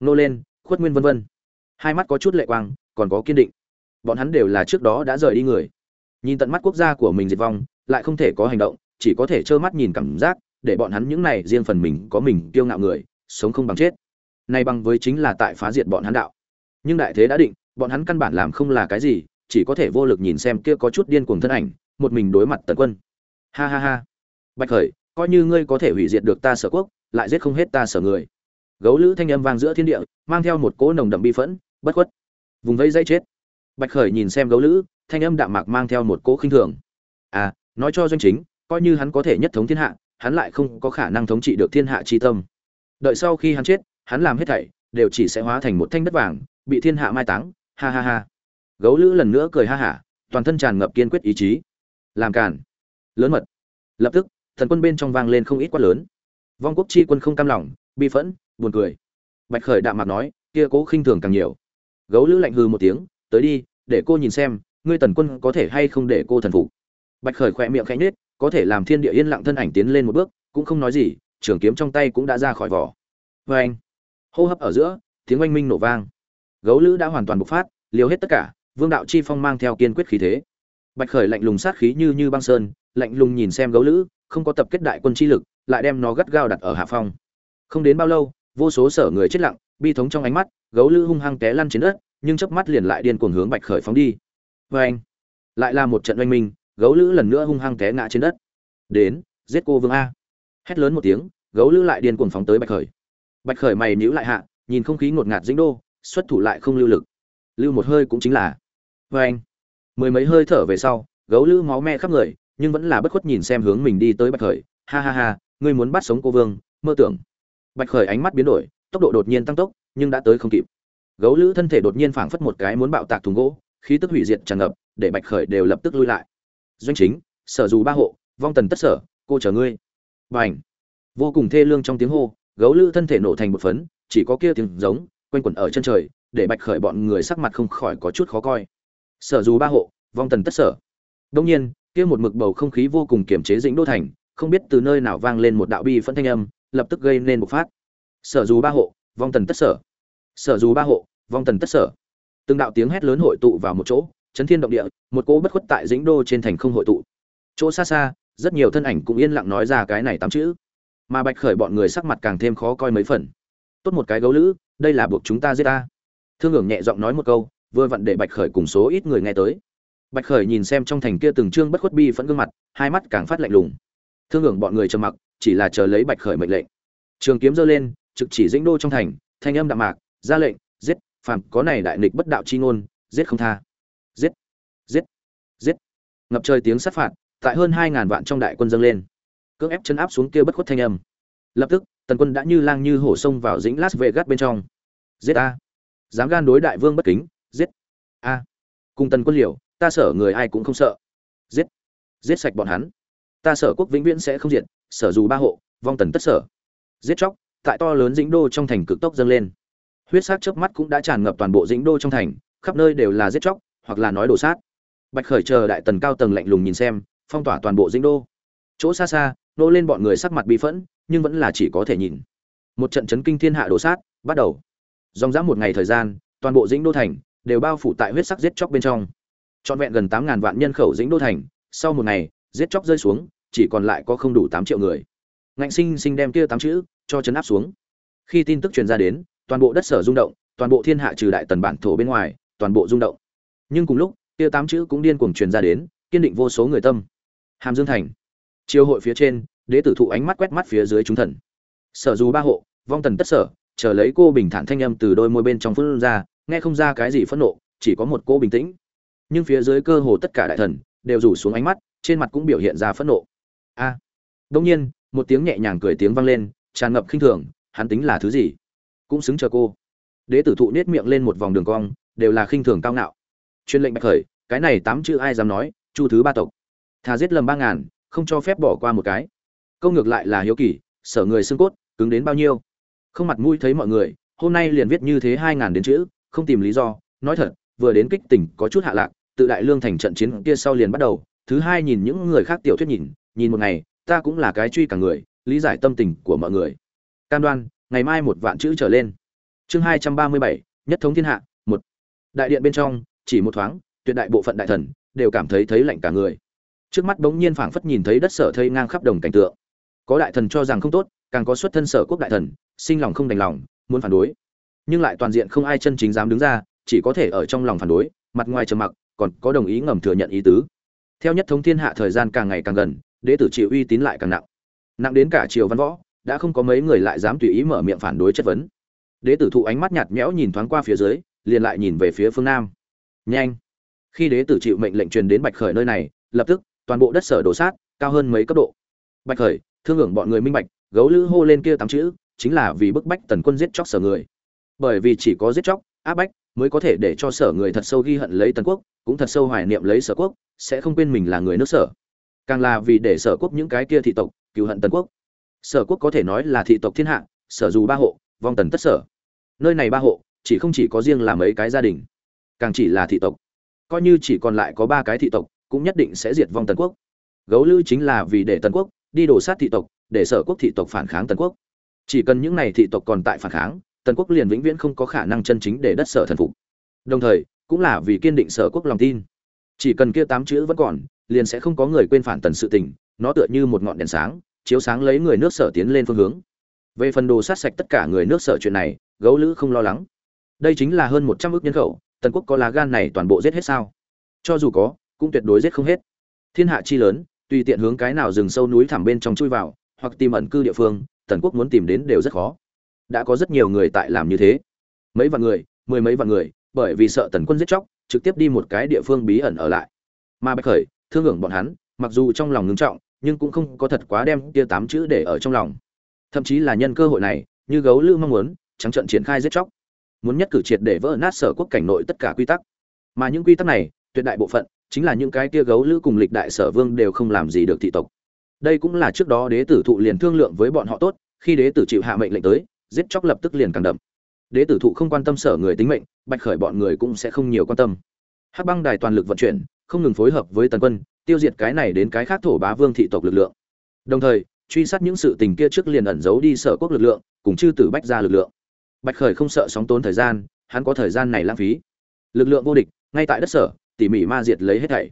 nô lên, khuất nguyên vân vân. Hai mắt có chút lệ quang, còn có kiên định. Bọn hắn đều là trước đó đã rời đi người. Nhìn tận mắt quốc gia của mình diệt vong, lại không thể có hành động, chỉ có thể trơ mắt nhìn cảm giác, để bọn hắn những này riêng phần mình có mình kiêu ngạo người, sống không bằng chết. Nay bằng với chính là tại phá diệt bọn hắn đạo. Nhưng đại thế đã định, bọn hắn căn bản làm không là cái gì, chỉ có thể vô lực nhìn xem kia có chút điên cuồng thân ảnh, một mình đối mặt tần quân. Ha ha ha. Bạch khởi, coi như ngươi có thể hủy diệt được ta sở quốc, lại giết không hết ta sở người gấu lữ thanh âm vang giữa thiên địa, mang theo một cỗ nồng đậm bi phẫn, bất khuất. Vùng vây dây chết. Bạch khởi nhìn xem gấu lữ, thanh âm đạm mạc mang theo một cỗ khinh thường. À nói cho doanh chính, coi như hắn có thể nhất thống thiên hạ, hắn lại không có khả năng thống trị được thiên hạ chi tâm. Đợi sau khi hắn chết, hắn làm hết thảy, đều chỉ sẽ hóa thành một thanh đất vàng, bị thiên hạ mai táng. Ha ha ha. Gấu lữ lần nữa cười ha hả, toàn thân tràn ngập kiên quyết ý chí. Làm cản lớn mật. Lập tức, thần quân bên trong vang lên không ít quát lớn. Vong quốc chi quân không cam lòng, bi phẫn buồn cười. Bạch khởi đạm mặt nói, kia cố khinh thường càng nhiều. Gấu lữ lạnh hư một tiếng, tới đi, để cô nhìn xem, ngươi tần quân có thể hay không để cô thần phục. Bạch khởi khỏe miệng khẽ nhếch, có thể làm thiên địa yên lặng thân ảnh tiến lên một bước, cũng không nói gì, trường kiếm trong tay cũng đã ra khỏi vỏ. Vê anh, hô hấp ở giữa, tiếng oanh minh nổ vang. Gấu lữ đã hoàn toàn bộc phát, liều hết tất cả, vương đạo chi phong mang theo kiên quyết khí thế. Bạch khởi lạnh lùng sát khí như như băng sơn, lạnh lùng nhìn xem gấu lữ, không có tập kết đại quân chi lực, lại đem nó gắt gao đặt ở hạ phong. Không đến bao lâu vô số sở người chết lặng, bi thống trong ánh mắt, gấu lữ hung hăng té lăn trên đất, nhưng chớp mắt liền lại điên cuồng hướng bạch khởi phóng đi. Vê anh, lại là một trận oanh minh, gấu lữ lần nữa hung hăng té ngã trên đất. Đến, giết cô vương a. Hét lớn một tiếng, gấu lữ lại điên cuồng phóng tới bạch khởi. Bạch khởi mày nhíu lại hạ, nhìn không khí ngột ngạt dĩnh đô, xuất thủ lại không lưu lực. Lưu một hơi cũng chính là. Vê anh, mười mấy hơi thở về sau, gấu lữ máu me khắp người, nhưng vẫn là bất khuất nhìn xem hướng mình đi tới bạch khởi. Ha ha ha, ngươi muốn bắt sống cô vương, mơ tưởng bạch khởi ánh mắt biến đổi, tốc độ đột nhiên tăng tốc, nhưng đã tới không kịp. Gấu lữ thân thể đột nhiên phảng phất một cái muốn bạo tạc thùng gỗ, khí tức hủy diệt tràn ngập, để bạch khởi đều lập tức lui lại. Doanh chính, sở dù ba hộ, vong tần tất sở, cô chờ ngươi. Bành! Vô cùng thê lương trong tiếng hô, gấu lữ thân thể nổ thành một phấn, chỉ có kia tiếng giống, quanh quẩn ở chân trời, để bạch khởi bọn người sắc mặt không khỏi có chút khó coi. Sở dù ba hộ, vong tần tất sở. Đông nhiên, kia một mực bầu không khí vô cùng kiềm chế dĩnh đô thành, không biết từ nơi nào vang lên một đạo bi phẫn thanh âm lập tức gây nên bộc phát. Sở dù ba hộ, vong tần tất sở. Sở dù ba hộ, vong tần tất sở. Từng đạo tiếng hét lớn hội tụ vào một chỗ, chấn thiên động địa, một cỗ bất khuất tại dĩnh đô trên thành không hội tụ. Chỗ xa xa, rất nhiều thân ảnh cũng yên lặng nói ra cái này tám chữ. Mà bạch khởi bọn người sắc mặt càng thêm khó coi mấy phần. Tốt một cái gấu lữ, đây là buộc chúng ta giết ta. Thương hưởng nhẹ giọng nói một câu, vừa vặn để bạch khởi cùng số ít người nghe tới. Bạch khởi nhìn xem trong thành kia từng trương bất khuất bi phẫn gương mặt, hai mắt càng phát lạnh lùng. Thương hưởng bọn người trầm mặc chỉ là chờ lấy bạch khởi mệnh lệnh. Trường kiếm giơ lên, trực chỉ dĩnh đô trong thành, thanh âm đạm mạc, ra lệnh, giết, phàm có này đại nghịch bất đạo chi ngôn, giết không tha. Giết giết giết. Ngập trời tiếng sát phạt, tại hơn hai ngàn vạn trong đại quân dâng lên. Cưỡng ép chân áp xuống kia bất khuất thanh âm. Lập tức, tần quân đã như lang như hổ sông vào dĩnh las gắt bên trong. Giết a. Dám gan đối đại vương bất kính, giết. A. Cùng tần quân liều, ta sở người ai cũng không sợ. Giết giết sạch bọn hắn. Ta sở quốc vĩnh viễn sẽ không diệt sở dù ba hộ, vong tần tất sở. Giết chóc, tại to lớn dĩnh đô trong thành cực tốc dâng lên. Huyết sát trước mắt cũng đã tràn ngập toàn bộ dĩnh đô trong thành, khắp nơi đều là giết chóc, hoặc là nói đổ sát. Bạch khởi chờ đại tần cao tầng lạnh lùng nhìn xem, phong tỏa toàn bộ dĩnh đô. Chỗ xa xa, nô lên bọn người sắc mặt bị phẫn, nhưng vẫn là chỉ có thể nhìn. Một trận chấn kinh thiên hạ đổ sát, bắt đầu. Dòng dã một ngày thời gian, toàn bộ dĩnh đô thành đều bao phủ tại huyết sắc giết chóc bên trong. Trọn vẹn gần tám ngàn vạn nhân khẩu dĩnh đô thành, sau một ngày, giết chóc rơi xuống chỉ còn lại có không đủ tám triệu người. Ngạnh sinh sinh đem kia tám chữ cho chấn áp xuống. Khi tin tức truyền ra đến, toàn bộ đất sở rung động, toàn bộ thiên hạ trừ đại tần bản thổ bên ngoài, toàn bộ rung động. Nhưng cùng lúc, kia tám chữ cũng điên cuồng truyền ra đến, kiên định vô số người tâm. Hàm dương thành. Chiêu hội phía trên, đế tử thụ ánh mắt quét mắt phía dưới chúng thần. Sở dù ba hộ, vong tần tất sở, chờ lấy cô bình thản thanh âm từ đôi môi bên trong phun ra, nghe không ra cái gì phẫn nộ, chỉ có một cô bình tĩnh. Nhưng phía dưới cơ hồ tất cả đại thần, đều rủ xuống ánh mắt, trên mặt cũng biểu hiện ra phẫn nộ a. À, đông nhiên một tiếng nhẹ nhàng cười tiếng vang lên tràn ngập khinh thường hắn tính là thứ gì? Cũng xứng chờ cô. Đế tử thụ nết miệng lên một vòng đường cong đều là khinh thường cao ngạo. Chuyên lệnh bạch khởi cái này tám chữ ai dám nói chu thứ ba tộc. Thà giết lầm ba ngàn không cho phép bỏ qua một cái. Câu ngược lại là hiếu kỳ sở người xương cốt cứng đến bao nhiêu? Không mặt mũi thấy mọi người hôm nay liền viết như thế hai ngàn đến chữ không tìm lý do. Nói thật vừa đến kích tỉnh có chút hạ lạc tự đại lương thành trận chiến kia sau liền bắt đầu. Thứ hai nhìn những người khác tiểu thuyết nhìn nhìn một ngày, ta cũng là cái truy cả người, lý giải tâm tình của mọi người. Cam đoan, ngày mai một vạn chữ trở lên. Chương hai trăm ba mươi bảy, nhất thống thiên hạ, một. Đại điện bên trong, chỉ một thoáng, tuyệt đại bộ phận đại thần đều cảm thấy thấy lạnh cả người. Trước mắt bỗng nhiên phảng phất nhìn thấy đất sở thây ngang khắp đồng cảnh tượng. Có đại thần cho rằng không tốt, càng có xuất thân sở quốc đại thần, sinh lòng không đành lòng, muốn phản đối. Nhưng lại toàn diện không ai chân chính dám đứng ra, chỉ có thể ở trong lòng phản đối, mặt ngoài trầm mặc, còn có đồng ý ngầm thừa nhận ý tứ. Theo nhất thống thiên hạ thời gian càng ngày càng gần đế tử chịu uy tín lại càng nặng. Nặng đến cả triều văn võ, đã không có mấy người lại dám tùy ý mở miệng phản đối chất vấn. Đế tử thụ ánh mắt nhạt nhẽo nhìn thoáng qua phía dưới, liền lại nhìn về phía phương nam. Nhanh! Khi đế tử chịu mệnh lệnh truyền đến bạch khởi nơi này, lập tức, toàn bộ đất sở đổ sát, cao hơn mấy cấp độ. Bạch khởi, thương hưởng bọn người minh bạch, gấu lữ hô lên kia tám chữ, chính là vì bức bách tần quân giết chóc sở người. Bởi vì chỉ có giết chóc, áp bách, mới có thể để cho sở người thật sâu ghi hận lấy tần quốc, cũng thật sâu hoài niệm lấy sở quốc, sẽ không quên mình là người nước sở càng là vì để sở quốc những cái kia thị tộc, cứu hận tần quốc. Sở quốc có thể nói là thị tộc thiên hạ, sở dù ba hộ, vong tần tất sở. Nơi này ba hộ, chỉ không chỉ có riêng là mấy cái gia đình, càng chỉ là thị tộc. Coi như chỉ còn lại có ba cái thị tộc, cũng nhất định sẽ diệt vong tần quốc. Gấu lư chính là vì để tần quốc, đi đổ sát thị tộc, để sở quốc thị tộc phản kháng tần quốc. Chỉ cần những này thị tộc còn tại phản kháng, tần quốc liền vĩnh viễn không có khả năng chân chính để đất sở thần phục. Đồng thời, cũng là vì kiên định sở quốc lòng tin. Chỉ cần kia tám chữ vẫn còn liền sẽ không có người quên phản tần sự tình, nó tựa như một ngọn đèn sáng, chiếu sáng lấy người nước sở tiến lên phương hướng. Về phần đồ sát sạch tất cả người nước sở chuyện này, gấu lữ không lo lắng. Đây chính là hơn một trăm ước nhân khẩu, tần quốc có lá gan này toàn bộ giết hết sao? Cho dù có, cũng tuyệt đối giết không hết. Thiên hạ chi lớn, tùy tiện hướng cái nào rừng sâu núi thẳm bên trong chui vào, hoặc tìm ẩn cư địa phương, tần quốc muốn tìm đến đều rất khó. Đã có rất nhiều người tại làm như thế. Mấy vạn người, mười mấy vạn người, bởi vì sợ tần quân giết chóc, trực tiếp đi một cái địa phương bí ẩn ở lại. Mà bạch khởi thương hưởng bọn hắn, mặc dù trong lòng ngưng trọng, nhưng cũng không có thật quá đem tia tám chữ để ở trong lòng. Thậm chí là nhân cơ hội này, như gấu lữ mong muốn, trắng trận triển khai giết chóc. Muốn nhất cử triệt để vỡ nát sở quốc cảnh nội tất cả quy tắc. Mà những quy tắc này, tuyệt đại bộ phận, chính là những cái tia gấu lữ cùng lịch đại sở vương đều không làm gì được thị tộc. Đây cũng là trước đó đế tử thụ liền thương lượng với bọn họ tốt, khi đế tử chịu hạ mệnh lệnh tới, giết chóc lập tức liền càng đậm. Đế tử thụ không quan tâm sở người tính mệnh, bạch khởi bọn người cũng sẽ không nhiều quan tâm. Hắc băng đài toàn lực vận chuyển không ngừng phối hợp với tần quân, tiêu diệt cái này đến cái khác thổ bá vương thị tộc lực lượng. Đồng thời, truy sát những sự tình kia trước liền ẩn giấu đi sở quốc lực lượng, cùng chư tử bách ra lực lượng. Bạch khởi không sợ sóng tốn thời gian, hắn có thời gian này lãng phí. Lực lượng vô địch, ngay tại đất sở, tỉ mỉ ma diệt lấy hết thảy.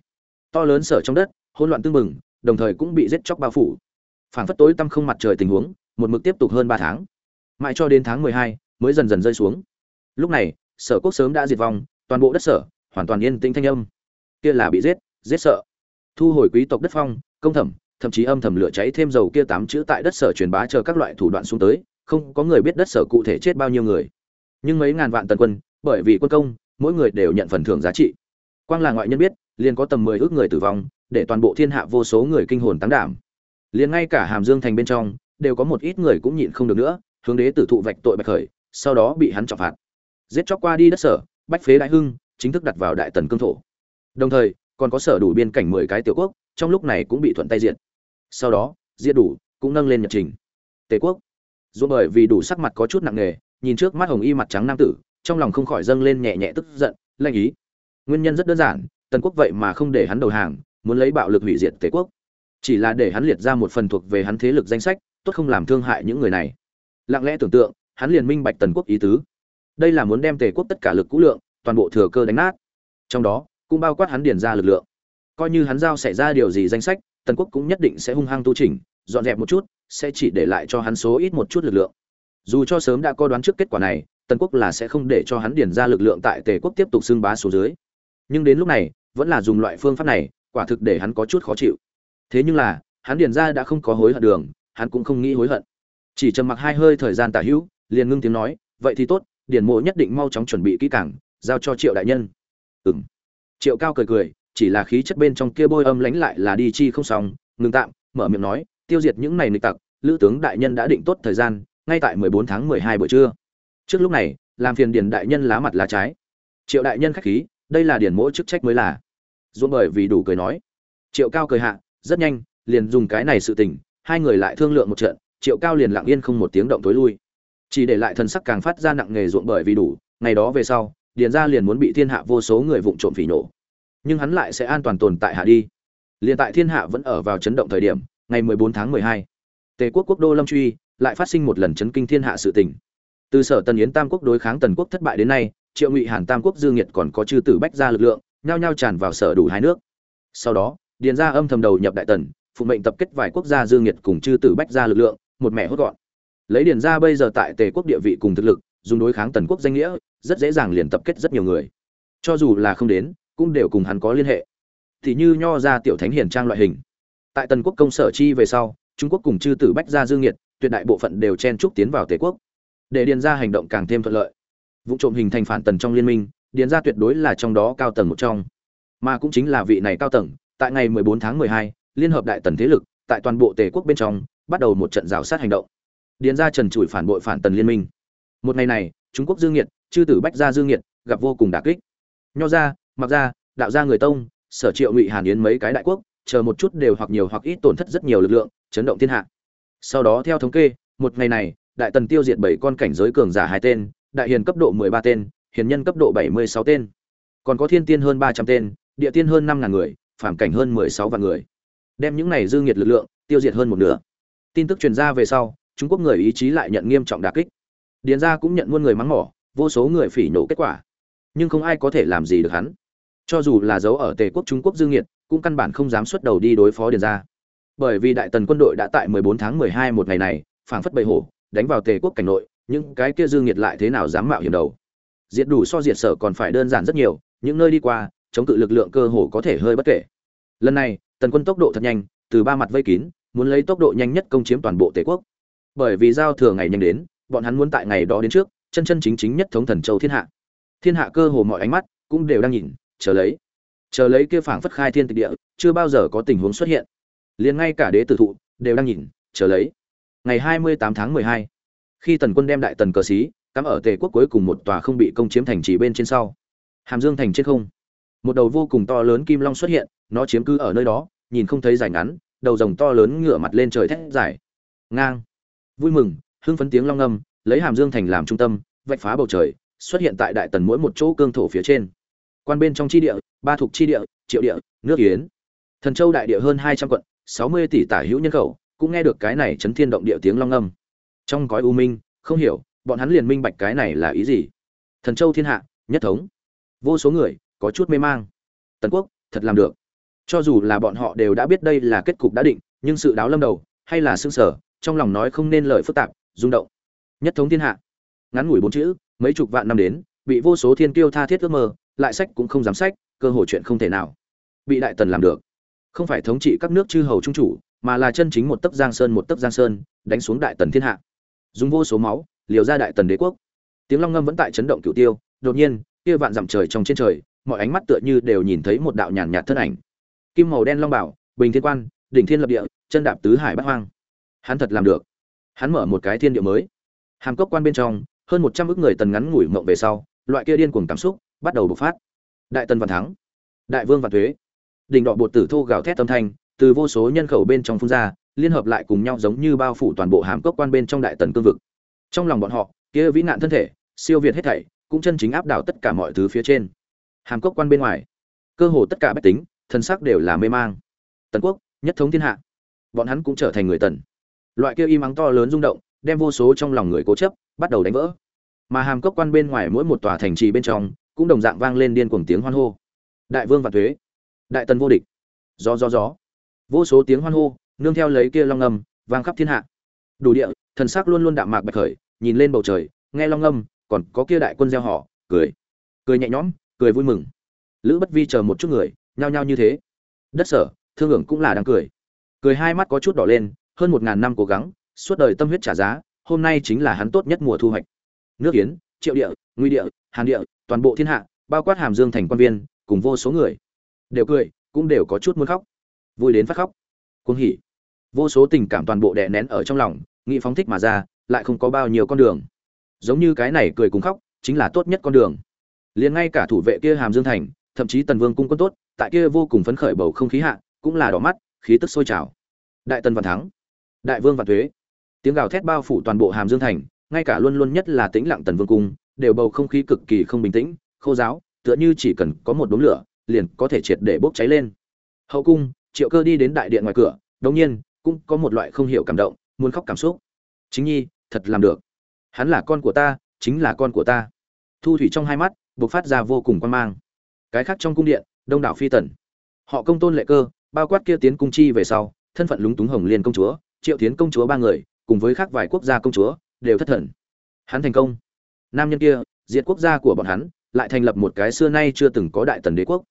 To lớn sở trong đất, hỗn loạn tương mừng, đồng thời cũng bị giết chóc bao phủ. Phảng phất tối tăm không mặt trời tình huống, một mực tiếp tục hơn ba tháng. Mãi cho đến tháng mười hai, mới dần dần rơi xuống. Lúc này, sở quốc sớm đã diệt vong, toàn bộ đất sở, hoàn toàn yên tĩnh thanh âm kia là bị giết giết sợ. Thu hồi quý tộc đất phong, công thẩm, thậm chí âm thầm lửa cháy thêm dầu kia tám chữ tại đất sở truyền bá chờ các loại thủ đoạn xuống tới, không có người biết đất sở cụ thể chết bao nhiêu người. Nhưng mấy ngàn vạn tần quân, bởi vì quân công, mỗi người đều nhận phần thưởng giá trị. Quang là ngoại nhân biết, liền có tầm mười ước người tử vong, để toàn bộ thiên hạ vô số người kinh hồn tăng đảm. Liền ngay cả hàm dương thành bên trong, đều có một ít người cũng nhịn không được nữa, hướng đế tử thụ vạch tội bạch khởi, sau đó bị hắn trọng phạt. Giết chóc qua đi đất sở, bách phế đại hưng, chính thức đặt vào đại tần cương thổ đồng thời, còn có sở đủ biên cảnh mười cái tiểu quốc, trong lúc này cũng bị thuận tay diện sau đó, diệt đủ, cũng nâng lên nhật trình. Tề quốc. Dù bởi vì đủ sắc mặt có chút nặng nề, nhìn trước mắt hồng y mặt trắng nam tử, trong lòng không khỏi dâng lên nhẹ nhẹ tức giận lanh ý. Nguyên nhân rất đơn giản, tần quốc vậy mà không để hắn đầu hàng, muốn lấy bạo lực hủy diệt tề quốc. Chỉ là để hắn liệt ra một phần thuộc về hắn thế lực danh sách, tốt không làm thương hại những người này. Lặng lẽ tưởng tượng, hắn liền minh bạch tần quốc ý tứ. Đây là muốn đem tề quốc tất cả lực cũ lượng, toàn bộ thừa cơ đánh nát. Trong đó cũng bao quát hắn điền ra lực lượng. Coi như hắn giao xảy ra điều gì danh sách, tần quốc cũng nhất định sẽ hung hăng tu chỉnh, dọn dẹp một chút, sẽ chỉ để lại cho hắn số ít một chút lực lượng. Dù cho sớm đã có đoán trước kết quả này, tần quốc là sẽ không để cho hắn điền ra lực lượng tại tề quốc tiếp tục xưng bá số dưới. Nhưng đến lúc này, vẫn là dùng loại phương pháp này, quả thực để hắn có chút khó chịu. Thế nhưng là, hắn điền ra đã không có hối hận đường, hắn cũng không nghĩ hối hận. Chỉ trầm mặc hai hơi thời gian tả hữu, liền ngưng tiếng nói, vậy thì tốt, điền mộ nhất định mau chóng chuẩn bị kỹ càng, giao cho triệu đại nhân. Ừng triệu cao cười cười, chỉ là khí chất bên trong kia bôi âm lánh lại là đi chi không xong, ngừng tạm, mở miệng nói, tiêu diệt những này nịch tặc, lữ tướng đại nhân đã định tốt thời gian, ngay tại mười bốn tháng mười hai buổi trưa. Trước lúc này, làm phiền điền đại nhân lá mặt lá trái. Triệu đại nhân khách khí, đây là điền mỗi chức trách mới là. Dũng bởi vì đủ cười nói. Triệu cao cười hạ, rất nhanh, liền dùng cái này sự tình, hai người lại thương lượng một trận, triệu cao liền lặng yên không một tiếng động tối lui. Chỉ để lại thần sắc càng phát ra nặng nghề ruộng bởi vì đủ, ngày đó về sau điền ra liền muốn bị thiên hạ vô số người vụng trộm phỉ nổ. Nhưng hắn lại sẽ an toàn tồn tại hạ đi. Liền tại thiên hạ vẫn ở vào chấn động thời điểm ngày 14 tháng 12, tề quốc quốc đô lâm truy lại phát sinh một lần chấn kinh thiên hạ sự tình. Từ sở tần yến tam quốc đối kháng tần quốc thất bại đến nay triệu ngụy hàn tam quốc dương nhiệt còn có chư tử bách ra lực lượng nhao nhao tràn vào sở đủ hai nước. Sau đó điền ra âm thầm đầu nhập đại tần phụ mệnh tập kết vài quốc gia dương nhiệt cùng chư tử bách ra lực lượng một mẹ hốt gọn. Lấy điền ra bây giờ tại tề quốc địa vị cùng thực lực dùng đối kháng tần quốc danh nghĩa rất dễ dàng liền tập kết rất nhiều người. Cho dù là không đến cũng đều cùng hắn có liên hệ. Thì như nho ra tiểu thánh hiền trang loại hình. Tại tần quốc công sở chi về sau trung quốc cùng chư tử bách gia dương nhiệt tuyệt đại bộ phận đều chen trúc tiến vào tề quốc. Để điền ra hành động càng thêm thuận lợi. Vụ trộm hình thành phản tần trong liên minh điền ra tuyệt đối là trong đó cao tầng một trong. Mà cũng chính là vị này cao tầng tại ngày 14 tháng 12, liên hợp đại tần thế lực tại toàn bộ tề quốc bên trong bắt đầu một trận rào sát hành động. Điền ra trần trụi phản bội phản tần liên minh một ngày này, trung quốc dương nhiệt, chư tử bách gia dương nhiệt, gặp vô cùng đả kích. Nho ra mặc ra đạo gia người tông, sở triệu ngụy hàn yến mấy cái đại quốc, chờ một chút đều hoặc nhiều hoặc ít tổn thất rất nhiều lực lượng, chấn động thiên hạ. Sau đó theo thống kê, một ngày này, đại tần tiêu diệt bảy con cảnh giới cường giả hai tên, đại hiền cấp độ mười ba tên, hiền nhân cấp độ bảy mươi sáu tên. Còn có thiên tiên hơn ba trăm tên, địa tiên hơn năm ngàn người phản cảnh hơn mười sáu vạn người. Đem những này dư nghiệt lực lượng tiêu diệt hơn một nửa. Tin tức truyền ra về sau, trung quốc người ý chí lại nhận nghiêm trọng đà kích điền gia cũng nhận muôn người mắng mỏ, vô số người phỉ nhổ kết quả. Nhưng không ai có thể làm gì được hắn. Cho dù là dấu ở tề quốc trung quốc dương nhiệt cũng căn bản không dám xuất đầu đi đối phó điền gia. Bởi vì đại tần quân đội đã tại 14 tháng 12 một ngày này, phảng phất bầy hổ, đánh vào tề quốc cảnh nội, những cái kia dương nhiệt lại thế nào dám mạo hiểm đầu. Diệt đủ so diệt sở còn phải đơn giản rất nhiều, những nơi đi qua, chống cự lực lượng cơ hồ có thể hơi bất kể. Lần này, tần quân tốc độ thật nhanh, từ ba mặt vây kín, muốn lấy tốc độ nhanh nhất công chiếm toàn bộ tề quốc. Bởi vì giao thừa ngày nhanh đến bọn hắn muốn tại ngày đó đến trước chân chân chính chính nhất thống thần châu thiên hạ. Thiên hạ cơ hồ mọi ánh mắt cũng đều đang nhìn chờ lấy. Chờ lấy kia phảng phất khai thiên tịch địa chưa bao giờ có tình huống xuất hiện. Liền ngay cả đế tử thụ đều đang nhìn chờ lấy. Ngày 28 tháng 12, khi tần quân đem đại tần cờ xí cắm ở tề quốc cuối cùng một tòa không bị công chiếm thành trì bên trên sau. Hàm dương thành trên không một đầu vô cùng to lớn kim long xuất hiện nó chiếm cứ ở nơi đó nhìn không thấy dài ngắn đầu rồng to lớn ngửa mặt lên trời thét dài. Ngang. Vui mừng hưng phấn tiếng long âm, lấy hàm dương thành làm trung tâm, vạch phá bầu trời, xuất hiện tại đại tần mỗi một chỗ cương thổ phía trên. Quan bên trong chi địa, ba thuộc chi địa, triệu địa, nước yến. Thần châu đại địa hơn hai trăm quận, sáu mươi tỷ tả hữu nhân khẩu, cũng nghe được cái này chấn thiên động địa tiếng long âm. Trong cõi u minh, không hiểu, bọn hắn liền minh bạch cái này là ý gì. Thần châu thiên hạ, nhất thống. Vô số người, có chút mê mang. Tần quốc, thật làm được. Cho dù là bọn họ đều đã biết đây là kết cục đã định, nhưng sự đáo lâm đầu, hay là xương sở, trong lòng nói không nên lời phức tạp rung động. Nhất thống thiên hạ. Ngắn ngủi bốn chữ, mấy chục vạn năm đến, bị vô số thiên kiêu tha thiết ước mơ, lại sách cũng không dám sách, cơ hội chuyện không thể nào. Bị đại tần làm được. Không phải thống trị các nước chư hầu trung chủ, mà là chân chính một tấc giang sơn một tấc giang sơn, đánh xuống đại tần thiên hạ. Dùng vô số máu, liều ra đại tần đế quốc. Tiếng long ngâm vẫn tại chấn động cửu tiêu, đột nhiên, kia vạn dặm trời trong trên trời, mọi ánh mắt tựa như đều nhìn thấy một đạo nhàn nhạt thân ảnh. Kim màu đen long bảo, bình thiên quan, đỉnh thiên lập địa, chân đạp tứ hải bát hoang. Hắn thật làm được hắn mở một cái thiên địa mới. Hàm cốc quan bên trong, hơn một trăm ước người tần ngắn ngủi mộng về sau, loại kia điên cuồng cảm xúc bắt đầu bộc phát. Đại tần vạn thắng, đại vương vạn thuế. Đỉnh đọ bột tử thô gào thét âm thanh từ vô số nhân khẩu bên trong phun ra, liên hợp lại cùng nhau giống như bao phủ toàn bộ hàm cốc quan bên trong đại tần cương vực. Trong lòng bọn họ, kia vĩ nạn thân thể, siêu việt hết thảy, cũng chân chính áp đảo tất cả mọi thứ phía trên. Hàm cốc quan bên ngoài, cơ hồ tất cả bách tính thân sắc đều là mê mang. Tần quốc, nhất thống thiên hạ. Bọn hắn cũng trở thành người tần loại kia im ắng to lớn rung động, đem vô số trong lòng người cố chấp, bắt đầu đánh vỡ. Mà hàm cốc quan bên ngoài mỗi một tòa thành trì bên trong, cũng đồng dạng vang lên điên cuồng tiếng hoan hô. Đại vương và thuế, đại tần vô địch, gió gió gió. Vô số tiếng hoan hô, nương theo lấy kia long âm, vang khắp thiên hạ. Đủ địa, thần sắc luôn luôn đạm mạc bạch khởi, nhìn lên bầu trời, nghe long âm, còn có kia đại quân gieo họ, cười. Cười nhẹ nhõm, cười vui mừng. Lữ bất vi chờ một chút người, nhao nhao như thế. Đất sở, thương hưởng cũng là đang cười. Cười hai mắt có chút đỏ lên hơn một ngàn năm cố gắng, suốt đời tâm huyết trả giá, hôm nay chính là hắn tốt nhất mùa thu hoạch. Nước yến, triệu địa, nguy địa, hàn địa, toàn bộ thiên hạ, bao quát hàm dương thành quan viên, cùng vô số người, đều cười, cũng đều có chút muốn khóc. Vui đến phát khóc. Cuồng hỉ. Vô số tình cảm toàn bộ đè nén ở trong lòng, nghị phóng thích mà ra, lại không có bao nhiêu con đường. Giống như cái này cười cùng khóc, chính là tốt nhất con đường. Liền ngay cả thủ vệ kia hàm dương thành, thậm chí tần vương cung quân tốt, tại kia vô cùng phấn khởi bầu không khí hạ, cũng là đỏ mắt, khí tức sôi trào. Đại tần vạn thắng đại vương vạn thuế. Tiếng gào thét bao phủ toàn bộ hàm dương thành, ngay cả luôn luôn nhất là tĩnh lặng tần vương cung, đều bầu không khí cực kỳ không bình tĩnh, khô giáo tựa như chỉ cần có một đốm lửa, liền có thể triệt để bốc cháy lên. Hậu cung, triệu cơ đi đến đại điện ngoài cửa đống nhiên, cũng có một loại không hiểu cảm động, muốn khóc cảm xúc. Chính nhi, thật làm được. Hắn là con của ta, chính là con của ta. Thu thủy trong hai mắt buộc phát ra vô cùng quan mang. Cái khác trong cung điện, đông đảo phi tần. Họ công tôn lệ cơ, bao quát kia tiến cung chi về sau, thân phận lúng túng hồng liên công chúa triệu tiến công chúa ba người, cùng với khác vài quốc gia công chúa, đều thất thần. Hắn thành công. Nam nhân kia, diệt quốc gia của bọn hắn, lại thành lập một cái xưa nay chưa từng có đại tần đế quốc.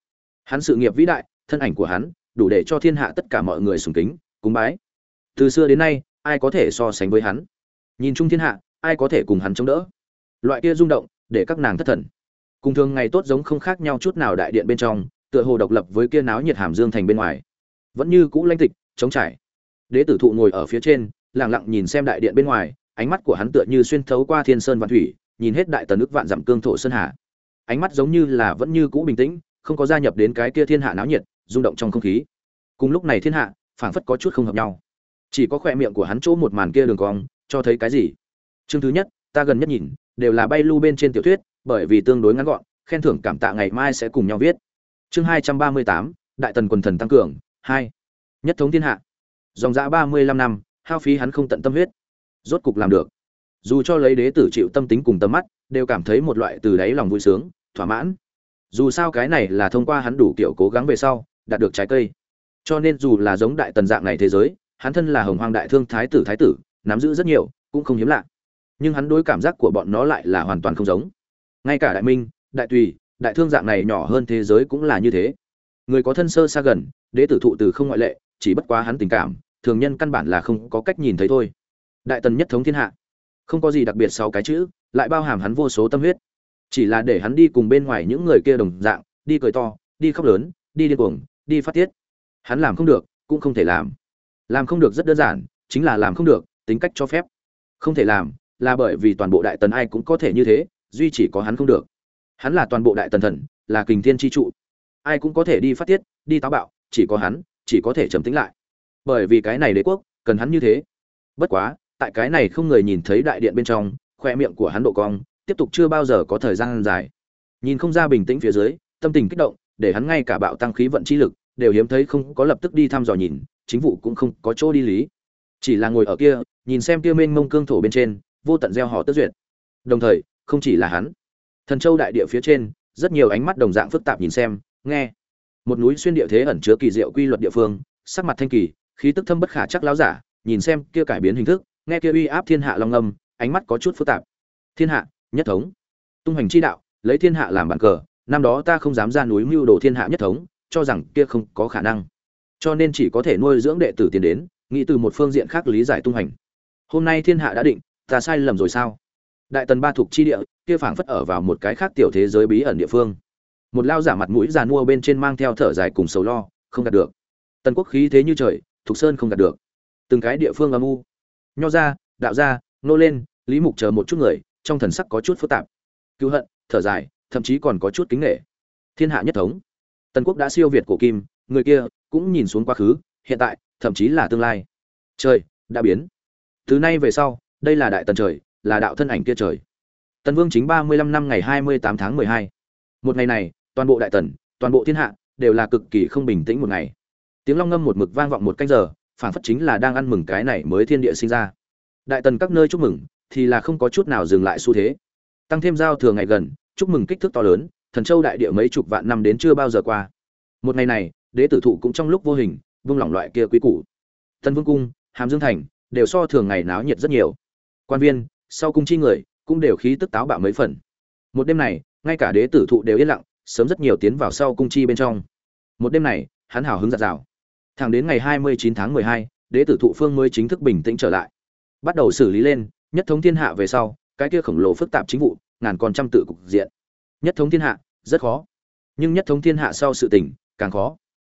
Hắn sự nghiệp vĩ đại, thân ảnh của hắn, đủ để cho thiên hạ tất cả mọi người sùng kính, cúng bái. Từ xưa đến nay, ai có thể so sánh với hắn? Nhìn chung thiên hạ, ai có thể cùng hắn chống đỡ? Loại kia rung động, để các nàng thất thần. Cùng thường ngày tốt giống không khác nhau chút nào đại điện bên trong, tựa hồ độc lập với kia náo nhiệt hàm dương thành bên ngoài. Vẫn như cũ lãnh tịch chống trải đế tử thụ ngồi ở phía trên, lặng lặng nhìn xem đại điện bên ngoài, ánh mắt của hắn tựa như xuyên thấu qua thiên sơn vạn thủy, nhìn hết đại tần ức vạn dặm cương thổ sơn hà. Ánh mắt giống như là vẫn như cũ bình tĩnh, không có gia nhập đến cái kia thiên hạ náo nhiệt, rung động trong không khí. Cùng lúc này thiên hạ, phảng phất có chút không hợp nhau. Chỉ có khoe miệng của hắn chỗ một màn kia đường cong, cho thấy cái gì? Chương thứ nhất, ta gần nhất nhìn, đều là bay lưu bên trên tiểu thuyết, bởi vì tương đối ngắn gọn, khen thưởng cảm tạ ngày mai sẽ cùng nhau viết. Chương hai trăm ba mươi tám, đại tần quần thần tăng cường, hai. Nhất thống thiên hạ dòng dã ba mươi lăm năm, hao phí hắn không tận tâm huyết. Rốt cục làm được. Dù cho lấy đế tử chịu tâm tính cùng tầm mắt, đều cảm thấy một loại từ đáy lòng vui sướng, thỏa mãn. Dù sao cái này là thông qua hắn đủ kiểu cố gắng về sau, đạt được trái cây. Cho nên dù là giống đại tần dạng này thế giới, hắn thân là hồng hoang đại thương thái tử thái tử, nắm giữ rất nhiều, cũng không hiếm lạ. Nhưng hắn đối cảm giác của bọn nó lại là hoàn toàn không giống. Ngay cả đại minh, đại tùy, đại thương dạng này nhỏ hơn thế giới cũng là như thế. Người có thân sơ xa gần, đế tử thụ từ không ngoại lệ, chỉ bất quá hắn tình cảm thường nhân căn bản là không có cách nhìn thấy thôi. Đại tần nhất thống thiên hạ. Không có gì đặc biệt sau cái chữ, lại bao hàm hắn vô số tâm huyết. Chỉ là để hắn đi cùng bên ngoài những người kia đồng dạng, đi cười to, đi khóc lớn, đi điên cuồng, đi phát tiết. Hắn làm không được, cũng không thể làm. Làm không được rất đơn giản, chính là làm không được, tính cách cho phép. Không thể làm, là bởi vì toàn bộ đại tần ai cũng có thể như thế, duy chỉ có hắn không được. Hắn là toàn bộ đại tần thần, là kình thiên tri trụ. Ai cũng có thể đi phát tiết, đi táo bạo, chỉ có hắn, chỉ có thể trầm tĩnh lại bởi vì cái này đế quốc, cần hắn như thế. Bất quá, tại cái này không người nhìn thấy đại điện bên trong, khoe miệng của hắn độ cong, tiếp tục chưa bao giờ có thời gian dài. Nhìn không ra bình tĩnh phía dưới, tâm tình kích động, để hắn ngay cả bạo tăng khí vận chi lực, đều hiếm thấy không có lập tức đi thăm dò nhìn, chính vụ cũng không có chỗ đi lý. Chỉ là ngồi ở kia, nhìn xem kia mênh mông cương thổ bên trên, vô tận gieo họ tất duyệt. Đồng thời, không chỉ là hắn, thần châu đại địa phía trên, rất nhiều ánh mắt đồng dạng phức tạp nhìn xem, nghe. Một núi xuyên địa thế ẩn chứa kỳ diệu quy luật địa phương, sắc mặt thanh kỳ khí tức thâm bất khả chắc lão giả, nhìn xem kia cải biến hình thức, nghe kia uy áp thiên hạ long âm, ánh mắt có chút phức tạp. Thiên hạ, nhất thống. Tung hành chi đạo, lấy thiên hạ làm bản cờ, năm đó ta không dám ra núi mưu đồ thiên hạ nhất thống, cho rằng kia không có khả năng. Cho nên chỉ có thể nuôi dưỡng đệ tử tiến đến, nghĩ từ một phương diện khác lý giải tung hành hôm nay thiên hạ đã định, ta sai lầm rồi sao? Đại tần ba thuộc chi địa, kia phảng phất ở vào một cái khác tiểu thế giới bí ẩn địa phương. Một lao giả mặt mũi già mua bên trên mang theo thở dài cùng sầu lo, không đạt được. Tần quốc khí thế như trời thục sơn không đạt được. Từng cái địa phương âm u. Nho ra đạo ra nô lên, lý mục chờ một chút người, trong thần sắc có chút phức tạp. Cứu hận, thở dài, thậm chí còn có chút kính nghệ thiên hạ nhất thống. Tần quốc đã siêu việt cổ kim, người kia cũng nhìn xuống quá khứ, hiện tại, thậm chí là tương lai. Trời, đã biến. Từ nay về sau, đây là đại tần trời, là đạo thân ảnh kia trời. Tần vương chính ba mươi lăm năm ngày hai mươi tám tháng mười hai. Một ngày này, toàn bộ đại tần, toàn bộ thiên hạ đều là cực kỳ không bình tĩnh một ngày tiếng long ngâm một mực vang vọng một canh giờ phản phất chính là đang ăn mừng cái này mới thiên địa sinh ra. Đại tần các nơi chúc mừng, thì là không có chút nào dừng lại xu thế. Tăng thêm giao thừa ngày gần, chúc mừng kích thước to lớn, thần châu đại địa mấy chục vạn năm đến chưa bao giờ qua. Một ngày này, đế tử thụ cũng trong lúc vô hình vương lỏng loại kia quý củ. Tân vương cung, hàm dương thành, đều so thường ngày náo nhiệt rất nhiều. Quan viên, sau cung chi người, cũng đều khí tức táo bạo mấy phần. Một đêm này, ngay cả đế tử thụ đều yên lặng, sớm rất nhiều tiến vào sau cung chi bên trong. Một đêm này, hắn hào hứng giặt rào thẳng đến ngày hai mươi chín tháng mười hai, đế tử thụ phương mới chính thức bình tĩnh trở lại. Bắt đầu xử lý lên, nhất thống thiên hạ về sau, cái kia khổng lồ phức tạp chính vụ, ngàn con trăm tự cục diện. Nhất thống thiên hạ, rất khó. Nhưng nhất thống thiên hạ sau sự tình, càng khó.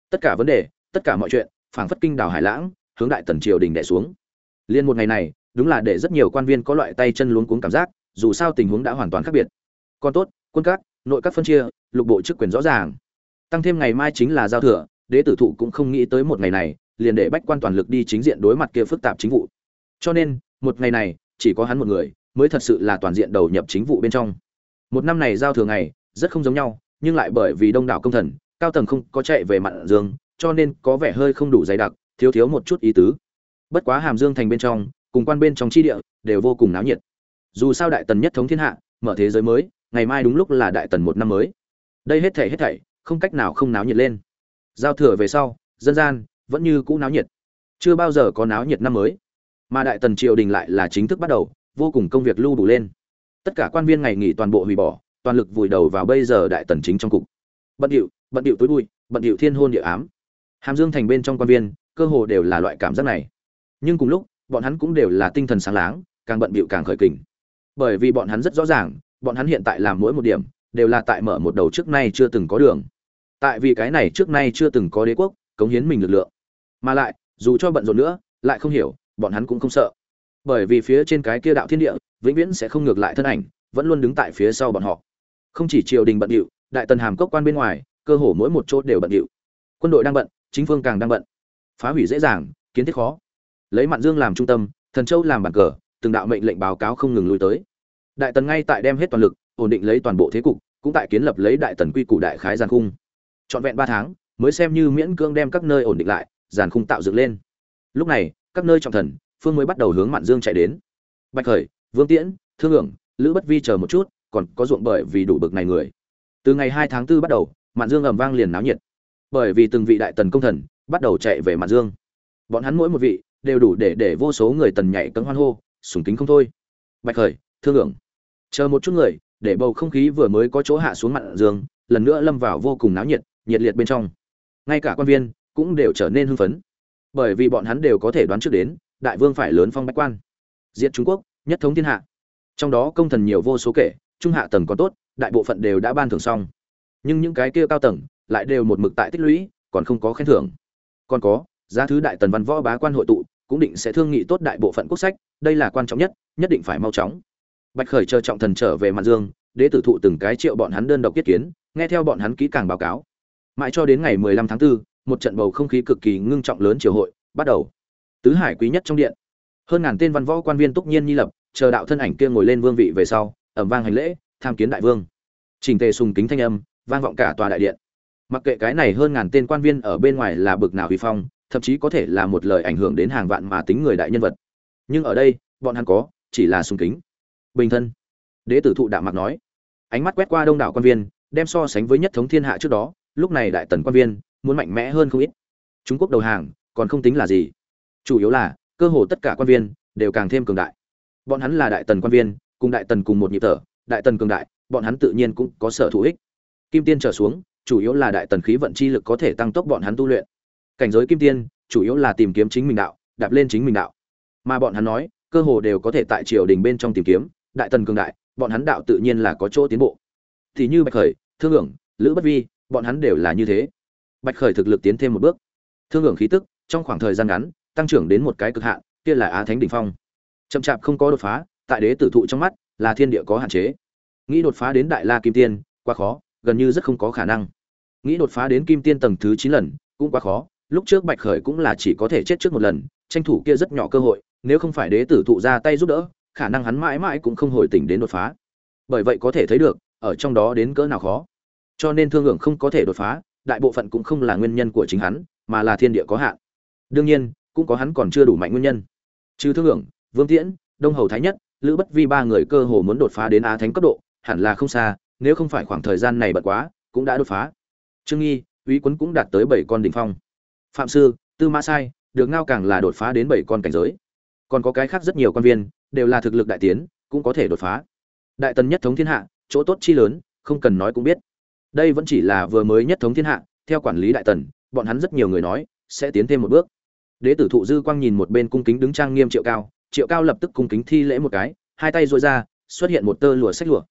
Tất cả vấn đề, tất cả mọi chuyện, phảng phất kinh đảo hải lãng, hướng đại tần triều đình đẻ xuống. Liên một ngày này, đúng là để rất nhiều quan viên có loại tay chân luống cuống cảm giác, dù sao tình huống đã hoàn toàn khác biệt. Còn tốt, quân các, nội các phân chia, lục bộ chức quyền rõ ràng. Tăng thêm ngày mai chính là giao thừa đế tử thụ cũng không nghĩ tới một ngày này, liền để bách quan toàn lực đi chính diện đối mặt kia phức tạp chính vụ. Cho nên, một ngày này, chỉ có hắn một người, mới thật sự là toàn diện đầu nhập chính vụ bên trong. Một năm này giao thừa ngày, rất không giống nhau, nhưng lại bởi vì đông đảo công thần, cao tầng không có chạy về mặn dương, cho nên có vẻ hơi không đủ dày đặc, thiếu thiếu một chút ý tứ. Bất quá hàm dương thành bên trong, cùng quan bên trong chi địa, đều vô cùng náo nhiệt. Dù sao đại tần nhất thống thiên hạ, mở thế giới mới, ngày mai đúng lúc là đại tần một năm mới. Đây hết thảy hết thảy, không cách nào không náo nhiệt lên giao thừa về sau, dân gian vẫn như cũ náo nhiệt. Chưa bao giờ có náo nhiệt năm mới. Mà đại tần triều đình lại là chính thức bắt đầu, vô cùng công việc lưu đủ lên. Tất cả quan viên ngày nghỉ toàn bộ hủy bỏ, toàn lực vùi đầu vào bây giờ đại tần chính trong cục. Bận điệu bận điệu tối bụi, bận điệu thiên hôn địa ám. Hàm dương thành bên trong quan viên, cơ hồ đều là loại cảm giác này. Nhưng cùng lúc, bọn hắn cũng đều là tinh thần sáng láng, càng bận bịu càng khởi kình. Bởi vì bọn hắn rất rõ ràng, bọn hắn hiện tại làm mỗi một điểm, đều là tại mở một đầu trước nay chưa từng có đường tại vì cái này trước nay chưa từng có đế quốc, cống hiến mình lực lượng. Mà lại, dù cho bận rộn nữa, lại không hiểu, bọn hắn cũng không sợ. Bởi vì phía trên cái kia đạo thiên địa, vĩnh viễn sẽ không ngược lại thân ảnh, vẫn luôn đứng tại phía sau bọn họ. Không chỉ triều đình bận điệu, đại tần hàm cốc quan bên ngoài, cơ hồ mỗi một chỗ đều bận điệu. Quân đội đang bận, chính phương càng đang bận. Phá hủy dễ dàng, kiến thiết khó. Lấy mạn dương làm trung tâm, thần châu làm bàn cờ, từng đạo mệnh lệnh báo cáo không ngừng lui tới. Đại tần ngay tại đem hết toàn lực, ổn định lấy toàn bộ thế cục, cũng tại kiến lập lấy đại tần quy củ đại khái giàn khung trọn vẹn ba tháng, mới xem như miễn cưỡng đem các nơi ổn định lại giàn khung tạo dựng lên. Lúc này, các nơi trọng thần, phương mới bắt đầu hướng mạn dương chạy đến. Bạch khởi, vương tiễn, thương hưởng lữ bất vi chờ một chút, còn có ruộng bởi vì đủ bực này người. Từ ngày hai tháng 4 bắt đầu, mạn dương ầm vang liền náo nhiệt. Bởi vì từng vị đại tần công thần bắt đầu chạy về mạn dương. Bọn hắn mỗi một vị đều đủ để để vô số người tần nhảy cấm hoan hô, sùng kính không thôi. Bạch khởi, thương hưởng chờ một chút người, để bầu không khí vừa mới có chỗ hạ xuống mạn dương, lần nữa lâm vào vô cùng náo nhiệt nhiệt liệt bên trong. Ngay cả quan viên cũng đều trở nên hưng phấn. Bởi vì bọn hắn đều có thể đoán trước đến, đại vương phải lớn phong bách quan. Diệt trung quốc, nhất thống thiên hạ. Trong đó công thần nhiều vô số kể, trung hạ tầng còn tốt, đại bộ phận đều đã ban thưởng xong. Nhưng những cái kia cao tầng lại đều một mực tại tích lũy, còn không có khen thưởng. Còn có, giá thứ đại tần văn võ bá quan hội tụ, cũng định sẽ thương nghị tốt đại bộ phận quốc sách, đây là quan trọng nhất nhất định phải mau chóng. Bạch khởi chờ trọng thần trở về mặt dương, đế tử thụ từng cái triệu bọn hắn đơn độc kết kiến, nghe theo bọn hắn kỹ càng báo cáo mãi cho đến ngày 15 tháng 4, một trận bầu không khí cực kỳ ngưng trọng lớn triều hội bắt đầu. Tứ hải quý nhất trong điện. Hơn ngàn tên văn võ quan viên túc nhiên nhi lập chờ đạo thân ảnh kia ngồi lên vương vị về sau ầm vang hành lễ tham kiến đại vương. Trình tề sùng kính thanh âm vang vọng cả tòa đại điện. Mặc kệ cái này hơn ngàn tên quan viên ở bên ngoài là bực nào huy phong thậm chí có thể là một lời ảnh hưởng đến hàng vạn mà tính người đại nhân vật. Nhưng ở đây bọn hắn có chỉ là sùng kính. Bình thân. Đế tử thụ đạo mặc nói. Ánh mắt quét qua đông đảo quan viên đem so sánh với nhất thống thiên hạ trước đó lúc này đại tần quan viên muốn mạnh mẽ hơn không ít. Trung quốc đầu hàng còn không tính là gì. Chủ yếu là, cơ hồ tất cả quan viên đều càng thêm cường đại. Bọn hắn là đại tần quan viên, cùng đại tần cùng một nhịp thở, đại tần cường đại, bọn hắn tự nhiên cũng có sở thụ ích. Kim tiên trở xuống, chủ yếu là đại tần khí vận chi lực có thể tăng tốc bọn hắn tu luyện. Cảnh giới kim tiên, chủ yếu là tìm kiếm chính mình đạo, đạp lên chính mình đạo. Mà bọn hắn nói, cơ hồ đều có thể tại triều đình bên trong tìm kiếm, đại tần cường đại, bọn hắn đạo tự nhiên là có chỗ tiến bộ. Thì như bạch khởi, thương hưởng, lữ bất vi bọn hắn đều là như thế. Bạch khởi thực lực tiến thêm một bước. Thương hưởng khí tức, trong khoảng thời gian ngắn, tăng trưởng đến một cái cực hạn, kia là á thánh đỉnh phong. Chậm chạp không có đột phá, tại đế tử thụ trong mắt, là thiên địa có hạn chế. Nghĩ đột phá đến đại la kim tiên, quá khó, gần như rất không có khả năng. Nghĩ đột phá đến kim tiên tầng thứ chín lần, cũng quá khó, lúc trước bạch khởi cũng là chỉ có thể chết trước một lần, tranh thủ kia rất nhỏ cơ hội, nếu không phải đế tử thụ ra tay giúp đỡ, khả năng hắn mãi mãi cũng không hồi tỉnh đến đột phá. Bởi vậy có thể thấy được, ở trong đó đến cỡ nào khó cho nên thương lượng không có thể đột phá đại bộ phận cũng không là nguyên nhân của chính hắn mà là thiên địa có hạn. Đương nhiên cũng có hắn còn chưa đủ mạnh nguyên nhân. Trừ thương lượng, vương tiễn đông hầu thái nhất lữ bất vi ba người cơ hồ muốn đột phá đến á thánh cấp độ hẳn là không xa nếu không phải khoảng thời gian này bận quá cũng đã đột phá. Trương nghi uy quấn cũng đạt tới bảy con đỉnh phong. Phạm sư tư mã sai được ngao càng là đột phá đến bảy con cảnh giới. Còn có cái khác rất nhiều quan viên đều là thực lực đại tiến cũng có thể đột phá. Đại tần nhất thống thiên hạ chỗ tốt chi lớn không cần nói cũng biết đây vẫn chỉ là vừa mới nhất thống thiên hạ, theo quản lý đại tần, bọn hắn rất nhiều người nói, sẽ tiến thêm một bước. Đế tử thụ dư quang nhìn một bên cung kính đứng trang nghiêm triệu cao triệu cao lập tức cung kính thi lễ một cái, hai tay dội ra, xuất hiện một tơ lụa sách lụa.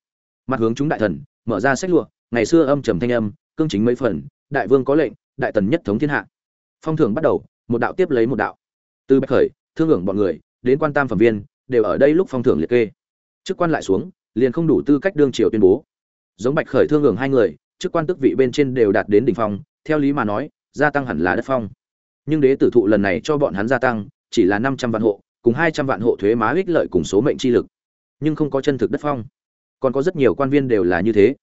Mặt hướng chúng đại thần, mở ra sách lụa, ngày xưa âm trầm thanh âm, cương chính mấy phần, đại vương có lệnh, đại tần nhất thống thiên hạ. Phong thưởng bắt đầu, một đạo tiếp lấy một đạo. Từ bạch khởi, thương hưởng bọn người, đến quan tam phẩm viên, đều ở đây lúc phong thưởng liệt kê. Chức quan lại xuống, liền không đủ tư cách đương triều tuyên bố. Giống bạch khởi thương hưởng hai người chức quan tước vị bên trên đều đạt đến đỉnh phong, theo lý mà nói, gia tăng hẳn là đất phong. Nhưng đế tử thụ lần này cho bọn hắn gia tăng, chỉ là năm trăm vạn hộ, cùng hai trăm vạn hộ thuế má ích lợi cùng số mệnh chi lực. Nhưng không có chân thực đất phong. Còn có rất nhiều quan viên đều là như thế.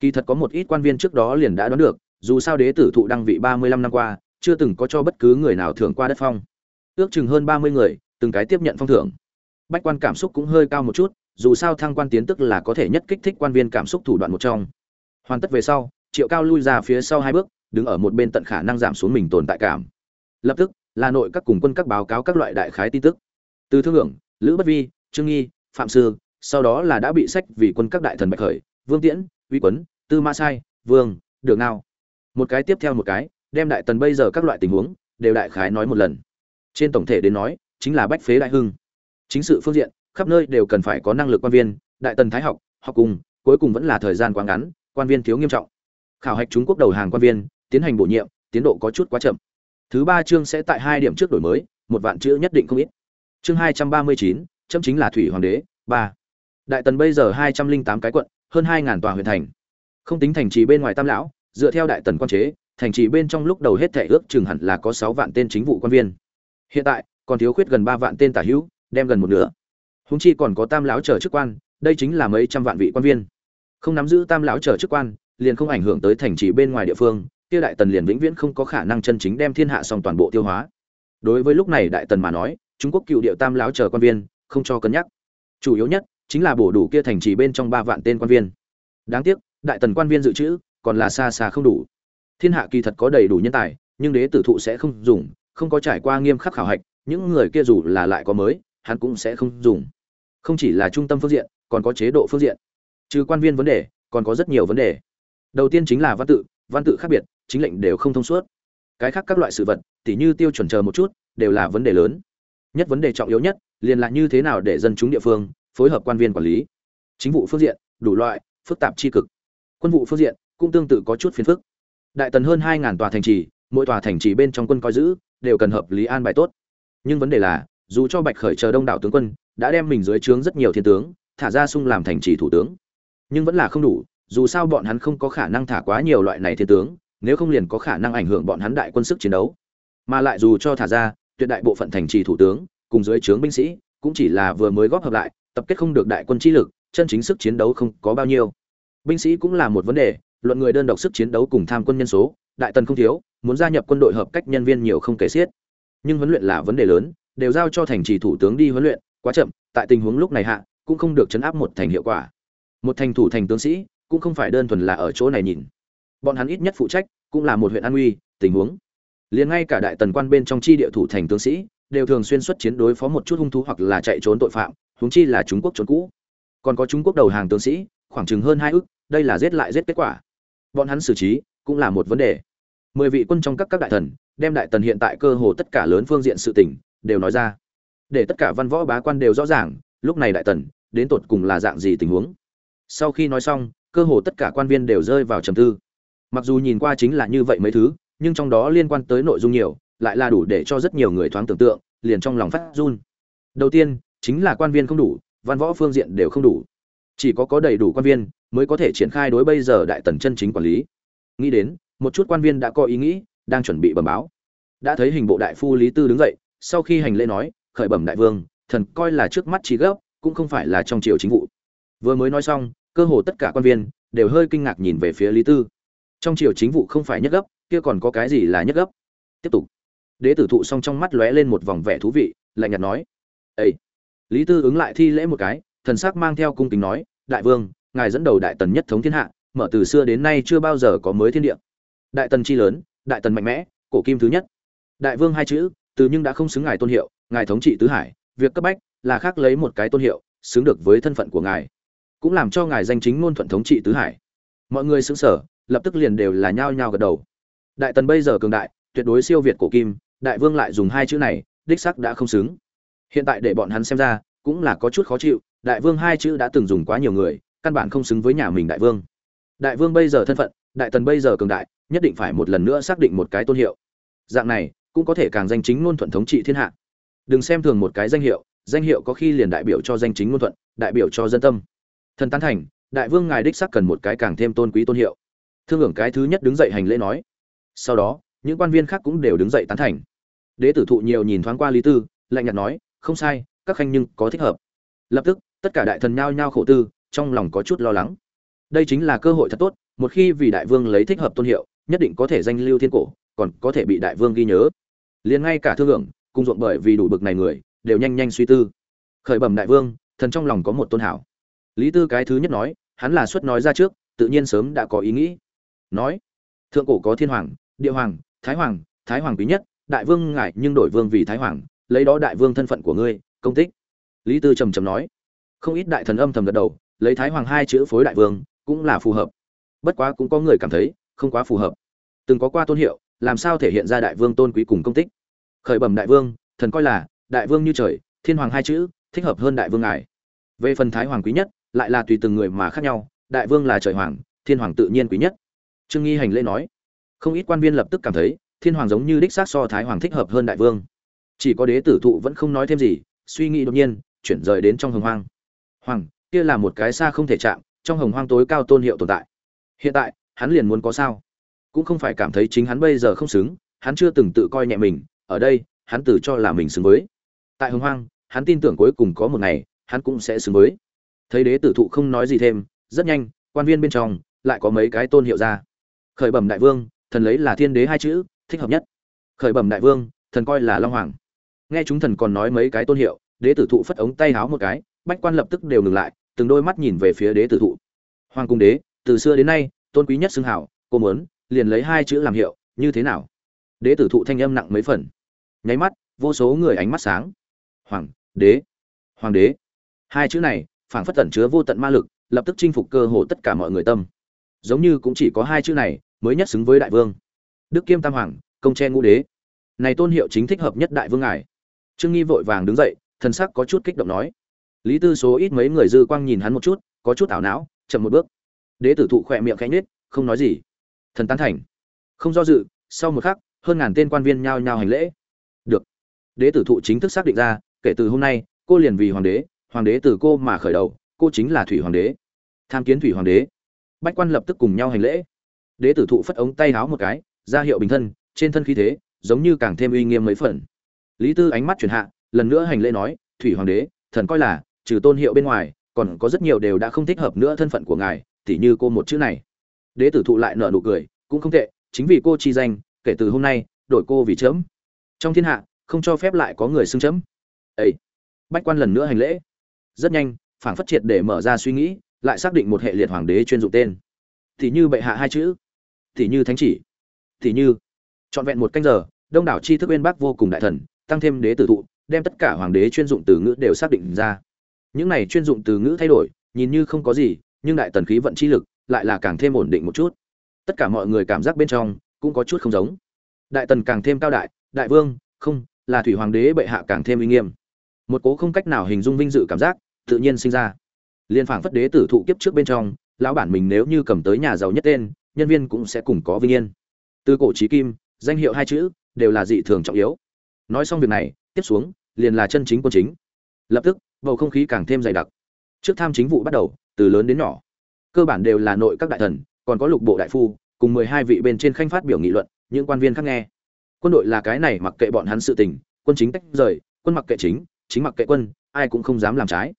Kỳ thật có một ít quan viên trước đó liền đã đoán được, dù sao đế tử thụ đăng vị ba mươi lăm năm qua, chưa từng có cho bất cứ người nào thưởng qua đất phong. Ước chừng hơn ba mươi người, từng cái tiếp nhận phong thưởng. Bách quan cảm xúc cũng hơi cao một chút, dù sao thăng quan tiến tức là có thể nhất kích thích quan viên cảm xúc thủ đoạn một trong hoàn tất về sau, triệu cao lui ra phía sau hai bước, đứng ở một bên tận khả năng giảm xuống mình tồn tại cảm. Lập tức, là nội các cùng quân các báo cáo các loại đại khái tin tức. Từ thương hưởng, lữ bất vi, trương nghi, phạm sư, sau đó là đã bị sách vì quân các đại thần bạch khởi, vương tiễn, uy quấn, tư ma sai, vương, đường nào một cái tiếp theo một cái, đem đại tần bây giờ các loại tình huống, đều đại khái nói một lần. Trên tổng thể đến nói, chính là bách phế đại hưng. Chính sự phương diện, khắp nơi đều cần phải có năng lực quan viên, đại tần thái học học cùng, cuối cùng vẫn là thời gian quá ngắn quan viên thiếu nghiêm trọng. Khảo hạch trung quốc đầu hàng quan viên, tiến hành bổ nhiệm, tiến độ có chút quá chậm. Thứ ba chương sẽ tại hai điểm trước đổi mới, một vạn chữ nhất định không ít. Chương hai trăm ba mươi chín, chấm chính là thủy hoàng đế, ba. Đại tần bây giờ hai trăm linh tám cái quận, hơn hai ngàn tòa huyện thành. Không tính thành trì bên ngoài tam lão, dựa theo đại tần quan chế, thành trì bên trong lúc đầu hết thể ước chừng hẳn là có sáu vạn tên chính vụ quan viên. Hiện tại, còn thiếu khuyết gần ba vạn tên tả hữu, đem gần một nửa. Húng chi còn có tam lão chờ chức quan, đây chính là mấy trăm vạn vị quan viên không nắm giữ tam lão chờ chức quan, liền không ảnh hưởng tới thành trì bên ngoài địa phương, kia đại tần liền vĩnh viễn không có khả năng chân chính đem thiên hạ xong toàn bộ tiêu hóa. Đối với lúc này đại tần mà nói, trung quốc cựu điệu tam lão chờ quan viên, không cho cân nhắc. Chủ yếu nhất, chính là bổ đủ kia thành trì bên trong ba vạn tên quan viên. Đáng tiếc, đại tần quan viên dự trữ, còn là xa xa không đủ. Thiên hạ kỳ thật có đầy đủ nhân tài, nhưng đế tử thụ sẽ không dùng, không có trải qua nghiêm khắc khảo hạch, những người kia dù là lại có mới, hắn cũng sẽ không dùng. Không chỉ là trung tâm phương diện, còn có chế độ phương diện trừ quan viên vấn đề, còn có rất nhiều vấn đề. Đầu tiên chính là văn tự văn tự khác biệt, chính lệnh đều không thông suốt. Cái khác các loại sự vật, tỉ như tiêu chuẩn chờ một chút, đều là vấn đề lớn. Nhất vấn đề trọng yếu nhất, liền là như thế nào để dân chúng địa phương phối hợp quan viên quản lý. Chính vụ phương diện, đủ loại, phức tạp tri cực. Quân vụ phương diện, cũng tương tự có chút phiền phức. Đại tần hơn hai ngàn tòa thành trì, mỗi tòa thành trì bên trong quân coi giữ, đều cần hợp lý an bài tốt. Nhưng vấn đề là, dù cho bạch khởi chờ đông đảo tướng quân, đã đem mình dưới trướng rất nhiều thiên tướng, thả ra sung làm thành trì thủ tướng nhưng vẫn là không đủ, dù sao bọn hắn không có khả năng thả quá nhiều loại này thiên tướng, nếu không liền có khả năng ảnh hưởng bọn hắn đại quân sức chiến đấu. Mà lại dù cho thả ra, tuyệt đại bộ phận thành trì thủ tướng, cùng dưới trướng binh sĩ, cũng chỉ là vừa mới góp hợp lại, tập kết không được đại quân chi lực, chân chính sức chiến đấu không có bao nhiêu. Binh sĩ cũng là một vấn đề, luận người đơn độc sức chiến đấu cùng tham quân nhân số, đại tần không thiếu, muốn gia nhập quân đội hợp cách nhân viên nhiều không kể xiết. Nhưng huấn luyện là vấn đề lớn, đều giao cho thành trì thủ tướng đi huấn luyện, quá chậm, tại tình huống lúc này hạ, cũng không được chấn áp một thành hiệu quả một thành thủ thành tướng sĩ, cũng không phải đơn thuần là ở chỗ này nhìn. Bọn hắn ít nhất phụ trách, cũng là một huyện an uy, tình huống. Liền ngay cả đại tần quan bên trong chi địa thủ thành tướng sĩ, đều thường xuyên xuất chiến đối phó một chút hung thú hoặc là chạy trốn tội phạm, huống chi là trung quốc trốn cũ. Còn có trung quốc đầu hàng tướng sĩ, khoảng chừng hơn hai ước đây là giết lại giết kết quả. Bọn hắn xử trí, cũng là một vấn đề. Mười vị quân trong các các đại thần, đem đại tần hiện tại cơ hồ tất cả lớn phương diện sự tỉnh đều nói ra. Để tất cả văn võ bá quan đều rõ ràng, lúc này đại tần, đến tột cùng là dạng gì tình huống sau khi nói xong, cơ hồ tất cả quan viên đều rơi vào trầm tư. Mặc dù nhìn qua chính là như vậy mấy thứ, nhưng trong đó liên quan tới nội dung nhiều, lại là đủ để cho rất nhiều người thoáng tưởng tượng, liền trong lòng phát run. Đầu tiên, chính là quan viên không đủ, văn võ phương diện đều không đủ. Chỉ có có đầy đủ quan viên, mới có thể triển khai đối bây giờ đại tần chân chính quản lý. Nghĩ đến, một chút quan viên đã có ý nghĩ, đang chuẩn bị bẩm báo. Đã thấy hình bộ đại phu lý tư đứng dậy, sau khi hành lễ nói, khởi bẩm đại vương, thần coi là trước mắt trí gấp cũng không phải là trong triều chính vụ. Vừa mới nói xong cơ hồ tất cả quan viên đều hơi kinh ngạc nhìn về phía lý tư. Trong triều chính vụ không phải nhất gấp, kia còn có cái gì là nhất gấp? Tiếp tục. Đế tử thụ xong trong mắt lóe lên một vòng vẻ thú vị, lạnh nhạt nói ây lý tư ứng lại thi lễ một cái, thần sắc mang theo cung kính nói, đại vương, ngài dẫn đầu đại tần nhất thống thiên hạ, mở từ xưa đến nay chưa bao giờ có mới thiên địa. Đại tần chi lớn, đại tần mạnh mẽ, cổ kim thứ nhất. Đại vương hai chữ, từ nhưng đã không xứng ngài tôn hiệu, ngài thống trị tứ hải, việc cấp bách là khác lấy một cái tôn hiệu, xứng được với thân phận của ngài cũng làm cho ngài danh chính ngôn thuận thống trị tứ hải. Mọi người xứng sở lập tức liền đều là nhao nhao gật đầu. Đại tần bây giờ cường đại, tuyệt đối siêu việt cổ kim, đại vương lại dùng hai chữ này, đích sắc đã không xứng. Hiện tại để bọn hắn xem ra, cũng là có chút khó chịu, đại vương hai chữ đã từng dùng quá nhiều người, căn bản không xứng với nhà mình đại vương. Đại vương bây giờ thân phận, đại tần bây giờ cường đại, nhất định phải một lần nữa xác định một cái tôn hiệu. Dạng này, cũng có thể càng danh chính ngôn thuận thống trị thiên hạ. Đừng xem thường một cái danh hiệu danh hiệu có khi liền đại biểu cho danh chính ngôn thuận, đại biểu cho dân tâm thần tán thành, đại vương ngài đích xác cần một cái càng thêm tôn quý tôn hiệu. Thương hưởng cái thứ nhất đứng dậy hành lễ nói. Sau đó, những quan viên khác cũng đều đứng dậy tán thành. Đế tử thụ nhiều nhìn thoáng qua lý tư, lạnh nhạt nói, không sai, các khanh nhưng có thích hợp. Lập tức, tất cả đại thần nhao nhao khổ tư, trong lòng có chút lo lắng. Đây chính là cơ hội thật tốt, một khi vì đại vương lấy thích hợp tôn hiệu, nhất định có thể danh lưu thiên cổ, còn có thể bị đại vương ghi nhớ. Liền ngay cả thương hưởng, cùng ruộng bởi vì đủ bực này người, đều nhanh nhanh suy tư. Khởi bẩm đại vương, thần trong lòng có một tôn hảo lý tư cái thứ nhất nói, hắn là xuất nói ra trước, tự nhiên sớm đã có ý nghĩ. Nói, thượng cổ có thiên hoàng, địa hoàng, thái hoàng thái hoàng quý nhất, đại vương ngại nhưng đổi vương vì thái hoàng, lấy đó đại vương thân phận của ngươi, công tích. Lý tư trầm trầm nói, không ít đại thần âm thầm gật đầu, lấy thái hoàng hai chữ phối đại vương, cũng là phù hợp. Bất quá cũng có người cảm thấy, không quá phù hợp. Từng có qua tôn hiệu, làm sao thể hiện ra đại vương tôn quý cùng công tích? Khởi bẩm đại vương, thần coi là, đại vương như trời, thiên hoàng hai chữ, thích hợp hơn đại vương ngài. Về phần thái hoàng quý nhất lại là tùy từng người mà khác nhau, đại vương là trời hoàng, thiên hoàng tự nhiên quý nhất. Trương nghi hành lễ nói, không ít quan viên lập tức cảm thấy, thiên hoàng giống như đích xác so thái hoàng thích hợp hơn đại vương. Chỉ có đế tử thụ vẫn không nói thêm gì, suy nghĩ đột nhiên, chuyển rời đến trong hồng hoang. Hoàng, kia là một cái xa không thể chạm, trong hồng hoang tối cao tôn hiệu tồn tại. Hiện tại, hắn liền muốn có sao? Cũng không phải cảm thấy chính hắn bây giờ không xứng, hắn chưa từng tự coi nhẹ mình, ở đây, hắn tự cho là mình xứng với. Tại hồng hoang, hắn tin tưởng cuối cùng có một ngày, hắn cũng sẽ xứng với thấy đế tử thụ không nói gì thêm, rất nhanh, quan viên bên trong lại có mấy cái tôn hiệu ra. Khởi bẩm đại vương, thần lấy là thiên đế hai chữ, thích hợp nhất. Khởi bẩm đại vương, thần coi là long hoàng. Nghe chúng thần còn nói mấy cái tôn hiệu, đế tử thụ phất ống tay háo một cái, bách quan lập tức đều ngừng lại, từng đôi mắt nhìn về phía đế tử thụ. Hoàng cung đế, từ xưa đến nay, tôn quý nhất xưng hảo, cô muốn, liền lấy hai chữ làm hiệu, như thế nào? Đế tử thụ thanh âm nặng mấy phần. Nháy mắt, vô số người ánh mắt sáng. Hoàng đế hoàng đế. Hai chữ này phảng phất tẩn chứa vô tận ma lực, lập tức chinh phục cơ hồ tất cả mọi người tâm. Giống như cũng chỉ có hai chữ này, mới nhất xứng với đại vương. Đức kiêm tam hoàng, công tre ngũ đế. Này tôn hiệu chính thích hợp nhất đại vương ngài. Trương nghi vội vàng đứng dậy, thần sắc có chút kích động nói. Lý tư số ít mấy người dư quang nhìn hắn một chút, có chút ảo não, chậm một bước. Đế tử thụ khỏe miệng khẽ nhếch, không nói gì. Thần tán thành. Không do dự, sau một khắc, hơn ngàn tên quan viên nhao nhao hành lễ. Được. Đế tử thụ chính thức xác định ra, kể từ hôm nay, cô liền vì hoàng đế hoàng đế từ cô mà khởi đầu, cô chính là thủy hoàng đế. Tham kiến thủy hoàng đế. Bách quan lập tức cùng nhau hành lễ. Đế tử thụ phất ống tay háo một cái, ra hiệu bình thân, trên thân khí thế, giống như càng thêm uy nghiêm mấy phần. Lý tư ánh mắt chuyển hạ, lần nữa hành lễ nói, thủy hoàng đế, thần coi là, trừ tôn hiệu bên ngoài, còn có rất nhiều đều đã không thích hợp nữa thân phận của ngài, tỉ như cô một chữ này. Đế tử thụ lại nở nụ cười, cũng không tệ, chính vì cô chi danh, kể từ hôm nay, đổi cô vì chấm. Trong thiên hạ, không cho phép lại có người xưng chấm. Ấy bách quan lần nữa hành lễ rất nhanh, phảng phất triệt để mở ra suy nghĩ, lại xác định một hệ liệt hoàng đế chuyên dụng tên. Thì như bệ hạ hai chữ, thì như thánh chỉ, thì như trọn vẹn một canh giờ, đông đảo tri thức uyên bác vô cùng đại thần, tăng thêm đế tử thụ, đem tất cả hoàng đế chuyên dụng từ ngữ đều xác định ra. Những này chuyên dụng từ ngữ thay đổi, nhìn như không có gì, nhưng đại tần khí vận chi lực lại là càng thêm ổn định một chút. Tất cả mọi người cảm giác bên trong cũng có chút không giống. Đại tần càng thêm cao đại đại vương, không, là thủy hoàng đế bệ hạ càng thêm uy nghiêm. Một cố không cách nào hình dung vinh dự cảm giác tự nhiên sinh ra. Liên phảng phất đế tử thụ kiếp trước bên trong, lão bản mình nếu như cầm tới nhà giàu nhất tên, nhân viên cũng sẽ cùng có vinh yên. Từ cổ chí kim, danh hiệu hai chữ, đều là dị thường trọng yếu. Nói xong việc này, tiếp xuống, liền là chân chính quân chính. Lập tức, bầu không khí càng thêm dày đặc. Trước tham chính vụ bắt đầu, từ lớn đến nhỏ. Cơ bản đều là nội các đại thần, còn có lục bộ đại phu, cùng mười hai vị bên trên khanh phát biểu nghị luận, những quan viên khác nghe. Quân đội là cái này mặc kệ bọn hắn sự tình, quân chính tách rời, quân mặc kệ chính chính mặc kệ quân, ai cũng không dám làm trái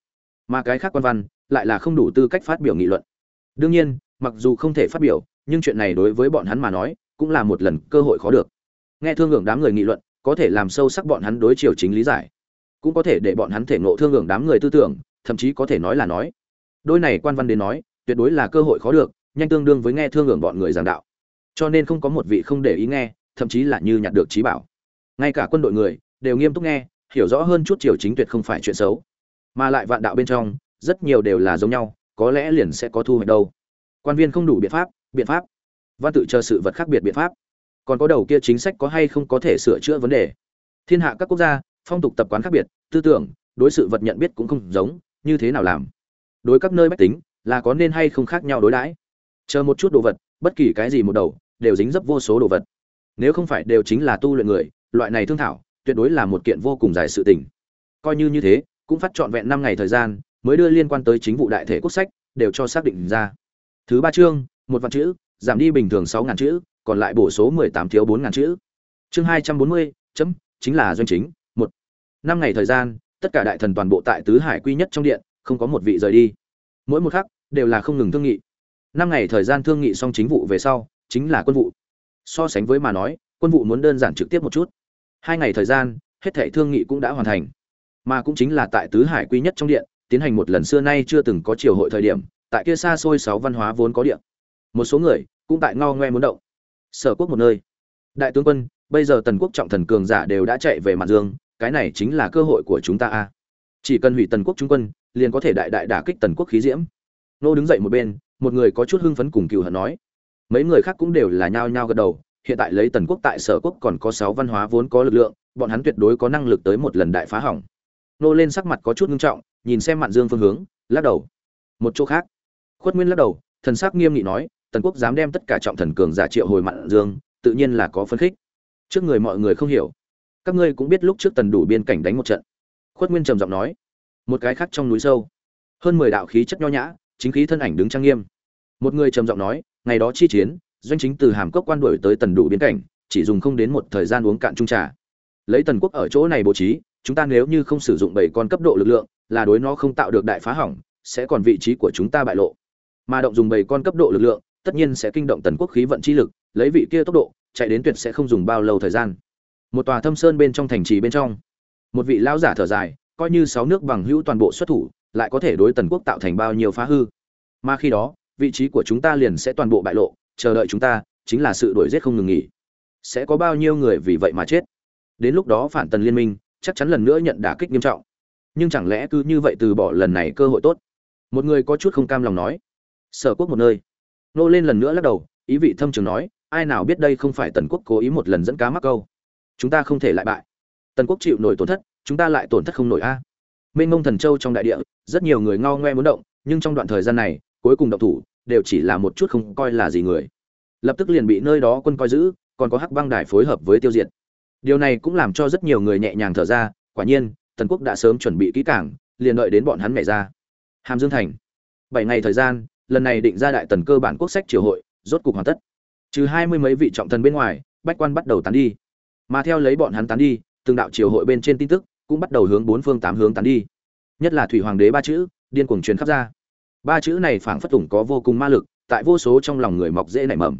mà cái khác quan văn lại là không đủ tư cách phát biểu nghị luận. Đương nhiên, mặc dù không thể phát biểu, nhưng chuyện này đối với bọn hắn mà nói cũng là một lần cơ hội khó được. Nghe thương hưởng đám người nghị luận, có thể làm sâu sắc bọn hắn đối chiều chính lý giải, cũng có thể để bọn hắn thể ngộ thương hưởng đám người tư tưởng, thậm chí có thể nói là nói. Đôi này quan văn đến nói, tuyệt đối là cơ hội khó được, nhanh tương đương với nghe thương hưởng bọn người giảng đạo. Cho nên không có một vị không để ý nghe, thậm chí là như nhặt được trí bảo. Ngay cả quân đội người đều nghiêm túc nghe, hiểu rõ hơn chút chiều chính tuyệt không phải chuyện xấu mà lại vạn đạo bên trong, rất nhiều đều là giống nhau, có lẽ liền sẽ có thu hoạch đâu. Quan viên không đủ biện pháp biện pháp. Văn tự chờ sự vật khác biệt biện pháp. Còn có đầu kia chính sách có hay không có thể sửa chữa vấn đề. Thiên hạ các quốc gia, phong tục tập quán khác biệt, tư tưởng, đối sự vật nhận biết cũng không giống, như thế nào làm? Đối các nơi bách tính, là có nên hay không khác nhau đối đãi? Chờ một chút đồ vật, bất kỳ cái gì một đầu, đều dính dấp vô số đồ vật. Nếu không phải đều chính là tu luyện người, loại này thương thảo, tuyệt đối là một kiện vô cùng dài sự tình. Coi như như thế cũng phát trọn vẹn năm ngày thời gian, mới đưa liên quan tới chính vụ đại thể quốc sách, đều cho xác định ra. Thứ ba chương, một vạn chữ, giảm đi bình thường sáu ngàn chữ, còn lại bổ số mười tám thiếu bốn ngàn chữ. Chương hai trăm bốn mươi, chấm, chính là doanh chính, một. Năm ngày thời gian, tất cả đại thần toàn bộ tại tứ hải quy nhất trong điện, không có một vị rời đi. Mỗi một khắc, đều là không ngừng thương nghị. Năm ngày thời gian thương nghị xong chính vụ về sau, chính là quân vụ. So sánh với mà nói, quân vụ muốn đơn giản trực tiếp một chút. Hai ngày thời gian, hết thảy thương nghị cũng đã hoàn thành mà cũng chính là tại tứ hải quy nhất trong điện, tiến hành một lần xưa nay chưa từng có triều hội thời điểm, tại kia xa xôi sáu văn hóa vốn có điện. Một số người cũng tại ngao ngoe muốn động. Sở quốc một nơi. Đại tướng quân, bây giờ tần quốc trọng thần cường giả đều đã chạy về mặt dương, cái này chính là cơ hội của chúng ta a. Chỉ cần hủy tần quốc trung quân, liền có thể đại đại đả kích tần quốc khí diễm. Nô đứng dậy một bên, một người có chút hưng phấn cùng cựu hận nói. Mấy người khác cũng đều là nhao nhao gật đầu, hiện tại lấy tần quốc tại sở quốc còn có sáu văn hóa vốn có lực lượng, bọn hắn tuyệt đối có năng lực tới một lần đại phá hỏng nô lên sắc mặt có chút nghiêm trọng, nhìn xem mạn dương phương hướng, lắc đầu. Một chỗ khác. Khuất nguyên lắc đầu, thần sắc nghiêm nghị nói, tần quốc dám đem tất cả trọng thần cường giả triệu hồi mạn dương, tự nhiên là có phấn khích. Trước người mọi người không hiểu. Các ngươi cũng biết lúc trước tần đủ biên cảnh đánh một trận. Khuất nguyên trầm giọng nói. Một cái khác trong núi sâu. Hơn mười đạo khí chất nho nhã, chính khí thân ảnh đứng trang nghiêm. Một người trầm giọng nói, ngày đó chi chiến, doanh chính từ hàm cốc quan đuổi tới tần đủ biên cảnh, chỉ dùng không đến một thời gian uống cạn trung trà. Lấy tần quốc ở chỗ này bố trí chúng ta nếu như không sử dụng bảy con cấp độ lực lượng, là đối nó không tạo được đại phá hỏng, sẽ còn vị trí của chúng ta bại lộ. Mà động dùng bảy con cấp độ lực lượng, tất nhiên sẽ kinh động tần quốc khí vận chi lực, lấy vị kia tốc độ, chạy đến tuyệt sẽ không dùng bao lâu thời gian. Một tòa thâm sơn bên trong thành trì bên trong. Một vị lão giả thở dài, coi như sáu nước bằng hữu toàn bộ xuất thủ, lại có thể đối tần quốc tạo thành bao nhiêu phá hư. Mà khi đó, vị trí của chúng ta liền sẽ toàn bộ bại lộ, chờ đợi chúng ta, chính là sự đuổi giết không ngừng nghỉ. Sẽ có bao nhiêu người vì vậy mà chết? Đến lúc đó phản tần liên minh chắc chắn lần nữa nhận đả kích nghiêm trọng. Nhưng chẳng lẽ cứ như vậy từ bỏ lần này cơ hội tốt? Một người có chút không cam lòng nói. Sở quốc một nơi. Nô lên lần nữa lắc đầu, ý vị thâm trường nói, ai nào biết đây không phải tần quốc cố ý một lần dẫn cá mắc câu? Chúng ta không thể lại bại. Tần quốc chịu nổi tổn thất, chúng ta lại tổn thất không nổi a. À. mênh mông thần châu trong đại địa, rất nhiều người ngao ngoe muốn động, nhưng trong đoạn thời gian này, cuối cùng động thủ, đều chỉ là một chút không coi là gì người. Lập tức liền bị nơi đó quân coi giữ, còn có hắc băng đài phối hợp với tiêu diệt điều này cũng làm cho rất nhiều người nhẹ nhàng thở ra, quả nhiên, tần quốc đã sớm chuẩn bị kỹ cảng liền đợi đến bọn hắn mẹ ra. Hàm dương thành. Bảy ngày thời gian, lần này định ra đại tần cơ bản quốc sách triều hội, rốt cục hoàn tất. Trừ hai mươi mấy vị trọng thần bên ngoài, bách quan bắt đầu tán đi. Mà theo lấy bọn hắn tán đi, từng đạo triều hội bên trên tin tức cũng bắt đầu hướng bốn phương tám hướng tán đi. Nhất là thủy hoàng đế ba chữ, điên cuồng truyền khắp ra. Ba chữ này phảng phất tủng có vô cùng ma lực, tại vô số trong lòng người mọc dễ nảy mầm.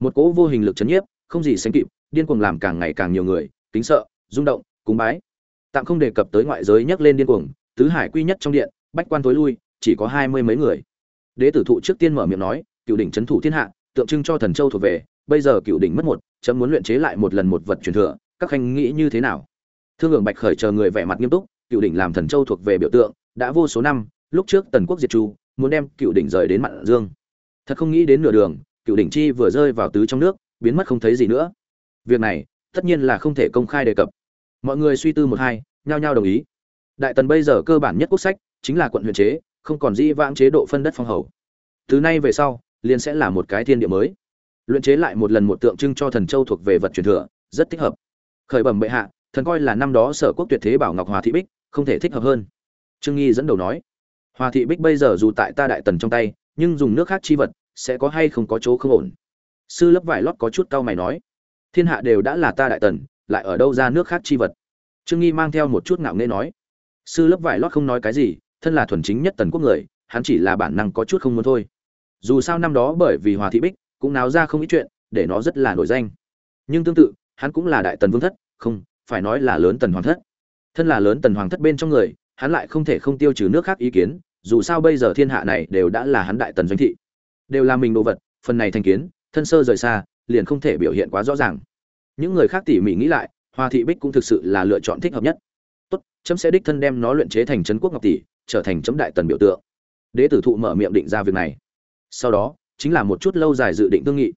Một cỗ vô hình lực chấn nhiếp, không gì sánh kịp điên cuồng làm càng ngày càng nhiều người, kính sợ, rung động, cúng bái. Tạm không đề cập tới ngoại giới nhắc lên điên cuồng, tứ hải quy nhất trong điện, bách quan tối lui, chỉ có hai mươi mấy người. Đế tử thụ trước tiên mở miệng nói, cựu đỉnh trấn thủ thiên hạ, tượng trưng cho thần châu thuộc về, bây giờ cựu đỉnh mất một, chấm muốn luyện chế lại một lần một vật truyền thừa, các khanh nghĩ như thế nào? Thương hưởng bạch khởi chờ người vẻ mặt nghiêm túc, cựu đỉnh làm thần châu thuộc về biểu tượng, đã vô số năm, lúc trước tần quốc diệt chu, muốn đem cựu đỉnh rời đến mạn dương. Thật không nghĩ đến nửa đường, cựu đỉnh chi vừa rơi vào tứ trong nước, biến mất không thấy gì nữa việc này, tất nhiên là không thể công khai đề cập. Mọi người suy tư một hai, nhao nhao đồng ý. Đại tần bây giờ cơ bản nhất quốc sách, chính là quận huyện chế, không còn dĩ vãng chế độ phân đất phong hầu. Từ nay về sau, liền sẽ là một cái thiên địa mới. Luyện chế lại một lần một tượng trưng cho thần châu thuộc về vật truyền thừa, rất thích hợp. Khởi bẩm bệ hạ, thần coi là năm đó sở quốc tuyệt thế bảo ngọc hòa thị bích, không thể thích hợp hơn. Trương nghi dẫn đầu nói, hòa thị bích bây giờ dù tại ta đại tần trong tay, nhưng dùng nước khác chi vật, sẽ có hay không có chỗ không ổn? Sư lớp vải lót có chút cau mày nói thiên hạ đều đã là ta đại tần, lại ở đâu ra nước khác chi vật? Trương nghi mang theo một chút ngạo nghễ nói. Sư lớp vải lót không nói cái gì, thân là thuần chính nhất tần quốc người, hắn chỉ là bản năng có chút không muốn thôi. Dù sao năm đó bởi vì hòa thị bích, cũng náo ra không ít chuyện, để nó rất là nổi danh. Nhưng tương tự, hắn cũng là đại tần vương thất, không, phải nói là lớn tần hoàng thất. Thân là lớn tần hoàng thất bên trong người, hắn lại không thể không tiêu trừ nước khác ý kiến, dù sao bây giờ thiên hạ này đều đã là hắn đại tần doanh thị. Đều là mình đồ vật, phần này thành kiến, thân sơ rời xa liền không thể biểu hiện quá rõ ràng. Những người khác tỉ mỉ nghĩ lại, hoa thị bích cũng thực sự là lựa chọn thích hợp nhất. Tốt, chấm sẽ đích thân đem nó luyện chế thành trấn quốc ngọc tỷ, trở thành chấm đại tần biểu tượng. Đế tử thụ mở miệng định ra việc này. Sau đó, chính là một chút lâu dài dự định thương nghị.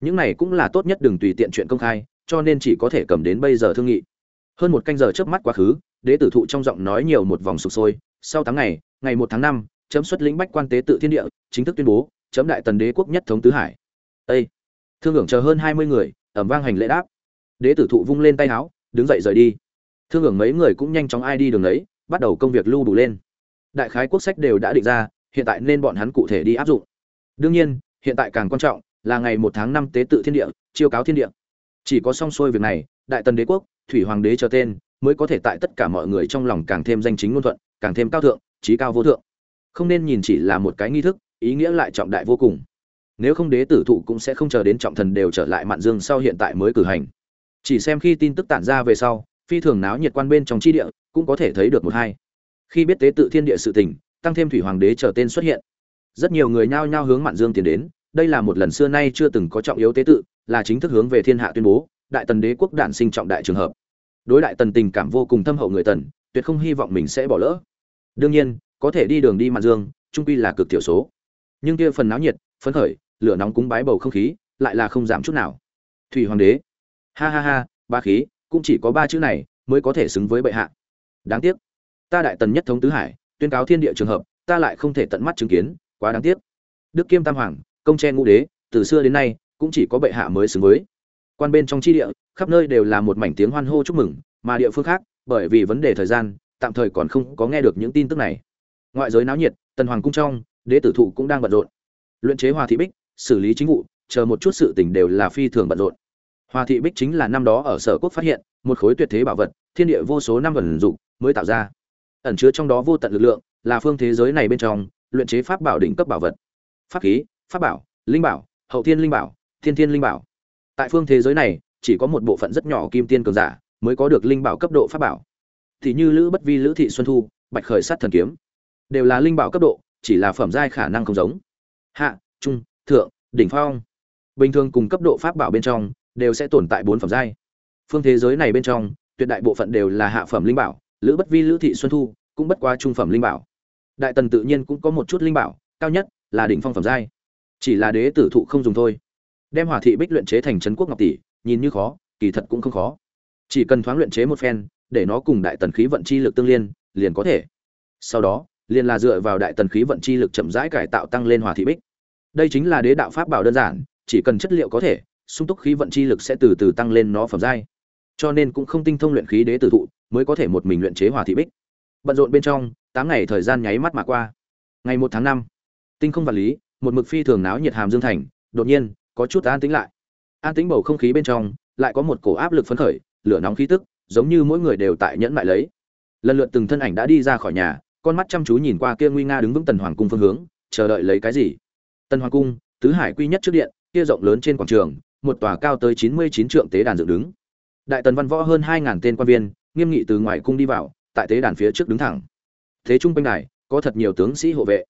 Những này cũng là tốt nhất đừng tùy tiện chuyện công khai, cho nên chỉ có thể cầm đến bây giờ thương nghị. Hơn một canh giờ trước mắt quá khứ, đế tử thụ trong giọng nói nhiều một vòng sụp sôi. Sau tháng ngày ngày một tháng năm, chấm xuất lĩnh bách quan tế tự thiên địa, chính thức tuyên bố, chấm đại tần đế quốc nhất thống tứ hải. Ê! Thương hưởng chờ hơn hai mươi người, ẩm vang hành lễ đáp. Đế tử thụ vung lên tay áo, đứng dậy rời đi. Thương hưởng mấy người cũng nhanh chóng ai đi đường ấy, bắt đầu công việc lưu đủ lên. Đại khái quốc sách đều đã định ra, hiện tại nên bọn hắn cụ thể đi áp dụng. Đương nhiên, hiện tại càng quan trọng là ngày một tháng năm tế tự thiên địa, chiêu cáo thiên địa. Chỉ có song xuôi việc này, đại tần đế quốc, thủy hoàng đế cho tên, mới có thể tại tất cả mọi người trong lòng càng thêm danh chính ngôn thuận, càng thêm cao thượng trí cao vô thượng. Không nên nhìn chỉ là một cái nghi thức, ý nghĩa lại trọng đại vô cùng nếu không đế tử thụ cũng sẽ không chờ đến trọng thần đều trở lại mạn dương sau hiện tại mới cử hành. Chỉ xem khi tin tức tản ra về sau, phi thường náo nhiệt quan bên trong tri địa, cũng có thể thấy được một hai. Khi biết tế tự thiên địa sự tình, tăng thêm thủy hoàng đế trở tên xuất hiện. Rất nhiều người nhao nhao hướng mạn dương tiến đến, đây là một lần xưa nay chưa từng có trọng yếu tế tự, là chính thức hướng về thiên hạ tuyên bố, đại tần đế quốc đản sinh trọng đại trường hợp. Đối đại tần tình cảm vô cùng thâm hậu người tần, tuyệt không hy vọng mình sẽ bỏ lỡ. Đương nhiên, có thể đi đường đi mạn dương, trung quy là cực thiểu số. Nhưng kia phần náo nhiệt, phấn khởi lửa nóng cúng bái bầu không khí, lại là không giảm chút nào. Thủy hoàng đế. Ha ha ha, ba khí, cũng chỉ có ba chữ này mới có thể xứng với bệ hạ. Đáng tiếc. Ta đại tần nhất thống tứ hải, tuyên cáo thiên địa trường hợp, ta lại không thể tận mắt chứng kiến, quá đáng tiếc. Đức kiêm tam hoàng, công tre ngũ đế, từ xưa đến nay, cũng chỉ có bệ hạ mới xứng với. Quan bên trong tri địa, khắp nơi đều là một mảnh tiếng hoan hô chúc mừng, mà địa phương khác, bởi vì vấn đề thời gian, tạm thời còn không có nghe được những tin tức này. Ngoại giới náo nhiệt, tần hoàng cung trong, đế tử thụ cũng đang bận rộn. Luyện chế hòa thị bích xử lý chính vụ, chờ một chút sự tình đều là phi thường bận rộn. Hòa thị bích chính là năm đó ở sở quốc phát hiện, một khối tuyệt thế bảo vật, thiên địa vô số năm vận dụng, mới tạo ra. Ẩn chứa trong đó vô tận lực lượng, là phương thế giới này bên trong, luyện chế pháp bảo đỉnh cấp bảo vật. Pháp khí, pháp bảo, linh bảo, hậu thiên linh bảo, thiên thiên linh bảo. Tại phương thế giới này, chỉ có một bộ phận rất nhỏ kim tiên cường giả mới có được linh bảo cấp độ pháp bảo. Thì như lữ bất vi, lữ thị xuân thu, bạch khởi sát thần kiếm, đều là linh bảo cấp độ, chỉ là phẩm giai khả năng không giống. Hạ, trung thượng, đỉnh phong. Bình thường cùng cấp độ pháp bảo bên trong, đều sẽ tồn tại bốn phẩm giai. Phương thế giới này bên trong, tuyệt đại bộ phận đều là hạ phẩm linh bảo, lữ bất vi, lữ thị, xuân thu, cũng bất quá trung phẩm linh bảo. Đại tần tự nhiên cũng có một chút linh bảo, cao nhất là đỉnh phong phẩm giai. Chỉ là đế tử thụ không dùng thôi. Đem hỏa thị bích luyện chế thành trấn quốc ngọc tỷ, nhìn như khó, kỳ thật cũng không khó. Chỉ cần thoáng luyện chế một phen, để nó cùng đại tần khí vận chi lực tương liên, liền có thể. Sau đó, liền là dựa vào đại tần khí vận chi lực chậm rãi cải tạo tăng lên hỏa thị bích đây chính là đế đạo pháp bảo đơn giản, chỉ cần chất liệu có thể, sung túc khí vận chi lực sẽ từ từ tăng lên nó phẩm giai. Cho nên cũng không tinh thông luyện khí đế tử thụ, mới có thể một mình luyện chế hòa thị bích. Bận rộn bên trong, tám ngày thời gian nháy mắt mà qua. Ngày một tháng năm, tinh không vật lý, một mực phi thường náo nhiệt hàm dương thành, đột nhiên, có chút an tĩnh lại. An tĩnh bầu không khí bên trong, lại có một cổ áp lực phấn khởi, lửa nóng khí tức, giống như mỗi người đều tại nhẫn lại lấy. Lần lượt từng thân ảnh đã đi ra khỏi nhà, con mắt chăm chú nhìn qua kia nguy nga đứng vững tần hoàng cung phương hướng, chờ đợi lấy cái gì? Tân hoàng cung, tứ hải quy nhất trước điện, kia rộng lớn trên quảng trường, một tòa cao tới chín mươi chín trượng tế đàn dựng đứng. Đại tần văn võ hơn hai ngàn tên quan viên, nghiêm nghị từ ngoài cung đi vào, tại tế đàn phía trước đứng thẳng. Thế trung quanh đài, có thật nhiều tướng sĩ hộ vệ.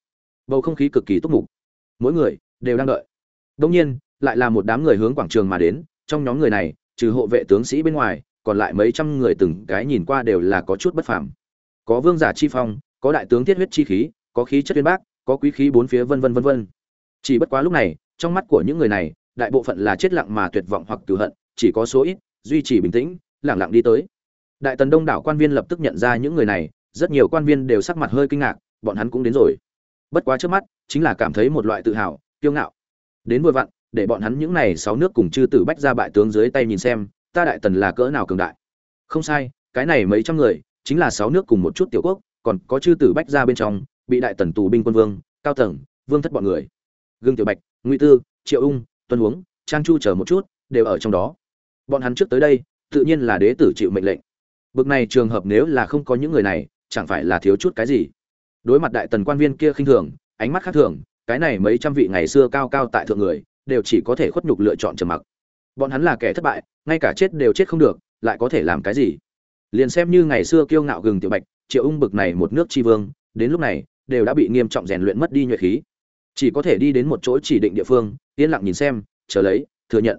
Bầu không khí cực kỳ túc mục. Mỗi người, đều đang đợi. Đương nhiên, lại là một đám người hướng quảng trường mà đến, trong nhóm người này, trừ hộ vệ tướng sĩ bên ngoài, còn lại mấy trăm người từng cái nhìn qua đều là có chút bất phàm. Có vương giả chi phong, có đại tướng tiết huyết chi khí, có khí chất uyên bác, có quý khí bốn phía vân vân vân vân chỉ bất quá lúc này, trong mắt của những người này, đại bộ phận là chết lặng mà tuyệt vọng hoặc cửu hận, chỉ có số ít duy trì bình tĩnh lặng lặng đi tới. Đại tần đông đảo quan viên lập tức nhận ra những người này, rất nhiều quan viên đều sắc mặt hơi kinh ngạc, bọn hắn cũng đến rồi. Bất quá trước mắt, chính là cảm thấy một loại tự hào, kiêu ngạo. Đến vội vặn, để bọn hắn những này sáu nước cùng chư tử bách ra bại tướng dưới tay nhìn xem, ta đại tần là cỡ nào cường đại? Không sai, cái này mấy trăm người, chính là sáu nước cùng một chút tiểu quốc, còn có chư tử bách ra bên trong, bị đại tần tù binh quân vương, cao tầng, vương thất bọn người gương tiểu bạch, ngụy tư, triệu ung, tuân huống, trang chu chờ một chút, đều ở trong đó. Bọn hắn trước tới đây, tự nhiên là đế tử chịu mệnh lệnh. Bực này trường hợp nếu là không có những người này, chẳng phải là thiếu chút cái gì. Đối mặt đại tần quan viên kia khinh thường, ánh mắt khác thường, cái này mấy trăm vị ngày xưa cao cao tại thượng người, đều chỉ có thể khuất nhục lựa chọn trầm mặc. Bọn hắn là kẻ thất bại, ngay cả chết đều chết không được, lại có thể làm cái gì? Liền xem như ngày xưa kiêu ngạo gừng tiểu bạch, triệu ung bực này một nước tri vương, đến lúc này, đều đã bị nghiêm trọng rèn luyện mất đi nhuệ khí chỉ có thể đi đến một chỗ chỉ định địa phương, yên lặng nhìn xem, chờ lấy, thừa nhận.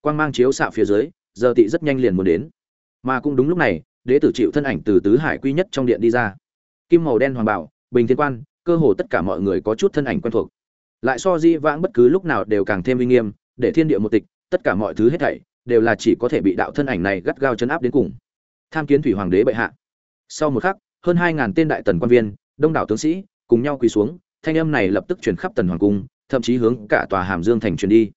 Quang mang chiếu xạ phía dưới, giờ tị rất nhanh liền muốn đến. Mà cũng đúng lúc này, đế tử chịu thân ảnh từ tứ hải quy nhất trong điện đi ra. Kim màu đen hoàng bảo, bình thiên quan, cơ hồ tất cả mọi người có chút thân ảnh quen thuộc. Lại so di vãng bất cứ lúc nào đều càng thêm uy nghiêm, để thiên địa một tịch, tất cả mọi thứ hết thảy đều là chỉ có thể bị đạo thân ảnh này gắt gao chấn áp đến cùng. Tham kiến thủy hoàng đế bệ hạ. Sau một khắc, hơn hai ngàn tên đại tần quan viên, đông đảo tướng sĩ, cùng nhau quỳ xuống thanh âm này lập tức truyền khắp tần hoàng cung, thậm chí hướng cả tòa hàm dương thành truyền đi.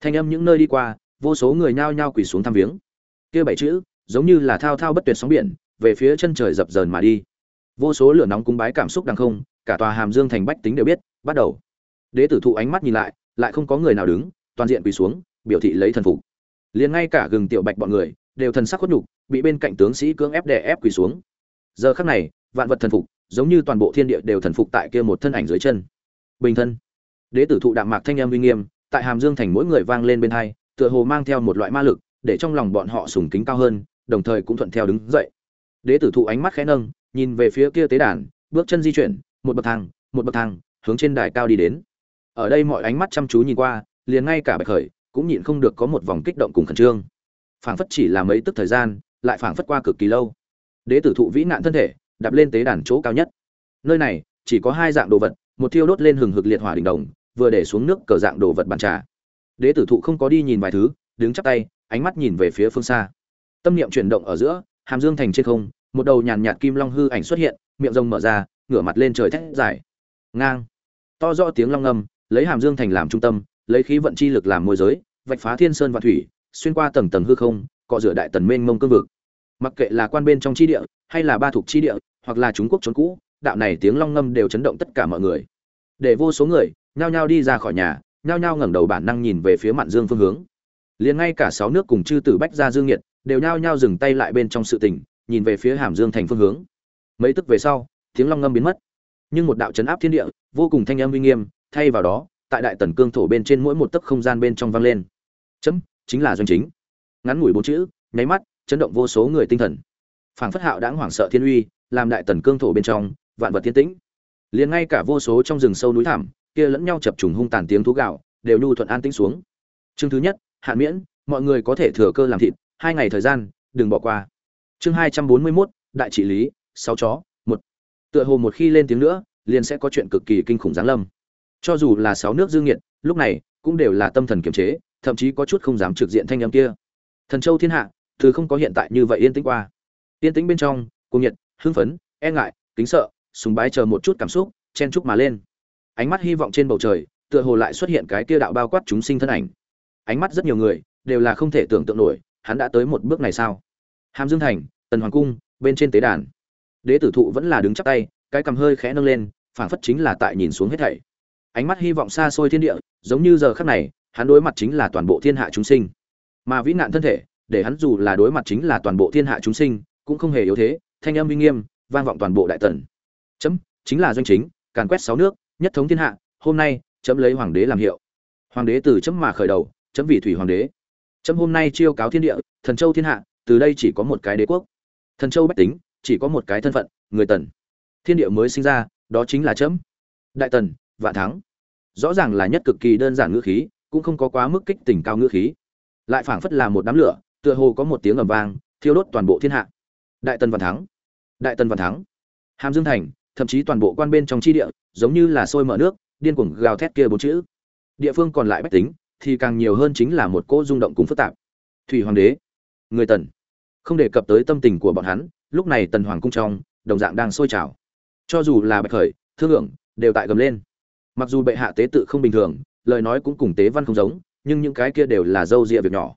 Thanh âm những nơi đi qua, vô số người nhao nhao quỳ xuống thăm viếng. Kia bảy chữ, giống như là thao thao bất tuyệt sóng biển, về phía chân trời dập dờn mà đi. Vô số lửa nóng cung bái cảm xúc đằng không, cả tòa hàm dương thành bách tính đều biết, bắt đầu. Đế tử thụ ánh mắt nhìn lại lại không có người nào đứng, toàn diện quỳ xuống, biểu thị lấy thần phục. Liền ngay cả gừng tiểu bạch bọn người, đều thần sắc khuất nhục, bị bên cạnh tướng sĩ cưỡng ép đè ép quỳ xuống. Giờ khắc này, vạn vật thần phục giống như toàn bộ thiên địa đều thần phục tại kia một thân ảnh dưới chân. Bình thân. Đế tử thụ đạm mạc thanh âm uy nghiêm, tại hàm dương thành mỗi người vang lên bên hai, tựa hồ mang theo một loại ma lực, để trong lòng bọn họ sùng kính cao hơn, đồng thời cũng thuận theo đứng dậy. Đế tử thụ ánh mắt khẽ nâng, nhìn về phía kia tế đàn, bước chân di chuyển, một bậc thang, một bậc thang, hướng trên đài cao đi đến. Ở đây mọi ánh mắt chăm chú nhìn qua, liền ngay cả bạch khởi, cũng nhịn không được có một vòng kích động cùng khẩn trương. Phảng phất chỉ là mấy tức thời gian, lại phảng phất qua cực kỳ lâu. Đế tử thụ vĩ nạn thân thể đạp lên tế đàn chỗ cao nhất. Nơi này, chỉ có hai dạng đồ vật, một thiêu đốt lên hừng hực liệt hỏa đỉnh đồng, vừa để xuống nước cờ dạng đồ vật bàn trà. Đế tử thụ không có đi nhìn vài thứ, đứng chắp tay, ánh mắt nhìn về phía phương xa. Tâm niệm chuyển động ở giữa, hàm dương thành trên không, một đầu nhàn nhạt kim long hư ảnh xuất hiện, miệng rồng mở ra, ngửa mặt lên trời thét dài. Ngang. To rõ tiếng long ngâm, lấy hàm dương thành làm trung tâm, lấy khí vận chi lực làm môi giới, vạch phá thiên sơn và thủy, xuyên qua tầng tầng hư không, cọ rửa đại tần mênh mông cương vực mặc kệ là quan bên trong chi địa, hay là ba thuộc chi địa, hoặc là trung quốc trốn cũ, đạo này tiếng long ngâm đều chấn động tất cả mọi người. Để vô số người, nhao nhao đi ra khỏi nhà, nhao nhao ngẩng đầu bản năng nhìn về phía mạn dương phương hướng. Liền ngay cả sáu nước cùng chư tử bách gia dương nhiệt đều nhao nhao dừng tay lại bên trong sự tình, nhìn về phía hàm dương thành phương hướng. Mấy tức về sau, tiếng long ngâm biến mất. Nhưng một đạo chấn áp thiên địa, vô cùng thanh âm uy nghiêm, thay vào đó, tại đại tần cương thổ bên trên mỗi một tấc không gian bên trong vang lên. Chấm, chính là doanh chính. Ngắn ngủi bốn chữ, nháy mắt chấn động vô số người tinh thần. Phảng phất hạo đãng hoảng sợ thiên uy làm đại tần cương thổ bên trong vạn vật thiên tĩnh. Liền ngay cả vô số trong rừng sâu núi thảm kia lẫn nhau chập trùng hung tàn tiếng thú gạo đều nhu thuận an tĩnh xuống. Chương thứ nhất hạn miễn mọi người có thể thừa cơ làm thịt hai ngày thời gian đừng bỏ qua. Chương hai trăm bốn mươi 241, đại trị lý sáu chó một. Tựa hồ một khi lên tiếng nữa liền sẽ có chuyện cực kỳ kinh khủng giáng lâm. Cho dù là sáu nước dương nghiệt lúc này cũng đều là tâm thần kiềm chế thậm chí có chút không dám trực diện thanh âm kia. Thần châu thiên hạ thứ không có hiện tại như vậy yên tĩnh qua. Yên tĩnh bên trong, cuồng nhiệt, hưng phấn e ngại, kính sợ, sùng bái chờ một chút cảm xúc, chen chúc mà lên. Ánh mắt hy vọng trên bầu trời, tựa hồ lại xuất hiện cái kia đạo bao quát chúng sinh thân ảnh. Ánh mắt rất nhiều người, đều là không thể tưởng tượng nổi, hắn đã tới một bước này sao? Hàm dương thành, tần hoàng cung, bên trên tế đàn. Đế tử thụ vẫn là đứng chắp tay, cái cầm hơi khẽ nâng lên, phảng phất chính là tại nhìn xuống hết thảy. Ánh mắt hy vọng xa xôi thiên địa, giống như giờ khắc này, hắn đối mặt chính là toàn bộ thiên hạ chúng sinh. Mà vĩ nạn thân thể để hắn dù là đối mặt chính là toàn bộ thiên hạ chúng sinh, cũng không hề yếu thế, thanh âm uy nghiêm, vang vọng toàn bộ đại tần. Chấm, chính là doanh chính, càn quét sáu nước, nhất thống thiên hạ, hôm nay, chấm lấy hoàng đế làm hiệu. Hoàng đế từ chấm mà khởi đầu, chấm vị thủy hoàng đế. Chấm hôm nay chiêu cáo thiên địa, thần châu thiên hạ, từ đây chỉ có một cái đế quốc. Thần châu bách tính, chỉ có một cái thân phận, người tần. Thiên địa mới sinh ra, đó chính là chấm. Đại tần, vạn thắng. Rõ ràng là nhất cực kỳ đơn giản ngữ khí, cũng không có quá mức kích tình cao ngữ khí. Lại phảng phất là một đám lửa tựa hồ có một tiếng ầm vang, thiêu đốt toàn bộ thiên hạ. Đại tần vạn thắng, đại tần vạn thắng. Hàm dương thành, thậm chí toàn bộ quan bên trong chi địa, giống như là sôi mở nước, điên cuồng gào thét kia bốn chữ. Địa phương còn lại bách tính, thì càng nhiều hơn chính là một cỗ rung động cùng phức tạp. Thủy hoàng đế, người tần. Không đề cập tới tâm tình của bọn hắn, lúc này tần hoàng cung trong, đồng dạng đang sôi trào. Cho dù là bạch khởi, thương hưởng đều tại gầm lên. Mặc dù bệ hạ tế tự không bình thường, lời nói cũng cùng tế văn không giống, nhưng những cái kia đều là dâu dịa việc nhỏ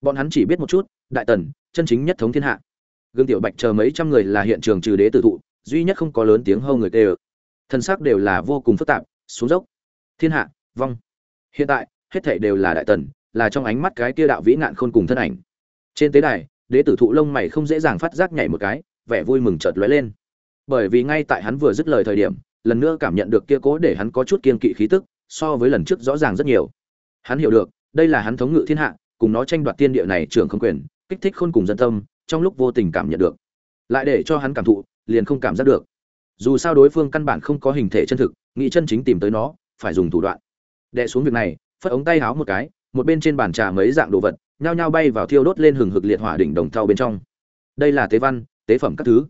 bọn hắn chỉ biết một chút, đại tần, chân chính nhất thống thiên hạ. Gương tiểu bạch chờ mấy trăm người là hiện trường trừ đế tử thụ, duy nhất không có lớn tiếng hâu người tê ơ. Thân xác đều là vô cùng phức tạp, xuống dốc. Thiên hạ, vong. Hiện tại, hết thảy đều là đại tần, là trong ánh mắt cái kia đạo vĩ ngạn khôn cùng thân ảnh. Trên tế đài, đế tử thụ lông mày không dễ dàng phát giác nhảy một cái, vẻ vui mừng chợt lóe lên. Bởi vì ngay tại hắn vừa dứt lời thời điểm, lần nữa cảm nhận được kia cố để hắn có chút kiên kỵ khí tức, so với lần trước rõ ràng rất nhiều. Hắn hiểu được, đây là hắn thống ngự thiên hạ cùng nó tranh đoạt tiên địa này trưởng không quyền, kích thích khôn cùng dân tâm, trong lúc vô tình cảm nhận được. Lại để cho hắn cảm thụ, liền không cảm giác được. Dù sao đối phương căn bản không có hình thể chân thực, nghĩ chân chính tìm tới nó, phải dùng thủ đoạn. Đệ xuống việc này, phất ống tay háo một cái, một bên trên bàn trà mấy dạng đồ vật, nhao nhao bay vào thiêu đốt lên hừng hực liệt hỏa đỉnh đồng thau bên trong. Đây là tế văn, tế phẩm các thứ.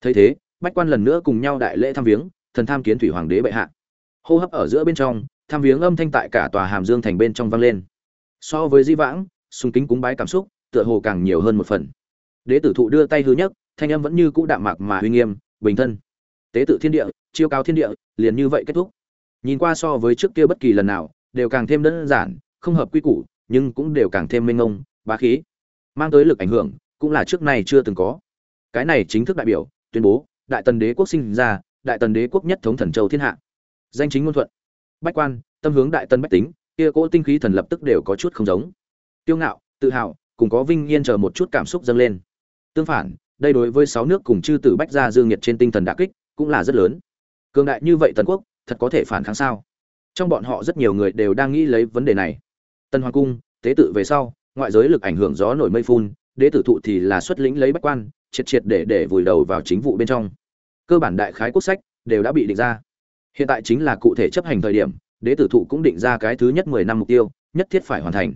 Thấy thế, bách quan lần nữa cùng nhau đại lễ thăm viếng, thần tham kiến thủy hoàng đế bệ hạ. Hô hấp ở giữa bên trong thăm viếng âm thanh tại cả tòa hàm dương thành bên trong vang lên so với di vãng sung kính cúng bái cảm xúc, tựa hồ càng nhiều hơn một phần. Đế tử thụ đưa tay hư nhất thanh âm vẫn như cũ đạm mạc mà uy nghiêm, bình thân. Tế tự thiên địa, chiêu cao thiên địa, liền như vậy kết thúc. Nhìn qua so với trước kia bất kỳ lần nào, đều càng thêm đơn giản, không hợp quy củ, nhưng cũng đều càng thêm mênh ngông bá khí. Mang tới lực ảnh hưởng, cũng là trước này chưa từng có. Cái này chính thức đại biểu, tuyên bố, đại tần đế quốc sinh ra, đại tần đế quốc nhất thống thần châu thiên hạ. Danh chính ngôn thuận. Bách quan, tâm hướng đại tần bách tính kia cỗ tinh khí thần lập tức đều có chút không giống. Tiêu ngạo, tự hào, cùng có vinh yên chờ một chút cảm xúc dâng lên. Tương phản, đây đối với sáu nước cùng chư tử bách gia dương nhiệt trên tinh thần đả kích, cũng là rất lớn. Cường đại như vậy tần quốc, thật có thể phản kháng sao? Trong bọn họ rất nhiều người đều đang nghĩ lấy vấn đề này. Tân hoàng cung, tế tự về sau, ngoại giới lực ảnh hưởng gió nổi mây phun, đế tử thụ thì là xuất lĩnh lấy bách quan, triệt triệt để để vùi đầu vào chính vụ bên trong. Cơ bản đại khái quốc sách đều đã bị định ra. Hiện tại chính là cụ thể chấp hành thời điểm đế tử thụ cũng định ra cái thứ nhất mười năm mục tiêu, nhất thiết phải hoàn thành.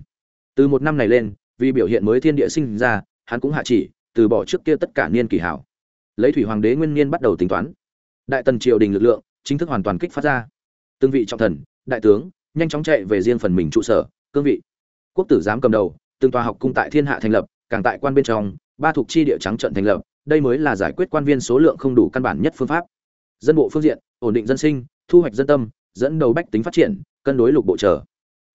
Từ một năm này lên, vì biểu hiện mới thiên địa sinh ra, hắn cũng hạ chỉ, từ bỏ trước kia tất cả niên kỳ hảo. Lấy thủy hoàng đế nguyên niên bắt đầu tính toán. Đại tần triều đình lực lượng, chính thức hoàn toàn kích phát ra. Từng vị trọng thần, đại tướng, nhanh chóng chạy về riêng phần mình trụ sở, cương vị. Quốc tử giám cầm đầu, từng tòa học cung tại thiên hạ thành lập, càng tại quan bên trong, ba thuộc chi địa trắng trận thành lập, đây mới là giải quyết quan viên số lượng không đủ căn bản nhất phương pháp. Dân bộ phương diện, ổn định dân sinh, thu hoạch dân tâm dẫn đầu bách tính phát triển, cân đối lục bộ trở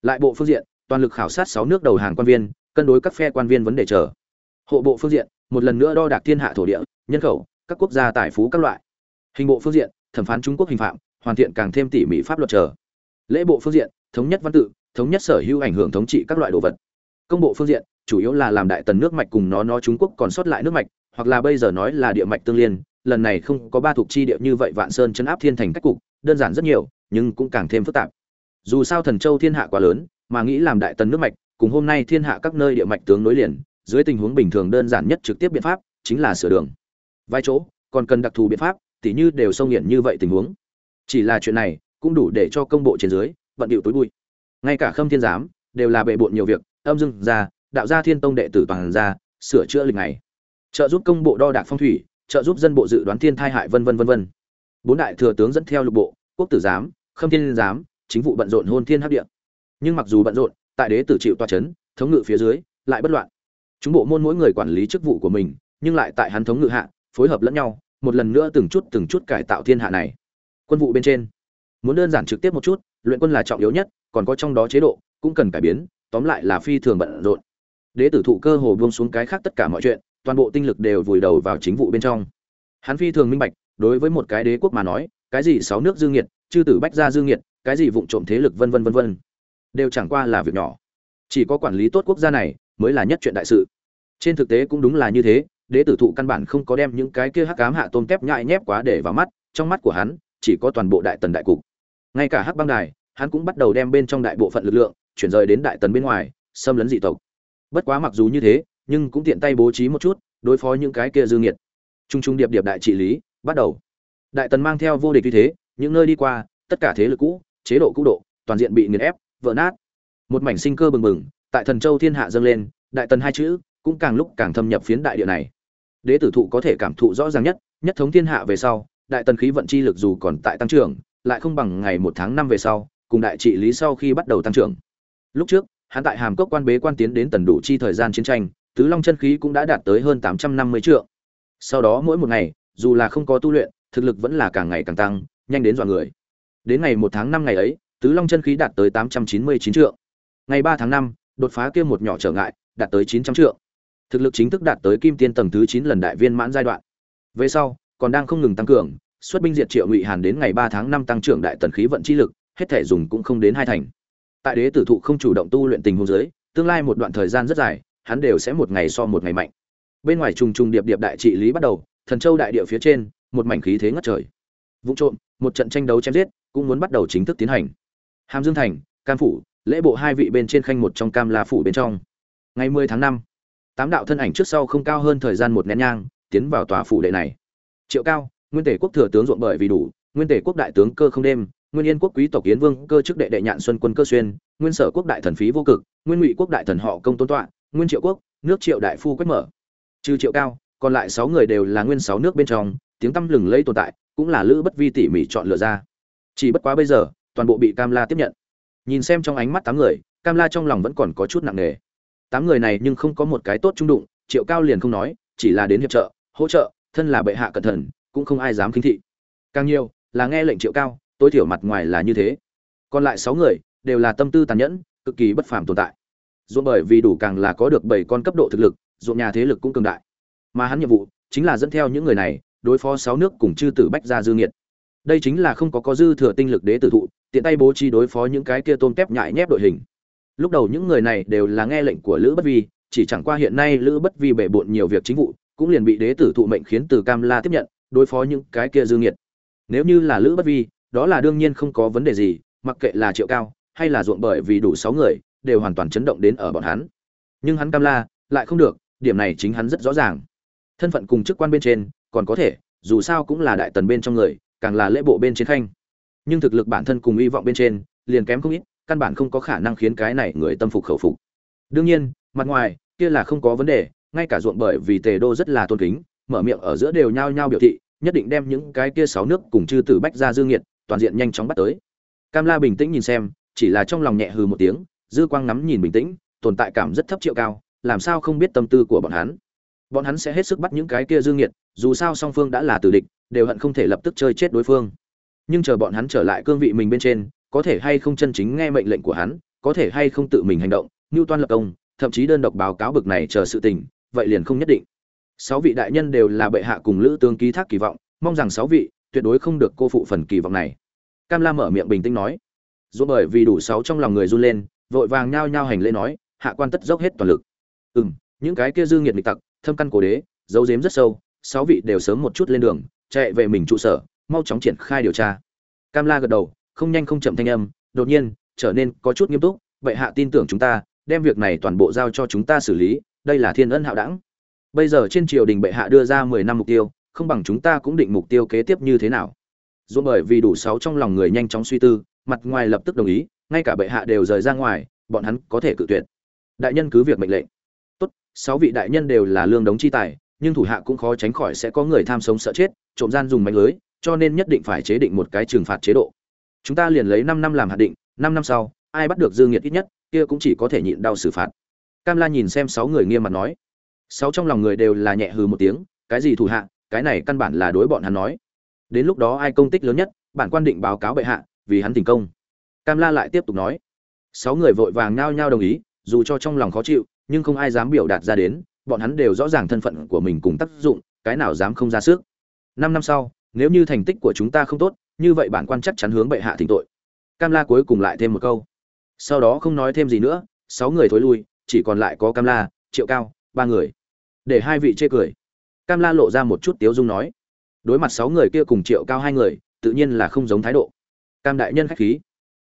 lại bộ phương diện, toàn lực khảo sát sáu nước đầu hàng quan viên, cân đối các phe quan viên vấn đề trở hộ bộ phương diện, một lần nữa đo đạc thiên hạ thổ địa, nhân khẩu, các quốc gia tài phú các loại. Hình bộ phương diện, thẩm phán trung quốc hình phạm, hoàn thiện càng thêm tỉ mỉ pháp luật trở lễ bộ phương diện, thống nhất văn tự, thống nhất sở hữu ảnh hưởng thống trị các loại đồ vật. Công bộ phương diện, chủ yếu là làm đại tần nước mạch cùng nó nó trung quốc còn sót lại nước mạch, hoặc là bây giờ nói là địa mạch tương liên lần này không có ba thuộc chi địa như vậy vạn sơn chấn áp thiên thành cách cục, đơn giản rất nhiều, nhưng cũng càng thêm phức tạp. Dù sao thần châu thiên hạ quá lớn, mà nghĩ làm đại tần nước mạch, cùng hôm nay thiên hạ các nơi địa mạch tướng nối liền, dưới tình huống bình thường đơn giản nhất trực tiếp biện pháp chính là sửa đường. Vai chỗ, còn cần đặc thù biện pháp, tỉ như đều sông nghiện như vậy tình huống. Chỉ là chuyện này, cũng đủ để cho công bộ trên dưới vận điệu tối bụi. Ngay cả khâm thiên giám, đều là bệ bộn nhiều việc, âm dưng ra, đạo gia thiên tông đệ tử toàn ra, sửa chữa lịch này trợ giúp công bộ đo đạc phong thủy trợ giúp dân bộ dự đoán thiên thai hại vân vân vân vân. Bốn đại thừa tướng dẫn theo lục bộ, quốc tử giám, khâm thiên giám, chính vụ bận rộn hôn thiên hấp địa. Nhưng mặc dù bận rộn, tại đế tử chịu toa chấn, thống ngự phía dưới, lại bất loạn. Chúng bộ môn mỗi người quản lý chức vụ của mình, nhưng lại tại hắn thống ngự hạ, phối hợp lẫn nhau, một lần nữa từng chút từng chút cải tạo thiên hạ này. Quân vụ bên trên, muốn đơn giản trực tiếp một chút, luyện quân là trọng yếu nhất, còn có trong đó chế độ, cũng cần cải biến, tóm lại là phi thường bận rộn. Đế tử thụ cơ hồ buông xuống cái khác tất cả mọi chuyện toàn bộ tinh lực đều vùi đầu vào chính vụ bên trong. Hắn phi thường minh bạch, đối với một cái đế quốc mà nói, cái gì sáu nước dương nghiệt, chư tử bách gia dương nghiệt, cái gì vụng trộm thế lực vân vân vân vân, đều chẳng qua là việc nhỏ. Chỉ có quản lý tốt quốc gia này mới là nhất chuyện đại sự. Trên thực tế cũng đúng là như thế, đế tử thụ căn bản không có đem những cái kia hắc ám hạ tôm tép nhại nhép quá để vào mắt, trong mắt của hắn chỉ có toàn bộ đại tần đại cục. Ngay cả hắc băng đài, hắn cũng bắt đầu đem bên trong đại bộ phận lực lượng chuyển rời đến đại tần bên ngoài, xâm lấn dị tộc. Bất quá mặc dù như thế nhưng cũng tiện tay bố trí một chút, đối phó những cái kia dư nghiệt. Trung trung điệp điệp đại trị lý, bắt đầu. Đại tần mang theo vô địch như thế, những nơi đi qua, tất cả thế lực cũ, chế độ cũ độ, toàn diện bị nghiền ép, vỡ nát. Một mảnh sinh cơ bừng bừng, tại thần châu thiên hạ dâng lên, đại tần hai chữ cũng càng lúc càng thâm nhập phiến đại địa này. Đế tử thụ có thể cảm thụ rõ ràng nhất nhất thống thiên hạ về sau, đại tần khí vận chi lực dù còn tại tăng trưởng, lại không bằng ngày một tháng năm về sau, cùng đại trị lý sau khi bắt đầu tăng trưởng. Lúc trước, hắn tại hàm cốc quan bế quan tiến đến tần đủ chi thời gian chiến tranh tứ long chân khí cũng đã đạt tới hơn tám trăm năm mươi triệu sau đó mỗi một ngày, dù là không có tu luyện, thực lực vẫn là càng ngày càng tăng, nhanh đến dọa người. Đến ngày một tháng năm ngày ấy, tứ long chân khí đạt tới tám trăm chín mươi chín triệu ngày ba tháng năm, đột phá kia một nhỏ trở ngại, đạt tới chín trăm triệu thực lực chính thức đạt tới kim tiên tầng thứ chín lần đại viên mãn giai đoạn. Về sau, còn đang không ngừng tăng cường, xuất binh diệt triệu ngụy hàn đến ngày ba tháng năm tăng trưởng đại tần khí vận chi lực, hết thể dùng cũng không đến hai thành. Tại đế tử thụ không chủ động tu luyện tình huống dưới, tương lai một đoạn thời gian rất dài hắn đều sẽ một ngày so một ngày mạnh. Bên ngoài trùng trùng điệp điệp đại trị lý bắt đầu, thần châu đại địa phía trên, một mảnh khí thế ngất trời. Vụ trộm, một trận tranh đấu chém giết, cũng muốn bắt đầu chính thức tiến hành. Hàm dương thành, cam phủ, lễ bộ hai vị bên trên khanh một trong cam la phủ bên trong. Ngày mười tháng năm, tám đạo thân ảnh trước sau không cao hơn thời gian một nén nhang, tiến vào tòa phủ đệ này. Triệu cao, nguyên tể quốc thừa tướng ruộng bởi vì đủ, nguyên tể quốc đại tướng cơ không đêm, nguyên yên quốc quý tộc yến vương cơ chức đệ đệ nhạn xuân quân cơ xuyên, nguyên sở quốc đại thần phí vô cực, nguyên ngụy quốc đại thần họ công tôn tọa nguyên triệu quốc, nước triệu đại phu quách mở. Trừ triệu cao, còn lại sáu người đều là nguyên sáu nước bên trong, tiếng tăm lừng lây tồn tại, cũng là lữ bất vi tỉ mỉ chọn lựa ra. Chỉ bất quá bây giờ, toàn bộ bị cam la tiếp nhận. Nhìn xem trong ánh mắt tám người, cam la trong lòng vẫn còn có chút nặng nề. Tám người này nhưng không có một cái tốt trung đụng, triệu cao liền không nói, chỉ là đến hiệp trợ, hỗ trợ, thân là bệ hạ cẩn thận, cũng không ai dám khinh thị. Càng nhiều, là nghe lệnh triệu cao, tối thiểu mặt ngoài là như thế. Còn lại sáu người, đều là tâm tư tàn nhẫn, cực kỳ bất phàm tồn tại ruộng bởi vì đủ càng là có được bảy con cấp độ thực lực ruộng nhà thế lực cũng cường đại. Mà hắn nhiệm vụ chính là dẫn theo những người này, đối phó sáu nước cùng chư tử bách gia dư nghiệt. Đây chính là không có có dư thừa tinh lực đế tử thụ, tiện tay bố trí đối phó những cái kia tôm tép nhại nhép đội hình. Lúc đầu những người này đều là nghe lệnh của lữ bất vi, chỉ chẳng qua hiện nay lữ bất vi bể bộn nhiều việc chính vụ, cũng liền bị đế tử thụ mệnh khiến từ cam la tiếp nhận, đối phó những cái kia dư nghiệt. Nếu như là lữ bất vi, đó là đương nhiên không có vấn đề gì, mặc kệ là triệu cao, hay là ruộng bởi vì đủ sáu người đều hoàn toàn chấn động đến ở bọn hắn. Nhưng hắn cam la, lại không được, điểm này chính hắn rất rõ ràng. Thân phận cùng chức quan bên trên, còn có thể, dù sao cũng là đại tần bên trong người, càng là lễ bộ bên trên khanh. Nhưng thực lực bản thân cùng hy vọng bên trên, liền kém không ít, căn bản không có khả năng khiến cái này người tâm phục khẩu phục. Đương nhiên, mặt ngoài, kia là không có vấn đề, ngay cả ruộng bởi vì tề đô rất là tôn kính, mở miệng ở giữa đều nhao nhao biểu thị, nhất định đem những cái kia sáu nước cùng chư tử bách ra dương nghiệt toàn diện nhanh chóng bắt tới. Cam la bình tĩnh nhìn xem, chỉ là trong lòng nhẹ hừ một tiếng dư quang ngắm nhìn bình tĩnh, tồn tại cảm rất thấp triệu cao, làm sao không biết tâm tư của bọn hắn? Bọn hắn sẽ hết sức bắt những cái kia dương nghiệt, dù sao song phương đã là tử địch, đều hận không thể lập tức chơi chết đối phương. Nhưng chờ bọn hắn trở lại cương vị mình bên trên, có thể hay không chân chính nghe mệnh lệnh của hắn, có thể hay không tự mình hành động như toan lập công, thậm chí đơn độc báo cáo bực này chờ sự tình, vậy liền không nhất định. Sáu vị đại nhân đều là bệ hạ cùng lữ tướng ký thác kỳ vọng, mong rằng sáu vị tuyệt đối không được cô phụ phần kỳ vọng này. Cam la mở miệng bình tĩnh nói. Dù bởi vì đủ sáu trong lòng người run lên vội vàng nhao nhao hành lễ nói, hạ quan tất dốc hết toàn lực. Ừ m những cái kia dư nghiệt nghịch tặc, thâm căn cổ đế dấu dếm rất sâu, sáu vị đều sớm một chút lên đường, chạy về mình trụ sở, mau chóng triển khai điều tra. Cam la gật đầu, không nhanh không chậm thanh âm, đột nhiên, trở nên có chút nghiêm túc vậy hạ tin tưởng chúng ta, đem việc này toàn bộ giao cho chúng ta xử lý, đây là thiên ân hạo đẳng. Bây giờ trên triều đình bệ hạ đưa ra mười năm mục tiêu, không bằng chúng ta cũng định mục tiêu kế tiếp như thế nào. Dù bởi vì đủ sáu trong lòng người nhanh chóng suy tư, mặt ngoài lập tức đồng ý ngay cả bệ hạ đều rời ra ngoài, bọn hắn có thể cự tuyệt. Đại nhân cứ việc mệnh lệnh. Tốt, sáu vị đại nhân đều là lương đống chi tài, nhưng thủ hạ cũng khó tránh khỏi sẽ có người tham sống sợ chết, trộm gian dùng mạnh lưới, cho nên nhất định phải chế định một cái trừng phạt chế độ. Chúng ta liền lấy năm năm làm hạt định, năm năm sau, ai bắt được dương nhiệt ít nhất, kia cũng chỉ có thể nhịn đau xử phạt. Cam la nhìn xem sáu người nghiêm mặt nói. Sáu trong lòng người đều là nhẹ hừ một tiếng, cái gì thủ hạ, cái này căn bản là đối bọn hắn nói. Đến lúc đó ai công tích lớn nhất, bản quan định báo cáo bệ hạ, vì hắn thành công cam la lại tiếp tục nói. Sáu người vội vàng nao nhao đồng ý, dù cho trong lòng khó chịu, nhưng không ai dám biểu đạt ra đến, bọn hắn đều rõ ràng thân phận của mình cùng tác dụng, cái nào dám không ra sức. Năm năm sau, nếu như thành tích của chúng ta không tốt, như vậy bản quan chắc chắn hướng bệ hạ thỉnh tội. Cam la cuối cùng lại thêm một câu. Sau đó không nói thêm gì nữa, sáu người thối lui, chỉ còn lại có cam la, triệu cao, ba người. Để hai vị chê cười. Cam la lộ ra một chút tiếu dung nói. Đối mặt sáu người kia cùng triệu cao hai người, tự nhiên là không giống thái độ. Cam đại nhân khách khí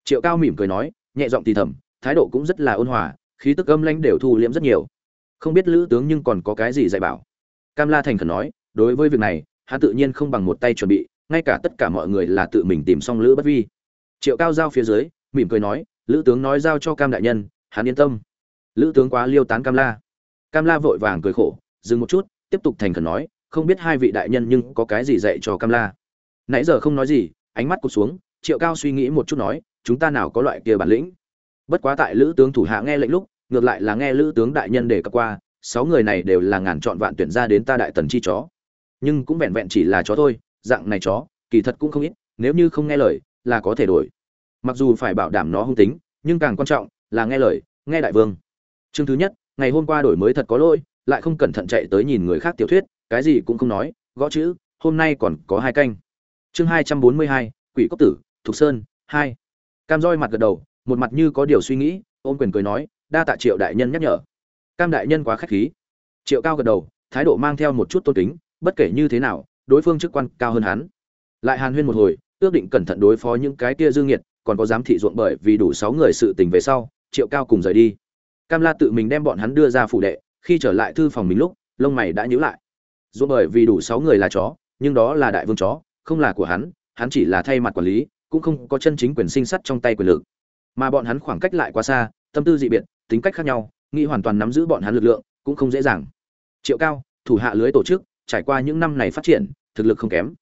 triệu cao mỉm cười nói, nhẹ giọng thì thầm, thái độ cũng rất là ôn hòa, khí tức âm lãnh đều thu liễm rất nhiều. Không biết lữ tướng nhưng còn có cái gì dạy bảo? Cam la thành khẩn nói, đối với việc này, hắn tự nhiên không bằng một tay chuẩn bị, ngay cả tất cả mọi người là tự mình tìm xong lữ bất vi. Triệu cao giao phía dưới, mỉm cười nói, lữ tướng nói giao cho cam đại nhân, hắn yên tâm. Lữ tướng quá liêu tán cam la. Cam la vội vàng cười khổ, dừng một chút, tiếp tục thành khẩn nói, không biết hai vị đại nhân nhưng có cái gì dạy cho cam la. Nãy giờ không nói gì, ánh mắt cụt xuống, triệu cao suy nghĩ một chút nói chúng ta nào có loại kia bản lĩnh. Bất quá tại lữ tướng thủ hạ nghe lệnh lúc, ngược lại là nghe lữ tướng đại nhân đề cập qua, sáu người này đều là ngàn chọn vạn tuyển ra đến ta đại tần chi chó. Nhưng cũng vẹn vẹn chỉ là chó thôi, dạng này chó, kỳ thật cũng không ít, nếu như không nghe lời, là có thể đổi. Mặc dù phải bảo đảm nó hung tính, nhưng càng quan trọng là nghe lời, nghe đại vương. Chương thứ nhất, ngày hôm qua đổi mới thật có lỗi, lại không cẩn thận chạy tới nhìn người khác tiểu thuyết, cái gì cũng không nói, gõ chữ, hôm nay còn có hai canh. Chương hai trăm bốn mươi hai, quỷ cốc tử, thục sơn, hai cam roi mặt gật đầu một mặt như có điều suy nghĩ ôm quyền cười nói đa tạ triệu đại nhân nhắc nhở. Cam đại nhân quá khách khí. Triệu cao gật đầu thái độ mang theo một chút tôn kính bất kể như thế nào đối phương chức quan cao hơn hắn. Lại hàn huyên một hồi ước định cẩn thận đối phó những cái kia dương nhiệt, còn có dám thị ruộng bởi vì đủ sáu người sự tình về sau triệu cao cùng rời đi. Cam la tự mình đem bọn hắn đưa ra phủ đệ khi trở lại thư phòng mình lúc lông mày đã nhíu lại. Ruộng bởi vì đủ sáu người là chó nhưng đó là đại vương chó không là của hắn hắn chỉ là thay mặt quản lý cũng không có chân chính quyền sinh sắt trong tay quyền lực. Mà bọn hắn khoảng cách lại quá xa, tâm tư dị biệt, tính cách khác nhau, nghĩ hoàn toàn nắm giữ bọn hắn lực lượng, cũng không dễ dàng. Triệu cao, thủ hạ lưới tổ chức, trải qua những năm này phát triển, thực lực không kém.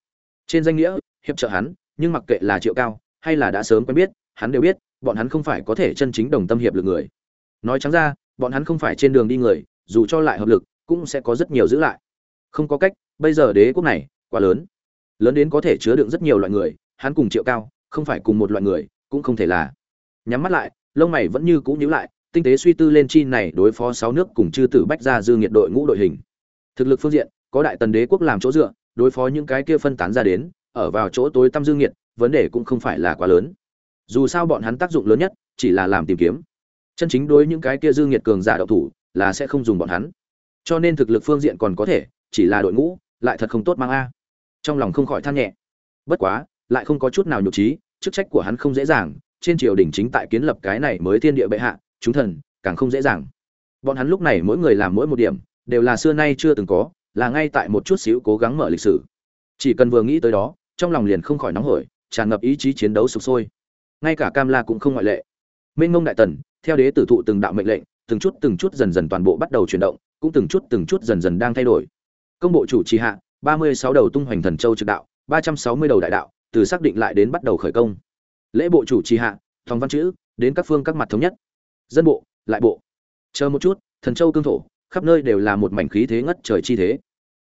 Trên danh nghĩa, hiệp trợ hắn, nhưng mặc kệ là triệu cao, hay là đã sớm quen biết, hắn đều biết, bọn hắn không phải có thể chân chính đồng tâm hiệp lực người. Nói trắng ra, bọn hắn không phải trên đường đi người, dù cho lại hợp lực, cũng sẽ có rất nhiều giữ lại. Không có cách, bây giờ đế quốc này, quá lớn. Lớn đến có thể chứa đựng rất nhiều loại người, hắn cùng triệu cao không phải cùng một loại người, cũng không thể là. Nhắm mắt lại, lông mày vẫn như cũ nhíu lại, tinh tế suy tư lên chi này đối phó sáu nước cùng chư tử bách ra dư nhiệt đội ngũ đội hình. Thực lực phương diện, có đại tần đế quốc làm chỗ dựa, đối phó những cái kia phân tán ra đến, ở vào chỗ tối tâm dương nhiệt vấn đề cũng không phải là quá lớn. Dù sao bọn hắn tác dụng lớn nhất, chỉ là làm tìm kiếm. Chân chính đối những cái kia dương nhiệt cường giả đạo thủ, là sẽ không dùng bọn hắn. Cho nên thực lực phương diện còn có thể, chỉ là đội ngũ, lại thật không tốt mang a. Trong lòng không khỏi than nhẹ. Bất quá, lại không có chút nào nhục trí chức trách của hắn không dễ dàng, trên triều đình chính tại kiến lập cái này mới thiên địa bệ hạ, chúng thần, càng không dễ dàng. Bọn hắn lúc này mỗi người làm mỗi một điểm, đều là xưa nay chưa từng có, là ngay tại một chút xíu cố gắng mở lịch sử. Chỉ cần vừa nghĩ tới đó, trong lòng liền không khỏi nóng hổi, tràn ngập ý chí chiến đấu sục sôi. Ngay cả cam la cũng không ngoại lệ. Minh ngông đại tần, theo đế tử thụ từng đạo mệnh lệnh, từng chút từng chút dần dần toàn bộ bắt đầu chuyển động, cũng từng chút từng chút dần dần đang thay đổi. Công bộ chủ trì hạ, ba mươi sáu đầu tung hoành thần châu trực đạo, ba trăm sáu mươi đầu đại đạo từ xác định lại đến bắt đầu khởi công. Lễ bộ chủ trì hạ, thòng văn chữ, đến các phương các mặt thống nhất. Dân bộ, lại bộ. Chờ một chút, thần châu cương thổ, khắp nơi đều là một mảnh khí thế ngất trời chi thế.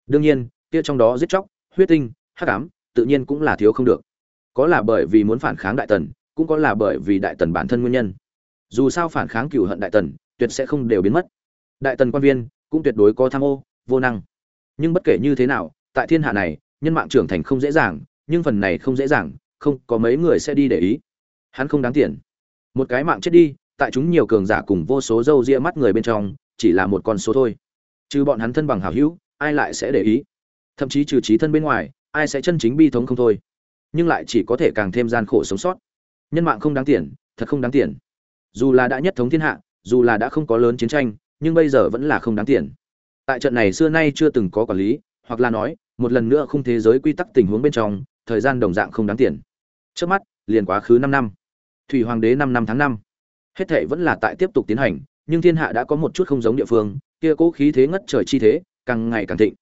Đương nhiên, kia trong đó giết chóc, huyết tinh, hắc ám, tự nhiên cũng là thiếu không được. Có là bởi vì muốn phản kháng đại tần, cũng có là bởi vì đại tần bản thân nguyên nhân. Dù sao phản kháng cựu hận đại tần, tuyệt sẽ không đều biến mất. Đại tần quan viên, cũng tuyệt đối có tham ô, vô năng. Nhưng bất kể như thế nào, tại thiên hạ này, nhân mạng trưởng thành không dễ dàng nhưng phần này không dễ dàng, không có mấy người sẽ đi để ý. Hắn không đáng tiền. Một cái mạng chết đi, tại chúng nhiều cường giả cùng vô số dâu ria mắt người bên trong, chỉ là một con số thôi. Trừ bọn hắn thân bằng hảo hữu, ai lại sẽ để ý? Thậm chí trừ trí thân bên ngoài, ai sẽ chân chính bi thống không thôi? Nhưng lại chỉ có thể càng thêm gian khổ sống sót. Nhân mạng không đáng tiền, thật không đáng tiền. Dù là đã nhất thống thiên hạ, dù là đã không có lớn chiến tranh, nhưng bây giờ vẫn là không đáng tiền. Tại trận này xưa nay chưa từng có quản lý, hoặc là nói, một lần nữa không thế giới quy tắc tình huống bên trong thời gian đồng dạng không đáng tiền. Trước mắt liền quá khứ năm năm. Thủy hoàng đế năm năm tháng năm. Hết thệ vẫn là tại tiếp tục tiến hành nhưng thiên hạ đã có một chút không giống địa phương kia cố khí thế ngất trời chi thế càng ngày càng thịnh.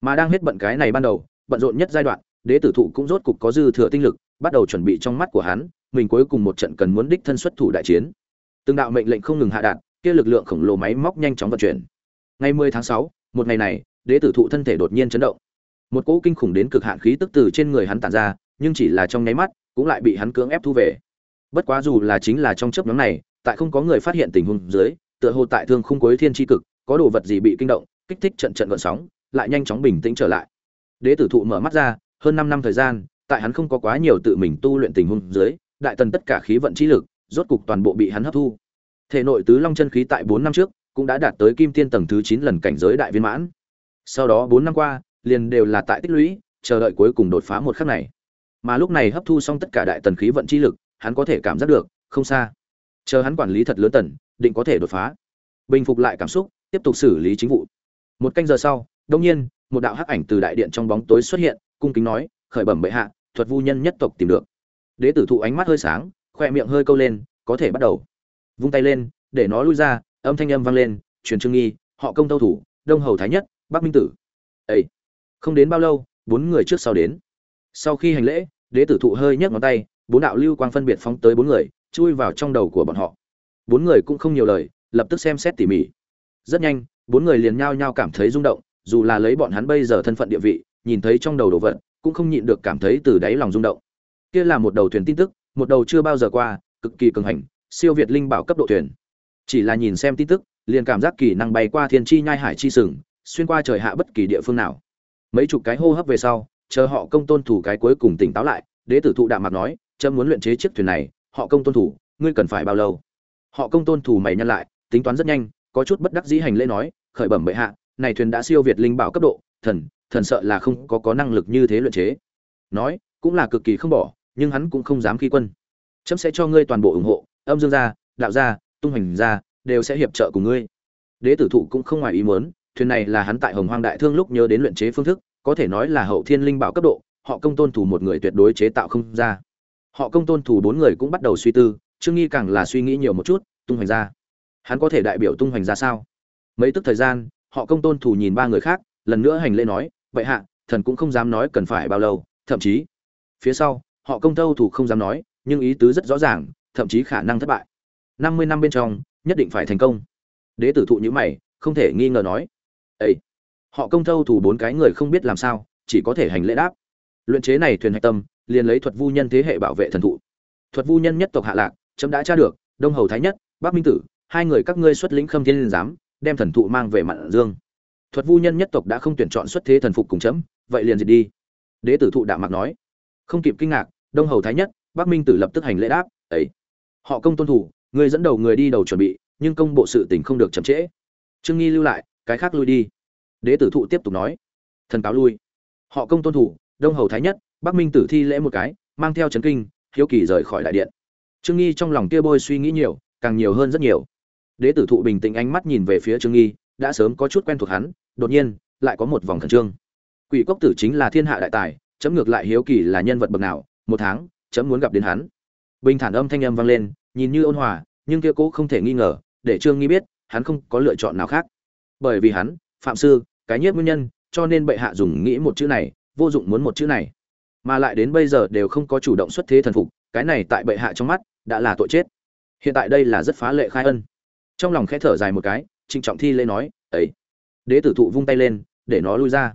Mà đang hết bận cái này ban đầu bận rộn nhất giai đoạn đế tử thụ cũng rốt cục có dư thừa tinh lực bắt đầu chuẩn bị trong mắt của hắn mình cuối cùng một trận cần muốn đích thân xuất thủ đại chiến. Từng đạo mệnh lệnh không ngừng hạ đạn kia lực lượng khổng lồ máy móc nhanh chóng vận chuyển. Ngày 10 tháng 6, một ngày này đế tử thụ thân thể đột nhiên chấn động một cỗ kinh khủng đến cực hạn khí tức từ trên người hắn tản ra, nhưng chỉ là trong nháy mắt, cũng lại bị hắn cưỡng ép thu về. Bất quá dù là chính là trong chớp nhoáng này, tại không có người phát hiện tình huống dưới, tựa hồ tại thương khung cuối thiên tri cực, có đồ vật gì bị kinh động, kích thích trận trận gợn sóng, lại nhanh chóng bình tĩnh trở lại. Đế tử thụ mở mắt ra, hơn 5 năm thời gian, tại hắn không có quá nhiều tự mình tu luyện tình huống dưới, đại tần tất cả khí vận chi lực, rốt cục toàn bộ bị hắn hấp thu. Thể nội tứ long chân khí tại 4 năm trước, cũng đã đạt tới kim tiên tầng thứ 9 lần cảnh giới đại viên mãn. Sau đó 4 năm qua liền đều là tại tích lũy, chờ đợi cuối cùng đột phá một khắc này. Mà lúc này hấp thu xong tất cả đại tần khí vận chi lực, hắn có thể cảm giác được, không xa. Chờ hắn quản lý thật lớn tần, định có thể đột phá. Bình phục lại cảm xúc, tiếp tục xử lý chính vụ. Một canh giờ sau, đột nhiên, một đạo hắc ảnh từ đại điện trong bóng tối xuất hiện, cung kính nói, khởi bẩm bệ hạ, thuật vu nhân nhất tộc tìm được. Đế tử thụ ánh mắt hơi sáng, khoe miệng hơi câu lên, có thể bắt đầu. Vung tay lên, để nó lui ra, âm thanh âm vang lên, truyền trương nghi, họ công tâu thủ, đông hầu thái nhất, bắc minh tử. Ê! Không đến bao lâu, bốn người trước sau đến. Sau khi hành lễ, đế tử thụ hơi nhấc ngón tay, bốn đạo lưu quang phân biệt phóng tới bốn người, chui vào trong đầu của bọn họ. Bốn người cũng không nhiều lời, lập tức xem xét tỉ mỉ. Rất nhanh, bốn người liền nhao nhao cảm thấy rung động, dù là lấy bọn hắn bây giờ thân phận địa vị, nhìn thấy trong đầu đồ vật, cũng không nhịn được cảm thấy từ đáy lòng rung động. Kia là một đầu thuyền tin tức, một đầu chưa bao giờ qua, cực kỳ cường hành, siêu việt linh bảo cấp độ thuyền. Chỉ là nhìn xem tin tức, liền cảm giác kỳ năng bay qua thiên chi nhai hải chi sừng, xuyên qua trời hạ bất kỳ địa phương nào mấy chục cái hô hấp về sau, chờ họ công tôn thủ cái cuối cùng tỉnh táo lại, đế tử thụ đạm mặt nói trâm muốn luyện chế chiếc thuyền này, họ công tôn thủ, ngươi cần phải bao lâu? Họ công tôn thủ mày nhăn lại, tính toán rất nhanh, có chút bất đắc dĩ hành lễ nói, khởi bẩm bệ hạ, này thuyền đã siêu việt linh bảo cấp độ, thần thần sợ là không có có năng lực như thế luyện chế. Nói, cũng là cực kỳ không bỏ, nhưng hắn cũng không dám khi quân. Trẫm sẽ cho ngươi toàn bộ ủng hộ, âm dương gia, đạo gia, tung hành gia, đều sẽ hiệp trợ cùng ngươi. Đế tử thụ cũng không ngoài ý muốn thuyền này là hắn tại hồng hoang đại thương lúc nhớ đến luyện chế phương thức, có thể nói là hậu thiên linh bảo cấp độ, họ công tôn thủ một người tuyệt đối chế tạo không ra. Họ công tôn thủ bốn người cũng bắt đầu suy tư, trương nghi càng là suy nghĩ nhiều một chút, tung hoành gia hắn có thể đại biểu tung hoành ra sao? Mấy tức thời gian, họ công tôn thủ nhìn ba người khác, lần nữa hành lễ nói, vậy hạ, thần cũng không dám nói cần phải bao lâu, thậm chí phía sau, họ công tâu thủ không dám nói, nhưng ý tứ rất rõ ràng, thậm chí khả năng thất bại. Năm mươi năm bên trong, nhất định phải thành công. Đế tử thụ như mày, không thể nghi ngờ nói ấy họ công thâu thủ bốn cái người không biết làm sao, chỉ có thể hành lễ đáp. Luyện chế này thuyền hạch tâm, liền lấy thuật vu nhân thế hệ bảo vệ thần thụ. Thuật vu nhân nhất tộc hạ lạc, chấm đã tra được, đông hầu thái nhất, bắc minh tử, hai người các ngươi xuất lĩnh khâm thiên liên giám, đem thần thụ mang về mạn dương. Thuật vu nhân nhất tộc đã không tuyển chọn xuất thế thần phục cùng chấm, vậy liền diệt đi. Đế tử thụ đạm mặc nói. Không kịp kinh ngạc, đông hầu thái nhất, bắc minh tử lập tức hành lễ đáp ấy họ công tôn thủ người dẫn đầu người đi đầu chuẩn bị, nhưng công bộ sự tình không được chậm trễ. Trương nghi lưu lại cái khác lui đi. Đế tử thụ tiếp tục nói, thần cáo lui. Họ công tôn thủ, đông hầu thái nhất, bắc minh tử thi lễ một cái, mang theo trấn kinh, hiếu kỳ rời khỏi đại điện. Trương nghi trong lòng kia bôi suy nghĩ nhiều, càng nhiều hơn rất nhiều. Đế tử thụ bình tĩnh ánh mắt nhìn về phía trương nghi, đã sớm có chút quen thuộc hắn, đột nhiên, lại có một vòng khẩn trương. Quỷ cốc tử chính là thiên hạ đại tài, chấm ngược lại hiếu kỳ là nhân vật bậc nào, một tháng, chấm muốn gặp đến hắn. Bình thản âm thanh âm vang lên, nhìn như ôn hòa, nhưng kia cố không thể nghi ngờ, để trương nghi biết, hắn không có lựa chọn nào khác bởi vì hắn, phạm sư, cái nhất nguyên nhân, cho nên bệ hạ dùng nghĩ một chữ này, vô dụng muốn một chữ này. Mà lại đến bây giờ đều không có chủ động xuất thế thần phục, cái này tại bệ hạ trong mắt đã là tội chết. Hiện tại đây là rất phá lệ khai ân. Trong lòng khẽ thở dài một cái, trịnh trọng thi lễ nói, ấy. Đế tử thụ vung tay lên, để nó lui ra.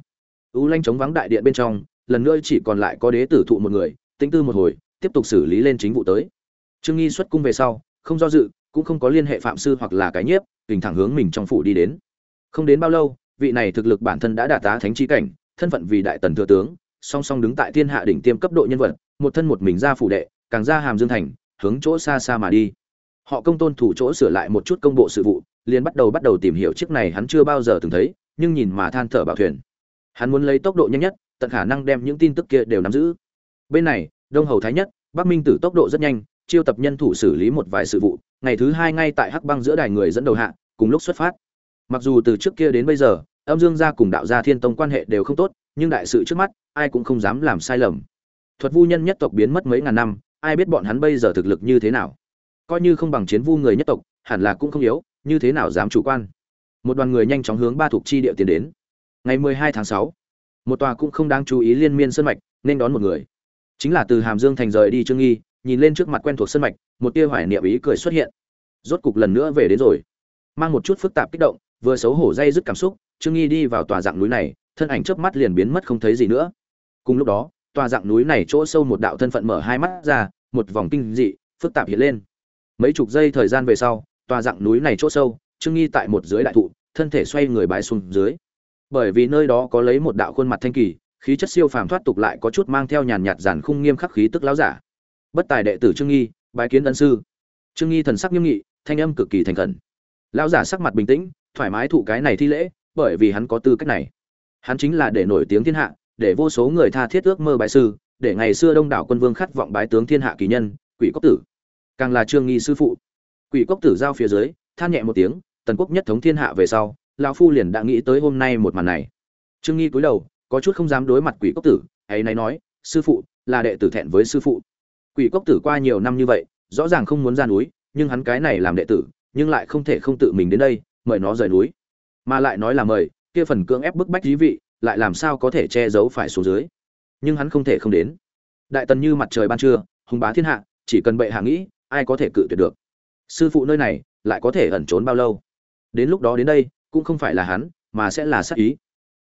Ưu lanh chống vắng đại điện bên trong, lần nữa chỉ còn lại có đế tử thụ một người tính tư một hồi, tiếp tục xử lý lên chính vụ tới. Trương nghi xuất cung về sau, không do dự, cũng không có liên hệ phạm sư hoặc là cái nhiếp hình thẳng hướng mình trong phủ đi đến không đến bao lâu, vị này thực lực bản thân đã đạt tá thánh trí cảnh, thân phận vì đại tần thừa tướng, song song đứng tại thiên hạ đỉnh tiêm cấp độ nhân vật, một thân một mình ra phủ đệ, càng ra hàm dương thành, hướng chỗ xa xa mà đi. Họ công tôn thủ chỗ sửa lại một chút công bộ sự vụ, liền bắt đầu bắt đầu tìm hiểu chiếc này hắn chưa bao giờ từng thấy, nhưng nhìn mà than thở bảo thuyền. Hắn muốn lấy tốc độ nhanh nhất, tận khả năng đem những tin tức kia đều nắm giữ. Bên này, đông hầu thái nhất, bắc minh tử tốc độ rất nhanh, chiêu tập nhân thủ xử lý một vài sự vụ, ngày thứ hai ngay tại hắc băng giữa đài người dẫn đầu hạ, cùng lúc xuất phát mặc dù từ trước kia đến bây giờ, âm dương gia cùng đạo gia thiên tông quan hệ đều không tốt, nhưng đại sự trước mắt, ai cũng không dám làm sai lầm. Thuật vu nhân nhất tộc biến mất mấy ngàn năm, ai biết bọn hắn bây giờ thực lực như thế nào? Coi như không bằng chiến vu người nhất tộc, hẳn là cũng không yếu, như thế nào dám chủ quan? Một đoàn người nhanh chóng hướng ba thuộc chi địa tiến đến. Ngày mười hai tháng sáu, một tòa cũng không đáng chú ý liên miên sân mạch, nên đón một người. Chính là từ hàm dương thành rời đi trương nghi, nhìn lên trước mặt quen thuộc sân mạch, một tia hoài niệm ý cười xuất hiện. Rốt cục lần nữa về đến rồi. Mang một chút phức tạp kích động vừa xấu hổ dây dứt cảm xúc, trương nghi đi vào tòa dạng núi này, thân ảnh chớp mắt liền biến mất không thấy gì nữa. Cùng lúc đó, tòa dạng núi này chỗ sâu một đạo thân phận mở hai mắt ra, một vòng kinh dị, phức tạp hiện lên. Mấy chục giây thời gian về sau, tòa dạng núi này chỗ sâu, trương nghi tại một dưới đại thụ, thân thể xoay người bái xuống dưới. Bởi vì nơi đó có lấy một đạo khuôn mặt thanh kỳ, khí chất siêu phàm thoát tục lại có chút mang theo nhàn nhạt giản khung nghiêm khắc khí tức láo giả. Bất tài đệ tử trương nghi, bái kiến ân sư. Trương nghi thần sắc nghiêm nghị, thanh âm cực kỳ thành khẩn. Lão giả sắc mặt bình tĩnh thoải mái thụ cái này thi lễ, bởi vì hắn có tư cách này. Hắn chính là để nổi tiếng thiên hạ, để vô số người tha thiết ước mơ bái sư, để ngày xưa đông đảo quân vương khát vọng bái tướng thiên hạ kỳ nhân, quỷ cốc tử. Càng là trương nghi sư phụ. Quỷ cốc tử giao phía dưới, than nhẹ một tiếng, tần quốc nhất thống thiên hạ về sau, lão phu liền đã nghĩ tới hôm nay một màn này. Trương nghi cúi đầu, có chút không dám đối mặt quỷ cốc tử, ấy nay nói, sư phụ, là đệ tử thẹn với sư phụ. Quỷ cốc tử qua nhiều năm như vậy, rõ ràng không muốn ra núi, nhưng hắn cái này làm đệ tử, nhưng lại không thể không tự mình đến đây mời nó rời núi. Mà lại nói là mời, kia phần cưỡng ép bức bách dí vị, lại làm sao có thể che giấu phải xuống dưới. Nhưng hắn không thể không đến. Đại tần như mặt trời ban trưa, hùng bá thiên hạ, chỉ cần bệ hạ nghĩ, ai có thể cự tuyệt được. Sư phụ nơi này, lại có thể ẩn trốn bao lâu? Đến lúc đó đến đây, cũng không phải là hắn, mà sẽ là sát ý.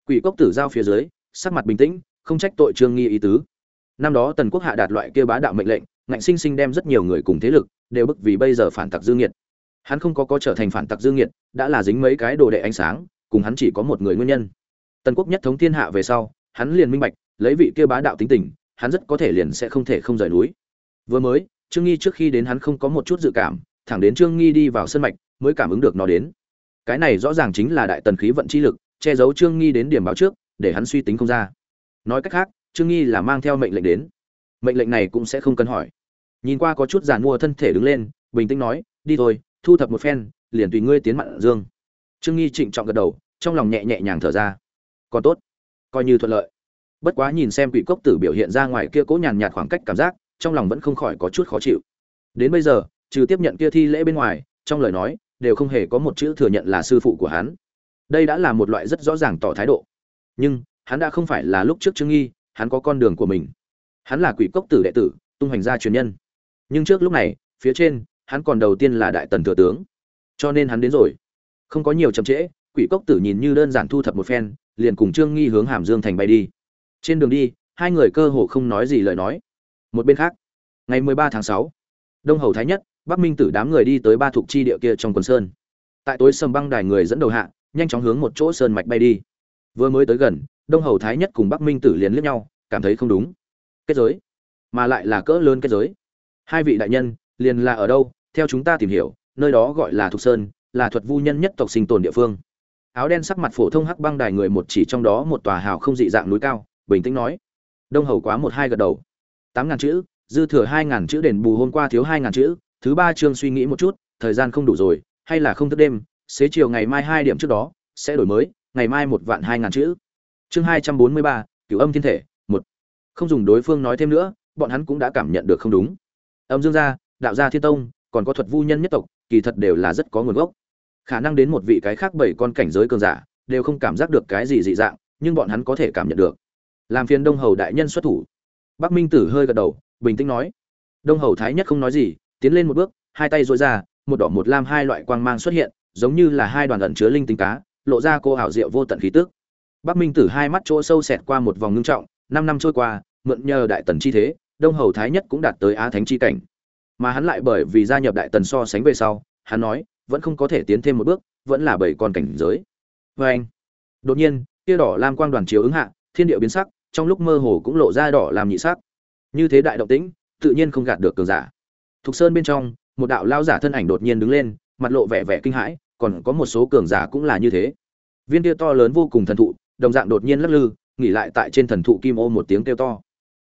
Quỷ cốc tử giao phía dưới, sắc mặt bình tĩnh, không trách tội trương nghi ý tứ. Năm đó tần quốc hạ đạt loại kia bá đạo mệnh lệnh, ngạnh sinh sinh đem rất nhiều người cùng thế lực, đều bức vì bây giờ phản tặc dương nhiệt hắn không có có trở thành phản tặc dương nghiệt, đã là dính mấy cái đồ đệ ánh sáng cùng hắn chỉ có một người nguyên nhân. Tần quốc nhất thống thiên hạ về sau hắn liền minh bạch lấy vị kia bá đạo tính tình hắn rất có thể liền sẽ không thể không rời núi. Vừa mới trương nghi trước khi đến hắn không có một chút dự cảm thẳng đến trương nghi đi vào sân mạch mới cảm ứng được nó đến. Cái này rõ ràng chính là đại tần khí vận chi lực che giấu trương nghi đến điểm báo trước để hắn suy tính không ra. Nói cách khác trương nghi là mang theo mệnh lệnh đến. Mệnh lệnh này cũng sẽ không cần hỏi. Nhìn qua có chút giàn mua thân thể đứng lên bình tĩnh nói đi thôi thu thập một phen, liền tùy ngươi tiến mặn dương. Trương nghi trịnh trọng gật đầu, trong lòng nhẹ nhẹ nhàng thở ra. Còn tốt, coi như thuận lợi. Bất quá nhìn xem quỷ cốc tử biểu hiện ra ngoài kia cố nhàn nhạt khoảng cách cảm giác, trong lòng vẫn không khỏi có chút khó chịu. Đến bây giờ, trừ tiếp nhận kia thi lễ bên ngoài, trong lời nói, đều không hề có một chữ thừa nhận là sư phụ của hắn. Đây đã là một loại rất rõ ràng tỏ thái độ. Nhưng, hắn đã không phải là lúc trước trương nghi, hắn có con đường của mình. Hắn là quỷ cốc tử đệ tử, tung hành gia truyền nhân. Nhưng trước lúc này, phía trên hắn còn đầu tiên là đại tần thừa tướng. Cho nên hắn đến rồi. Không có nhiều chậm trễ, quỷ cốc tử nhìn như đơn giản thu thập một phen, liền cùng trương nghi hướng hàm dương thành bay đi. Trên đường đi, hai người cơ hồ không nói gì lời nói. Một bên khác, ngày mười ba tháng sáu, đông hầu thái nhất, bắc minh tử đám người đi tới ba thuộc chi địa kia trong quần sơn. Tại tối sầm băng đài người dẫn đầu hạ, nhanh chóng hướng một chỗ sơn mạch bay đi. Vừa mới tới gần, đông hầu thái nhất cùng bắc minh tử liền liếc nhau, cảm thấy không đúng. Kết giới, mà lại là cỡ lớn kết giới. Hai vị đại nhân liền là ở đâu, theo chúng ta tìm hiểu, nơi đó gọi là thục sơn, là thuật vu nhân nhất tộc sinh tồn địa phương. Áo đen sắc mặt phổ thông hắc băng đài người một chỉ trong đó một tòa hào không dị dạng núi cao, bình tĩnh nói. Đông hầu quá một hai gật đầu. Tám ngàn chữ, dư thừa hai ngàn chữ đền bù hôm qua thiếu hai ngàn chữ, thứ ba chương suy nghĩ một chút, thời gian không đủ rồi, hay là không thức đêm, xế chiều ngày mai hai điểm trước đó, sẽ đổi mới, ngày mai một vạn hai ngàn chữ. Chương hai trăm bốn mươi ba, cửu âm thiên thể, một. Không dùng đối phương nói thêm nữa, bọn hắn cũng đã cảm nhận được không đúng. Âm dương gia đạo gia thiên tông, còn có thuật vu nhân nhất tộc, kỳ thật đều là rất có nguồn gốc. Khả năng đến một vị cái khác bảy con cảnh giới cường giả, đều không cảm giác được cái gì dị dạng, nhưng bọn hắn có thể cảm nhận được. Làm phiền đông hầu đại nhân xuất thủ. Bắc minh tử hơi gật đầu, bình tĩnh nói. Đông hầu thái nhất không nói gì, tiến lên một bước, hai tay dội ra, một đỏ một lam hai loại quang mang xuất hiện, giống như là hai đoàn ẩn chứa linh tính cá, lộ ra cô ảo diệu vô tận khí tức. Bắc minh tử hai mắt chỗ sâu xẹt qua một vòng ngưng trọng, năm năm trôi qua, mượn nhờ đại tần chi thế, đông hầu thái nhất cũng đạt tới á thánh chi cảnh mà hắn lại bởi vì gia nhập đại tần so sánh về sau, hắn nói, vẫn không có thể tiến thêm một bước, vẫn là bảy con cảnh giới. Vê anh, đột nhiên, tia đỏ lam quang đoàn chiếu ứng hạ, thiên địa biến sắc, trong lúc mơ hồ cũng lộ ra đỏ làm nhị sắc. Như thế đại động tĩnh, tự nhiên không gạt được cường giả. Thục sơn bên trong, một đạo lao giả thân ảnh đột nhiên đứng lên, mặt lộ vẻ vẻ kinh hãi, còn có một số cường giả cũng là như thế. Viên tia to lớn vô cùng thần thụ, đồng dạng đột nhiên lắc lư, nghỉ lại tại trên thần thụ kim ô một tiếng kêu to.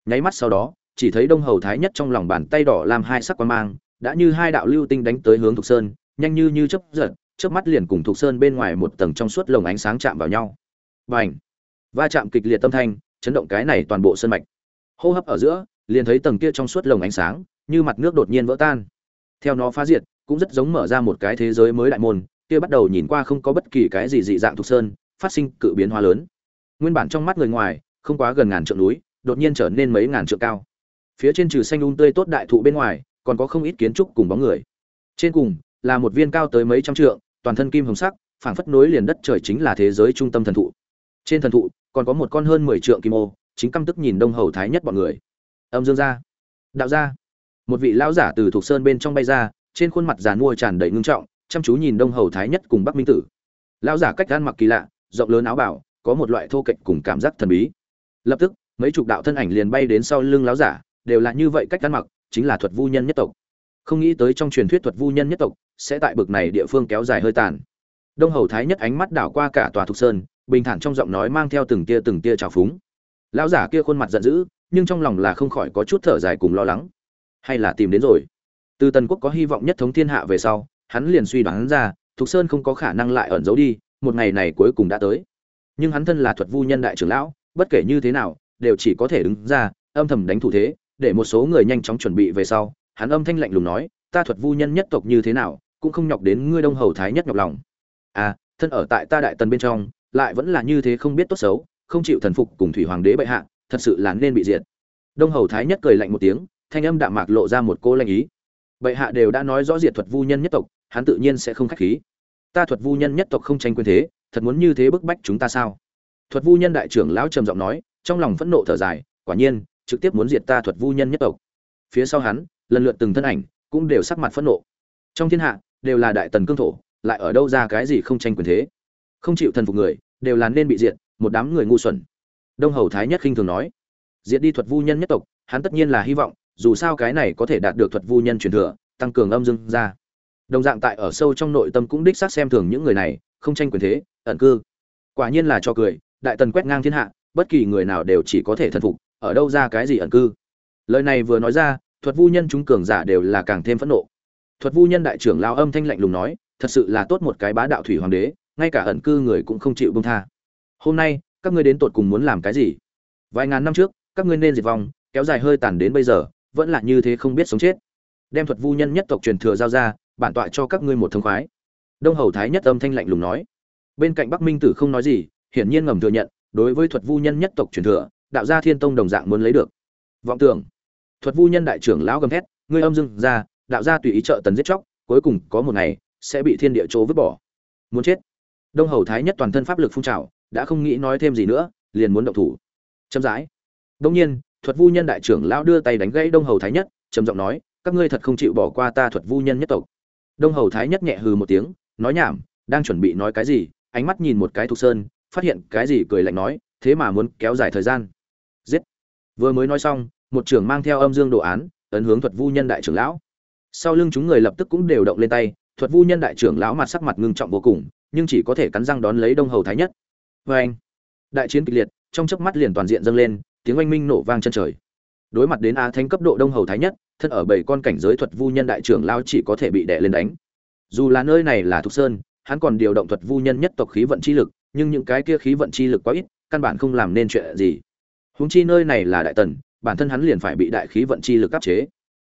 Nháy mắt sau đó chỉ thấy đông hầu thái nhất trong lòng bàn tay đỏ làm hai sắc quan mang đã như hai đạo lưu tinh đánh tới hướng thục sơn nhanh như như chớp giật chớp mắt liền cùng thục sơn bên ngoài một tầng trong suốt lồng ánh sáng chạm vào nhau. Bành, va chạm kịch liệt tâm thanh chấn động cái này toàn bộ sân mạch. Hô hấp ở giữa liền thấy tầng kia trong suốt lồng ánh sáng như mặt nước đột nhiên vỡ tan. Theo nó phá diệt cũng rất giống mở ra một cái thế giới mới đại môn kia bắt đầu nhìn qua không có bất kỳ cái gì dị dạng thục sơn phát sinh cự biến hóa lớn. Nguyên bản trong mắt người ngoài không quá gần ngàn trượng núi đột nhiên trở nên mấy ngàn trượng cao phía trên trừ xanh Un tươi tốt đại thụ bên ngoài, còn có không ít kiến trúc cùng bóng người. Trên cùng là một viên cao tới mấy trăm trượng, toàn thân kim hồng sắc, phảng phất nối liền đất trời chính là thế giới trung tâm thần thụ. Trên thần thụ còn có một con hơn mười trượng kim ô, chính căm tức nhìn đông hầu thái nhất bọn người. Âm dương gia, đạo gia. Một vị lão giả từ thuộc sơn bên trong bay ra, trên khuôn mặt giàn mua tràn đầy ngưng trọng, chăm chú nhìn đông hầu thái nhất cùng bắc minh tử. Lão giả cách gan mặc kỳ lạ, rộng lớn áo bảo có một loại thô kệch cùng cảm giác thần bí. Lập tức, mấy chục đạo thân ảnh liền bay đến sau lưng lão giả đều là như vậy cách ăn mặc, chính là thuật vu nhân nhất tộc. Không nghĩ tới trong truyền thuyết thuật vu nhân nhất tộc sẽ tại bực này địa phương kéo dài hơi tàn. Đông hầu thái nhất ánh mắt đảo qua cả tòa thục sơn, bình thản trong giọng nói mang theo từng tia từng tia trào phúng. Lão giả kia khuôn mặt giận dữ, nhưng trong lòng là không khỏi có chút thở dài cùng lo lắng. Hay là tìm đến rồi. Từ tần quốc có hy vọng nhất thống thiên hạ về sau, hắn liền suy đoán ra, thục sơn không có khả năng lại ẩn giấu đi, một ngày này cuối cùng đã tới. Nhưng hắn thân là thuật vu nhân đại trưởng lão, bất kể như thế nào, đều chỉ có thể đứng ra, âm thầm đánh thủ thế để một số người nhanh chóng chuẩn bị về sau, hắn âm thanh lạnh lùng nói, ta thuật vu nhân nhất tộc như thế nào, cũng không nhọc đến ngươi đông hầu thái nhất nhọc lòng. À thân ở tại ta đại tần bên trong, lại vẫn là như thế không biết tốt xấu, không chịu thần phục cùng thủy hoàng đế bệ hạ, thật sự là nên bị diệt. Đông hầu thái nhất cười lạnh một tiếng, thanh âm đạm mạc lộ ra một cô lanh ý. Bệ hạ đều đã nói rõ diệt thuật vu nhân nhất tộc, hắn tự nhiên sẽ không khách khí. Ta thuật vu nhân nhất tộc không tranh quyền thế, thật muốn như thế bức bách chúng ta sao? Thuật vu nhân đại trưởng lão trầm giọng nói, trong lòng phẫn nộ thở dài, quả nhiên trực tiếp muốn diệt ta thuật vu nhân nhất tộc. Phía sau hắn, lần lượt từng thân ảnh, cũng đều sắc mặt phẫn nộ. Trong thiên hạ, đều là đại tần cương thổ, lại ở đâu ra cái gì không tranh quyền thế? Không chịu thần phục người, đều là nên bị diệt, một đám người ngu xuẩn. Đông hầu thái nhất khinh thường nói, diệt đi thuật vu nhân nhất tộc, hắn tất nhiên là hy vọng, dù sao cái này có thể đạt được thuật vu nhân truyền thừa, tăng cường âm dương ra. Đồng dạng tại ở sâu trong nội tâm cũng đích xác xem thường những người này, không tranh quyền thế, ẩn cư. Quả nhiên là cho cười, đại tần quét ngang thiên hạ, bất kỳ người nào đều chỉ có thể thần phục ở đâu ra cái gì ẩn cư? Lời này vừa nói ra, thuật vu nhân chúng cường giả đều là càng thêm phẫn nộ. Thuật vu nhân đại trưởng lao âm thanh lạnh lùng nói, thật sự là tốt một cái bá đạo thủy hoàng đế, ngay cả ẩn cư người cũng không chịu bông tha. Hôm nay, các ngươi đến tột cùng muốn làm cái gì? Vài ngàn năm trước, các ngươi nên diệt vong, kéo dài hơi tàn đến bây giờ, vẫn là như thế không biết sống chết. Đem thuật vu nhân nhất tộc truyền thừa giao ra, bản tọa cho các ngươi một thông khoái. Đông hầu thái nhất âm thanh lạnh lùng nói. Bên cạnh bắc minh tử không nói gì, hiển nhiên ngầm thừa nhận, đối với thuật vu nhân nhất tộc truyền thừa đạo gia thiên tông đồng dạng muốn lấy được. Vọng tưởng. Thuật vu nhân đại trưởng lão gầm thét, ngươi âm dưng ra, đạo gia tùy ý trợ tần giết chóc, cuối cùng có một ngày, sẽ bị thiên địa chỗ vứt bỏ. Muốn chết. Đông hầu thái nhất toàn thân pháp lực phun trào, đã không nghĩ nói thêm gì nữa, liền muốn động thủ. Chậm rãi. Đông nhiên, thuật vu nhân đại trưởng lão đưa tay đánh gãy đông hầu thái nhất, trầm giọng nói, các ngươi thật không chịu bỏ qua ta thuật vu nhân nhất tộc. Đông hầu thái nhất nhẹ hừ một tiếng, nói nhảm, đang chuẩn bị nói cái gì, ánh mắt nhìn một cái thục sơn, phát hiện cái gì cười lạnh nói, thế mà muốn kéo dài thời gian vừa mới nói xong, một trưởng mang theo âm dương đồ án, ấn hướng thuật vu nhân đại trưởng lão. Sau lưng chúng người lập tức cũng đều động lên tay, thuật vu nhân đại trưởng lão mặt sắc mặt ngưng trọng vô cùng, nhưng chỉ có thể cắn răng đón lấy đông hầu thái nhất. Vê anh. Đại chiến kịch liệt, trong chớp mắt liền toàn diện dâng lên, tiếng oanh minh nổ vang chân trời. Đối mặt đến á thánh cấp độ đông hầu thái nhất, thân ở bảy con cảnh giới thuật vu nhân đại trưởng lão chỉ có thể bị đè lên đánh. Dù là nơi này là thục sơn, hắn còn điều động thuật vu nhân nhất tộc khí vận chi lực, nhưng những cái kia khí vận chi lực quá ít, căn bản không làm nên chuyện gì huống chi nơi này là đại tần bản thân hắn liền phải bị đại khí vận chi lực áp chế.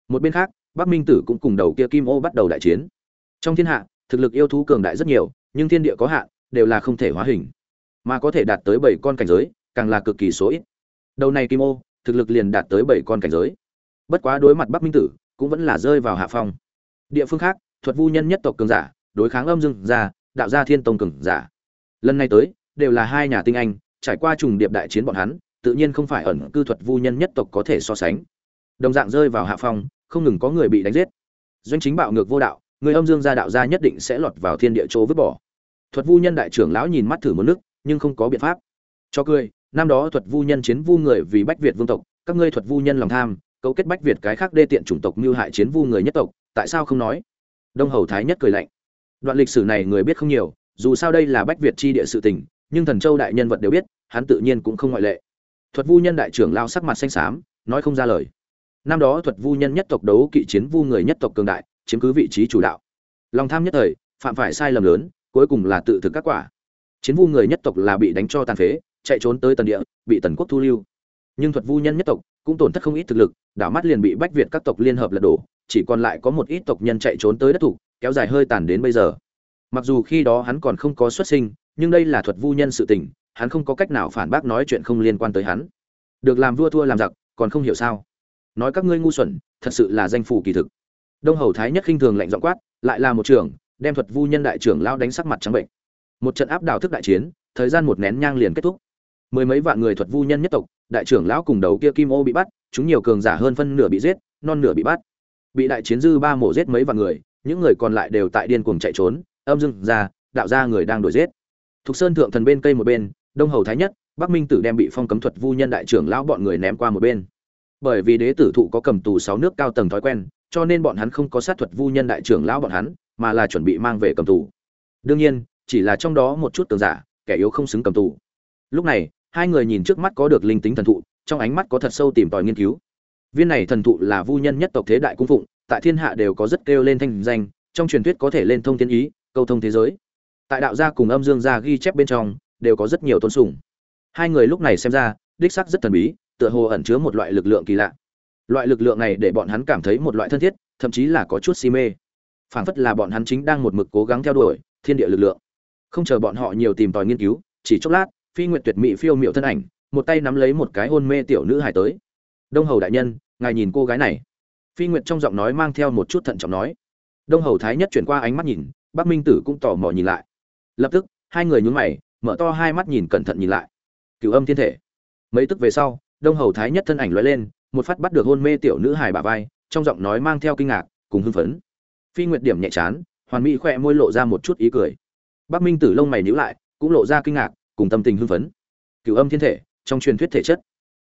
Một bên khác bắc minh tử cũng cùng đầu kia kim ô bắt đầu đại chiến. Trong thiên hạ thực lực yêu thú cường đại rất nhiều nhưng thiên địa có hạn đều là không thể hóa hình. Mà có thể đạt tới bảy con cảnh giới càng là cực kỳ số ít. Đầu này kim ô thực lực liền đạt tới bảy con cảnh giới. Bất quá đối mặt bắc minh tử cũng vẫn là rơi vào hạ phong. Địa phương khác thuật vu nhân nhất tộc cường giả đối kháng âm dương già, đạo gia thiên tông cường giả. Lần này tới đều là hai nhà tinh anh trải qua trùng điệp đại chiến bọn hắn tự nhiên không phải ẩn cư thuật vu nhân nhất tộc có thể so sánh. Đồng dạng rơi vào hạ phong, không ngừng có người bị đánh giết. Doanh chính bạo ngược vô đạo, người âm dương gia đạo gia nhất định sẽ lọt vào thiên địa chỗ vứt bỏ. Thuật vu nhân đại trưởng lão nhìn mắt thử một nước, nhưng không có biện pháp. Cho cười, năm đó thuật vu nhân chiến vu người vì bách việt vương tộc, các ngươi thuật vu nhân lòng tham, cấu kết bách việt cái khác đê tiện chủng tộc mưu hại chiến vu người nhất tộc, tại sao không nói? Đông hầu thái nhất cười lạnh. Đoạn lịch sử này người biết không nhiều, dù sao đây là bách việt chi địa sự tình, nhưng thần châu đại nhân vật đều biết, hắn tự nhiên cũng không ngoại lệ thuật vu nhân đại trưởng lao sắc mặt xanh xám, nói không ra lời. Năm đó thuật vu nhân nhất tộc đấu kỵ chiến vu người nhất tộc cường đại, chiếm cứ vị trí chủ đạo. Lòng tham nhất thời, phạm phải sai lầm lớn, cuối cùng là tự thực các quả. Chiến vu người nhất tộc là bị đánh cho tàn phế, chạy trốn tới tần địa, bị tần quốc thu lưu. Nhưng thuật vu nhân nhất tộc cũng tổn thất không ít thực lực, đảo mắt liền bị bách việt các tộc liên hợp lật đổ, chỉ còn lại có một ít tộc nhân chạy trốn tới đất thủ, kéo dài hơi tàn đến bây giờ. Mặc dù khi đó hắn còn không có xuất sinh, nhưng đây là thuật vu nhân sự tình hắn không có cách nào phản bác nói chuyện không liên quan tới hắn. Được làm vua thua làm giặc, còn không hiểu sao? Nói các ngươi ngu xuẩn, thật sự là danh phủ kỳ thực. Đông hầu thái nhất khinh thường lạnh dọn quát, lại là một trưởng, đem thuật vu nhân đại trưởng lao đánh sắc mặt trắng bệnh. Một trận áp đảo thức đại chiến, thời gian một nén nhang liền kết thúc. Mười mấy vạn người thuật vu nhân nhất tộc, đại trưởng lão cùng đầu kia kim ô bị bắt, chúng nhiều cường giả hơn phân nửa bị giết, non nửa bị bắt. Bị đại chiến dư ba mổ giết mấy vạn người, những người còn lại đều tại điên cuồng chạy trốn, âm dưng ra, đạo ra người đang đuổi giết. Thục sơn thượng thần bên cây một bên đông hầu thái nhất, bắc minh tử đem bị phong cấm thuật vu nhân đại trưởng lão bọn người ném qua một bên. Bởi vì đế tử thụ có cầm tù sáu nước cao tầng thói quen, cho nên bọn hắn không có sát thuật vu nhân đại trưởng lão bọn hắn, mà là chuẩn bị mang về cầm tù. Đương nhiên, chỉ là trong đó một chút tường giả, kẻ yếu không xứng cầm tù. Lúc này, hai người nhìn trước mắt có được linh tính thần thụ, trong ánh mắt có thật sâu tìm tòi nghiên cứu. Viên này thần thụ là vu nhân nhất tộc thế đại cung phụng, tại thiên hạ đều có rất kêu lên thanh danh, trong truyền thuyết có thể lên thông thiên ý, câu thông thế giới. Tại đạo gia cùng âm dương gia ghi chép bên trong đều có rất nhiều tôn sùng. Hai người lúc này xem ra, đích sắc rất thần bí, tựa hồ ẩn chứa một loại lực lượng kỳ lạ. Loại lực lượng này để bọn hắn cảm thấy một loại thân thiết, thậm chí là có chút si mê. Phảng phất là bọn hắn chính đang một mực cố gắng theo đuổi, thiên địa lực lượng. Không chờ bọn họ nhiều tìm tòi nghiên cứu, chỉ chốc lát, phi nguyện tuyệt mỹ phiêu miệu thân ảnh, một tay nắm lấy một cái hôn mê tiểu nữ hải tới. Đông hầu đại nhân, ngài nhìn cô gái này. Phi nguyện trong giọng nói mang theo một chút thận trọng nói. Đông hầu thái nhất chuyển qua ánh mắt nhìn, bắc minh tử cũng tò mò nhìn lại. Lập tức, hai người nhún mày mở to hai mắt nhìn cẩn thận nhìn lại. Cửu âm thiên thể. Mấy tức về sau, đông hầu thái nhất thân ảnh loay lên, một phát bắt được hôn mê tiểu nữ hài bà vai, trong giọng nói mang theo kinh ngạc, cùng hưng phấn. Phi nguyệt điểm nhẹ chán, hoàn mỹ khỏe môi lộ ra một chút ý cười. Bắc minh tử lông mày nhíu lại, cũng lộ ra kinh ngạc, cùng tâm tình hưng phấn. Cửu âm thiên thể, trong truyền thuyết thể chất.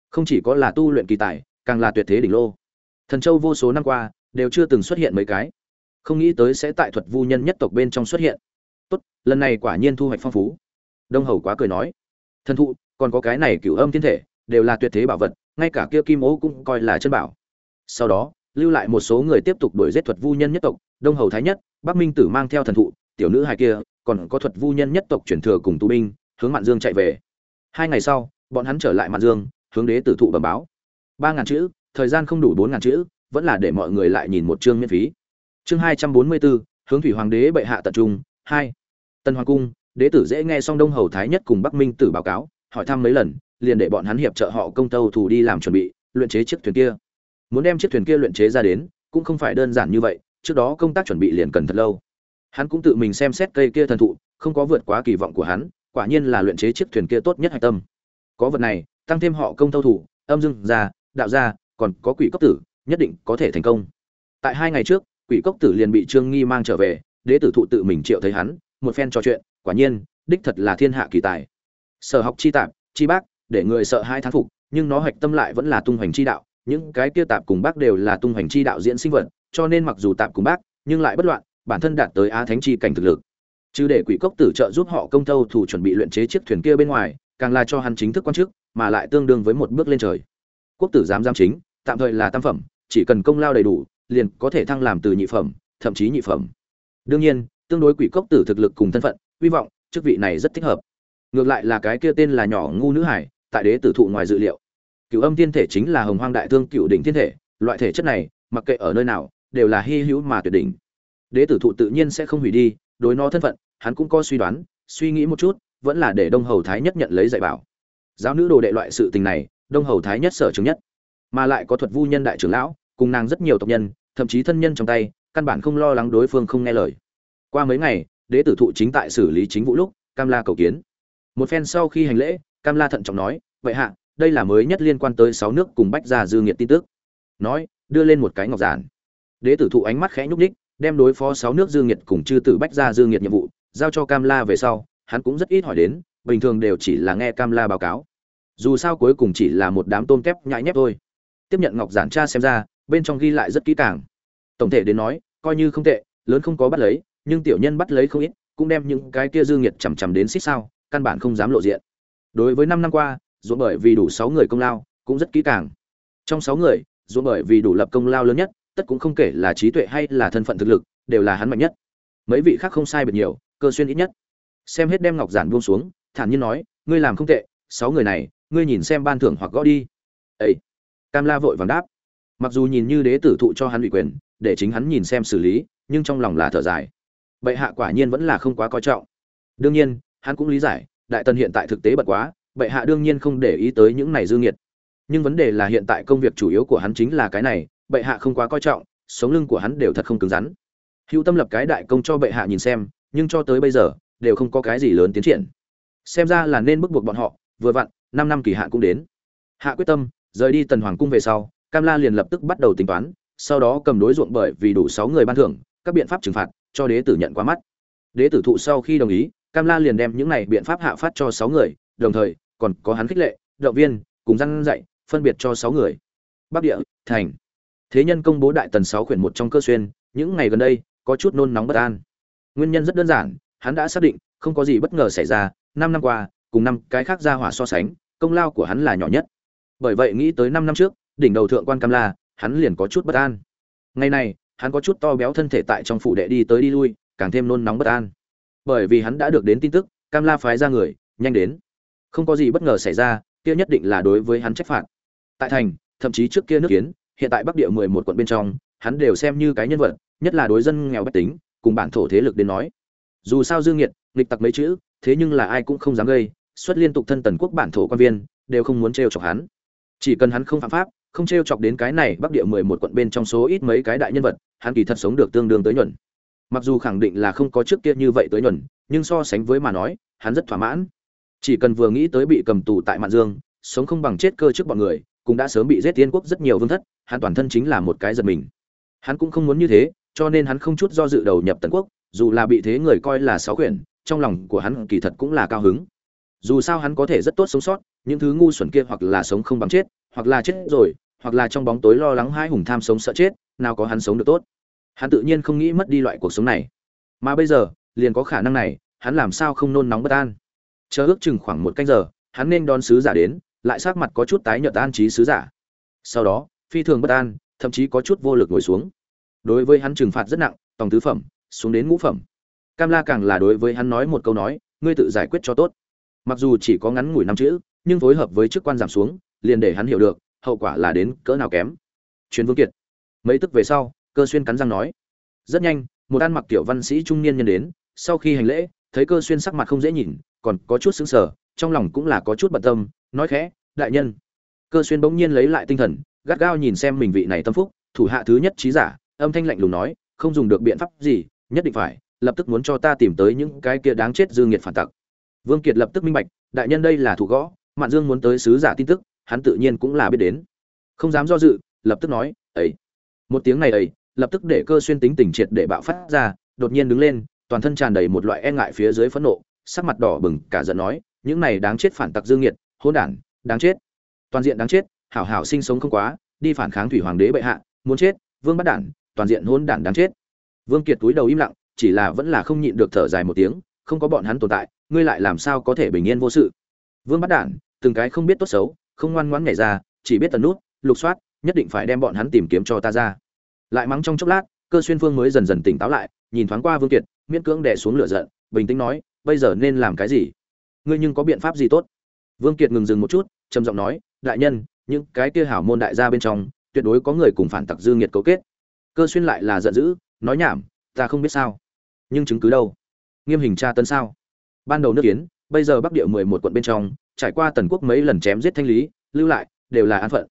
Không chỉ có là tu luyện kỳ tài, càng là tuyệt thế đỉnh lô. Thần châu vô số năm qua, đều chưa từng xuất hiện mấy cái. Không nghĩ tới sẽ tại thuật vu nhân nhất tộc bên trong xuất hiện. Tốt, lần này quả nhiên thu hoạch phong phú đông hầu quá cười nói, thần thụ, còn có cái này cửu âm thiên thể, đều là tuyệt thế bảo vật, ngay cả kia kim ố cũng coi là chân bảo. Sau đó, lưu lại một số người tiếp tục đuổi giết thuật vu nhân nhất tộc, đông hầu thái nhất, bắc minh tử mang theo thần thụ, tiểu nữ hai kia, còn có thuật vu nhân nhất tộc chuyển thừa cùng tu binh, hướng mạn dương chạy về. Hai ngày sau, bọn hắn trở lại mạn dương, hướng đế tử thụ bẩm báo. Ba ngàn chữ, thời gian không đủ bốn ngàn chữ, vẫn là để mọi người lại nhìn một chương miễn phí. Chương hai trăm bốn mươi bốn hướng thủy hoàng đế bệ hạ tận trung, hai. Tân hoàng cung đế tử dễ nghe xong đông hầu thái nhất cùng bắc minh tử báo cáo, hỏi thăm mấy lần, liền để bọn hắn hiệp trợ họ công tâu thủ đi làm chuẩn bị, luyện chế chiếc thuyền kia. Muốn đem chiếc thuyền kia luyện chế ra đến, cũng không phải đơn giản như vậy, trước đó công tác chuẩn bị liền cần thật lâu. Hắn cũng tự mình xem xét cây kia thần thụ, không có vượt quá kỳ vọng của hắn, quả nhiên là luyện chế chiếc thuyền kia tốt nhất hạch tâm. Có vật này, tăng thêm họ công tâu thủ âm dương gia, đạo gia, còn có quỷ cốc tử, nhất định có thể thành công. Tại hai ngày trước, quỷ cốc tử liền bị trương nghi mang trở về, đế tử thụ tự mình triệu thấy hắn, một phen trò chuyện quả nhiên, đích thật là thiên hạ kỳ tài. Sở học chi tạp, chi bác, để người sợ hai thán phục, nhưng nó hạch tâm lại vẫn là tung hoành chi đạo. Những cái kia tạp cùng bác đều là tung hoành chi đạo diễn sinh vật, cho nên mặc dù tạp cùng bác, nhưng lại bất loạn, bản thân đạt tới á thánh chi cảnh thực lực. Chứ để quỷ cốc tử trợ giúp họ công thâu thủ chuẩn bị luyện chế chiếc thuyền kia bên ngoài, càng là cho hắn chính thức quan chức, mà lại tương đương với một bước lên trời. Quốc tử giám giám chính, tạm thời là tam phẩm, chỉ cần công lao đầy đủ, liền có thể thăng làm từ nhị phẩm, thậm chí nhị phẩm. Đương nhiên, tương đối quỷ cốc tử thực lực cùng thân phận hy vọng, chức vị này rất thích hợp. Ngược lại là cái kia tên là nhỏ ngu nữ hải, tại đế tử thụ ngoài dự liệu. Cựu âm thiên thể chính là hồng hoang đại thương cựu đỉnh thiên thể, loại thể chất này, mặc kệ ở nơi nào, đều là hy hữu mà tuyệt đỉnh. Đế tử thụ tự nhiên sẽ không hủy đi, đối nó thân phận, hắn cũng có suy đoán, suy nghĩ một chút, vẫn là để đông hầu thái nhất nhận lấy dạy bảo. Giáo nữ đồ đệ loại sự tình này, đông hầu thái nhất sở chứng nhất. Mà lại có thuật vu nhân đại trưởng lão, cùng nàng rất nhiều tộc nhân, thậm chí thân nhân trong tay, căn bản không lo lắng đối phương không nghe lời. Qua mấy ngày đế tử thụ chính tại xử lý chính vụ lúc, cam la cầu kiến. Một phen sau khi hành lễ, cam la thận trọng nói, vậy hạ, đây là mới nhất liên quan tới sáu nước cùng bách gia dư nghiệt tin tức. Nói, đưa lên một cái ngọc giản. Đế tử thụ ánh mắt khẽ nhúc ních đem đối phó sáu nước dư nghiệt cùng chư tử bách gia dư nghiệt nhiệm vụ, giao cho cam la về sau, hắn cũng rất ít hỏi đến, bình thường đều chỉ là nghe cam la báo cáo. Dù sao cuối cùng chỉ là một đám tôm kép nhãi nhép thôi. Tiếp nhận ngọc giản tra xem ra, bên trong ghi lại rất kỹ càng. Tổng thể đến nói, coi như không tệ, lớn không có bắt lấy nhưng tiểu nhân bắt lấy không ít, cũng đem những cái kia dư nghiệt chằm chằm đến xích sao, căn bản không dám lộ diện. Đối với năm năm qua dù bởi vì đủ sáu người công lao, cũng rất kỹ càng. Trong sáu người dù bởi vì đủ lập công lao lớn nhất, tất cũng không kể là trí tuệ hay là thân phận thực lực, đều là hắn mạnh nhất. Mấy vị khác không sai biệt nhiều, cơ xuyên ít nhất. Xem hết đem ngọc giản buông xuống, thản nhiên nói, ngươi làm không tệ, sáu người này, ngươi nhìn xem ban thưởng hoặc gõ đi. Ấy cam la vội vàng đáp. Mặc dù nhìn như đế tử thụ cho hắn ủy quyền, để chính hắn nhìn xem xử lý, nhưng trong lòng là thở dài bệ hạ quả nhiên vẫn là không quá coi trọng. Đương nhiên, hắn cũng lý giải, đại tần hiện tại thực tế bật quá, bệ hạ đương nhiên không để ý tới những này dư nghiệt. Nhưng vấn đề là hiện tại công việc chủ yếu của hắn chính là cái này, bệ hạ không quá coi trọng, sống lưng của hắn đều thật không cứng rắn. Hữu tâm lập cái đại công cho bệ hạ nhìn xem, nhưng cho tới bây giờ, đều không có cái gì lớn tiến triển. Xem ra là nên bức buộc bọn họ, vừa vặn, năm năm kỳ hạn cũng đến. Hạ quyết tâm, rời đi tần hoàng cung về sau, cam la liền lập tức bắt đầu tính toán, sau đó cầm đối ruộng bởi vì đủ sáu người ban thưởng, các biện pháp trừng phạt cho đế tử nhận qua mắt. Đế tử thụ sau khi đồng ý, cam la liền đem những này biện pháp hạ phát cho sáu người, đồng thời, còn có hắn khích lệ, động viên, cùng răn dạy, phân biệt cho sáu người. Bắc địa, thành. Thế nhân công bố đại tần sáu quyển một trong cơ xuyên, những ngày gần đây, có chút nôn nóng bất an. Nguyên nhân rất đơn giản, hắn đã xác định, không có gì bất ngờ xảy ra, năm năm qua, cùng năm cái khác ra hỏa so sánh, công lao của hắn là nhỏ nhất. Bởi vậy nghĩ tới năm năm trước, đỉnh đầu thượng quan cam la, hắn liền có chút bất an. Ngày này hắn có chút to béo thân thể tại trong phủ đệ đi tới đi lui, càng thêm nôn nóng bất an. Bởi vì hắn đã được đến tin tức, cam la phái ra người, nhanh đến. Không có gì bất ngờ xảy ra, kia nhất định là đối với hắn trách phạt. Tại thành, thậm chí trước kia nước kiến, hiện tại bắc địa mười một quận bên trong, hắn đều xem như cái nhân vật, nhất là đối dân nghèo bách tính, cùng bản thổ thế lực đến nói. Dù sao dương nghiệt, nghịch tặc mấy chữ, thế nhưng là ai cũng không dám gây, xuất liên tục thân tần quốc bản thổ quan viên, đều không muốn trêu chọc hắn. Chỉ cần hắn không phạm pháp không trêu chọc đến cái này bắc địa mười một quận bên trong số ít mấy cái đại nhân vật, hắn kỳ thật sống được tương đương tới nhuận. Mặc dù khẳng định là không có trước kia như vậy tới nhuận, nhưng so sánh với mà nói, hắn rất thỏa mãn. Chỉ cần vừa nghĩ tới bị cầm tù tại mạn dương, sống không bằng chết cơ trước bọn người, cũng đã sớm bị giết tiên quốc rất nhiều vương thất, hắn toàn thân chính là một cái giật mình. Hắn cũng không muốn như thế, cho nên hắn không chút do dự đầu nhập tần quốc, dù là bị thế người coi là sáu quyển, trong lòng của hắn kỳ thật cũng là cao hứng. Dù sao hắn có thể rất tốt sống sót, những thứ ngu xuẩn kia hoặc là sống không bằng chết, hoặc là chết rồi hoặc là trong bóng tối lo lắng hai hùng tham sống sợ chết, nào có hắn sống được tốt. Hắn tự nhiên không nghĩ mất đi loại cuộc sống này. Mà bây giờ, liền có khả năng này, hắn làm sao không nôn nóng bất an? Chờ ước chừng khoảng một canh giờ, hắn nên đón sứ giả đến, lại sắc mặt có chút tái nhợt an trí sứ giả. Sau đó, phi thường bất an, thậm chí có chút vô lực ngồi xuống. Đối với hắn trừng phạt rất nặng, tòng tứ phẩm, xuống đến ngũ phẩm. Cam la càng là đối với hắn nói một câu nói, ngươi tự giải quyết cho tốt. Mặc dù chỉ có ngắn ngủi năm chữ, nhưng phối hợp với chức quan giảm xuống, liền để hắn hiểu được hậu quả là đến cỡ nào kém. Truyền vương kiệt. Mấy tức về sau, cơ xuyên cắn răng nói. Rất nhanh, một ăn mặc tiểu văn sĩ trung niên nhân đến, sau khi hành lễ, thấy cơ xuyên sắc mặt không dễ nhìn, còn có chút sững sờ, trong lòng cũng là có chút bận tâm, nói khẽ, đại nhân. Cơ xuyên bỗng nhiên lấy lại tinh thần, gắt gao nhìn xem mình vị này tâm phúc, thủ hạ thứ nhất trí giả, âm thanh lạnh lùng nói, không dùng được biện pháp gì, nhất định phải, lập tức muốn cho ta tìm tới những cái kia đáng chết dư nghiệt phản tặc. Vương kiệt lập tức minh bạch, đại nhân đây là thủ gõ, mạn dương muốn tới sứ giả tin tức hắn tự nhiên cũng là biết đến. Không dám do dự, lập tức nói ấy một tiếng này ấy, lập tức để cơ xuyên tính tình triệt để bạo phát ra, đột nhiên đứng lên, toàn thân tràn đầy một loại e ngại phía dưới phẫn nộ, sắc mặt đỏ bừng, cả giận nói, những này đáng chết phản tặc dương nghiệt hôn đản, đáng chết. Toàn diện đáng chết, hảo hảo sinh sống không quá, đi phản kháng thủy hoàng đế bệ hạ, muốn chết, vương bắt đản, toàn diện hôn đản đáng chết. Vương kiệt túi đầu im lặng, chỉ là vẫn là không nhịn được thở dài một tiếng, không có bọn hắn tồn tại, ngươi lại làm sao có thể bình yên vô sự? Vương bắt đản, từng cái không biết tốt xấu không ngoan ngoãn nhảy ra, chỉ biết tần nút, lục soát, nhất định phải đem bọn hắn tìm kiếm cho ta ra. Lại mắng trong chốc lát, cơ xuyên phương mới dần dần tỉnh táo lại, nhìn thoáng qua vương kiệt, miễn cưỡng đè xuống lửa giận, bình tĩnh nói, bây giờ nên làm cái gì? Ngươi nhưng có biện pháp gì tốt? Vương kiệt ngừng dừng một chút, trầm giọng nói, đại nhân, những cái kia hảo môn đại gia bên trong, tuyệt đối có người cùng phản tặc dư nghiệt cấu kết. Cơ xuyên lại là giận dữ, nói, nhảm, ta không biết sao. Nhưng chứng cứ đâu? Nghiêm hình tra tấn sao? Ban đầu nước kiến bây giờ bắc địa mười một quận bên trong trải qua tần quốc mấy lần chém giết thanh lý, lưu lại, đều là án phận.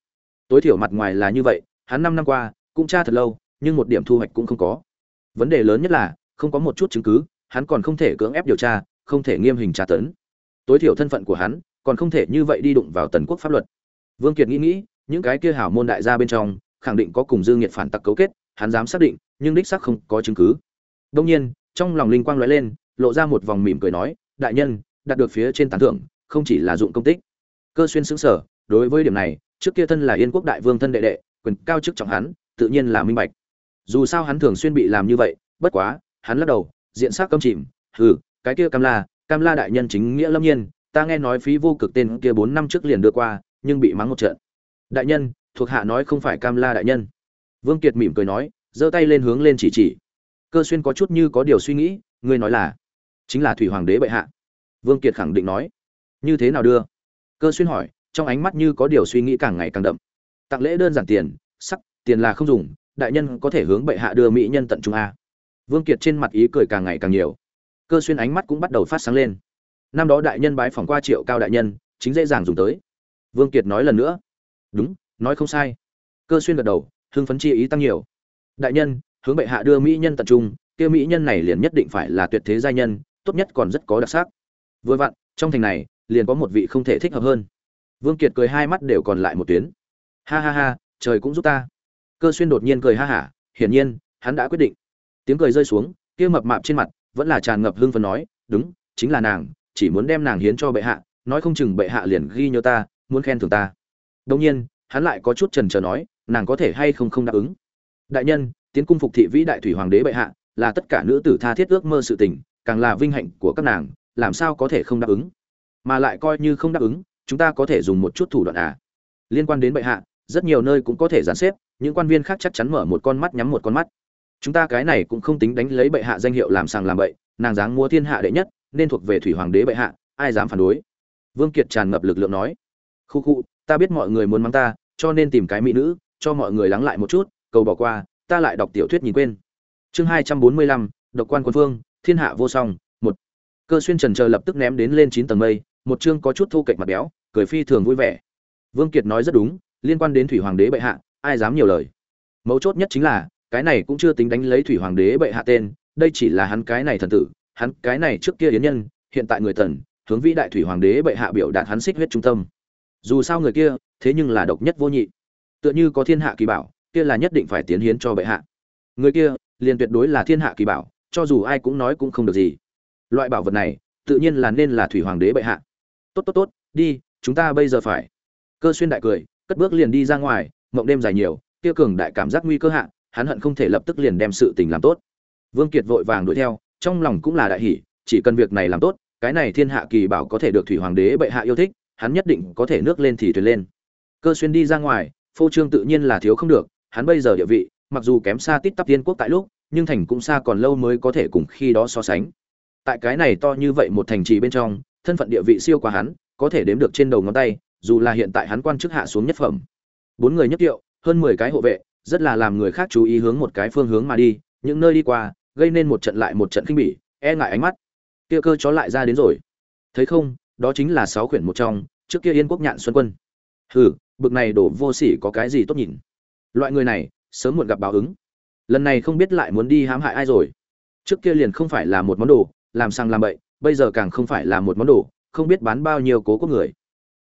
Tối thiểu mặt ngoài là như vậy, hắn năm năm qua, cũng tra thật lâu, nhưng một điểm thu hoạch cũng không có. Vấn đề lớn nhất là, không có một chút chứng cứ, hắn còn không thể cưỡng ép điều tra, không thể nghiêm hình tra tấn. Tối thiểu thân phận của hắn, còn không thể như vậy đi đụng vào tần quốc pháp luật. Vương kiệt nghĩ nghĩ, những cái kia hảo môn đại gia bên trong, khẳng định có cùng dương nhiệt phản tặc cấu kết, hắn dám xác định, nhưng đích xác không có chứng cứ. Đông nhiên, trong lòng linh quang lóe lên, lộ ra một vòng mỉm cười nói, đại nhân, đạt được phía trên tán thưởng không chỉ là dụng công tích. Cơ xuyên xứng sở, đối với điểm này, trước kia thân là yên quốc đại vương thân đệ đệ, quyền cao chức trọng hắn, tự nhiên là minh bạch. Dù sao hắn thường xuyên bị làm như vậy, bất quá, hắn lắc đầu, diện sắc căm chìm, hừ, cái kia cam la cam la đại nhân chính nghĩa lâm nhiên, ta nghe nói phí vô cực tên kia bốn năm trước liền đưa qua, nhưng bị mắng một trận. Đại nhân, thuộc hạ nói không phải cam la đại nhân. Vương kiệt mỉm cười nói, giơ tay lên hướng lên chỉ chỉ. Cơ xuyên có chút như có điều suy nghĩ, ngươi nói là, chính là thủy hoàng đế bệ hạ. Vương kiệt khẳng định nói như thế nào đưa? Cơ xuyên hỏi, trong ánh mắt như có điều suy nghĩ càng ngày càng đậm. Tặng lễ đơn giản tiền, sắc, tiền là không dùng, đại nhân có thể hướng bệ hạ đưa mỹ nhân tận trung a. Vương kiệt trên mặt ý cười càng ngày càng nhiều. Cơ xuyên ánh mắt cũng bắt đầu phát sáng lên. Năm đó đại nhân bái phỏng qua triệu cao đại nhân, chính dễ dàng dùng tới. Vương kiệt nói lần nữa. Đúng, nói không sai. Cơ xuyên gật đầu, hưng phấn chi ý tăng nhiều. Đại nhân, hướng bệ hạ đưa mỹ nhân tận trung, kia mỹ nhân này liền nhất định phải là tuyệt thế giai nhân, tốt nhất còn rất có đặc sắc. Vừa vặn, trong thành này liền có một vị không thể thích hợp hơn. Vương kiệt cười hai mắt đều còn lại một tuyến. Ha ha ha, trời cũng giúp ta. Cơ xuyên đột nhiên cười ha hả, hiển nhiên, hắn đã quyết định. Tiếng cười rơi xuống, kia mập mạp trên mặt vẫn là tràn ngập hương phấn nói, đúng, chính là nàng, chỉ muốn đem nàng hiến cho bệ hạ, nói không chừng bệ hạ liền ghi nhớ ta, muốn khen thưởng ta. Đông nhiên, hắn lại có chút trần trờ nói, nàng có thể hay không không đáp ứng? Đại nhân, tiến cung phục thị vĩ đại thủy hoàng đế bệ hạ, là tất cả nữ tử tha thiết ước mơ sự tình, càng là vinh hạnh của các nàng, làm sao có thể không đáp ứng? Mà lại coi như không đáp ứng, chúng ta có thể dùng một chút thủ đoạn à. Liên quan đến bệ hạ, rất nhiều nơi cũng có thể giàn xếp, những quan viên khác chắc chắn mở một con mắt nhắm một con mắt. Chúng ta cái này cũng không tính đánh lấy bệ hạ danh hiệu làm sàng làm bậy, nàng dáng mua thiên hạ đệ nhất, nên thuộc về thủy hoàng đế bệ hạ, ai dám phản đối? Vương kiệt tràn ngập lực lượng nói. Khu khu, ta biết mọi người muốn mắng ta, cho nên tìm cái mỹ nữ, cho mọi người lắng lại một chút, cầu bỏ qua, ta lại đọc tiểu thuyết nhìn quên. Chương hai trăm bốn mươi lăm, độc quan quân phương, thiên hạ vô song, một. Cơ xuyên trần chờ lập tức ném đến lên chín tầng mây một chương có chút thu kệch mặt béo cười phi thường vui vẻ. Vương kiệt nói rất đúng liên quan đến thủy hoàng đế bệ hạ ai dám nhiều lời. Mấu chốt nhất chính là cái này cũng chưa tính đánh lấy thủy hoàng đế bệ hạ tên đây chỉ là hắn cái này thần tử hắn cái này trước kia yến nhân hiện tại người thần, hướng vĩ đại thủy hoàng đế bệ hạ biểu đạt hắn xích huyết trung tâm. Dù sao người kia thế nhưng là độc nhất vô nhị. Tựa như có thiên hạ kỳ bảo kia là nhất định phải tiến hiến cho bệ hạ. Người kia liền tuyệt đối là thiên hạ kỳ bảo cho dù ai cũng nói cũng không được gì. Loại bảo vật này tự nhiên là nên là thủy hoàng đế bệ hạ tốt tốt tốt, đi, chúng ta bây giờ phải. Cơ xuyên đại cười, cất bước liền đi ra ngoài, mộng đêm dài nhiều, kia cường đại cảm giác nguy cơ hạ, hắn hận không thể lập tức liền đem sự tình làm tốt. Vương kiệt vội vàng đuổi theo, trong lòng cũng là đại hỷ chỉ cần việc này làm tốt, cái này thiên hạ kỳ bảo có thể được thủy hoàng đế bệ hạ yêu thích, hắn nhất định có thể nước lên thì thuyền lên. Cơ xuyên đi ra ngoài, phô trương tự nhiên là thiếu không được, hắn bây giờ địa vị, mặc dù kém xa tít tắp tiên quốc tại lúc, nhưng thành cũng xa còn lâu mới có thể cùng khi đó so sánh. Tại cái này to như vậy một thành trì bên trong thân phận địa vị siêu quá hắn, có thể đếm được trên đầu ngón tay, dù là hiện tại hắn quan chức hạ xuống nhất phẩm. Bốn người nhất tiệu, hơn mười cái hộ vệ, rất là làm người khác chú ý hướng một cái phương hướng mà đi, những nơi đi qua, gây nên một trận lại một trận kinh bỉ e ngại ánh mắt. Kia cơ chó lại ra đến rồi. Thấy không, đó chính là sáu quyển một trong, trước kia yên quốc nhạn xuân quân. Hừ, bực này đổ vô sỉ có cái gì tốt nhìn. Loại người này, sớm muộn gặp báo ứng. Lần này không biết lại muốn đi hãm hại ai rồi. Trước kia liền không phải là một món đồ làm sang làm bậy, bây giờ càng không phải là một món đồ, không biết bán bao nhiêu cố của người.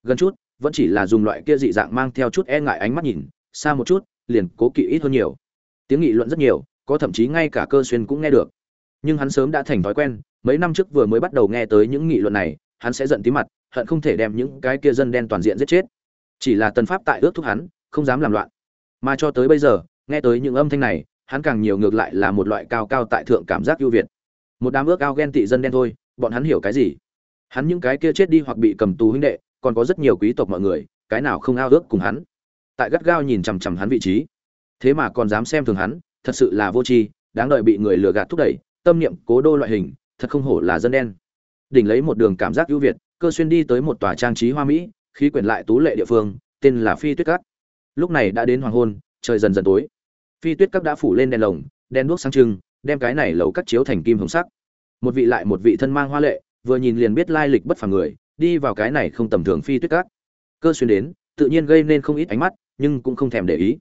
Gần chút, vẫn chỉ là dùng loại kia dị dạng mang theo chút e ngại ánh mắt nhìn, xa một chút, liền cố kỵ ít hơn nhiều. Tiếng nghị luận rất nhiều, có thậm chí ngay cả cơ xuyên cũng nghe được. Nhưng hắn sớm đã thành thói quen, mấy năm trước vừa mới bắt đầu nghe tới những nghị luận này, hắn sẽ giận tí mặt, hận không thể đem những cái kia dân đen toàn diện giết chết. Chỉ là tần pháp tại ước thúc hắn, không dám làm loạn. Mà cho tới bây giờ, nghe tới những âm thanh này, hắn càng nhiều ngược lại là một loại cao cao tại thượng cảm giác ưu việt một đám ước ao ghen tị dân đen thôi, bọn hắn hiểu cái gì? Hắn những cái kia chết đi hoặc bị cầm tù huynh đệ, còn có rất nhiều quý tộc mọi người, cái nào không ao ước cùng hắn? Tại gắt gao nhìn chằm chằm hắn vị trí. Thế mà còn dám xem thường hắn, thật sự là vô tri, đáng đợi bị người lừa gạt thúc đẩy, tâm niệm cố đô loại hình, thật không hổ là dân đen. Đỉnh lấy một đường cảm giác ưu việt, cơ xuyên đi tới một tòa trang trí hoa mỹ, khí quyển lại tú lệ địa phương, tên là phi tuyết Cát. lúc này đã đến hoàng hôn, trời dần dần tối. Phi tuyết Cát đã phủ lên đèn lồng, đèn đuốc sáng trưng đem cái này lầu cắt chiếu thành kim hồng sắc. Một vị lại một vị thân mang hoa lệ, vừa nhìn liền biết lai lịch bất phàm người, đi vào cái này không tầm thường phi tuyết các cơ xuyên đến, tự nhiên gây nên không ít ánh mắt, nhưng cũng không thèm để ý.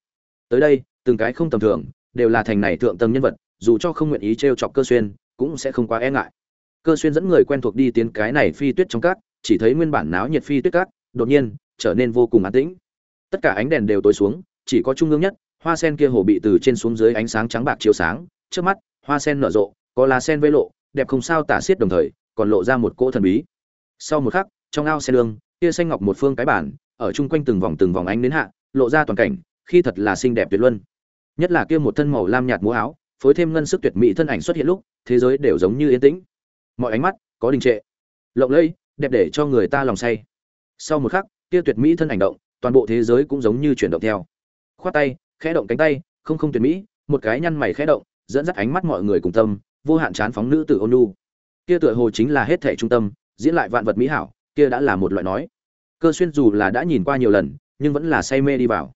Tới đây, từng cái không tầm thường, đều là thành này thượng tầng nhân vật, dù cho không nguyện ý t chọc cơ xuyên, cũng sẽ không quá e ngại. Cơ xuyên dẫn người quen thuộc đi tiến cái này phi tuyết trong các chỉ thấy nguyên bản náo nhiệt phi tuyết các đột nhiên, trở nên vô cùng an tĩnh. Tất cả ánh đèn đều tối xuống, chỉ có trung ương nhất, hoa sen kia hồ bị từ trên xuống dưới ánh sáng trắng bạc chiếu sáng trước mắt hoa sen nở rộ, có lá sen vây lộ, đẹp không sao tả xiết đồng thời, còn lộ ra một cỗ thần bí. Sau một khắc, trong ao sen lương kia xanh ngọc một phương cái bản, ở chung quanh từng vòng từng vòng ánh đến hạ, lộ ra toàn cảnh, khi thật là xinh đẹp tuyệt luân. Nhất là kia một thân màu lam nhạt múa áo, phối thêm ngân sức tuyệt mỹ thân ảnh xuất hiện lúc, thế giới đều giống như yên tĩnh. Mọi ánh mắt có đình trệ, lộng lẫy, đẹp để cho người ta lòng say. Sau một khắc, kia tuyệt mỹ thân ảnh động, toàn bộ thế giới cũng giống như chuyển động theo. Khoát tay, khẽ động cánh tay, không không tuyệt mỹ, một cái nhăn mày khẽ động dẫn dắt ánh mắt mọi người cùng tâm, vô hạn chán phóng nữ tử ôn nhu. Kia tựa hồ chính là hết thể trung tâm, diễn lại vạn vật mỹ hảo, kia đã là một loại nói. Cơ xuyên dù là đã nhìn qua nhiều lần, nhưng vẫn là say mê đi vào.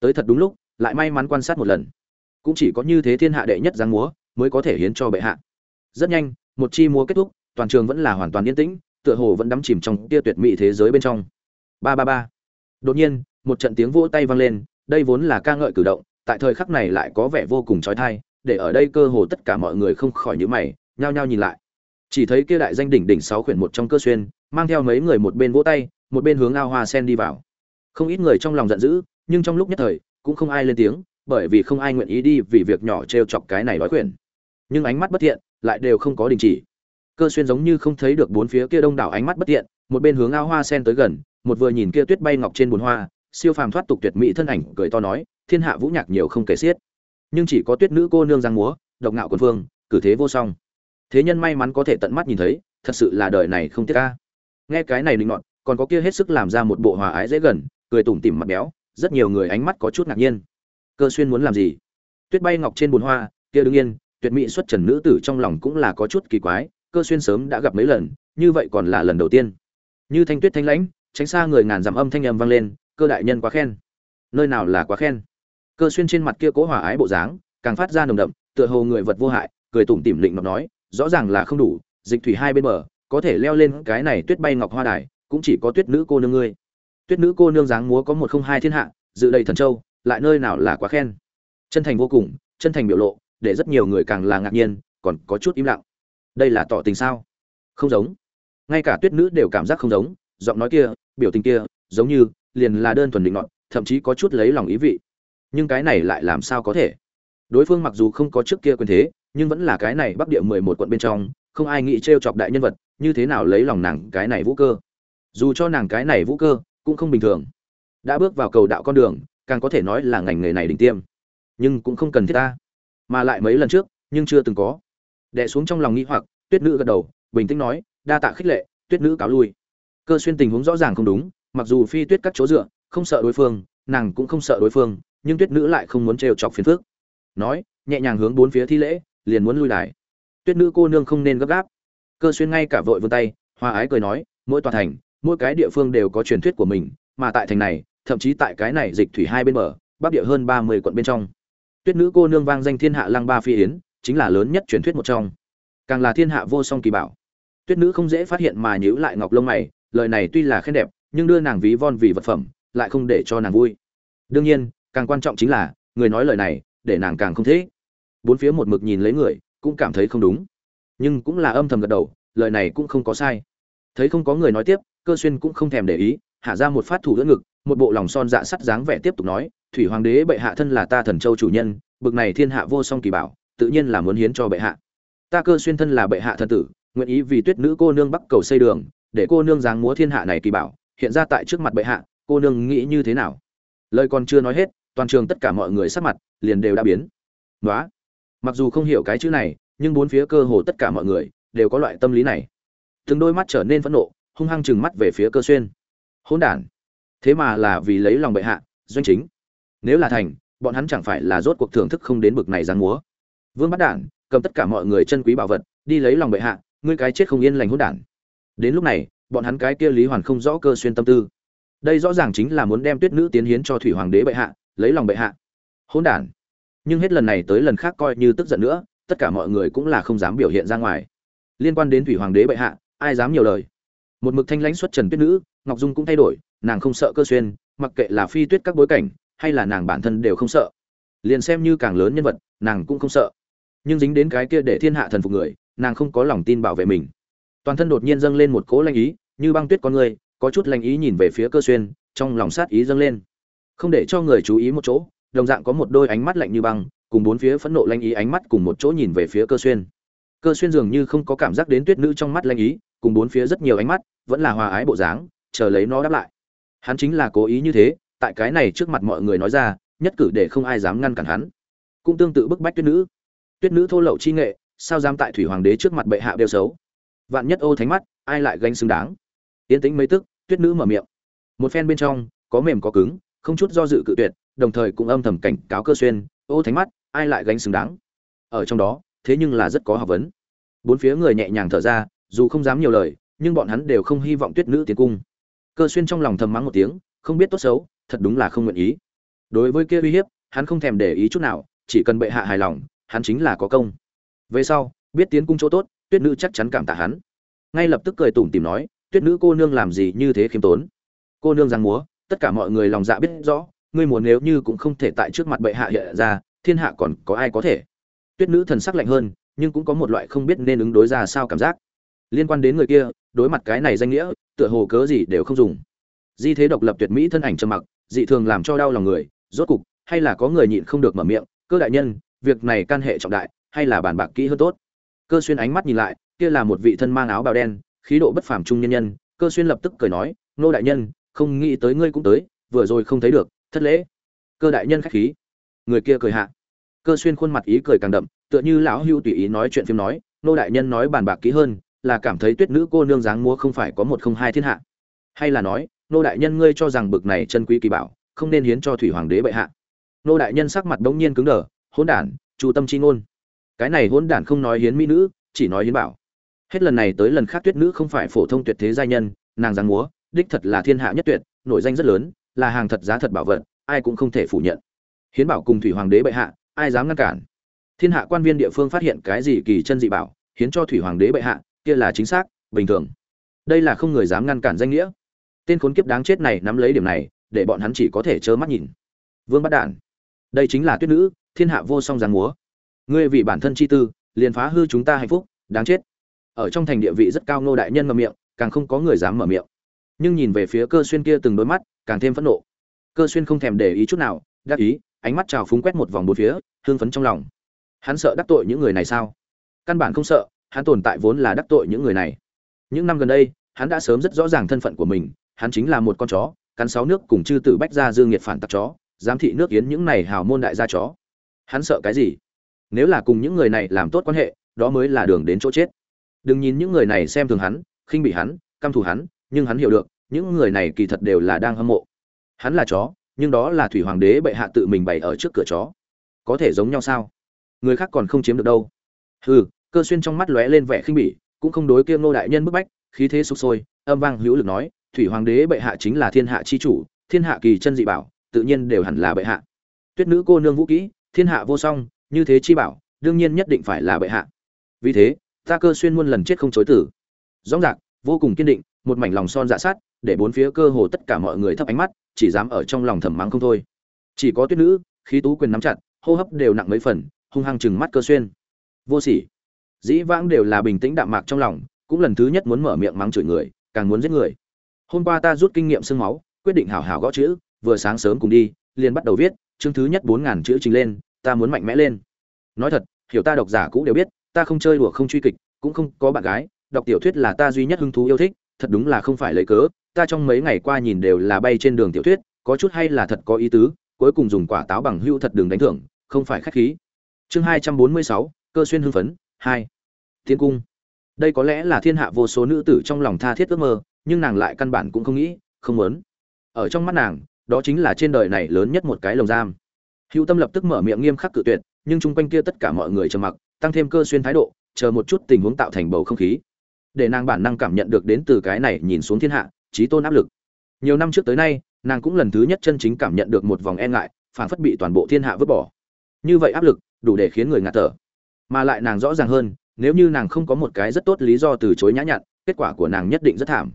Tới thật đúng lúc, lại may mắn quan sát một lần. Cũng chỉ có như thế thiên hạ đệ nhất giáng múa, mới có thể hiến cho bệ hạ. Rất nhanh, một chi múa kết thúc, toàn trường vẫn là hoàn toàn yên tĩnh, tựa hồ vẫn đắm chìm trong kia tuyệt mỹ thế giới bên trong. Ba ba ba. Đột nhiên, một trận tiếng vỗ tay vang lên, đây vốn là ca ngợi cử động, tại thời khắc này lại có vẻ vô cùng trói thai để ở đây cơ hồ tất cả mọi người không khỏi nhíu mày, nhao nhao nhìn lại. Chỉ thấy kia đại danh đỉnh đỉnh sáu khuyển một trong cơ xuyên, mang theo mấy người một bên vỗ tay, một bên hướng ao hoa sen đi vào. Không ít người trong lòng giận dữ, nhưng trong lúc nhất thời, cũng không ai lên tiếng, bởi vì không ai nguyện ý đi vì việc nhỏ trêu chọc cái này đói quyền. nhưng ánh mắt bất thiện, lại đều không có đình chỉ. Cơ xuyên giống như không thấy được bốn phía kia đông đảo ánh mắt bất thiện, một bên hướng ao hoa sen tới gần, một vừa nhìn kia tuyết bay ngọc trên bùn hoa, siêu phàm thoát tục tuyệt mỹ thân ảnh cười to nói, thiên hạ vũ nhạc nhiều không kể xiết nhưng chỉ có tuyết nữ cô nương giang múa, độc ngạo quần phương, cử thế vô song. Thế nhân may mắn có thể tận mắt nhìn thấy, thật sự là đời này không tiếc ca nghe cái này linh ngọn còn có kia hết sức làm ra một bộ hòa ái dễ gần, cười tủm tỉm mặt béo, rất nhiều người ánh mắt có chút ngạc nhiên. Cơ xuyên muốn làm gì? Tuyết bay ngọc trên bùn hoa, kia đương yên. tuyệt mỹ xuất trần nữ tử trong lòng cũng là có chút kỳ quái, cơ xuyên sớm đã gặp mấy lần, như vậy còn là lần đầu tiên. Như thanh tuyết thanh lãnh, tránh xa người ngàn dặm âm thanh âm vang lên, cơ đại nhân quá khen. Nơi nào là quá khen? Cơ xuyên trên mặt kia cố hòa ái bộ dáng, càng phát ra nồng đậm, tựa hồ người vật vô hại, cười tủm tỉm lịnh ngọc nói, rõ ràng là không đủ, dịch thủy hai bên bờ, có thể leo lên cái này tuyết bay ngọc hoa đài, cũng chỉ có tuyết nữ cô nương ngươi. Tuyết nữ cô nương dáng múa có một không hai thiên hạ, dự đầy thần châu, lại nơi nào là quá khen. Chân thành vô cùng, chân thành biểu lộ, để rất nhiều người càng là ngạc nhiên, còn có chút im lặng. Đây là tỏ tình sao? Không giống. Ngay cả tuyết nữ đều cảm giác không giống, giọng nói kia, biểu tình kia, giống như, liền là đơn thuần định ngọn thậm chí có chút lấy lòng ý vị nhưng cái này lại làm sao có thể? Đối phương mặc dù không có trước kia quyền thế, nhưng vẫn là cái này bắc địa mười một quận bên trong, không ai nghĩ t r e o chọc đại nhân vật, như thế nào lấy lòng nàng cái này vũ cơ? Dù cho nàng cái này vũ cơ, cũng không bình thường. Đã bước vào cầu đạo con đường, càng có thể nói là ngành nghề này đỉnh tiêm. Nhưng cũng không cần thiết ta. Mà lại mấy lần trước, nhưng chưa từng có. Đẻ xuống trong lòng nghĩ hoặc, tuyết nữ gật đầu, bình tĩnh nói, đa tạ khích lệ, tuyết nữ cáo lui. Cơ xuyên tình huống rõ ràng không đúng, mặc dù phi tuyết các chỗ dựa, không sợ đối phương, nàng cũng không sợ đối phương nhưng tuyết nữ lại không muốn trêu chọc phiền phức. Nói, nhẹ nhàng hướng bốn phía thi lễ, liền muốn lui đài tuyết nữ cô nương không nên gấp gáp. Cơ xuyên ngay cả vội vươn tay hoa ái cười nói, mỗi tòa thành, mỗi cái địa phương đều có truyền thuyết của mình, mà tại thành này, thậm chí tại cái này dịch thủy hai bên bờ, bắc địa hơn ba mươi quận bên trong. Tuyết nữ cô nương vang danh thiên hạ lăng ba phi yến, chính là lớn nhất truyền thuyết một trong. Càng là thiên hạ vô song kỳ bảo. Tuyết nữ không dễ phát hiện mà nhữ lại ngọc lông mày, lời này tuy là khen đẹp, nhưng đưa nàng ví von vì vật phẩm, lại không để cho nàng vui. Đương nhiên càng quan trọng chính là, người nói lời này, để nàng càng không thế. Bốn phía một mực nhìn lấy người, cũng cảm thấy không đúng. Nhưng cũng là âm thầm gật đầu, lời này cũng không có sai. Thấy không có người nói tiếp, cơ xuyên cũng không thèm để ý, hạ ra một phát thủ đỡ ngực, một bộ lòng son dạ sắt dáng vẻ tiếp tục nói, thủy hoàng đế bệ hạ thân là ta thần châu chủ nhân, bực này thiên hạ vô song kỳ bảo, tự nhiên là muốn hiến cho bệ hạ. Ta cơ xuyên thân là bệ hạ thần tử, nguyện ý vì tuyết nữ cô nương bắc cầu xây đường, để cô nương dáng múa thiên hạ này kỳ bảo, hiện ra tại trước mặt bệ hạ, cô nương nghĩ như thế nào? Lời còn chưa nói hết toàn trường tất cả mọi người sắc mặt liền đều đã biến. Nói mặc dù không hiểu cái chữ này, nhưng bốn phía cơ hồ tất cả mọi người đều có loại tâm lý này. Từng đôi mắt trở nên phẫn nộ, hung hăng chừng mắt về phía cơ xuyên. Hỗn đản. Thế mà là vì lấy lòng bệ hạ, doanh chính. Nếu là thành, bọn hắn chẳng phải là rốt cuộc thưởng thức không đến bực này giang múa. Vương bắt đản, cầm tất cả mọi người chân quý bảo vật, đi lấy lòng bệ hạ, ngươi cái chết không yên lành hỗn đản. Đến lúc này, bọn hắn cái kia lý hoàn không rõ cơ xuyên tâm tư. Đây rõ ràng chính là muốn đem tuyết nữ tiến hiến cho thủy hoàng đế bệ hạ lấy lòng bệ hạ. Hỗn đản. Nhưng hết lần này tới lần khác coi như tức giận nữa, tất cả mọi người cũng là không dám biểu hiện ra ngoài. Liên quan đến thủy hoàng đế bệ hạ, ai dám nhiều lời? Một mực thanh lãnh xuất trần tuyết nữ, ngọc dung cũng thay đổi, nàng không sợ cơ xuyên, mặc kệ là phi tuyết các bối cảnh, hay là nàng bản thân đều không sợ. Liền xem như càng lớn nhân vật, nàng cũng không sợ. Nhưng dính đến cái kia để thiên hạ thần phục người, nàng không có lòng tin bảo vệ mình. Toàn thân đột nhiên dâng lên một cố lanh ý, như băng tuyết con người, có chút lanh ý nhìn về phía cơ xuyên, trong lòng sát ý dâng lên không để cho người chú ý một chỗ, đồng dạng có một đôi ánh mắt lạnh như băng, cùng bốn phía phẫn nộ lanh ý ánh mắt cùng một chỗ nhìn về phía cơ xuyên. Cơ xuyên dường như không có cảm giác đến tuyết nữ trong mắt lanh ý, cùng bốn phía rất nhiều ánh mắt, vẫn là hòa ái bộ dáng, chờ lấy nó đáp lại. Hắn chính là cố ý như thế, tại cái này trước mặt mọi người nói ra, nhất cử để không ai dám ngăn cản hắn. Cũng tương tự bức bách tuyết nữ. Tuyết nữ thô lậu chi nghệ, sao dám tại thủy hoàng đế trước mặt bệ hạ đều xấu? Vạn nhất ô thánh mắt, ai lại gánh xứng đáng? Yên tĩnh mấy tức, tuyết nữ mở miệng. Một phen bên trong, có mềm có cứng không chút do dự cự tuyệt, đồng thời cũng âm thầm cảnh cáo cơ xuyên, ô thánh mắt, ai lại gánh xứng đáng? Ở trong đó, thế nhưng là rất có học vấn. Bốn phía người nhẹ nhàng thở ra, dù không dám nhiều lời, nhưng bọn hắn đều không hy vọng tuyết nữ tiến cung. Cơ xuyên trong lòng thầm mắng một tiếng, không biết tốt xấu, thật đúng là không nguyện ý. Đối với kia uy hiếp, hắn không thèm để ý chút nào, chỉ cần bệ hạ hài lòng, hắn chính là có công. Về sau, biết tiến cung chỗ tốt, tuyết nữ chắc chắn cảm tạ hắn. Ngay lập tức cười tủm tìm nói, tuyết nữ cô nương làm gì như thế khiêm tốn? Cô nương giang múa tất cả mọi người lòng dạ biết rõ, ngươi muốn nếu như cũng không thể tại trước mặt bệ hạ hiện ra, thiên hạ còn có ai có thể? Tuyết nữ thần sắc lạnh hơn, nhưng cũng có một loại không biết nên ứng đối ra sao cảm giác. Liên quan đến người kia, đối mặt cái này danh nghĩa, tựa hồ cớ gì đều không dùng. Di thế độc lập tuyệt mỹ thân ảnh trầm mặc, dị thường làm cho đau lòng người, rốt cục, hay là có người nhịn không được mở miệng, cơ đại nhân, việc này can hệ trọng đại, hay là bàn bạc kỹ hơn tốt? Cơ xuyên ánh mắt nhìn lại, kia là một vị thân mang áo bào đen, khí độ bất phàm trung nhân nhân, cơ xuyên lập tức cười nói, nô đại nhân không nghĩ tới ngươi cũng tới, vừa rồi không thấy được, thất lễ. Cơ đại nhân khách khí. Người kia cười hạ. Cơ xuyên khuôn mặt ý cười càng đậm, tựa như lão hưu tùy ý nói chuyện phim nói, nô đại nhân nói bàn bạc kỹ hơn, là cảm thấy tuyết nữ cô nương dáng múa không phải có một không hai thiên hạ. Hay là nói, nô đại nhân ngươi cho rằng bực này chân quý kỳ bảo, không nên hiến cho thủy hoàng đế bệ hạ. Nô đại nhân sắc mặt bỗng nhiên cứng đờ, hỗn đản, chu tâm chi ngôn. Cái này hỗn đản không nói hiến mỹ nữ, chỉ nói hiến bảo. Hết lần này tới lần khác tuyết nữ không phải phổ thông tuyệt thế giai nhân, nàng dáng múa đích thật là thiên hạ nhất tuyệt nội danh rất lớn, là hàng thật giá thật bảo vật, ai cũng không thể phủ nhận. Hiến bảo cùng thủy hoàng đế bệ hạ, ai dám ngăn cản? Thiên hạ quan viên địa phương phát hiện cái gì kỳ chân dị bảo, hiến cho thủy hoàng đế bệ hạ, kia là chính xác, bình thường. Đây là không người dám ngăn cản danh nghĩa. Tên khốn kiếp đáng chết này nắm lấy điểm này, để bọn hắn chỉ có thể trơ mắt nhìn. Vương bắt đản, đây chính là tuyết nữ, thiên hạ vô song giáng múa. Ngươi vì bản thân chi tư, liền phá hư chúng ta hạnh phúc, đáng chết. Ở trong thành địa vị rất cao nô đại nhân ngậm miệng, càng không có người dám mở miệng nhưng nhìn về phía cơ xuyên kia từng đôi mắt, càng thêm phẫn nộ. Cơ xuyên không thèm để ý chút nào đắc ý, ánh mắt trào phúng quét một vòng bốn phía hương phấn trong lòng. Hắn sợ đắc tội những người này sao? Căn bản không sợ, hắn tồn tại vốn là đắc tội những người này. Những năm gần đây, hắn đã sớm rất rõ ràng thân phận của mình, hắn chính là một con chó, cắn sáu nước cùng chư tử bách ra dương nhiệt phản tặc chó, giám thị nước yến những này hào môn đại gia chó. Hắn sợ cái gì? Nếu là cùng những người này làm tốt quan hệ, đó mới là đường đến chỗ chết. Đừng nhìn những người này xem thường hắn, khinh bị hắn, căm thù hắn nhưng hắn hiểu được, những người này kỳ thật đều là đang hâm mộ. Hắn là chó, nhưng đó là thủy hoàng đế bệ hạ tự mình bày ở trước cửa chó. Có thể giống nhau sao? Người khác còn không chiếm được đâu. Hừ, cơ xuyên trong mắt lóe lên vẻ khinh bỉ, cũng không đối kia nô đại nhân bức bách, khí thế sục sôi, âm vang hữu lực nói, thủy hoàng đế bệ hạ chính là thiên hạ chi chủ, thiên hạ kỳ chân dị bảo, tự nhiên đều hẳn là bệ hạ. Tuyết nữ cô nương vũ kỹ, thiên hạ vô song, như thế chi bảo, đương nhiên nhất định phải là bệ hạ. Vì thế, ta cơ xuyên muôn lần chết không chối tử rõ ràng, vô cùng kiên định một mảnh lòng son dạ sát, để bốn phía cơ hồ tất cả mọi người thấp ánh mắt, chỉ dám ở trong lòng thầm mắng không thôi. Chỉ có tuyết nữ, khí tú quyền nắm chặt, hô hấp đều nặng mấy phần, hung hăng chừng mắt cơ xuyên. Vô sỉ. Dĩ vãng đều là bình tĩnh đạm mạc trong lòng, cũng lần thứ nhất muốn mở miệng mắng chửi người, càng muốn giết người. Hôm qua ta rút kinh nghiệm sương máu, quyết định hảo hảo gõ chữ, vừa sáng sớm cùng đi, liền bắt đầu viết, chương thứ nhất bốn ngàn chữ trình lên, ta muốn mạnh mẽ lên. Nói thật, hiểu ta độc giả cũng đều biết, ta không chơi đùa không truy kịch, cũng không có bạn gái, đọc tiểu thuyết là ta duy nhất hứng thú yêu thích thật đúng là không phải lấy cớ, ta trong mấy ngày qua nhìn đều là bay trên đường tiểu thuyết, có chút hay là thật có ý tứ, cuối cùng dùng quả táo bằng hưu thật đường đánh thưởng, không phải khách khí. Chương hai trăm bốn mươi sáu, cơ xuyên hưng phấn, hai. Thiên cung. Đây có lẽ là thiên hạ vô số nữ tử trong lòng tha thiết ước mơ, nhưng nàng lại căn bản cũng không nghĩ, không muốn. Ở trong mắt nàng, đó chính là trên đời này lớn nhất một cái lồng giam. Hữu tâm lập tức mở miệng nghiêm khắc cự tuyệt, nhưng chung quanh kia tất cả mọi người trầm mặc, tăng thêm cơ xuyên thái độ, chờ một chút tình huống tạo thành bầu không khí để nàng bản năng cảm nhận được đến từ cái này nhìn xuống thiên hạ trí tôn áp lực. Nhiều năm trước tới nay, nàng cũng lần thứ nhất chân chính cảm nhận được một vòng e ngại phản phất bị toàn bộ thiên hạ vứt bỏ. Như vậy áp lực, đủ để khiến người ngạt thở. Mà lại nàng rõ ràng hơn, nếu như nàng không có một cái rất tốt lý do từ chối nhã nhặn, kết quả của nàng nhất định rất thảm.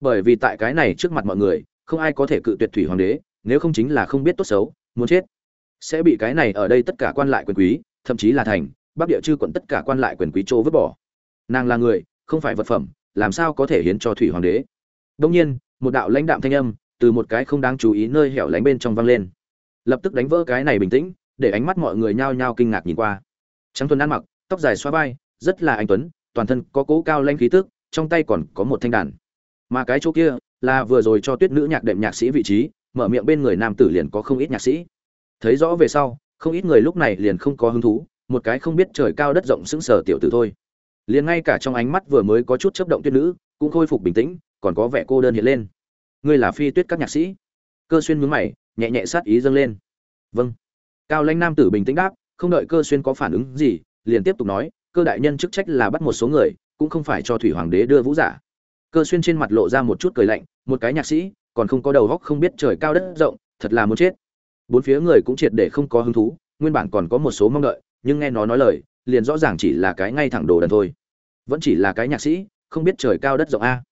Bởi vì tại cái này trước mặt mọi người, không ai có thể cự tuyệt thủy hoàng đế, nếu không chính là không biết tốt xấu, muốn chết. Sẽ bị cái này ở đây tất cả quan lại quyền quý, thậm chí là thành, bắc địa chư quận tất cả quan lại quyền quý chỗ vứt bỏ. Nàng là người không phải vật phẩm, làm sao có thể hiến cho thủy hoàng đế? Đông nhiên, một đạo lãnh đạm thanh âm từ một cái không đáng chú ý nơi hẻo lánh bên trong vang lên. Lập tức đánh vỡ cái này bình tĩnh, để ánh mắt mọi người nhao nhao kinh ngạc nhìn qua. Trắng tuấn ăn mặc, tóc dài xoa vai, rất là anh tuấn, toàn thân có cố cao lanh khí tức, trong tay còn có một thanh đàn. Mà cái chỗ kia là vừa rồi cho tuyết nữ nhạc đệm nhạc sĩ vị trí, mở miệng bên người nam tử liền có không ít nhạc sĩ. Thấy rõ về sau, không ít người lúc này liền không có hứng thú, một cái không biết trời cao đất rộng sững sờ tiểu tử thôi liền ngay cả trong ánh mắt vừa mới có chút chấp động tuyết nữ, cũng khôi phục bình tĩnh, còn có vẻ cô đơn hiện lên. Ngươi là phi tuyết các nhạc sĩ. Cơ xuyên mướn mày, nhẹ nhẹ sát ý dâng lên. Vâng. Cao lãnh nam tử bình tĩnh đáp, không đợi cơ xuyên có phản ứng gì, liền tiếp tục nói, cơ đại nhân chức trách là bắt một số người, cũng không phải cho thủy hoàng đế đưa vũ giả. Cơ xuyên trên mặt lộ ra một chút cười lạnh, một cái nhạc sĩ, còn không có đầu góc không biết trời cao đất rộng, thật là muốn chết. Bốn phía người cũng triệt để không có hứng thú, nguyên bản còn có một số mong đợi, nhưng nghe nó nói lời liền rõ ràng chỉ là cái ngay thẳng đồ đần thôi. Vẫn chỉ là cái nhạc sĩ, không biết trời cao đất rộng a.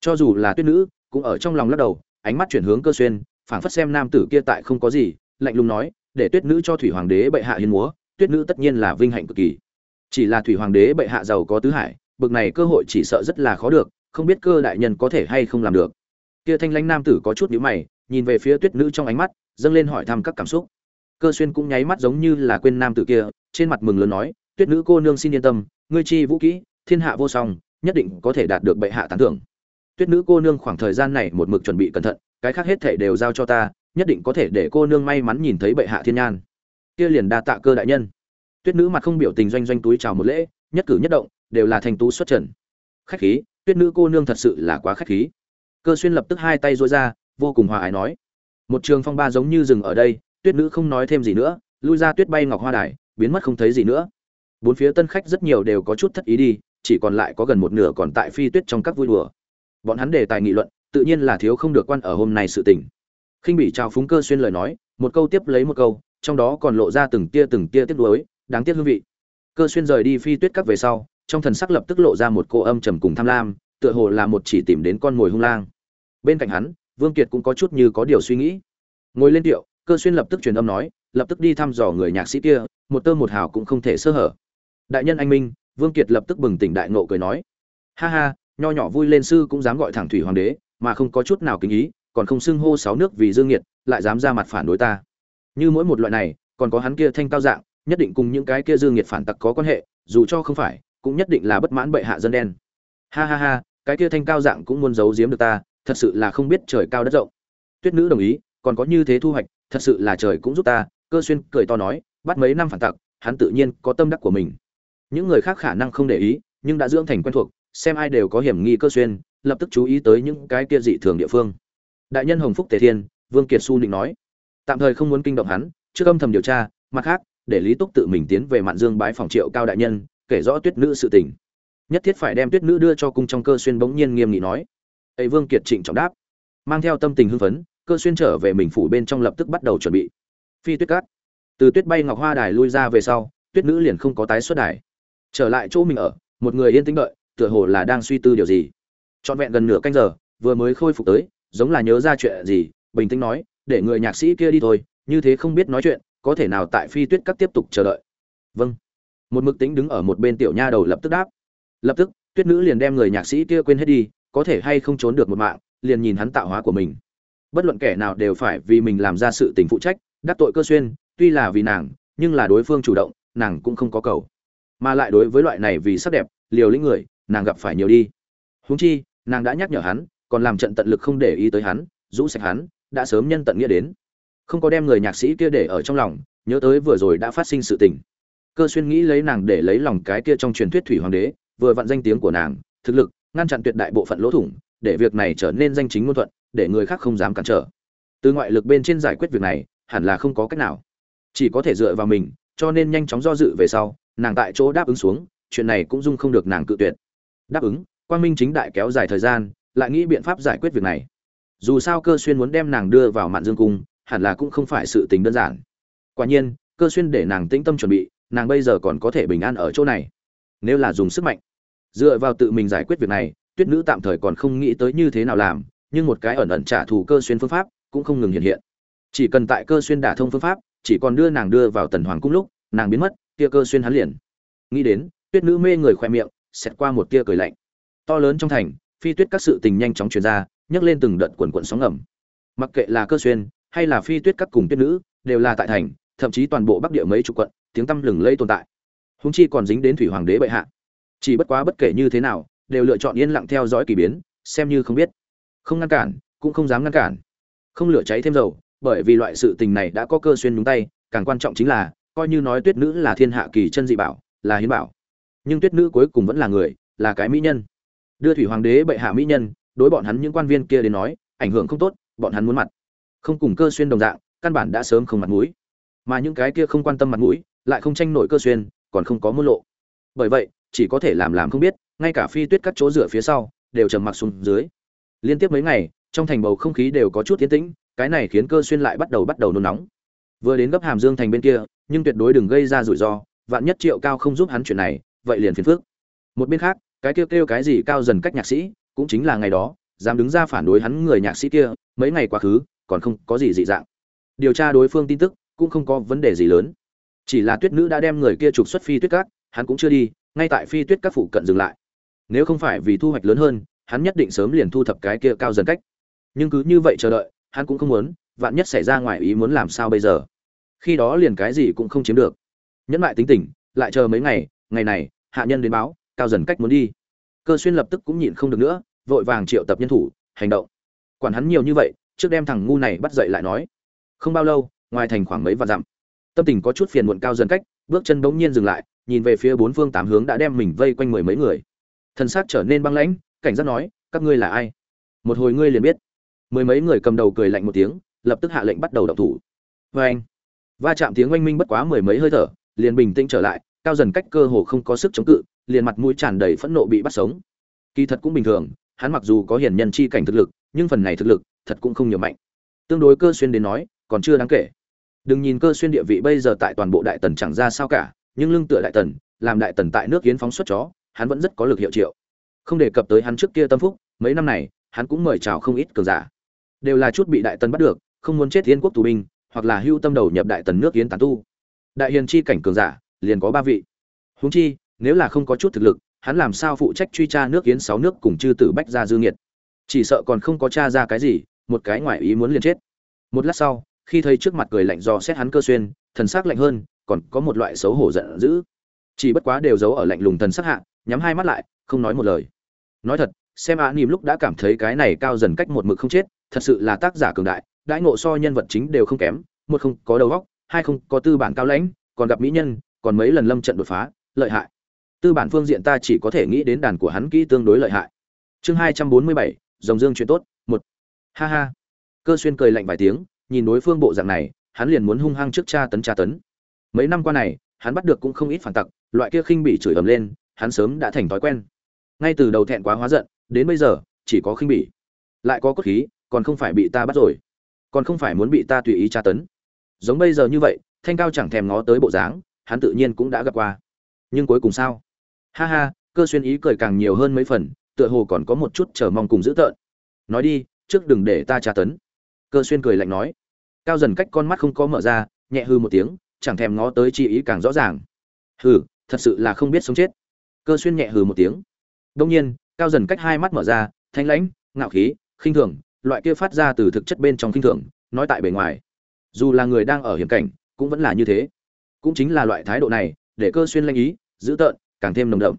Cho dù là tuyết nữ, cũng ở trong lòng lắc đầu, ánh mắt chuyển hướng cơ xuyên, phảng phất xem nam tử kia tại không có gì, lạnh lùng nói, để tuyết nữ cho thủy hoàng đế bệ hạ hiến múa, tuyết nữ tất nhiên là vinh hạnh cực kỳ. Chỉ là thủy hoàng đế bệ hạ giàu có tứ hải, bực này cơ hội chỉ sợ rất là khó được, không biết cơ đại nhân có thể hay không làm được. Kia thanh lãnh nam tử có chút nhíu mày, nhìn về phía tuyết nữ trong ánh mắt, dâng lên hỏi thăm các cảm xúc. Cơ xuyên cũng nháy mắt giống như là quên nam tử kia, trên mặt mừng lớn nói tuyết nữ cô nương xin yên tâm, ngươi chi vũ kỹ, thiên hạ vô song, nhất định có thể đạt được bệ hạ tán thưởng. Tuyết nữ cô nương khoảng thời gian này một mực chuẩn bị cẩn thận, cái khác hết thể đều giao cho ta, nhất định có thể để cô nương may mắn nhìn thấy bệ hạ thiên nhan. Kia liền đa tạ cơ đại nhân. Tuyết nữ mặt không biểu tình doanh doanh túi chào một lễ, nhất cử nhất động, đều là thành tú xuất trần. Khách khí, tuyết nữ cô nương thật sự là quá khách khí. Cơ xuyên lập tức hai tay rối ra, vô cùng hòa ái nói. Một trường phong ba giống như rừng ở đây, tuyết nữ không nói thêm gì nữa, lui ra tuyết bay ngọc hoa đài, biến mất không thấy gì nữa bốn phía tân khách rất nhiều đều có chút thất ý đi, chỉ còn lại có gần một nửa còn tại phi tuyết trong các vui đùa. Bọn hắn đề tài nghị luận, tự nhiên là thiếu không được quan ở hôm nay sự tình. Khinh bị trao phúng cơ xuyên lời nói, một câu tiếp lấy một câu, trong đó còn lộ ra từng tia từng tia tiếc nuối, đáng tiếc hương vị. Cơ xuyên rời đi phi tuyết các về sau, trong thần sắc lập tức lộ ra một cô âm trầm cùng tham lam, tựa hồ là một chỉ tìm đến con mồi hung lang. Bên cạnh hắn, vương kiệt cũng có chút như có điều suy nghĩ. Ngồi lên tiệu, cơ xuyên lập tức truyền âm nói, lập tức đi thăm dò người nhạc sĩ kia, một tơ một hào cũng không thể sơ hở đại nhân anh minh, vương kiệt lập tức bừng tỉnh đại ngộ cười nói. Ha ha, nho nhỏ vui lên sư cũng dám gọi thẳng thủy hoàng đế, mà không có chút nào kính ý, còn không xưng hô sáu nước vì dương nghiệt, lại dám ra mặt phản đối ta. Như mỗi một loại này, còn có hắn kia thanh cao dạng, nhất định cùng những cái kia dương nghiệt phản tặc có quan hệ, dù cho không phải, cũng nhất định là bất mãn bệ hạ dân đen. Ha ha ha, cái kia thanh cao dạng cũng muốn giấu giếm được ta, thật sự là không biết trời cao đất rộng. Tuyết nữ đồng ý, còn có như thế thu hoạch, thật sự là trời cũng giúp ta, cơ xuyên cười to nói, bắt mấy năm phản tặc, hắn tự nhiên có tâm đắc của mình những người khác khả năng không để ý, nhưng đã dưỡng thành quen thuộc, xem ai đều có hiểm nghi cơ xuyên, lập tức chú ý tới những cái kia dị thường địa phương. Đại nhân hồng phúc tề thiên, vương kiệt su định nói, tạm thời không muốn kinh động hắn, trước âm thầm điều tra, mặt khác, để lý túc tự mình tiến về mạn dương bái phòng triệu cao đại nhân, kể rõ tuyết nữ sự tình. Nhất thiết phải đem tuyết nữ đưa cho cung trong cơ xuyên bỗng nhiên nghiêm nghị nói. Ấy vương kiệt trịnh trọng đáp, mang theo tâm tình hưng phấn, cơ xuyên trở về mình phủ bên trong lập tức bắt đầu chuẩn bị. Phi tuyết cát. Từ tuyết bay ngọc hoa đài lui ra về sau, tuyết nữ liền không có tái xuất đài trở lại chỗ mình ở, một người yên tĩnh đợi, tựa hồ là đang suy tư điều gì. Trọn vẹn gần nửa canh giờ, vừa mới khôi phục tới, giống là nhớ ra chuyện gì, bình tĩnh nói, để người nhạc sĩ kia đi thôi, như thế không biết nói chuyện, có thể nào tại phi tuyết cắt tiếp tục chờ đợi? Vâng. Một mực tính đứng ở một bên tiểu nha đầu lập tức đáp. Lập tức, tuyết nữ liền đem người nhạc sĩ kia quên hết đi, có thể hay không trốn được một mạng, liền nhìn hắn tạo hóa của mình. Bất luận kẻ nào đều phải vì mình làm ra sự tình phụ trách, đắc tội cơ xuyên, tuy là vì nàng, nhưng là đối phương chủ động, nàng cũng không có cầu mà lại đối với loại này vì sắc đẹp, liều lĩnh người, nàng gặp phải nhiều đi. Huống chi, nàng đã nhắc nhở hắn, còn làm trận tận lực không để ý tới hắn, rũ sạch hắn, đã sớm nhân tận nghĩa đến. Không có đem người nhạc sĩ kia để ở trong lòng, nhớ tới vừa rồi đã phát sinh sự tình. Cơ xuyên nghĩ lấy nàng để lấy lòng cái kia trong truyền thuyết thủy hoàng đế, vừa vặn danh tiếng của nàng, thực lực, ngăn chặn tuyệt đại bộ phận lỗ thủng, để việc này trở nên danh chính ngôn thuận, để người khác không dám cản trở. Từ ngoại lực bên trên giải quyết việc này, hẳn là không có cách nào. Chỉ có thể dựa vào mình, cho nên nhanh chóng do dự về sau nàng tại chỗ đáp ứng xuống, chuyện này cũng dung không được nàng cự tuyệt. Đáp ứng, quang minh chính đại kéo dài thời gian, lại nghĩ biện pháp giải quyết việc này. Dù sao cơ xuyên muốn đem nàng đưa vào mạn dương cung, hẳn là cũng không phải sự tình đơn giản. Quả nhiên, cơ xuyên để nàng tĩnh tâm chuẩn bị, nàng bây giờ còn có thể bình an ở chỗ này. Nếu là dùng sức mạnh, dựa vào tự mình giải quyết việc này, tuyết nữ tạm thời còn không nghĩ tới như thế nào làm, nhưng một cái ẩn ẩn trả thù cơ xuyên phương pháp cũng không ngừng hiện hiện. Chỉ cần tại cơ xuyên đả thông phương pháp, chỉ còn đưa nàng đưa vào tần hoàng cung lúc, nàng biến mất tia cơ xuyên hắn liền. Nghĩ đến, tuyết nữ mê người khoe miệng, xẹt qua một tia cười lạnh. To lớn trong thành, phi tuyết các sự tình nhanh chóng truyền ra, nhấc lên từng đợt quần quần sóng ngầm. Mặc kệ là cơ xuyên, hay là phi tuyết các cùng tuyết nữ, đều là tại thành, thậm chí toàn bộ bắc địa mấy chục quận, tiếng tăm lừng lây tồn tại. Húng chi còn dính đến thủy hoàng đế bệ hạ. Chỉ bất quá bất kể như thế nào, đều lựa chọn yên lặng theo dõi kỳ biến, xem như không biết. Không ngăn cản, cũng không dám ngăn cản. Không lửa cháy thêm dầu, bởi vì loại sự tình này đã có cơ xuyên đúng tay, càng quan trọng chính là coi như nói tuyết nữ là thiên hạ kỳ chân dị bảo, là hiến bảo. Nhưng tuyết nữ cuối cùng vẫn là người, là cái mỹ nhân. Đưa thủy hoàng đế bệ hạ mỹ nhân, đối bọn hắn những quan viên kia đến nói, ảnh hưởng không tốt, bọn hắn muốn mặt. Không cùng cơ xuyên đồng dạng, căn bản đã sớm không mặt mũi. Mà những cái kia không quan tâm mặt mũi, lại không tranh nổi cơ xuyên, còn không có môn lộ. Bởi vậy, chỉ có thể làm làm không biết, ngay cả phi tuyết các chỗ rửa phía sau, đều trầm mặc xuống dưới. Liên tiếp mấy ngày, trong thành bầu không khí đều có chút tiến tĩnh, cái này khiến cơ xuyên lại bắt đầu bắt đầu nôn nóng vừa đến gấp hàm dương thành bên kia, nhưng tuyệt đối đừng gây ra rủi ro, vạn nhất triệu cao không giúp hắn chuyện này, vậy liền phiền phước một bên khác, cái kêu kêu cái gì cao dần cách nhạc sĩ, cũng chính là ngày đó, dám đứng ra phản đối hắn người nhạc sĩ kia, mấy ngày quá khứ, còn không có gì dị dạng. Điều tra đối phương tin tức, cũng không có vấn đề gì lớn. Chỉ là tuyết nữ đã đem người kia trục xuất phi tuyết các, hắn cũng chưa đi, ngay tại phi tuyết các phụ cận dừng lại. Nếu không phải vì thu hoạch lớn hơn, hắn nhất định sớm liền thu thập cái kia cao dần cách. Nhưng cứ như vậy chờ đợi, hắn cũng không muốn vạn nhất xảy ra ngoài ý muốn làm sao bây giờ? Khi đó liền cái gì cũng không chiếm được. Nhẫn lại tính tình, lại chờ mấy ngày ngày này, hạ nhân đến báo, cao dần cách muốn đi. Cơ xuyên lập tức cũng nhịn không được nữa, vội vàng triệu tập nhân thủ, hành động. Quản hắn nhiều như vậy, trước đem thằng ngu này bắt dậy lại nói. Không bao lâu, ngoài thành khoảng mấy vạn dặm. Tâm tình có chút phiền muộn cao dần cách, bước chân bỗng nhiên dừng lại, nhìn về phía bốn phương tám hướng đã đem mình vây quanh mười mấy người. Thân xác trở nên băng lãnh, cảnh giác nói, các ngươi là ai? Một hồi ngươi liền biết. Mười mấy người cầm đầu cười lạnh một tiếng lập tức hạ lệnh bắt đầu động thủ. Vê anh, va chạm tiếng oanh minh bất quá mười mấy hơi thở, liền bình tĩnh trở lại, cao dần cách cơ hồ không có sức chống cự, liền mặt mũi tràn đầy phẫn nộ bị bắt sống. Kỳ thật cũng bình thường, hắn mặc dù có hiển nhân chi cảnh thực lực, nhưng phần này thực lực, thật cũng không nhiều mạnh. Tương đối cơ xuyên đến nói, còn chưa đáng kể. Đừng nhìn cơ xuyên địa vị bây giờ tại toàn bộ đại tần chẳng ra sao cả, nhưng lưng tựa đại tần, làm đại tần tại nước yến phóng xuất chó, hắn vẫn rất có lực hiệu triệu. Không đề cập tới hắn trước kia tâm phúc, mấy năm này, hắn cũng mời chào không ít cường giả. Đều là chút bị đại tần bắt được không muốn chết yên quốc tù binh, hoặc là hưu tâm đầu nhập đại tần nước yến tán tu. Đại hiền chi cảnh cường giả, liền có ba vị. Huống chi, nếu là không có chút thực lực, hắn làm sao phụ trách truy tra nước yến sáu nước cùng chư tử bách ra dư nghiệt? Chỉ sợ còn không có tra ra cái gì, một cái ngoại ý muốn liền chết. Một lát sau, khi thấy trước mặt cười lạnh do xét hắn cơ xuyên, thần sắc lạnh hơn, còn có một loại xấu hổ giận dữ. Chỉ bất quá đều giấu ở lạnh lùng thần sắc hạ, nhắm hai mắt lại, không nói một lời. Nói thật, xem ạ nỉm lúc đã cảm thấy cái này cao dần cách một mực không chết, thật sự là tác giả cường đại đãi ngộ so nhân vật chính đều không kém, một không có đầu góc hai không có tư bản cao lãnh, còn gặp mỹ nhân, còn mấy lần lâm trận đột phá, lợi hại. Tư bản phương diện ta chỉ có thể nghĩ đến đàn của hắn kỹ tương đối lợi hại. Chương hai trăm bốn mươi bảy dòng dương chuyện tốt, một. Ha ha. Cơ xuyên cười lạnh vài tiếng, nhìn đối phương bộ dạng này, hắn liền muốn hung hăng trước cha tấn cha tấn. Mấy năm qua này, hắn bắt được cũng không ít phản tặc, loại kia khinh bị chửi ầm lên, hắn sớm đã thành thói quen. Ngay từ đầu thẹn quá hóa giận, đến bây giờ, chỉ có khinh bỉ. Lại có cốt khí, còn không phải bị ta bắt rồi còn không phải muốn bị ta tùy ý tra tấn. Giống bây giờ như vậy, thanh cao chẳng thèm ngó tới bộ dáng, hắn tự nhiên cũng đã gặp qua. Nhưng cuối cùng sao? Ha ha, cơ xuyên ý cười càng nhiều hơn mấy phần, tựa hồ còn có một chút chờ mong cùng dữ tợn. Nói đi, trước đừng để ta tra tấn. Cơ xuyên cười lạnh nói. Cao dần cách con mắt không có mở ra, nhẹ hư một tiếng, chẳng thèm ngó tới chi ý càng rõ ràng. Hừ, thật sự là không biết sống chết. Cơ xuyên nhẹ hừ một tiếng. Đông nhiên, cao dần cách hai mắt mở ra, thanh lãnh, ngạo khí, khinh thường loại kia phát ra từ thực chất bên trong kinh thường, nói tại bề ngoài. Dù là người đang ở hiểm cảnh, cũng vẫn là như thế. Cũng chính là loại thái độ này, để cơ xuyên lanh ý, dữ tợn, càng thêm nồng đậm.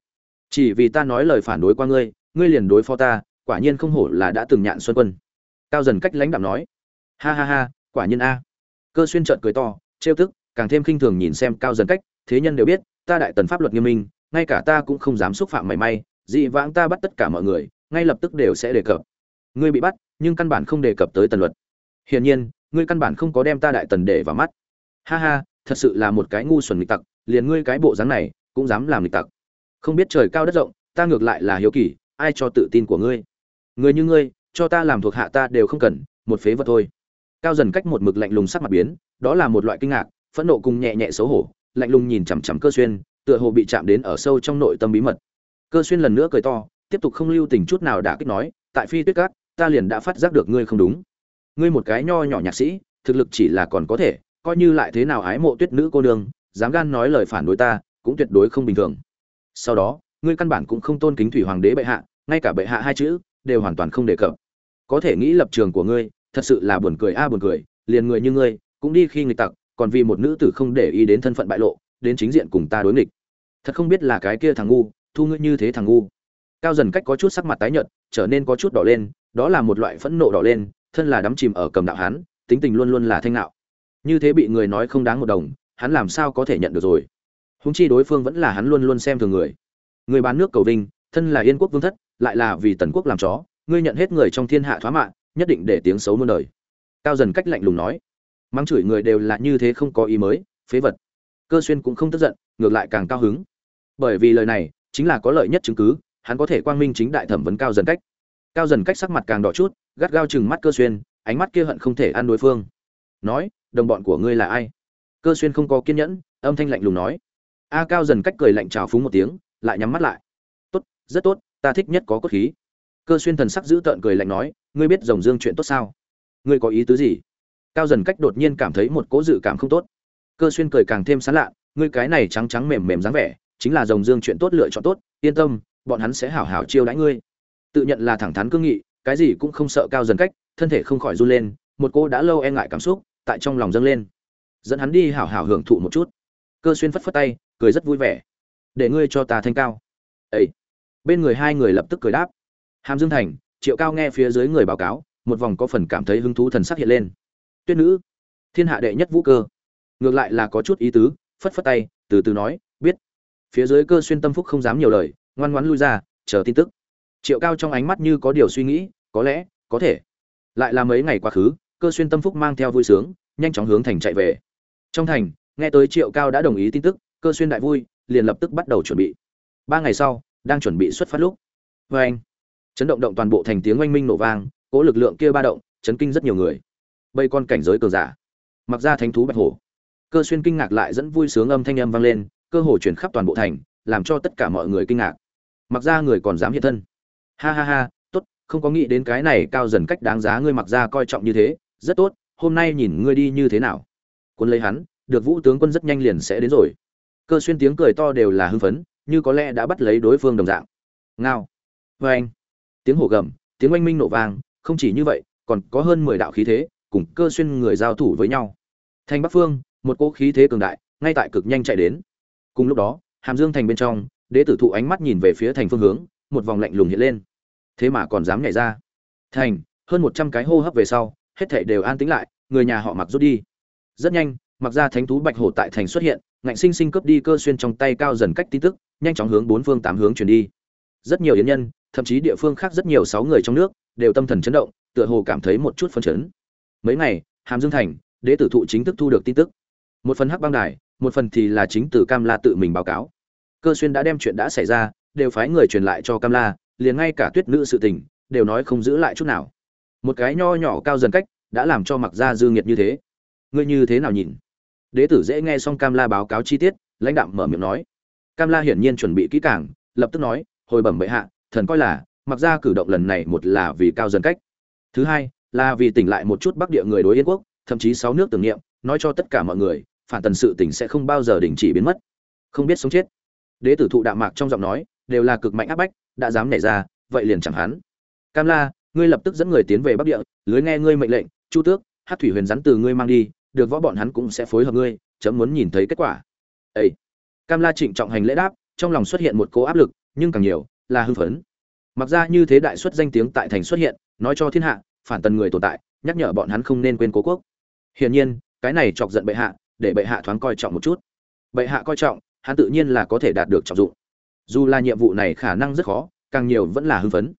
Chỉ vì ta nói lời phản đối qua ngươi ngươi liền đối phó ta, quả nhiên không hổ là đã từng nhạn xuân quân. Cao dần cách lãnh đạm nói. Ha ha ha, quả nhiên a. Cơ xuyên trợn cười to, trêu tức, càng thêm khinh thường nhìn xem cao dần cách, thế nhân đều biết, ta đại tần pháp luật nghiêm minh, ngay cả ta cũng không dám xúc phạm mảy may, dị vãng ta bắt tất cả mọi người, ngay lập tức đều sẽ đề cập ngươi bị bắt, nhưng căn bản không đề cập tới tần luật. Hiển nhiên, ngươi căn bản không có đem ta đại tần để vào mắt. Ha ha, thật sự là một cái ngu xuẩn nghịch tặc, liền ngươi cái bộ dáng này, cũng dám làm nghịch tặc. Không biết trời cao đất rộng, ta ngược lại là hiếu kỳ, ai cho tự tin của ngươi? Người như ngươi, cho ta làm thuộc hạ ta đều không cần, một phế vật thôi. Cao dần cách một mực lạnh lùng sắc mặt biến, đó là một loại kinh ngạc, phẫn nộ cùng nhẹ nhẹ xấu hổ, lạnh lùng nhìn chằm chằm cơ xuyên, tựa hồ bị chạm đến ở sâu trong nội tâm bí mật. Cơ xuyên lần nữa cười to, tiếp tục không lưu tình chút nào đã kích nói, tại phi tuyết cát ta liền đã phát giác được ngươi không đúng. Ngươi một cái nho nhỏ nhạc sĩ, thực lực chỉ là còn có thể, coi như lại thế nào ái mộ tuyết nữ cô nương, dám gan nói lời phản đối ta, cũng tuyệt đối không bình thường. Sau đó, ngươi căn bản cũng không tôn kính thủy hoàng đế bệ hạ, ngay cả bệ hạ hai chữ, đều hoàn toàn không đề cập. Có thể nghĩ lập trường của ngươi, thật sự là buồn cười a à buồn cười, liền người như ngươi, cũng đi khi nghịch tặc, còn vì một nữ tử không để ý đến thân phận bại lộ, đến chính diện cùng ta đối nghịch. Thật không biết là cái kia thằng ngu, thu ngươi như thế thằng ngu. Cao dần cách có chút sắc mặt tái nhợt, trở nên có chút đỏ lên đó là một loại phẫn nộ đỏ lên thân là đắm chìm ở cầm đạo hắn, tính tình luôn luôn là thanh nạo như thế bị người nói không đáng một đồng hắn làm sao có thể nhận được rồi? Húng chi đối phương vẫn là hắn luôn luôn xem thường người. Người bán nước cầu vinh thân là yên quốc vương thất lại là vì tần quốc làm chó ngươi nhận hết người trong thiên hạ thoá mạng nhất định để tiếng xấu muôn đời. Cao dần cách lạnh lùng nói. Mắng chửi người đều là như thế không có ý mới phế vật. Cơ xuyên cũng không tức giận ngược lại càng cao hứng. Bởi vì lời này chính là có lợi nhất chứng cứ hắn có thể quang minh chính đại thẩm vấn cao dần cách cao dần cách sắc mặt càng đỏ chút, gắt gao chừng mắt cơ xuyên, ánh mắt kia hận không thể ăn đối phương. Nói, đồng bọn của ngươi là ai? Cơ xuyên không có kiên nhẫn, âm thanh lạnh lùng nói. A cao dần cách cười lạnh trào phúng một tiếng, lại nhắm mắt lại. Tốt, rất tốt, ta thích nhất có cốt khí. Cơ xuyên thần sắc giữ tợn cười lạnh nói, ngươi biết rồng dương chuyện tốt sao? Ngươi có ý tứ gì? Cao dần cách đột nhiên cảm thấy một cố dự cảm không tốt. Cơ xuyên cười càng thêm sán lạ, ngươi cái này trắng trắng mềm mềm dáng vẻ, chính là rồng dương chuyện tốt lựa chọn tốt, yên tâm, bọn hắn sẽ hảo hảo chiêu đãi ngươi tự nhận là thẳng thắn cương nghị, cái gì cũng không sợ cao dần cách, thân thể không khỏi run lên, một cô đã lâu e ngại cảm xúc tại trong lòng dâng lên. Dẫn hắn đi hảo hảo hưởng thụ một chút. Cơ xuyên phất phất tay, cười rất vui vẻ. Để ngươi cho ta thanh cao. Ấy bên người hai người lập tức cười đáp. Hàm dương thành, triệu cao nghe phía dưới người báo cáo, một vòng có phần cảm thấy hứng thú thần sắc hiện lên. Tuyết nữ, thiên hạ đệ nhất vũ cơ. Ngược lại là có chút ý tứ, phất phất tay, từ từ nói, biết. Phía dưới cơ xuyên tâm phúc không dám nhiều lời, ngoan ngoãn lui ra, chờ tin tức triệu cao trong ánh mắt như có điều suy nghĩ, có lẽ, có thể. Lại là mấy ngày quá khứ, cơ xuyên tâm phúc mang theo vui sướng, nhanh chóng hướng thành chạy về. Trong thành, nghe tới triệu cao đã đồng ý tin tức, cơ xuyên đại vui, liền lập tức bắt đầu chuẩn bị. Ba ngày sau, đang chuẩn bị xuất phát lúc. Vê anh, chấn động động toàn bộ thành tiếng oanh minh nổ vang cỗ lực lượng kia ba động, chấn kinh rất nhiều người. Bây con cảnh giới cường giả. Mặc ra thánh thú bạch hổ. Cơ xuyên kinh ngạc lại dẫn vui sướng âm thanh âm vang lên, cơ hồ chuyển khắp toàn bộ thành, làm cho tất cả mọi người kinh ngạc. Mặc ra người còn dám hiện thân ha ha ha, tốt, không có nghĩ đến cái này cao dần cách đáng giá ngươi mặc ra coi trọng như thế, rất tốt, hôm nay nhìn ngươi đi như thế nào. Quân lấy hắn, được vũ tướng quân rất nhanh liền sẽ đến rồi. Cơ xuyên tiếng cười to đều là hưng phấn, như có lẽ đã bắt lấy đối phương đồng dạng. Ngao. Vê anh tiếng hổ gầm, tiếng oanh minh nổ vang, không chỉ như vậy, còn có hơn mười đạo khí thế, cùng cơ xuyên người giao thủ với nhau. Thành bắc phương, một cỗ khí thế cường đại, ngay tại cực nhanh chạy đến. Cùng lúc đó, hàm dương thành bên trong, đế tử thụ ánh mắt nhìn về phía thành phương hướng, một vòng lạnh lùng hiện lên thế mà còn dám nhảy ra. Thành, hơn một trăm cái hô hấp về sau, hết thảy đều an tĩnh lại, người nhà họ mặc rút đi. Rất nhanh mặc ra thánh thú bạch hổ tại thành xuất hiện, ngạnh sinh sinh cướp đi cơ xuyên trong tay cao dần cách tin tức, nhanh chóng hướng bốn phương tám hướng chuyển đi. Rất nhiều yến nhân, thậm chí địa phương khác rất nhiều sáu người trong nước, đều tâm thần chấn động, tựa hồ cảm thấy một chút phân chấn. Mấy ngày, hàm dương thành, đế tử thụ chính thức thu được tin tức. Một phần hắc băng đài, một phần thì là chính từ cam la tự mình báo cáo. Cơ xuyên đã đem chuyện đã xảy ra, đều phái người truyền lại cho cam la liền ngay cả tuyết nữ sự tình, đều nói không giữ lại chút nào. Một cái nho nhỏ cao dần cách, đã làm cho mặc gia dư nghiệt như thế. Ngươi như thế nào nhìn? Đế tử dễ nghe xong cam la báo cáo chi tiết, lãnh đạm mở miệng nói. Cam la hiển nhiên chuẩn bị kỹ càng, lập tức nói, hồi bẩm bệ hạ, thần coi là, mặc ra cử động lần này một là vì cao dần cách. Thứ hai, là vì tỉnh lại một chút bắc địa người đối yên quốc, thậm chí sáu nước tưởng niệm, nói cho tất cả mọi người, phản tần sự tỉnh sẽ không bao giờ đình chỉ biến mất. Không biết sống chết. Đế tử thụ đạm mạc trong giọng nói, đều là cực mạnh áp bách đã dám nhảy ra, vậy liền chẳng hắn. Cam la, ngươi lập tức dẫn người tiến về bắc địa, lưới nghe ngươi mệnh lệnh, chu tước hát thủy huyền rắn từ ngươi mang đi, được võ bọn hắn cũng sẽ phối hợp ngươi, chấm muốn nhìn thấy kết quả. Ấy cam la trịnh trọng hành lễ đáp, trong lòng xuất hiện một cố áp lực, nhưng càng nhiều là hưng phấn. Mặc ra như thế đại xuất danh tiếng tại thành xuất hiện, nói cho thiên hạ, phản tần người tồn tại, nhắc nhở bọn hắn không nên quên cố quốc. Hiển nhiên, cái này chọc giận bệ hạ, để bệ hạ thoáng coi trọng một chút. Bệ hạ coi trọng, hắn tự nhiên là có thể đạt được trọng dụng dù là nhiệm vụ này khả năng rất khó, càng nhiều vẫn là hưng phấn.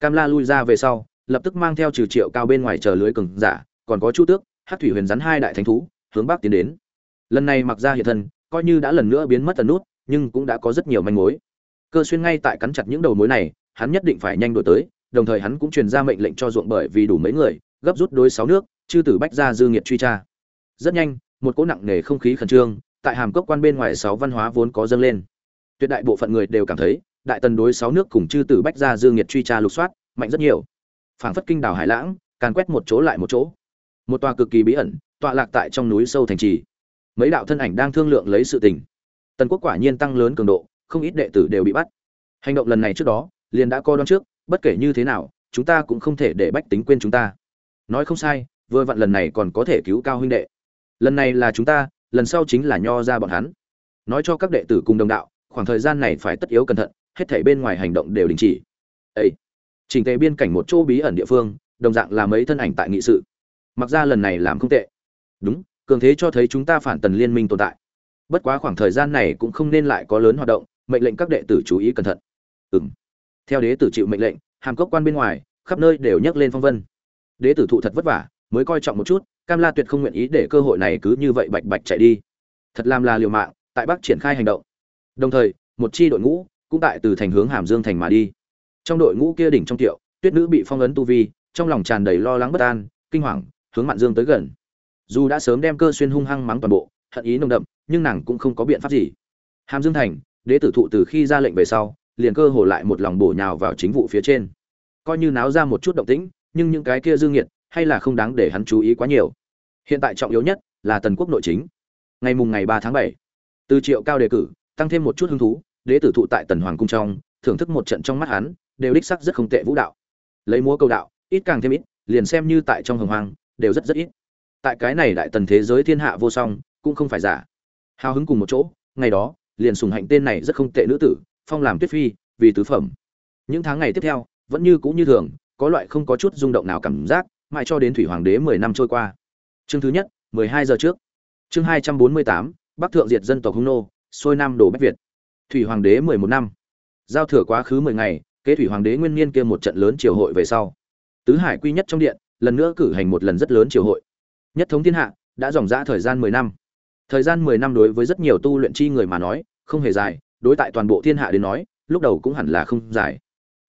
Cam la lui ra về sau, lập tức mang theo trừ triệu cao bên ngoài chờ lưới cường giả, còn có chu tước hát thủy huyền rắn hai đại thánh thú, hướng bắc tiến đến. Lần này mặc ra hiện thân, coi như đã lần nữa biến mất tần nút, nhưng cũng đã có rất nhiều manh mối. Cơ xuyên ngay tại cắn chặt những đầu mối này, hắn nhất định phải nhanh đổi tới, đồng thời hắn cũng truyền ra mệnh lệnh cho ruộng bởi vì đủ mấy người, gấp rút đối sáu nước, chư tử bách ra dư nghiệt truy tra. Rất nhanh, một cỗ nặng nề không khí khẩn trương, tại hàm cốc quan bên ngoài sáu văn hóa vốn có dâng lên tuyệt đại bộ phận người đều cảm thấy, đại tần đối sáu nước cùng chư tử bách ra dương nhiệt truy tra lục soát, mạnh rất nhiều. Phảng phất kinh đảo hải lãng, càn quét một chỗ lại một chỗ. Một tòa cực kỳ bí ẩn, tọa lạc tại trong núi sâu thành trì. Mấy đạo thân ảnh đang thương lượng lấy sự tình. Tần quốc quả nhiên tăng lớn cường độ, không ít đệ tử đều bị bắt. Hành động lần này trước đó, liền đã co đoán trước, bất kể như thế nào, chúng ta cũng không thể để bách tính quên chúng ta. Nói không sai, vừa vặn lần này còn có thể cứu cao huynh đệ. Lần này là chúng ta, lần sau chính là nho ra bọn hắn. Nói cho các đệ tử cùng đồng đạo khoảng thời gian này phải tất yếu cẩn thận, hết thảy bên ngoài hành động đều đình chỉ. Ấy chỉnh tề biên cảnh một chỗ bí ẩn địa phương, đồng dạng là mấy thân ảnh tại nghị sự. Mặc ra lần này làm không tệ. Đúng, cường thế cho thấy chúng ta phản tần liên minh tồn tại. Bất quá khoảng thời gian này cũng không nên lại có lớn hoạt động, mệnh lệnh các đệ tử chú ý cẩn thận. Ừng theo đế tử chịu mệnh lệnh, hàm cốc quan bên ngoài, khắp nơi đều nhấc lên phong vân. Đế tử thụ thật vất vả, mới coi trọng một chút, cam la tuyệt không nguyện ý để cơ hội này cứ như vậy bạch bạch chạy đi. Thật làm là liều mạng, tại bắc triển khai hành động đồng thời, một chi đội ngũ cũng tại từ thành hướng hàm dương thành mà đi. Trong đội ngũ kia đỉnh trong tiệu, tuyết nữ bị phong ấn tu vi, trong lòng tràn đầy lo lắng bất an, kinh hoàng, hướng mạn dương tới gần. Dù đã sớm đem cơ xuyên hung hăng mắng toàn bộ, hận ý nồng đậm, nhưng nàng cũng không có biện pháp gì. Hàm dương thành, đế tử thụ từ khi ra lệnh về sau, liền cơ hồ lại một lòng bổ nhào vào chính vụ phía trên. Coi như náo ra một chút động tĩnh, nhưng những cái kia dương nghiệt, hay là không đáng để hắn chú ý quá nhiều. Hiện tại trọng yếu nhất là tần quốc nội chính. Ngày mùng ngày ba tháng bảy, từ triệu cao đề cử tăng thêm một chút hứng thú, đế tử thụ tại tần hoàng cung trong, thưởng thức một trận trong mắt hắn, đều đích sắc rất không tệ vũ đạo. Lấy múa câu đạo, ít càng thêm ít, liền xem như tại trong hồng hoang, đều rất rất ít. Tại cái này đại tần thế giới thiên hạ vô song, cũng không phải giả. Hào hứng cùng một chỗ, ngày đó, liền sùng hạnh tên này rất không tệ nữ tử, phong làm tuyết phi, vì tứ phẩm. Những tháng ngày tiếp theo, vẫn như cũ như thường, có loại không có chút rung động nào cảm giác, mãi cho đến thủy hoàng đế mười năm trôi qua. Chương thứ nhất, mười hai giờ trước. Chương hai trăm bốn mươi tám, bắc thượng diệt dân tộc hung nô xuôi nam đổ bách việt. Thủy hoàng đế mười một năm. Giao thừa quá khứ mười ngày, kế thủy hoàng đế nguyên niên kia một trận lớn triều hội về sau. Tứ hải quy nhất trong điện, lần nữa cử hành một lần rất lớn triều hội. Nhất thống thiên hạ, đã dòng dã thời gian mười năm. Thời gian mười năm đối với rất nhiều tu luyện chi người mà nói, không hề dài, đối tại toàn bộ thiên hạ đến nói, lúc đầu cũng hẳn là không dài.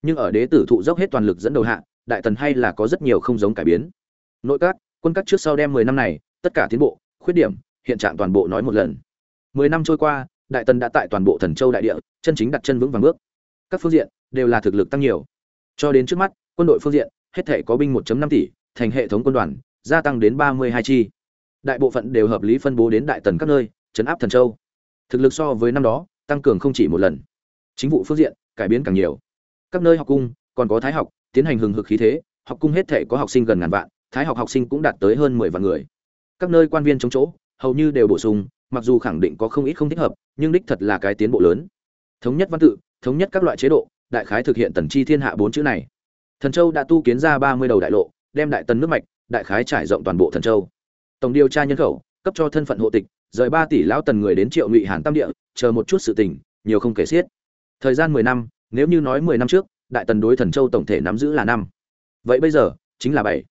Nhưng ở đế tử thụ dốc hết toàn lực dẫn đầu hạ, đại tần hay là có rất nhiều không giống cải biến. Nội các, quân các trước sau đem mười năm này, tất cả tiến bộ, khuyết điểm, hiện trạng toàn bộ nói một lần. Mười năm trôi qua đại tần đã tại toàn bộ thần châu đại địa, chân chính đặt chân vững vàng bước. Các phương diện đều là thực lực tăng nhiều. Cho đến trước mắt, quân đội phương diện, hết thể có binh 1.5 tỷ, thành hệ thống quân đoàn, gia tăng đến 32 chi. Đại bộ phận đều hợp lý phân bố đến đại tần các nơi, chấn áp thần châu. Thực lực so với năm đó, tăng cường không chỉ một lần. Chính vụ phương diện, cải biến càng nhiều. Các nơi học cung, còn có thái học, tiến hành hừng hực khí thế, học cung hết thể có học sinh gần ngàn vạn, thái học học sinh cũng đạt tới hơn mười vạn người. Các nơi quan viên chống chỗ, hầu như đều bổ sung mặc dù khẳng định có không ít không thích hợp, nhưng đích thật là cái tiến bộ lớn. Thống nhất văn tự, thống nhất các loại chế độ, đại khái thực hiện tần chi thiên hạ bốn chữ này. Thần châu đã tu kiến ra ba mươi đầu đại lộ, đem đại tần nước mạch, đại khái trải rộng toàn bộ thần châu. Tổng điều tra nhân khẩu, cấp cho thân phận hộ tịch, rời ba tỷ lão tần người đến triệu ngụy hàn tam địa, chờ một chút sự tình, nhiều không kể xiết. Thời gian mười năm, nếu như nói mười năm trước, đại tần đối thần châu tổng thể nắm giữ là năm. Vậy bây giờ, chính là bảy.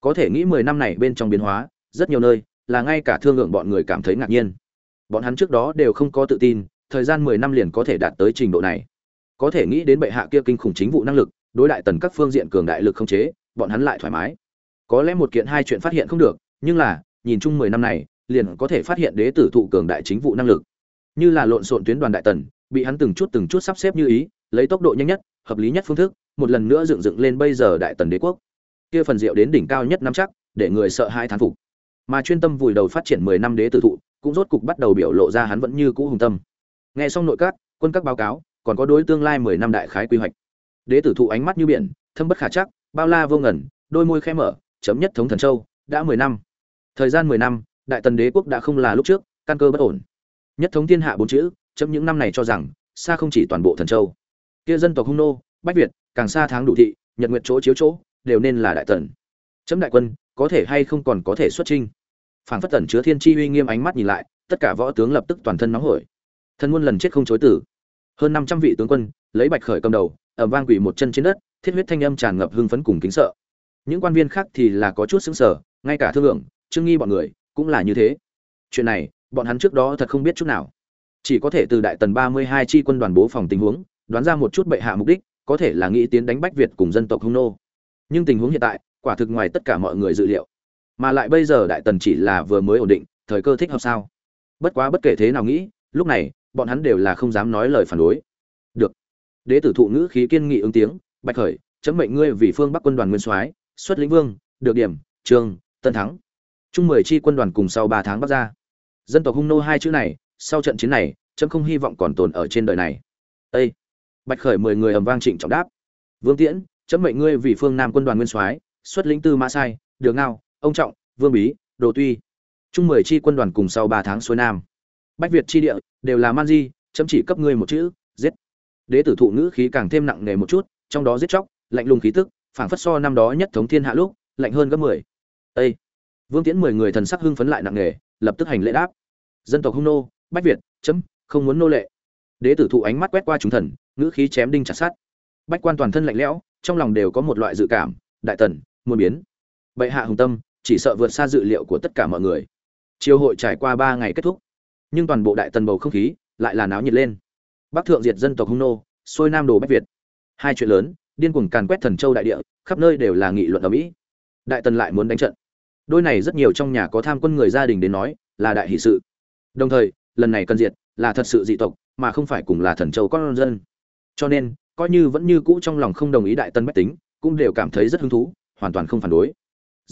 Có thể nghĩ mười năm này bên trong biến hóa, rất nhiều nơi, là ngay cả thương lượng bọn người cảm thấy ngạc nhiên bọn hắn trước đó đều không có tự tin, thời gian mười năm liền có thể đạt tới trình độ này. Có thể nghĩ đến bệ hạ kia kinh khủng chính vụ năng lực, đối đại tần các phương diện cường đại lực không chế, bọn hắn lại thoải mái. Có lẽ một kiện hai chuyện phát hiện không được, nhưng là, nhìn chung mười năm này, liền có thể phát hiện đế tử thụ cường đại chính vụ năng lực. Như là lộn xộn tuyến đoàn đại tần, bị hắn từng chút từng chút sắp xếp như ý, lấy tốc độ nhanh nhất, hợp lý nhất phương thức, một lần nữa dựng dựng lên bây giờ đại tần đế quốc. Kia phần diệu đến đỉnh cao nhất năm chắc, để người sợ hai thán phục. Mà chuyên tâm vùi đầu phát triển mười năm đế tử thụ cũng rốt cục bắt đầu biểu lộ ra hắn vẫn như cũ hùng tâm. Nghe xong nội các, quân các báo cáo, còn có đối tương lai mười năm đại khái quy hoạch. Đế tử thụ ánh mắt như biển, thâm bất khả chắc, bao la vô ngẩn đôi môi khẽ mở, chấm nhất thống thần châu, đã mười năm. Thời gian mười năm, đại tần đế quốc đã không là lúc trước, căn cơ bất ổn. Nhất thống thiên hạ bốn chữ, chấm những năm này cho rằng, xa không chỉ toàn bộ thần châu. Kia dân tộc hung nô, bách việt, càng xa tháng đủ thị, nhật nguyệt chỗ chiếu chỗ, đều nên là đại tần. Chấm đại quân, có thể hay không còn có thể xuất trinh phảng phất tần chứa thiên chi uy nghiêm ánh mắt nhìn lại, tất cả võ tướng lập tức toàn thân nóng hổi. Thân muôn lần chết không chối tử hơn năm trăm vị tướng quân, lấy bạch khởi cầm đầu ẩm vang quỷ một chân trên đất, thiết huyết thanh âm tràn ngập hưng phấn cùng kính sợ. Những quan viên khác thì là có chút xứng sở ngay cả thương lượng, trương nghi bọn người cũng là như thế. Chuyện này, bọn hắn trước đó thật không biết chút nào. Chỉ có thể từ đại tần ba mươi hai chi quân đoàn bố phòng tình huống, đoán ra một chút bệ hạ mục đích, có thể là nghĩ tiến đánh bách việt cùng dân tộc hung nô. Nhưng tình huống hiện tại, quả thực ngoài tất cả mọi người dự liệu mà lại bây giờ đại tần chỉ là vừa mới ổn định, thời cơ thích hợp sao? Bất quá bất kể thế nào nghĩ, lúc này, bọn hắn đều là không dám nói lời phản đối. Được. Đế tử thụ ngữ khí kiên nghị ứng tiếng, bạch khởi, chấm mệnh ngươi vì phương bắc quân đoàn nguyên soái, xuất lĩnh vương, được điểm, trường, tân thắng. Chung mười chi quân đoàn cùng sau ba tháng bắc ra. Dân tộc hung nô hai chữ này, sau trận chiến này, chấm không hy vọng còn tồn ở trên đời này. Ê! bạch khởi mười người ầm vang trịnh trọng đáp. Vương tiễn, chấm mệnh ngươi vì phương nam quân đoàn nguyên soái, xuất lĩnh tư mã sai đường ngao ông trọng, vương bí, đồ tuy. Chung mười chi quân đoàn cùng sau ba tháng xuôi nam. Bách việt chi địa đều là man di, chấm chỉ cấp ngươi một chữ, giết. Đế tử thụ ngữ khí càng thêm nặng nề một chút, trong đó giết chóc, lạnh lùng khí tức, phảng phất so năm đó nhất thống thiên hạ lúc, lạnh hơn gấp mười. Ê! vương tiễn mười người thần sắc hưng phấn lại nặng nề, lập tức hành lễ đáp. Dân tộc hung nô, bách việt, chấm, không muốn nô lệ. Đế tử thụ ánh mắt quét qua chúng thần, ngữ khí chém đinh chặt sát bách quan toàn thân lạnh lẽo, trong lòng đều có một loại dự cảm, đại tần, muôn biến. Bệ hạ hùng tâm chỉ sợ vượt xa dự liệu của tất cả mọi người. Chiều hội trải qua ba ngày kết thúc, nhưng toàn bộ đại tần bầu không khí lại là náo nhiệt lên. Bắc thượng diệt dân tộc hung nô, xuôi nam đồ bách việt. Hai chuyện lớn, điên cuồng càn quét thần châu đại địa, khắp nơi đều là nghị luận ở mỹ. Đại tần lại muốn đánh trận. Đôi này rất nhiều trong nhà có tham quân người gia đình đến nói là đại hỷ sự. Đồng thời, lần này cần diệt là thật sự dị tộc, mà không phải cùng là thần châu con dân. Cho nên, coi như vẫn như cũ trong lòng không đồng ý đại tân bách tính, cũng đều cảm thấy rất hứng thú, hoàn toàn không phản đối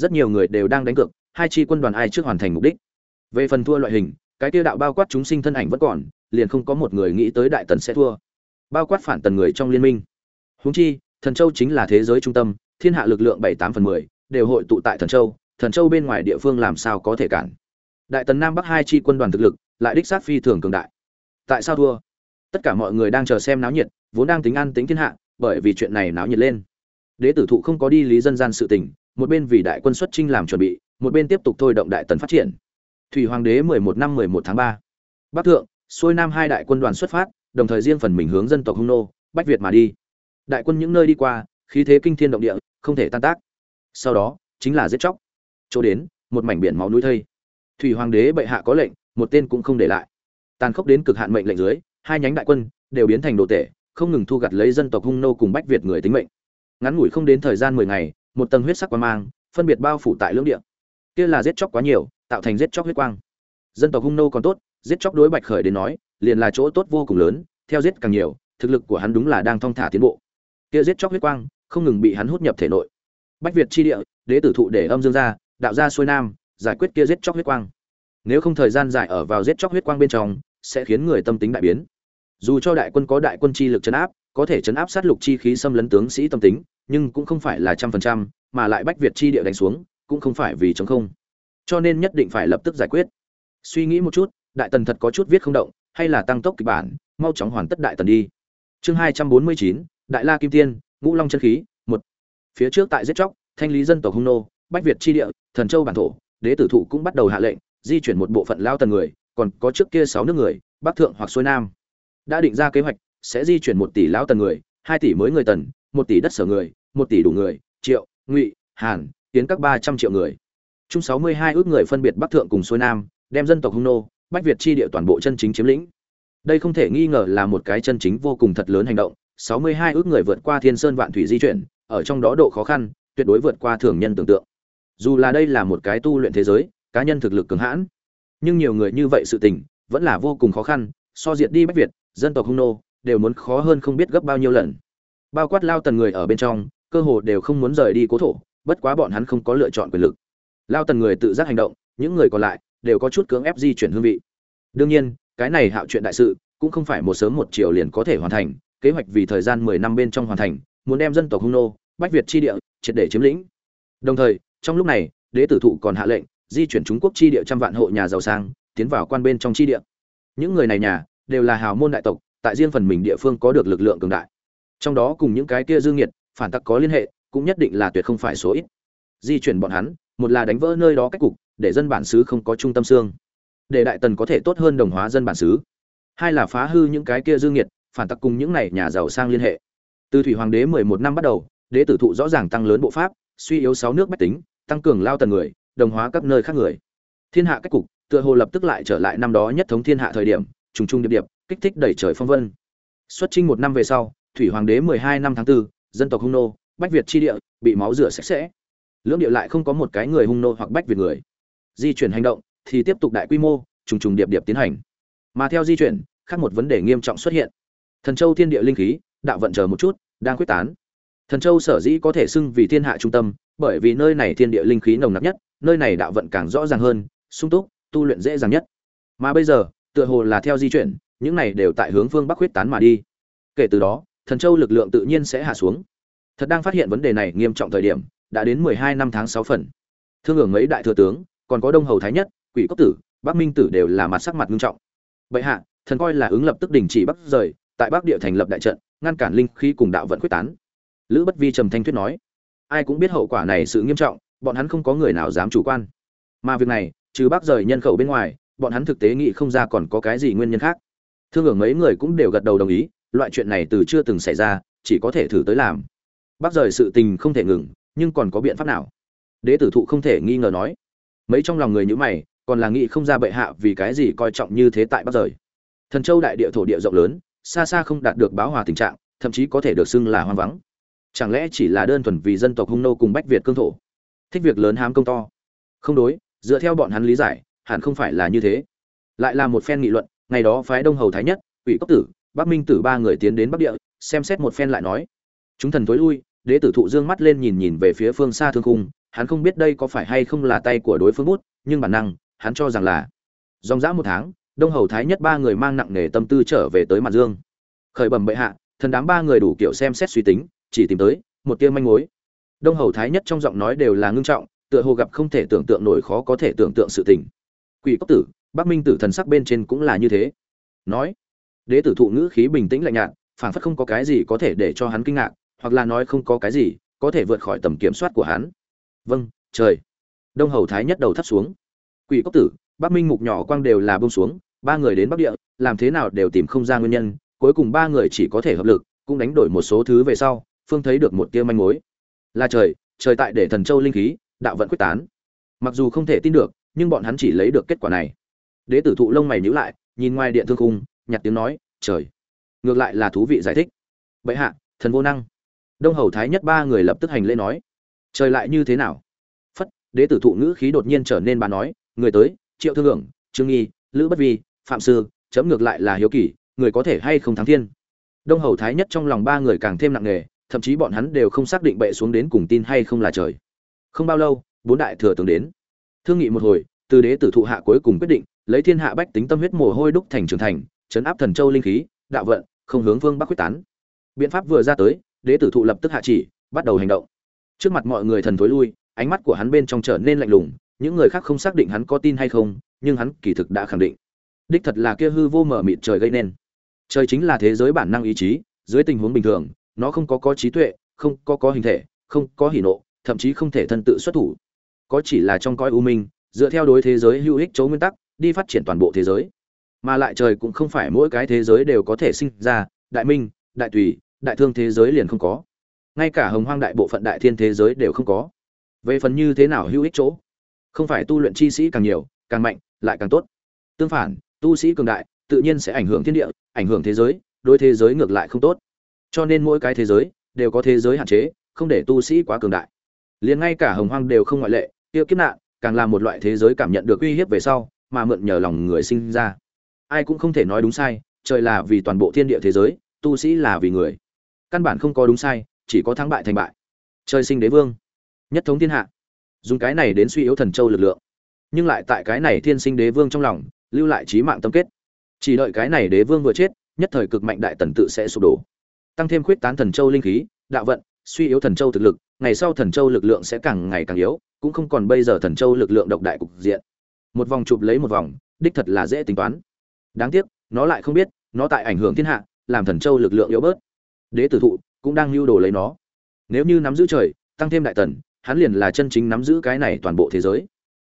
rất nhiều người đều đang đánh cược, hai chi quân đoàn ai trước hoàn thành mục đích. Về phần thua loại hình, cái tiêu đạo bao quát chúng sinh thân ảnh vẫn còn, liền không có một người nghĩ tới đại tần sẽ thua. Bao quát phản tần người trong liên minh. Huống chi, thần châu chính là thế giới trung tâm, thiên hạ lực lượng bảy tám phần mười, đều hội tụ tại thần châu thần châu bên ngoài địa phương làm sao có thể cản? Đại tần nam bắc hai chi quân đoàn thực lực, lại đích sát phi thường cường đại. Tại sao thua? Tất cả mọi người đang chờ xem náo nhiệt, vốn đang tính an tính thiên hạ, bởi vì chuyện này náo nhiệt lên. Đế tử thụ không có đi lý dân gian sự tình một bên vì đại quân xuất chinh làm chuẩn bị, một bên tiếp tục thôi động đại tần phát triển. Thủy hoàng đế mười một năm mười một tháng ba. Bắc thượng, xuôi nam hai đại quân đoàn xuất phát, đồng thời riêng phần mình hướng dân tộc hung nô, bách việt mà đi. Đại quân những nơi đi qua, khí thế kinh thiên động địa, không thể tan tác. Sau đó, chính là giết chóc. Chỗ đến, một mảnh biển máu núi thây. Thủy hoàng đế bệ hạ có lệnh, một tên cũng không để lại. Tàn khốc đến cực hạn mệnh lệnh dưới, hai nhánh đại quân đều biến thành đồ tể, không ngừng thu gặt lấy dân tộc hung nô cùng bách việt người tính mệnh. Ngắn ngủi không đến thời gian mười ngày một tầng huyết sắc quang mang, phân biệt bao phủ tại lưỡng địa. Kia là giết chóc quá nhiều, tạo thành giết chóc huyết quang. Dân tộc hung nô còn tốt, giết chóc đối bạch khởi đến nói, liền là chỗ tốt vô cùng lớn, theo giết càng nhiều, thực lực của hắn đúng là đang thong thả tiến bộ. Kia giết chóc huyết quang, không ngừng bị hắn hút nhập thể nội. Bách việt chi địa, đế tử thụ để âm dương ra, đạo ra xuôi nam, giải quyết kia giết chóc huyết quang. Nếu không thời gian dài ở vào giết chóc huyết quang bên trong, sẽ khiến người tâm tính đại biến. Dù cho đại quân có đại quân chi lực chấn áp, có thể chấn áp sát lục chi khí xâm lấn tướng sĩ tâm tính nhưng cũng không phải là trăm phần trăm, mà lại bách việt chi địa đánh xuống, cũng không phải vì chống không. Cho nên nhất định phải lập tức giải quyết. Suy nghĩ một chút, đại tần thật có chút viết không động, hay là tăng tốc kịch bản, mau chóng hoàn tất đại tần đi. Chương hai trăm bốn mươi chín, đại la kim tiên, ngũ long chân khí, một. Phía trước tại giết chóc, thanh lý dân tộc hung nô, bách việt chi địa, thần châu bản thổ, đế tử thụ cũng bắt đầu hạ lệnh, di chuyển một bộ phận lao tần người, còn có trước kia sáu nước người, bắc thượng hoặc xuôi nam. Đã định ra kế hoạch, sẽ di chuyển một tỷ lao tần người, hai tỷ mới người tần một tỷ đất sở người, một tỷ đủ người, triệu, ngụy, hàn, tiến các ba trăm triệu người. Chung sáu mươi hai ước người phân biệt bắc thượng cùng xuôi nam, đem dân tộc hung nô, bách việt chi địa toàn bộ chân chính chiếm lĩnh. Đây không thể nghi ngờ là một cái chân chính vô cùng thật lớn hành động, sáu mươi hai ước người vượt qua thiên sơn vạn thủy di chuyển, ở trong đó độ khó khăn, tuyệt đối vượt qua thường nhân tưởng tượng. Dù là đây là một cái tu luyện thế giới, cá nhân thực lực cường hãn, nhưng nhiều người như vậy sự tình, vẫn là vô cùng khó khăn. So diệt đi bách việt, dân tộc hung nô, đều muốn khó hơn không biết gấp bao nhiêu lần bao quát lao tần người ở bên trong, cơ hồ đều không muốn rời đi cố thổ, bất quá bọn hắn không có lựa chọn quyền lực. Lao tần người tự giác hành động, những người còn lại đều có chút cưỡng ép di chuyển hương vị. Đương nhiên, cái này hạo chuyện đại sự cũng không phải một sớm một chiều liền có thể hoàn thành, kế hoạch vì thời gian mười năm bên trong hoàn thành, muốn đem dân tộc hung nô, bách việt chi địa, triệt để chiếm lĩnh. Đồng thời, trong lúc này, đế tử thụ còn hạ lệnh, di chuyển trung quốc chi địa trăm vạn hộ nhà giàu sang, tiến vào quan bên trong chi địa. Những người này nhà, đều là hào môn đại tộc, tại riêng phần mình địa phương có được lực lượng cường đại trong đó cùng những cái kia dương nhiệt phản tặc có liên hệ, cũng nhất định là tuyệt không phải số ít. Di chuyển bọn hắn, một là đánh vỡ nơi đó cách cục, để dân bản xứ không có trung tâm xương. Để đại tần có thể tốt hơn đồng hóa dân bản xứ. Hai là phá hư những cái kia dương nhiệt phản tặc cùng những này nhà giàu sang liên hệ. Từ thủy hoàng đế mười một năm bắt đầu, đế tử thụ rõ ràng tăng lớn bộ pháp, suy yếu sáu nước bách tính, tăng cường lao tần người, đồng hóa các nơi khác người. Thiên hạ cách cục, tựa hồ lập tức lại trở lại năm đó nhất thống thiên hạ thời điểm, trùng trùng điệp điệp, kích thích đẩy trời phong vân. Xuất trinh một năm về sau thủy hoàng đế mười hai năm tháng 4, dân tộc hung nô bách việt chi địa bị máu rửa sạch sẽ. Lưỡng địa lại không có một cái người hung nô hoặc bách việt người. Di chuyển hành động thì tiếp tục đại quy mô trùng trùng điệp điệp tiến hành. Mà theo di chuyển khác một vấn đề nghiêm trọng xuất hiện. Thần châu thiên địa linh khí đạo vận chờ một chút đang quyết tán. Thần châu sở dĩ có thể xưng vì thiên hạ trung tâm bởi vì nơi này thiên địa linh khí nồng nặc nhất nơi này đạo vận càng rõ ràng hơn sung túc tu luyện dễ dàng nhất. Mà bây giờ tựa hồ là theo di chuyển những này đều tại hướng phương bắc quyết tán mà đi. Kể từ đó thần châu lực lượng tự nhiên sẽ hạ xuống. Thật đang phát hiện vấn đề này nghiêm trọng thời điểm, đã đến mười hai năm tháng sáu phần. Thương hưởng mấy đại thừa tướng, còn có đông hầu thái nhất, quỷ cốc tử, bắc minh tử đều là mặt sắc mặt nghiêm trọng. Bệ hạ, thần coi là ứng lập tức đình chỉ bắc rời, tại bắc địa thành lập đại trận, ngăn cản linh khí cùng đạo vận quyết tán. Lữ bất vi trầm thanh thuyết nói, ai cũng biết hậu quả này sự nghiêm trọng, bọn hắn không có người nào dám chủ quan. Mà việc này, trừ bắc rời nhân khẩu bên ngoài, bọn hắn thực tế nghĩ không ra còn có cái gì nguyên nhân khác. Thương hưởng mấy người cũng đều gật đầu đồng ý loại chuyện này từ chưa từng xảy ra, chỉ có thể thử tới làm. Bác rời sự tình không thể ngừng, nhưng còn có biện pháp nào? Đế tử thụ không thể nghi ngờ nói. Mấy trong lòng người như mày, còn là nghĩ không ra bệ hạ vì cái gì coi trọng như thế tại bắc rời. Thần châu đại địa thổ địa rộng lớn, xa xa không đạt được báo hòa tình trạng, thậm chí có thể được xưng là hoang vắng. Chẳng lẽ chỉ là đơn thuần vì dân tộc hung nô cùng bách việt cương thổ? Thích việc lớn hám công to. Không đối, dựa theo bọn hắn lý giải, hẳn không phải là như thế. Lại là một phen nghị luận, ngày đó phái đông hầu thái nhất, ủy cốc tử bắc minh tử ba người tiến đến bắc địa, xem xét một phen lại nói, chúng thần tối lui. Đế tử thụ dương mắt lên nhìn nhìn về phía phương xa thương khung, hắn không biết đây có phải hay không là tay của đối phương bút, nhưng bản năng, hắn cho rằng là dòng dã một tháng, đông hầu thái nhất ba người mang nặng nề tâm tư trở về tới mặt dương. Khởi bẩm bệ hạ, thần đám ba người đủ kiểu xem xét suy tính, chỉ tìm tới một tia manh mối. Đông hầu thái nhất trong giọng nói đều là ngưng trọng, tựa hồ gặp không thể tưởng tượng nổi khó có thể tưởng tượng sự tình. Quỷ cốc tử, bắc minh tử thần sắc bên trên cũng là như thế. Nói đế tử thụ ngữ khí bình tĩnh lạnh nhạt, phảng phất không có cái gì có thể để cho hắn kinh ngạc, hoặc là nói không có cái gì có thể vượt khỏi tầm kiểm soát của hắn. Vâng trời. Đông hầu thái nhất đầu thấp xuống. Quỷ cốc tử, bắc minh mục nhỏ quang đều là bông xuống, ba người đến bắc địa, làm thế nào đều tìm không ra nguyên nhân, cuối cùng ba người chỉ có thể hợp lực, cũng đánh đổi một số thứ về sau, phương thấy được một tia manh mối. Là trời trời tại để thần châu linh khí, đạo vận quyết tán. Mặc dù không thể tin được, nhưng bọn hắn chỉ lấy được kết quả này. Đế tử thụ lông mày nhíu lại, nhìn ngoài điện thương khung nhặt tiếng nói, trời, ngược lại là thú vị giải thích. Bệ hạ, thần vô năng. Đông hầu thái nhất ba người lập tức hành lễ nói, trời lại như thế nào? Phất, đế tử thụ ngữ khí đột nhiên trở nên bà nói, người tới, triệu thương hưởng trương nghi, lữ bất vi, phạm sư, chấm ngược lại là hiếu kỳ, người có thể hay không thắng thiên? Đông hầu thái nhất trong lòng ba người càng thêm nặng nề, thậm chí bọn hắn đều không xác định bệ xuống đến cùng tin hay không là trời. Không bao lâu, bốn đại thừa tướng đến. Thương nghị một hồi, từ đế tử thụ hạ cuối cùng quyết định, lấy thiên hạ bách tính tâm huyết mồ hôi đúc thành trưởng thành chấn áp thần châu linh khí, đạo vận, không hướng vương bắc quyết tán. Biện pháp vừa ra tới, đế tử thụ lập tức hạ chỉ, bắt đầu hành động. Trước mặt mọi người thần thối lui, ánh mắt của hắn bên trong trở nên lạnh lùng, những người khác không xác định hắn có tin hay không, nhưng hắn kỳ thực đã khẳng định. Đích thật là kia hư vô mở mịt trời gây nên. Trời chính là thế giới bản năng ý chí, dưới tình huống bình thường, nó không có có trí tuệ, không có có hình thể, không có hỉ nộ, thậm chí không thể thân tự xuất thủ. Có chỉ là trong coi u minh, dựa theo đối thế giới hữu ích chấu nguyên tắc, đi phát triển toàn bộ thế giới mà lại trời cũng không phải mỗi cái thế giới đều có thể sinh ra, đại minh, đại tùy, đại thương thế giới liền không có. Ngay cả hồng hoang đại bộ phận đại thiên thế giới đều không có. Về phần như thế nào hữu ích chỗ? Không phải tu luyện chi sĩ càng nhiều, càng mạnh, lại càng tốt. Tương phản, tu sĩ cường đại, tự nhiên sẽ ảnh hưởng thiên địa, ảnh hưởng thế giới, đối thế giới ngược lại không tốt. Cho nên mỗi cái thế giới đều có thế giới hạn chế, không để tu sĩ quá cường đại. Liền ngay cả hồng hoang đều không ngoại lệ, tiêu kiếp nạn, càng là một loại thế giới cảm nhận được uy hiếp về sau, mà mượn nhờ lòng người sinh ra ai cũng không thể nói đúng sai, trời là vì toàn bộ thiên địa thế giới, tu sĩ là vì người. Căn bản không có đúng sai, chỉ có thắng bại thành bại. Trời sinh đế vương, nhất thống thiên hạ. Dùng cái này đến suy yếu thần châu lực lượng. Nhưng lại tại cái này thiên sinh đế vương trong lòng, lưu lại trí mạng tâm kết. Chỉ đợi cái này đế vương vừa chết, nhất thời cực mạnh đại tần tự sẽ sụp đổ. Tăng thêm khuyết tán thần châu linh khí, đạo vận, suy yếu thần châu thực lực, ngày sau thần châu lực lượng sẽ càng ngày càng yếu, cũng không còn bây giờ thần châu lực lượng độc đại cục diện. Một vòng chụp lấy một vòng, đích thật là dễ tính toán đáng tiếc, nó lại không biết, nó tại ảnh hưởng thiên hạ, làm thần châu lực lượng yếu bớt. Đế tử thụ cũng đang lưu đồ lấy nó. Nếu như nắm giữ trời, tăng thêm đại tần, hắn liền là chân chính nắm giữ cái này toàn bộ thế giới.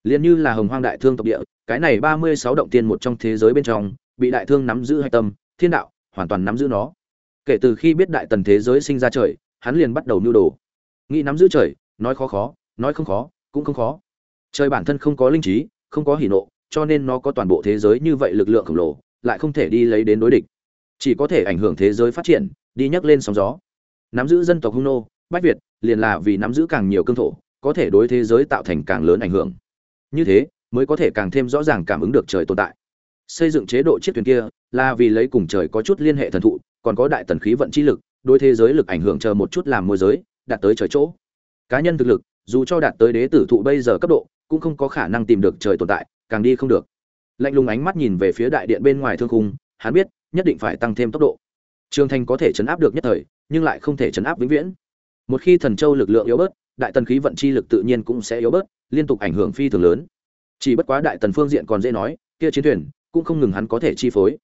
Liền như là hồng hoang đại thương tộc địa, cái này ba mươi sáu động tiên một trong thế giới bên trong, bị đại thương nắm giữ hạch tâm, thiên đạo, hoàn toàn nắm giữ nó. Kể từ khi biết đại tần thế giới sinh ra trời, hắn liền bắt đầu lưu đồ. Nghĩ nắm giữ trời, nói khó khó, nói không khó, cũng không khó. Trời bản thân không có linh trí, không có hỉ nộ cho nên nó có toàn bộ thế giới như vậy lực lượng khổng lồ, lại không thể đi lấy đến đối địch. Chỉ có thể ảnh hưởng thế giới phát triển, đi nhấc lên sóng gió. Nắm giữ dân tộc hung nô, bách việt, liền là vì nắm giữ càng nhiều cương thổ, có thể đối thế giới tạo thành càng lớn ảnh hưởng. Như thế, mới có thể càng thêm rõ ràng cảm ứng được trời tồn tại. Xây dựng chế độ chiếc thuyền kia là vì lấy cùng trời có chút liên hệ thần thụ, còn có đại tần khí vận chi lực, đối thế giới lực ảnh hưởng chờ một chút làm môi giới, đạt tới trời chỗ. Cá nhân thực lực, dù cho đạt tới đế tử thụ bây giờ cấp độ, cũng không có khả năng tìm được trời tồn tại càng đi không được. Lạnh lùng ánh mắt nhìn về phía đại điện bên ngoài thương khung, hắn biết, nhất định phải tăng thêm tốc độ. Trường thành có thể chấn áp được nhất thời, nhưng lại không thể chấn áp vĩnh viễn. Một khi thần châu lực lượng yếu bớt, đại tần khí vận chi lực tự nhiên cũng sẽ yếu bớt, liên tục ảnh hưởng phi thường lớn. Chỉ bất quá đại tần phương diện còn dễ nói, kia chiến thuyền cũng không ngừng hắn có thể chi phối.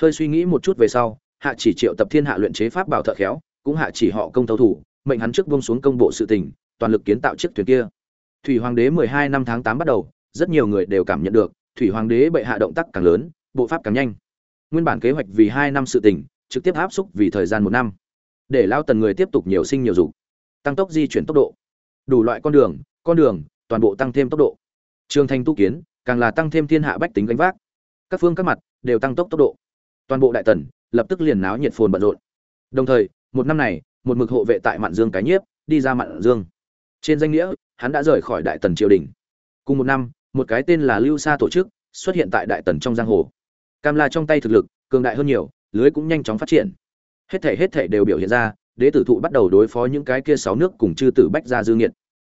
Hơi suy nghĩ một chút về sau, hạ chỉ triệu tập thiên hạ luyện chế pháp bảo thợ khéo, cũng hạ chỉ họ công thấu thủ, mệnh hắn trước buông xuống công bộ sự tình, toàn lực kiến tạo chiếc thuyền kia. Thủy hoàng đế mười hai năm tháng tám bắt đầu rất nhiều người đều cảm nhận được, thủy hoàng đế bệ hạ động tác càng lớn, bộ pháp càng nhanh. Nguyên bản kế hoạch vì hai năm sự tình, trực tiếp áp xúc vì thời gian một năm. Để lao tần người tiếp tục nhiều sinh nhiều dục, tăng tốc di chuyển tốc độ. Đủ loại con đường con đường, toàn bộ tăng thêm tốc độ. Trường thành tu kiến, càng là tăng thêm thiên hạ bách tính gánh vác. Các phương các mặt đều tăng tốc tốc độ. Toàn bộ đại tần lập tức liền náo nhiệt phồn bận rộn. Đồng thời, một năm này, một mực hộ vệ tại mạn dương cái nhiếp, đi ra mạn dương. Trên danh nghĩa, hắn đã rời khỏi đại tần triều đình. Cùng một năm một cái tên là lưu sa tổ chức, xuất hiện tại đại tần trong giang hồ. Cam la trong tay thực lực, cường đại hơn nhiều, lưới cũng nhanh chóng phát triển. Hết thể hết thể đều biểu hiện ra, đế tử thụ bắt đầu đối phó những cái kia sáu nước cùng chư tử bách gia dư nghiệt.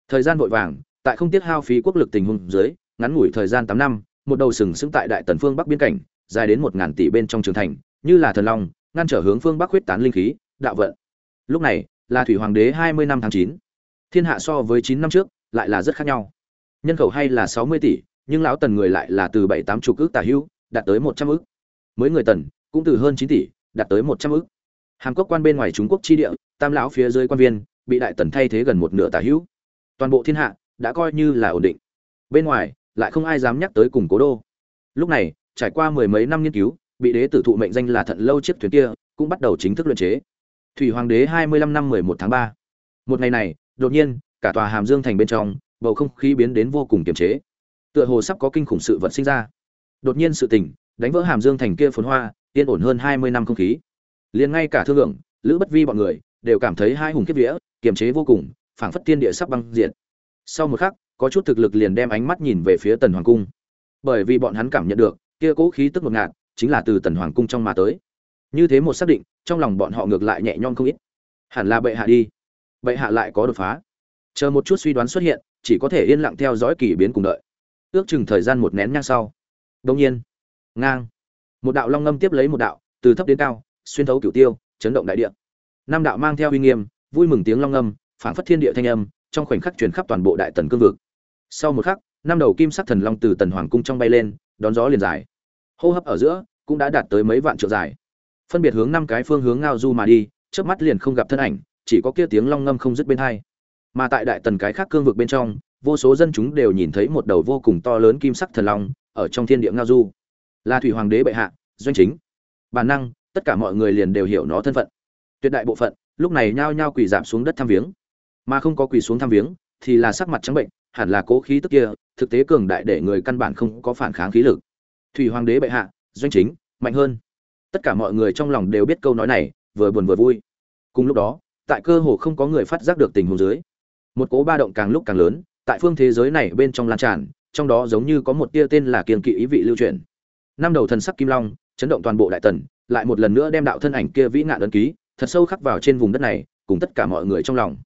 Thời gian vội vàng, tại không tiết hao phí quốc lực tình huống dưới, ngắn ngủi thời gian tám năm, một đầu sừng sững tại đại tần phương bắc biên cảnh, dài đến một ngàn tỷ bên trong trường thành, như là thần long, ngăn trở hướng phương bắc huyết tán linh khí, đạo vận. Lúc này, là thủy hoàng đế hai mươi năm tháng chín. Thiên hạ so với chín năm trước, lại là rất khác nhau nhân khẩu hay là sáu mươi tỷ, nhưng lão tần người lại là từ bảy tám chục ước tả hữu đạt tới một trăm ước. Mới người tần, cũng từ hơn chín tỷ, đạt tới một trăm ước. Hàm quốc quan bên ngoài trung quốc chi địa, tam lão phía dưới quan viên, bị đại tần thay thế gần một nửa tả hữu toàn bộ thiên hạ, đã coi như là ổn định. Bên ngoài, lại không ai dám nhắc tới cùng cố đô. Lúc này, trải qua mười mấy năm nghiên cứu, bị đế tử thụ mệnh danh là thận lâu chiếc thuyền kia, cũng bắt đầu chính thức luyện chế. Thủy hoàng đế hai mươi lăm năm mười một tháng ba. Một ngày này, đột nhiên, cả tòa hàm dương thành bên trong bầu không khí biến đến vô cùng kiềm chế. Tựa hồ sắp có kinh khủng sự vật sinh ra. Đột nhiên sự tình, đánh vỡ hàm dương thành kia phồn hoa, yên ổn hơn hai mươi năm không khí. Liền ngay cả thương lượng, lữ bất vi bọn người, đều cảm thấy hai hùng kiếp vía, kiềm chế vô cùng, phảng phất tiên địa sắp băng diện sau một khắc, có chút thực lực liền đem ánh mắt nhìn về phía tần hoàng cung. Bởi vì bọn hắn cảm nhận được, kia cố khí tức ngột ngạt, chính là từ tần hoàng cung trong mà tới. Như thế một xác định, trong lòng bọn họ ngược lại nhẹ nhõm không ít. Hẳn là bệ hạ đi. Bệ hạ lại có đột phá. Chờ một chút suy đoán xuất hiện chỉ có thể yên lặng theo dõi kỳ biến cùng đợi. Ước chừng thời gian một nén nhang sau. Đông nhiên, ngang. Một đạo long ngâm tiếp lấy một đạo, từ thấp đến cao, xuyên thấu cửu tiêu, chấn động đại địa. Nam đạo mang theo uy nghiêm, vui mừng tiếng long ngâm, phảng phất thiên địa thanh âm, trong khoảnh khắc truyền khắp toàn bộ đại tần cương vực. Sau một khắc, năm đầu kim sắc thần long từ tần hoàng cung trong bay lên, đón gió liền dài. Hô hấp ở giữa, cũng đã đạt tới mấy vạn trượng dài. Phân biệt hướng năm cái phương hướng ngao du mà đi trước mắt liền không gặp thân ảnh, chỉ có kia tiếng long ngâm không dứt bên hai mà tại đại tần cái khác cương vực bên trong, vô số dân chúng đều nhìn thấy một đầu vô cùng to lớn kim sắc thần long ở trong thiên địa ngao du. Là thủy hoàng đế bệ hạ, doanh chính. Bản năng, tất cả mọi người liền đều hiểu nó thân phận. Tuyệt đại bộ phận, lúc này nhao nhao quỳ giảm xuống đất thăm viếng. Mà không có quỳ xuống thăm viếng, thì là sắc mặt trắng bệnh, hẳn là cố khí tức kia, thực tế cường đại để người căn bản không có phản kháng khí lực. Thủy hoàng đế bệ hạ, doanh chính, mạnh hơn. Tất cả mọi người trong lòng đều biết câu nói này, vừa buồn vừa vui. Cùng lúc đó, tại cơ hồ không có người phát giác được tình huống dưới một cố ba động càng lúc càng lớn, tại phương thế giới này bên trong lan tràn, trong đó giống như có một tia tên là kiên kỵ ý vị lưu truyền. Năm đầu thần sắc kim long, chấn động toàn bộ đại tần, lại một lần nữa đem đạo thân ảnh kia vĩ ngạn ấn ký, thật sâu khắc vào trên vùng đất này, cùng tất cả mọi người trong lòng.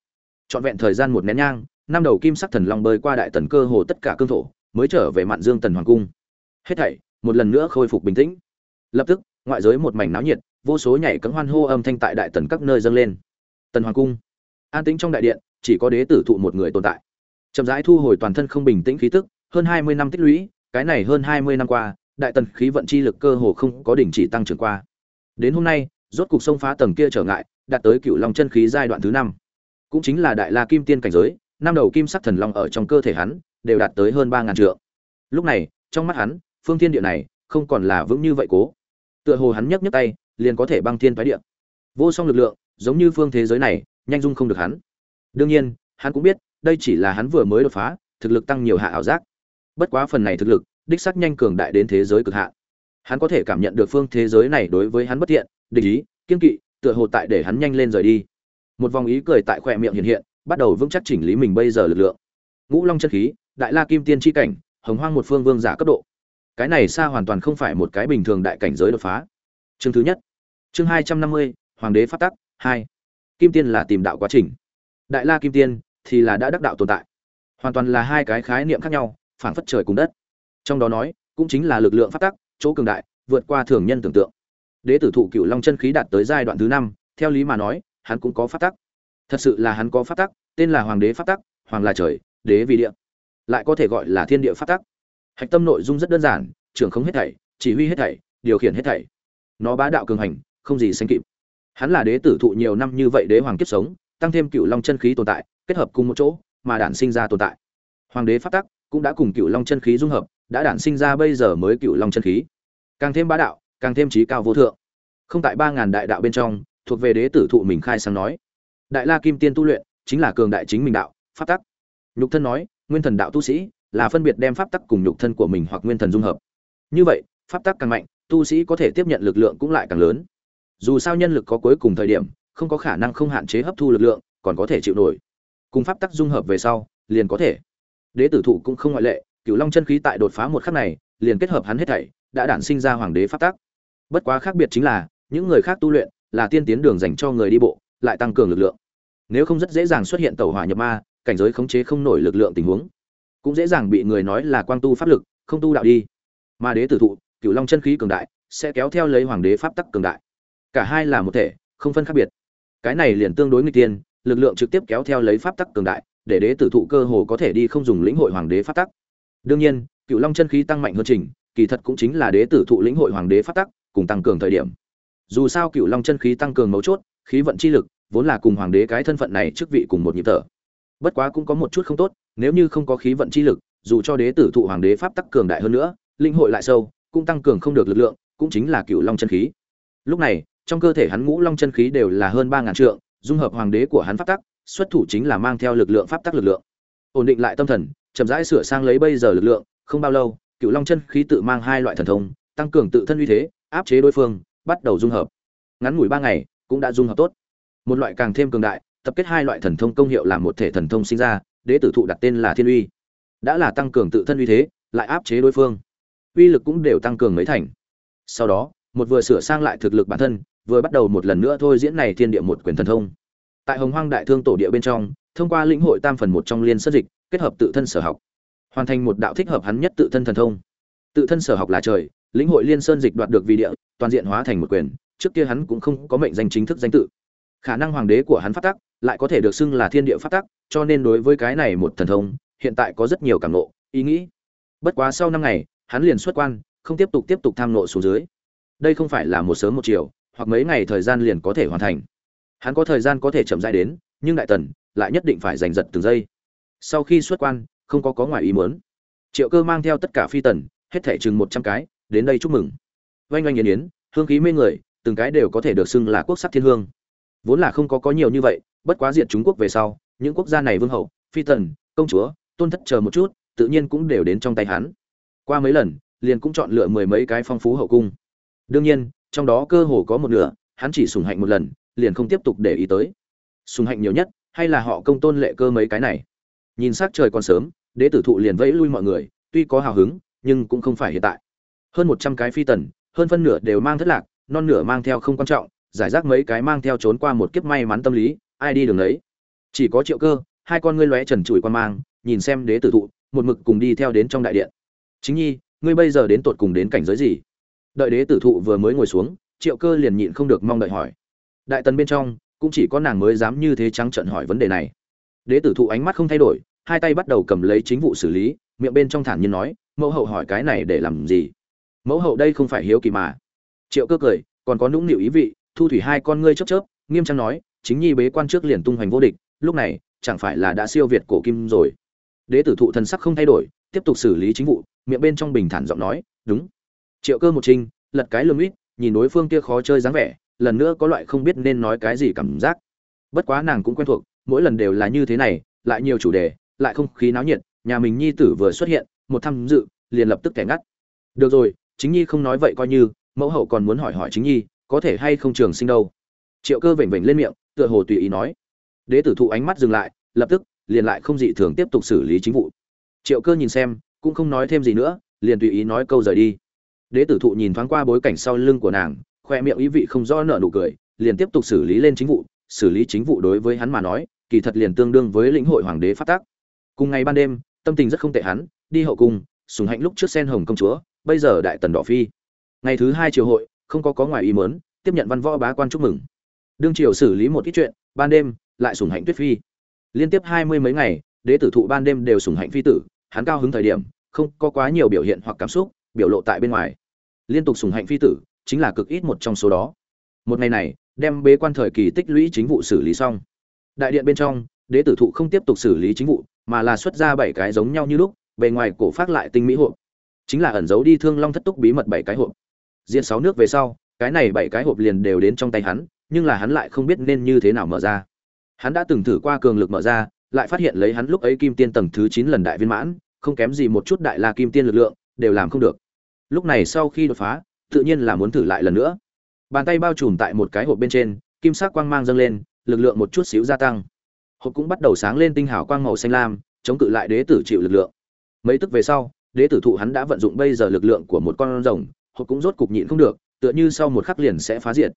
Trọn vẹn thời gian một nén nhang, năm đầu kim sắc thần long bơi qua đại tần cơ hồ tất cả cương thổ, mới trở về mạn dương tần hoàng cung. Hết thảy, một lần nữa khôi phục bình tĩnh. Lập tức, ngoại giới một mảnh náo nhiệt, vô số nhảy cấm hoan hô âm thanh tại đại tần các nơi dâng lên. Tần hoàng cung. An tĩnh trong đại điện chỉ có đế tử thụ một người tồn tại. Chậm rãi thu hồi toàn thân không bình tĩnh khí tức, hơn hai mươi năm tích lũy, cái này hơn hai mươi năm qua, đại tần khí vận chi lực cơ hồ không có đình chỉ tăng trưởng qua. Đến hôm nay, rốt cục sông phá tầng kia trở ngại, đạt tới cựu long chân khí giai đoạn thứ năm. Cũng chính là đại la kim tiên cảnh giới, năm đầu kim sắc thần long ở trong cơ thể hắn, đều đạt tới hơn ba ngàn trượng. Lúc này, trong mắt hắn, phương thiên địa này, không còn là vững như vậy cố. Tựa hồ hắn nhấc nhấc tay, liền có thể băng thiên phái địa. Vô song lực lượng, giống như phương thế giới này, nhanh dung không được hắn đương nhiên, hắn cũng biết, đây chỉ là hắn vừa mới đột phá, thực lực tăng nhiều hạ ảo giác. Bất quá phần này thực lực, đích sắc nhanh cường đại đến thế giới cực hạn. Hắn có thể cảm nhận được phương thế giới này đối với hắn bất thiện, địch ý, kiên kỵ, tựa hồ tại để hắn nhanh lên rời đi. Một vòng ý cười tại khỏe miệng hiện hiện, bắt đầu vững chắc chỉnh lý mình bây giờ lực lượng. Ngũ long chân khí, đại la kim tiên tri cảnh, hồng hoang một phương vương giả cấp độ. Cái này xa hoàn toàn không phải một cái bình thường đại cảnh giới đột phá. Chương thứ nhất. Chương hai trăm năm mươi, hoàng đế phát tắc, hai. Kim tiên là tìm đạo quá trình đại la kim tiên thì là đã đắc đạo tồn tại. Hoàn toàn là hai cái khái niệm khác nhau phản phất trời cùng đất. Trong đó nói, cũng chính là lực lượng phát tắc, chỗ cường đại, vượt qua thường nhân tưởng tượng. Đế tử thụ cựu long chân khí đạt tới giai đoạn thứ năm, theo lý mà nói, hắn cũng có phát tắc. Thật sự là hắn có phát tắc, tên là hoàng đế phát tắc, hoàng là trời, đế vì địa. Lại có thể gọi là thiên địa phát tắc. Hạch tâm nội dung rất đơn giản, trưởng không hết thảy, chỉ huy hết thảy, điều khiển hết thảy. Nó bá đạo cường hành, không gì sánh kịp. Hắn là đế tử thụ nhiều năm như vậy đế hoàng kiếp sống tăng thêm cựu long chân khí tồn tại, kết hợp cùng một chỗ, mà đản sinh ra tồn tại. Hoàng đế phát tắc cũng đã cùng cựu long chân khí dung hợp, đã đản sinh ra bây giờ mới cựu long chân khí. Càng thêm bá đạo, càng thêm trí cao vô thượng. Không tại ba ngàn đại đạo bên trong, thuộc về đế tử thụ mình khai sáng nói. Đại la kim tiên tu luyện, chính là cường đại chính mình đạo, pháp tắc. Nhục thân nói, nguyên thần đạo tu sĩ là phân biệt đem pháp tắc cùng nhục thân của mình hoặc nguyên thần dung hợp. Như vậy, pháp tắc càng mạnh, tu sĩ có thể tiếp nhận lực lượng cũng lại càng lớn. Dù sao nhân lực có cuối cùng thời điểm không có khả năng không hạn chế hấp thu lực lượng, còn có thể chịu nổi. Cùng pháp tắc dung hợp về sau, liền có thể. Đế tử thụ cũng không ngoại lệ, cửu long chân khí tại đột phá một khắc này, liền kết hợp hắn hết thảy, đã đản sinh ra hoàng đế pháp tắc. Bất quá khác biệt chính là, những người khác tu luyện, là tiên tiến đường dành cho người đi bộ, lại tăng cường lực lượng. Nếu không rất dễ dàng xuất hiện tẩu hỏa nhập ma, cảnh giới khống chế không nổi lực lượng tình huống. Cũng dễ dàng bị người nói là quang tu pháp lực, không tu đạo đi. Mà đế tử thụ, cửu long chân khí cường đại, sẽ kéo theo lấy hoàng đế pháp tắc cường đại. Cả hai là một thể, không phân khác biệt cái này liền tương đối nguy tiên, lực lượng trực tiếp kéo theo lấy pháp tắc cường đại, để đế tử thụ cơ hồ có thể đi không dùng lĩnh hội hoàng đế pháp tắc. Đương nhiên, cựu long chân khí tăng mạnh hơn trình, kỳ thật cũng chính là đế tử thụ lĩnh hội hoàng đế pháp tắc, cùng tăng cường thời điểm. Dù sao cựu long chân khí tăng cường mấu chốt, khí vận chi lực, vốn là cùng hoàng đế cái thân phận này chức vị cùng một nhịp thở. Bất quá cũng có một chút không tốt, nếu như không có khí vận chi lực, dù cho đế tử thụ hoàng đế pháp tắc cường đại hơn nữa linh hội lại sâu, cũng tăng cường không được lực lượng, cũng chính là cựu long chân khí. Lúc này trong cơ thể hắn ngũ long chân khí đều là hơn ba ngàn trượng, dung hợp hoàng đế của hắn pháp tắc, xuất thủ chính là mang theo lực lượng pháp tắc lực lượng. Ổn định lại tâm thần, chậm rãi sửa sang lấy bây giờ lực lượng, không bao lâu, cựu long chân khí tự mang hai loại thần thông, tăng cường tự thân uy thế, áp chế đối phương, bắt đầu dung hợp. Ngắn ngủi ba ngày, cũng đã dung hợp tốt. Một loại càng thêm cường đại, tập kết hai loại thần thông công hiệu làm một thể thần thông sinh ra, đế tử thụ đặt tên là thiên uy. Đã là tăng cường tự thân uy thế, lại áp chế đối phương. Uy lực cũng đều tăng cường mấy thành. Sau đó, một vừa sửa sang lại thực lực bản thân vừa bắt đầu một lần nữa thôi diễn này thiên địa một quyền thần thông. Tại hồng hoang đại thương tổ địa bên trong, thông qua lĩnh hội tam phần một trong liên sơn dịch, kết hợp tự thân sở học, hoàn thành một đạo thích hợp hắn nhất tự thân thần thông. Tự thân sở học là trời, lĩnh hội liên sơn dịch đoạt được vì địa, toàn diện hóa thành một quyền, trước kia hắn cũng không có mệnh danh chính thức danh tự. Khả năng hoàng đế của hắn phát tắc, lại có thể được xưng là thiên địa phát tắc, cho nên đối với cái này một thần thông, hiện tại có rất nhiều cảm nộ ý nghĩ. Bất quá sau năm ngày, hắn liền xuất quan, không tiếp tục tiếp tục tham nộ xuống dưới. Đây không phải là một sớm một chiều hoặc mấy ngày thời gian liền có thể hoàn thành. Hắn có thời gian có thể chậm rãi đến, nhưng đại tần lại nhất định phải giành giật từng giây. Sau khi xuất quan, không có có ngoài ý muốn. Triệu cơ mang theo tất cả phi tần, hết thảy chừng một trăm cái, đến đây chúc mừng. Oanh oanh yến yến, hương khí mê người, từng cái đều có thể được xưng là quốc sắc thiên hương. Vốn là không có có nhiều như vậy, bất quá diệt trung quốc về sau, những quốc gia này vương hậu, phi tần, công chúa, tôn thất chờ một chút, tự nhiên cũng đều đến trong tay hắn. Qua mấy lần, liền cũng chọn lựa mười mấy cái phong phú hậu cung. Đương nhiên trong đó cơ hồ có một nửa, hắn chỉ sùng hạnh một lần, liền không tiếp tục để ý tới. Sùng hạnh nhiều nhất, hay là họ công tôn lệ cơ mấy cái này. Nhìn s á c trời còn sớm, đế tử thụ liền vẫy lui mọi người, tuy có hào hứng, nhưng cũng không phải hiện tại. Hơn một trăm cái phi tần, hơn phân nửa đều mang thất lạc, non nửa mang theo không quan trọng, giải rác mấy cái mang theo trốn qua một kiếp may mắn tâm lý, ai đi đường đấy chỉ có triệu cơ, hai con ngươi lóe trần trụi quan mang, nhìn xem đế tử thụ, một mực cùng đi theo đến trong đại điện. Chính nhi, ngươi bây giờ đến tột cùng đến cảnh giới gì? Đợi đế tử thụ vừa mới ngồi xuống, triệu cơ liền nhịn không được mong đợi hỏi. Đại tần bên trong, cũng chỉ có nàng mới dám như thế trắng trợn hỏi vấn đề này. Đế tử thụ ánh mắt không thay đổi, hai tay bắt đầu cầm lấy chính vụ xử lý, miệng bên trong thản nhiên nói, mẫu hậu hỏi cái này để làm gì? Mẫu hậu đây không phải hiếu kỳ mà. Triệu cơ cười, còn có nũng nịu ý vị, thu thủy hai con ngươi chớp chớp, nghiêm trang nói, chính nhi bế quan trước liền tung hoành vô địch, lúc này, chẳng phải là đã siêu việt cổ kim rồi? Đế tử thụ thần sắc không thay đổi, tiếp tục xử lý chính vụ, miệng bên trong bình thản giọng nói, đúng triệu cơ một trinh lật cái lưng ít, nhìn đối phương kia khó chơi dáng vẻ, lần nữa có loại không biết nên nói cái gì cảm giác. Bất quá nàng cũng quen thuộc, mỗi lần đều là như thế này, lại nhiều chủ đề, lại không khí náo nhiệt, nhà mình nhi tử vừa xuất hiện, một tham dự, liền lập tức kẻ ngắt. Được rồi, chính nhi không nói vậy coi như, mẫu hậu còn muốn hỏi hỏi chính nhi, có thể hay không trường sinh đâu. Triệu cơ vểnh vểnh lên miệng, tựa hồ tùy ý nói. Đế tử thụ ánh mắt dừng lại, lập tức, liền lại không dị thường tiếp tục xử lý chính vụ. Triệu cơ nhìn xem, cũng không nói thêm gì nữa, liền tùy ý nói câu rời đi đế tử thụ nhìn thoáng qua bối cảnh sau lưng của nàng, khoe miệng ý vị không rõ nợ nụ cười, liền tiếp tục xử lý lên chính vụ. Xử lý chính vụ đối với hắn mà nói, kỳ thật liền tương đương với lĩnh hội hoàng đế phát tác cùng ngày ban đêm, tâm tình rất không tệ hắn, đi hậu cung, sùng hạnh lúc trước sen hồng công chúa, bây giờ đại tần đỏ phi. Ngày thứ hai triều hội, không có có ngoài ý mớn tiếp nhận văn võ bá quan chúc mừng. Đương triều xử lý một ít chuyện, ban đêm, lại sùng hạnh tuyết phi. Liên tiếp hai mươi mấy ngày, đế tử thụ ban đêm đều sùng hạnh phi tử, hắn cao hứng thời điểm, không có quá nhiều biểu hiện hoặc cảm xúc, biểu lộ tại bên ngoài liên tục sùng hạnh phi tử, chính là cực ít một trong số đó. Một ngày này, đem bế quan thời kỳ tích lũy chính vụ xử lý xong. Đại điện bên trong, đế tử thụ không tiếp tục xử lý chính vụ, mà là xuất ra bảy cái giống nhau như lúc, bề ngoài cổ phát lại tinh mỹ hộp. Chính là ẩn giấu đi thương long thất túc bí mật bảy cái hộp. Diện sáu nước về sau, cái này bảy cái hộp liền đều đến trong tay hắn, nhưng là hắn lại không biết nên như thế nào mở ra. Hắn đã từng thử qua cường lực mở ra, lại phát hiện lấy hắn lúc ấy kim tiên tầng thứ chín lần đại viên mãn, không kém gì một chút đại la kim tiên lực lượng, đều làm không được lúc này sau khi đột phá, tự nhiên là muốn thử lại lần nữa. Bàn tay bao trùm tại một cái hộp bên trên, kim sắc quang mang dâng lên, lực lượng một chút xíu gia tăng. Hộp cũng bắt đầu sáng lên tinh hào quang màu xanh lam, chống cự lại đế tử chịu lực lượng. Mấy tức về sau, đế tử thụ hắn đã vận dụng bây giờ lực lượng của một con rồng, hộp cũng rốt cục nhịn không được, tựa như sau một khắc liền sẽ phá diệt.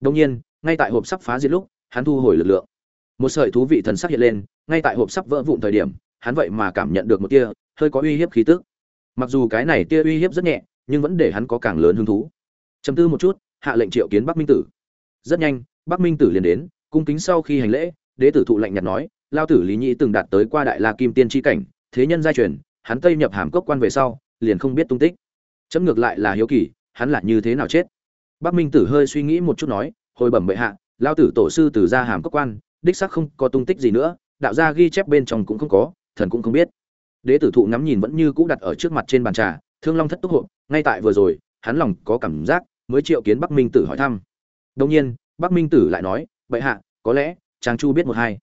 Đông nhiên, ngay tại hộp sắp phá diệt lúc, hắn thu hồi lực lượng. Một sợi thú vị thần sắc hiện lên, ngay tại hộp sắp vỡ vụn thời điểm, hắn vậy mà cảm nhận được một tia hơi có uy hiếp khí tức. Mặc dù cái này tia uy hiếp rất nhẹ nhưng vẫn để hắn có càng lớn hứng thú. Chầm tư một chút, hạ lệnh triệu kiến bắc minh tử. Rất nhanh, bắc minh tử liền đến, cung kính sau khi hành lễ, đế tử thụ lạnh nhạt nói, lao tử lý nhĩ từng đạt tới qua đại la kim tiên tri cảnh, thế nhân gia truyền, hắn tây nhập hàm cốc quan về sau, liền không biết tung tích. Chấm ngược lại là hiếu kỳ, hắn là như thế nào chết? Bắc minh tử hơi suy nghĩ một chút nói, hồi bẩm bệ hạ, lao tử tổ sư từ ra hàm cốc quan, đích xác không có tung tích gì nữa, đạo gia ghi chép bên trong cũng không có, thần cũng không biết. Đế tử thụ ngắm nhìn vẫn như cũ đặt ở trước mặt trên bàn trà thương long thất túc hộ ngay tại vừa rồi, hắn lòng có cảm giác, mới triệu kiến bắc minh tử hỏi thăm. Đông nhiên, bắc minh tử lại nói, bệ hạ, có lẽ trang chu biết một hai.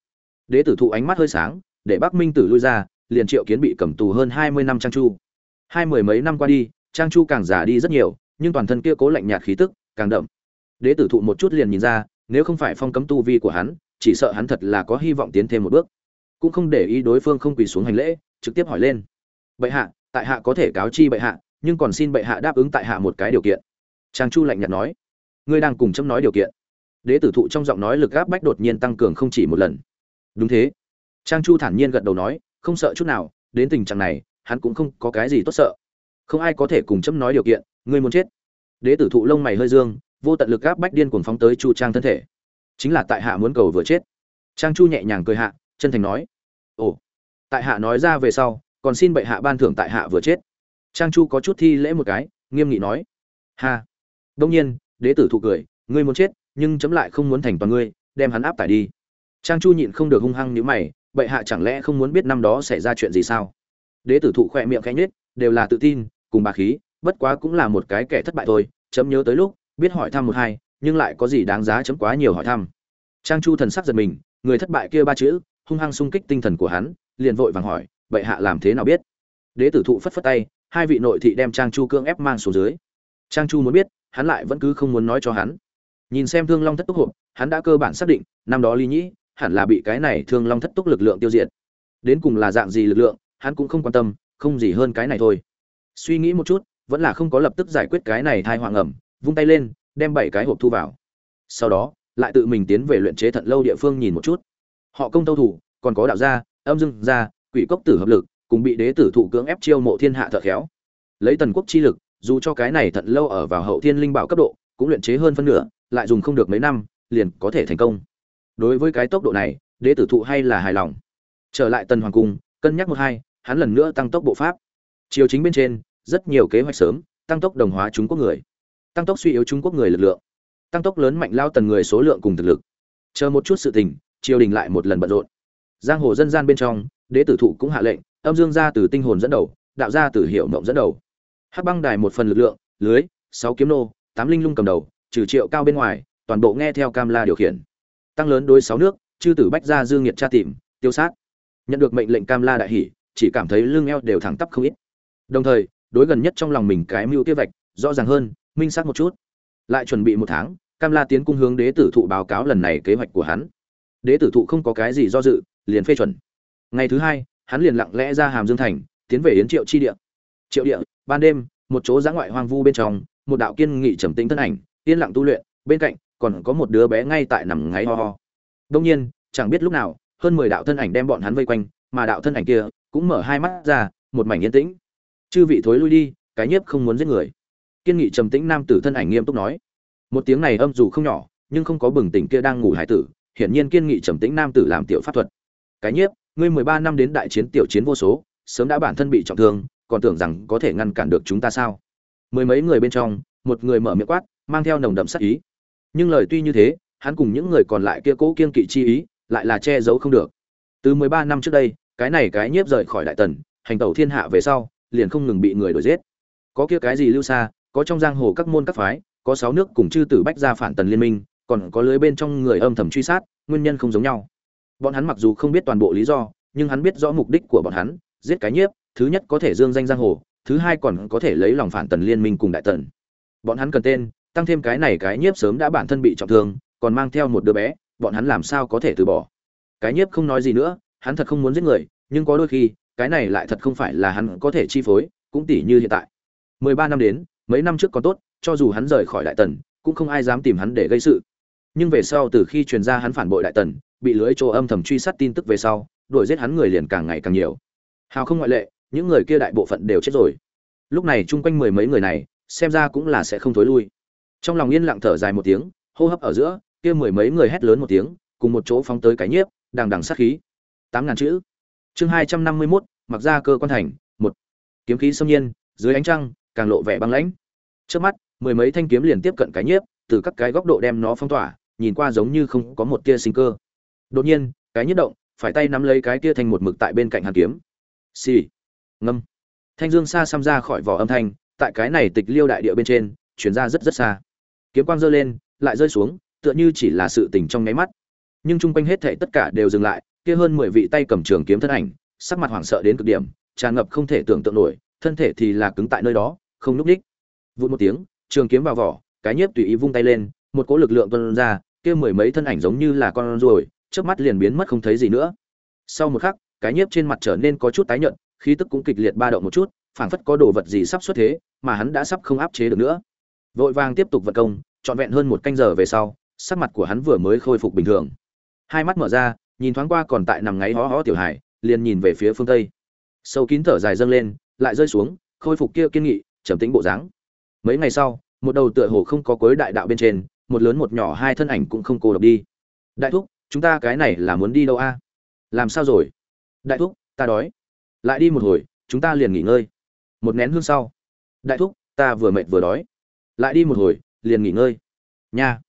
Đế tử thụ ánh mắt hơi sáng, để bắc minh tử lui ra, liền triệu kiến bị cầm tù hơn hai mươi năm trang chu. Hai mười mấy năm qua đi trang chu càng già đi rất nhiều, nhưng toàn thân kia cố lạnh nhạt khí tức, càng đậm. Đế tử thụ một chút liền nhìn ra, nếu không phải phong cấm tu vi của hắn, chỉ sợ hắn thật là có hy vọng tiến thêm một bước. Cũng không để ý đối phương không quỳ xuống hành lễ, trực tiếp hỏi lên. Bệ hạ tại hạ có thể cáo chi bệ hạ, nhưng còn xin bệ hạ đáp ứng tại hạ một cái điều kiện. Trang chu lạnh nhạt nói, ngươi đang cùng chấm nói điều kiện. Đế tử thụ trong giọng nói lực gáp bách đột nhiên tăng cường không chỉ một lần. Đúng thế. Trang chu thản nhiên gật đầu nói, không sợ chút nào, đến tình trạng này, hắn cũng không có cái gì tốt sợ. Không ai có thể cùng chấm nói điều kiện, ngươi muốn chết. Đế tử thụ lông mày hơi dương, vô tận lực gáp bách điên cuồng phóng tới chu trang thân thể. Chính là tại hạ muốn cầu vừa chết. Trang chu nhẹ nhàng cười hạ, chân thành nói, ồ. Tại hạ nói ra về sau còn xin bệ hạ ban thưởng tại hạ vừa chết. Trang chu có chút thi lễ một cái, nghiêm nghị nói. Ha. Đông nhiên, đế tử thụ cười, ngươi muốn chết, nhưng chấm lại không muốn thành toàn ngươi, đem hắn áp tải đi. Trang chu nhịn không được hung hăng nhíu mày, bệ hạ chẳng lẽ không muốn biết năm đó xảy ra chuyện gì sao? Đế tử thụ khỏe miệng khẽ nhếch, đều là tự tin, cùng bà khí, bất quá cũng là một cái kẻ thất bại thôi, chấm nhớ tới lúc, biết hỏi thăm một hai, nhưng lại có gì đáng giá chấm quá nhiều hỏi thăm. Trang chu thần sắc giật mình, người thất bại kia ba chữ, hung hăng xung kích tinh thần của hắn, liền vội vàng hỏi bệ hạ làm thế nào biết? Đế tử thụ phất phất tay, hai vị nội thị đem trang chu cương ép mang xuống dưới. Trang chu muốn biết, hắn lại vẫn cứ không muốn nói cho hắn. Nhìn xem thương long thất túc hộp, hắn đã cơ bản xác định, năm đó ly nhĩ hẳn là bị cái này thương long thất túc lực lượng tiêu diệt. Đến cùng là dạng gì lực lượng, hắn cũng không quan tâm, không gì hơn cái này thôi. Suy nghĩ một chút, vẫn là không có lập tức giải quyết cái này thai hoàng ẩm vung tay lên, đem bảy cái hộp thu vào. Sau đó, lại tự mình tiến về luyện chế thận lâu địa phương nhìn một chút. Họ công tâu thủ, còn có đạo gia, âm dưng gia quỷ cốc tử hợp lực, cùng bị đế tử thụ cưỡng ép chiêu mộ thiên hạ thợ khéo. Lấy tần quốc chi lực, dù cho cái này thận lâu ở vào hậu thiên linh bảo cấp độ, cũng luyện chế hơn phân nửa, lại dùng không được mấy năm, liền có thể thành công. Đối với cái tốc độ này, đế tử thụ hay là hài lòng. Trở lại tần hoàng cung, cân nhắc một hai, hắn lần nữa tăng tốc bộ pháp. Chiều chính bên trên, rất nhiều kế hoạch sớm, tăng tốc đồng hóa trung quốc người. Tăng tốc suy yếu trung quốc người lực lượng. Tăng tốc lớn mạnh lao tần người số lượng cùng thực lực. Chờ một chút sự tình, triều đình lại một lần bận rộn. Giang hồ dân gian bên trong đế tử thụ cũng hạ lệnh, âm dương gia từ tinh hồn dẫn đầu, đạo gia từ hiệu mộng dẫn đầu. Hắc băng đài một phần lực lượng, lưới, sáu kiếm nô, tám linh lung cầm đầu, trừ triệu cao bên ngoài, toàn bộ nghe theo cam la điều khiển. Tăng lớn đối sáu nước, chư tử bách gia dương nhiệt tra tìm, tiêu sát. Nhận được mệnh lệnh cam la đại hỷ chỉ cảm thấy lưng eo đều thẳng tắp không ít. Đồng thời, đối gần nhất trong lòng mình cái mưu tiêu vạch, rõ ràng hơn, minh xác một chút. Lại chuẩn bị một tháng, cam la tiến cung hướng đế tử thụ báo cáo lần này kế hoạch của hắn. Đế tử thụ không có cái gì do dự, liền phê chuẩn ngày thứ hai, hắn liền lặng lẽ ra hàm dương thành, tiến về yến triệu chi địa. Triệu địa, ban đêm, một chỗ giã ngoại hoang vu bên trong, một đạo kiên nghị trầm tĩnh thân ảnh, yên lặng tu luyện, bên cạnh còn có một đứa bé ngay tại nằm ngáy ho ho. Đông nhiên, chẳng biết lúc nào, hơn mười đạo thân ảnh đem bọn hắn vây quanh, mà đạo thân ảnh kia cũng mở hai mắt ra, một mảnh yên tĩnh. Chư vị thối lui đi, cái nhiếp không muốn giết người. Kiên nghị trầm tĩnh nam tử thân ảnh nghiêm túc nói. Một tiếng này âm dù không nhỏ, nhưng không có bừng tỉnh kia đang ngủ hải tử, hiển nhiên kiên nghị trầm tĩnh nam tử làm tiểu pháp thuật. Cái nhiếp ngươi mười ba năm đến đại chiến tiểu chiến vô số, sớm đã bản thân bị trọng thương, còn tưởng rằng có thể ngăn cản được chúng ta sao? Mười mấy người bên trong, một người mở miệng quát, mang theo nồng đậm sắc ý. Nhưng lời tuy như thế, hắn cùng những người còn lại kia cố kiên kỵ chi ý, lại là che giấu không được. Từ mười ba năm trước đây, cái này cái nhiếp rời khỏi đại tần, hành tẩu thiên hạ về sau, liền không ngừng bị người đuổi giết. Có kia cái gì lưu xa, có trong giang hồ các môn các phái, có sáu nước cùng chư tử bách gia phản tần liên minh, còn có lưới bên trong người âm thầm truy sát, nguyên nhân không giống nhau bọn hắn mặc dù không biết toàn bộ lý do, nhưng hắn biết rõ mục đích của bọn hắn, giết cái nhiếp, thứ nhất có thể dương danh giang hồ, thứ hai còn có thể lấy lòng phản tần liên minh cùng đại tần. Bọn hắn cần tên, tăng thêm cái này cái nhiếp sớm đã bản thân bị trọng thương, còn mang theo một đứa bé, bọn hắn làm sao có thể từ bỏ? Cái nhiếp không nói gì nữa, hắn thật không muốn giết người, nhưng có đôi khi, cái này lại thật không phải là hắn có thể chi phối, cũng tỷ như hiện tại. Mười ba năm đến, mấy năm trước còn tốt, cho dù hắn rời khỏi đại tần, cũng không ai dám tìm hắn để gây sự. Nhưng về sau từ khi truyền ra hắn phản bội đại tần bị lưới chỗ âm thầm truy sát tin tức về sau, đuổi giết hắn người liền càng ngày càng nhiều. Hào không ngoại lệ, những người kia đại bộ phận đều chết rồi. Lúc này chung quanh mười mấy người này, xem ra cũng là sẽ không thối lui. Trong lòng yên lặng thở dài một tiếng, hô hấp ở giữa, kia mười mấy người hét lớn một tiếng, cùng một chỗ phóng tới cái nhiếp, đằng đằng sát khí. Tám ngàn chữ. Chương hai trăm năm mươi mốt, mặc ra cơ quan thành, một. Kiếm khí xâm nhiên, dưới ánh trăng, càng lộ vẻ băng lãnh. Trước mắt, mười mấy thanh kiếm liền tiếp cận cái nhiếp, từ các cái góc độ đem nó phong tỏa, nhìn qua giống như không có một tia sinh cơ đột nhiên, cái nhất động, phải tay nắm lấy cái kia thành một mực tại bên cạnh hàn kiếm. Xì、sì. ngâm. Thanh dương xa xăm ra khỏi vỏ âm thanh, tại cái này tịch liêu đại địa bên trên, chuyển ra rất rất xa. Kiếm quang giơ lên, lại rơi xuống, tựa như chỉ là sự tình trong nháy mắt. Nhưng chung quanh hết thảy tất cả đều dừng lại, kia hơn mười vị tay cầm trường kiếm thân ảnh, sắc mặt hoảng sợ đến cực điểm, tràn ngập không thể tưởng tượng nổi, thân thể thì là cứng tại nơi đó, không núp đích. Vụt một tiếng, trường kiếm vào vỏ, cái nhiếp tùy ý vung tay lên, một cỗ lực lượng tuôn ra, kia mười mấy thân ảnh giống như là con ruồi trước mắt liền biến mất không thấy gì nữa. Sau một khắc, cái nhiếp trên mặt trở nên có chút tái nhợt, khí tức cũng kịch liệt ba động một chút, phảng phất có đồ vật gì sắp xuất thế, mà hắn đã sắp không áp chế được nữa. Vội vàng tiếp tục vận công, trọn vẹn hơn một canh giờ về sau, sắc mặt của hắn vừa mới khôi phục bình thường. Hai mắt mở ra, nhìn thoáng qua còn tại nằm ngáy hó hó tiểu hải liền nhìn về phía phương tây. Sâu kín thở dài dâng lên, lại rơi xuống, khôi phục kia kiên nghị, trầm tĩnh bộ dáng. Mấy ngày sau, một đầu tựa hồ không có cuối đại đạo bên trên, một lớn một nhỏ hai thân ảnh cũng không cô độc đi. Đại thúc chúng ta cái này là muốn đi đâu a? Làm sao rồi? Đại thúc, ta đói. Lại đi một hồi, chúng ta liền nghỉ ngơi. Một nén hương sau. Đại thúc, ta vừa mệt vừa đói. Lại đi một hồi, liền nghỉ ngơi. Nha.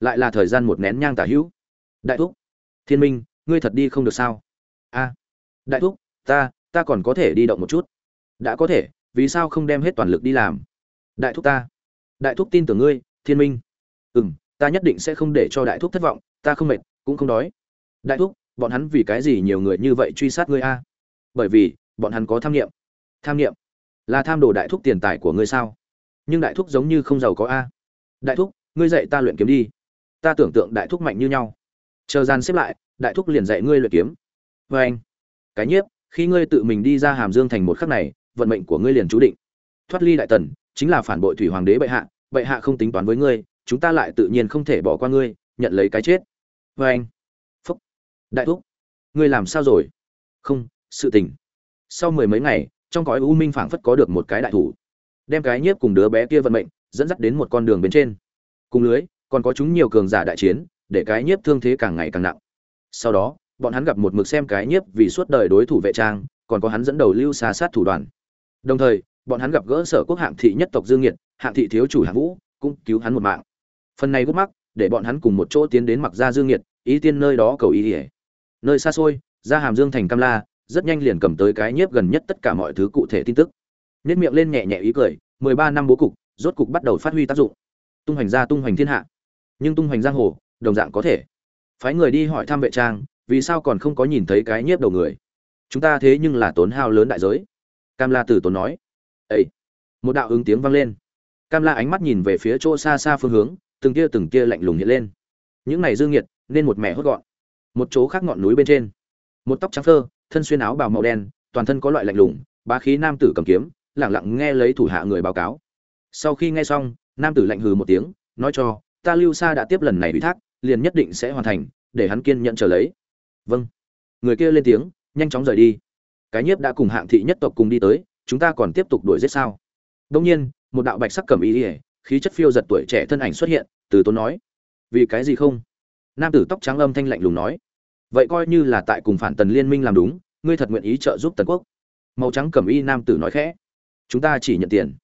Lại là thời gian một nén nhang tả hữu. Đại thúc. Thiên minh, ngươi thật đi không được sao? A. Đại thúc, ta ta còn có thể đi động một chút. Đã có thể, vì sao không đem hết toàn lực đi làm? Đại thúc ta. Đại thúc tin tưởng ngươi, thiên minh. Ừ m ta nhất định sẽ không để cho đại thúc thất vọng, ta không mệt cũng không đói. Đại thúc, bọn hắn vì cái gì nhiều người như vậy truy sát ngươi a? Bởi vì, bọn hắn có tham nghiệm. Tham nghiệm? Là tham đồ đại thúc tiền tài của ngươi sao? Nhưng đại thúc giống như không giàu có a. Đại thúc, ngươi dạy ta luyện kiếm đi. Ta tưởng tượng đại thúc mạnh như nhau. Chờ gian xếp lại, đại thúc liền dạy ngươi luyện kiếm. Vê anh, cái nhiếp, khi ngươi tự mình đi ra hàm dương thành một khắc này, vận mệnh của ngươi liền chú định. Thoát ly đại tần, chính là phản bội thủy hoàng đế bệ hạ bệ hạ không tính toán với ngươi, chúng ta lại tự nhiên không thể bỏ qua ngươi, nhận lấy cái chết vê anh. Phúc. Đại thúc. Ngươi làm sao rồi? Không, sự tình. Sau mười mấy ngày, trong cõi u minh phảng phất có được một cái đại thủ. Đem cái nhiếp cùng đứa bé kia vận mệnh, dẫn dắt đến một con đường bên trên. Cùng lưới, còn có chúng nhiều cường giả đại chiến, để cái nhiếp thương thế càng ngày càng nặng. Sau đó, bọn hắn gặp một mực xem cái nhiếp vì suốt đời đối thủ vệ trang, còn có hắn dẫn đầu lưu xa sát thủ đoàn. Đồng thời, bọn hắn gặp gỡ sở quốc hạng thị nhất tộc dương nhiệt, hạng thị thiếu chủ hạng vũ, cũng cứu hắn một mạng. Phần này gút mắc để bọn hắn cùng một chỗ tiến đến mặc gia dương nhiệt ý tiên nơi đó cầu ý ỉa nơi xa xôi ra hàm dương thành cam la, rất nhanh liền cầm tới cái nhiếp gần nhất tất cả mọi thứ cụ thể tin tức. Nhất miệng lên nhẹ nhẹ ý cười, mười ba năm bố cục, rốt cục bắt đầu phát huy tác dụng. Tung hoành ra tung hoành thiên hạ. Nhưng tung hoành giang hồ, đồng dạng có thể. Phái người đi hỏi thăm vệ trang, vì sao còn không có nhìn thấy cái nhiếp đầu người? Chúng ta thế nhưng là tốn hao lớn đại giới. Cam la tử tốn nói. Ấy một đạo ứng tiếng vang lên. Cam la ánh mắt nhìn về phía chỗ xa xa phương hướng từng tia từng tia lạnh lùng hiện lên. Những này dương nhiệt nên một mẹ hốt gọn. Một chỗ khác ngọn núi bên trên. Một tóc trắng phơ, thân xuyên áo bào màu đen, toàn thân có loại lạnh lùng, bá khí nam tử cầm kiếm lẳng lặng nghe lấy thủ hạ người báo cáo. Sau khi nghe xong, nam tử lạnh hừ một tiếng, nói cho, ta lưu sa đã tiếp lần này ủy thác, liền nhất định sẽ hoàn thành, để hắn kiên nhận chờ lấy. Vâng. Người kia lên tiếng, nhanh chóng rời đi. Cái nhiếp đã cùng hạng thị nhất tộc cùng đi tới, chúng ta còn tiếp tục đuổi giết sao? Đông nhiên, một đạo bạch sắc cầm ý ỉa khí chất phiêu giật tuổi trẻ thân ảnh xuất hiện, từ tốn nói, vì cái gì không? Nam tử tóc trắng âm thanh lạnh lùng nói, vậy coi như là tại cùng phản tần liên minh làm đúng, ngươi thật nguyện ý trợ giúp tần quốc? Màu trắng cẩm y nam tử nói khẽ, chúng ta chỉ nhận tiền.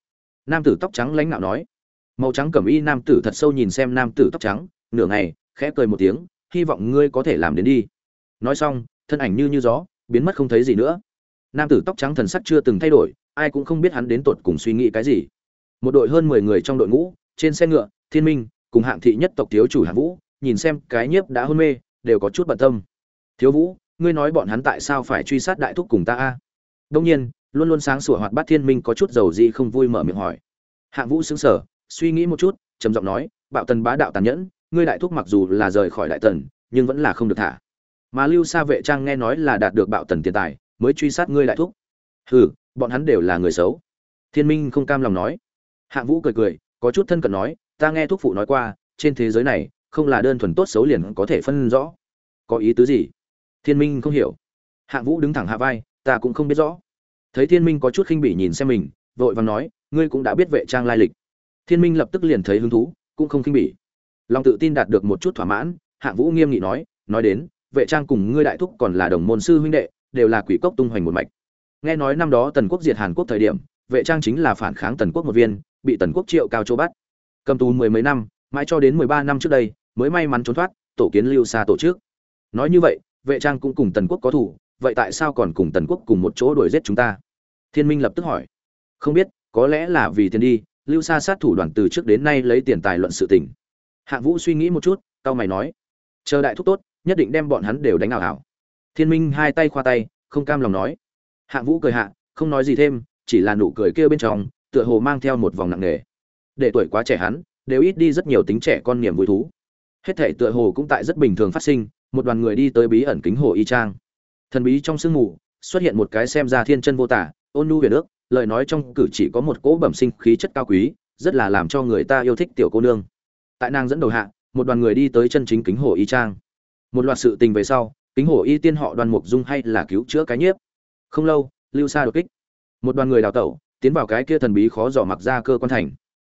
Nam tử tóc trắng lãnh đạo nói, màu trắng cẩm y nam tử thật sâu nhìn xem nam tử tóc trắng, nửa ngày, khẽ cười một tiếng, hy vọng ngươi có thể làm đến đi. Nói xong, thân ảnh như như gió, biến mất không thấy gì nữa. Nam tử tóc trắng thần sắc chưa từng thay đổi, ai cũng không biết hắn đến tột cùng suy nghĩ cái gì một đội hơn mười người trong đội ngũ, trên xe ngựa, thiên minh, cùng hạng thị nhất tộc thiếu chủ hạng vũ, nhìn xem cái nhiếp đã hôn mê, đều có chút bận tâm. Thiếu vũ, ngươi nói bọn hắn tại sao phải truy sát đại thúc cùng ta a? Đông nhiên, luôn luôn sáng sủa hoạt bát thiên minh có chút dầu gì không vui mở miệng hỏi. Hạng vũ xứng sở suy nghĩ một chút, trầm giọng nói, bạo tần bá đạo tàn nhẫn, ngươi đại thúc mặc dù là rời khỏi đại tần, nhưng vẫn là không được thả. Mà lưu sa vệ trang nghe nói là đạt được bạo tần tiền tài, mới truy sát ngươi đại thúc. Hừ, bọn hắn đều là người xấu. Thiên minh không cam lòng nói hạng vũ cười cười, có chút thân cận nói, ta nghe thúc phụ nói qua, trên thế giới này, không là đơn thuần tốt xấu liền có thể phân rõ. Có ý tứ gì? Thiên minh không hiểu. Hạng vũ đứng thẳng hạ vai, ta cũng không biết rõ. Thấy thiên minh có chút khinh bỉ nhìn xem mình, vội vàng nói, ngươi cũng đã biết vệ trang lai lịch. Thiên minh lập tức liền thấy hứng thú, cũng không khinh bỉ. Lòng tự tin đạt được một chút thỏa mãn, hạng vũ nghiêm nghị nói nói đến, vệ trang cùng ngươi đại thúc còn là đồng môn sư huynh đệ, đều là quỷ cốc tung hoành một mạch. Nghe nói năm đó tần quốc diệt hàn quốc thời điểm, vệ trang chính là phản kháng tần quốc một viên bị tần quốc triệu cao châu bắt. Cầm tù mười mấy năm, mãi cho đến mười ba năm trước đây, mới may mắn trốn thoát, tổ kiến lưu xa tổ chức. Nói như vậy, vệ trang cũng cùng tần quốc có thủ vậy tại sao còn cùng tần quốc cùng một chỗ đuổi giết chúng ta? Thiên minh lập tức hỏi. Không biết, có lẽ là vì tiền đi, lưu xa sát thủ đoàn từ trước đến nay lấy tiền tài luận sự tình. Hạ vũ suy nghĩ một chút tao mày nói. Chờ đại thúc tốt, nhất định đem bọn hắn đều đánh ảo ảo. Thiên minh hai tay khoa tay, không cam lòng nói. Hạ vũ cười hạ, không nói gì thêm, chỉ là nụ cười kia bên trong tựa hồ mang theo một vòng nặng nề. Để tuổi quá trẻ hắn, đều ít đi rất nhiều tính trẻ con niềm vui thú. Hết thể tựa hồ cũng tại rất bình thường phát sinh, một đoàn người đi tới bí ẩn kính hồ y trang thần bí trong sương mù, xuất hiện một cái xem ra thiên chân vô tả, ôn nhu huyền ước, lời nói trong cử chỉ có một cỗ bẩm sinh khí chất cao quý, rất là làm cho người ta yêu thích tiểu cô nương. Tại nàng dẫn đầu hạ, một đoàn người đi tới chân chính kính hồ y trang một loạt sự tình về sau, kính hồ y tiên họ đoàn mục dung hay là cứu chữa cái nhiếp? Không lâu, lưu xa đột kích. Một đoàn người đào tẩu tiến vào cái kia thần bí khó dò mặc ra cơ quan thành.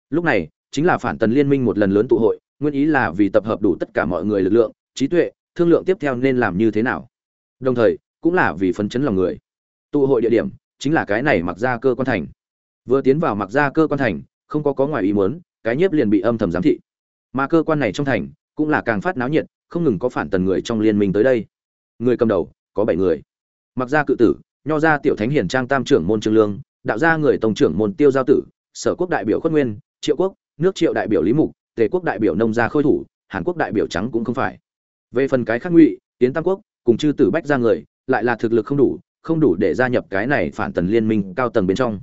Lúc này, chính là phản tần liên minh một lần lớn tụ hội, nguyên ý là vì tập hợp đủ tất cả mọi người lực lượng, trí tuệ, thương lượng tiếp theo nên làm như thế nào. Đồng thời, cũng là vì phấn chấn lòng người. Tụ hội địa điểm, chính là cái này mặc ra cơ quan thành. Vừa tiến vào mặc ra cơ quan thành, không có có ngoài ý muốn, cái nhiếp liền bị âm thầm giám thị. Mà cơ quan này trong thành, cũng là càng phát náo nhiệt, không ngừng có phản tần người trong liên minh tới đây. Người cầm đầu, có bảy người. Mặc ra cự tử, nho ra tiểu thánh hiển trang tam trưởng môn trương lương đạo gia người tổng trưởng môn tiêu giao tử, sở quốc đại biểu khuất nguyên, triệu quốc, nước triệu đại biểu lý mục, tề quốc đại biểu nông gia khôi thủ, hàn quốc đại biểu trắng cũng không phải. Về phần cái khác ngụy tiến tam quốc, cùng chư tử bách ra người, lại là thực lực không đủ không đủ để gia nhập cái này phản tần liên minh cao tầng bên trong.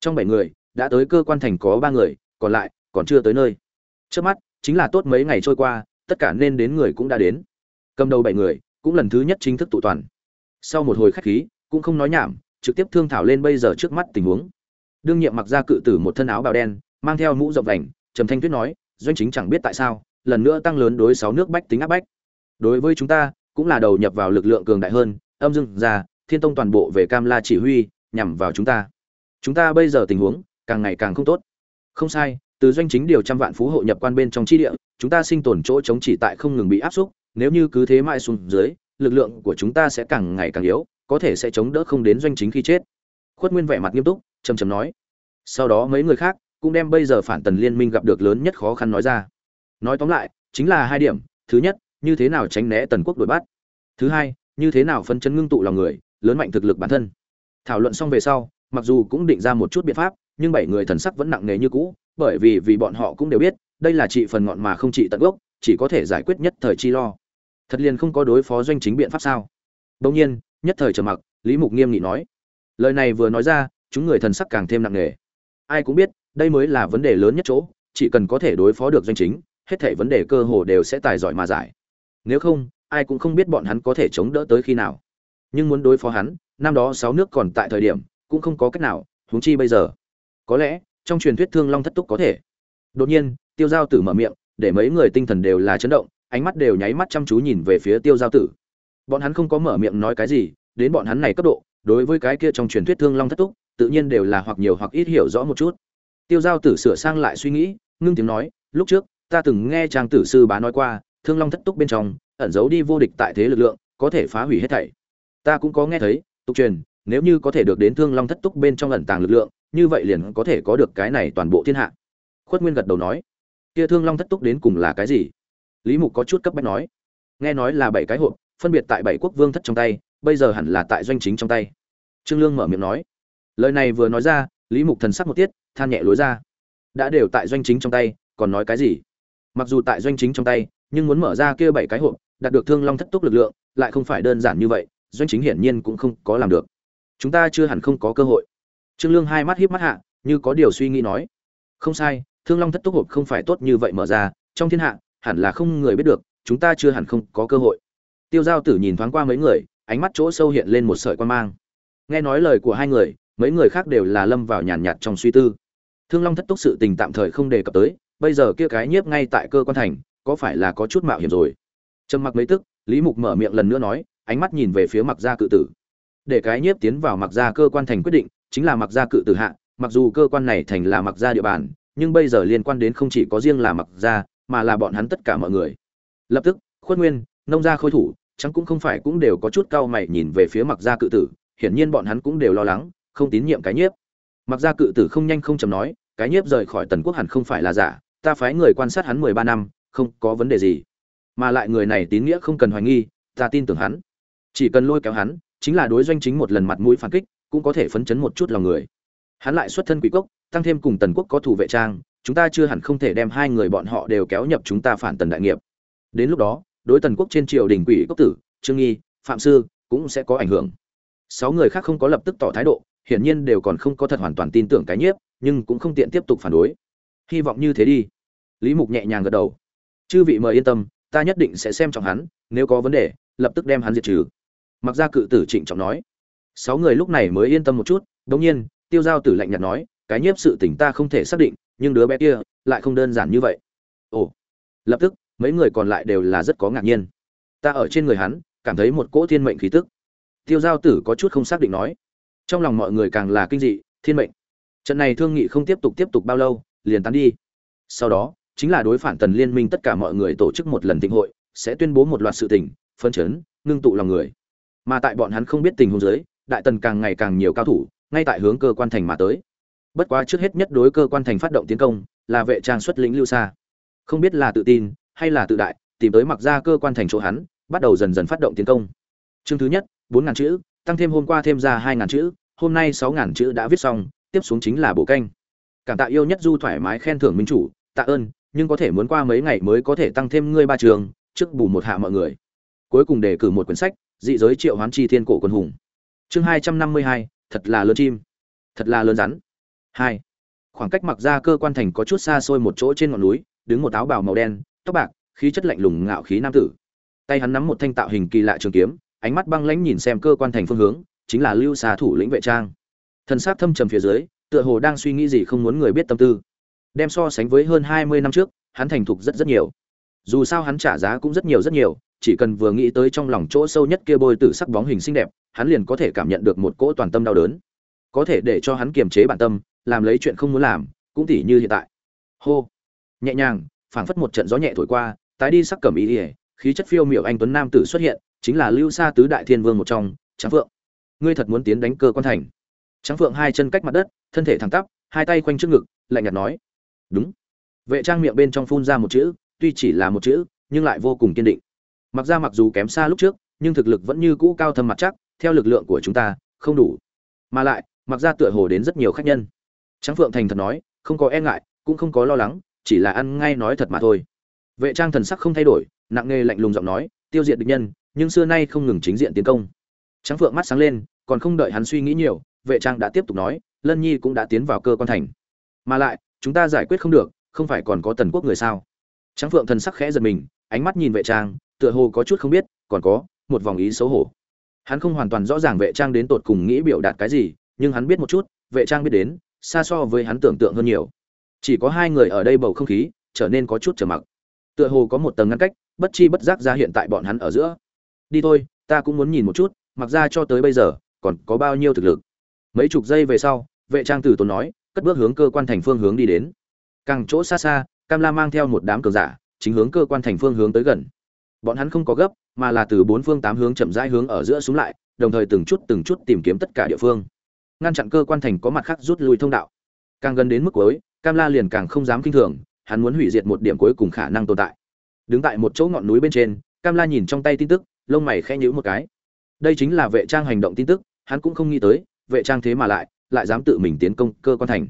Trong bảy người, đã tới cơ quan thành có ba người, còn lại, còn chưa tới nơi. Trước mắt, chính là tốt mấy ngày trôi qua, tất cả nên đến người cũng đã đến. Cầm đầu bảy người, cũng lần thứ nhất chính thức tụ toàn. Sau một hồi khách khí, cũng không nói nhảm trực tiếp thương thảo lên bây giờ trước mắt tình huống. Đương nhiệm mặc ra cự tử một thân áo bào đen, mang theo mũ rộng vành, trầm thanh tuyết nói, doanh chính chẳng biết tại sao, lần nữa tăng lớn đối sáu nước bách tính áp bách. Đối với chúng ta, cũng là đầu nhập vào lực lượng cường đại hơn, âm dưng ra, thiên tông toàn bộ về cam la chỉ huy, nhằm vào chúng ta. Chúng ta bây giờ tình huống, càng ngày càng không tốt. Không sai, từ doanh chính điều trăm vạn phú hộ nhập quan bên trong chi địa, chúng ta sinh tồn chỗ chống chỉ tại không ngừng bị áp xúc, nếu như cứ thế mãi xuống dưới lực lượng của chúng ta sẽ càng ngày càng yếu, có thể sẽ chống đỡ không đến doanh chính khi chết. Khuất nguyên vẻ mặt nghiêm túc, trầm trầm nói. Sau đó mấy người khác cũng đem bây giờ phản tần liên minh gặp được lớn nhất khó khăn nói ra. Nói tóm lại, chính là hai điểm. Thứ nhất, như thế nào tránh né tần quốc đuổi bắt? Thứ hai, như thế nào phân chấn ngưng tụ lòng người, lớn mạnh thực lực bản thân? Thảo luận xong về sau, mặc dù cũng định ra một chút biện pháp, nhưng bảy người thần sắc vẫn nặng nề như cũ, bởi vì vì bọn họ cũng đều biết, đây là trị phần ngọn mà không trị tận gốc, chỉ có thể giải quyết nhất thời chi lo thật liền không có đối phó doanh chính biện pháp sao? Đông nhiên, nhất thời trầm mặc, lý mục nghiêm nghị nói. Lời này vừa nói ra, chúng người thần sắc càng thêm nặng nề. Ai cũng biết, đây mới là vấn đề lớn nhất chỗ, chỉ cần có thể đối phó được doanh chính, hết thảy vấn đề cơ hồ đều sẽ tài giỏi mà giải. Nếu không, ai cũng không biết bọn hắn có thể chống đỡ tới khi nào. Nhưng muốn đối phó hắn, năm đó sáu nước còn tại thời điểm, cũng không có cách nào, huống chi bây giờ. Có lẽ, trong truyền thuyết thương long thất túc có thể. Đột nhiên, tiêu giao tử mở miệng, để mấy người tinh thần đều là chấn động ánh mắt đều nháy mắt chăm chú nhìn về phía tiêu giao tử. Bọn hắn không có mở miệng nói cái gì, đến bọn hắn này cấp độ, đối với cái kia trong truyền thuyết thương long thất túc, tự nhiên đều là hoặc nhiều hoặc ít hiểu rõ một chút. Tiêu giao tử sửa sang lại suy nghĩ, ngưng tiếng nói, lúc trước, ta từng nghe trang tử sư bá nói qua, thương long thất túc bên trong, ẩn giấu đi vô địch tại thế lực lượng, có thể phá hủy hết thảy. Ta cũng có nghe thấy, tục truyền, nếu như có thể được đến thương long thất túc bên trong ẩn tàng lực lượng, như vậy liền có thể có được cái này toàn bộ thiên hạ. Khuất nguyên gật đầu nói, kia thương long thất túc đến cùng là cái gì? Lý mục có chút cấp bách nói. Nghe nói là bảy cái hộp, phân biệt tại bảy quốc vương thất trong tay, bây giờ hẳn là tại doanh chính trong tay. Trương lương mở miệng nói. Lời này vừa nói ra, lý mục thần sắc một tiết, than nhẹ lối ra. Đã đều tại doanh chính trong tay, còn nói cái gì? Mặc dù tại doanh chính trong tay, nhưng muốn mở ra kia bảy cái hộp, đạt được thương long thất túc lực lượng, lại không phải đơn giản như vậy, doanh chính hiển nhiên cũng không có làm được. Chúng ta chưa hẳn không có cơ hội. Trương lương hai mắt híp mắt hạ, như có điều suy nghĩ nói. Không sai, thương long thất túc hộp không phải tốt như vậy mở ra, trong thiên hạ hẳn là không người biết được, chúng ta chưa hẳn không có cơ hội. Tiêu giao tử nhìn thoáng qua mấy người, ánh mắt chỗ sâu hiện lên một sợi quan mang. Nghe nói lời của hai người, mấy người khác đều là lâm vào nhàn nhạt trong suy tư. Thương long thất túc sự tình tạm thời không đề cập tới, bây giờ kia cái nhiếp ngay tại cơ quan thành, có phải là có chút mạo hiểm rồi? Trầm mặc mấy tức, lý mục mở miệng lần nữa nói, ánh mắt nhìn về phía mặc gia cự tử. Để cái nhiếp tiến vào mặc gia cơ quan thành quyết định, chính là mặc gia cự tử hạ, mặc dù cơ quan này thành là mặc gia địa bàn, nhưng bây giờ liên quan đến không chỉ có riêng là mặc gia mà là bọn hắn tất cả mọi người. Lập tức, khuất nguyên, nông gia khôi thủ chẳng cũng không phải cũng đều có chút cao mày nhìn về phía mặc gia cự tử, hiển nhiên bọn hắn cũng đều lo lắng, không tín nhiệm cái nhiếp. Mặc gia cự tử không nhanh không chậm nói, cái nhiếp rời khỏi tần quốc hẳn không phải là giả, ta phái người quan sát hắn mười ba năm, không có vấn đề gì. Mà lại người này tín nghĩa không cần hoài nghi, ta tin tưởng hắn. Chỉ cần lôi kéo hắn, chính là đối doanh chính một lần mặt mũi phản kích, cũng có thể phấn chấn một chút lòng người. Hắn lại xuất thân quỷ cốc, tăng thêm cùng tần quốc có thủ vệ trang chúng ta chưa hẳn không thể đem hai người bọn họ đều kéo nhập chúng ta phản tần đại nghiệp. Đến lúc đó, đối tần quốc trên triều đình quỷ cốc tử, trương nghi, phạm sư cũng sẽ có ảnh hưởng. Sáu người khác không có lập tức tỏ thái độ, hiển nhiên đều còn không có thật hoàn toàn tin tưởng cái nhiếp, nhưng cũng không tiện tiếp tục phản đối. Hy vọng như thế đi. Lý mục nhẹ nhàng gật đầu. Chư vị mời yên tâm, ta nhất định sẽ xem trọng hắn, nếu có vấn đề, lập tức đem hắn diệt trừ. Mặc ra cự tử trịnh trọng nói. Sáu người lúc này mới yên tâm một chút, đống nhiên, tiêu giao tử lạnh nhạt nói, cái nhiếp sự tình ta không thể xác định nhưng đứa bé kia lại không đơn giản như vậy. Ồ, lập tức, mấy người còn lại đều là rất có ngạc nhiên. Ta ở trên người hắn, cảm thấy một cỗ thiên mệnh khí tức. Tiêu giao tử có chút không xác định nói. Trong lòng mọi người càng là kinh dị, thiên mệnh. Trận này thương nghị không tiếp tục tiếp tục bao lâu, liền tán đi. Sau đó, chính là đối phản tần liên minh tất cả mọi người tổ chức một lần tịnh hội, sẽ tuyên bố một loạt sự tình phân chấn, ngưng tụ lòng người. Mà tại bọn hắn không biết tình huống giới đại tần càng ngày càng nhiều cao thủ, ngay tại hướng cơ quan thành mà tới bất quá trước hết nhất đối cơ quan thành phát động tiến công, là vệ trang xuất lĩnh lưu xa không biết là tự tin, hay là tự đại, tìm tới mặc ra cơ quan thành chỗ hắn, bắt đầu dần dần phát động tiến công. Chương thứ nhất, bốn ngàn chữ, tăng thêm hôm qua thêm ra hai ngàn chữ, hôm nay sáu ngàn chữ đã viết xong, tiếp xuống chính là bổ canh. Cảm tạ yêu nhất du thoải mái khen thưởng minh chủ, tạ ơn, nhưng có thể muốn qua mấy ngày mới có thể tăng thêm ngươi ba trường, trước bù một hạ mọi người. Cuối cùng đề cử một quyển sách, dị giới triệu hoán chi thiên cổ quân hùng. Chương hai trăm năm mươi hai, thật là lớn chim. Thật là lớn rắn hai. Khoảng cách mặc ra cơ quan thành có chút xa xôi một chỗ trên ngọn núi, đứng một áo bào màu đen, tóc bạc, khí chất lạnh lùng ngạo khí nam tử. Tay hắn nắm một thanh tạo hình kỳ lạ trường kiếm, ánh mắt băng lãnh nhìn xem cơ quan thành phương hướng, chính là lưu xà thủ lĩnh vệ trang. Thần sát thâm trầm phía dưới, tựa hồ đang suy nghĩ gì không muốn người biết tâm tư. Đem so sánh với hơn hai mươi năm trước, hắn thành thục rất rất nhiều. Dù sao hắn trả giá cũng rất nhiều rất nhiều, chỉ cần vừa nghĩ tới trong lòng chỗ sâu nhất kia bôi tử sắc bóng hình xinh đẹp, hắn liền có thể cảm nhận được một cỗ toàn tâm đau đớn. Có thể để cho hắn kiềm chế bản tâm làm lấy chuyện không muốn làm, cũng tỉ như hiện tại. Hô. Nhẹ nhàng, phảng phất một trận gió nhẹ thổi qua, tái đi sắc cẩm ý ỉa khí chất phiêu miểu anh tuấn nam tử xuất hiện, chính là lưu sa tứ đại thiên vương một trong, tráng phượng. Ngươi thật muốn tiến đánh cơ quan thành. Tráng phượng hai chân cách mặt đất, thân thể thẳng tắp, hai tay quanh trước ngực, lạnh nhạt nói. Đúng. Vệ trang miệng bên trong phun ra một chữ, tuy chỉ là một chữ, nhưng lại vô cùng kiên định. Mặc ra mặc dù kém xa lúc trước, nhưng thực lực vẫn như cũ cao thâm mặt chắc, theo lực lượng của chúng ta, không đủ. Mà lại, mặc ra tựa hồ đến rất nhiều khách nhân. Tráng phượng thành thật nói, không có e ngại, cũng không có lo lắng, chỉ là ăn ngay nói thật mà thôi. Vệ trang thần sắc không thay đổi, nặng nề lạnh lùng giọng nói, tiêu diệt địch nhân, nhưng xưa nay không ngừng chính diện tiến công. Tráng phượng mắt sáng lên, còn không đợi hắn suy nghĩ nhiều, vệ trang đã tiếp tục nói, lân nhi cũng đã tiến vào cơ quan thành. Mà lại, chúng ta giải quyết không được, không phải còn có tần quốc người sao? Tráng phượng thần sắc khẽ giật mình, ánh mắt nhìn vệ trang, tựa hồ có chút không biết, còn có một vòng ý xấu hổ. Hắn không hoàn toàn rõ ràng vệ trang đến tột cùng nghĩ biểu đạt cái gì, nhưng hắn biết một chút, vệ trang biết đến xa so với hắn tưởng tượng hơn nhiều. Chỉ có hai người ở đây bầu không khí trở nên có chút trở mặc. Tựa hồ có một tầng ngăn cách, bất chi bất giác ra hiện tại bọn hắn ở giữa. Đi thôi, ta cũng muốn nhìn một chút, mặc ra cho tới bây giờ, còn có bao nhiêu thực lực. Mấy chục giây về sau, vệ trang tử tốn nói, cất bước hướng cơ quan thành phương hướng đi đến. Càng chỗ xa xa, cam la mang theo một đám cường giả, chính hướng cơ quan thành phương hướng tới gần. Bọn hắn không có gấp, mà là từ bốn phương tám hướng chậm rãi hướng ở giữa xuống lại, đồng thời từng chút từng chút tìm kiếm tất cả địa phương ngăn chặn cơ quan thành có mặt khác rút lui thông đạo. Càng gần đến mức cuối, cam la liền càng không dám kinh thường, hắn muốn hủy diệt một điểm cuối cùng khả năng tồn tại. Đứng tại một chỗ ngọn núi bên trên, cam la nhìn trong tay tin tức, lông mày khẽ nhíu một cái. Đây chính là vệ trang hành động tin tức, hắn cũng không nghĩ tới, vệ trang thế mà lại lại dám tự mình tiến công cơ quan thành.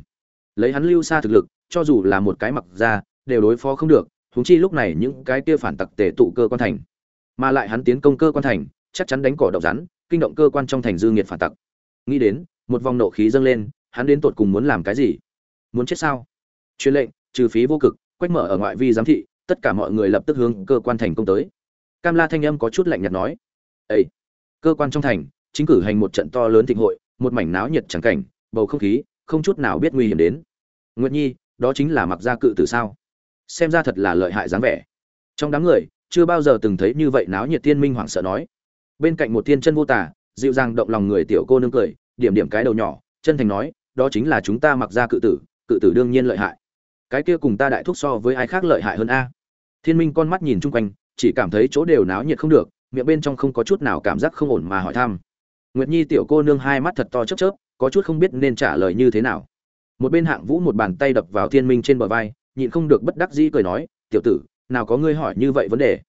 Lấy hắn lưu xa thực lực, cho dù là một cái mặc ra, đều đối phó không được, huống chi lúc này những cái kia phản tặc tề tụ cơ quan thành. Mà lại hắn tiến công cơ quan thành, chắc chắn đánh cỏ động rắn, kinh động cơ quan trong thành dư nghiệt phản tặc nghĩ đến, một vòng nộ khí dâng lên, hắn đến tột cùng muốn làm cái gì? Muốn chết sao? Truyền lệnh, trừ phí vô cực, quách mở ở ngoại vi giám thị, tất cả mọi người lập tức hướng cơ quan thành công tới. Cam la thanh âm có chút lạnh nhạt nói. Ây cơ quan trong thành, chính cử hành một trận to lớn thịnh hội, một mảnh náo nhiệt chẳng cảnh, bầu không khí, không chút nào biết nguy hiểm đến. Nguyệt nhi, đó chính là mặc gia cự tử sao? Xem ra thật là lợi hại dáng vẻ. Trong đám người, chưa bao giờ từng thấy như vậy náo nhiệt tiên minh hoảng sợ nói. Bên cạnh một tiên chân vô tả dịu dàng động lòng người tiểu cô nương cười, điểm điểm cái đầu nhỏ, chân thành nói, đó chính là chúng ta mặc ra cự tử cự tử đương nhiên lợi hại. Cái kia cùng ta đại thúc so với ai khác lợi hại hơn a? Thiên minh con mắt nhìn chung quanh, chỉ cảm thấy chỗ đều náo nhiệt không được, miệng bên trong không có chút nào cảm giác không ổn mà hỏi thăm. Nguyệt nhi tiểu cô nương hai mắt thật to chớp chớp, có chút không biết nên trả lời như thế nào. Một bên hạng vũ một bàn tay đập vào thiên minh trên bờ vai, nhịn không được bất đắc dĩ cười nói, tiểu tử, nào có ngươi hỏi như vậy vấn đề.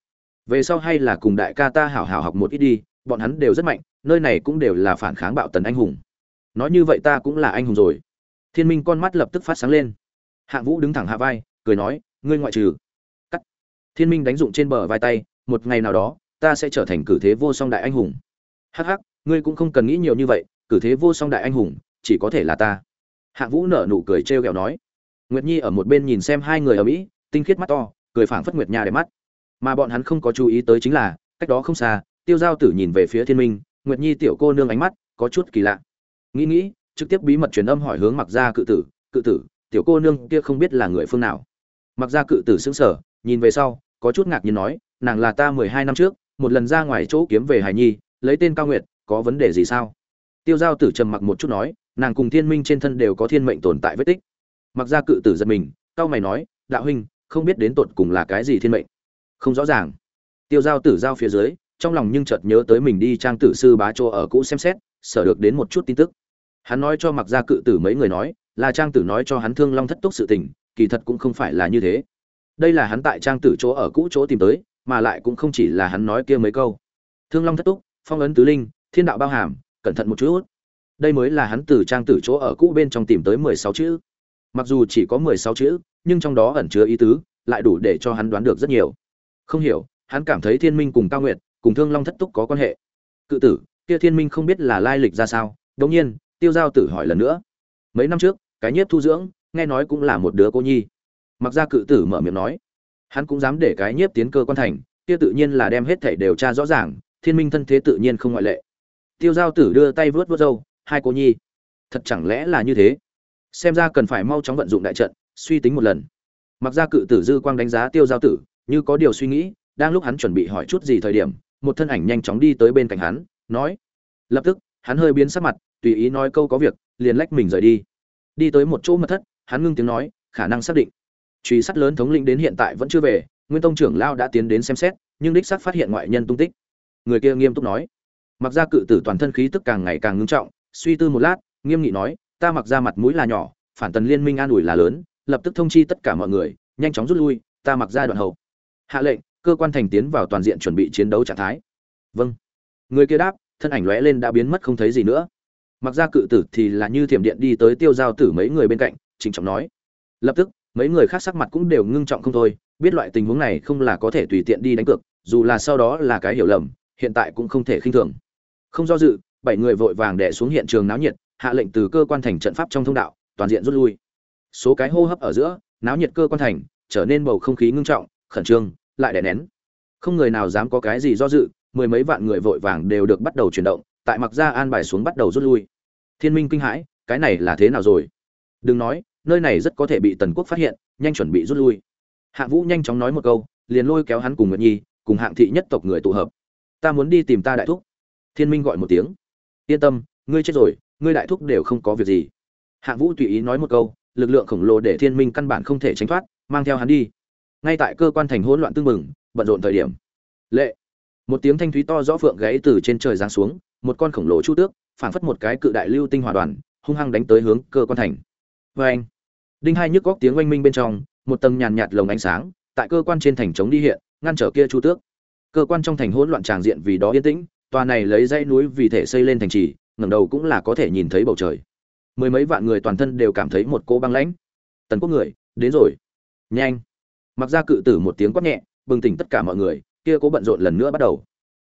Về sau hay là cùng đại ca ta hảo hảo học một ít đi bọn hắn đều rất mạnh, nơi này cũng đều là phản kháng bạo tần anh hùng. Nói như vậy ta cũng là anh hùng rồi. Thiên minh con mắt lập tức phát sáng lên. Hạng vũ đứng thẳng hạ vai, cười nói, ngươi ngoại trừ cắt. Thiên minh đánh dụng trên bờ vai tay, một ngày nào đó, ta sẽ trở thành cử thế vô song đại anh hùng. Hắc hắc, ngươi cũng không cần nghĩ nhiều như vậy, cử thế vô song đại anh hùng, chỉ có thể là ta. Hạng vũ nở nụ cười trêu ghẹo nói. Nguyệt nhi ở một bên nhìn xem hai người ở mỹ, tinh khiết mắt to, cười phảng phất nguyệt nha để mắt. Mà bọn hắn không có chú ý tới chính là, cách đó không xa tiêu giao tử nhìn về phía thiên minh, nguyệt nhi tiểu cô nương ánh mắt có chút kỳ lạ. Nghĩ nghĩ, trực tiếp bí mật truyền âm hỏi hướng mặc Gia cự tử cự tử, tiểu cô nương kia không biết là người phương nào? Mặc Gia cự tử xứng sở nhìn về sau, có chút ngạc nhiên nói, nàng là ta mười hai năm trước, một lần ra ngoài chỗ kiếm về hải nhi, lấy tên cao nguyệt, có vấn đề gì sao? Tiêu giao tử trầm mặc một chút nói, nàng cùng thiên minh trên thân đều có thiên mệnh tồn tại vết tích. Mặc Gia cự tử giật mình cao mày nói, đạo huynh, không biết đến tột cùng là cái gì thiên mệnh? Không rõ ràng. Tiêu giao tử giao phía dưới trong lòng nhưng chợt nhớ tới mình đi trang tử sư bá chỗ ở cũ xem xét, sở được đến một chút tin tức. Hắn nói cho mặc gia cự tử mấy người nói, là trang tử nói cho hắn thương long thất túc sự tình, kỳ thật cũng không phải là như thế. Đây là hắn tại trang tử chỗ ở cũ chỗ tìm tới, mà lại cũng không chỉ là hắn nói kia mấy câu. Thương long thất túc, phong ấn tứ linh, thiên đạo bao hàm, cẩn thận một chút. Đây mới là hắn từ trang tử chỗ ở cũ bên trong tìm tới mười sáu chữ. Mặc dù chỉ có mười sáu chữ, nhưng trong đó ẩn chứa ý tứ, lại đủ để cho hắn đoán được rất nhiều. Không hiểu, hắn cảm thấy thiên minh cùng cao nguyệt cùng thương long thất túc có quan hệ. Cự tử, kia thiên minh không biết là lai lịch ra sao đương nhiên, tiêu giao tử hỏi lần nữa. Mấy năm trước, cái nhiếp thu dưỡng, nghe nói cũng là một đứa cô nhi. Mặc ra cự tử mở miệng nói, hắn cũng dám để cái nhiếp tiến cơ quan thành, kia tự nhiên là đem hết thảy đều tra rõ ràng, thiên minh thân thế tự nhiên không ngoại lệ. Tiêu giao tử đưa tay vớt vớt râu, hai cô nhi. Thật chẳng lẽ là như thế? Xem ra cần phải mau chóng vận dụng đại trận, suy tính một lần. Mặc ra cự tử dư quang đánh giá tiêu giao tử, như có điều suy nghĩ, đang lúc hắn chuẩn bị hỏi chút gì thời điểm một thân ảnh nhanh chóng đi tới bên cạnh hắn, nói, lập tức, hắn hơi biến sắc mặt, tùy ý nói câu có việc, liền lách mình rời đi. Đi tới một chỗ mật thất, hắn ngưng tiếng nói, khả năng xác định. Truy sát lớn thống lĩnh đến hiện tại vẫn chưa về, nguyên tông trưởng lao đã tiến đến xem xét, nhưng đích xác phát hiện ngoại nhân tung tích. Người kia nghiêm túc nói, mặc ra cự tử toàn thân khí tức càng ngày càng ngưng trọng, suy tư một lát, nghiêm nghị nói, ta mặc ra mặt mũi là nhỏ, phản tần liên minh an ủi là lớn, lập tức thông chi tất cả mọi người, nhanh chóng rút lui, ta mặc ra đoạn hậu. Hạ lệnh cơ quan thành tiến vào toàn diện chuẩn bị chiến đấu trạng thái. Vâng. Người kia đáp, thân ảnh lóe lên đã biến mất không thấy gì nữa. Mặc ra cự tử thì là như thiểm điện đi tới tiêu giao tử mấy người bên cạnh, trịnh trọng nói. Lập tức, mấy người khác sắc mặt cũng đều ngưng trọng không thôi, biết loại tình huống này không là có thể tùy tiện đi đánh cược, dù là sau đó là cái hiểu lầm, hiện tại cũng không thể khinh thường. Không do dự, bảy người vội vàng đẻ xuống hiện trường náo nhiệt, hạ lệnh từ cơ quan thành trận pháp trong thông đạo, toàn diện rút lui. Số cái hô hấp ở giữa, náo nhiệt cơ quan thành, trở nên bầu không khí ngưng trọng, khẩn trương lại đè nén. Không người nào dám có cái gì do dự, mười mấy vạn người vội vàng đều được bắt đầu chuyển động, tại mặc ra an bài xuống bắt đầu rút lui. Thiên minh kinh hãi, cái này là thế nào rồi? Đừng nói, nơi này rất có thể bị tần quốc phát hiện, nhanh chuẩn bị rút lui. Hạ vũ nhanh chóng nói một câu, liền lôi kéo hắn cùng nguyệt nhi, cùng hạng thị nhất tộc người tụ hợp. Ta muốn đi tìm ta đại thúc. Thiên minh gọi một tiếng. Yên tâm, ngươi chết rồi, ngươi đại thúc đều không có việc gì. Hạng vũ tùy ý nói một câu, lực lượng khổng lồ để thiên minh căn bản không thể tránh thoát, mang theo hắn đi ngay tại cơ quan thành hỗn loạn tương mừng bận rộn thời điểm. Lệ. Một tiếng thanh thúy to rõ phượng gáy từ trên trời giáng xuống, một con khổng lồ chu tước, phảng phất một cái cự đại lưu tinh hỏa đoàn, hung hăng đánh tới hướng cơ quan thành. Vê anh, đinh hai nhức góc tiếng oanh minh bên trong, một tầng nhàn nhạt lồng ánh sáng, tại cơ quan trên thành trống đi hiện, ngăn trở kia chu tước. Cơ quan trong thành hỗn loạn tràng diện vì đó yên tĩnh, tòa này lấy dãy núi vì thể xây lên thành trì, ngẩng đầu cũng là có thể nhìn thấy bầu trời. Mười mấy vạn người toàn thân đều cảm thấy một cỗ băng lãnh. Tần quốc người, đến rồi. Nhanh mặc ra cự tử một tiếng quát nhẹ bừng tỉnh tất cả mọi người kia cố bận rộn lần nữa bắt đầu.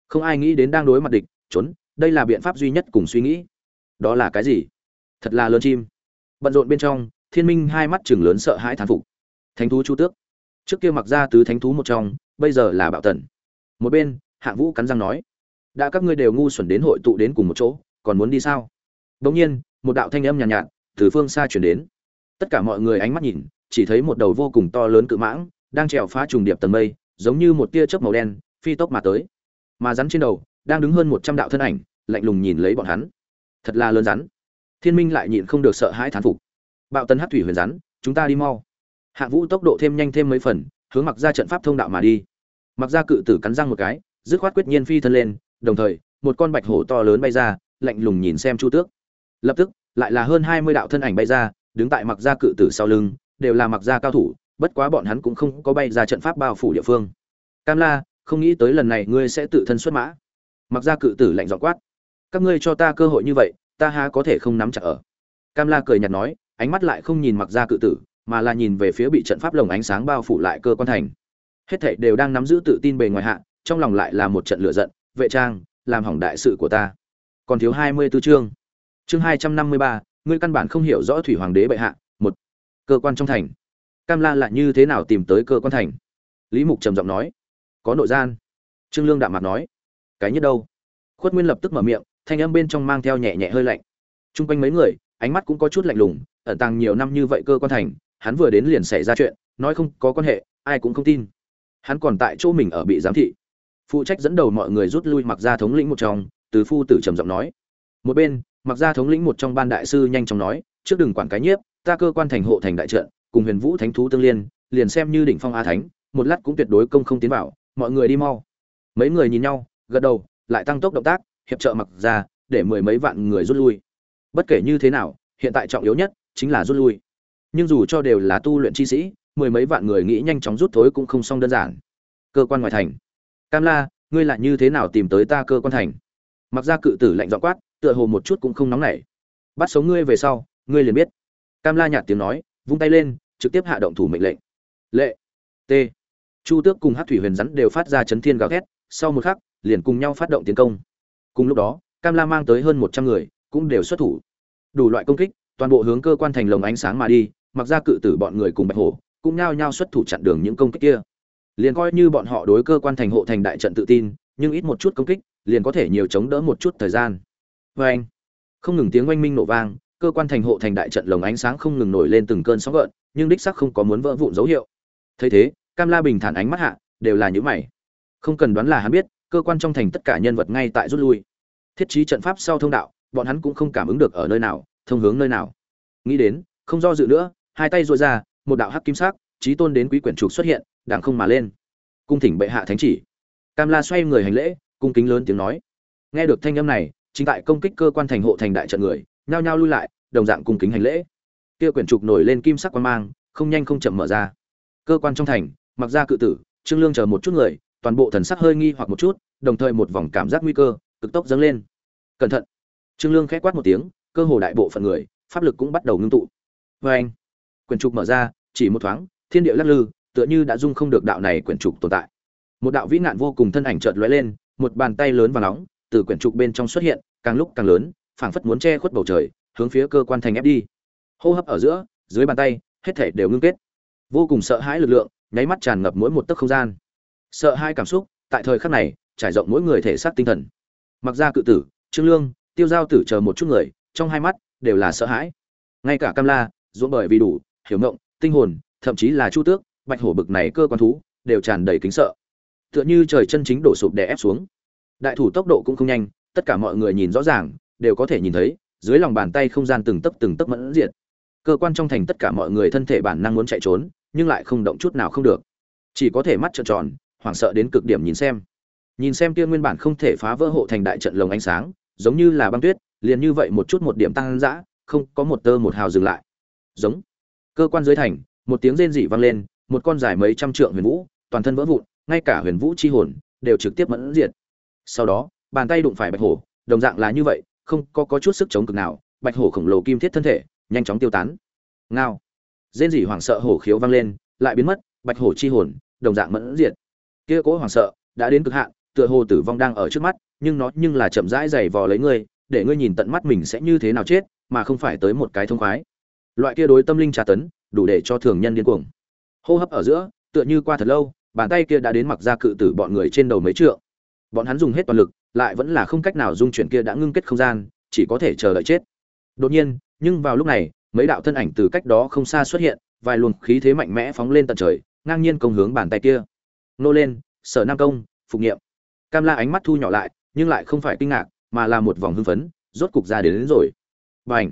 Không ai nghĩ đến đang đối mặt địch trốn đây là biện pháp duy nhất cùng suy nghĩ. Đó là cái gì? Thật là lớn chim. Bận rộn bên trong thiên minh hai mắt chừng lớn sợ hãi thán phục. Thánh thú chu tước. Trước kia mặc ra tứ thánh thú một trong bây giờ là bạo tần. Một bên hạng vũ cắn răng nói đã các ngươi đều ngu xuẩn đến hội tụ đến cùng một chỗ còn muốn đi sao? Bỗng nhiên một đạo thanh âm nhàn nhạt, nhạt từ phương xa chuyển đến. Tất cả mọi người ánh mắt nhìn chỉ thấy một đầu vô cùng to lớn cự mãng đang trèo phá trùng điệp tầng mây, giống như một tia chớp màu đen, phi tốc mà tới. Mà rắn trên đầu, đang đứng hơn một trăm đạo thân ảnh, lạnh lùng nhìn lấy bọn hắn. Thật là lớn rắn. Thiên minh lại nhịn không được sợ hãi thán phục. Bạo tấn hắc thủy huyền rắn, chúng ta đi mau. Hạ vũ tốc độ thêm nhanh thêm mấy phần, hướng mặc ra trận pháp thông đạo mà đi. Mặc ra cự tử cắn răng một cái, dứt khoát quyết nhiên phi thân lên, đồng thời, một con bạch hổ to lớn bay ra, lạnh lùng nhìn xem chu tước. Lập tức, lại là hơn hai mươi đạo thân ảnh bay ra, đứng tại mặc ra cự tử sau lưng, đều là mặc ra cao thủ bất quá bọn hắn cũng không có bay ra trận pháp bao phủ địa phương. Cam la, không nghĩ tới lần này ngươi sẽ tự thân xuất mã. Mặc ra cự tử lạnh dọn quát. Các ngươi cho ta cơ hội như vậy, ta há có thể không nắm chặt ở. Cam la cười nhạt nói, ánh mắt lại không nhìn mặc ra cự tử, mà là nhìn về phía bị trận pháp lồng ánh sáng bao phủ lại cơ quan thành. Hết thảy đều đang nắm giữ tự tin bề ngoài hạ, trong lòng lại là một trận lửa giận, vệ trang, làm hỏng đại sự của ta. Còn thiếu hai mươi 24 chương. Chương hai trăm năm mươi ba, ngươi căn bản không hiểu rõ thủy hoàng đế bệ hạ, một, cơ quan trong thành cam la lại như thế nào tìm tới cơ quan thành? Lý mục trầm giọng nói. Có nội gian. Trương lương đạm mặt nói. Cái nhất đâu? Khuất nguyên lập tức mở miệng, thanh âm bên trong mang theo nhẹ nhẹ hơi lạnh. T r u n g quanh mấy người, ánh mắt cũng có chút lạnh lùng, ẩn tàng nhiều năm như vậy cơ quan thành, hắn vừa đến liền xảy ra chuyện, nói không có quan hệ, ai cũng không tin. Hắn còn tại chỗ mình ở bị giám thị. Phụ trách dẫn đầu mọi người rút lui mặc ra thống lĩnh một trong, từ phu tử trầm giọng nói. Một bên mặc ra thống lĩnh một trong ban đại sư nhanh chóng nói, trước đừng quản cái nhiếp, ta cơ quan thành hộ thành đại trận cùng huyền vũ thánh thú tương liên, liền xem như đỉnh phong a thánh, một lát cũng tuyệt đối công không tiến vào, mọi người đi mau. Mấy người nhìn nhau, gật đầu, lại tăng tốc động tác, hiệp trợ mặc ra, để mười mấy vạn người rút lui. Bất kể như thế nào, hiện tại trọng yếu nhất chính là rút lui. Nhưng dù cho đều là tu luyện chi sĩ, mười mấy vạn người nghĩ nhanh chóng rút thối cũng không xong đơn giản. Cơ quan ngoài thành. Cam la, ngươi lại như thế nào tìm tới ta cơ quan thành? Mặc ra cự tử lạnh dọ quát, tựa hồ một chút cũng không nóng nảy. Bắt sống ngươi về sau, ngươi liền biết. Cam la nhạt tiếng nói, vung tay lên trực tiếp hạ động thủ mệnh lệnh. Lệ, t. Chu tước cùng hát thủy huyền rắn đều phát ra chấn thiên gào thét, sau một khắc, liền cùng nhau phát động tiến công. Cùng lúc đó, cam la mang tới hơn một trăm người, cũng đều xuất thủ. Đủ loại công kích, toàn bộ hướng cơ quan thành lồng ánh sáng mà đi, mặc ra cự tử bọn người cùng bạch hổ, cũng nhao nhao xuất thủ chặn đường những công kích kia. Liền coi như bọn họ đối cơ quan thành hộ thành đại trận tự tin, nhưng ít một chút công kích, liền có thể nhiều chống đỡ một chút thời gian. Vê anh không ngừng tiếng oanh minh nổ vang cơ quan thành hộ thành đại trận lồng ánh sáng không ngừng nổi lên từng cơn sóng gợn, nhưng đích xác không có muốn vỡ vụn dấu hiệu. Thấy thế, cam la bình thản ánh mắt hạ, đều là những mày. Không cần đoán là hắn biết, cơ quan trong thành tất cả nhân vật ngay tại rút lui. Thiết trí trận pháp sau thông đạo, bọn hắn cũng không cảm ứng được ở nơi nào, thông hướng nơi nào. Nghĩ đến, không do dự nữa, hai tay duỗi ra, một đạo hắc kim sắc trí tôn đến quý quyển trục xuất hiện đàng không mà lên. Cung thỉnh bệ hạ thánh chỉ. Cam la xoay người hành lễ, cung kính lớn tiếng nói. Nghe được thanh âm này, chính tại công kích cơ quan thành hộ thành đại trận người nhao nhao lui lại, đồng dạng cung kính hành lễ. Kia quyển trục nổi lên kim sắc quan mang, không nhanh không chậm mở ra. Cơ quan trong thành, mặc ra cự tử, trương lương chờ một chút người, toàn bộ thần sắc hơi nghi hoặc một chút, đồng thời một vòng cảm giác nguy cơ, cực tốc dâng lên. Cẩn thận! Trương lương khẽ quát một tiếng, cơ hồ đại bộ phận người, pháp lực cũng bắt đầu ngưng tụ. Vê anh, quyển trục mở ra, chỉ một thoáng, thiên địa lắc lư, tựa như đã dung không được đạo này quyển trục tồn tại. Một đạo vĩ nạn vô cùng thân ảnh chợt lóe lên, một bàn tay lớn và nóng, từ quyển trục bên trong xuất hiện, càng lúc càng lớn phảng phất muốn che khuất bầu trời, hướng phía cơ quan thành ép đi. Hô hấp ở giữa, dưới bàn tay, hết thể đều ngưng kết. Vô cùng sợ hãi lực lượng, nháy mắt tràn ngập mỗi một tấc không gian. Sợ hai cảm xúc, tại thời khắc này, trải rộng mỗi người thể xác tinh thần. Mặc ra cự tử, trương lương, tiêu giao tử chờ một chút người, trong hai mắt đều là sợ hãi. Ngay cả cam la, ruộng bởi vì đủ, hiểu ngộng, tinh hồn, thậm chí là chu tước, bạch hổ bực này cơ quan thú, đều tràn đầy kính sợ. Tựa như trời chân chính đổ sụp đè ép xuống. Đại thủ tốc độ cũng không nhanh, tất cả mọi người nhìn rõ ràng đều có thể nhìn thấy, dưới lòng bàn tay không gian từng tấc từng tấc mẫn diệt. Cơ quan trong thành tất cả mọi người thân thể bản năng muốn chạy trốn, nhưng lại không động chút nào không được. Chỉ có thể mắt trợn tròn, hoảng sợ đến cực điểm nhìn xem. Nhìn xem kia nguyên bản không thể phá vỡ hộ thành đại trận lồng ánh sáng, giống như là băng tuyết, liền như vậy một chút một điểm tăng dã, không, có một tơ một hào dừng lại. Giống. Cơ quan dưới thành, một tiếng rên rỉ vang lên, một con dài mấy trăm trượng huyền vũ, toàn thân vỡ vụn, ngay cả huyền vũ chi hồn, đều trực tiếp mẫn diệt. Sau đó, bàn tay đụng phải bạch hổ, đồng dạng là như vậy không có, có chút sức chống cực nào bạch hổ khổng lồ kim thiết thân thể nhanh chóng tiêu tán. Ngao. Rên rỉ hoảng sợ hổ khiếu vang lên lại biến mất bạch hổ chi hồn đồng dạng mẫn diệt. Kia cố hoảng sợ đã đến cực hạn tựa hồ tử vong đang ở trước mắt nhưng nó nhưng là chậm rãi giày vò lấy ngươi để ngươi nhìn tận mắt mình sẽ như thế nào chết mà không phải tới một cái thông khoái. Loại kia đối tâm linh tra tấn đủ để cho thường nhân điên cuồng. Hô hấp ở giữa tựa như qua thật lâu bàn tay kia đã đến mặc ra cự tử bọn người trên đầu mấy trượng. Bọn hắn dùng hết toàn lực lại vẫn là không cách nào dung chuyển kia đã ngưng kết không gian chỉ có thể chờ đợi chết. Đột nhiên nhưng vào lúc này mấy đạo thân ảnh từ cách đó không xa xuất hiện vài luồng khí thế mạnh mẽ phóng lên tận trời ngang nhiên công hướng bàn tay kia. Nô lên sở nam công phục nghiệm cam la ánh mắt thu nhỏ lại nhưng lại không phải kinh ngạc mà là một vòng hưng phấn rốt cục ra đến, đến rồi. B à n h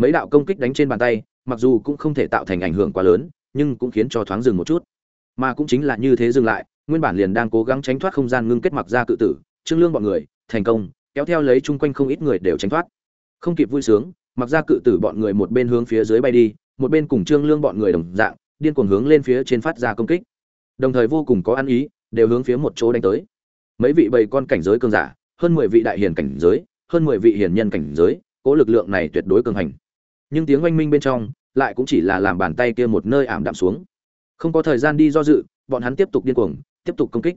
mấy đạo công kích đánh trên bàn tay mặc dù cũng không thể tạo thành ảnh hưởng quá lớn nhưng cũng khiến cho thoáng dừng một chút. Mà cũng chính là như thế dừng lại nguyên bản liền đang cố gắng tránh thoát không gian ngưng kết mặc ra cự tử trương lương bọn người, thành công, kéo theo lấy chung quanh không ít người đều tránh thoát. Không kịp vui sướng, mặc ra cự tử bọn người một bên hướng phía dưới bay đi, một bên cùng trương lương bọn người đồng dạng, điên cuồng hướng lên phía trên phát ra công kích. Đồng thời vô cùng có ăn ý, đều hướng phía một chỗ đánh tới. Mấy vị bầy con cảnh giới cường giả, hơn mười vị đại hiền cảnh giới, hơn mười vị hiền nhân cảnh giới, cố lực lượng này tuyệt đối cường hành. Nhưng tiếng oanh minh bên trong, lại cũng chỉ là làm bàn tay kia một nơi ảm đạm xuống. Không có thời gian đi do dự, bọn hắn tiếp tục điên cuồng, tiếp tục công kích.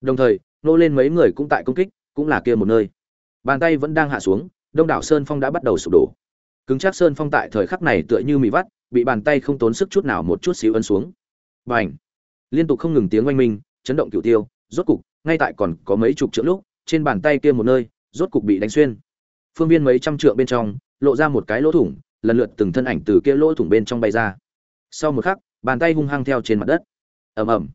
Đồng thời nô lên mấy người cũng tại công kích, cũng là kia một nơi. Bàn tay vẫn đang hạ xuống, đông đảo sơn phong đã bắt đầu sụp đổ. Cứng chắc sơn phong tại thời khắc này tựa như mì vắt, bị bàn tay không tốn sức chút nào một chút xíu ấn xuống. B à n h liên tục không ngừng tiếng oanh minh, chấn động cửu tiêu, rốt cục, ngay tại còn có mấy chục trượng lúc, trên bàn tay kia một nơi, rốt cục bị đánh xuyên. Phương viên mấy trăm trượng bên trong, lộ ra một cái lỗ thủng, lần lượt từng thân ảnh từ kia lỗ thủng bên trong bay ra. Sau một khắc, bàn tay hung hăng theo trên mặt đất. Ầm ầm.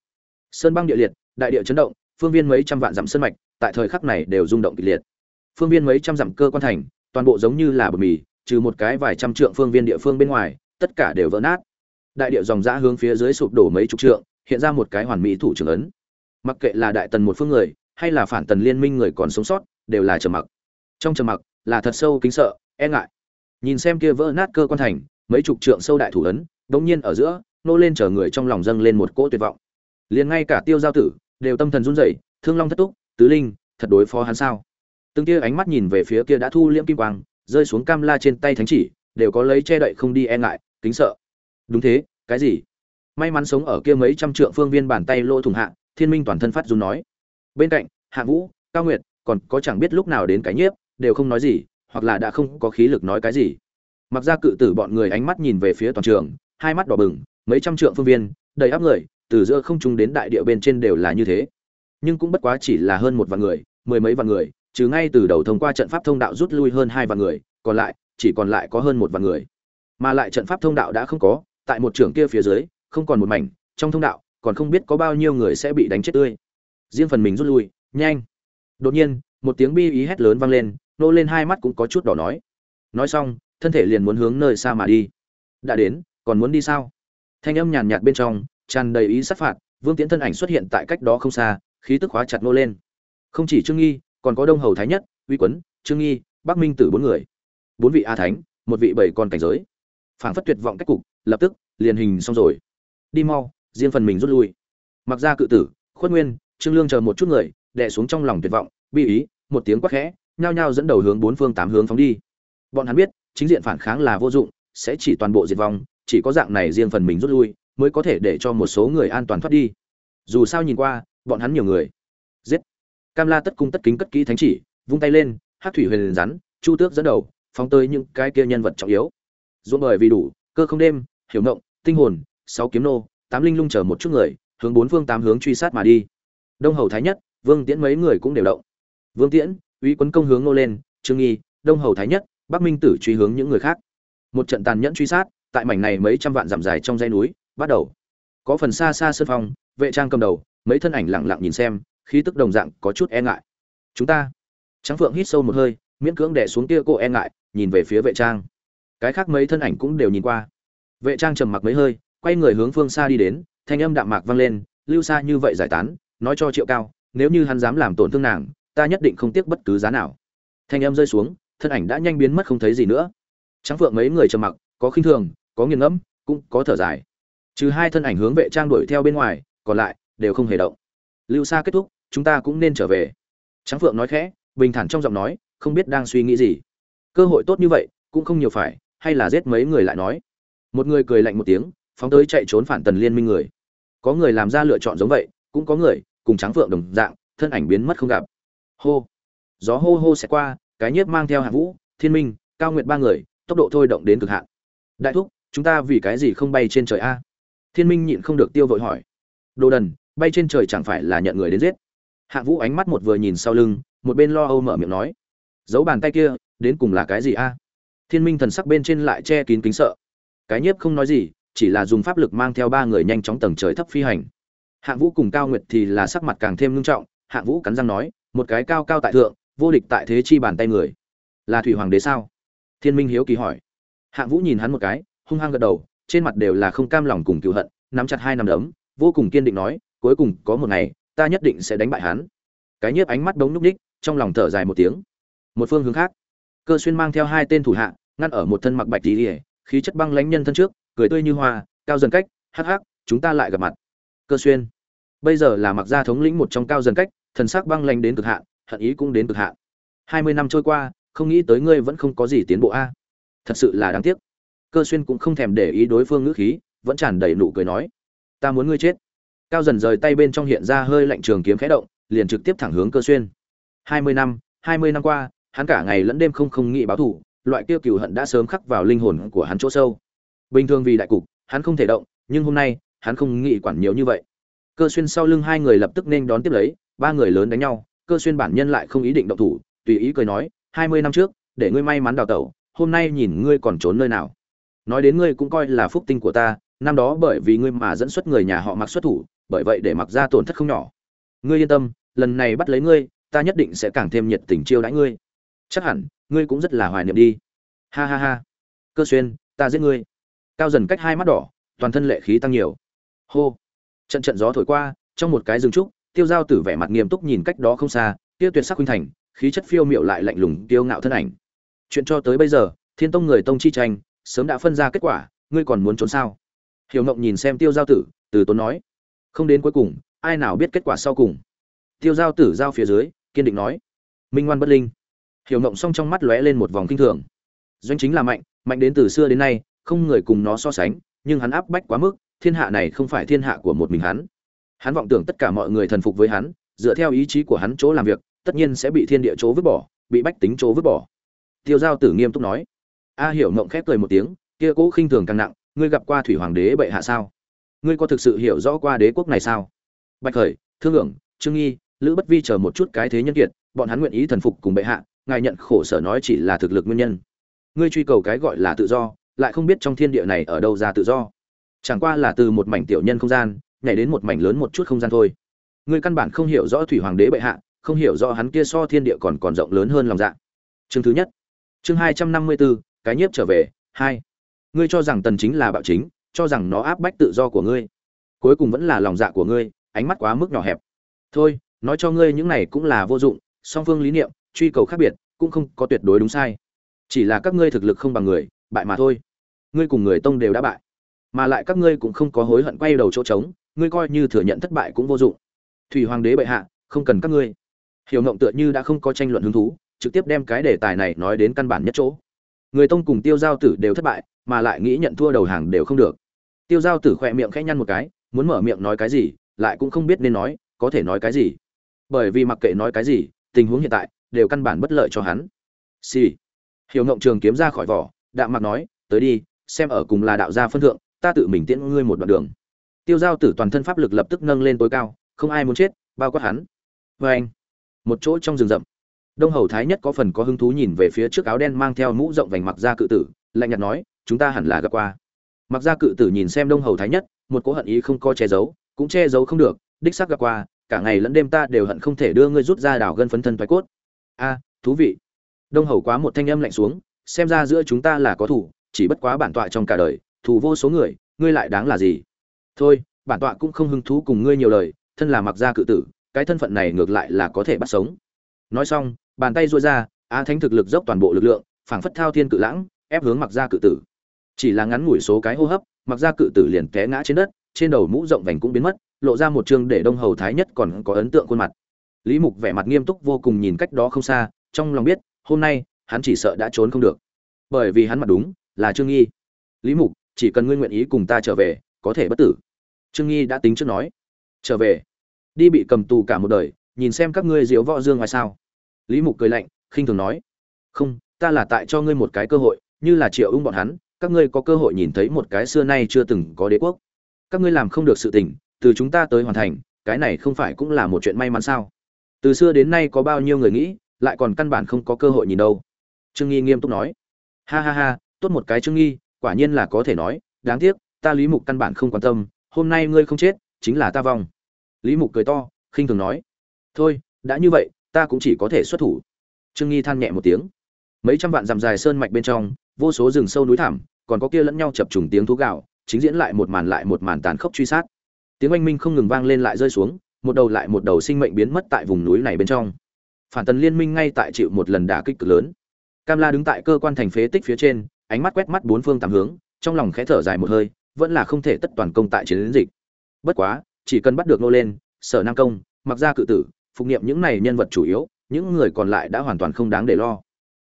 Sơn băng địa liệt, đại địa chấn động phương viên mấy trăm vạn dặm sơn mạch, tại thời khắc này đều rung động kịch liệt. Phương viên mấy trăm dặm cơ quan thành, toàn bộ giống như là bờ mì, trừ một cái vài trăm trượng phương viên địa phương bên ngoài, tất cả đều vỡ nát. Đại địa dòng dã hướng phía dưới sụp đổ mấy chục trượng, hiện ra một cái hoàn mỹ thủ trưởng ấn. Mặc kệ là đại tần một phương người, hay là phản tần liên minh người còn sống sót, đều là trầm mặc. Trong trầm mặc, là thật sâu kính sợ e ngại. Nhìn xem kia vỡ nát cơ quan thành, mấy chục trượng sâu đại thủ ấn, đống nhiên ở giữa, nô lên chờ người trong lòng dâng lên một cỗ tuyệt vọng. Liền ngay cả tiêu giao tử đều tâm thần run rẩy, thương long thất túc, tứ linh, thật đối phó hắn sao? Từng kia ánh mắt nhìn về phía kia đã thu liễm kim quang, rơi xuống cam la trên tay thánh chỉ, đều có lấy che đậy không đi e ngại, kính sợ. Đúng thế, cái gì? May mắn sống ở kia mấy trăm trượng phương viên bàn tay lỗ thủng hạ, thiên minh toàn thân phát run nói. Bên cạnh, hạ vũ, cao nguyệt, còn có chẳng biết lúc nào đến cái nhiếp, đều không nói gì, hoặc là đã không có khí lực nói cái gì. Mặc ra cự tử bọn người ánh mắt nhìn về phía toàn trường, hai mắt đỏ bừng, mấy trăm trượng phương viên, đầy áp người từ giữa không trung đến đại địa bên trên đều là như thế. Nhưng cũng bất quá chỉ là hơn một vạn người, mười mấy vạn người, trừ ngay từ đầu thông qua trận pháp thông đạo rút lui hơn hai vạn người, còn lại, chỉ còn lại có hơn một vạn người. Mà lại trận pháp thông đạo đã không có, tại một trường kia phía dưới, không còn một mảnh, trong thông đạo, còn không biết có bao nhiêu người sẽ bị đánh chết tươi. Riêng phần mình rút lui, nhanh. Đột nhiên, một tiếng bi ý hét lớn vang lên, nô lên hai mắt cũng có chút đỏ nói. Nói xong, thân thể liền muốn hướng nơi xa mà đi. Đã đến, còn muốn đi sao? Thanh âm nhàn nhạt bên trong tràn đầy ý sát phạt, vương tiễn thân ảnh xuất hiện tại cách đó không xa, khí tức khóa chặt nô lên. Không chỉ trương nghi, còn có đông hầu thái nhất, uy quấn, trương nghi, bắc minh tử bốn người. Bốn vị a thánh, một vị bảy con cảnh giới. Phảng phất tuyệt vọng cách cục, lập tức, liền hình xong rồi. Đi mau, riêng phần mình rút lui. Mặc ra cự tử, khuất nguyên, trương lương chờ một chút người, đè xuống trong lòng tuyệt vọng, bi ý, một tiếng quát khẽ, nhao nhao dẫn đầu hướng bốn phương tám hướng phóng đi. Bọn hắn biết, chính diện phản kháng là vô dụng, sẽ chỉ toàn bộ diệt vong, chỉ có dạng này riêng phần mình rút lui mới có thể để cho một số người an toàn thoát đi. Dù sao nhìn qua, bọn hắn nhiều người. Giết. Cam la tất cung tất kính cất kỹ thánh chỉ, vung tay lên, hát thủy huyền rắn, chu tước dẫn đầu, phóng tới những cái kia nhân vật trọng yếu. Dũng bởi vì đủ, cơ không đêm, hiểu ngộng, tinh hồn, sáu kiếm nô, tám linh lung chờ một chút người, hướng bốn phương tám hướng truy sát mà đi. Đông hầu thái nhất, vương tiễn mấy người cũng đều động. Vương tiễn, uy quân công hướng nô lên, trương nghi, đông hầu thái nhất, bắc minh tử truy hướng những người khác. Một trận tàn nhẫn truy sát, tại mảnh này mấy trăm vạn dặm dài trong dãy núi bắt đầu. Có phần xa xa sơn phong, vệ trang cầm đầu, mấy thân ảnh lặng lặng nhìn xem, khí tức đồng dạng có chút e ngại. Chúng ta. Trắng phượng hít sâu một hơi, miễn cưỡng đẻ xuống kia cô e ngại, nhìn về phía vệ trang. Cái khác mấy thân ảnh cũng đều nhìn qua. Vệ trang trầm mặc mấy hơi, quay người hướng phương xa đi đến, thanh âm đạm mạc vang lên, lưu xa như vậy giải tán, nói cho triệu cao, nếu như hắn dám làm tổn thương nàng, ta nhất định không tiếc bất cứ giá nào. Thanh âm rơi xuống, thân ảnh đã nhanh biến mất không thấy gì nữa. Trắng phượng mấy người trầm mặc, có khinh thường, có nghiền ngẫm, cũng có thở dài trừ hai thân ảnh hướng vệ trang đuổi theo bên ngoài, còn lại đều không hề động. Lưu xa kết thúc, chúng ta cũng nên trở về. Tráng phượng nói khẽ, bình thản trong giọng nói, không biết đang suy nghĩ gì. Cơ hội tốt như vậy, cũng không nhiều phải, hay là giết mấy người lại nói. Một người cười lạnh một tiếng, phóng tới chạy trốn phản tần liên minh người. Có người làm ra lựa chọn giống vậy, cũng có người, cùng Tráng phượng đồng dạng, thân ảnh biến mất không gặp. Hô. Gió hô hô sẽ qua, cái nhiếp mang theo hạ vũ, thiên minh, cao nguyệt ba người, tốc độ thôi động đến cực hạn. Đại thúc, chúng ta vì cái gì không bay trên trời a? Thiên minh nhịn không được tiêu vội hỏi. Đồ đần, bay trên trời chẳng phải là nhận người đến giết? Hạ vũ ánh mắt một vừa nhìn sau lưng, một bên lo âu mở miệng nói. Giấu bàn tay kia, đến cùng là cái gì a? Thiên minh thần sắc bên trên lại che kín kính sợ. Cái nhiếp không nói gì, chỉ là dùng pháp lực mang theo ba người nhanh chóng tầng trời thấp phi hành. Hạ vũ cùng cao nguyệt thì là sắc mặt càng thêm ngưng trọng, Hạ vũ cắn răng nói, một cái cao cao tại thượng, vô địch tại thế chi bàn tay người. Là thủy hoàng đế sao? Thiên minh hiếu kỳ hỏi. Hạ vũ nhìn hắn một cái, hung hăng gật đầu trên mặt đều là không cam lòng cùng cựu hận, nắm chặt hai nắm đấm, vô cùng kiên định nói, cuối cùng, có một ngày, ta nhất định sẽ đánh bại hắn. Cái nhiếp ánh mắt đống núc ních, trong lòng thở dài một tiếng. Một phương hướng khác, cơ xuyên mang theo hai tên thủ hạ, ngăn ở một thân mặc bạch tí khí chất băng lãnh nhân thân trước, cười tươi như hoa, cao dần cách, hắc hắc, chúng ta lại gặp mặt. Cơ xuyên, bây giờ là mặc gia thống lĩnh một trong cao dần cách, thần sắc băng lãnh đến cực hạn, hận ý cũng đến cực hạn. Hai mươi năm trôi qua, không nghĩ tới ngươi vẫn không có gì tiến bộ a. Thật sự là đáng tiếc cơ xuyên cũng không thèm để ý đối phương ngữ khí, vẫn tràn đầy nụ cười nói, ta muốn ngươi chết. Cao dần rời tay bên trong hiện ra hơi lạnh trường kiếm khẽ động, liền trực tiếp thẳng hướng cơ xuyên. Hai mươi năm, hai mươi năm qua, hắn cả ngày lẫn đêm không không nghĩ báo thù, loại kia cừu hận đã sớm khắc vào linh hồn của hắn chỗ sâu. Bình thường vì đại cục, hắn không thể động, nhưng hôm nay, hắn không nghĩ quản nhiều như vậy. Cơ xuyên sau lưng hai người lập tức nên đón tiếp lấy, ba người lớn đánh nhau, cơ xuyên bản nhân lại không ý định động thủ, tùy ý cười nói, hai mươi năm trước, để ngươi may mắn đào tẩu, hôm nay nhìn ngươi còn trốn nơi nào nói đến ngươi cũng coi là phúc tinh của ta, năm đó bởi vì ngươi mà dẫn xuất người nhà họ mặc xuất thủ, bởi vậy để mặc ra tổn thất không nhỏ. Ngươi yên tâm, lần này bắt lấy ngươi, ta nhất định sẽ càng thêm nhiệt tình chiêu đãi ngươi. Chắc hẳn, ngươi cũng rất là hoài niệm đi. Ha ha ha. Cơ xuyên, ta giết ngươi. Cao dần cách hai mắt đỏ, toàn thân lệ khí tăng nhiều. Hô. Trận trận gió thổi qua, trong một cái rừng trúc, tiêu giao tử vẻ mặt nghiêm túc nhìn cách đó không xa tiêu tuyệt sắc huynh thành, khí chất phiêu miệu lại lạnh lùng tiêu ngạo thân ảnh. Chuyện cho tới bây giờ, thiên tông người tông chi tranh sớm đã phân ra kết quả, ngươi còn muốn trốn sao? Hiểu ngộng nhìn xem tiêu giao tử, từ tốn nói. Không đến cuối cùng, ai nào biết kết quả sau cùng? Tiêu giao tử giao phía dưới, kiên định nói. Minh ngoan bất linh. Hiểu ngộng xong trong mắt lóe lên một vòng kinh thường. Doanh chính là mạnh mạnh đến từ xưa đến nay, không người cùng nó so sánh, nhưng hắn áp bách quá mức, thiên hạ này không phải thiên hạ của một mình hắn. Hắn vọng tưởng tất cả mọi người thần phục với hắn, dựa theo ý chí của hắn chỗ làm việc, tất nhiên sẽ bị thiên địa chỗ vứt bỏ, bị bách tính chỗ vứt bỏ. Tiêu giao tử nghiêm túc nói a hiểu mộng khép cười một tiếng, kia cố khinh thường càng nặng, ngươi gặp qua thủy hoàng đế bệ hạ sao? Ngươi có thực sự hiểu rõ qua đế quốc này sao? Bạch khởi, thương lượng trương nghi, lữ bất vi chờ một chút cái thế nhân kiệt, bọn hắn nguyện ý thần phục cùng bệ hạ, ngài nhận khổ sở nói chỉ là thực lực nguyên nhân. Ngươi truy cầu cái gọi là tự do, lại không biết trong thiên địa này ở đâu ra tự do. Chẳng qua là từ một mảnh tiểu nhân không gian, nhảy đến một mảnh lớn một chút không gian thôi. Ngươi căn bản không hiểu rõ thủy hoàng đế bệ hạ, không hiểu rõ hắn kia so thiên địa còn còn rộng lớn hơn lòng dạ. Chương thứ nhất. Chương hai trăm năm mươi bốn cái nhiếp trở về, hai, ngươi cho rằng tần chính là bạo chính, cho rằng nó áp bách tự do của ngươi. Cuối cùng vẫn là lòng dạ của ngươi, ánh mắt quá mức nhỏ hẹp. Thôi, nói cho ngươi những này cũng là vô dụng, song phương lý niệm, truy cầu khác biệt, cũng không có tuyệt đối đúng sai. Chỉ là các ngươi thực lực không bằng người, bại mà thôi. Ngươi cùng người tông đều đã bại, mà lại các ngươi cũng không có hối hận quay đầu chỗ trống, ngươi coi như thừa nhận thất bại cũng vô dụng. Thủy hoàng đế bệ hạ, không cần các ngươi. Hiểu ngộng tựa như đã không có tranh luận hứng thú, trực tiếp đem cái đề tài này nói đến căn bản nhất chỗ người tông cùng tiêu giao tử đều thất bại, mà lại nghĩ nhận thua đầu hàng đều không được. Tiêu giao tử khỏe miệng khẽ nhăn một cái, muốn mở miệng nói cái gì, lại cũng không biết nên nói, có thể nói cái gì. Bởi vì mặc kệ nói cái gì, tình huống hiện tại đều căn bản bất lợi cho hắn. Xì、sì. hiểu ngộng trường kiếm ra khỏi vỏ, đạm mặc nói, tới đi, xem ở cùng là đạo gia phân thượng, ta tự mình tiễn ngươi một đoạn đường. Tiêu giao tử toàn thân pháp lực lập tức nâng lên tối cao, không ai muốn chết, bao quát hắn. Vê anh một chỗ trong rừng rậm đông hầu thái nhất có phần có hứng thú nhìn về phía trước áo đen mang theo mũ rộng vành mặc ra cự tử, lạnh nhạt nói, chúng ta hẳn là gặp qua. Mặc ra cự tử nhìn xem đông hầu thái nhất, một cỗ hận ý không có che giấu, cũng che giấu không được, đích xác gặp qua, cả ngày lẫn đêm ta đều hận không thể đưa ngươi rút ra đảo gân phấn thân thoái cốt. A, thú vị. Đông hầu quá một thanh âm lạnh xuống, xem ra giữa chúng ta là có thủ chỉ bất quá bản tọa trong cả đời thủ vô số người, ngươi lại đáng là gì? Thôi, bản tọa cũng không hứng thú cùng ngươi nhiều lời, thân là mặc gia cự tử, cái thân phận này ngược lại là có thể bắt sống. Nói xong bàn tay duỗi ra a thánh thực lực dốc toàn bộ lực lượng, phảng phất thao thiên cự lãng, ép hướng mặc gia cự tử. Chỉ là ngắn ngủi số cái hô hấp, mặc gia cự tử liền té ngã trên đất, trên đầu mũ rộng vành cũng biến mất, lộ ra một chương để đông hầu thái nhất còn có ấn tượng khuôn mặt. Lý mục vẻ mặt nghiêm túc vô cùng nhìn cách đó không xa, trong lòng biết, hôm nay, hắn chỉ sợ đã trốn không được. Bởi vì hắn mặt đúng, là trương nghi. Lý mục, chỉ cần ngươi nguyện ý cùng ta trở về, có thể bất tử. Trương nghi đã tính trước nói. Trở về. Đi bị cầm tù cả một đời, nhìn xem các ngươi diễu võ dương ngoài sao lý mục cười lạnh, khinh thường nói, không, ta là tại cho ngươi một cái cơ hội, như là triệu ung bọn hắn, các ngươi có cơ hội nhìn thấy một cái xưa nay chưa từng có đế quốc. Các ngươi làm không được sự tình, từ chúng ta tới hoàn thành, cái này không phải cũng là một chuyện may mắn sao? Từ xưa đến nay có bao nhiêu người nghĩ, lại còn căn bản không có cơ hội nhìn đâu. Trương nghi nghiêm túc nói, ha ha ha, tốt một cái trương nghi, quả nhiên là có thể nói, đáng tiếc, ta lý mục căn bản không quan tâm, hôm nay ngươi không chết, chính là ta vong. Lý mục cười to, khinh thường nói, thôi, đã như vậy ta cũng chỉ có thể xuất thủ. Trương nghi than nhẹ một tiếng. Mấy trăm vạn dặm dài sơn mạch bên trong, vô số rừng sâu núi thảm còn có kia lẫn nhau chập trùng tiếng thú gạo, chính diễn lại một màn lại một màn tàn khốc truy sát. Tiếng oanh minh không ngừng vang lên lại rơi xuống, một đầu lại một đầu sinh mệnh biến mất tại vùng núi này bên trong. Phản tần liên minh ngay tại chịu một lần đả kích cực lớn. Cam la đứng tại cơ quan thành phế tích phía trên, ánh mắt quét mắt bốn phương tám hướng, trong lòng khẽ thở dài một hơi, vẫn là không thể tất toàn công tại chiến dịch. Bất quá, chỉ cần bắt được nô lên, sở nam công, mặc ra cự tử phục nghiệm những này nhân vật chủ yếu, những người còn lại đã hoàn toàn không đáng để lo.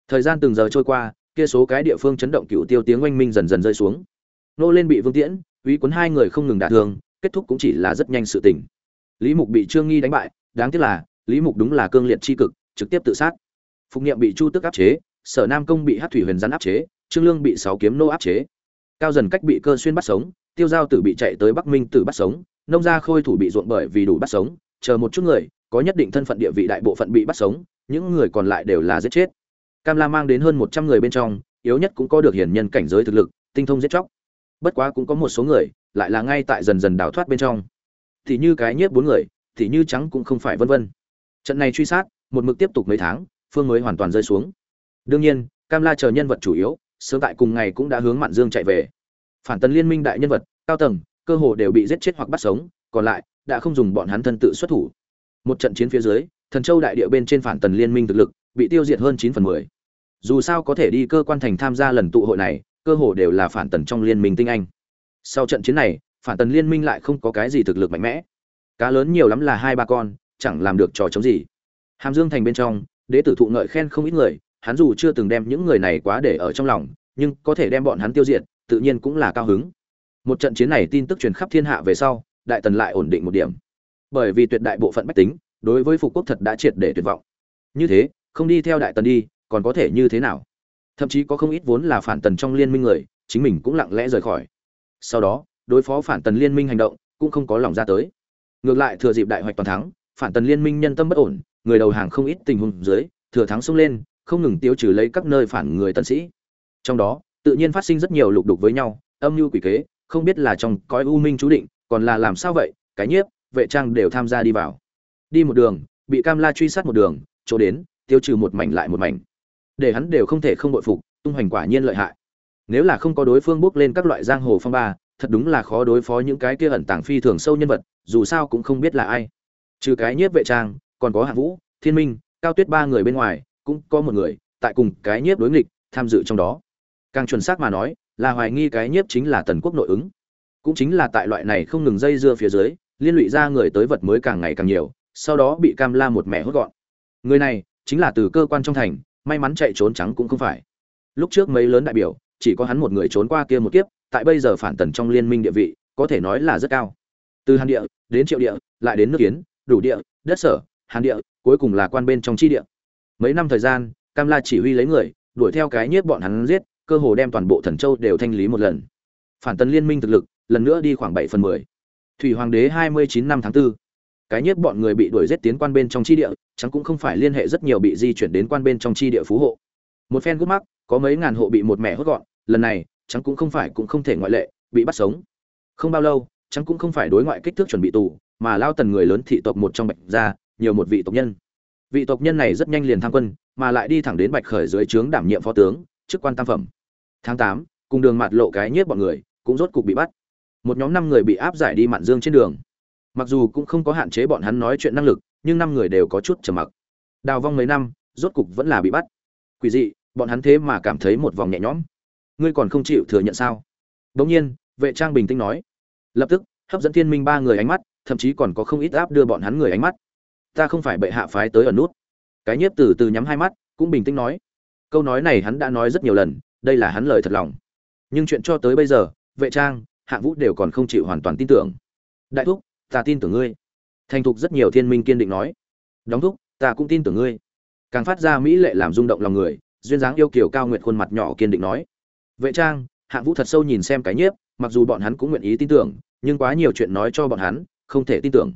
Thời gian từng giờ trôi qua, kia số cái địa phương chấn động cựu tiêu tiếng oanh minh dần dần rơi xuống. Nô lên bị vương tiễn uy cuốn hai người không ngừng đả thương, kết thúc cũng chỉ là rất nhanh sự tình. Lý mục bị trương nghi đánh bại, đáng tiếc là, lý mục đúng là cương liệt tri cực, trực tiếp tự sát. Phục nghiệm bị chu tức áp chế, sở nam công bị hát thủy huyền rắn áp chế, trương lương bị sáu kiếm nô áp chế. Cao dần cách bị cơ xuyên bắt sống, tiêu giao tử bị chạy tới bắc minh tử bắt sống, nông gia khôi thủ bị ruộng bởi vì đủ bắt sống, chờ một chút người có nhất định thân phận địa vị đại bộ phận bị bắt sống, những người còn lại đều là giết chết. Cam la mang đến hơn một trăm người bên trong, yếu nhất cũng có được hiển nhân cảnh giới thực lực, tinh thông giết chóc. Bất quá cũng có một số người, lại là ngay tại dần dần đào thoát bên trong. Thì như cái nhiếp bốn người, thì như trắng cũng không phải vân vân. Trận này truy sát, một mực tiếp tục mấy tháng, phương mới hoàn toàn rơi xuống. Đương nhiên, cam la chờ nhân vật chủ yếu, sớm tại cùng ngày cũng đã hướng mạn dương chạy về. Phản tấn liên minh đại nhân vật, cao tầng, cơ hồ đều bị giết chết hoặc bắt sống, còn lại, đã không dùng bọn hắn thân tự xuất thủ một trận chiến phía dưới, thần châu đại địa bên trên phản tần liên minh thực lực bị tiêu diệt hơn chín phần mười. Dù sao có thể đi cơ quan thành tham gia lần tụ hội này, cơ hồ đều là phản tần trong liên minh tinh anh. Sau trận chiến này, phản tần liên minh lại không có cái gì thực lực mạnh mẽ. Cá lớn nhiều lắm là hai ba con, chẳng làm được trò chống gì. Hàm dương thành bên trong, đế tử thụ ngợi khen không ít người, hắn dù chưa từng đem những người này quá để ở trong lòng, nhưng có thể đem bọn hắn tiêu diệt, tự nhiên cũng là cao hứng. Một trận chiến này tin tức truyền khắp thiên hạ về sau, đại tần lại ổn định một điểm bởi vì tuyệt đại bộ phận bách tính, đối với phục quốc thật đã triệt để tuyệt vọng. Như thế, không đi theo đại tần đi, còn có thể như thế nào? Thậm chí có không ít vốn là phản tần trong liên minh người, chính mình cũng lặng lẽ rời khỏi. Sau đó, đối phó phản tần liên minh hành động cũng không có lòng ra tới. Ngược lại, thừa dịp đại hoạch toàn thắng, phản tần liên minh nhân tâm bất ổn, người đầu hàng không ít tình huống dưới, thừa thắng xông lên, không ngừng tiêu trừ lấy các nơi phản người tân sĩ. Trong đó, tự nhiên phát sinh rất nhiều lục đục với nhau, âm mưu quỷ kế, không biết là trong cõi u minh chú định, còn là làm sao vậy, cái nhiếp vệ trang đều tham gia đi vào. Đi một đường, bị cam la truy sát một đường, chỗ đến, tiêu trừ một mảnh lại một mảnh. Để hắn đều không thể không bội phục, tung hoành quả nhiên lợi hại. Nếu là không có đối phương bước lên các loại giang hồ phong ba, thật đúng là khó đối phó những cái kia ẩn tàng phi thường sâu nhân vật, dù sao cũng không biết là ai. Trừ cái nhiếp vệ trang, còn có hạng vũ, thiên minh, cao tuyết ba người bên ngoài, cũng có một người, tại cùng cái nhiếp đối nghịch, tham dự trong đó. Càng chuẩn xác mà nói, là hoài nghi cái nhiếp chính là tần quốc nội ứng. Cũng chính là tại loại này không ngừng dây dưa phía dưới liên lụy ra người tới vật mới càng ngày càng nhiều, sau đó bị cam la một mẹ hốt gọn. Người này chính là từ cơ quan trong thành, may mắn chạy trốn trắng cũng không phải. Lúc trước mấy lớn đại biểu, chỉ có hắn một người trốn qua kia một kiếp, tại bây giờ phản tần trong liên minh địa vị, có thể nói là rất cao. Từ hàn địa, đến triệu địa, lại đến nước kiến, đủ địa, đất sở, hàn địa, cuối cùng là quan bên trong chi địa. Mấy năm thời gian, cam la chỉ huy lấy người, đuổi theo cái nhiếp bọn hắn giết, cơ hồ đem toàn bộ thần châu đều thanh lý một lần. Phản tần liên minh thực lực, lần nữa đi khoảng bảy phần mười thủy hoàng đế hai mươi chín năm tháng 4. cái nhiếp bọn người bị đuổi giết tiến quan bên trong chi địa, chẳng cũng không phải liên hệ rất nhiều bị di chuyển đến quan bên trong chi địa phú hộ. Một phen gút mắc, có mấy ngàn hộ bị một mẹ hốt gọn, lần này, chẳng cũng không phải cũng không thể ngoại lệ, bị bắt sống. Không bao lâu, chẳng cũng không phải đối ngoại kích thước chuẩn bị tù, mà lao tần người lớn thị tộc một trong bạch gia, nhiều một vị tộc nhân. Vị tộc nhân này rất nhanh liền tham quân, mà lại đi thẳng đến bạch khởi dưới trướng đảm nhiệm phó tướng, chức quan tam phẩm. Tháng tám, cùng đường mặt lộ cái nhiếp bọn người, cũng rốt cục bị bắt một nhóm năm người bị áp giải đi mạn dương trên đường. Mặc dù cũng không có hạn chế bọn hắn nói chuyện năng lực, nhưng năm người đều có chút trầm mặc. Đào vong mấy năm, rốt cục vẫn là bị bắt. Quỷ dị, bọn hắn thế mà cảm thấy một vòng nhẹ nhõm. Ngươi còn không chịu thừa nhận sao? Bỗng nhiên, vệ trang bình tĩnh nói. Lập tức, hấp dẫn thiên minh ba người ánh mắt, thậm chí còn có không ít áp đưa bọn hắn người ánh mắt. Ta không phải bệ hạ phái tới ở nút. Cái nhiếp từ từ nhắm hai mắt, cũng bình tĩnh nói. Câu nói này hắn đã nói rất nhiều lần, đây là hắn lời thật lòng. Nhưng chuyện cho tới bây giờ, vệ trang hạng vũ đều còn không chịu hoàn toàn tin tưởng. Đại thúc, ta tin tưởng ngươi. Thành thục rất nhiều thiên minh kiên định nói. Đóng thúc, ta cũng tin tưởng ngươi. Càng phát ra mỹ lệ làm rung động lòng người, duyên dáng yêu kiều cao nguyện khuôn mặt nhỏ kiên định nói. Vệ trang hạng vũ thật sâu nhìn xem cái nhiếp, mặc dù bọn hắn cũng nguyện ý tin tưởng, nhưng quá nhiều chuyện nói cho bọn hắn, không thể tin tưởng.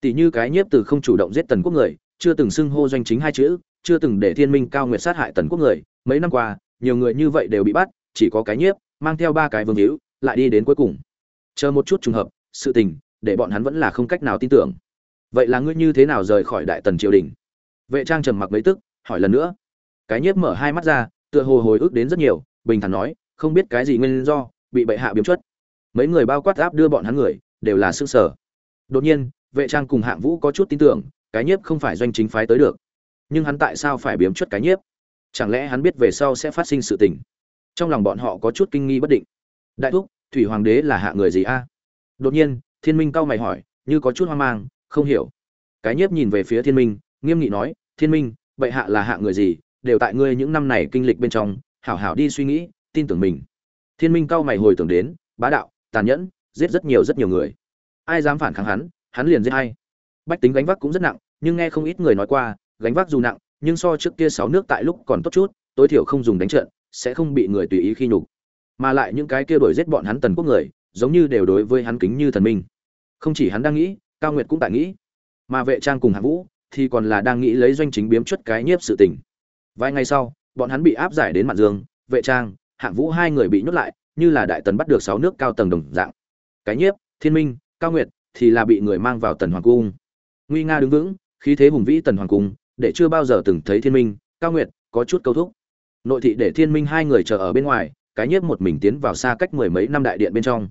Tỷ như cái nhiếp từ không chủ động giết tần quốc người, chưa từng xưng hô doanh chính hai chữ, chưa từng để thiên minh cao nguyệt sát hại tần quốc người, mấy năm qua, nhiều người như vậy đều bị bắt, chỉ có cái nhiếp, mang theo ba cái vương hữu lại đi đến cuối cùng. Chờ một chút trùng hợp, sự tình, để bọn hắn vẫn là không cách nào tin tưởng. Vậy là ngươi như thế nào rời khỏi đại tần triều đình? Vệ trang trầm mặc mấy tức, hỏi lần nữa. Cái nhiếp mở hai mắt ra, tựa hồ hồi ức đến rất nhiều, bình thản nói, không biết cái gì nguyên do, bị bệ hạ biếm chuất. Mấy người bao quát áp đưa bọn hắn người, đều là xương sở đột nhiên, vệ trang cùng hạng vũ có chút tin tưởng, cái nhiếp không phải doanh chính phái tới được. Nhưng hắn tại sao phải biếm chuất cái nhiếp? Chẳng lẽ hắn biết về sau sẽ phát sinh sự tình? Trong lòng bọn họ có chút kinh nghi bất định đại thúc, thủy hoàng đế là hạ người gì a? Đột nhiên, thiên minh cau mày hỏi, như có chút hoang mang, không hiểu. Cái nhiếp nhìn về phía thiên minh, nghiêm nghị nói, thiên minh, bệ hạ là hạ người gì, đều tại ngươi những năm này kinh lịch bên trong, hảo hảo đi suy nghĩ, tin tưởng mình. Thiên minh cau mày hồi tưởng đến, bá đạo, tàn nhẫn, giết rất nhiều rất nhiều người. Ai dám phản kháng hắn hắn liền giết hay bách tính gánh vác cũng rất nặng, nhưng nghe không ít người nói qua, gánh vác dù nặng, nhưng so trước kia sáu nước tại lúc còn tốt chút, tối thiểu không dùng đánh trận, sẽ không bị người tùy ý khi nhục mà lại những cái kia đổi giết bọn hắn tần quốc người, giống như đều đối với hắn kính như thần minh. Không chỉ hắn đang nghĩ, cao nguyệt cũng tại nghĩ. Mà vệ trang cùng hạng vũ thì còn là đang nghĩ lấy doanh chính biếm chuất cái nhiếp sự tình. Vài ngày sau, bọn hắn bị áp giải đến mặt dương, vệ trang, hạng vũ hai người bị nhốt lại, như là đại tần bắt được sáu nước cao tầng đồng dạng. Cái nhiếp, thiên minh, cao nguyệt thì là bị người mang vào tần hoàng cung. Nguy nga đứng vững, khí thế hùng vĩ tần hoàng cung, để chưa bao giờ từng thấy thiên minh, cao nguyệt có chút câu thúc. Nội thị để thiên minh hai người chờ ở bên ngoài cái nhiếp một mình tiến vào xa cách mười mấy năm đại điện bên trong.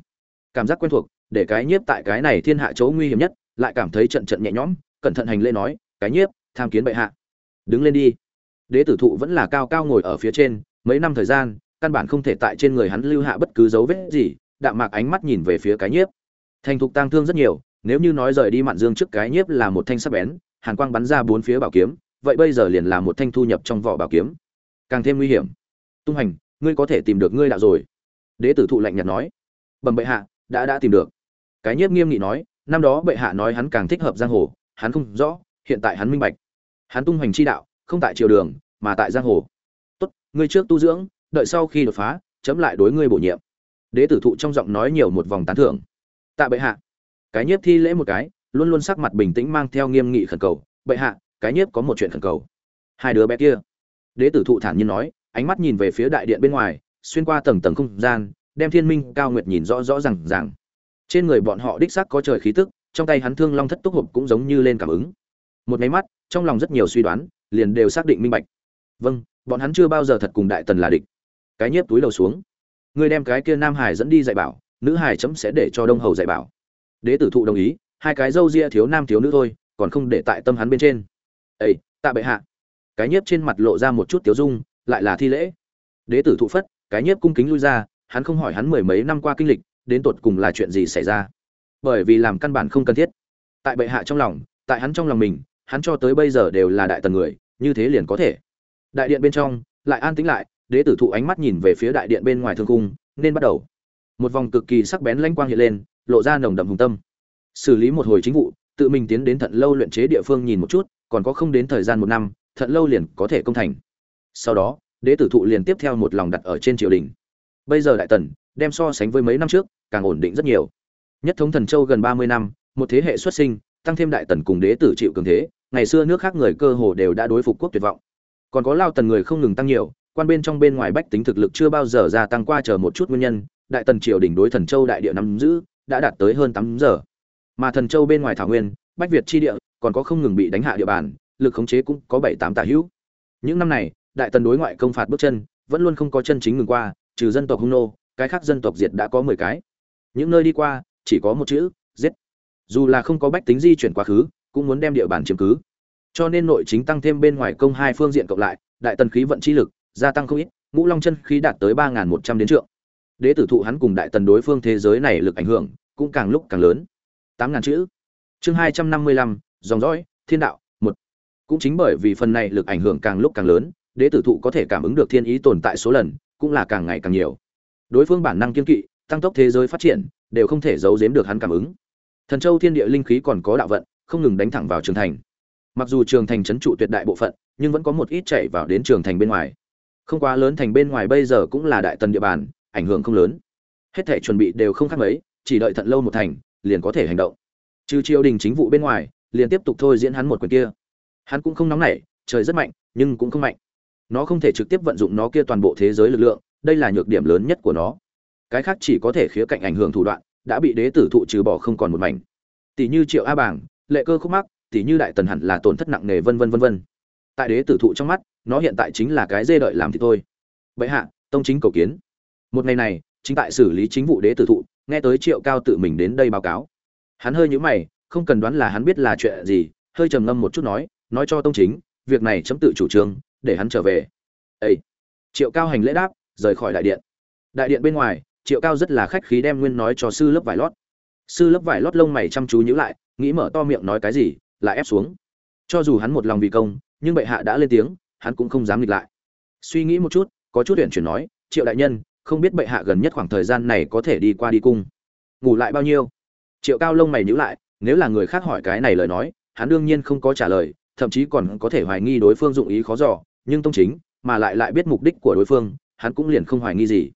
Cảm giác quen thuộc, để cái nhiếp tại cái này thiên hạ chỗ nguy hiểm nhất, lại cảm thấy trận trận nhẹ nhõm, cẩn thận hành lễ nói, cái nhiếp, tham kiến bệ hạ. Đứng lên đi. Đế tử thụ vẫn là cao cao ngồi ở phía trên, mấy năm thời gian, căn bản không thể tại trên người hắn lưu hạ bất cứ dấu vết gì, đạm mạc ánh mắt nhìn về phía cái nhiếp. Thành thục tang thương rất nhiều, nếu như nói rời đi mạn dương trước cái nhiếp là một thanh sắc bén, hàn quang bắn ra bốn phía bảo kiếm, vậy bây giờ liền là một thanh thu nhập trong vỏ bảo kiếm. Càng thêm nguy hiểm. Tung hành ngươi có thể tìm được ngươi đạo rồi. Đế tử thụ lạnh nhạt nói. Bẩm bệ hạ, đã đã tìm được. Cái nhiếp nghiêm nghị nói, năm đó bệ hạ nói hắn càng thích hợp giang hồ, hắn không rõ, hiện tại hắn minh bạch. Hắn tung hoành chi đạo, không tại triều đường, mà tại giang hồ. Tốt, ngươi trước tu dưỡng, đợi sau khi đột phá, chấm lại đối ngươi bổ nhiệm. Đế tử thụ trong giọng nói nhiều một vòng tán thưởng. Tạ bệ hạ. Cái nhiếp thi lễ một cái, luôn luôn sắc mặt bình tĩnh mang theo nghiêm nghị khẩn cầu. Bệ hạ, cái nhiếp có một chuyện khẩn cầu. Hai đứa bé kia. Đế tử thụ thản nhiên nói ánh mắt nhìn về phía đại điện bên ngoài, xuyên qua tầng tầng không gian, đem thiên minh, cao nguyệt nhìn rõ rõ r à n g trên người bọn họ đích xác có trời khí tức, trong tay hắn thương long thất túc hộp cũng giống như lên cảm ứng. Một máy mắt, trong lòng rất nhiều suy đoán, liền đều xác định minh bạch. Vâng bọn hắn chưa bao giờ thật cùng đại tần là địch. Cái nhiếp túi đầu xuống. Người đem cái kia nam hải dẫn đi dạy bảo, nữ hải chấm sẽ để cho đông hầu dạy bảo. Đế tử thụ đồng ý, hai cái râu ria thiếu nam thiếu nữ thôi, còn không để tại tâm hắn bên trên. Ây tạ bệ hạ. Cái nhiếp trên mặt lộ ra một chút tiếu dung lại là thi lễ. Đế tử thụ phất, cái nhiếp cung kính lui ra, hắn không hỏi hắn mười mấy năm qua kinh lịch, đến tột cùng là chuyện gì xảy ra. Bởi vì làm căn bản không cần thiết. Tại bệ hạ trong lòng, tại hắn trong lòng mình, hắn cho tới bây giờ đều là đại tần người, như thế liền có thể. Đại điện bên trong, lại an tĩnh lại, đế tử thụ ánh mắt nhìn về phía đại điện bên ngoài thương cung, nên bắt đầu. Một vòng cực kỳ sắc bén lanh quang hiện lên, lộ ra nồng đậm hùng tâm. Xử lý một hồi chính vụ, tự mình tiến đến thận lâu luyện chế địa phương nhìn một chút, còn có không đến thời gian một năm, thận lâu liền có thể công thành sau đó, đế tử thụ liền tiếp theo một lòng đặt ở trên triều đình. Bây giờ đại tần, đem so sánh với mấy năm trước, càng ổn định rất nhiều. Nhất thống thần châu gần ba mươi năm, một thế hệ xuất sinh, tăng thêm đại tần cùng đế tử chịu cường thế, ngày xưa nước khác người cơ hồ đều đã đối phục quốc tuyệt vọng. Còn có lao tần người không ngừng tăng nhiều, quan bên trong bên ngoài bách tính thực lực chưa bao giờ gia tăng qua chờ một chút nguyên nhân, đại tần triều đỉnh đối thần châu đại địa nắm giữ, đã đạt tới hơn tám giờ. Mà thần châu bên ngoài thảo nguyên, bách việt chi địa, còn có không ngừng bị đánh hạ địa bàn, lực khống chế cũng có bảy tám tả hữu. Những năm này đại tần đối ngoại công phạt bước chân, vẫn luôn không có chân chính ngừng qua, trừ dân tộc hung nô, cái khác dân tộc diệt đã có mười cái. Những nơi đi qua, chỉ có một chữ, giết. Dù là không có bách tính di chuyển quá khứ, cũng muốn đem địa bàn chiếm cứ. Cho nên nội chính tăng thêm bên ngoài công hai phương diện cộng lại, đại tần khí vận chi lực, gia tăng không ít, ngũ long chân khí đạt tới ba một trăm đến trượng. Đế tử thụ hắn cùng đại tần đối phương thế giới này lực ảnh hưởng, cũng càng lúc càng lớn. Tám ngàn chữ. Chương hai trăm năm mươi lăm, dòng dõi, thiên đạo, một. Cũng chính bởi vì phần này lực ảnh hưởng càng lúc càng lớn đế tử thụ có thể cảm ứng được thiên ý tồn tại số lần, cũng là càng ngày càng nhiều. Đối phương bản năng kiên kỵ, tăng tốc thế giới phát triển, đều không thể giấu giếm được hắn cảm ứng. Thần châu thiên địa linh khí còn có đạo vận, không ngừng đánh thẳng vào trường thành. Mặc dù trường thành trấn trụ tuyệt đại bộ phận, nhưng vẫn có một ít chạy vào đến trường thành bên ngoài. Không quá lớn thành bên ngoài bây giờ cũng là đại tần địa bàn, ảnh hưởng không lớn. Hết thể chuẩn bị đều không khác mấy, chỉ đợi thận lâu một thành, liền có thể hành động. Trừ triều đình chính vụ bên ngoài, liền tiếp tục thôi diễn hắn một quyền kia. Hắn cũng không nóng nảy, trời rất mạnh, nhưng cũng không mạnh nó không thể trực tiếp vận dụng nó kia toàn bộ thế giới lực lượng, đây là nhược điểm lớn nhất của nó. Cái khác chỉ có thể khía cạnh ảnh hưởng thủ đoạn, đã bị đế tử thụ trừ bỏ không còn một mảnh. Tỷ như triệu a bảng lệ cơ khúc mắc, tỷ như đại tần hẳn là tổn thất nặng nề vân vân vân vân. Tại đế tử thụ trong mắt, nó hiện tại chính là cái dê đợi làm thì thôi. Vậy hạ, tông chính cầu kiến. Một ngày này, chính tại xử lý chính vụ đế tử thụ, nghe tới triệu cao tự mình đến đây báo cáo. Hắn hơi nhíu mày, không cần đoán là hắn biết là chuyện gì, hơi trầm ngâm một chút nói nói cho tông chính, việc này chấm tự chủ trương để hắn trở về. Ê! triệu cao hành lễ đáp, rời khỏi đại điện. Đại điện bên ngoài, triệu cao rất là khách khí đem nguyên nói cho sư lớp vải lót. Sư lớp vải lót lông mày chăm chú nhíu lại, nghĩ mở to miệng nói cái gì, lại ép xuống. Cho dù hắn một lòng vì công, nhưng bệ hạ đã lên tiếng, hắn cũng không dám nghịch lại. Suy nghĩ một chút, có chút huyện chuyển nói, triệu đại nhân, không biết bệ hạ gần nhất khoảng thời gian này có thể đi qua đi cung? Ngủ lại bao nhiêu? Triệu cao lông mày nhíu lại, nếu là người khác hỏi cái này lời nói, hắn đương nhiên không có trả lời, thậm chí còn có thể hoài nghi đối phương dụng ý khó dò nhưng tông chính mà lại lại biết mục đích của đối phương, hắn cũng liền không hoài nghi gì.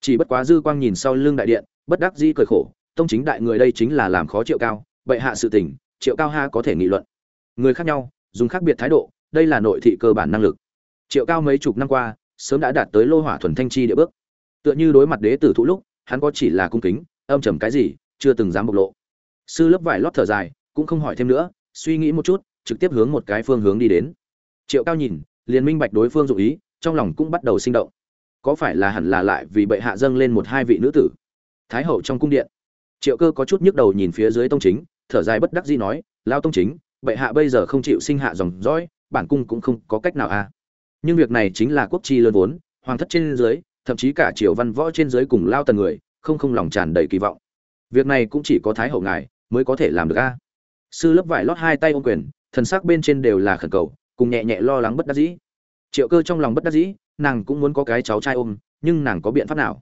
Chỉ bất quá dư quang nhìn sau lưng đại điện, bất đắc dĩ cười khổ, tông chính đại người đây chính là làm khó triệu cao, bệ hạ sự tình, triệu cao ha có thể nghị luận. Người khác nhau, dùng khác biệt thái độ, đây là nội thị cơ bản năng lực. Triệu cao mấy chục năm qua, sớm đã đạt tới lô hỏa thuần thanh chi địa bước. Tựa như đối mặt đế tử thụ lúc, hắn có chỉ là cung kính, âm trầm cái gì, chưa từng dám bộc lộ. Sư lớp vải lót thở dài, cũng không hỏi thêm nữa, suy nghĩ một chút, trực tiếp hướng một cái phương hướng đi đến. Triệu cao nhìn liền minh bạch đối phương dụ ý, trong lòng cũng bắt đầu sinh động. Có phải là hẳn là lại vì bệ hạ dâng lên một hai vị nữ tử? Thái hậu trong cung điện. Triệu cơ có chút nhức đầu nhìn phía dưới tông chính, thở dài bất đắc dĩ nói lao tông chính, bệ hạ bây giờ không chịu sinh hạ dòng dõi, bản cung cũng không có cách nào a à. nhưng việc này chính là quốc chi lớn vốn, hoàng thất trên dưới, thậm chí cả triều văn võ trên dưới cùng lao tần người, không không lòng tràn đầy kỳ vọng. Việc này cũng chỉ có thái hậu ngài mới có thể làm được a sư lớp vải lót hai tay ôm quyền, thần sắc bên trên đều là khẩn cầu cùng nhẹ nhẹ lo lắng bất đắc dĩ. Triệu cơ trong lòng bất đắc dĩ, nàng cũng muốn có cái cháu trai ôm, nhưng nàng có biện pháp nào?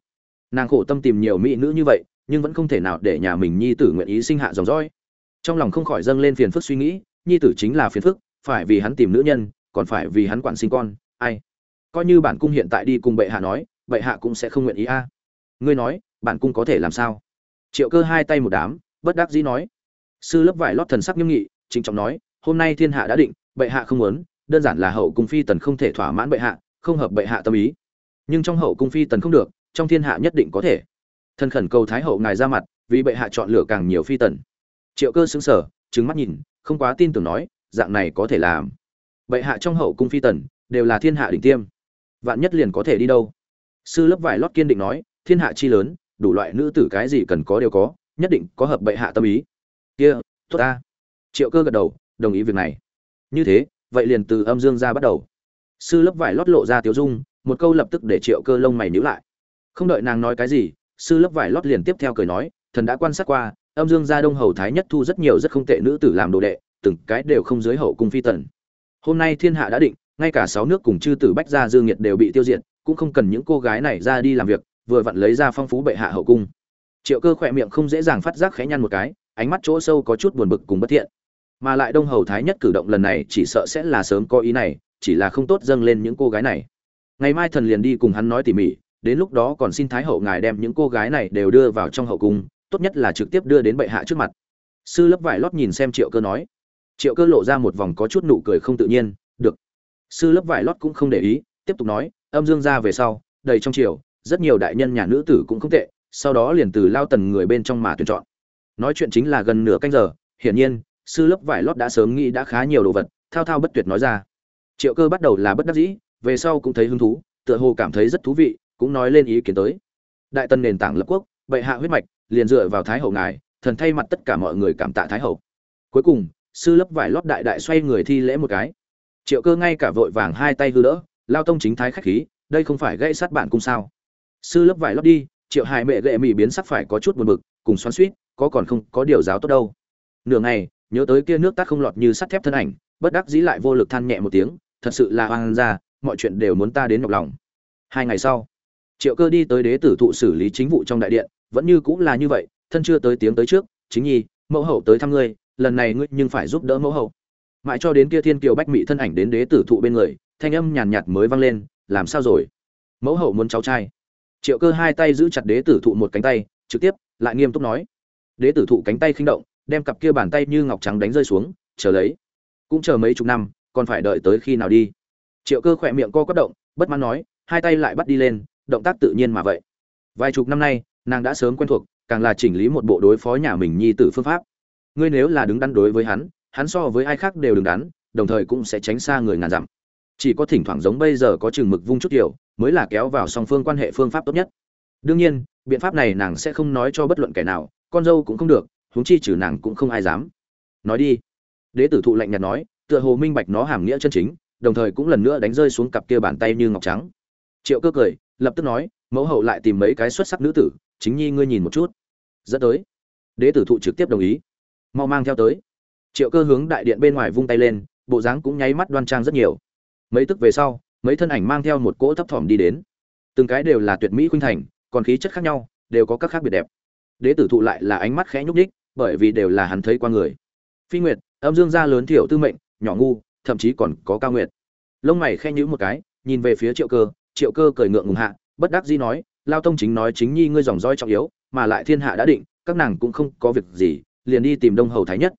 Nàng khổ tâm tìm nhiều mỹ nữ như vậy, nhưng vẫn không thể nào để nhà mình nhi tử nguyện ý sinh hạ dòng dõi. Trong lòng không khỏi dâng lên phiền phức suy nghĩ, nhi tử chính là phiền phức, phải vì hắn tìm nữ nhân, còn phải vì hắn quản sinh con, ai? Coi như bản cung hiện tại đi cùng bệ hạ nói, bệ hạ cũng sẽ không nguyện ý a. Ngươi nói, bản cung có thể làm sao? Triệu cơ hai tay một đám, bất đắc dĩ nói. Sư lớp vải lót thần sắc nghiêm nghị, trịnh trọng nói, hôm nay thiên hạ đã định, bệ hạ không muốn đơn giản là hậu cung phi tần không thể thỏa mãn bệ hạ, không hợp bệ hạ tâm ý. Nhưng trong hậu cung phi tần không được, trong thiên hạ nhất định có thể. Thần khẩn cầu thái hậu ngài ra mặt, vì bệ hạ chọn lựa càng nhiều phi tần. Triệu cơ xứng sở trứng mắt nhìn, không quá tin tưởng nói, dạng này có thể làm. Bệ hạ trong hậu cung phi tần, đều là thiên hạ đỉnh tiêm. Vạn nhất liền có thể đi đâu? Sư lớp vải lót kiên định nói, thiên hạ chi lớn, đủ loại nữ tử cái gì cần có đều có, nhất định có hợp bệ hạ tâm ý. Kia, tốt ta. Triệu cơ gật đầu, đồng ý việc này. Như thế vậy liền từ âm dương ra bắt đầu. Sư lớp vải lót lộ ra tiếu dung, một câu lập tức để triệu cơ lông mày nhíu lại. Không đợi nàng nói cái gì, sư lớp vải lót liền tiếp theo cười nói, thần đã quan sát qua, âm dương gia đông hầu thái nhất thu rất nhiều rất không tệ nữ tử làm đồ đệ, từng cái đều không dưới hậu cung phi tần. Hôm nay thiên hạ đã định, ngay cả sáu nước cùng chư tử bách gia dương nhiệt đều bị tiêu diệt, cũng không cần những cô gái này ra đi làm việc, vừa vặn lấy ra phong phú bệ hạ hậu cung. Triệu cơ khỏe miệng không dễ dàng phát giác khẽ nhăn một cái, ánh mắt chỗ sâu có chút buồn bực cùng bất thiện mà lại đông hầu thái nhất cử động lần này chỉ sợ sẽ là sớm có ý này, chỉ là không tốt dâng lên những cô gái này. Ngày mai thần liền đi cùng hắn nói tỉ mỉ, đến lúc đó còn xin thái hậu ngài đem những cô gái này đều đưa vào trong hậu cung, tốt nhất là trực tiếp đưa đến bệ hạ trước mặt. Sư lớp vải lót nhìn xem triệu cơ nói. Triệu cơ lộ ra một vòng có chút nụ cười không tự nhiên, được. Sư lớp vải lót cũng không để ý, tiếp tục nói, âm dương ra về sau, đầy trong triều, rất nhiều đại nhân nhà nữ tử cũng không tệ, sau đó liền từ lao tần người bên trong mà tuyển chọn. Nói chuyện chính là gần nửa canh giờ, hiển nhiên sư lớp vải lót đã sớm nghĩ đã khá nhiều đồ vật, thao thao bất tuyệt nói ra. Triệu cơ bắt đầu là bất đắc dĩ, về sau cũng thấy hứng thú, tựa hồ cảm thấy rất thú vị, cũng nói lên ý kiến tới. Đại tân nền tảng lập quốc, bệ hạ huyết mạch, liền dựa vào thái hậu ngài, thần thay mặt tất cả mọi người cảm tạ thái hậu. Cuối cùng, sư lớp vải lót đại đại xoay người thi lễ một cái. Triệu cơ ngay cả vội vàng hai tay hư đỡ, lao tông chính thái khách khí, đây không phải gây sát bạn cung sao. Sư lớp vải lót đi, triệu hài mẹ gệ mì biến sắc phải có chút buồn bực, cùng xoắn suýt, có còn không, có điều giáo tốt đâu. Nửa ngày nhớ tới kia nước tắt không lọt như sắt thép thân ảnh, bất đắc dĩ lại vô lực than nhẹ một tiếng, thật sự là oan ra mọi chuyện đều muốn ta đến nhọc lòng. Hai ngày sau, triệu cơ đi tới đế tử thụ xử lý chính vụ trong đại điện, vẫn như cũng là như vậy, thân chưa tới tiếng tới trước, chính nhi, mẫu hậu tới thăm ngươi, lần này ngươi nhưng phải giúp đỡ mẫu hậu. Mãi cho đến kia thiên kiều bách mỹ thân ảnh đến đế tử thụ bên người, thanh âm nhàn nhạt mới vang lên, làm sao rồi? Mẫu hậu muốn cháu trai. Triệu cơ hai tay giữ chặt đế tử thụ một cánh tay, trực tiếp, lại nghiêm túc nói. Đế tử thụ cánh tay khinh động đem cặp kia bàn tay như ngọc trắng đánh rơi xuống, chờ lấy. Cũng chờ mấy chục năm, còn phải đợi tới khi nào đi. Triệu cơ khỏe miệng co quất động, bất mãn nói, hai tay lại bắt đi lên, động tác tự nhiên mà vậy. Vài chục năm nay, nàng đã sớm quen thuộc, càng là chỉnh lý một bộ đối phó nhà mình nhi tử phương pháp. Ngươi nếu là đứng đắn đối với hắn hắn so với ai khác đều đứng đắn, đồng thời cũng sẽ tránh xa người ngàn dặm. Chỉ có thỉnh thoảng giống bây giờ có chừng mực vung chút điều mới là kéo vào song phương quan hệ phương pháp tốt nhất. Đương nhiên, biện pháp này nàng sẽ không nói cho bất luận kẻ nào, con dâu cũng không được huống chi trừ nàng cũng không ai dám. Nói đi. Đế tử thụ lạnh nhạt nói, tựa hồ minh bạch nó hàm nghĩa chân chính, đồng thời cũng lần nữa đánh rơi xuống cặp kia bàn tay như ngọc trắng. Triệu cơ cười, lập tức nói, mẫu hậu lại tìm mấy cái xuất sắc nữ tử, chính nhi ngươi nhìn một chút. Dẫn tới. Đế tử thụ trực tiếp đồng ý. Mau mang theo tới. Triệu cơ hướng đại điện bên ngoài vung tay lên, bộ dáng cũng nháy mắt đoan trang rất nhiều. Mấy tức về sau, mấy thân ảnh mang theo một cỗ thấp thỏm đi đến. Từng cái đều là tuyệt mỹ khuynh thành, còn khí chất khác nhau, đều có các khác biệt đẹp. Đế tử thụ lại là ánh mắt khẽ nhúc nhích bởi vì đều là hắn thấy qua người. Phi nguyệt, âm dương gia lớn thiểu tư mệnh, nhỏ ngu, thậm chí còn có cao nguyệt. Lông mày khe nhữ một cái, nhìn về phía triệu cơ triệu cơ cười ngượng ngùng hạ, bất đắc dĩ nói, lao tông chính nói chính nhi ngươi dòng roi trọng yếu, mà lại thiên hạ đã định, các nàng cũng không có việc gì, liền đi tìm đông hầu thái nhất.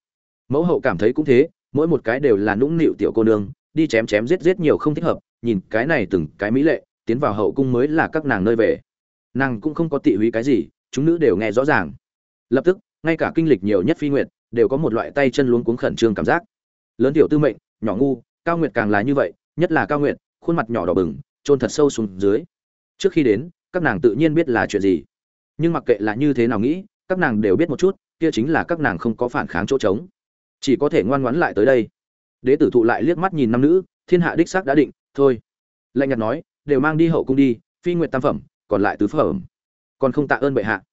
Mẫu hậu cảm thấy cũng thế, mỗi một cái đều là nũng nịu tiểu cô nương, đi chém chém giết giết nhiều không thích hợp, nhìn cái này từng cái mỹ lệ, tiến vào hậu cung mới là các nàng nơi về. Nàng cũng không có tị húy cái gì, chúng nữ đều nghe rõ ràng. Lập tức ngay cả kinh lịch nhiều nhất phi nguyệt, đều có một loại tay chân luống cuống khẩn trương cảm giác. Lớn tiểu tư mệnh, nhỏ ngu, cao nguyệt càng là như vậy, nhất là cao nguyệt, khuôn mặt nhỏ đỏ bừng trôn thật sâu xuống dưới. Trước khi đến, các nàng tự nhiên biết là chuyện gì. Nhưng mặc kệ là như thế nào nghĩ, các nàng đều biết một chút, kia chính là các nàng không có phản kháng chỗ trống. Chỉ có thể ngoan ngoãn lại tới đây. Đế tử thụ lại liếc mắt nhìn năm nữ, thiên hạ đích xác đã định, thôi. Lạnh nhạt nói, đều mang đi hậu cung đi, phi nguyệt tam phẩm, còn lại tứ phẩm. Còn không tạ ơn bệ hạ.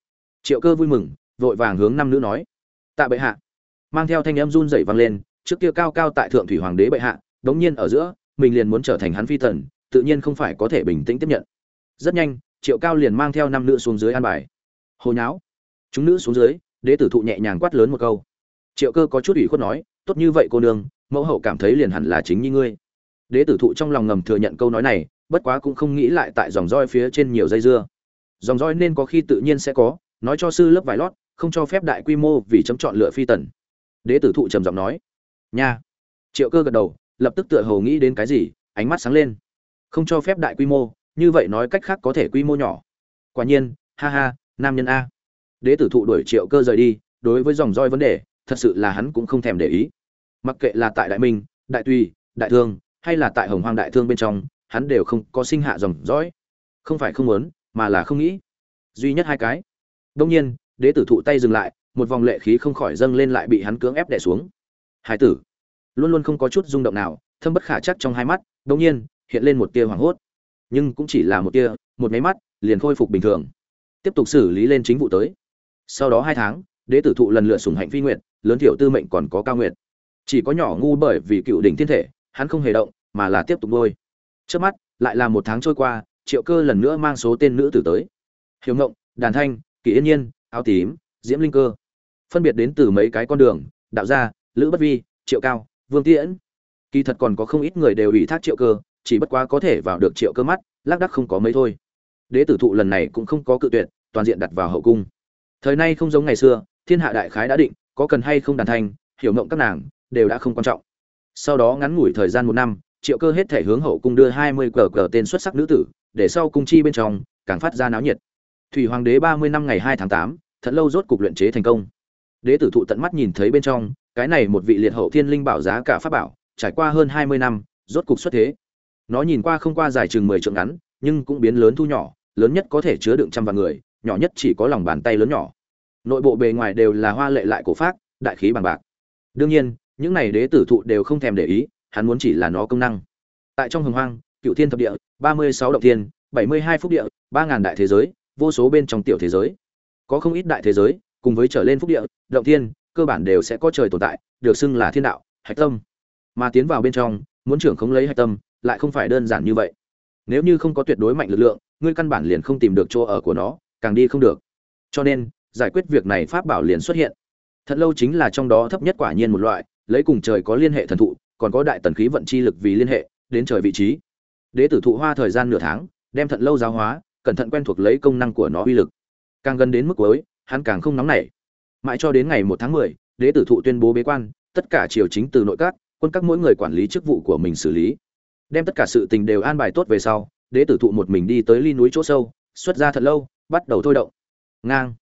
Triệu cơ vui mừng vội vàng hướng năm nữ nói, tạ bệ hạ. Mang theo thanh em run rẩy vang lên, trước kia cao cao tại thượng thủy hoàng đế bệ hạ, đống nhiên ở giữa, mình liền muốn trở thành hắn phi thần, tự nhiên không phải có thể bình tĩnh tiếp nhận. Rất nhanh, triệu cao liền mang theo năm nữ xuống dưới an bài. Hồi nháo. Chúng nữ xuống dưới, đế tử thụ nhẹ nhàng quát lớn một câu. Triệu cơ có chút ủy khuất nói, tốt như vậy cô nương, mẫu hậu cảm thấy liền hẳn là chính như ngươi. Đế tử thụ trong lòng ngầm thừa nhận câu nói này, bất quá cũng không nghĩ lại tại dòng roi phía trên nhiều dây dưa. Dòng roi nên có khi tự nhiên sẽ có, nói cho sư lớp vài lót không cho phép đại quy mô vì chấm chọn lựa phi tần. Đế tử thụ trầm giọng nói, nha. Triệu cơ gật đầu, lập tức tựa hồ nghĩ đến cái gì, ánh mắt sáng lên. Không cho phép đại quy mô, như vậy nói cách khác có thể quy mô nhỏ. Quả nhiên, ha ha, nam nhân a. Đế tử thụ đuổi triệu cơ rời đi, đối với dòng roi vấn đề, thật sự là hắn cũng không thèm để ý. Mặc kệ là tại đại minh, đại tùy, đại thương, hay là tại hồng hoang đại thương bên trong, hắn đều không có sinh hạ dòng dõi không phải không muốn, mà là không nghĩ. Duy nhất hai cái. Đông nhiên đế tử thụ tay dừng lại, một vòng lệ khí không khỏi dâng lên lại bị hắn cưỡng ép đè xuống. Hải tử, luôn luôn không có chút rung động nào, thâm bất khả chắc trong hai mắt, đột nhiên, hiện lên một tia hoảng hốt. Nhưng cũng chỉ là một tia, một máy mắt, liền khôi phục bình thường. Tiếp tục xử lý lên chính vụ tới. Sau đó hai tháng, đế tử thụ lần lượt sủng hạnh phi nguyện lớn thiểu tư mệnh còn có cao nguyện chỉ có nhỏ ngu bởi vì cựu đỉnh thiên thể, hắn không hề động, mà là tiếp tục nuôi. trước mắt, lại là một tháng trôi qua, triệu cơ lần nữa mang số tên nữ tử tới. Hiếu ngộng, đàn thanh, kỳ yên nhiên áo tím, diễm linh cơ. Phân biệt đến từ mấy cái con đường, đạo gia, lữ bất vi, triệu cao, vương tiễn. Kỳ thật còn có không ít người đều ủy thác triệu cơ, chỉ bất quá có thể vào được triệu cơ mắt, lác đắc không có mấy thôi. Đế tử thụ lần này cũng không có cự tuyệt, toàn diện đặt vào hậu cung. Thời nay không giống ngày xưa, thiên hạ đại khái đã định, có cần hay không đàn thanh, hiểu ngộng các nàng, đều đã không quan trọng. Sau đó ngắn ngủi thời gian một năm, triệu cơ hết thể hướng hậu cung đưa hai mươi cờ cờ tên xuất sắc nữ tử, để sau cung chi bên trong, càng phát ra náo nhiệt. Thủy hoàng đế ba mươi năm ngày hai tháng tám thật lâu rốt cục luyện chế thành công. Đế tử thụ tận mắt nhìn thấy bên trong, cái này một vị liệt hậu thiên linh bảo giá cả pháp bảo, trải qua hơn hai mươi năm, rốt cục xuất thế. Nó nhìn qua không qua dài chừng mười trượng ngắn, nhưng cũng biến lớn thu nhỏ, lớn nhất có thể chứa đựng trăm vạn người, nhỏ nhất chỉ có lòng bàn tay lớn nhỏ. Nội bộ bề ngoài đều là hoa lệ lại cổ pháp đại khí bằng bạc. Đương nhiên, những này đế tử thụ đều không thèm để ý, hắn muốn chỉ là nó công năng. Tại trong hồng hoang, cựu thiên thập địa, ba mươi sáu động thiên, bảy mươi hai phúc địa, ba ngàn đại thế giới, vô số bên trong tiểu thế giới có không ít đại thế giới, cùng với trở lên phúc địa, động thiên, cơ bản đều sẽ có trời tồn tại, được xưng là thiên đạo, hạch tâm. Mà tiến vào bên trong, muốn trưởng không lấy hạch tâm, lại không phải đơn giản như vậy. Nếu như không có tuyệt đối mạnh lực lượng, ngươi căn bản liền không tìm được chỗ ở của nó, càng đi không được. Cho nên, giải quyết việc này pháp bảo liền xuất hiện. Thật lâu chính là trong đó thấp nhất quả nhiên một loại, lấy cùng trời có liên hệ thần thụ, còn có đại tần khí vận chi lực vì liên hệ, đến trời vị trí. Đế tử thụ hoa thời gian nửa tháng, đem thận lâu giáo hóa, cẩn thận quen thuộc lấy công năng của nó uy lực càng gần đến mức cuối, hắn càng không nóng nảy. Mãi cho đến ngày một tháng mười, đế tử thụ tuyên bố bế quan, tất cả triều chính từ nội các, quân các mỗi người quản lý chức vụ của mình xử lý. Đem tất cả sự tình đều an bài tốt về sau, đế tử thụ một mình đi tới ly núi chỗ sâu, xuất ra thật lâu, bắt đầu thôi động. Ngang.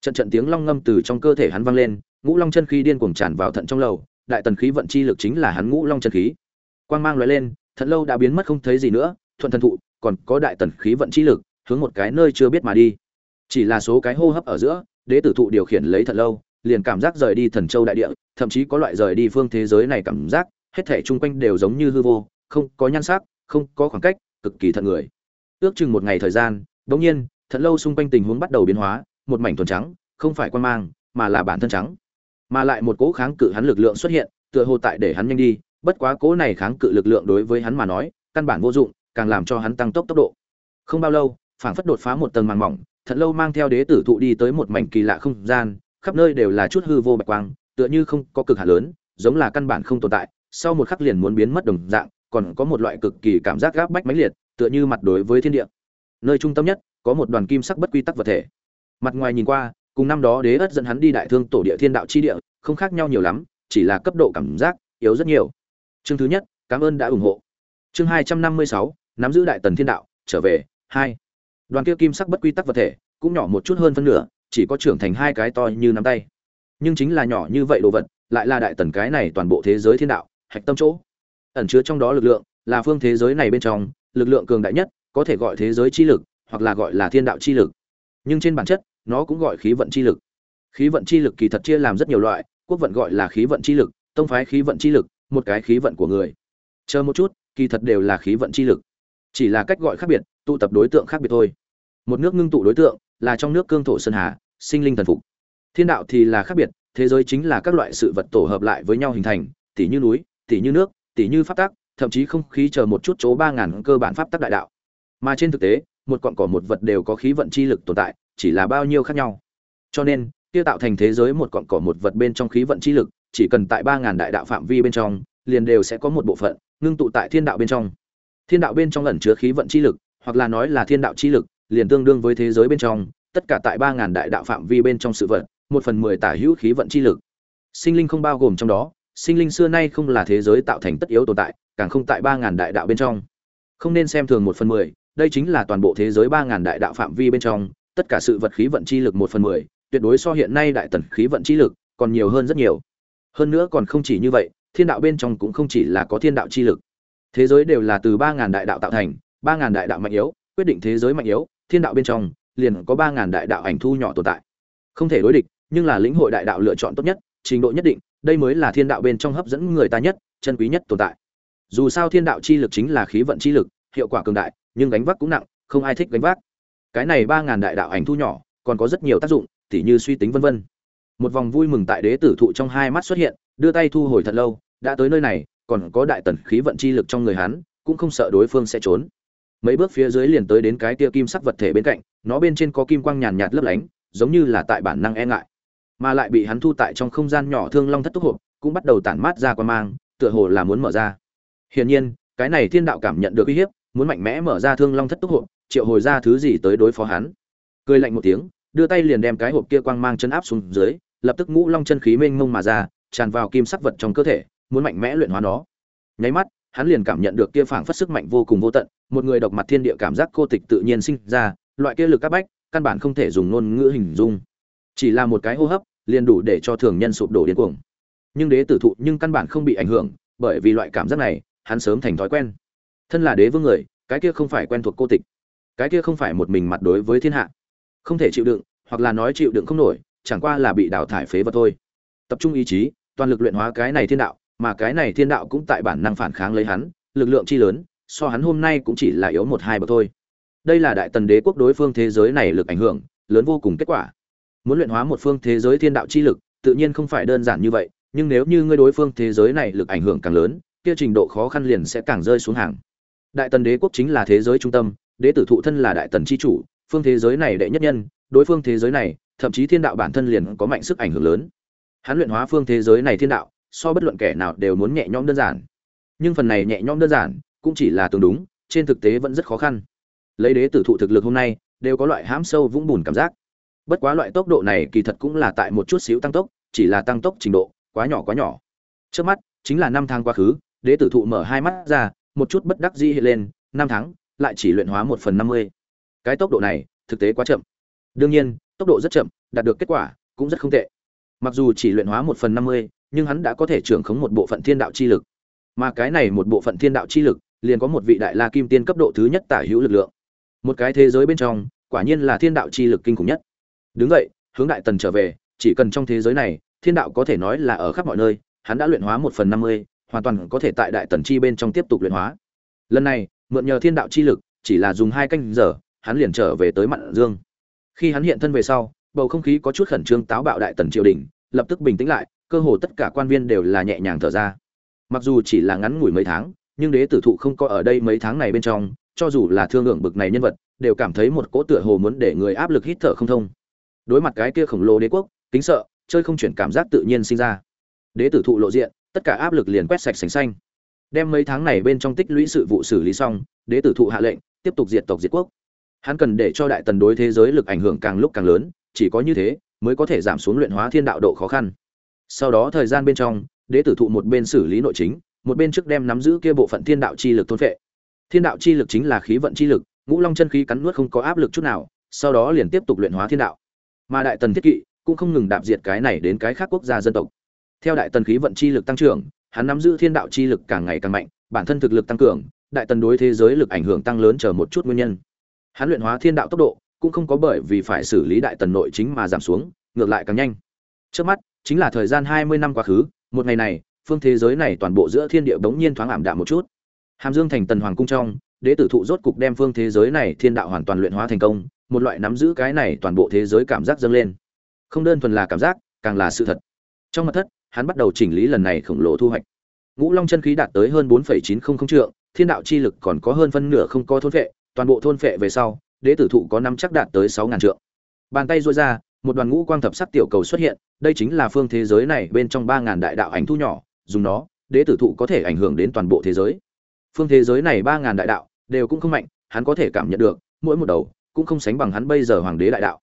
Trận trận tiếng long ngâm từ trong cơ thể hắn vang lên, ngũ long chân khí điên cuồng tràn vào thận trong lầu, đại tần khí vận chi lực chính là hắn ngũ long chân khí. Quang mang lóe lên thận lâu đã biến mất không thấy gì nữa, thuận thần thụ, còn có đại tần khí vận chi lực, hướng một cái nơi chưa biết mà đi chỉ là số cái hô hấp ở giữa, đế tử thụ điều khiển lấy thật lâu, liền cảm giác rời đi thần châu đại địa, thậm chí có loại rời đi phương thế giới này cảm giác, hết thể chung quanh đều giống như hư vô, không có nhan sắc, không có khoảng cách, cực kỳ thận người. Ước chừng một ngày thời gian bỗng nhiên, thật lâu xung quanh tình huống bắt đầu biến hóa, một mảnh thuần trắng, không phải quan mang, mà là bản thân trắng. Mà lại một cỗ kháng cự hắn lực lượng xuất hiện, tựa hồ tại để hắn nhanh đi, bất quá cỗ này kháng cự lực lượng đối với hắn mà nói, căn bản vô dụng, càng làm cho hắn tăng tốc tốc độ. Không bao lâu, phảng phất đột phá một tầng màng mỏng thật lâu mang theo đế tử thụ đi tới một mảnh kỳ lạ không gian, khắp nơi đều là chút hư vô bạch quang, tựa như không có cực hạn lớn, giống là căn bản không tồn tại, sau một khắc liền muốn biến mất đồng dạng, còn có một loại cực kỳ cảm giác gáp bách mãnh liệt, tựa như mặt đối với thiên địa. Nơi trung tâm nhất, có một đoàn kim sắc bất quy tắc vật thể. Mặt ngoài nhìn qua, cùng năm đó đế ất dẫn hắn đi đại thương tổ địa thiên đạo chi địa, không khác nhau nhiều lắm, chỉ là cấp độ cảm giác yếu rất nhiều. Chương thứ nhất, cảm ơn đã ủng hộ. Chương hai trăm năm mươi sáu, nắm giữ đại tần thiên đạo, trở về, hai đoàn kia kim sắc bất quy tắc vật thể, cũng nhỏ một chút hơn phân nửa, chỉ có trưởng thành hai cái to như nắm tay. Nhưng chính là nhỏ như vậy đồ vật, lại là đại tần cái này toàn bộ thế giới thiên đạo, hạch tâm chỗ. Ẩn chứa trong đó lực lượng, là phương thế giới này bên trong, lực lượng cường đại nhất, có thể gọi thế giới chi lực, hoặc là gọi là thiên đạo chi lực. Nhưng trên bản chất, nó cũng gọi khí vận chi lực. Khí vận chi lực kỳ thật chia làm rất nhiều loại, quốc vận gọi là khí vận chi lực, tông phái khí vận chi lực, một cái khí vận của người. Chờ một chút, kỳ thật đều là khí vận chi lực. Chỉ là cách gọi khác biệt, tụ tập đối tượng khác biệt thôi một nước ngưng tụ đối tượng là trong nước cương thổ sơn hà, sinh linh thần phục. Thiên đạo thì là khác biệt, thế giới chính là các loại sự vật tổ hợp lại với nhau hình thành tỷ như núi tỷ như nước tỷ như pháp tắc, thậm chí không khí chờ một chút chỗ ba ngàn cơ bản pháp tắc đại đạo. Mà trên thực tế, một cọn cỏ một vật đều có khí vận chi lực tồn tại, chỉ là bao nhiêu khác nhau. Cho nên, kia tạo thành thế giới một cọn cỏ một vật bên trong khí vận chi lực, chỉ cần tại ba ngàn đại đạo phạm vi bên trong, liền đều sẽ có một bộ phận ngưng tụ tại thiên đạo bên trong. Thiên đạo bên trong ẩn chứa khí vận chi lực, hoặc là nói là thiên đạo chi lực liền tương đương với thế giới bên trong, tất cả tại ba ngàn đại đạo phạm vi bên trong sự vật, một phần mười tả hữu khí vận chi lực. Sinh linh không bao gồm trong đó, sinh linh xưa nay không là thế giới tạo thành tất yếu tồn tại, càng không tại ba ngàn đại đạo bên trong. Không nên xem thường một phần mười, đây chính là toàn bộ thế giới ba ngàn đại đạo phạm vi bên trong, tất cả sự vật khí vận chi lực một phần mười, tuyệt đối so hiện nay đại tần khí vận chi lực còn nhiều hơn rất nhiều. Hơn nữa còn không chỉ như vậy, thiên đạo bên trong cũng không chỉ là có thiên đạo chi lực. Thế giới đều là từ ba ngàn đại đạo tạo thành, ba ngàn đại đạo mạnh yếu, quyết định thế giới mạnh yếu thiên đạo bên trong, liền có ba ngàn đại đạo ảnh thu nhỏ tồn tại. Không thể đối địch, nhưng là lĩnh hội đại đạo lựa chọn tốt nhất, trình độ nhất định, đây mới là thiên đạo bên trong hấp dẫn người ta nhất, chân quý nhất tồn tại. Dù sao thiên đạo chi lực chính là khí vận chi lực, hiệu quả cường đại, nhưng gánh vác cũng nặng, không ai thích gánh vác. Cái này ba ngàn đại đạo ảnh thu nhỏ, còn có rất nhiều tác dụng, tỉ như suy tính vân vân. Một vòng vui mừng tại đế tử thụ trong hai mắt xuất hiện, đưa tay thu hồi thật lâu, đã tới nơi này, còn có đại tần khí vận chi lực trong người hắn, cũng không sợ đối phương sẽ trốn mấy bước phía dưới liền tới đến cái tia kim sắc vật thể bên cạnh, nó bên trên có kim quang nhàn nhạt lấp lánh, giống như là tại bản năng e ngại. Mà lại bị hắn thu tại trong không gian nhỏ thương long thất túc hộp, cũng bắt đầu tản mát ra qua mang, tựa hồ là muốn mở ra. Hiển nhiên, cái này thiên đạo cảm nhận được uy hiếp, muốn mạnh mẽ mở ra thương long thất túc hộp, triệu hồi ra thứ gì tới đối phó hắn. Cười lạnh một tiếng, đưa tay liền đem cái hộp kia quang mang chân áp xuống dưới, lập tức ngũ long chân khí mênh mông mà ra, tràn vào kim sắc vật trong cơ thể, muốn mạnh mẽ luyện hóa nó. Nháy mắt hắn liền cảm nhận được kia phảng phất sức mạnh vô cùng vô tận, một người độc mặt thiên địa cảm giác cô tịch tự nhiên sinh ra, loại kia lực các bách, căn bản không thể dùng ngôn ngữ hình dung. Chỉ là một cái hô hấp, liền đủ để cho thường nhân sụp đổ điên cuồng. Nhưng đế tử thụ nhưng căn bản không bị ảnh hưởng, bởi vì loại cảm giác này, hắn sớm thành thói quen. Thân là đế vương người, cái kia không phải quen thuộc cô tịch. Cái kia không phải một mình mặt đối với thiên hạ. Không thể chịu đựng, hoặc là nói chịu đựng không nổi, chẳng qua là bị đào thải phế vật thôi. Tập trung ý chí, toàn lực luyện hóa cái này thiên đạo mà cái này thiên đạo cũng tại bản năng phản kháng lấy hắn, lực lượng chi lớn, so hắn hôm nay cũng chỉ là yếu một hai bậc thôi. Đây là đại tần đế quốc đối phương thế giới này lực ảnh hưởng, lớn vô cùng kết quả. Muốn luyện hóa một phương thế giới thiên đạo chi lực, tự nhiên không phải đơn giản như vậy, nhưng nếu như ngươi đối phương thế giới này lực ảnh hưởng càng lớn, kia trình độ khó khăn liền sẽ càng rơi xuống hàng. Đại tần đế quốc chính là thế giới trung tâm, đế tử thụ thân là đại tần chi chủ, phương thế giới này đệ nhất nhân, đối phương thế giới này, thậm chí thiên đạo bản thân liền có mạnh sức ảnh hưởng lớn. Hắn luyện hóa phương thế giới này thiên đạo so bất luận kẻ nào đều muốn nhẹ nhõm đơn giản. Nhưng phần này nhẹ nhõm đơn giản cũng chỉ là tương đúng, trên thực tế vẫn rất khó khăn. Lấy đế tử thụ thực lực hôm nay, đều có loại hãm sâu vũng bùn cảm giác. Bất quá loại tốc độ này kỳ thật cũng là tại một chút xíu tăng tốc, chỉ là tăng tốc trình độ quá nhỏ quá nhỏ. Trước mắt, chính là năm tháng quá khứ, đế tử thụ mở hai mắt ra, một chút bất đắc dĩ hiện lên, năm tháng, lại chỉ luyện hóa một phần năm mươi. Cái tốc độ này, thực tế quá chậm. Đương nhiên, tốc độ rất chậm, đạt được kết quả cũng rất không tệ. Mặc dù chỉ luyện hóa một phần năm mươi nhưng hắn đã có thể trưởng khống một bộ phận thiên đạo chi lực. Mà cái này một bộ phận thiên đạo chi lực, liền có một vị đại la kim tiên cấp độ thứ nhất tả hữu lực lượng. Một cái thế giới bên trong, quả nhiên là thiên đạo chi lực kinh khủng nhất. Đứng vậy hướng đại tần trở về, chỉ cần trong thế giới này, thiên đạo có thể nói là ở khắp mọi nơi, hắn đã luyện hóa một phần năm mươi, hoàn toàn có thể tại đại tần chi bên trong tiếp tục luyện hóa. Lần này, mượn nhờ thiên đạo chi lực, chỉ là dùng hai canh giờ, hắn liền trở về tới mặn dương. Khi hắn hiện thân về sau, bầu không khí có chút khẩn trương táo bạo đại tần triều đình, lập tức bình tĩnh lại cơ hồ tất cả quan viên đều là nhẹ nhàng thở ra. Mặc dù chỉ là ngắn ngủi mấy tháng, nhưng đế tử thụ không có ở đây mấy tháng này bên trong, cho dù là thương hưởng bực này nhân vật, đều cảm thấy một cỗ tựa hồ muốn để người áp lực hít thở không thông. Đối mặt cái kia khổng lồ đế quốc, kính sợ, chơi không chuyển cảm giác tự nhiên sinh ra. Đế tử thụ lộ diện, tất cả áp lực liền quét sạch sành xanh. Đem mấy tháng này bên trong tích lũy sự vụ xử lý xong, đế tử thụ hạ lệnh, tiếp tục diệt tộc diệt quốc. Hắn cần để cho đại tần đối thế giới lực ảnh hưởng càng lúc càng lớn, chỉ có như thế, mới có thể giảm xuống luyện hóa thiên đạo độ khó khăn sau đó thời gian bên trong, đế tử thụ một bên xử lý nội chính, một bên trước đem nắm giữ kia bộ phận thiên đạo chi lực thôn phệ. Thiên đạo chi lực chính là khí vận chi lực, ngũ long chân khí cắn nuốt không có áp lực chút nào, sau đó liền tiếp tục luyện hóa thiên đạo. Mà đại tần thiết kỵ cũng không ngừng đạp diệt cái này đến cái khác quốc gia dân tộc. Theo đại tần khí vận chi lực tăng trưởng, hắn nắm giữ thiên đạo chi lực càng ngày càng mạnh, bản thân thực lực tăng cường, đại tần đối thế giới lực ảnh hưởng tăng lớn chờ một chút nguyên nhân. Hắn luyện hóa thiên đạo tốc độ cũng không có bởi vì phải xử lý đại tần nội chính mà giảm xuống, ngược lại càng nhanh. Trước mắt chính là thời gian hai mươi năm quá khứ, một ngày này, phương thế giới này toàn bộ giữa thiên địa bỗng nhiên thoáng ảm đạm một chút. Hàm dương thành tần hoàng cung trong, đế tử thụ rốt cục đem phương thế giới này thiên đạo hoàn toàn luyện hóa thành công, một loại nắm giữ cái này toàn bộ thế giới cảm giác dâng lên. Không đơn thuần là cảm giác, càng là sự thật. Trong mặt thất, hắn bắt đầu chỉnh lý lần này khổng lồ thu hoạch. Ngũ long chân khí đạt tới hơn bốn chín trăm linh trượng, thiên đạo chi lực còn có hơn phân nửa không có thôn phệ, toàn bộ thôn phệ về sau, đế tử thụ có năm chắc đạt tới sáu ngàn trượng. Bàn tay duỗi ra, một đoàn ngũ quang thập sắc tiểu cầu xuất hiện đây chính là phương thế giới này bên trong ba ngàn đại đạo ảnh thu nhỏ, dùng nó, đế tử thụ có thể ảnh hưởng đến toàn bộ thế giới. Phương thế giới này ba ngàn đại đạo, đều cũng không mạnh, hắn có thể cảm nhận được, mỗi một đầu, cũng không sánh bằng hắn bây giờ hoàng đế đại đạo.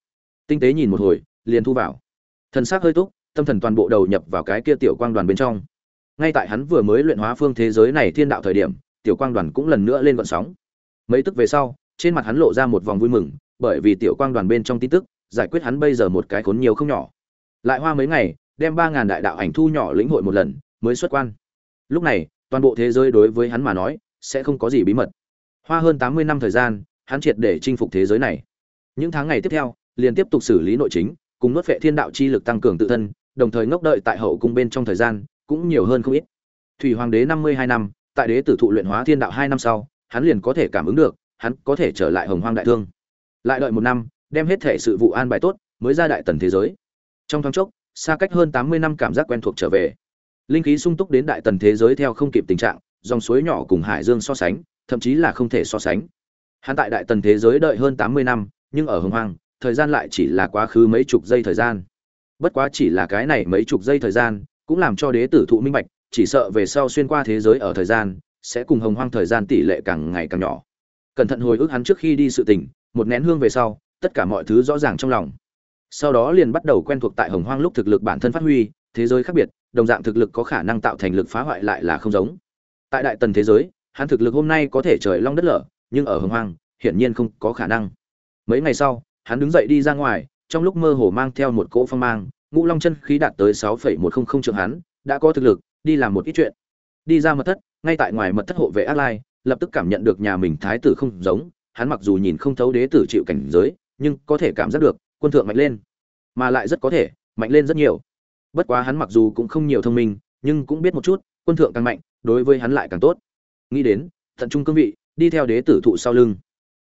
Tinh tế nhìn một hồi, liền thu vào. Thần sắc hơi túc, tâm thần toàn bộ đầu nhập vào cái kia tiểu quang đoàn bên trong. Ngay tại hắn vừa mới luyện hóa phương thế giới này thiên đạo thời điểm, tiểu quang đoàn cũng lần nữa lên vận sóng. Mấy tức về sau, trên mặt hắn lộ ra một vòng vui mừng, bởi vì tiểu quang đoàn bên trong tin tức, giải quyết hắn bây giờ một cái khốn nhiều không nhỏ lại hoa mấy ngày, đem ba ngàn đại đạo ảnh thu nhỏ lĩnh hội một lần, mới xuất quan. Lúc này, toàn bộ thế giới đối với hắn mà nói, sẽ không có gì bí mật. Hoa hơn tám mươi năm thời gian, hắn triệt để chinh phục thế giới này. Những tháng ngày tiếp theo, liền tiếp tục xử lý nội chính, cùng nuốt phệ thiên đạo chi lực tăng cường tự thân, đồng thời ngốc đợi tại hậu cung bên trong thời gian, cũng nhiều hơn không ít. Thủy hoàng đế năm mươi hai năm, tại đế tử thụ luyện hóa thiên đạo hai năm sau, hắn liền có thể cảm ứng được, hắn có thể trở lại hồng hoang đại thương. Lại đợi một năm, đem hết thể sự vụ an bài tốt, mới ra đại tần thế giới trong thoáng chốc, xa cách hơn tám mươi năm cảm giác quen thuộc trở về. Linh khí sung túc đến đại tần thế giới theo không kịp tình trạng, dòng suối nhỏ cùng hải dương so sánh, thậm chí là không thể so sánh. Hắn tại đại tần thế giới đợi hơn tám mươi năm, nhưng ở hồng hoang, thời gian lại chỉ là quá khứ mấy chục giây thời gian. Bất quá chỉ là cái này mấy chục giây thời gian, cũng làm cho đế tử thụ minh bạch, chỉ sợ về sau xuyên qua thế giới ở thời gian, sẽ cùng hồng hoang thời gian tỷ lệ càng ngày càng nhỏ. Cẩn thận hồi ức hắn trước khi đi sự tình, một nén hương về sau, tất cả mọi thứ rõ ràng trong lòng sau đó liền bắt đầu quen thuộc tại hồng hoang lúc thực lực bản thân phát huy, thế giới khác biệt, đồng dạng thực lực có khả năng tạo thành lực phá hoại lại là không giống. Tại đại tần thế giới, hắn thực lực hôm nay có thể trời long đất lở, nhưng ở hồng hoang, hiển nhiên không có khả năng. Mấy ngày sau, hắn đứng dậy đi ra ngoài, trong lúc mơ hồ mang theo một cỗ phong mang, ngũ long chân khí đạt tới sáu phẩy một không không trượng hắn, đã có thực lực, đi làm một ít chuyện. Đi ra mật thất, ngay tại ngoài mật thất hộ vệ ác lai, lập tức cảm nhận được nhà mình thái tử không giống, hắn mặc dù nhìn không thấu đế tử chịu cảnh giới, nhưng có thể cảm giác được quân thượng mạnh lên, mà lại rất có thể, mạnh lên rất nhiều. Bất quá hắn mặc dù cũng không nhiều thông minh, nhưng cũng biết một chút, quân thượng càng mạnh, đối với hắn lại càng tốt. Nghĩ đến, thận trung cương vị, đi theo đế tử thụ sau lưng.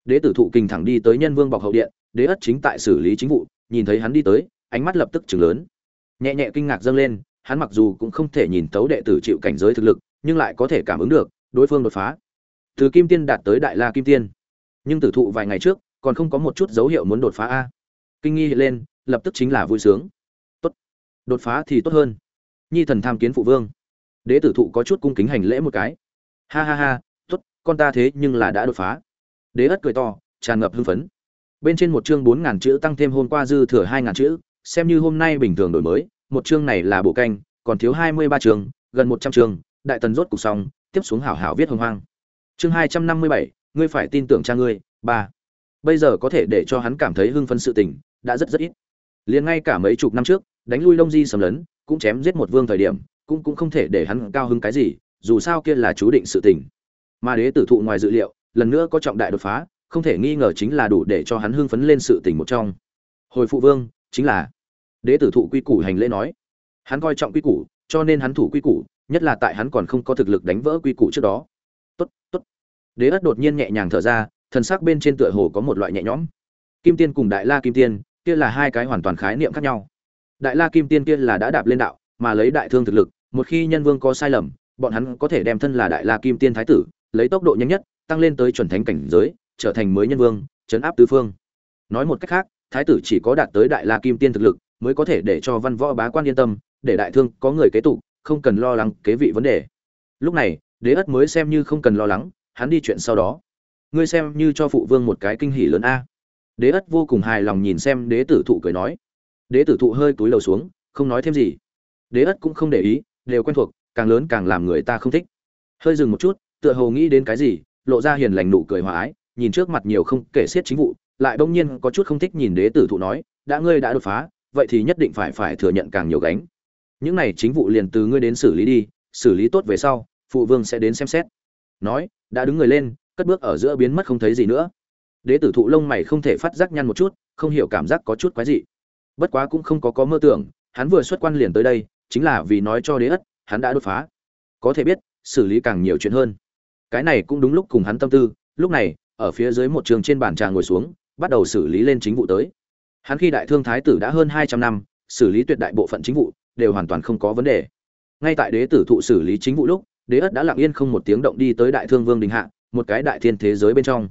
Đế tử thụ kình thẳng đi tới nhân vương bọc hậu điện, đế ất chính tại xử lý chính vụ, nhìn thấy hắn đi tới, ánh mắt lập tức chừng lớn. Nhẹ nhẹ kinh ngạc dâng lên, hắn mặc dù cũng không thể nhìn tấu đệ tử chịu cảnh giới thực lực, nhưng lại có thể cảm ứng được, đối phương đột phá. Từ kim tiên đạt tới đại la kim tiên. Nhưng tử thụ vài ngày trước, còn không có một chút dấu hiệu muốn đột phá a kinh nghi hiện lên, lập tức chính là vui sướng. Tốt. Đột phá thì tốt hơn. Nhi thần tham kiến phụ vương. Đế tử thụ có chút cung kính hành lễ một cái. Ha ha ha, tốt, con ta thế nhưng là đã đột phá. Đế ất cười to, tràn ngập hưng phấn. Bên trên một chương bốn ngàn chữ tăng thêm hôm qua dư thừa hai ngàn chữ, xem như hôm nay bình thường đổi mới, một chương này là bộ canh, còn thiếu hai mươi ba chương, gần một trăm chương, đại tần rốt cục xong, tiếp xuống hảo hảo viết hồng hoang. Chương hai trăm năm mươi bảy, ngươi phải tin tưởng cha ngươi. Ba. Bây giờ có thể để cho hắn cảm thấy hưng phấn sự tình đã rất rất ít. Liền ngay cả mấy chục năm trước đánh lui Long di sầm lớn, cũng chém giết một vương thời điểm cũng cũng không thể để hắn cao hứng cái gì dù sao kia là chú định sự tình. Mà đế tử thụ ngoài dự liệu lần nữa có trọng đại đột phá không thể nghi ngờ chính là đủ để cho hắn hưng phấn lên sự tình một trong. Hồi phụ vương chính là đế tử thụ quy củ hành lễ nói. Hắn coi trọng quy củ cho nên hắn thủ quy củ nhất là tại hắn còn không có thực lực đánh vỡ quy củ trước đó. Tốt tốt. Đế ất đột nhiên nhẹ nhàng thở ra thần sắc bên trên tựa hồ có một loại nhẹ nhõm. Kim tiên cùng đại la kim tiên kia là hai cái hoàn toàn khái niệm khác nhau. Đại la kim tiên kia là đã đạp lên đạo, mà lấy đại thương thực lực, một khi nhân vương có sai lầm, bọn hắn có thể đem thân là đại la kim tiên thái tử, lấy tốc độ nhanh nhất, tăng lên tới chuẩn thánh cảnh giới, trở thành mới nhân vương chấn áp tứ phương. Nói một cách khác, thái tử chỉ có đạt tới đại la kim tiên thực lực, mới có thể để cho văn võ bá quan yên tâm, để đại thương có người kế tụ không cần lo lắng kế vị vấn đề. Lúc này, đế ất mới xem như không cần lo lắng, hắn đi chuyện sau đó. Ngươi xem như cho phụ vương một cái kinh hỉ lớn a đế ất vô cùng hài lòng nhìn xem đế tử thụ cười nói. Đế tử thụ hơi túi lầu xuống, không nói thêm gì. Đế ất cũng không để ý, đều quen thuộc, càng lớn càng làm người ta không thích. Hơi dừng một chút, tựa hồ nghĩ đến cái gì, lộ ra hiền lành nụ cười hòa ái, nhìn trước mặt nhiều không kể xiết chính vụ, lại bỗng nhiên có chút không thích nhìn đế tử thụ nói, đã ngươi đã đột phá, vậy thì nhất định phải phải thừa nhận càng nhiều gánh. Những này chính vụ liền từ ngươi đến xử lý đi, xử lý tốt về sau, phụ vương sẽ đến xem xét. Nói, đã đứng người lên, cất bước ở giữa biến mất không thấy gì nữa đế tử thụ lông mày không thể phát giác nhăn một chút, không hiểu cảm giác có chút quái dị. Bất quá cũng không có có mơ tưởng, hắn vừa xuất quan liền tới đây, chính là vì nói cho đế ất, hắn đã đột phá. Có thể biết, xử lý càng nhiều chuyện hơn. Cái này cũng đúng lúc cùng hắn tâm tư, lúc này, ở phía dưới một trường trên bàn trà ngồi xuống, bắt đầu xử lý lên chính vụ tới. Hắn khi đại thương thái tử đã hơn hai trăm năm, xử lý tuyệt đại bộ phận chính vụ, đều hoàn toàn không có vấn đề. Ngay tại đế tử thụ xử lý chính vụ lúc, đế ất đã lặng yên không một tiếng động đi tới đại thương vương đình hạ, một cái đại thiên thế giới bên trong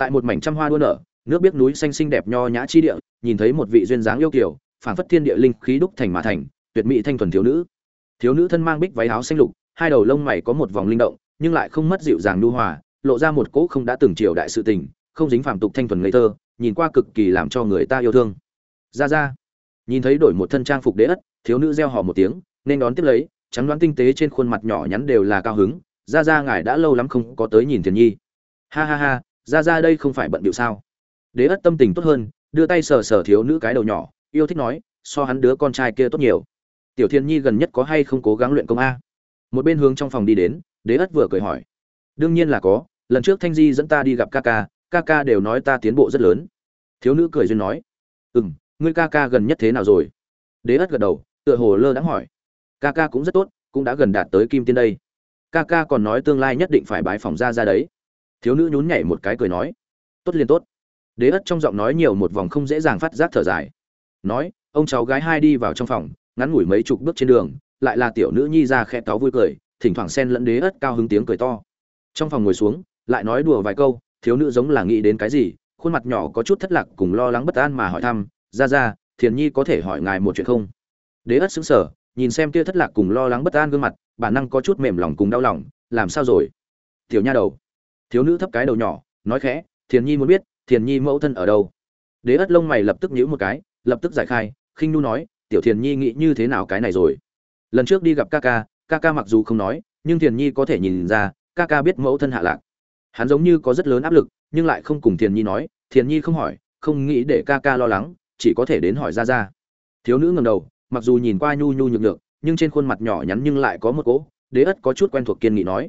tại một mảnh trăm hoa đua nở, nước biết núi xanh xinh đẹp nho nhã chi địa, nhìn thấy một vị duyên dáng yêu kiều, phảng phất thiên địa linh khí đúc thành mà thành, tuyệt mỹ thanh thuần thiếu nữ. Thiếu nữ thân mang bích váy áo xanh lục, hai đầu lông mày có một vòng linh động, nhưng lại không mất dịu dàng nhu hòa, lộ ra một cỗ không đã từng triều đại sự tình, không dính phàm tục thanh thuần ngây thơ, nhìn qua cực kỳ làm cho người ta yêu thương. Ra ra. Nhìn thấy đổi một thân trang phục đế ất, thiếu nữ reo hò một tiếng, nên đón tiếp lấy, trắng đoán tinh tế trên khuôn mặt nhỏ nhắn đều là cao hứng. Ra ra ngài đã lâu lắm không có tới nhìn thiền nhi. Ha ha ha ra ra đây không phải bận điệu sao? Đế ất tâm tình tốt hơn, đưa tay sờ sờ thiếu nữ cái đầu nhỏ, yêu thích nói, so hắn đứa con trai kia tốt nhiều. Tiểu thiên nhi gần nhất có hay không cố gắng luyện công a? Một bên hướng trong phòng đi đến, đế ất vừa cười hỏi. Đương nhiên là có, lần trước thanh di dẫn ta đi gặp ca ca ca ca đều nói ta tiến bộ rất lớn. Thiếu nữ cười duyên nói. Ừ m ngươi ca ca gần nhất thế nào rồi? Đế ất gật đầu, tựa hồ lơ đãng hỏi. Ca ca cũng rất tốt, cũng đã gần đạt tới kim tiên đây. Ca ca còn nói tương lai nhất định phải bái phòng ra ra đấy thiếu nữ nhún nhảy một cái cười nói, tốt liền tốt. Đế ất trong giọng nói nhiều một vòng không dễ dàng phát giác thở dài. Nói, ông cháu gái hai đi vào trong phòng, ngắn ngủi mấy chục bước trên đường, lại là tiểu nữ nhi ra khẽ táo vui cười, thỉnh thoảng xen lẫn đế ất cao hứng tiếng cười to. Trong phòng ngồi xuống, lại nói đùa vài câu, thiếu nữ giống là nghĩ đến cái gì, khuôn mặt nhỏ có chút thất lạc cùng lo lắng bất an mà hỏi thăm, ra ra, thiền nhi có thể hỏi ngài một chuyện không? Đế ất xứng sở nhìn xem kia thất lạc cùng lo lắng bất an gương mặt, bản năng có chút mềm lòng cùng đau lòng, làm sao rồi? Tiểu nha đầu thiếu nữ thấp cái đầu nhỏ, nói khẽ, thiền nhi muốn biết, thiền nhi mẫu thân ở đâu? Đế ất lông mày lập tức nhíu một cái, lập tức giải khai, khinh nu nói, tiểu thiền nhi nghĩ như thế nào cái này rồi? Lần trước đi gặp ca ca ca ca mặc dù không nói, nhưng thiền nhi có thể nhìn ra, ca ca biết mẫu thân hạ lạc. Hắn giống như có rất lớn áp lực, nhưng lại không cùng thiền nhi nói, thiền nhi không hỏi, không nghĩ để ca ca lo lắng, chỉ có thể đến hỏi ra ra thiếu nữ ngầm đầu, mặc dù nhìn qua nhu nhu nhược nhược, nhưng trên khuôn mặt nhỏ nhắn nhưng lại có một cỗ, đế ất có chút quen thuộc kiên nghị nói.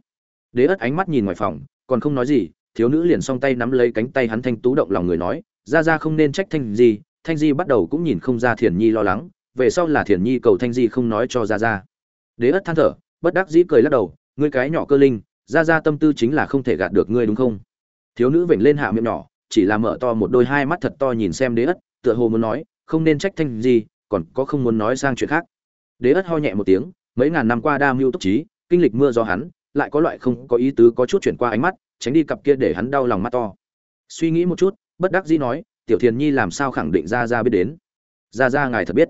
Đế ất ánh mắt nhìn ngoài phòng còn không nói gì, thiếu nữ liền song tay nắm lấy cánh tay hắn thanh tú động lòng người nói, ra ra không nên trách thanh di thanh di bắt đầu cũng nhìn không ra thiền nhi lo lắng, về sau là thiền nhi cầu thanh di không nói cho ra ra. Đế ất than thở, bất đắc dĩ cười lắc đầu, ngươi cái nhỏ cơ linh, ra ra tâm tư chính là không thể gạt được ngươi đúng không? Thiếu nữ vểnh lên hạ miệng nhỏ, chỉ là mở to một đôi hai mắt thật to nhìn xem đế ất, tựa hồ muốn nói, không nên trách thanh di, còn có không muốn nói sang chuyện khác. Đế ất ho nhẹ một tiếng, mấy ngàn năm qua đa mưu túc trí, kinh lịch mưa do hắn lại có loại không có ý tứ có chút chuyển qua ánh mắt, tránh đi cặp kia để hắn đau lòng mắt to. Suy nghĩ một chút, bất đắc dĩ nói, tiểu thiền nhi làm sao khẳng định ra ra biết đến? Ra ra ngài thật biết.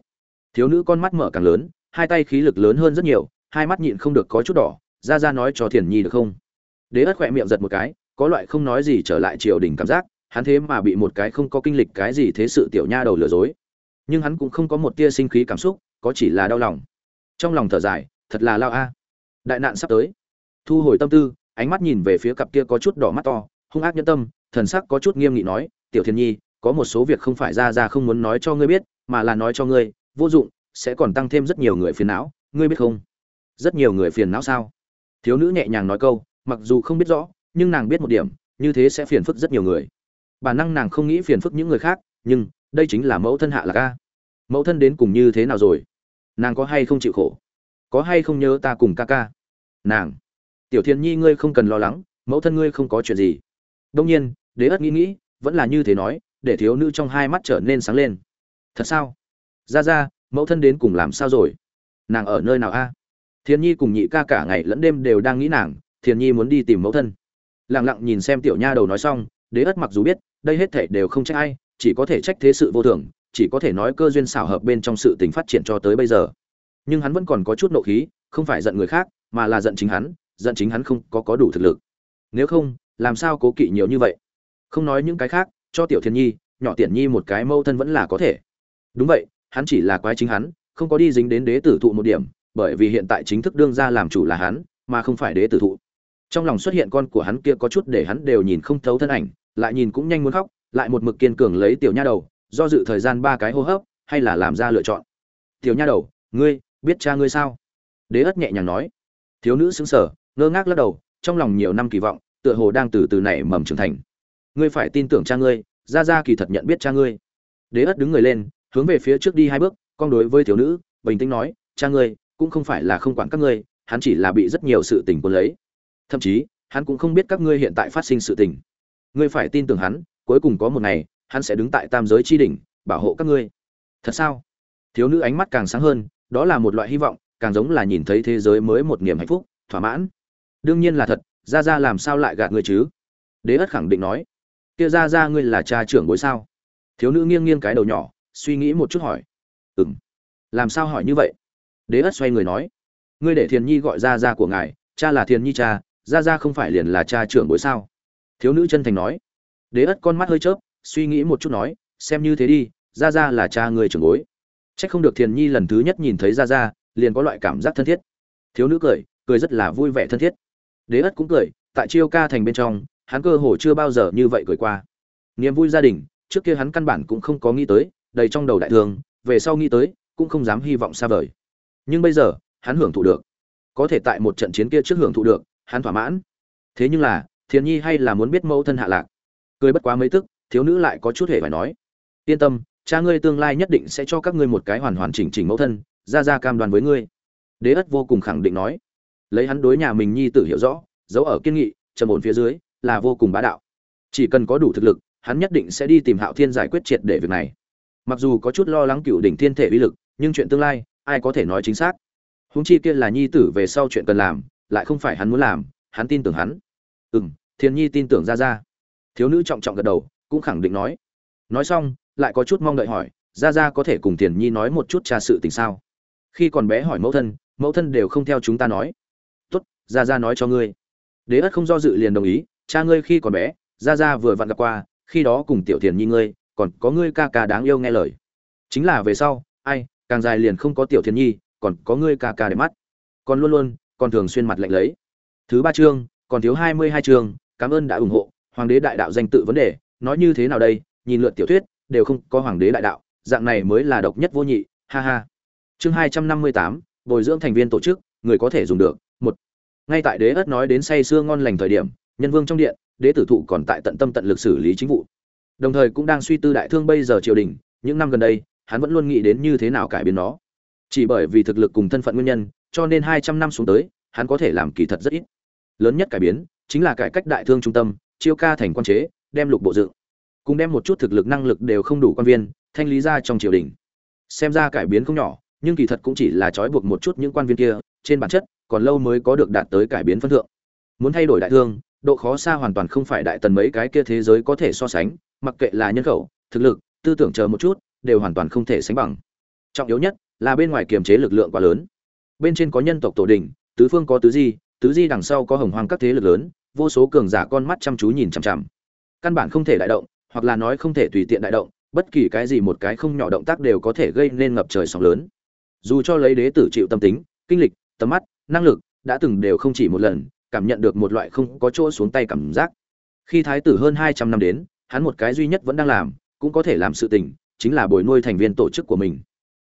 Thiếu nữ con mắt mở càng lớn, hai tay khí lực lớn hơn rất nhiều, hai mắt nhịn không được có chút đỏ ra ra nói cho thiền nhi được không? Đế ất khỏe miệng giật một cái, có loại không nói gì trở lại triều đình cảm giác, hắn thế mà bị một cái không có kinh lịch cái gì thế sự tiểu nha đầu lừa dối. Nhưng hắn cũng không có một tia sinh khí cảm xúc, có chỉ là đau lòng. Trong lòng thở dài, thật là lao a. Đại nạn sắp tới thu hồi tâm tư, ánh mắt nhìn về phía cặp kia có chút đỏ mắt to, hung ác nhân tâm, thần sắc có chút nghiêm nghị nói, tiểu thiên nhi, có một số việc không phải ra ra không muốn nói cho ngươi biết, mà là nói cho ngươi, vô dụng, sẽ còn tăng thêm rất nhiều người phiền não, ngươi biết không? Rất nhiều người phiền não sao? Thiếu nữ nhẹ nhàng nói câu, mặc dù không biết rõ, nhưng nàng biết một điểm, như thế sẽ phiền phức rất nhiều người. Bản năng nàng không nghĩ phiền phức những người khác, nhưng, đây chính là mẫu thân hạ là ca mẫu thân đến cùng như thế nào rồi? Nàng có hay không chịu khổ? Có hay không nhớ ta cùng ca ca? Nàng tiểu thiên nhi ngươi không cần lo lắng, mẫu thân ngươi không có chuyện gì. Đông nhiên, đế ất nghĩ nghĩ, vẫn là như thế nói, để thiếu nữ trong hai mắt trở nên sáng lên. Thật sao? Ra ra, mẫu thân đến cùng làm sao rồi? Nàng ở nơi nào a? Thiên nhi cùng nhị ca cả ngày lẫn đêm đều đang nghĩ nàng thiên nhi muốn đi tìm mẫu thân. Lặng lặng nhìn xem tiểu nha đầu nói xong, đế ất mặc dù biết, đây hết thể đều không trách ai, chỉ có thể trách thế sự vô thường, chỉ có thể nói cơ duyên xảo hợp bên trong sự tình phát triển cho tới bây giờ. Nhưng hắn vẫn còn có chút nộ khí, không phải giận người khác, mà là giận chính hắn giận chính hắn không có có đủ thực lực. Nếu không, làm sao cố kỵ nhiều như vậy? Không nói những cái khác, cho tiểu thiên nhi, nhỏ tiện nhi một cái mâu thân vẫn là có thể. Đúng vậy, hắn chỉ là quái chính hắn, không có đi dính đến đế tử thụ một điểm, bởi vì hiện tại chính thức đương ra làm chủ là hắn, mà không phải đế tử thụ. Trong lòng xuất hiện con của hắn kia có chút để hắn đều nhìn không thấu thân ảnh, lại nhìn cũng nhanh muốn khóc, lại một mực kiên cường lấy tiểu nha đầu, do dự thời gian ba cái hô hấp, hay là làm ra lựa chọn. Tiểu nha đầu, ngươi biết cha ngươi sao? Đế ất nhẹ nhàng nói. Thiếu nữ xứng sở ngơ ngác lắc đầu, trong lòng nhiều năm kỳ vọng, tựa hồ đang từ từ nảy mầm trưởng thành. Ngươi phải tin tưởng cha ngươi ra ra kỳ thật nhận biết cha ngươi. Đế ất đứng người lên, hướng về phía trước đi hai bước, con đối với thiếu nữ, bình tĩnh nói, cha ngươi, cũng không phải là không quản các ngươi, hắn chỉ là bị rất nhiều sự tình cuốn lấy. Thậm chí, hắn cũng không biết các ngươi hiện tại phát sinh sự tình. Ngươi phải tin tưởng hắn, cuối cùng có một ngày, hắn sẽ đứng tại tam giới chi đỉnh, bảo hộ các ngươi. Thật sao? Thiếu nữ ánh mắt càng sáng hơn, đó là một loại hy vọng, càng giống là nhìn thấy thế giới mới một niềm hạnh phúc, thỏa mãn đương nhiên là thật ra ra làm sao lại gạt ngươi chứ? Đế ất khẳng định nói. Kia ra ra ngươi là cha trưởng bối sao? Thiếu nữ nghiêng nghiêng cái đầu nhỏ, suy nghĩ một chút hỏi. Ừ m làm sao hỏi như vậy? Đế ất xoay người nói. Ngươi để thiền nhi gọi ra ra của ngài, cha là thiền nhi cha ra ra không phải liền là cha trưởng bối sao? Thiếu nữ chân thành nói. Đế ất con mắt hơi chớp, suy nghĩ một chút nói, xem như thế đi ra ra là cha người trưởng bối. C h ắ c không được thiền nhi lần thứ nhất nhìn thấy ra ra liền có loại cảm giác thân thiết. Thiếu nữ cười cười rất là vui vẻ thân thiết đế ất cũng cười, tại chiêu ca thành bên trong, hắn cơ hồ chưa bao giờ như vậy cười qua. Niềm vui gia đình, trước kia hắn căn bản cũng không có nghĩ tới, đầy trong đầu đại thường, về sau nghĩ tới, cũng không dám hy vọng xa vời. Nhưng bây giờ, hắn hưởng thụ được. Có thể tại một trận chiến kia trước hưởng thụ được, hắn thỏa mãn. Thế nhưng là, thiền nhi hay là muốn biết mẫu thân hạ lạc? Cười bất quá mấy tức, thiếu nữ lại có chút hề phải nói. Yên tâm, cha ngươi tương lai nhất định sẽ cho các ngươi một cái hoàn hoàn chỉnh chỉnh mẫu thân ra ra cam đoan với ngươi. Đế ất vô cùng khẳng định nói lấy hắn đối nhà mình nhi tử hiểu rõ, giấu ở kiên nghị, trầm ổn phía dưới, là vô cùng bá đạo. Chỉ cần có đủ thực lực, hắn nhất định sẽ đi tìm hạo thiên giải quyết triệt để việc này. Mặc dù có chút lo lắng cựu đỉnh thiên thể uy lực, nhưng chuyện tương lai, ai có thể nói chính xác? Húng chi kia là nhi tử về sau chuyện cần làm, lại không phải hắn muốn làm, hắn tin tưởng hắn. Ừ m thiên nhi tin tưởng ra ra thiếu nữ trọng trọng gật đầu, cũng khẳng định nói. Nói xong, lại có chút mong đợi hỏi ra ra có thể cùng tiền nhi nói một chút cha sự tình sao? Khi còn bé hỏi mẫu thân mẫu thân đều không theo chúng ta nói ra ra nói cho ngươi. Đế ất không do dự liền đồng ý, cha ngươi khi còn bé ra ra vừa vặn gặp qua, khi đó cùng tiểu Thiền nhi ngươi, còn có ngươi ca ca đáng yêu nghe lời. Chính là về sau, ai, càng dài liền không có tiểu Thiền nhi, còn có ngươi ca ca để mắt. Còn luôn luôn, còn thường xuyên mặt lạnh lấy. Thứ ba chương, còn thiếu hai mươi hai chương, cảm ơn đã ủng hộ, hoàng đế đại đạo danh tự vấn đề, nói như thế nào đây, nhìn lượt tiểu thuyết, đều không có hoàng đế đại đạo, dạng này mới là độc nhất vô nhị, ha ha. Chương hai trăm năm mươi tám, bồi dưỡng thành viên tổ chức, người có thể dùng được ngay tại đế ất nói đến say sưa ngon lành thời điểm, nhân vương trong điện, đế tử thụ còn tại tận tâm tận lực xử lý chính vụ. Đồng thời cũng đang suy tư đại thương bây giờ triều đình, những năm gần đây, hắn vẫn luôn nghĩ đến như thế nào cải biến nó. Chỉ bởi vì thực lực cùng thân phận nguyên nhân, cho nên hai trăm năm xuống tới, hắn có thể làm kỳ thật rất ít. Lớn nhất cải biến, chính là cải cách đại thương trung tâm, chiêu ca thành quan chế, đem lục bộ dự. Cùng đem một chút thực lực năng lực đều không đủ quan viên, thanh lý ra trong triều đình. Xem ra cải biến không nhỏ, nhưng kỳ thật cũng chỉ là trói buộc một chút những quan viên kia trên bản chất, còn lâu mới có được đạt tới cải biến phân thượng. Muốn thay đổi đại thương, độ khó xa hoàn toàn không phải đại tần mấy cái kia thế giới có thể so sánh, mặc kệ là nhân khẩu, thực lực, tư tưởng chờ một chút, đều hoàn toàn không thể sánh bằng. Trọng yếu nhất là bên ngoài kiềm chế lực lượng quá lớn. Bên trên có nhân tộc tổ đình, tứ phương có tứ di tứ di đằng sau có hồng hoang các thế lực lớn, vô số cường giả con mắt chăm chú nhìn chằm chằm. Căn bản không thể đại động, hoặc là nói không thể tùy tiện đại động, bất kỳ cái gì một cái không nhỏ động tác đều có thể gây nên ngập trời sóng lớn. Dù cho lấy đế tử chịu tâm tính, kinh lịch tầm mắt, năng lực đã từng đều không chỉ một lần, cảm nhận được một loại không có chỗ xuống tay cảm giác. Khi thái tử hơn hai trăm năm đến, hắn một cái duy nhất vẫn đang làm, cũng có thể làm sự tình, chính là bồi nuôi thành viên tổ chức của mình.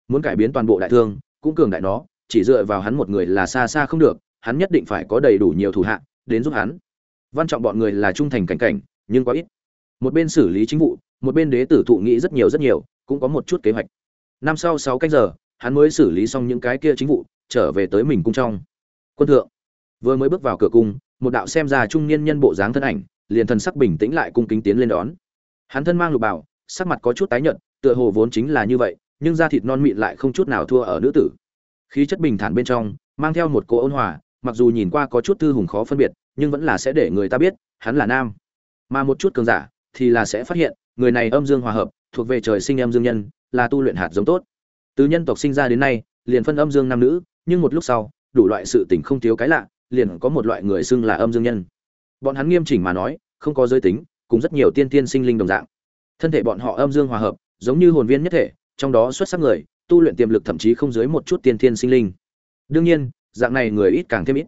Muốn cải biến toàn bộ đại thương, cũng cường đại nó, chỉ dựa vào hắn một người là xa xa không được, hắn nhất định phải có đầy đủ nhiều thủ hạ đến giúp hắn. Văn trọng bọn người là trung thành cảnh cảnh, nhưng quá ít. Một bên xử lý chính vụ, một bên đế tử thụ nghĩ rất nhiều rất nhiều, cũng có một chút kế hoạch. Năm sau sáu cách giờ, hắn mới xử lý xong những cái kia chính vụ trở về tới mình cung trong. Quân thượng, vừa mới bước vào cửa cung, một đạo xem ra trung niên nhân bộ dáng thân ảnh, liền thần sắc bình tĩnh lại cung kính tiến lên đón. Hắn thân mang lục bảo, sắc mặt có chút tái nhợt, tựa hồ vốn chính là như vậy, nhưng da thịt non mịn lại không chút nào thua ở nữ tử. Khí chất bình thản bên trong, mang theo một cỗ ôn hòa, mặc dù nhìn qua có chút thư hùng khó phân biệt, nhưng vẫn là sẽ để người ta biết, hắn là nam. Mà một chút cường giả, thì là sẽ phát hiện, người này âm dương hòa hợp, thuộc về trời sinh âm dương nhân, là tu luyện hạt giống tốt. Từ nhân tộc sinh ra đến nay, liền phân âm dương nam nữ nhưng một lúc sau, đủ loại sự tình không thiếu cái lạ, liền có một loại người xưng là âm dương nhân. Bọn hắn nghiêm chỉnh mà nói, không có giới tính, cùng rất nhiều tiên tiên sinh linh đồng dạng. Thân thể bọn họ âm dương hòa hợp, giống như hồn viên nhất thể, trong đó xuất sắc người, tu luyện tiềm lực thậm chí không dưới một chút tiên tiên sinh linh. Đương nhiên, dạng này người ít càng thêm ít.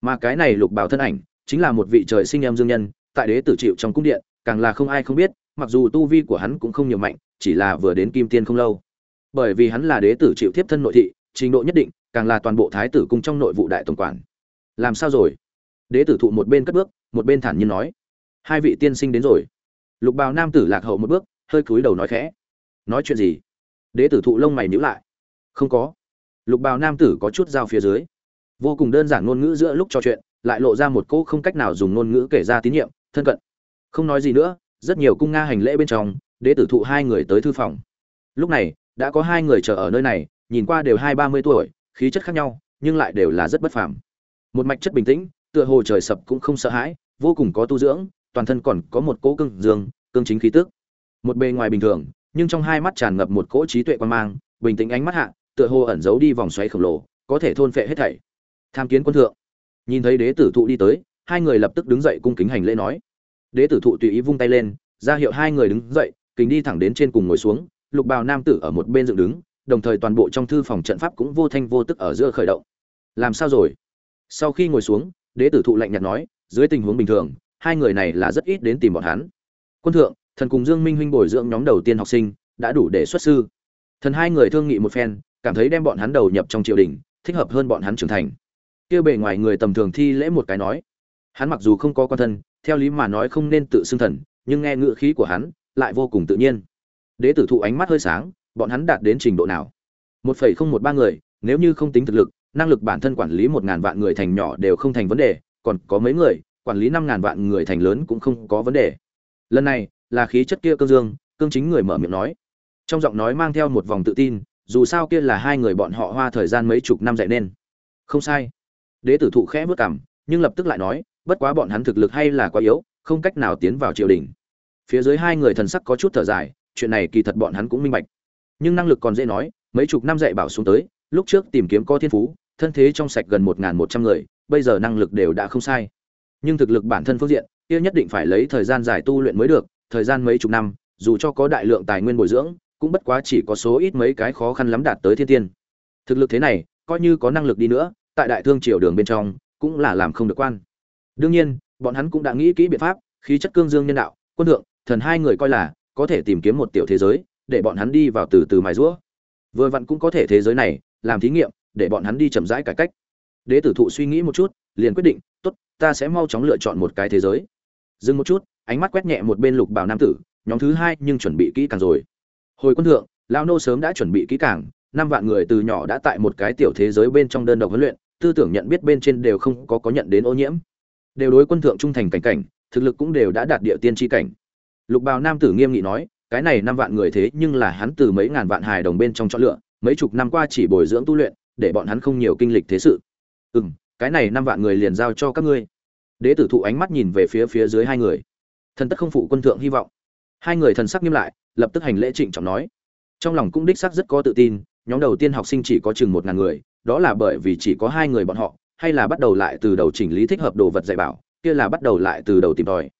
Mà cái này lục bảo thân ảnh, chính là một vị trời sinh âm dương nhân, tại đế tử chịu trong cung điện, càng là không ai không biết, mặc dù tu vi của hắn cũng không nhiều mạnh, chỉ là vừa đến kim tiên không lâu. Bởi vì hắn là đế tử chịu tiếp thân nội thị, trình độ nhất định càng là toàn bộ thái tử cung trong nội vụ đại tổng quản. Làm sao rồi? Đế tử thụ một bên cất bước, một bên thản nhiên nói. Hai vị tiên sinh đến rồi. Lục bào nam tử lạc hậu một bước, hơi cúi đầu nói khẽ. Nói chuyện gì? Đế tử thụ lông mày nhíu lại. Không có. Lục bào nam tử có chút dao phía dưới. Vô cùng đơn giản ngôn ngữ giữa lúc trò chuyện, lại lộ ra một cỗ không cách nào dùng ngôn ngữ kể ra tín nhiệm, thân cận. Không nói gì nữa, rất nhiều cung nga hành lễ bên trong, đế tử thụ hai người tới thư phòng. Lúc này, đã có hai người chờ ở nơi này, nhìn qua đều hai ba mươi tuổi khí chất khác nhau, nhưng lại đều là rất bất phàm. Một mạch chất bình tĩnh, tựa hồ trời sập cũng không sợ hãi, vô cùng có tu dưỡng, toàn thân còn có một cỗ cương dương, cương chính khí tức. Một bề ngoài bình thường, nhưng trong hai mắt tràn ngập một cỗ trí tuệ quan mang, bình tĩnh ánh mắt hạ, tựa hồ ẩn giấu đi vòng xoáy khổng lồ, có thể thôn phệ hết thảy. Tham kiến quân thượng. Nhìn thấy đế tử thụ đi tới, hai người lập tức đứng dậy cung kính hành lễ nói. Đế tử thụ tùy ý vung tay lên, ra hiệu hai người đứng dậy kính đi thẳng đến trên cùng ngồi xuống, lục bào nam tử ở một bên dựng đứng đồng thời toàn bộ trong thư phòng trận pháp cũng vô thanh vô tức ở giữa khởi động. Làm sao rồi? Sau khi ngồi xuống, đế tử thụ lạnh nhạt nói, dưới tình huống bình thường, hai người này là rất ít đến tìm bọn hắn. Quân thượng, thần cùng dương minh huynh bồi dưỡng nhóm đầu tiên học sinh, đã đủ để xuất sư. Thần hai người thương nghị một phen, cảm thấy đem bọn hắn đầu nhập trong triều đình, thích hợp hơn bọn hắn trưởng thành. Kia bề ngoài người tầm thường thi lễ một cái nói. Hắn mặc dù không có quan thân, theo lý mà nói không nên tự xưng thần, nhưng nghe ngựa khí của hắn, lại vô cùng tự nhiên. Đế tử thụ ánh mắt hơi sáng bọn hắn đạt đến trình độ nào? Một phẩy không một ba người, nếu như không tính thực lực, năng lực bản thân quản lý một ngàn vạn người thành nhỏ đều không thành vấn đề, còn có mấy người, quản lý năm ngàn vạn người thành lớn cũng không có vấn đề. Lần này, là khí chất kia cương dương, cương chính người mở miệng nói. Trong giọng nói mang theo một vòng tự tin, dù sao kia là hai người bọn họ hoa thời gian mấy chục năm dạy nên. Không sai. Đế tử thụ khẽ vất cảm nhưng lập tức lại nói, bất quá bọn hắn thực lực hay là quá yếu, không cách nào tiến vào triều đình. Phía dưới hai người thần sắc có chút thở dài, chuyện này kỳ thật bọn hắn cũng minh bạch nhưng năng lực còn dễ nói, mấy chục năm dạy bảo xuống tới, lúc trước tìm kiếm có thiên phú, thân thế trong sạch gần một một trăm người, bây giờ năng lực đều đã không sai. Nhưng thực lực bản thân phương diện, kia nhất định phải lấy thời gian dài tu luyện mới được, thời gian mấy chục năm, dù cho có đại lượng tài nguyên bồi dưỡng, cũng bất quá chỉ có số ít mấy cái khó khăn lắm đạt tới thiên tiên. Thực lực thế này, coi như có năng lực đi nữa, tại đại thương triều đường bên trong, cũng là làm không được quan. Đương nhiên, bọn hắn cũng đã nghĩ kỹ biện pháp, khí chất cương dương nhân đạo, quân thượng, thần hai người coi là, có thể tìm kiếm một tiểu thế giới để bọn hắn đi vào từ từ mài rũa. Vừa vặn cũng có thể thế giới này, làm thí nghiệm, để bọn hắn đi chậm rãi cải cách. Đế tử thụ suy nghĩ một chút, liền quyết định, tốt, ta sẽ mau chóng lựa chọn một cái thế giới. Dừng một chút, ánh mắt quét nhẹ một bên lục bảo nam tử, nhóm thứ hai nhưng chuẩn bị kỹ càng rồi. Hồi quân thượng lao nô sớm đã chuẩn bị kỹ càng, năm vạn người từ nhỏ đã tại một cái tiểu thế giới bên trong đơn độc huấn luyện, tư tưởng nhận biết bên trên đều không có có nhận đến ô nhiễm. Đều đối quân thượng trung thành cảnh cảnh, thực lực cũng đều đã đạt địa tiên tri cảnh. Lục bào nam tử nghiêm nghị nói cái này năm vạn người thế nhưng là hắn từ mấy ngàn vạn hài đồng bên trong chọn lựa, mấy chục năm qua chỉ bồi dưỡng tu luyện, để bọn hắn không nhiều kinh lịch thế sự. Ừ m cái này năm vạn người liền giao cho các ngươi. Đế tử thụ ánh mắt nhìn về phía phía dưới hai người. Thần tất không phụ quân thượng hy vọng. Hai người thần sắc nghiêm lại, lập tức hành lễ trịnh trọng nói. Trong lòng cũng đích sắc rất có tự tin, nhóm đầu tiên học sinh chỉ có chừng một ngàn người, đó là bởi vì chỉ có hai người bọn họ, hay là bắt đầu lại từ đầu chỉnh lý thích hợp đồ vật dạy bảo, kia là bắt đầu lại từ đầu tìm tòi.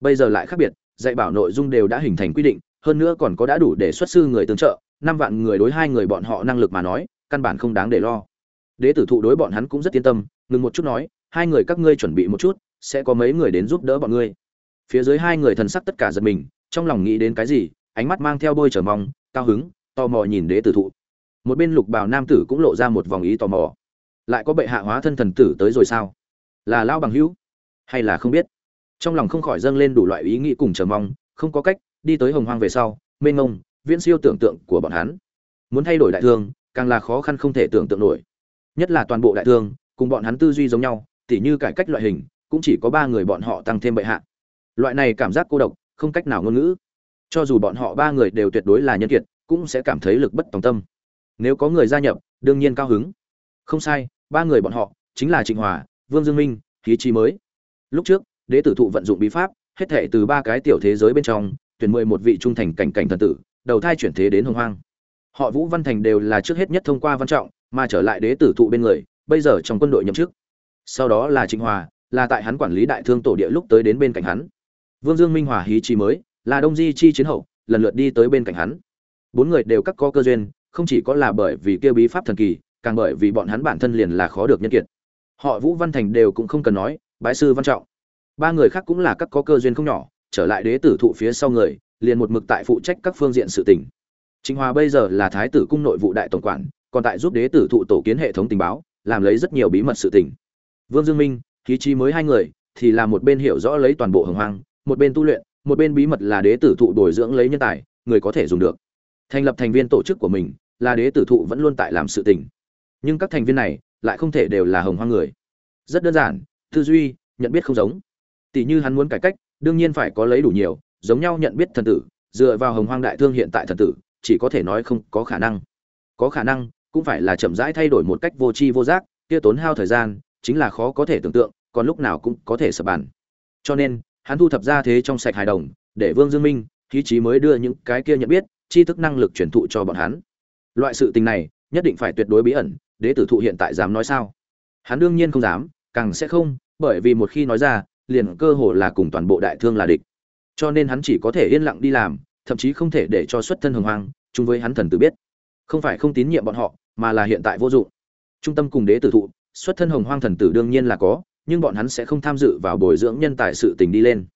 Bây giờ lại khác biệt, dạy bảo nội dung đều đã hình thành quy định hơn nữa còn có đã đủ để xuất sư người tương trợ, năm vạn người đối hai người bọn họ năng lực mà nói, căn bản không đáng để lo. Đế tử thụ đối bọn hắn cũng rất yên tâm, ngừng một chút nói, hai người các ngươi chuẩn bị một chút, sẽ có mấy người đến giúp đỡ bọn ngươi. Phía dưới hai người thần sắc tất cả giật mình, trong lòng nghĩ đến cái gì, ánh mắt mang theo bôi chờ mong, cao hứng, tò mò nhìn đế tử thụ. Một bên lục bào nam tử cũng lộ ra một vòng ý tò mò. Lại có bệ hạ hóa thân thần tử tới rồi sao? Là lao bằng hữu hay là không biết? Trong lòng không khỏi dâng lên đủ loại ý nghĩ cùng chờ mong, không có cách đi tới hồng hoang về sau, mênh mông, viễn siêu tưởng tượng của bọn hắn. Muốn thay đổi đại thương, càng là khó khăn không thể tưởng tượng nổi. Nhất là toàn bộ đại thương, cùng bọn hắn tư duy giống nhau, tỉ như cải cách loại hình, cũng chỉ có ba người bọn họ tăng thêm bệ hạ. Loại này cảm giác cô độc, không cách nào ngôn ngữ. Cho dù bọn họ ba người đều tuyệt đối là nhân kiệt, cũng sẽ cảm thấy lực bất tòng tâm. Nếu có người gia nhập, đương nhiên cao hứng. Không sai, ba người bọn họ, chính là trịnh hòa, vương dương minh khí chi mới. Lúc trước, đế tử thụ vận dụng bí pháp, hết thể từ ba cái tiểu thế giới bên trong tuyển mười một vị trung thành cảnh cảnh thần tử, đầu thai chuyển thế đến hồng hoang. Họ vũ văn thành đều là trước hết nhất thông qua văn trọng, mà trở lại đế tử thụ bên người, bây giờ trong quân đội nhậm chức. Sau đó là trịnh hòa, là tại hắn quản lý đại thương tổ địa lúc tới đến bên cạnh hắn. Vương dương minh hòa hí chi mới, là đông di chi chiến hậu, lần lượt đi tới bên cạnh hắn. Bốn người đều các có cơ duyên, không chỉ có là bởi vì kia bí pháp thần kỳ, càng bởi vì bọn hắn bản thân liền là khó được nhân kiệt. Họ vũ văn thành đều cũng không cần nói, bái sư văn trọng. Ba người khác cũng là các có cơ duyên không nhỏ trở lại đế tử thụ phía sau người liền một mực tại phụ trách các phương diện sự tình Trịnh Hòa bây giờ là thái tử cung nội vụ đại tổng quản, còn tại giúp đế tử thụ tổ kiến hệ thống tình báo, làm lấy rất nhiều bí mật sự tình. Vương Dương Minh, khí chi mới hai người, thì là một bên hiểu rõ lấy toàn bộ hồng hoang, một bên tu luyện, một bên bí mật là đế tử thụ bồi dưỡng lấy nhân tài, người có thể dùng được. Thành lập thành viên tổ chức của mình, là đế tử thụ vẫn luôn tại làm sự tình. Nhưng các thành viên này lại không thể đều là hồng hoang người. Rất đơn giản, tư duy, nhận biết không giống. Tỷ như hắn muốn cải cách, đương nhiên phải có lấy đủ nhiều, giống nhau nhận biết thần tử, dựa vào hồng hoang đại thương hiện tại thần tử, chỉ có thể nói không có khả năng. Có khả năng cũng phải là chậm rãi thay đổi một cách vô tri vô giác kia tốn hao thời gian chính là khó có thể tưởng tượng còn lúc nào cũng có thể sập bàn. Cho nên hắn thu thập ra thế trong sạch hài đồng để vương dương minh khí trí mới đưa những cái kia nhận biết tri thức năng lực truyền thụ cho bọn hắn. Loại sự tình này nhất định phải tuyệt đối bí ẩn đế tử thụ hiện tại dám nói sao? Hắn đương nhiên không dám càng sẽ không bởi vì một khi nói ra liền cơ hồ là cùng toàn bộ đại thương là địch. Cho nên hắn chỉ có thể yên lặng đi làm, thậm chí không thể để cho xuất thân hồng hoang, chung với hắn thần tử biết. Không phải không tín nhiệm bọn họ, mà là hiện tại vô dụng. Trung tâm cùng đế tử thụ, xuất thân hồng hoang thần tử đương nhiên là có, nhưng bọn hắn sẽ không tham dự vào bồi dưỡng nhân tài sự tình đi lên.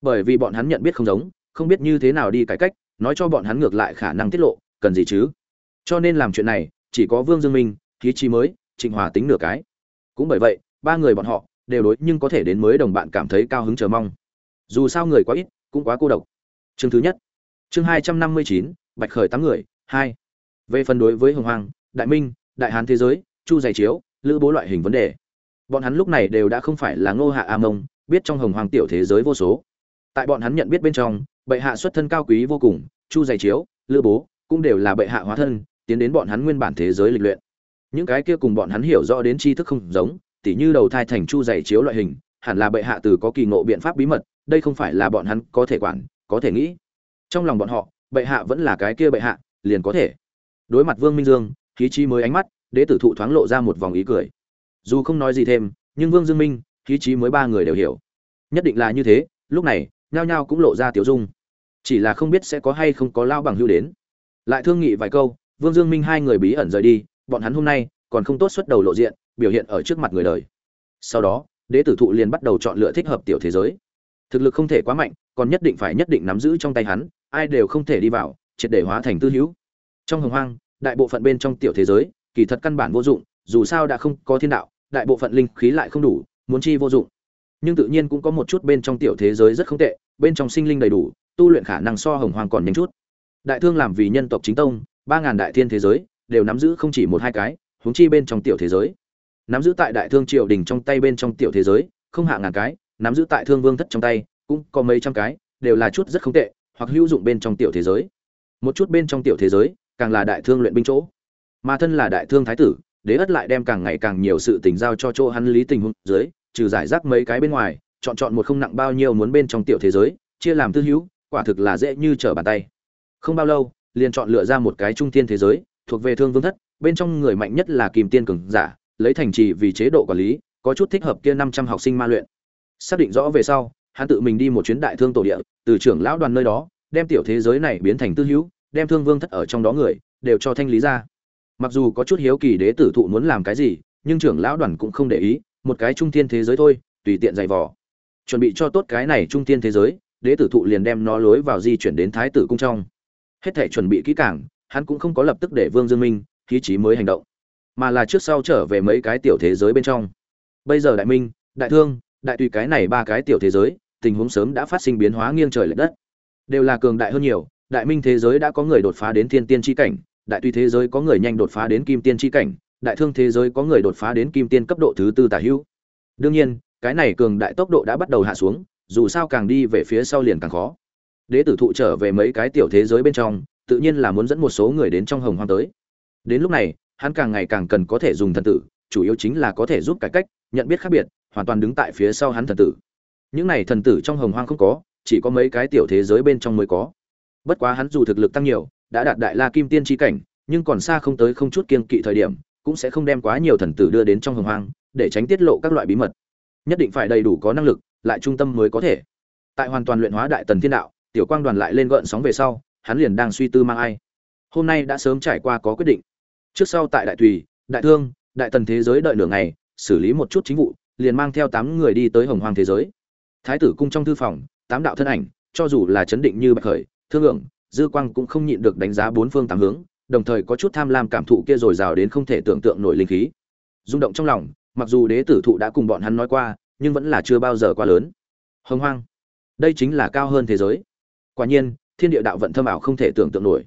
Bởi vì bọn hắn nhận biết không giống, không biết như thế nào đi cải cách, nói cho bọn hắn ngược lại khả năng tiết lộ, cần gì chứ? Cho nên làm chuyện này, chỉ có vương dương minh khí chi mới, trịnh hòa tính nửa cái. Cũng bởi vậy, ba người bọn họ đều đối nhưng có thể đến mới đồng bạn cảm thấy cao hứng chờ mong. Dù sao người quá ít, cũng quá cô độc. Chương thứ nhất. Chương hai trăm năm mươi chín, bạch khởi tám người, hai. Về phần đối với hồng hoàng, đại minh, đại hán thế giới, chu dày chiếu, lữ bố loại hình vấn đề. Bọn hắn lúc này đều đã không phải là ngô hạ a mông, biết trong hồng hoàng tiểu thế giới vô số. Tại bọn hắn nhận biết bên trong, bệ hạ xuất thân cao quý vô cùng, chu dày chiếu, lữ bố cũng đều là bệ hạ hóa thân, tiến đến bọn hắn nguyên bản thế giới lịch luyện. Những cái kia cùng bọn hắn hiểu rõ đến tri thức không giống tỉ như đầu thai thành chu dày chiếu loại hình, hẳn là bệ hạ từ có kỳ ngộ biện pháp bí mật, đây không phải là bọn hắn có thể quản, có thể nghĩ. Trong lòng bọn họ, bệ hạ vẫn là cái kia bệ hạ, liền có thể. Đối mặt vương minh dương, khí chi mới ánh mắt, đế tử thụ thoáng lộ ra một vòng ý cười. Dù không nói gì thêm, nhưng vương dương minh, khí chi mới ba người đều hiểu. Nhất định là như thế, lúc này, nhao nhao cũng lộ ra tiểu dung. Chỉ là không biết sẽ có hay không có lao bằng hưu đến. Lại thương nghị vài câu, vương dương minh hai người bí ẩn rời đi, bọn hắn hôm nay còn không tốt xuất đầu lộ diện biểu hiện ở trước mặt người đời. Sau đó, đế tử thụ liền bắt đầu chọn lựa thích hợp tiểu thế giới. Thực lực không thể quá mạnh, còn nhất định phải nhất định nắm giữ trong tay hắn, ai đều không thể đi vào, triệt để hóa thành tư hữu. Trong hồng hoang, đại bộ phận bên trong tiểu thế giới, kỳ thật căn bản vô dụng, dù sao đã không có thiên đạo, đại bộ phận linh khí lại không đủ, muốn chi vô dụng. Nhưng tự nhiên cũng có một chút bên trong tiểu thế giới rất không tệ, bên trong sinh linh đầy đủ, tu luyện khả năng so hồng hoang còn nhanh chút. Đại thương làm vì nhân tộc chính tông, ba ngàn đại thiên thế giới, đều nắm giữ không chỉ một hai cái, huống chi bên trong tiểu thế giới nắm giữ tại đại thương triều đình trong tay bên trong tiểu thế giới, không hạ ngàn cái, nắm giữ tại thương vương thất trong tay, cũng có mấy trăm cái, đều là chút rất không tệ, hoặc hữu dụng bên trong tiểu thế giới. Một chút bên trong tiểu thế giới, càng là đại thương luyện binh chỗ. Mà thân là đại thương thái tử, đế ất lại đem càng ngày càng nhiều sự tình giao cho chỗ hắn lý tình huống dưới, trừ giải rác mấy cái bên ngoài, chọn chọn một không nặng bao nhiêu muốn bên trong tiểu thế giới, chia làm tư hữu, quả thực là dễ như trở bàn tay. Không bao lâu, liền chọn lựa ra một cái trung tiên thế giới, thuộc về thương vương thất, bên trong người mạnh nhất là kim tiên cường giả lấy thành trì vì chế độ quản lý, có chút thích hợp kia năm trăm học sinh ma luyện. Xác định rõ về sau, hắn tự mình đi một chuyến đại thương tổ địa, từ trưởng lão đoàn nơi đó, đem tiểu thế giới này biến thành tư hữu, đem thương vương thất ở trong đó người, đều cho thanh lý ra. Mặc dù có chút hiếu kỳ đế tử thụ muốn làm cái gì, nhưng trưởng lão đoàn cũng không để ý, một cái trung thiên thế giới thôi, tùy tiện dày vò. Chuẩn bị cho tốt cái này trung thiên thế giới, đế tử thụ liền đem nó lối vào di chuyển đến thái tử cung trong. Hết thể chuẩn bị kỹ càng, hắn cũng không có lập tức để vương dương minh khí trí mới hành động mà là trước sau trở về mấy cái tiểu thế giới bên trong. Bây giờ đại minh, đại thương, đại tùy cái này ba cái tiểu thế giới, tình huống sớm đã phát sinh biến hóa nghiêng trời lệch đất. Đều là cường đại hơn nhiều, đại minh thế giới đã có người đột phá đến thiên tiên tri cảnh, đại tùy thế giới có người nhanh đột phá đến kim tiên tri cảnh, đại thương thế giới có người đột phá đến kim tiên cấp độ thứ tư tả hữu. Đương nhiên, cái này cường đại tốc độ đã bắt đầu hạ xuống, dù sao càng đi về phía sau liền càng khó. Đế tử thụ trở về mấy cái tiểu thế giới bên trong, tự nhiên là muốn dẫn một số người đến trong hồng hoang tới. Đến lúc này hắn càng ngày càng cần có thể dùng thần tử, chủ yếu chính là có thể giúp cải cách, nhận biết khác biệt, hoàn toàn đứng tại phía sau hắn thần tử. Những này thần tử trong hồng hoang không có, chỉ có mấy cái tiểu thế giới bên trong mới có. Bất quá hắn dù thực lực tăng nhiều, đã đạt đại la kim tiên tri cảnh, nhưng còn xa không tới không chút kiên kỵ thời điểm, cũng sẽ không đem quá nhiều thần tử đưa đến trong hồng hoang, để tránh tiết lộ các loại bí mật. Nhất định phải đầy đủ có năng lực, lại trung tâm mới có thể. Tại hoàn toàn luyện hóa đại tần thiên đạo, tiểu quang đoàn lại lên gợn sóng về sau, hắn liền đang suy tư mang ai. Hôm nay đã sớm trải qua có quyết định trước sau tại đại tùy, đại thương, đại tần thế giới đợi nửa ngày, xử lý một chút chính vụ, liền mang theo tám người đi tới hồng hoang thế giới. Thái tử cung trong thư phòng, tám đạo thân ảnh, cho dù là chấn định như bạch khởi, thương lượng, dư quang cũng không nhịn được đánh giá bốn phương tám hướng, đồng thời có chút tham lam cảm thụ kia rồi rào đến không thể tưởng tượng nổi linh khí. Rung động trong lòng, mặc dù đế tử thụ đã cùng bọn hắn nói qua, nhưng vẫn là chưa bao giờ quá lớn. Hồng hoang, đây chính là cao hơn thế giới. Quả nhiên, thiên địa đạo vận thâm ảo không thể tưởng tượng nổi.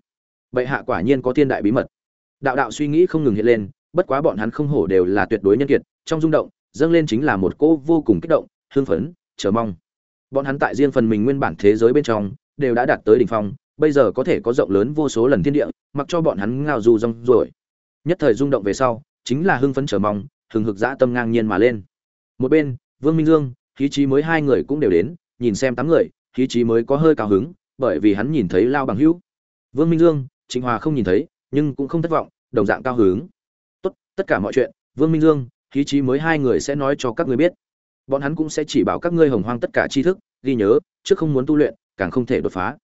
Bệ hạ quả nhiên có thiên đại bí mật đạo đạo suy nghĩ không ngừng hiện lên, bất quá bọn hắn không hổ đều là tuyệt đối nhân kiệt, trong rung động, dâng lên chính là một cô vô cùng kích động, hưng phấn, chờ mong. Bọn hắn tại riêng phần mình nguyên bản thế giới bên trong, đều đã đạt tới đỉnh phong, bây giờ có thể có rộng lớn vô số lần thiên địa, mặc cho bọn hắn ngao du rong rồi nhất thời rung động về sau, chính là hưng phấn chờ mong, hừng hực dã tâm ngang nhiên mà lên. Một bên, vương minh dương, khí trí mới hai người cũng đều đến, nhìn xem tám người, khí trí mới có hơi cao hứng, bởi vì hắn nhìn thấy lao bằng hữu. Vương minh dương, trịnh hòa không nhìn thấy, nhưng cũng không thất vọng đồng dạng cao hứng. Tốt, tất cả mọi chuyện, vương minh dương khí trí mới hai người sẽ nói cho các ngươi biết. Bọn hắn cũng sẽ chỉ bảo các ngươi hồng hoang tất cả tri thức, ghi nhớ trước không muốn tu luyện, càng không thể đột phá.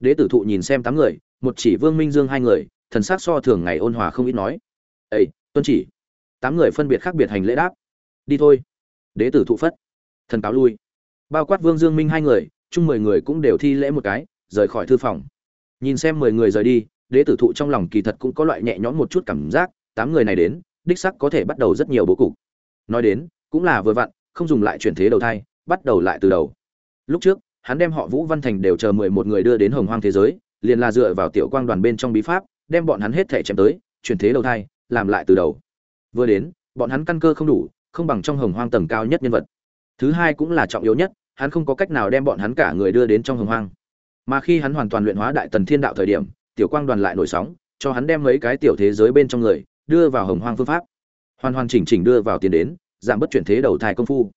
Đế tử thụ nhìn xem tám người, một chỉ vương minh dương hai người, thần s c so thường ngày ôn hòa không ít nói. Ây tuân chỉ. Tám người phân biệt khác biệt hành lễ đáp. Đi thôi. Đế tử thụ phất. Thần cáo lui. Bao quát vương dương minh hai người, chung mười người cũng đều thi lễ một cái, rời khỏi thư phòng. Nhìn xem mười người rời đi đế tử thụ trong lòng kỳ thật cũng có loại nhẹ nhõm một chút cảm giác, tám người này đến, đích sắc có thể bắt đầu rất nhiều bố cục. Nói đến, cũng là vừa vặn, không dùng lại chuyển thế đầu thai, bắt đầu lại từ đầu. Lúc trước, hắn đem họ vũ văn thành đều chờ mười một người đưa đến hồng hoang thế giới, liền là dựa vào tiểu quang đoàn bên trong bí pháp, đem bọn hắn hết thể chém tới, chuyển thế đầu thai, làm lại từ đầu. Vừa đến, bọn hắn căn cơ không đủ, không bằng trong hồng hoang tầng cao nhất nhân vật. Thứ hai cũng là trọng yếu nhất, hắn không có cách nào đem bọn hắn cả người đưa đến trong hồng hoang. Mà khi hắn hoàn toàn luyện hóa đại tần thiên đạo thời điểm tiểu quang đoàn lại nổi sóng, cho hắn đem mấy cái tiểu thế giới bên trong người đưa vào hồng hoang phương pháp. Hoàn hoàn chỉnh chỉnh đưa vào tiền đến, giảm bất chuyển thế đầu thai công phu.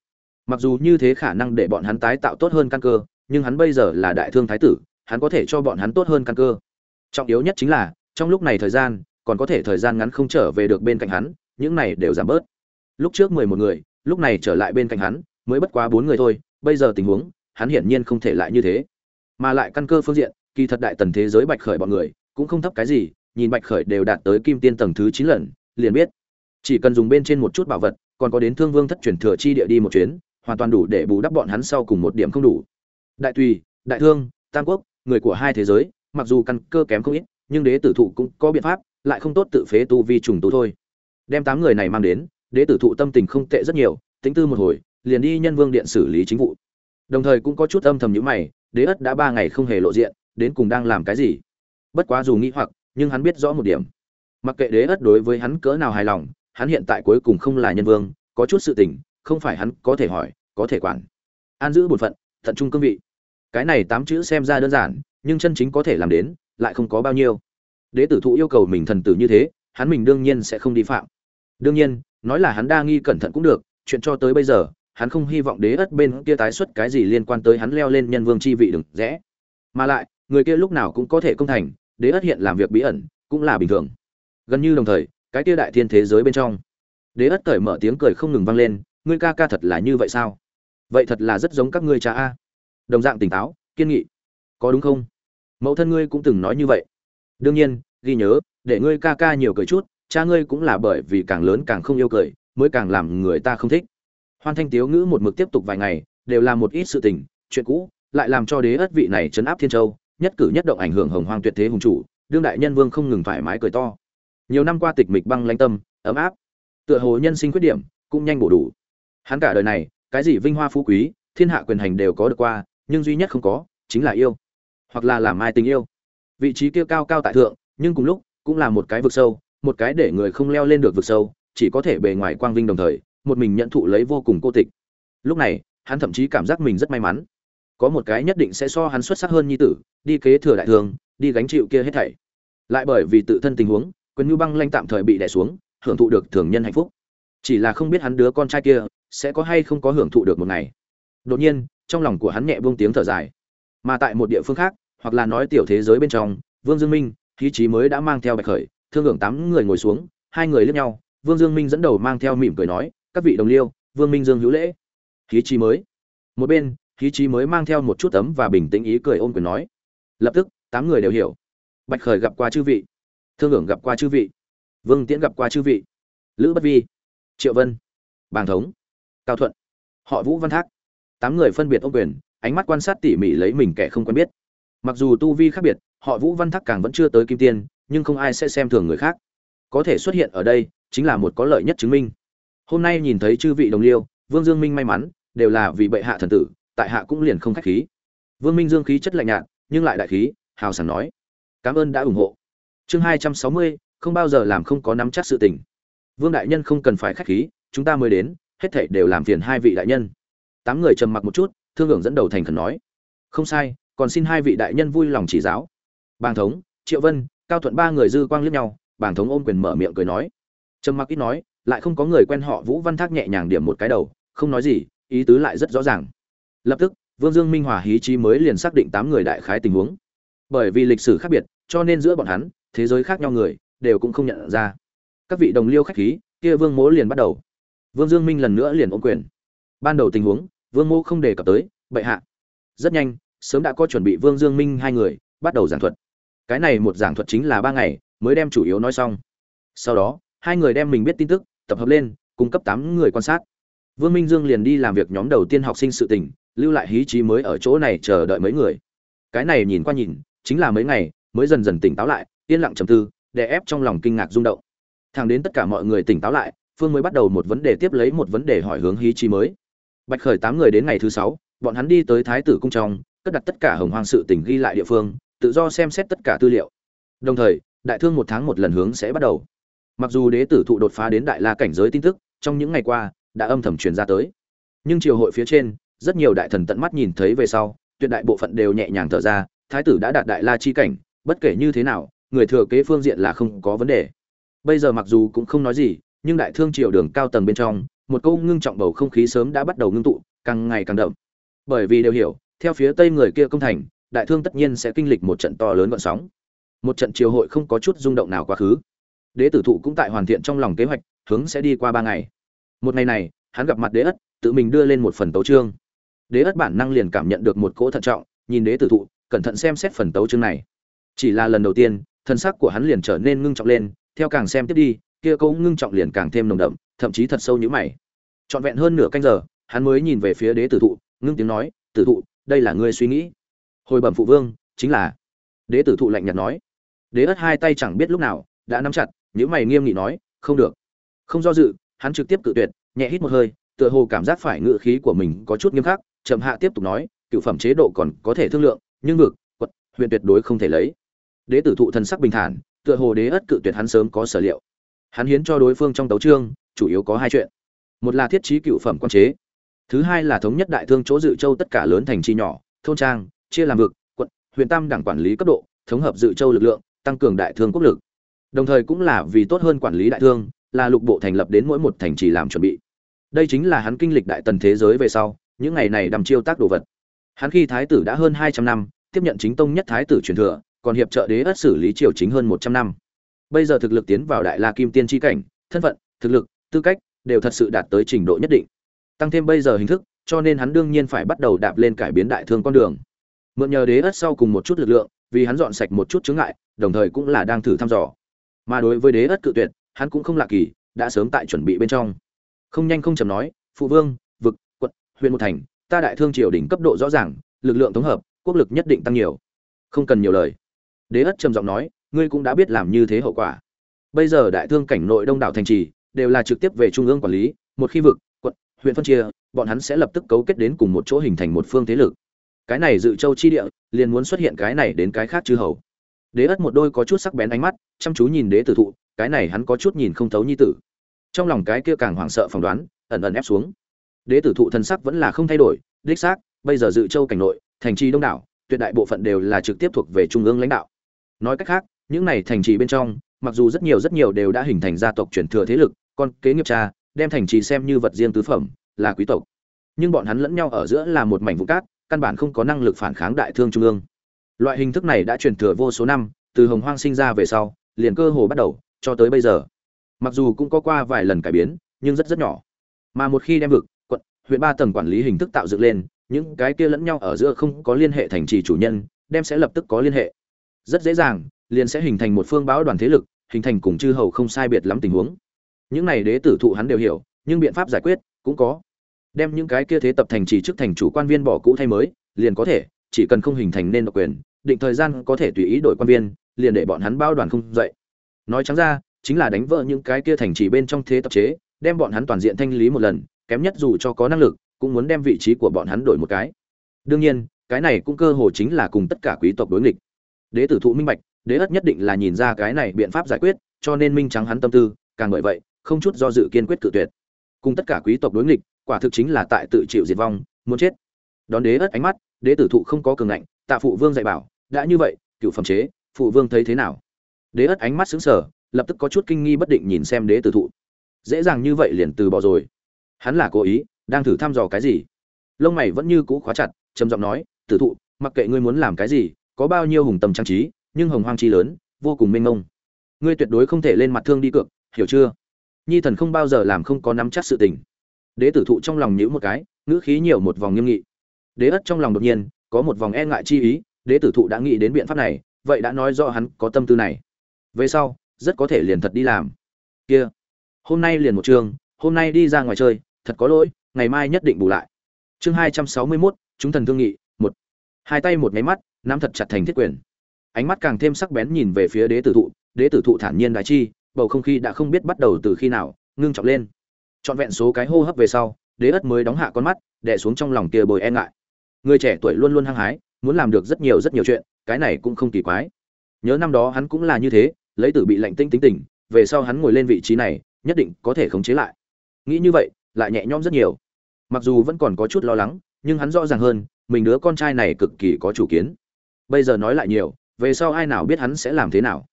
Mặc dù như thế khả năng để bọn hắn tái tạo tốt hơn căn cơ, nhưng hắn bây giờ là đại thương thái tử, hắn có thể cho bọn hắn tốt hơn căn cơ. Trọng yếu nhất chính là, trong lúc này thời gian, còn có thể thời gian ngắn không trở về được bên cạnh hắn, những này đều giảm bớt. Lúc trước mười một người, lúc này trở lại bên cạnh hắn, mới bất quá bốn người thôi, bây giờ tình huống, hắn hiển nhiên không thể lại như thế. Mà lại căn cơ phương diện kỳ thật đại tần thế giới bạch khởi bọn người, cũng không thấp cái gì, nhìn bạch khởi đều đạt tới kim tiên tầng thứ chín lần, liền biết. Chỉ cần dùng bên trên một chút bảo vật, còn có đến thương vương thất truyền thừa chi địa đi một chuyến, hoàn toàn đủ để bù đắp bọn hắn sau cùng một điểm không đủ. Đại tùy, đại thương, tam quốc, người của hai thế giới, mặc dù căn cơ kém không ít, nhưng đế tử thụ cũng có biện pháp, lại không tốt tự phế tu vi trùng tu thôi. Đem tám người này mang đến, đế tử thụ tâm tình không tệ rất nhiều, tính tư một hồi, liền đi nhân vương điện xử lý chính vụ. Đồng thời cũng có chút âm thầm nhữ mày, đế ất đã ba ngày không hề lộ diện đến cùng đang làm cái gì? Bất quá dù nghĩ hoặc, nhưng hắn biết rõ một điểm. Mặc kệ đế ất đối với hắn cỡ nào hài lòng, hắn hiện tại cuối cùng không là nhân vương, có chút sự tình, không phải hắn có thể hỏi, có thể quản. An giữ bổn phận, thận trung cương vị. Cái này tám chữ xem ra đơn giản, nhưng chân chính có thể làm đến, lại không có bao nhiêu. Đế tử thụ yêu cầu mình thần tử như thế, hắn mình đương nhiên sẽ không đi phạm. Đương nhiên, nói là hắn đa nghi cẩn thận cũng được, chuyện cho tới bây giờ, hắn không hy vọng đế ất bên kia tái xuất cái gì liên quan tới hắn leo lên nhân vương chi vị đừng rẽ. Mà lại người kia lúc nào cũng có thể công thành, đế ất hiện làm việc bí ẩn, cũng là bình thường. Gần như đồng thời, cái kia đại thiên thế giới bên trong, đế ất cởi mở tiếng cười không ngừng vang lên, ngươi ca ca thật là như vậy sao? Vậy thật là rất giống các ngươi cha a. Đồng dạng tỉnh táo, kiên nghị. Có đúng không? Mẫu thân ngươi cũng từng nói như vậy. Đương nhiên, ghi nhớ, để ngươi ca ca nhiều cười chút, cha ngươi cũng là bởi vì càng lớn càng không yêu cười, mới càng làm người ta không thích. Hoan thanh tiếu ngữ một mực tiếp tục vài ngày, đều là một ít sự tình, chuyện cũ, lại làm cho đế ất vị này chấn áp thiên châu nhất cử nhất động ảnh hưởng hồng hoang tuyệt thế hùng chủ, đương đại nhân vương không ngừng thoải mái cười to. Nhiều năm qua tịch mịch băng lãnh tâm, ấm áp, tựa hồ nhân sinh khuyết điểm, cũng nhanh bổ đủ. Hắn cả đời này, cái gì vinh hoa phú quý, thiên hạ quyền hành đều có được qua, nhưng duy nhất không có, chính là yêu, hoặc là làm ai tình yêu. Vị trí kia cao cao tại thượng, nhưng cùng lúc, cũng là một cái vực sâu, một cái để người không leo lên được vực sâu, chỉ có thể bề ngoài quang vinh đồng thời, một mình nhận thụ lấy vô cùng cô tịch. Lúc này, hắn thậm chí cảm giác mình rất may mắn có một cái nhất định sẽ so hắn xuất sắc hơn nhi tử, đi kế thừa đại thương đi gánh chịu kia hết thảy. Lại bởi vì tự thân tình huống, quyền nhu băng lanh tạm thời bị đè xuống, hưởng thụ được thường nhân hạnh phúc. Chỉ là không biết hắn đứa con trai kia sẽ có hay không có hưởng thụ được một ngày. Đột nhiên, trong lòng của hắn nhẹ buông tiếng thở dài. Mà tại một địa phương khác, hoặc là nói tiểu thế giới bên trong, vương dương minh, khí trí mới đã mang theo bạch khởi, thương hưởng tám người ngồi xuống, hai người lướt nhau, vương dương minh dẫn đầu mang theo mỉm cười nói, các vị đồng liêu, vương minh dương hữu lễ. Khí trí mới. Một bên khí trí mới mang theo một chút tấm và bình tĩnh ý cười ôm quyền nói. Lập tức, tám người đều hiểu. Bạch khởi gặp qua chư vị. Thương hưởng gặp qua chư vị. Vương tiễn gặp qua chư vị. Lữ bất vi, triệu vân, bàng thống, cao thuận, họ vũ văn thác. Tám người phân biệt ôn quyền, ánh mắt quan sát tỉ mỉ lấy mình kẻ không quen biết. Mặc dù tu vi khác biệt, họ vũ văn thác càng vẫn chưa tới kim tiên, nhưng không ai sẽ xem thường người khác. Có thể xuất hiện ở đây, chính là một có lợi nhất chứng minh. Hôm nay nhìn thấy chư vị đồng liêu, vương dương minh may mắn, đều là vì bệ hạ thần tử tại hạ cũng liền không khách khí. Vương minh dương khí chất lạnh nhạt, nhưng lại đại khí, hào sảng nói. Cảm ơn đã ủng hộ. Chương hai trăm sáu mươi, không bao giờ làm không có nắm chắc sự tình. Vương đại nhân không cần phải khách khí, chúng ta mới đến, hết thảy đều làm phiền hai vị đại nhân. Tám người trầm mặc một chút, thương hưởng dẫn đầu thành khẩn nói. Không sai, còn xin hai vị đại nhân vui lòng chỉ giáo. Bàng thống, triệu vân, cao thuận ba người dư quang liếc nhau, bàng thống ôm quyền mở miệng cười nói. Trầm mặc ít nói, lại không có người quen họ vũ văn thác nhẹ nhàng điểm một cái đầu, không nói gì, ý tứ lại rất rõ ràng lập tức, vương dương minh hòa hí trí mới liền xác định tám người đại khái tình huống. Bởi vì lịch sử khác biệt, cho nên giữa bọn hắn, thế giới khác nhau người, đều cũng không nhận ra. Các vị đồng liêu khách khí, kia vương mỗ liền bắt đầu. Vương dương minh lần nữa liền ôm quyền. Ban đầu tình huống, vương mỗ không đề cập tới, bệ hạ. Rất nhanh, sớm đã có chuẩn bị vương dương minh hai người, bắt đầu giảng thuật. Cái này một giảng thuật chính là ba ngày, mới đem chủ yếu nói xong. Sau đó, hai người đem mình biết tin tức, tập hợp lên, cung cấp tám người quan sát. Vương minh dương liền đi làm việc nhóm đầu tiên học sinh sự tình lưu lại hí trí mới ở chỗ này chờ đợi mấy người. Cái này nhìn qua nhìn, chính là mấy ngày, mới dần dần tỉnh táo lại, yên lặng trầm tư, để ép trong lòng kinh ngạc rung động. Thẳng đến tất cả mọi người tỉnh táo lại, phương mới bắt đầu một vấn đề tiếp lấy một vấn đề hỏi hướng hí trí mới. Bạch khởi tám người đến ngày thứ sáu, bọn hắn đi tới thái tử cung trong, cất đặt tất cả hồng hoang sự tình ghi lại địa phương, tự do xem xét tất cả tư liệu. Đồng thời, đại thương một tháng một lần hướng sẽ bắt đầu. Mặc dù đế tử thụ đột phá đến đại la cảnh giới tin tức, trong những ngày qua, đã âm thầm truyền ra tới. Nhưng triều hội phía trên rất nhiều đại thần tận mắt nhìn thấy về sau, tuyệt đại bộ phận đều nhẹ nhàng thở ra, thái tử đã đạt đại la chi cảnh, bất kể như thế nào, người thừa kế phương diện là không có vấn đề. Bây giờ mặc dù cũng không nói gì, nhưng đại thương triều đường cao tầng bên trong, một câu ngưng trọng bầu không khí sớm đã bắt đầu ngưng tụ, càng ngày càng đậm. Bởi vì đều hiểu, theo phía tây người kia công thành, đại thương tất nhiên sẽ kinh lịch một trận to lớn gọn sóng. Một trận triều hội không có chút rung động nào quá khứ. Đế tử thụ cũng tại hoàn thiện trong lòng kế hoạch, hướng sẽ đi qua ba ngày. Một ngày này, hắn gặp mặt đế ất, tự mình đưa lên một phần tấu trương đế ất bản năng liền cảm nhận được một cỗ thận trọng, nhìn đế tử thụ, cẩn thận xem xét phần tấu chương này. Chỉ là lần đầu tiên, thân sắc của hắn liền trở nên ngưng trọng lên, theo càng xem tiếp đi, kia cỗ ngưng trọng liền càng thêm nồng đậm, thậm chí thật sâu như mày. Trọn vẹn hơn nửa canh giờ, hắn mới nhìn về phía đế tử thụ, ngưng tiếng nói, tử thụ, đây là ngươi suy nghĩ. Hồi bẩm phụ vương, chính là. Đế tử thụ lạnh nhạt nói. Đế ất hai tay chẳng biết lúc nào, đã nắm chặt những mày nghiêm nghị nói, không được. Không do dự, hắn trực tiếp cự tuyệt, nhẹ hít một hơi, tựa hồ cảm giác phải ngự khí của mình có chút nghiêm khắc chậm hạ tiếp tục nói, cựu phẩm chế độ còn có thể thương lượng, nhưng vực quật huyện tuyệt đối không thể lấy. Đế tử thụ thần sắc bình thản, tựa hồ đế ất cự tuyệt hắn sớm có sở liệu. Hắn hiến cho đối phương trong tấu trương chủ yếu có hai chuyện. Một là thiết trí cựu phẩm quan chế. Thứ hai là thống nhất đại thương chỗ dự châu tất cả lớn thành chi nhỏ, thôn trang, chia làm vực quận huyện tam đảng quản lý cấp độ, thống hợp dự châu lực lượng, tăng cường đại thương quốc lực. Đồng thời cũng là vì tốt hơn quản lý đại thương, là lục bộ thành lập đến mỗi một thành trì làm chuẩn bị. Đây chính là hắn kinh lịch đại tần thế giới về sau những ngày này đầm chiêu tác đồ vật. Hắn khi thái tử đã hơn hai trăm năm, tiếp nhận chính tông nhất thái tử truyền thừa, còn hiệp trợ đế ất xử lý triều chính hơn một trăm năm. Bây giờ thực lực tiến vào đại la kim tiên tri cảnh, thân phận, thực lực, tư cách đều thật sự đạt tới trình độ nhất định. Tăng thêm bây giờ hình thức, cho nên hắn đương nhiên phải bắt đầu đạp lên cải biến đại thương con đường. Mượn nhờ đế ất sau cùng một chút lực lượng, vì hắn dọn sạch một chút chướng ngại, đồng thời cũng là đang thử thăm dò. Mà đối với đế ất cự tuyệt, hắn cũng không lạ kỳ, đã sớm tại chuẩn bị bên trong. Không nhanh không chậm nói, phụ vương huyện một thành, ta đại thương triều đỉnh cấp độ rõ ràng, lực lượng thống hợp, quốc lực nhất định tăng nhiều. Không cần nhiều lời. Đế ất trầm giọng nói, ngươi cũng đã biết làm như thế hậu quả. Bây giờ đại thương cảnh nội đông đảo thành trì, đều là trực tiếp về trung ương quản lý, một khi vực, quận, huyện phân chia, bọn hắn sẽ lập tức cấu kết đến cùng một chỗ hình thành một phương thế lực. Cái này dự châu chi địa, liền muốn xuất hiện cái này đến cái khác chư hầu. Đế ất một đôi có chút sắc bén ánh mắt, chăm chú nhìn đế tử thụ, cái này hắn có chút nhìn không thấu nhi tử. Trong lòng cái kia càng hoảng sợ phỏng đoán, ẩn ẩn ép xuống đế tử thụ thần sắc vẫn là không thay đổi, đích xác, bây giờ dự châu cảnh nội, thành trì đông đảo, tuyệt đại bộ phận đều là trực tiếp thuộc về trung ương lãnh đạo. Nói cách khác, những này thành trì bên trong, mặc dù rất nhiều rất nhiều đều đã hình thành gia tộc truyền thừa thế lực, con kế nghiệp cha, đem thành trì xem như vật riêng tứ phẩm, là quý tộc. Nhưng bọn hắn lẫn nhau ở giữa là một mảnh vụ cát, căn bản không có năng lực phản kháng đại thương trung ương. Loại hình thức này đã truyền thừa vô số năm, từ hồng hoang sinh ra về sau, liền cơ hồ bắt đầu, cho tới bây giờ. Mặc dù cũng có qua vài lần cải biến, nhưng rất rất nhỏ. Mà một khi đem vực huyện ba tầng quản lý hình thức tạo dựng lên, những cái kia lẫn nhau ở giữa không có liên hệ thành trì chủ nhân, đem sẽ lập tức có liên hệ. Rất dễ dàng, liền sẽ hình thành một phương báo đoàn thế lực, hình thành cùng chư hầu không sai biệt lắm tình huống. Những này đế tử thụ hắn đều hiểu, nhưng biện pháp giải quyết cũng có. Đem những cái kia thế tập thành trì chức thành chủ quan viên bỏ cũ thay mới, liền có thể, chỉ cần không hình thành nên độc quyền, định thời gian có thể tùy ý đổi quan viên, liền để bọn hắn bao đoàn không dậy. Nói trắng ra, chính là đánh vỡ những cái kia thành trì bên trong thế tập chế, đem bọn hắn toàn diện thanh lý một lần kém nhất dù cho có năng lực, cũng muốn đem vị trí của bọn hắn đổi một cái. Đương nhiên, cái này cũng cơ hồ chính là cùng tất cả quý tộc đối nghịch. Đế tử thụ minh bạch, đế ất nhất định là nhìn ra cái này biện pháp giải quyết, cho nên minh trắng hắn tâm tư, càng bởi vậy, không chút do dự kiên quyết cự tuyệt. Cùng tất cả quý tộc đối nghịch, quả thực chính là tại tự chịu diệt vong, muốn chết. Đón đế ất ánh mắt, đế tử thụ không có cường ngạnh, tạ phụ vương dạy bảo, đã như vậy, cựu phẩm chế, phụ vương thấy thế nào? Đế ất ánh mắt xứng sở lập tức có chút kinh nghi bất định nhìn xem đế tử thụ. Dễ dàng như vậy liền từ bỏ rồi hắn là cố ý, đang thử thăm dò cái gì? Lông mày vẫn như cũ khóa chặt, trầm giọng nói, tử thụ, mặc kệ ngươi muốn làm cái gì, có bao nhiêu hùng tầm trang trí, nhưng hồng hoang chi lớn, vô cùng mênh mông. Ngươi tuyệt đối không thể lên mặt thương đi cược, hiểu chưa? Nhi thần không bao giờ làm không có nắm chắc sự tình. Đế tử thụ trong lòng nhíu một cái, ngữ khí nhiều một vòng nghiêm nghị. Đế ất trong lòng đột nhiên, có một vòng e ngại chi ý, đế tử thụ đã nghĩ đến biện pháp này, vậy đã nói rõ hắn có tâm tư này. Về sau, rất có thể liền thật đi làm. Kia, hôm nay liền một trường, hôm nay đi ra ngoài chơi thật có lỗi, ngày mai nhất định bù lại. Chương hai trăm sáu mươi mốt, chúng thần thương nghị, một. Hai tay một nháy mắt, nắm thật chặt thành thiết quyền. Ánh mắt càng thêm sắc bén nhìn về phía đế tử thụ, đế tử thụ thản nhiên đại chi, bầu không khí đã không biết bắt đầu từ khi nào, ngưng trọng lên. Trọn vẹn số cái hô hấp về sau, đế ất mới đóng hạ con mắt đẻ xuống trong lòng kia bồi e ngại. Người trẻ tuổi luôn luôn hăng hái, muốn làm được rất nhiều rất nhiều chuyện, cái này cũng không kỳ quái. Nhớ năm đó hắn cũng là như thế, lấy tử bị lạnh tinh tính tình, về sau hắn ngồi lên vị trí này, nhất định có thể khống chế lại. Nghĩ như vậy lại nhẹ nhõm rất nhiều. Mặc dù vẫn còn có chút lo lắng, nhưng hắn rõ ràng hơn, mình đứa con trai này cực kỳ có chủ kiến. Bây giờ nói lại nhiều, về sau ai nào biết hắn sẽ làm thế nào.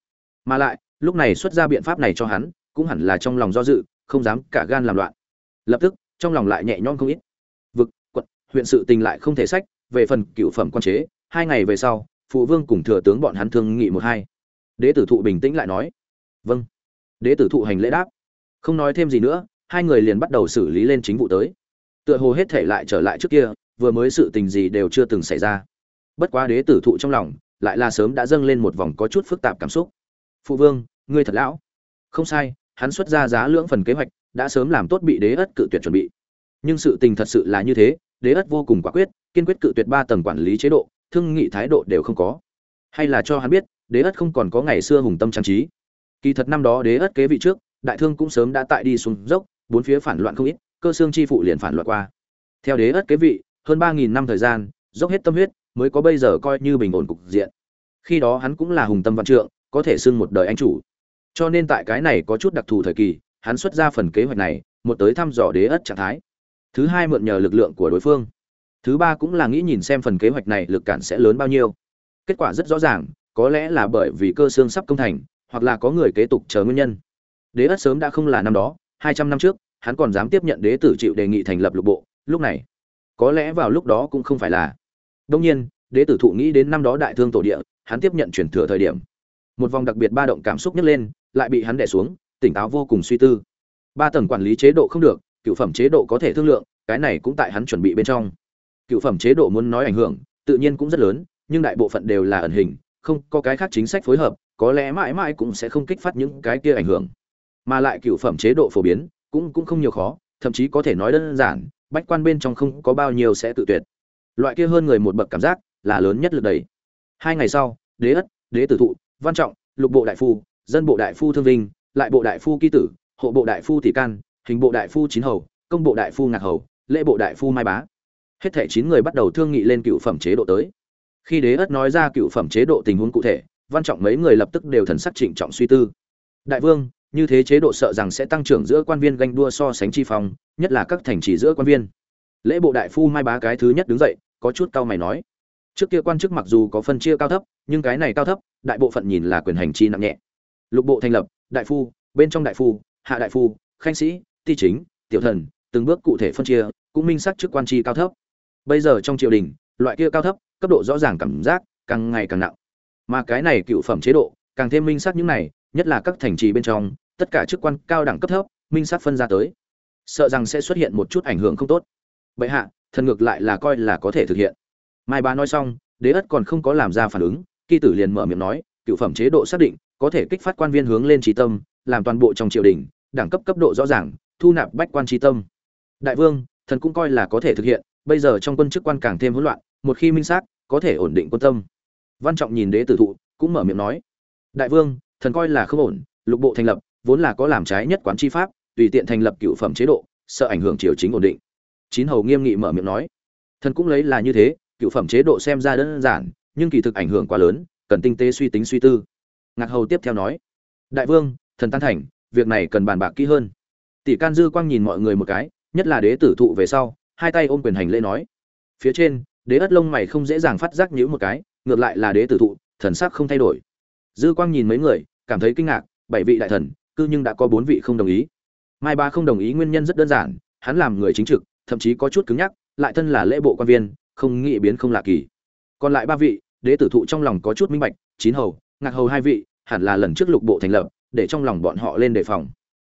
Mà lại, lúc này xuất ra biện pháp này cho hắn, cũng hẳn là trong lòng do dự, không dám cả gan làm loạn. Lập tức, trong lòng lại nhẹ nhõm không ít. Vực, quận, huyện sự tình lại không thể sách, về phần cựu phẩm quan chế, hai ngày về sau, phụ vương cùng thừa tướng bọn hắn thương nghị một hai. Đế tử thụ bình tĩnh lại nói. Vâng. Đế tử thụ hành lễ đáp. Không nói thêm gì nữa hai người liền bắt đầu xử lý lên chính vụ tới. Tựa hồ hết thể lại trở lại trước kia, vừa mới sự tình gì đều chưa từng xảy ra. Bất quá đế tử thụ trong lòng, lại là sớm đã dâng lên một vòng có chút phức tạp cảm xúc. Phụ vương, ngươi thật lão. Không sai, hắn xuất ra giá lưỡng phần kế hoạch, đã sớm làm tốt bị đế ất cự tuyệt chuẩn bị. Nhưng sự tình thật sự là như thế, đế ất vô cùng quả quyết, kiên quyết cự tuyệt ba tầng quản lý chế độ, thương nghị thái độ đều không có. Hay là cho hắn biết, đế ất không còn có ngày xưa hùng tâm trang trí. Kỳ thật năm đó đế ất kế vị trước, đại thương cũng sớm đã tại đi xuống dốc bốn phía phản loạn không ít, cơ xương chi phụ liền phản loạn qua. Theo đế ất kế vị, hơn ba nghìn năm thời gian, dốc hết tâm huyết mới có bây giờ coi như bình ổn cục diện. Khi đó hắn cũng là hùng tâm văn trượng, có thể xưng một đời anh chủ. Cho nên tại cái này có chút đặc thù thời kỳ, hắn xuất ra phần kế hoạch này, một tới thăm dò đế ất trạng thái. Thứ hai mượn nhờ lực lượng của đối phương. Thứ ba cũng là nghĩ nhìn xem phần kế hoạch này lực cản sẽ lớn bao nhiêu. Kết quả rất rõ ràng, có lẽ là bởi vì cơ xương sắp công thành, hoặc là có người kế tục chờ nguyên nhân. Đế ất sớm đã không là năm đó hai trăm năm trước, hắn còn dám tiếp nhận đế tử chịu đề nghị thành lập lục bộ, lúc này, có lẽ vào lúc đó cũng không phải là. Đông nhiên, đế tử thụ nghĩ đến năm đó đại thương tổ địa, hắn tiếp nhận chuyển thừa thời điểm. Một vòng đặc biệt ba động cảm xúc nhấc lên, lại bị hắn đè xuống, tỉnh táo vô cùng suy tư. Ba tầng quản lý chế độ không được, cựu phẩm chế độ có thể thương lượng, cái này cũng tại hắn chuẩn bị bên trong. Cựu phẩm chế độ muốn nói ảnh hưởng, tự nhiên cũng rất lớn, nhưng đại bộ phận đều là ẩn hình, không có cái khác chính sách phối hợp, có lẽ mãi mãi cũng sẽ không kích phát những cái kia ảnh hưởng mà lại cựu phẩm chế độ phổ biến, cũng cũng không nhiều khó, thậm chí có thể nói đơn giản, bách quan bên trong không có bao nhiêu sẽ tự tuyệt. Loại kia hơn người một bậc cảm giác là lớn nhất lực đầy. Hai ngày sau, đế ất, đế tử thụ, văn trọng, lục bộ đại phu, dân bộ đại phu thương vinh, lại bộ đại phu ký tử, hộ bộ đại phu tỷ can, hình bộ đại phu chín hầu, công bộ đại phu ngạc hầu, lễ bộ đại phu mai bá. Hết thảy chín người bắt đầu thương nghị lên cựu phẩm chế độ tới. Khi đế ất nói ra cựu phẩm chế độ tình huống cụ thể, văn trọng mấy người lập tức đều thần sắc trịnh trọng suy tư. Đại vương như thế chế độ sợ rằng sẽ tăng trưởng giữa quan viên ganh đua so sánh chi phong, nhất là các thành trì giữa quan viên. Lễ bộ đại phu mai bá cái thứ nhất đứng dậy, có chút cao mày nói. Trước kia quan chức mặc dù có phân chia cao thấp, nhưng cái này cao thấp, đại bộ phận nhìn là quyền hành chi nặng nhẹ. Lục bộ thành lập, đại phu, bên trong đại phu, hạ đại phu, khanh sĩ, ti chính, tiểu thần, từng bước cụ thể phân chia, cũng minh xác chức quan chi cao thấp. Bây giờ trong triều đình, loại kia cao thấp, cấp độ rõ ràng cảm giác càng ngày càng nặng. Mà cái này cựu phẩm chế độ, càng thêm minh xác những này, nhất là các thành trì bên trong tất cả chức quan cao đẳng cấp thấp, minh sát phân ra tới. Sợ rằng sẽ xuất hiện một chút ảnh hưởng không tốt. Bệ hạ, thần ngược lại là coi là có thể thực hiện. Mai ba nói xong, đế ất còn không có làm ra phản ứng kỳ tử liền mở miệng nói, cựu phẩm chế độ xác định, có thể kích phát quan viên hướng lên trí tâm, làm toàn bộ trong triều đình, đẳng cấp cấp độ rõ ràng, thu nạp bách quan trí tâm. Đại vương, thần cũng coi là có thể thực hiện, bây giờ trong quân chức quan càng thêm hỗn loạn, một khi minh xác có thể ổn định quân tâm. Văn trọng nhìn đế tử thụ, cũng mở miệng nói, đại vương, thần coi là không ổn, lục bộ thành lập vốn là có làm trái nhất quán chi pháp, tùy tiện thành lập cựu phẩm chế độ, sợ ảnh hưởng triều chính ổn định. Chín hầu nghiêm nghị mở miệng nói, thần cũng lấy là như thế, cựu phẩm chế độ xem ra đơn giản, nhưng kỳ thực ảnh hưởng quá lớn, cần tinh tế suy tính suy tư. Ngạc hầu tiếp theo nói, đại vương, thần tan thành, việc này cần bàn bạc kỹ hơn. Tỷ can dư quang nhìn mọi người một cái, nhất là đế tử thụ về sau, hai tay ôm quyền hành lễ nói, phía trên, đế ất lông mày không dễ dàng phát giác nhíu một cái, ngược lại là đế tử thụ, thần sắc không thay đổi. Dư quang nhìn mấy người, cảm thấy kinh ngạc, bảy vị đại thần cư nhưng đã có bốn vị không đồng ý. Mai ba không đồng ý nguyên nhân rất đơn giản, hắn làm người chính trực, thậm chí có chút cứng nhắc, lại thân là lễ bộ quan viên, không nghĩ biến không lạ kỳ. Còn lại ba vị, đế tử thụ trong lòng có chút minh bạch, chín hầu, ngạc hầu hai vị, hẳn là lần trước lục bộ thành lập, để trong lòng bọn họ lên đề phòng.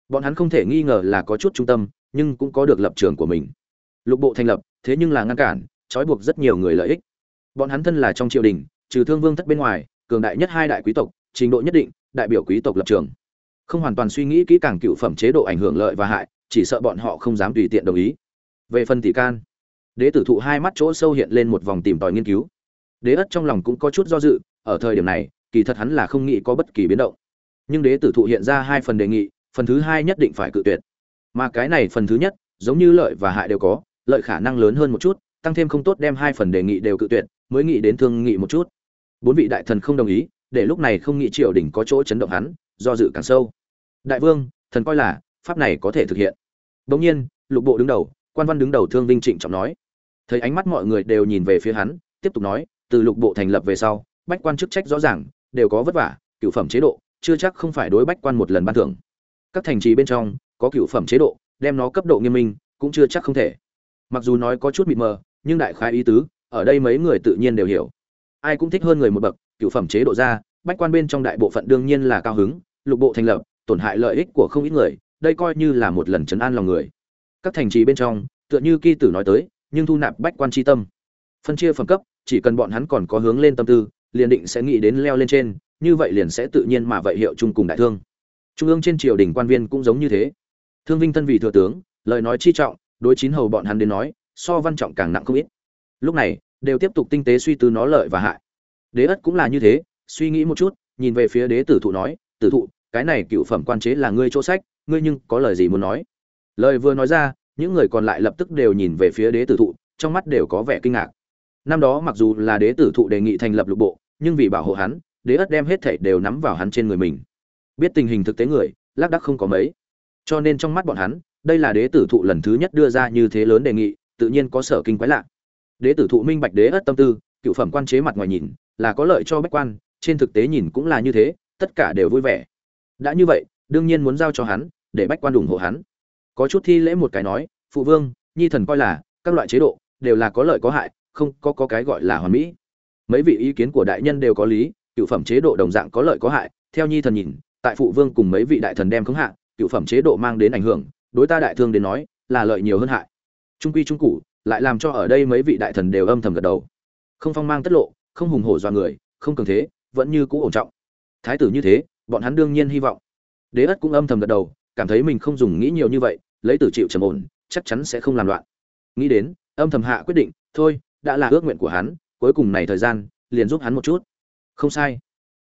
Bọn hắn không thể nghi ngờ là có chút trung tâm, nhưng cũng có được lập trường của mình. Lục bộ thành lập, thế nhưng là ngăn cản, trói buộc rất nhiều người lợi ích. Bọn hắn thân là trong triều đình, trừ thương vương thất bên ngoài, cường đại nhất hai đại quý tộc, trình độ nhất định, đại biểu quý tộc lập trường không hoàn toàn suy nghĩ kỹ càng cựu phẩm chế độ ảnh hưởng lợi và hại, chỉ sợ bọn họ không dám tùy tiện đồng ý. Về phần tỷ can, đế tử thụ hai mắt chỗ sâu hiện lên một vòng tìm tòi nghiên cứu. Đế ất trong lòng cũng có chút do dự, ở thời điểm này, kỳ thật hắn là không nghĩ có bất kỳ biến động. Nhưng đế tử thụ hiện ra hai phần đề nghị, phần thứ hai nhất định phải cự tuyệt. Mà cái này phần thứ nhất, giống như lợi và hại đều có, lợi khả năng lớn hơn một chút, tăng thêm không tốt đem hai phần đề nghị đều cự tuyệt, mới nghĩ đến thương nghị một chút. Bốn vị đại thần không đồng ý, để lúc này không nghĩ triều đình có chỗ chấn động hắn, do dự càng sâu đại vương, thần coi là, pháp này có thể thực hiện. Bỗng nhiên, lục bộ đứng đầu, quan văn đứng đầu thương vinh trịnh trọng nói. Thấy ánh mắt mọi người đều nhìn về phía hắn, tiếp tục nói, từ lục bộ thành lập về sau, bách quan chức trách rõ ràng, đều có vất vả cựu phẩm chế độ, chưa chắc không phải đối bách quan một lần ban thưởng. Các thành trì bên trong, có cựu phẩm chế độ, đem nó cấp độ nghiêm minh, cũng chưa chắc không thể. Mặc dù nói có chút mịt mờ, nhưng đại khái ý tứ, ở đây mấy người tự nhiên đều hiểu. Ai cũng thích hơn người một bậc cựu phẩm chế độ ra, bách quan bên trong đại bộ phận đương nhiên là cao hứng, lục bộ thành lập tổn hại lợi ích của không ít người, đây coi như là một lần chấn an lòng người. Các thành trì bên trong, tựa như kỳ tử nói tới, nhưng thu nạp bách quan tri tâm. Phân chia phẩm cấp, chỉ cần bọn hắn còn có hướng lên tâm tư, liền định sẽ nghĩ đến leo lên trên, như vậy liền sẽ tự nhiên mà vậy hiệu chung cùng đại thương. Trung ương trên triều đình quan viên cũng giống như thế. Thương vinh thân vì thừa tướng, lời nói chi trọng, đối chín hầu bọn hắn đến nói, so văn trọng càng nặng không ít. Lúc này, đều tiếp tục tinh tế suy tư nó lợi và hại. Đế ất cũng là như thế, suy nghĩ một chút, nhìn về phía đế tử thụ nói, tử thụ cái này cựu phẩm quan chế là ngươi chỗ sách, ngươi nhưng có lời gì muốn nói? Lời vừa nói ra, những người còn lại lập tức đều nhìn về phía đế tử thụ, trong mắt đều có vẻ kinh ngạc. Năm đó mặc dù là đế tử thụ đề nghị thành lập lục bộ, nhưng vì bảo hộ hắn, đế ất đem hết thảy đều nắm vào hắn trên người mình. Biết tình hình thực tế người, lác đắc không có mấy. Cho nên trong mắt bọn hắn, đây là đế tử thụ lần thứ nhất đưa ra như thế lớn đề nghị, tự nhiên có sở kinh quái lạ. Đế tử thụ minh bạch đế ất tâm tư, cựu phẩm quan chế mặt ngoài nhìn, là có lợi cho bách quan, trên thực tế nhìn cũng là như thế, tất cả đều vui vẻ đã như vậy đương nhiên muốn giao cho hắn để bách quan ủng hộ hắn. Có chút thi lễ một cái nói phụ vương nhi thần coi là các loại chế độ đều là có lợi có hại không có, có cái gọi là hoàn mỹ. Mấy vị ý kiến của đại nhân đều có lý cựu phẩm chế độ đồng dạng có lợi có hại. Theo nhi thần nhìn tại phụ vương cùng mấy vị đại thần đem khống hạ cựu phẩm chế độ mang đến ảnh hưởng đối ta đại thương đến nói là lợi nhiều hơn hại. Trung quy trung cụ lại làm cho ở đây mấy vị đại thần đều âm thầm gật đầu. Không phong mang tất lộ không hùng hổ do người không cường thế vẫn như cũ ổn trọng. Thái tử như thế bọn hắn đương nhiên hy vọng. Đế ất cũng âm thầm gật đầu, cảm thấy mình không dùng nghĩ nhiều như vậy, lấy tử chịu trầm ổn, chắc chắn sẽ không làm loạn. Nghĩ đến, âm thầm hạ quyết định, thôi, đã là ước nguyện của hắn, cuối cùng này thời gian, liền giúp hắn một chút. Không sai.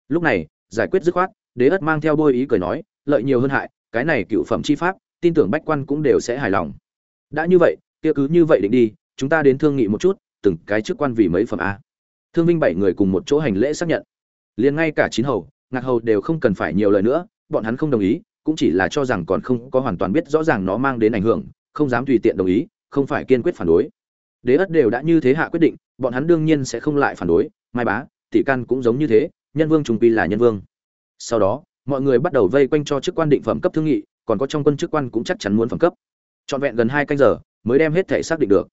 Lúc này, giải quyết dứt khoát, đế ất mang theo bôi ý cười nói, lợi nhiều hơn hại, cái này cựu phẩm chi pháp, tin tưởng bách quan cũng đều sẽ hài lòng. Đã như vậy, kia cứ như vậy định đi, chúng ta đến thương nghị một chút, từng cái chức quan vì mấy phẩm a. Thương vinh bảy người cùng một chỗ hành lễ xác nhận. Liền ngay cả chín hầu ngạc hầu đều không cần phải nhiều lời nữa, bọn hắn không đồng ý, cũng chỉ là cho rằng còn không có hoàn toàn biết rõ ràng nó mang đến ảnh hưởng, không dám tùy tiện đồng ý, không phải kiên quyết phản đối. Đế ất đều đã như thế hạ quyết định, bọn hắn đương nhiên sẽ không lại phản đối, mai bá, tỷ căn cũng giống như thế, nhân vương trùng quy là nhân vương. Sau đó, mọi người bắt đầu vây quanh cho chức quan định phẩm cấp thương nghị, còn có trong quân chức quan cũng chắc chắn muốn phẩm cấp. Trọn vẹn gần hai canh giờ, mới đem hết thể xác định được.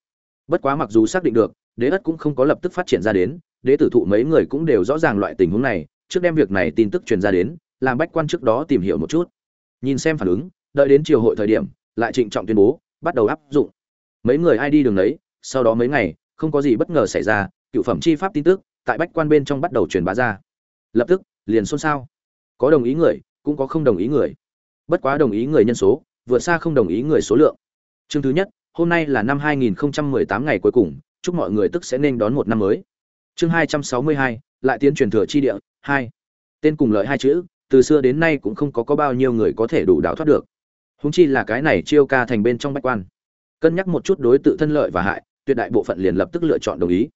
Bất quá mặc dù xác định được, đế ất cũng không có lập tức phát triển ra đến, đế tử thụ mấy người cũng đều rõ ràng loại tình huống này trước đem việc này tin tức truyền ra đến làm bách quan trước đó tìm hiểu một chút. Nhìn xem phản ứng đợi đến chiều hội thời điểm lại trịnh trọng tuyên bố bắt đầu áp dụng. Mấy người ai đi đường đấy sau đó mấy ngày không có gì bất ngờ xảy ra cựu phẩm chi pháp tin tức tại bách quan bên trong bắt đầu truyền bá ra. Lập tức liền xôn xao. Có đồng ý người cũng có không đồng ý người. Bất quá đồng ý người nhân số vượt xa không đồng ý người số lượng. Chương thứ nhất hôm nay là năm 2018 ngày cuối cùng chúc mọi người tức sẽ nên đón một năm mới. Chương 262, lại tiến truyền thừa chi địa hai. Tên cùng lợi hai chữ, từ xưa đến nay cũng không có có bao nhiêu người có thể đủ đào thoát được. Húng chi là cái này chiêu ca thành bên trong bách quan. Cân nhắc một chút đối tự thân lợi và hại, tuyệt đại bộ phận liền lập tức lựa chọn đồng ý.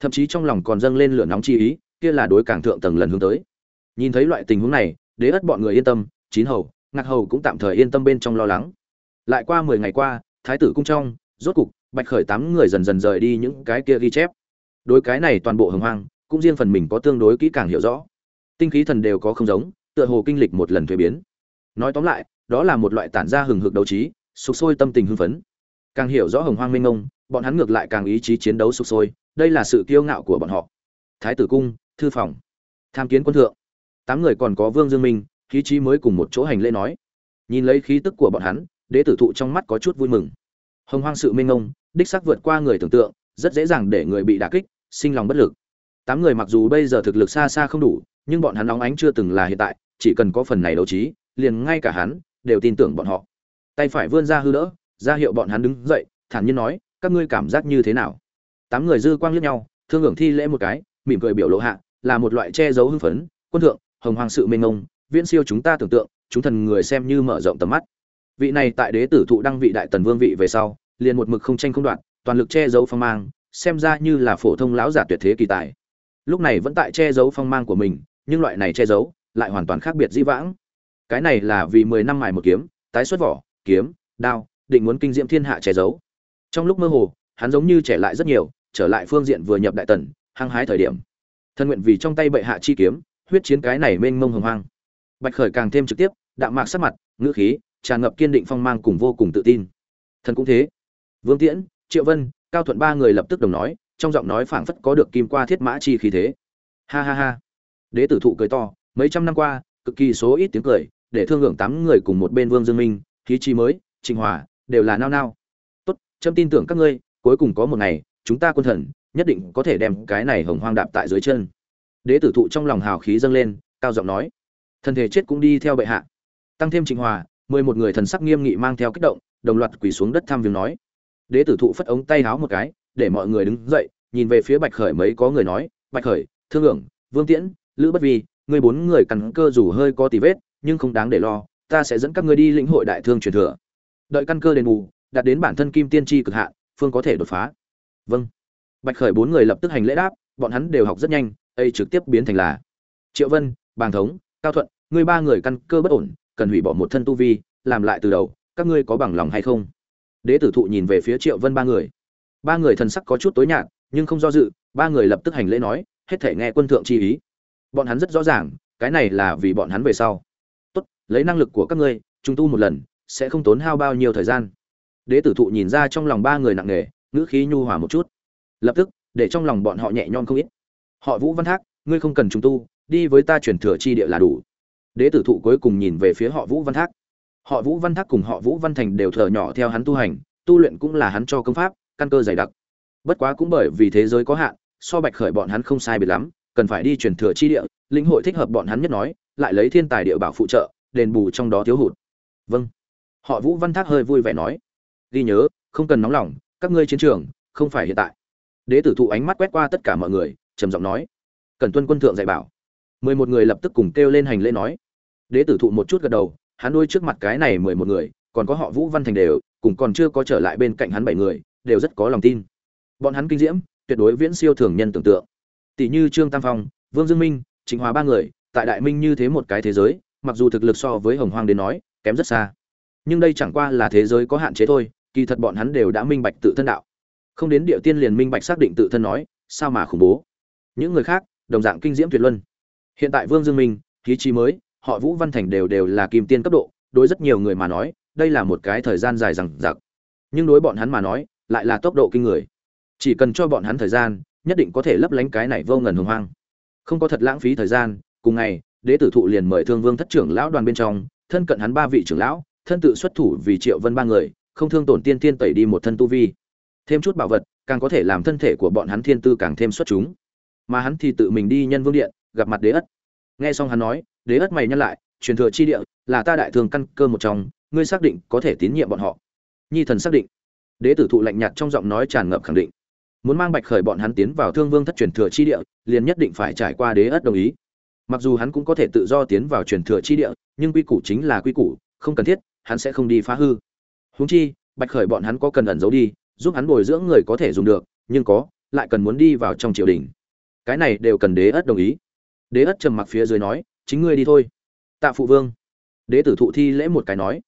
Thậm chí trong lòng còn dâng lên lửa nóng chi ý, kia là đối càng thượng tầng lần hướng tới. Nhìn thấy loại tình huống này, đế ất bọn người yên tâm, chín hầu, ngạc hầu cũng tạm thời yên tâm bên trong lo lắng. Lại qua mười ngày qua, thái tử cung trong, rốt cục, bạch khởi tám người dần dần rời đi những cái kia ghi chép. Đối cái này toàn bộ hồng hoang cũng riêng phần mình có tương đối kỹ càng hiểu rõ. Tinh khí thần đều có không giống tựa hồ kinh lịch một lần thuế biến. Nói tóm lại đó là một loại tản ra hừng hực đấu trí sục sôi tâm tình hưng phấn. Càng hiểu rõ hồng hoang minh ông, bọn hắn ngược lại càng ý chí chiến đấu sục sôi đây là sự kiêu ngạo của bọn họ. Thái tử cung thư phòng tham kiến quân thượng. Tám người còn có vương dương minh khí trí mới cùng một chỗ hành lễ nói. Nhìn lấy khí tức của bọn hắn đế tử thụ trong mắt có chút vui mừng. Hồng hoang sự minh ông, đích sắc vượt qua người tưởng tượng rất dễ dàng để người bị đả kích sinh lòng bất lực tám người mặc dù bây giờ thực lực xa xa không đủ, nhưng bọn hắn nóng ánh chưa từng là hiện tại, chỉ cần có phần này đấu trí, liền ngay cả hắn đều tin tưởng bọn họ. Tay phải vươn ra hư đỡ, ra hiệu bọn hắn đứng dậy, thản nhiên nói, các ngươi cảm giác như thế nào? Tám người dư quang liếc nhau, thương hưởng thi lễ một cái, mỉm cười biểu lộ hạ, là một loại che giấu hưng phấn, quân thượng, hồng hoàng sự mênh mông, viễn siêu chúng ta tưởng tượng, chúng thần người xem như mở rộng tầm mắt. Vị này tại đế tử thụ đăng vị đại tần vương vị về sau, liền một mực không tranh không đoạn toàn lực che giấu phong mang, xem ra như là phổ thông lão giả tuyệt thế kỳ tài lúc này vẫn tại che giấu phong mang của mình, nhưng loại này che giấu lại hoàn toàn khác biệt dĩ vãng. Cái này là vì mười năm mài một kiếm, tái xuất vỏ, kiếm, đao, định muốn kinh diễm thiên hạ che giấu. Trong lúc mơ hồ, hắn giống như trẻ lại rất nhiều, trở lại phương diện vừa nhập đại tần, hăng hái thời điểm. Thân nguyện vì trong tay bệ hạ chi kiếm, huyết chiến cái này mênh mông hồng hoang. Bạch khởi càng thêm trực tiếp, đạm mạc sắc mặt, ngữ khí, tràn ngập kiên định phong mang cùng vô cùng tự tin. Thần cũng thế. Vương tiễn, triệu vân, cao thuận ba người lập tức đồng nói trong giọng nói phảng phất có được kim qua thiết mã chi khí thế. Ha ha ha. Đế tử thụ cười to, mấy trăm năm qua, cực kỳ số ít tiếng cười, để thương hưởng tám người cùng một bên vương dương minh khí chi mới trình hòa, đều là nao nao. Tốt trâm tin tưởng các ngươi, cuối cùng có một ngày, chúng ta quân thần, nhất định có thể đem cái này hồng hoang đạp tại dưới chân. Đế tử thụ trong lòng hào khí dâng lên, cao giọng nói. Thân thể chết cũng đi theo bệ hạ. Tăng thêm trịnh hòa, mười một người thần sắc nghiêm nghị mang theo kích động, đồng loạt quỳ xuống đất tham viếng nói. Đế tử thụ phất ống tay háo một cái để mọi người đứng dậy, nhìn về phía bạch khởi mấy có người nói, bạch khởi, thương hưởng, vương tiễn, lữ bất vi người bốn người căn cơ dù hơi có tì vết, nhưng không đáng để lo, ta sẽ dẫn các ngươi đi lĩnh hội đại thương truyền thừa. Đợi căn cơ đền bù, đạt đến bản thân kim tiên tri cực hạn, phương có thể đột phá. Vâng. Bạch khởi bốn người lập tức hành lễ đáp, bọn hắn đều học rất nhanh, ấy trực tiếp biến thành là, triệu vân, bàng thống, cao thuận, ngươi ba người căn cơ bất ổn, cần hủy bỏ một thân tu vi, làm lại từ đầu, các ngươi có bằng lòng hay không? Đế tử thụ nhìn về phía triệu vân ba người ba người thần sắc có chút tối nhạt, nhưng không do dự, ba người lập tức hành lễ nói, hết thể nghe quân thượng chi ý. Bọn hắn rất rõ ràng, cái này là vì bọn hắn về sau. Tốt, lấy năng lực của các ngươi chúng tu một lần, sẽ không tốn hao bao nhiêu thời gian. Đế tử thụ nhìn ra trong lòng ba người nặng nề, ngữ khí nhu hòa một chút. Lập tức, để trong lòng bọn họ nhẹ nhõm không ít. Họ vũ văn thác, ngươi không cần chúng tu, đi với ta chuyển thừa chi địa là đủ. Đế tử thụ cuối cùng nhìn về phía họ vũ văn thác. Họ vũ văn thác cùng họ vũ văn thành đều thờ nhỏ theo hắn tu hành, tu luyện cũng là hắn cho công pháp căn cơ dày đặc. Bất quá cũng bởi vì thế giới có hạn, so bạch khởi bọn hắn không sai biệt lắm, cần phải đi truyền thừa chi địa, lĩnh hội thích hợp bọn hắn nhất nói, lại lấy thiên tài địa bảo phụ trợ, đền bù trong đó thiếu hụt. Vâng. Họ vũ văn thác hơi vui vẻ nói. Ghi nhớ, không cần nóng lòng, các ngươi chiến trường, không phải hiện tại. Đế tử thụ ánh mắt quét qua tất cả mọi người, trầm giọng nói. Cần tuân quân thượng dạy bảo. Mười một người lập tức cùng kêu lên hành lễ nói. Đế tử thụ một chút gật đầu, hắn nuôi trước mặt cái này mười một người, còn có họ vũ văn thành đều, cùng còn chưa có trở lại bên cạnh hắn bảy người đều rất có lòng tin. Bọn hắn kinh diễm, tuyệt đối viễn siêu thường nhân tưởng tượng. Tỷ như trương tam phong, vương dương minh chính hòa ba người, tại đại minh như thế một cái thế giới, mặc dù thực lực so với hồng hoang đến nói, kém rất xa. Nhưng đây chẳng qua là thế giới có hạn chế thôi, kỳ thật bọn hắn đều đã minh bạch tự thân đạo. Không đến địa tiên liền minh bạch xác định tự thân nói, sao mà khủng bố. Những người khác, đồng dạng kinh diễm tuyệt luân. Hiện tại vương dương minh khí trí mới, họ vũ văn thành đều đều là kim tiên cấp độ, đối rất nhiều người mà nói, đây là một cái thời gian dài rằng giặc nhưng đối bọn hắn mà nói lại là tốc độ kinh người. Chỉ cần cho bọn hắn thời gian, nhất định có thể lấp lánh cái này vô ngần hồng hoang. Không có thật lãng phí thời gian, cùng ngày, đế tử thụ liền mời thương vương thất trưởng lão đoàn bên trong, thân cận hắn ba vị trưởng lão, thân tự xuất thủ vì triệu vân ba người, không thương tổn tiên tiên tẩy đi một thân tu vi. Thêm chút bảo vật, càng có thể làm thân thể của bọn hắn thiên tư càng thêm xuất chúng. Mà hắn thì tự mình đi nhân vương điện, gặp mặt đế ất. Nghe xong hắn nói, đế ất mày nhắc lại, truyền thừa chi địa là ta đại thường căn cơ một trong, ngươi xác định có thể tín nhiệm bọn họ. Nhi thần xác định đế tử thụ lạnh nhạt trong giọng nói tràn ngập khẳng định. Muốn mang bạch khởi bọn hắn tiến vào thương vương thất truyền thừa chi địa, liền nhất định phải trải qua đế ất đồng ý. Mặc dù hắn cũng có thể tự do tiến vào truyền thừa chi địa, nhưng quy củ chính là quy củ, không cần thiết, hắn sẽ không đi phá hư. Huống chi, bạch khởi bọn hắn có cần ẩn giấu đi, giúp hắn bồi dưỡng người có thể dùng được, nhưng có, lại cần muốn đi vào trong triều đình. Cái này đều cần đế ất đồng ý. Đế ất trầm mặc phía dưới nói, chính ngươi đi thôi. Tạ phụ vương. Đế tử thụ thi lễ một cái nói.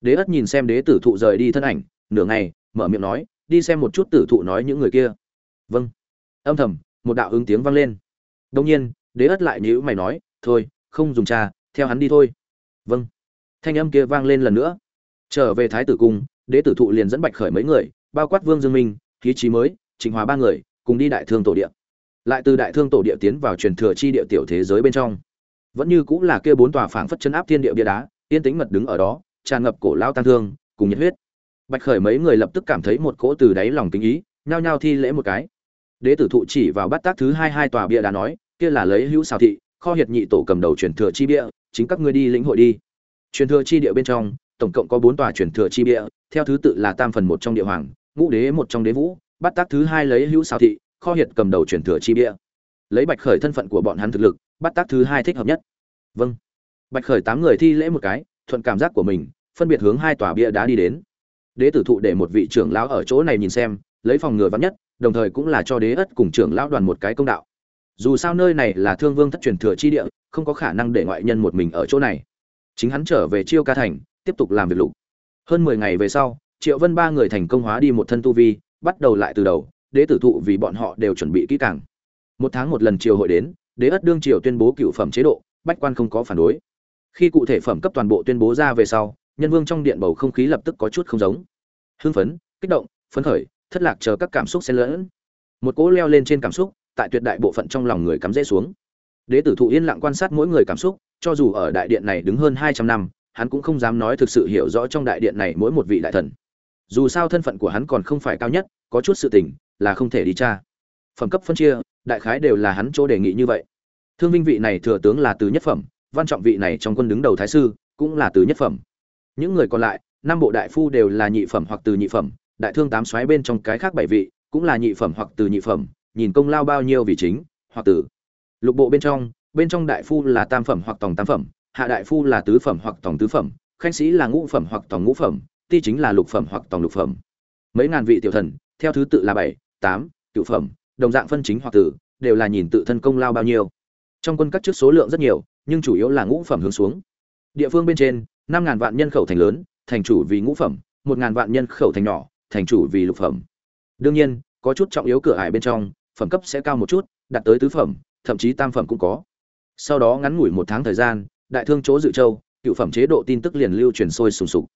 Đế ất nhìn xem đế tử thụ rời đi thân ảnh nửa ngày, mở miệng nói, đi xem một chút tử thụ nói những người kia. Vâng. Âm thầm, một đạo ứng tiếng vang lên. Đông nhiên, đế ất lại nhữ mày nói, thôi, không dùng trà, theo hắn đi thôi. Vâng. Thanh âm kia vang lên lần nữa. Trở về thái tử cung, đế tử thụ liền dẫn bạch khởi mấy người, bao quát vương dương minh khí trí mới, trịnh hòa ba người, cùng đi đại thương tổ địa. Lại từ đại thương tổ địa tiến vào truyền thừa chi địa tiểu thế giới bên trong. Vẫn như cũng là kia bốn tòa phảng phất chân áp thiên địa bia đá, yên tĩnh mật đứng ở đó, tràn ngập cổ lao tăng thương, cùng nhiệt huyết bạch khởi mấy người lập tức cảm thấy một cỗ từ đáy lòng kính ý, nhao nhao thi lễ một cái. Đế tử thụ chỉ vào bắt tác thứ hai hai tòa bia đá nói, kia là lấy hữu xào thị, kho hiệt nhị tổ cầm đầu truyền thừa chi bia, chính các ngươi đi lĩnh hội đi. Truyền thừa chi địa bên trong, tổng cộng có bốn tòa truyền thừa chi bia, theo thứ tự là tam phần một trong địa hoàng, ngũ đế một trong đế vũ bắt tác thứ hai lấy hữu xào thị, kho hiệt cầm đầu truyền thừa chi bia. Lấy bạch khởi thân phận của bọn hắn thực lực bắt tác thứ hai thích hợp nhất. Vâng. Bạch khởi tám người thi lễ một cái, thuận cảm giác của mình, phân biệt hướng hai tòa bia đá đi đến đế tử thụ để một vị trưởng lão ở chỗ này nhìn xem, lấy phòng ngừa vắn nhất, đồng thời cũng là cho đế ất cùng trưởng lão đoàn một cái công đạo. Dù sao nơi này là thương vương thất truyền thừa chi địa, không có khả năng để ngoại nhân một mình ở chỗ này. Chính hắn trở về chiêu ca thành, tiếp tục làm việc lục. Hơn mười ngày về sau, triệu vân ba người thành công hóa đi một thân tu vi, bắt đầu lại từ đầu, đế tử thụ vì bọn họ đều chuẩn bị kỹ càng. Một tháng một lần triều hội đến, đế ất đương triều tuyên bố cựu phẩm chế độ, bách quan không có phản đối. Khi cụ thể phẩm cấp toàn bộ tuyên bố ra về sau nhân vương trong điện bầu không khí lập tức có chút không giống. Hưng phấn, kích động, phấn khởi, thất lạc chờ các cảm xúc xen lẫn. Một cỗ leo lên trên cảm xúc, tại tuyệt đại bộ phận trong lòng người cắm rễ xuống. Đế tử thụ yên lặng quan sát mỗi người cảm xúc, cho dù ở đại điện này đứng hơn hai trăm năm, hắn cũng không dám nói thực sự hiểu rõ trong đại điện này mỗi một vị đại thần. Dù sao thân phận của hắn còn không phải cao nhất, có chút sự tình là không thể đi tra. Phẩm cấp phân chia, đại khái đều là hắn chỗ đề nghị như vậy. Thương vinh vị này thừa tướng là từ nhất phẩm, văn trọng vị này trong quân đứng đầu thái sư cũng là từ nhất phẩm những người còn lại, năm bộ đại phu đều là nhị phẩm hoặc từ nhị phẩm, đại thương tám xoáy bên trong cái khác bảy vị cũng là nhị phẩm hoặc từ nhị phẩm, nhìn công lao bao nhiêu vị chính, hoặc từ. Lục bộ bên trong bên trong đại phu là tam phẩm hoặc tổng tam phẩm, hạ đại phu là tứ phẩm hoặc tổng tứ phẩm, khanh sĩ là ngũ phẩm hoặc tổng ngũ phẩm, ti chính là lục phẩm hoặc tổng lục phẩm. Mấy ngàn vị tiểu thần, theo thứ tự là bảy, tám cửu phẩm, đồng dạng phân chính hoặc tử đều là nhìn tự thân công lao bao nhiêu. Trong quân các chức số lượng rất nhiều, nhưng chủ yếu là ngũ phẩm hướng xuống. Địa phương bên trên năm ngàn vạn nhân khẩu thành lớn, thành chủ vì ngũ phẩm, một ngàn vạn nhân khẩu thành nhỏ, thành chủ vì lục phẩm. Đương nhiên, có chút trọng yếu cửa ải bên trong, phẩm cấp sẽ cao một chút, đạt tới tứ phẩm, thậm chí tam phẩm cũng có. Sau đó ngắn ngủi một tháng thời gian, đại thương chỗ dự châu, cựu phẩm chế độ tin tức liền lưu truyền sôi sùng sục.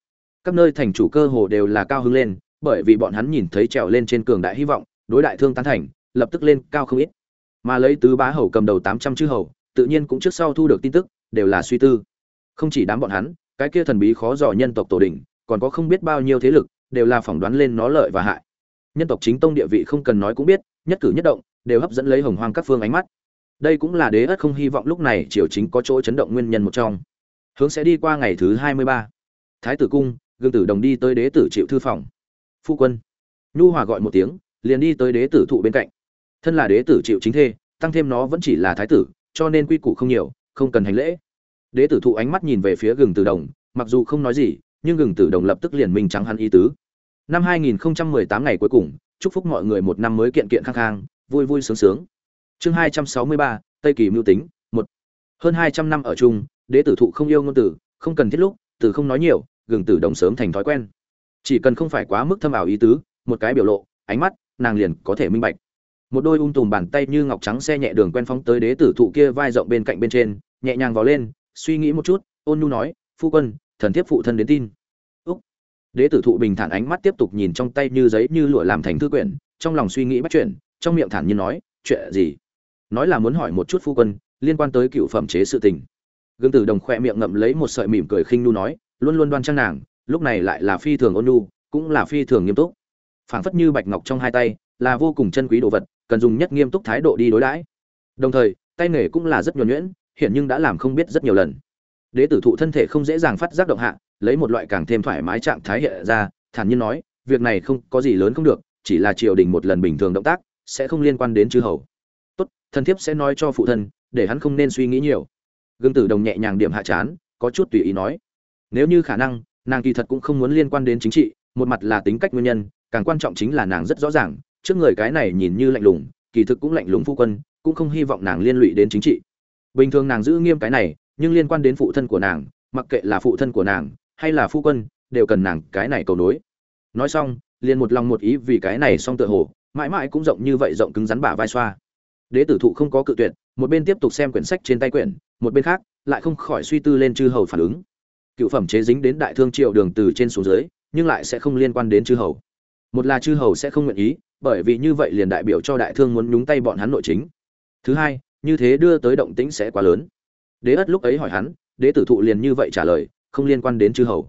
Các nơi thành chủ cơ hồ đều là cao hứng lên, bởi vì bọn hắn nhìn thấy trèo lên trên cường đại hy vọng, đối đại thương tán thành, lập tức lên cao không ít. Mà lấy tứ bá hầu cầm đầu tám trăm chư hầu, tự nhiên cũng trước sau thu được tin tức, đều là suy tư. Không chỉ đám bọn hắn cái kia thần bí khó dò nhân tộc tổ đình, còn có không biết bao nhiêu thế lực, đều là phỏng đoán lên nó lợi và hại. Nhân tộc chính tông địa vị không cần nói cũng biết, nhất cử nhất động, đều hấp dẫn lấy hồng hoang các phương ánh mắt. Đây cũng là đế ất không hy vọng lúc này triều chính có chỗ chấn động nguyên nhân một trong. Hướng sẽ đi qua ngày thứ hai mươi ba. Thái tử cung, gương tử đồng đi tới đế tử triệu thư phòng. Phu quân. Nhu hòa gọi một tiếng, liền đi tới đế tử thụ bên cạnh. Thân là đế tử triệu chính thê, tăng thêm nó vẫn chỉ là thái tử, cho nên quy củ không nhiều, không cần hành lễ đế tử thụ ánh mắt nhìn về phía gừng tử đồng mặc dù không nói gì nhưng gừng tử đồng lập tức liền minh trắng hắn ý tứ. Năm 2018 ngày cuối cùng chúc phúc mọi người một năm mới kiện kiện khang khang vui vui sướng sướng. Chương 263, tây kỳ mưu tính một. Hơn 200 năm ở chung đế tử thụ không yêu ngôn tử không cần thiết lúc từ không nói nhiều gừng tử đồng sớm thành thói quen. Chỉ cần không phải quá mức thâm ảo ý tứ một cái biểu lộ ánh mắt nàng liền có thể minh bạch. Một đôi ung tùm bàn tay như ngọc trắng xe nhẹ đường quen phóng tới đế tử thụ kia vai rộng bên cạnh bên trên nhẹ nhàng vào lên suy nghĩ một chút, ôn nhu nói, phu quân, thần thiếp phụ thân đến tin. Úc. Đế tử thụ bình thản ánh mắt tiếp tục nhìn trong tay như giấy như lụa làm thành thư quyển, trong lòng suy nghĩ bắt chuyện, trong miệng thản nhiên nói, chuyện gì? Nói là muốn hỏi một chút phu quân, liên quan tới cựu phẩm chế sự tình. Gương tử đồng khoe miệng ngậm lấy một sợi mỉm cười khinh nu nói, luôn luôn đoan trang nàng, lúc này lại là phi thường ôn nhu, cũng là phi thường nghiêm túc. Phảng phất như bạch ngọc trong hai tay, là vô cùng chân quý đồ vật, cần dùng nhất nghiêm túc thái độ đi đối đãi. Đồng thời, tay nghề cũng là rất nhuần nhuyễn hiện nhưng đã làm không biết rất nhiều lần. Đế tử thụ thân thể không dễ dàng phát giác động hạ, lấy một loại càng thêm thoải mái trạng thái hiện ra, thản nhiên nói, việc này không có gì lớn không được, chỉ là triều đình một lần bình thường động tác, sẽ không liên quan đến chư hầu. Tốt, thần thiếp sẽ nói cho phụ thân, để hắn không nên suy nghĩ nhiều. Gương tử đồng nhẹ nhàng điểm hạ chán, có chút tùy ý nói. Nếu như khả năng, nàng kỳ thật cũng không muốn liên quan đến chính trị, một mặt là tính cách nguyên nhân, càng quan trọng chính là nàng rất rõ ràng, trước người cái này nhìn như lạnh lùng, kỳ thực cũng lạnh lùng phu quân, cũng không hy vọng nàng liên lụy đến chính trị bình thường nàng giữ nghiêm cái này, nhưng liên quan đến phụ thân của nàng, mặc kệ là phụ thân của nàng, hay là phu quân, đều cần nàng cái này cầu nối. Nói xong, liền một lòng một ý vì cái này xong tựa hồ, mãi mãi cũng rộng như vậy rộng cứng rắn bả vai xoa. Đế tử thụ không có cự tuyệt, một bên tiếp tục xem quyển sách trên tay quyển, một bên khác, lại không khỏi suy tư lên chư hầu phản ứng. Cựu phẩm chế dính đến đại thương triệu đường từ trên xuống dưới, nhưng lại sẽ không liên quan đến chư hầu. Một là chư hầu sẽ không nguyện ý, bởi vì như vậy liền đại biểu cho đại thương muốn nhúng tay bọn hắn nội chính. Thứ hai như thế đưa tới động tĩnh sẽ quá lớn. Đế ất lúc ấy hỏi hắn, đế tử thụ liền như vậy trả lời, không liên quan đến chư hầu.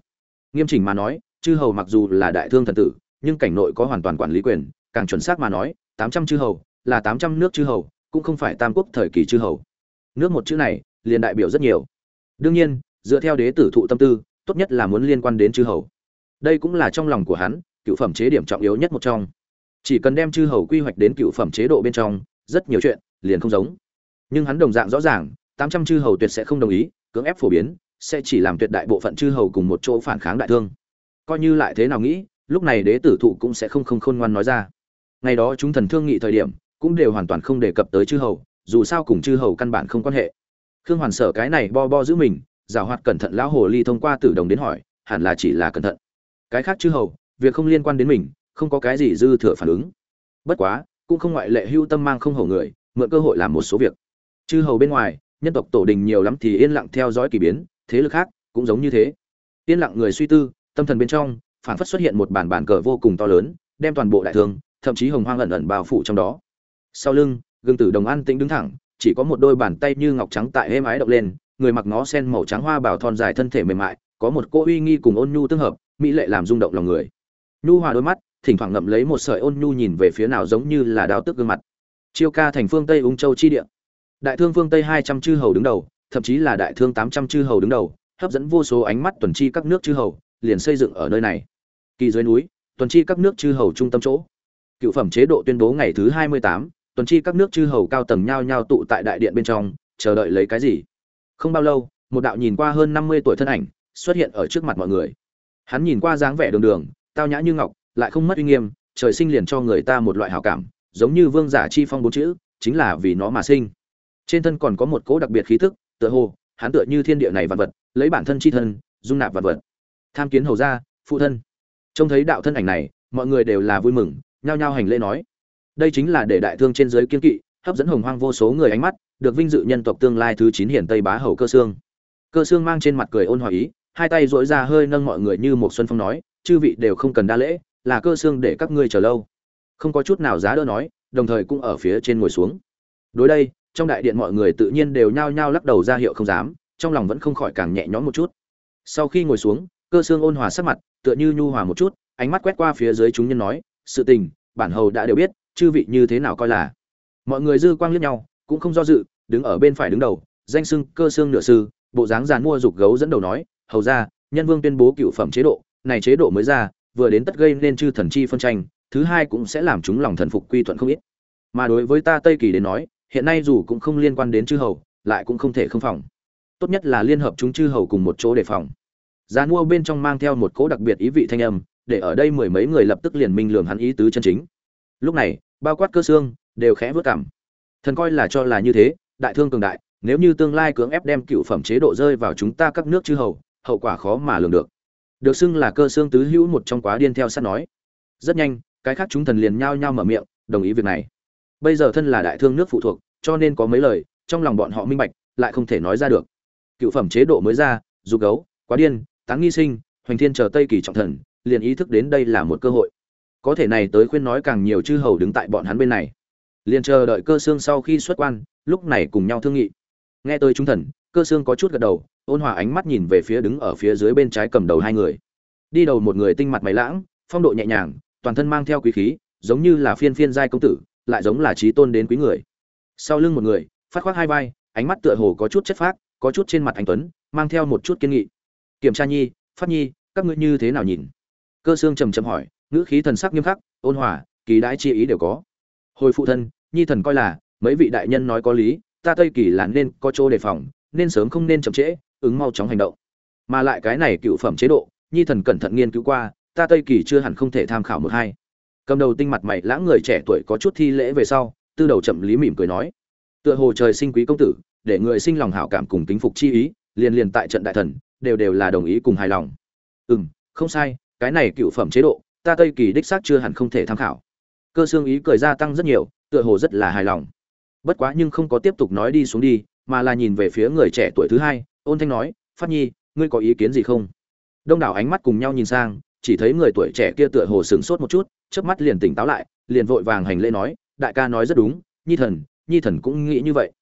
Nghiêm chỉnh mà nói, chư hầu mặc dù là đại thương thần tử, nhưng cảnh nội có hoàn toàn quản lý quyền, càng chuẩn xác mà nói, tám trăm chư hầu là tám trăm nước chư hầu, cũng không phải tam quốc thời kỳ chư hầu. Nước một chữ này, liền đại biểu rất nhiều. Đương nhiên, dựa theo đế tử thụ tâm tư, tốt nhất là muốn liên quan đến chư hầu. Đây cũng là trong lòng của hắn, cựu phẩm chế điểm trọng yếu nhất một trong. Chỉ cần đem chư hầu quy hoạch đến cựu phẩm chế độ bên trong, rất nhiều chuyện liền không giống nhưng hắn đồng dạng rõ ràng, tám trăm chư hầu tuyệt sẽ không đồng ý, cưỡng ép phổ biến, sẽ chỉ làm tuyệt đại bộ phận chư hầu cùng một chỗ phản kháng đại thương. Coi như lại thế nào nghĩ, lúc này đế tử thụ cũng sẽ không không khôn ngoan nói ra. Ngày đó chúng thần thương nghị thời điểm, cũng đều hoàn toàn không đề cập tới chư hầu, dù sao cùng chư hầu căn bản không quan hệ. Khương hoàn sở cái này bo bo giữ mình giảo hoạt cẩn thận lão hồ ly thông qua tử đồng đến hỏi, hẳn là chỉ là cẩn thận. Cái khác chư hầu, việc không liên quan đến mình, không có cái gì dư thừa phản ứng. Bất quá, cũng không ngoại lệ hưu tâm mang không hầu người, mượn cơ hội làm một số việc chư hầu bên ngoài, nhân tộc tổ đình nhiều lắm thì yên lặng theo dõi kỳ biến, thế lực khác cũng giống như thế. Yên lặng người suy tư, tâm thần bên trong phản phất xuất hiện một bản bản cờ vô cùng to lớn, đem toàn bộ đại thương, thậm chí hồng hoang ẩn ẩn bao phủ trong đó. Sau lưng, gương tử đồng an tĩnh đứng thẳng, chỉ có một đôi bàn tay như ngọc trắng tại êm ái động lên, người mặc ngó sen màu trắng hoa bảo thon dài thân thể mềm mại, có một cô uy nghi cùng ôn nhu tương hợp, mỹ lệ làm rung động lòng người. Nhu hòa đôi mắt, thỉnh thoảng ngậm lấy một sợi ôn nhu nhìn về phía nào giống như là đáo tức gương mặt. Chiêu ca thành phương tây ung châu chi địa đại thương phương tây hai trăm chư hầu đứng đầu, thậm chí là đại thương tám trăm chư hầu đứng đầu, hấp dẫn vô số ánh mắt tuần chi các nước chư hầu, liền xây dựng ở nơi này. Kỳ dưới núi, tuần chi các nước chư hầu trung tâm chỗ. Cựu phẩm chế độ tuyên bố ngày thứ hai mươi tám, tuần chi các nước chư hầu cao tầng nhao nhao tụ tại đại điện bên trong, chờ đợi lấy cái gì? Không bao lâu, một đạo nhìn qua hơn năm mươi tuổi thân ảnh xuất hiện ở trước mặt mọi người. Hắn nhìn qua dáng vẻ đường đường, tao nhã như ngọc, lại không mất uy nghiêm, trời sinh liền cho người ta một loại hảo cảm, giống như vương giả chi phong bốn chữ, chính là vì nó mà sinh trên thân còn có một cỗ đặc biệt khí thức tựa hồ, hắn tựa như thiên địa này vật vật, lấy bản thân chi thân, dung nạp vật vật. Tham kiến hầu gia, phụ thân. Trông thấy đạo thân ảnh này, mọi người đều là vui mừng, nhao nhao hành lễ nói. Đây chính là để đại thương trên giới kiên kỵ, hấp dẫn hồng hoang vô số người ánh mắt, được vinh dự nhân tộc tương lai thứ chín hiển tây bá hầu cơ xương cơ xương mang trên mặt cười ôn hòa ý, hai tay dỗi ra hơi nâng mọi người như một xuân phong nói, chư vị đều không cần đa lễ, là cơ xương để các ngươi chờ lâu. Không có chút nào giá đỡ nói, đồng thời cũng ở phía trên ngồi xuống. Đối đây trong đại điện mọi người tự nhiên đều nhao nhao lắc đầu ra hiệu không dám, trong lòng vẫn không khỏi càng nhẹ nhõm một chút. Sau khi ngồi xuống, cơ xương ôn hòa sắc mặt, tựa như nhu hòa một chút, ánh mắt quét qua phía dưới chúng nhân nói, sự tình, bản hầu đã đều biết, chư vị như thế nào coi là. Mọi người dư quang liếc nhau, cũng không do dự, đứng ở bên phải đứng đầu, danh sưng cơ xương nửa sư, bộ dáng giàn mua dục gấu dẫn đầu nói, hầu ra nhân vương tuyên bố cựu phẩm chế độ, này chế độ mới ra, vừa đến tất gây nên chư thần chi phân tranh, thứ hai cũng sẽ làm chúng lòng thần phục quy thuận không ít. Mà đối với ta tây kỳ đến nói hiện nay dù cũng không liên quan đến chư hầu, lại cũng không thể không phòng. Tốt nhất là liên hợp chúng chư hầu cùng một chỗ đề phòng. Giá mua bên trong mang theo một cỗ đặc biệt ý vị thanh âm, để ở đây mười mấy người lập tức liền minh lường hắn ý tứ chân chính. Lúc này, bao quát cơ xương, đều khẽ vớt cảm thần coi là cho là như thế, đại thương cường đại, nếu như tương lai cưỡng ép đem cựu phẩm chế độ rơi vào chúng ta các nước chư hầu, hậu quả khó mà lường được. Được xưng là cơ xương tứ hữu một trong quá điên theo sát nói. Rất nhanh, cái khác chúng thần liền nhao nhao mở miệng, đồng ý việc này bây giờ thân là đại thương nước phụ thuộc, cho nên có mấy lời, trong lòng bọn họ minh bạch, lại không thể nói ra được. Cựu phẩm chế độ mới ra dù gấu, quá điên, táng nghi sinh, hoành thiên chờ tây kỳ trọng thần, liền ý thức đến đây là một cơ hội. Có thể này tới khuyên nói càng nhiều chư hầu đứng tại bọn hắn bên này. Liền chờ đợi cơ xương sau khi xuất quan, lúc này cùng nhau thương nghị. Nghe tôi trung thần, cơ xương có chút gật đầu, ôn hòa ánh mắt nhìn về phía đứng ở phía dưới bên trái cầm đầu hai người. Đi đầu một người tinh mặt mày lãng, phong độ nhẹ nhàng, toàn thân mang theo quý khí, giống như là phiên phiên giai công tử lại giống là trí tôn đến quý người. Sau lưng một người, phát khoác hai vai, ánh mắt tựa hồ có chút chất phác, có chút trên mặt anh tuấn, mang theo một chút kiên nghị. Kiểm tra nhi, phát nhi, các ngươi như thế nào nhìn? Cơ xương trầm trầm hỏi, ngữ khí thần sắc nghiêm khắc, ôn hòa, kỳ đãi chi ý đều có. Hồi phụ thân, nhi thần coi là, mấy vị đại nhân nói có lý, ta tây kỳ là nên có chỗ đề phòng, nên sớm không nên chậm trễ, ứng mau chóng hành động. Mà lại cái này cựu phẩm chế độ, nhi thần cẩn thận nghiên cứu qua, ta tây kỳ chưa hẳn không thể tham khảo một hai cầm đầu tinh mặt mày lãng người trẻ tuổi có chút thi lễ về sau, tư đầu chậm lý mỉm cười nói, tựa hồ trời sinh quý công tử, để người sinh lòng hảo cảm cùng kính phục chi ý, liền liền tại trận đại thần, đều đều là đồng ý cùng hài lòng. Ừ m không sai, cái này cựu phẩm chế độ, ta tây kỳ đích xác chưa hẳn không thể tham khảo. Cơ xương ý cười gia tăng rất nhiều, tựa hồ rất là hài lòng. Bất quá nhưng không có tiếp tục nói đi xuống đi, mà là nhìn về phía người trẻ tuổi thứ hai, ôn thanh nói, phát nhi, ngươi có ý kiến gì không? Đông đảo ánh mắt cùng nhau nhìn sang, chỉ thấy người tuổi trẻ kia tựa hồ sửng sốt một chút chớp mắt liền tỉnh táo lại, liền vội vàng hành lễ nói, đại ca nói rất đúng, nhi thần nhi thần cũng nghĩ như vậy.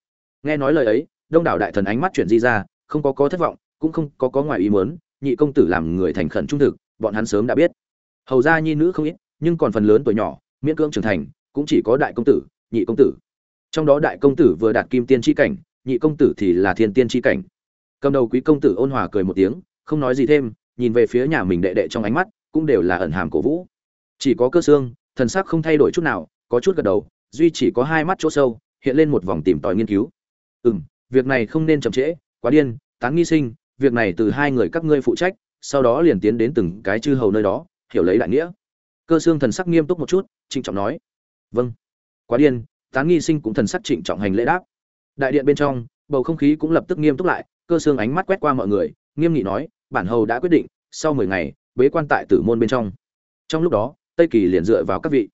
Nghe nói lời ấy, đông đảo đại thần ánh mắt chuyển di ra, không có có thất vọng, cũng không có có ngoài ý muốn, nhị công tử làm người thành khẩn trung thực, bọn hắn sớm đã biết. Hầu gia nhi nữ không ít, nhưng còn phần lớn tuổi nhỏ, miễn cưỡng trưởng thành, cũng chỉ có đại công tử, nhị công tử. Trong đó đại công tử vừa đạt kim tiên chi cảnh, nhị công tử thì là thiên tiên chi cảnh. Cầm đầu quý công tử ôn hòa cười một tiếng, không nói gì thêm, nhìn về phía nhà mình đệ đệ trong ánh mắt, cũng đều là ẩn hàm cổ vũ chỉ có cơ xương, thần sắc không thay đổi chút nào, có chút gật đầu, duy chỉ có hai mắt chỗ sâu, hiện lên một vòng tìm tòi nghiên cứu. Ừ m việc này không nên chậm trễ, quá điên, tán nghi sinh, việc này từ hai người các ngươi phụ trách, sau đó liền tiến đến từng cái chư hầu nơi đó, hiểu lấy đại nghĩa. Cơ xương thần sắc nghiêm túc một chút, trịnh trọng nói. Vâng. Quá điên, tán nghi sinh cũng thần sắc trịnh trọng hành lễ đáp. Đại điện bên trong, bầu không khí cũng lập tức nghiêm túc lại, cơ xương ánh mắt quét qua mọi người, nghiêm nghị nói, bản hầu đã quyết định, sau mười ngày, bế quan tại tử môn bên trong. Trong lúc đó tây kỳ liền dựa vào các vị.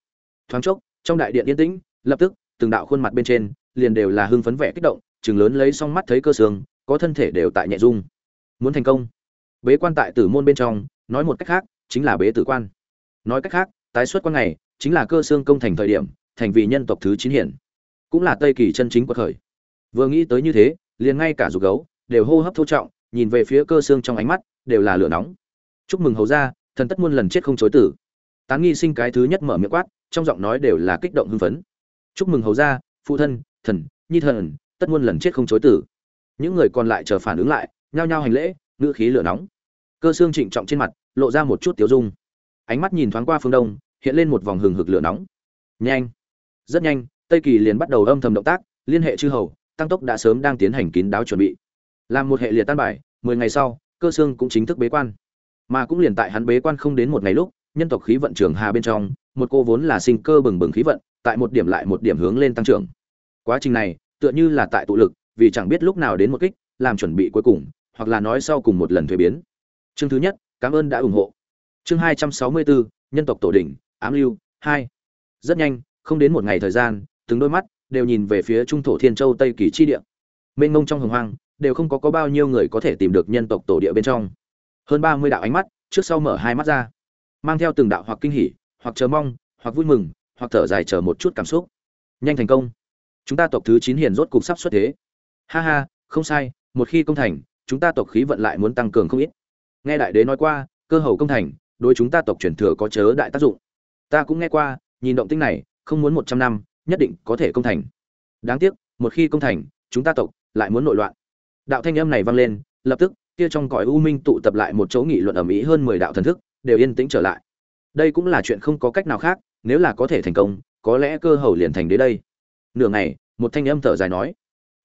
Thoáng chốc, trong đại điện yên tĩnh, lập tức, từng đạo khuôn mặt bên trên liền đều là hưng phấn vẻ kích động chừng lớn lấy xong mắt thấy cơ xương, có thân thể đều tại nhẹ dung muốn thành công? Bế quan tại tử môn bên trong, nói một cách khác, chính là bế tử quan. Nói cách khác, tái xuất quan này chính là cơ xương công thành thời điểm, thành vì nhân tộc thứ chín hiển. Cũng là tây kỳ chân chính quật khởi. Vừa nghĩ tới như thế, liền ngay cả dục gấu đều hô hấp thô trọng, nhìn về phía cơ xương trong ánh mắt đều là lửa nóng. Chúc mừng hầu ra thần tất muôn lần chết không chối tử tán nghi sinh cái thứ nhất mở miệng quát trong giọng nói đều là kích động hưng phấn. Chúc mừng hầu gia, phụ thân thần nhi thần tất muôn lần chết không chối tử. Những người còn lại chờ phản ứng lại nhao nhao hành lễ ngữ khí lửa nóng. Cơ xương trịnh trọng trên mặt lộ ra một chút tiếu dung. Ánh mắt nhìn thoáng qua phương đông hiện lên một vòng hừng hực lửa nóng. Nhanh! Rất nhanh tây kỳ liền bắt đầu âm thầm động tác liên hệ chư hầu tăng tốc đã sớm đang tiến hành kín đáo chuẩn bị. Làm một hệ liệt tan bài mười ngày sau cơ xương cũng chính thức bế quan. Mà cũng liền tại hắn bế quan không đến một ngày lúc nhân tộc khí vận trường hà bên trong, một cô vốn là sinh cơ bừng bừng khí vận, tại một điểm lại một điểm hướng lên tăng trưởng. Quá trình này, tựa như là tại tụ lực, vì chẳng biết lúc nào đến một kích, làm chuẩn bị cuối cùng, hoặc là nói sau cùng một lần thuế biến. Chương thứ nhất, cảm ơn đã ủng hộ. Chương hai trăm sáu mươi bốn nhân tộc tổ đỉnh, ám lưu, hai. Rất nhanh, không đến một ngày thời gian, từng đôi mắt đều nhìn về phía trung thổ thiên châu tây kỳ chi địa. Mênh mông trong hồng hoang, đều không có có bao nhiêu người có thể tìm được nhân tộc tổ địa bên trong. Hơn ba mươi đạo ánh mắt, trước sau mở hai mắt ra mang theo từng đạo hoặc kinh hỉ, hoặc chờ mong, hoặc vui mừng, hoặc thở dài chờ một chút cảm xúc. Nhanh thành công. Chúng ta tộc thứ chín hiền rốt cục sắp xuất thế. Ha ha, không sai, một khi công thành, chúng ta tộc khí vận lại muốn tăng cường không ít. Nghe đại đế nói qua, cơ hầu công thành, đối chúng ta tộc truyền thừa có chớ đại tác dụng. Ta cũng nghe qua, nhìn động tinh này, không muốn một trăm năm, nhất định có thể công thành. Đáng tiếc, một khi công thành, chúng ta tộc lại muốn nội loạn. Đạo thanh âm này vang lên, lập tức, kia trong cõi u minh tụ tập lại một chỗ nghị luận ầm ĩ hơn mười đạo thần thức đều yên tĩnh trở lại. Đây cũng là chuyện không có cách nào khác, nếu là có thể thành công, có lẽ cơ hầu liền thành đến đây. Nửa ngày, một thanh âm thở dài nói,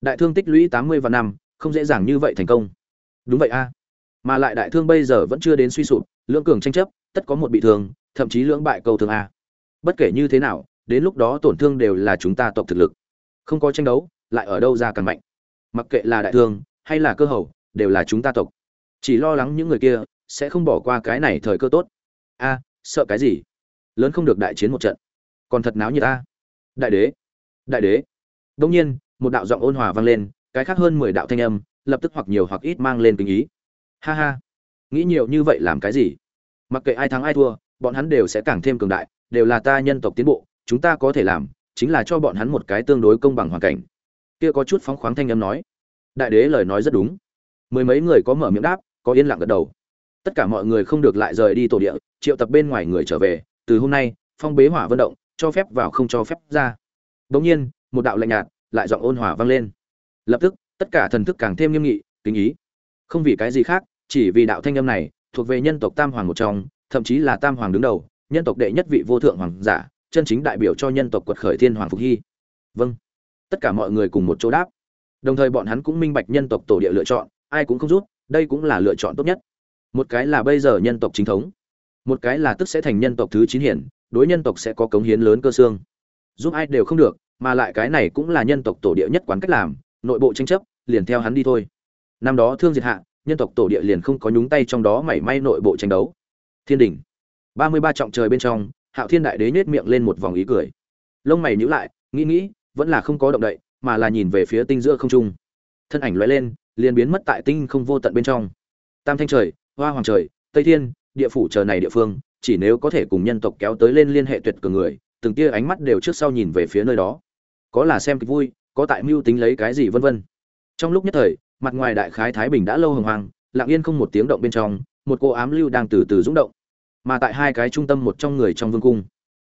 đại thương tích lũy tám mươi vạn năm, không dễ dàng như vậy thành công. Đúng vậy a. Mà lại đại thương bây giờ vẫn chưa đến suy sụp, lưỡng cường tranh chấp, tất có một bị thương, thậm chí lưỡng bại cầu thương a. Bất kể như thế nào, đến lúc đó tổn thương đều là chúng ta tộc thực lực. Không có tranh đấu, lại ở đâu ra càng mạnh. Mặc kệ là đại thương, hay là cơ hầu, đều là chúng ta tộc. Chỉ lo lắng những người kia sẽ không bỏ qua cái này thời cơ tốt. A, sợ cái gì? Lớn không được đại chiến một trận. Còn thật náo như ta. Đại đế đại đế. Đông nhiên, một đạo giọng ôn hòa vang lên, cái khác hơn mười đạo thanh âm lập tức hoặc nhiều hoặc ít mang lên kinh ý. Ha ha, nghĩ nhiều như vậy làm cái gì? Mặc kệ ai thắng ai thua, bọn hắn đều sẽ càng thêm cường đại, đều là ta nhân tộc tiến bộ, chúng ta có thể làm, chính là cho bọn hắn một cái tương đối công bằng hoàn cảnh. Kia có chút phóng khoáng thanh âm nói. Đại đế lời nói rất đúng. Mười mấy người có mở miệng đáp, có yên lặng gật đầu tất cả mọi người không được lại rời đi tổ địa, triệu tập bên ngoài người trở về. Từ hôm nay, phong bế hỏa vận động, cho phép vào không cho phép ra. Bỗng nhiên, một đạo lạnh nhạt, lại giọng ôn hòa vang lên. Lập tức, tất cả thần thức càng thêm nghiêm nghị, kính ý. Không vì cái gì khác, chỉ vì đạo thanh âm này, thuộc về nhân tộc tam hoàng một trong, thậm chí là tam hoàng đứng đầu, nhân tộc đệ nhất vị vô thượng hoàng giả, chân chính đại biểu cho nhân tộc quật khởi thiên hoàng phục hy. Vâng. Tất cả mọi người cùng một chỗ đáp. Đồng thời bọn hắn cũng minh bạch nhân tộc tổ địa lựa chọn, ai cũng không rút, đây cũng là lựa chọn tốt nhất một cái là bây giờ nhân tộc chính thống, một cái là tức sẽ thành nhân tộc thứ chín hiển, đối nhân tộc sẽ có cống hiến lớn cơ xương. Giúp ai đều không được, mà lại cái này cũng là nhân tộc tổ địa nhất quán cách làm, nội bộ tranh chấp, liền theo hắn đi thôi. Năm đó thương diệt hạ, nhân tộc tổ địa liền không có nhúng tay trong đó mảy may nội bộ tranh đấu. Thiên đình ba mươi ba trọng trời bên trong, hạo thiên đại đế nhếch miệng lên một vòng ý cười. Lông mày nhíu lại, nghĩ nghĩ, vẫn là không có động đậy, mà là nhìn về phía tinh giữa không trung. Thân ảnh lóe lên, liền biến mất tại tinh không vô tận bên trong. Tam thanh trời hoa hoàng trời, tây thiên, địa phủ chờ này địa phương, chỉ nếu có thể cùng nhân tộc kéo tới lên liên hệ tuyệt cường người, từng tia ánh mắt đều trước sau nhìn về phía nơi đó. Có là xem kịch vui, có tại mưu tính lấy cái gì vân vân. Trong lúc nhất thời, mặt ngoài đại khái thái bình đã lâu hồng hoàng, lặng yên không một tiếng động bên trong, một cô ám lưu đang từ từ rung động. Mà tại hai cái trung tâm một trong người trong vương cung,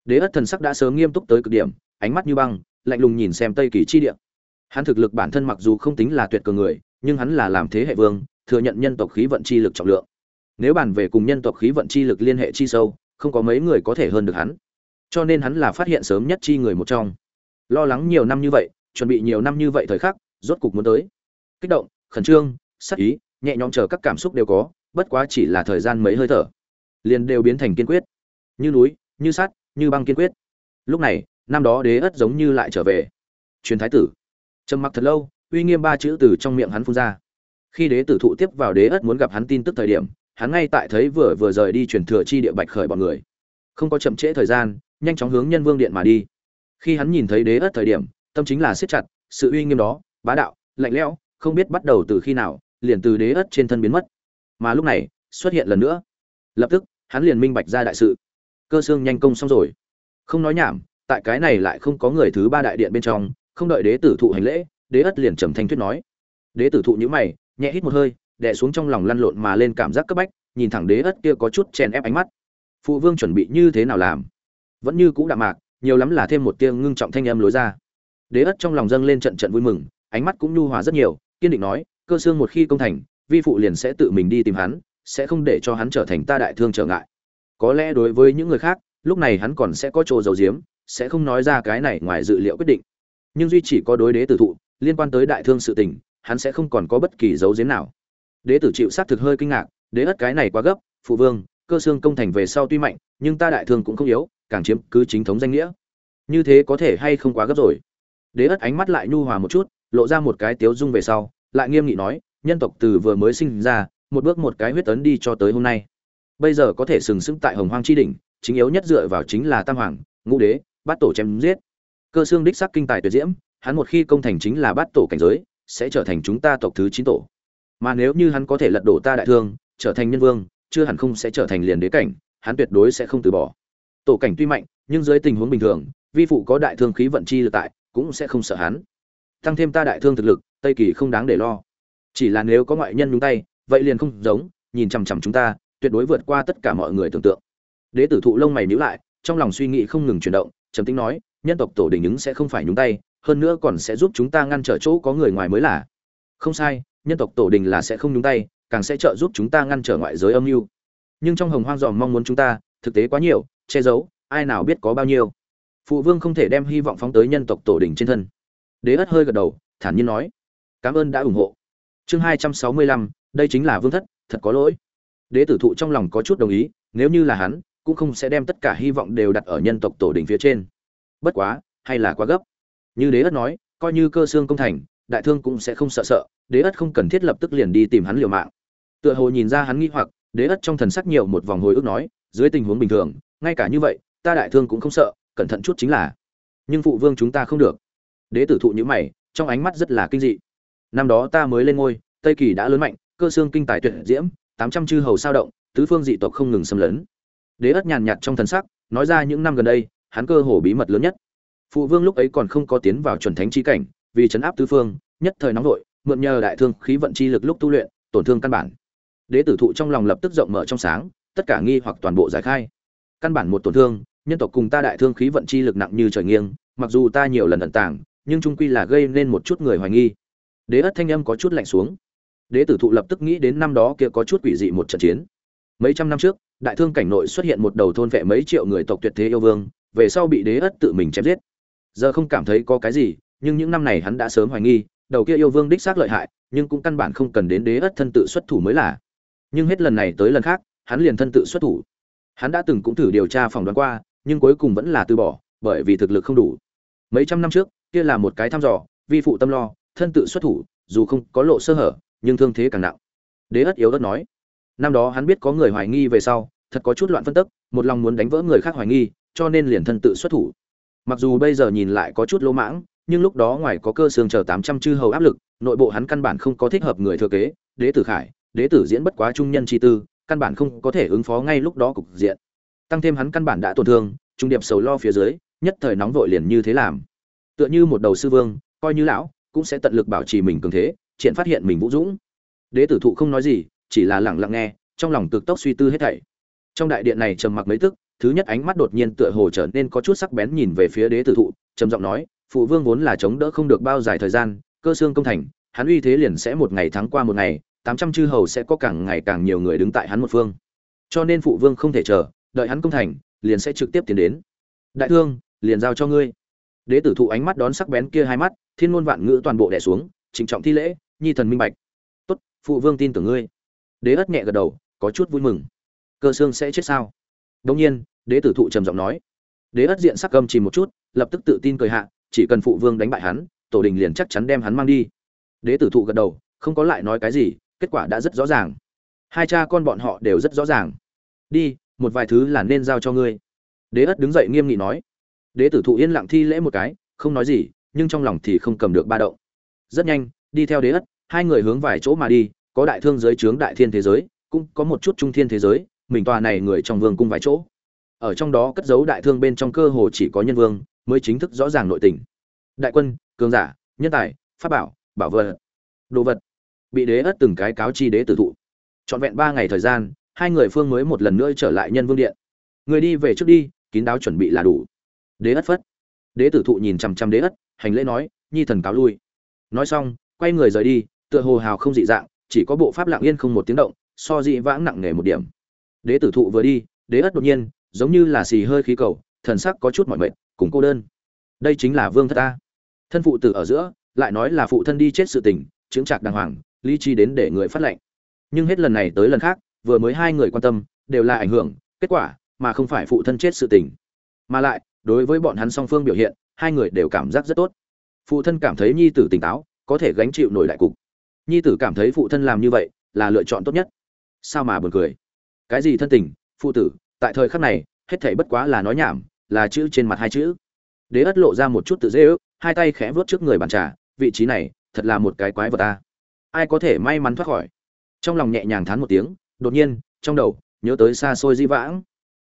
đế ất thần sắc đã sớm nghiêm túc tới cực điểm, ánh mắt như băng, lạnh lùng nhìn xem tây kỳ chi địa. Hắn thực lực bản thân mặc dù không tính là tuyệt cường người, nhưng hắn là làm thế hệ vương, thừa nhận nhân tộc khí vận chi lực trọng lượng nếu bàn về cùng nhân tộc khí vận chi lực liên hệ chi sâu, không có mấy người có thể hơn được hắn. Cho nên hắn là phát hiện sớm nhất chi người một trong. Lo lắng nhiều năm như vậy, chuẩn bị nhiều năm như vậy thời khắc, rốt cục muốn tới. Kích động, khẩn trương, sắc ý, nhẹ nhõm chờ các cảm xúc đều có, bất quá chỉ là thời gian mấy hơi thở. Liền đều biến thành kiên quyết. Như núi, như sắt, như băng kiên quyết. Lúc này, năm đó đế ất giống như lại trở về. Truyền thái tử. Trầm mặc thật lâu, uy nghiêm ba chữ từ trong miệng hắn phun ra. Khi đế tử thụ tiếp vào đế ất muốn gặp hắn tin tức thời điểm hắn ngay tại thấy vừa vừa rời đi truyền thừa chi địa bạch khởi bọn người. Không có chậm trễ thời gian, nhanh chóng hướng nhân vương điện mà đi. Khi hắn nhìn thấy đế ất thời điểm, tâm chính là siết chặt, sự uy nghiêm đó, bá đạo, lạnh lẽo, không biết bắt đầu từ khi nào, liền từ đế ất trên thân biến mất. Mà lúc này, xuất hiện lần nữa. Lập tức, hắn liền minh bạch ra đại sự. Cơ xương nhanh công xong rồi. Không nói nhảm, tại cái này lại không có người thứ ba đại điện bên trong, không đợi đế tử thụ hành lễ, đế ất liền trầm thanh thuyết nói. Đế tử thụ nhữ mày, nhẹ hít một hơi đè xuống trong lòng lăn lộn mà lên cảm giác cấp bách, nhìn thẳng đế ất kia có chút chèn ép ánh mắt. Phụ vương chuẩn bị như thế nào làm? Vẫn như cũ đạm mạc, nhiều lắm là thêm một tia ngưng trọng thanh âm lối ra. Đế ất trong lòng dâng lên trận trận vui mừng, ánh mắt cũng nhu hòa rất nhiều, kiên định nói, cơ xương một khi công thành, vi phụ liền sẽ tự mình đi tìm hắn, sẽ không để cho hắn trở thành ta đại thương trở ngại. Có lẽ đối với những người khác, lúc này hắn còn sẽ có chỗ dầu diếm sẽ không nói ra cái này ngoài dự liệu quyết định. Nhưng duy chỉ có đối đế tử thụ, liên quan tới đại thương sự tình, hắn sẽ không còn có bất kỳ dấu diếm nào đế tử chịu xác thực hơi kinh ngạc, đế ất cái này quá gấp, phụ vương, cơ xương công thành về sau tuy mạnh, nhưng ta đại thương cũng không yếu, càng chiếm cứ chính thống danh nghĩa. Như thế có thể hay không quá gấp rồi? Đế ất ánh mắt lại nhu hòa một chút, lộ ra một cái tiếu dung về sau, lại nghiêm nghị nói, nhân tộc từ vừa mới sinh ra, một bước một cái huyết tấn đi cho tới hôm nay. Bây giờ có thể sừng sững tại hồng hoang tri đỉnh, chính yếu nhất dựa vào chính là tam hoàng, ngũ đế, bát tổ chém giết. Cơ xương đích sắc kinh tài tuyệt diễm, hắn một khi công thành chính là bát tổ cảnh giới, sẽ trở thành chúng ta tộc thứ chín tổ mà nếu như hắn có thể lật đổ ta đại thương, trở thành nhân vương, chưa hẳn không sẽ trở thành liền đế cảnh, hắn tuyệt đối sẽ không từ bỏ. Tổ cảnh tuy mạnh, nhưng dưới tình huống bình thường, vi phụ có đại thương khí vận chi lực tại, cũng sẽ không sợ hắn. Tăng thêm ta đại thương thực lực, tây kỳ không đáng để lo. Chỉ là nếu có ngoại nhân nhúng tay, vậy liền không giống, nhìn chằm chằm chúng ta, tuyệt đối vượt qua tất cả mọi người tưởng tượng. Đế tử thụ lông mày nhíu lại, trong lòng suy nghĩ không ngừng chuyển động, trầm tính nói, nhân tộc tổ đình ứng sẽ không phải nhúng tay, hơn nữa còn sẽ giúp chúng ta ngăn trở chỗ có người ngoài mới là. Không sai nhân tộc tổ đình là sẽ không nhúng tay, càng sẽ trợ giúp chúng ta ngăn trở ngoại giới âm mưu. Nhưng trong hồng hoang dòm mong muốn chúng ta, thực tế quá nhiều, che giấu, ai nào biết có bao nhiêu. Phụ vương không thể đem hy vọng phóng tới nhân tộc tổ đình trên thân. Đế ất hơi gật đầu, thản nhiên nói, cảm ơn đã ủng hộ. Chương hai trăm sáu mươi lăm, đây chính là vương thất, thật có lỗi. Đế tử thụ trong lòng có chút đồng ý, nếu như là hắn, cũng không sẽ đem tất cả hy vọng đều đặt ở nhân tộc tổ đình phía trên. Bất quá, hay là quá gấp. Như đế ất nói, coi như cơ xương công thành, đại thương cũng sẽ không sợ sợ đế ất không cần thiết lập tức liền đi tìm hắn liều mạng. Tựa hồ nhìn ra hắn nghi hoặc, đế ất trong thần sắc nhiều một vòng hồi ức nói, dưới tình huống bình thường, ngay cả như vậy, ta đại thương cũng không sợ, cẩn thận chút chính là. Nhưng phụ vương chúng ta không được. Đế tử thụ như mày, trong ánh mắt rất là kinh dị. Năm đó ta mới lên ngôi, tây kỳ đã lớn mạnh, cơ xương kinh tài tuyệt diễm, tám trăm chư hầu sao động, tứ phương dị tộc không ngừng xâm lấn. Đế ất nhàn nhạt trong thần sắc, nói ra những năm gần đây, hắn cơ hồ bí mật lớn nhất. Phụ vương lúc ấy còn không có tiến vào chuẩn thánh chi cảnh, vì chấn áp tứ phương, nhất thời nóng vội mượn nhờ đại thương khí vận chi lực lúc tu luyện, tổn thương căn bản. Đế tử thụ trong lòng lập tức rộng mở trong sáng, tất cả nghi hoặc toàn bộ giải khai. Căn bản một tổn thương, nhân tộc cùng ta đại thương khí vận chi lực nặng như trời nghiêng, mặc dù ta nhiều lần ẩn tàng, nhưng trung quy là gây nên một chút người hoài nghi. Đế ất thanh âm có chút lạnh xuống. Đế tử thụ lập tức nghĩ đến năm đó kia có chút quỷ dị một trận chiến. Mấy trăm năm trước, đại thương cảnh nội xuất hiện một đầu thôn vệ mấy triệu người tộc tuyệt thế yêu vương, về sau bị đế ất tự mình chém giết. Giờ không cảm thấy có cái gì, nhưng những năm này hắn đã sớm hoài nghi đầu kia yêu vương đích xác lợi hại, nhưng cũng căn bản không cần đến đế ất thân tự xuất thủ mới là. Nhưng hết lần này tới lần khác, hắn liền thân tự xuất thủ. Hắn đã từng cũng thử điều tra phỏng đoán qua, nhưng cuối cùng vẫn là từ bỏ, bởi vì thực lực không đủ. Mấy trăm năm trước, kia là một cái thăm dò, vi phụ tâm lo, thân tự xuất thủ, dù không có lộ sơ hở, nhưng thương thế càng nặng. Đế ất yếu ớt nói, năm đó hắn biết có người hoài nghi về sau, thật có chút loạn phân tức, một lòng muốn đánh vỡ người khác hoài nghi, cho nên liền thân tự xuất thủ. Mặc dù bây giờ nhìn lại có chút lỗ mãng nhưng lúc đó ngoài có cơ xương chờ tám trăm chư hầu áp lực, nội bộ hắn căn bản không có thích hợp người thừa kế, đế tử khải, đế tử diễn bất quá trung nhân chi tư, căn bản không có thể ứng phó ngay lúc đó cục diện. Tăng thêm hắn căn bản đã tổn thương, trung điệp sầu lo phía dưới, nhất thời nóng vội liền như thế làm. Tựa như một đầu sư vương, coi như lão, cũng sẽ tận lực bảo trì mình cường thế, triển phát hiện mình vũ dũng. Đế tử thụ không nói gì, chỉ là lặng lặng nghe, trong lòng cực tốc suy tư hết thảy. Trong đại điện này trầm mặc mấy tức, thứ nhất ánh mắt đột nhiên tựa hồ trở nên có chút sắc bén nhìn về phía đế tử thụ, trầm giọng nói phụ vương vốn là chống đỡ không được bao dài thời gian, cơ xương công thành, hắn uy thế liền sẽ một ngày thắng qua một ngày, tám trăm chư hầu sẽ có càng ngày càng nhiều người đứng tại hắn một phương. Cho nên phụ vương không thể chờ, đợi hắn công thành, liền sẽ trực tiếp tiến đến. Đại thương, liền giao cho ngươi. Đế tử thụ ánh mắt đón sắc bén kia hai mắt, thiên ngôn vạn ngữ toàn bộ đẻ xuống trịnh trọng thi lễ, nhi thần minh bạch. Tốt, phụ vương tin tưởng ngươi. Đế ất nhẹ gật đầu, có chút vui mừng. Cơ xương sẽ chết sao? Đông nhiên, đế tử thụ trầm giọng nói. Đế ất diện sắc gầm chìm một chút, lập tức tự tin cười hạ chỉ cần phụ vương đánh bại hắn, tổ đình liền chắc chắn đem hắn mang đi. Đế tử thụ gật đầu, không có lại nói cái gì, kết quả đã rất rõ ràng. Hai cha con bọn họ đều rất rõ ràng. Đi, một vài thứ là nên giao cho ngươi. Đế ất đứng dậy nghiêm nghị nói. Đế tử thụ yên lặng thi lễ một cái, không nói gì, nhưng trong lòng thì không cầm được ba động. Rất nhanh, đi theo đế ất, hai người hướng vài chỗ mà đi, có đại thương giới trướng đại thiên thế giới, cũng có một chút trung thiên thế giới, mình tòa này người trong vương cung vài chỗ. Ở trong đó cất giấu đại thương bên trong cơ hồ chỉ có nhân vương mới chính thức rõ ràng nội tình. Đại quân, cường giả, nhân tài, pháp bảo bảo vật, đồ vật bị đế ất từng cái cáo chi đế tử thụ. Trọn vẹn ba ngày thời gian, hai người phương mới một lần nữa trở lại nhân vương điện. Người đi về trước đi, kín đáo chuẩn bị là đủ. Đế ất phất. Đế tử thụ nhìn chằm chằm đế ất, hành lễ nói, nhi thần cáo lui. Nói xong, quay người rời đi, tựa hồ hào không dị dạng, chỉ có bộ pháp lặng yên không một tiếng động, so dị vãng nặng nề một điểm. Đế tử thụ vừa đi, đế ất đột nhiên, giống như là xì hơi khí cầu, thần sắc có chút mỏi mệt cùng cô đơn. Đây chính là vương thất ta. Thân phụ tử ở giữa, lại nói là phụ thân đi chết sự tình, chứng trạc đàng hoàng, lý trí đến để người phát lệnh. Nhưng hết lần này tới lần khác, vừa mới hai người quan tâm, đều là ảnh hưởng, kết quả mà không phải phụ thân chết sự tình. Mà lại, đối với bọn hắn song phương biểu hiện, hai người đều cảm giác rất tốt. Phụ thân cảm thấy nhi tử tỉnh táo, có thể gánh chịu nổi đại cục. Nhi tử cảm thấy phụ thân làm như vậy là lựa chọn tốt nhất. Sao mà buồn cười? Cái gì thân tình, phụ tử, tại thời khắc này, hết thảy bất quá là nói nhảm là chữ trên mặt hai chữ. Đế ất lộ ra một chút tự dễ ước, hai tay khẽ vớt trước người bàn trà, vị trí này, thật là một cái quái vật ta. Ai có thể may mắn thoát khỏi? Trong lòng nhẹ nhàng thán một tiếng, đột nhiên, trong đầu, nhớ tới xa xôi di vãng.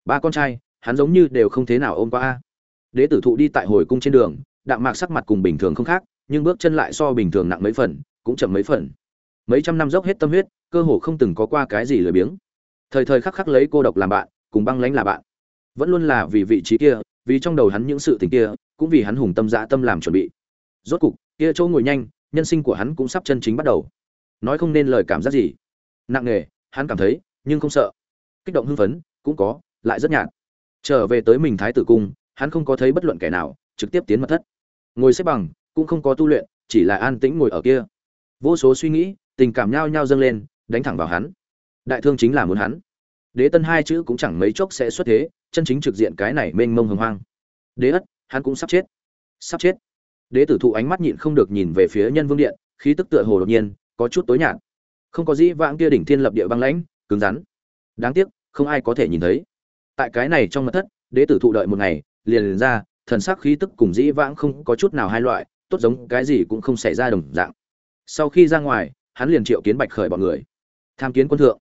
Ba con trai, hắn giống như đều không thế nào ôm qua a. Đế tử thụ đi tại hồi cung trên đường, đạm mạc sắc mặt cùng bình thường không khác, nhưng bước chân lại so bình thường nặng mấy phần, cũng chậm mấy phần. Mấy trăm năm dốc hết tâm huyết, cơ hồ không từng có qua cái gì lười biếng. Thời thời khắc khắc lấy cô độc làm bạn, cùng băng lãnh là bạn vẫn luôn là vì vị trí kia, vì trong đầu hắn những sự tình kia, cũng vì hắn hùng tâm dã tâm làm chuẩn bị. Rốt cục, kia chỗ ngồi nhanh, nhân sinh của hắn cũng sắp chân chính bắt đầu. Nói không nên lời cảm giác gì. Nặng nề, hắn cảm thấy, nhưng không sợ. Kích động hưng phấn, cũng có, lại rất nhạt. Trở về tới mình thái tử cung, hắn không có thấy bất luận kẻ nào, trực tiếp tiến mật thất. Ngồi xếp bằng, cũng không có tu luyện, chỉ là an tĩnh ngồi ở kia. Vô số suy nghĩ, tình cảm nhao nhao dâng lên, đánh thẳng vào hắn. Đại thương chính là muốn hắn đế tân hai chữ cũng chẳng mấy chốc sẽ xuất thế chân chính trực diện cái này mênh mông hồng hoang. Đế ất hắn cũng sắp chết. Sắp chết. Đế tử thụ ánh mắt nhịn không được nhìn về phía nhân vương điện khí tức tựa hồ đột nhiên có chút tối nhạt. Không có dĩ vãng kia đỉnh thiên lập địa băng lãnh cứng rắn. Đáng tiếc không ai có thể nhìn thấy. Tại cái này trong mật thất đế tử thụ đợi một ngày liền, liền ra thần sắc khí tức cùng dĩ vãng không có chút nào hai loại tốt giống cái gì cũng không xảy ra đồng dạng. Sau khi ra ngoài hắn liền triệu kiến bạch khởi bọn người. Tham kiến quân thượng.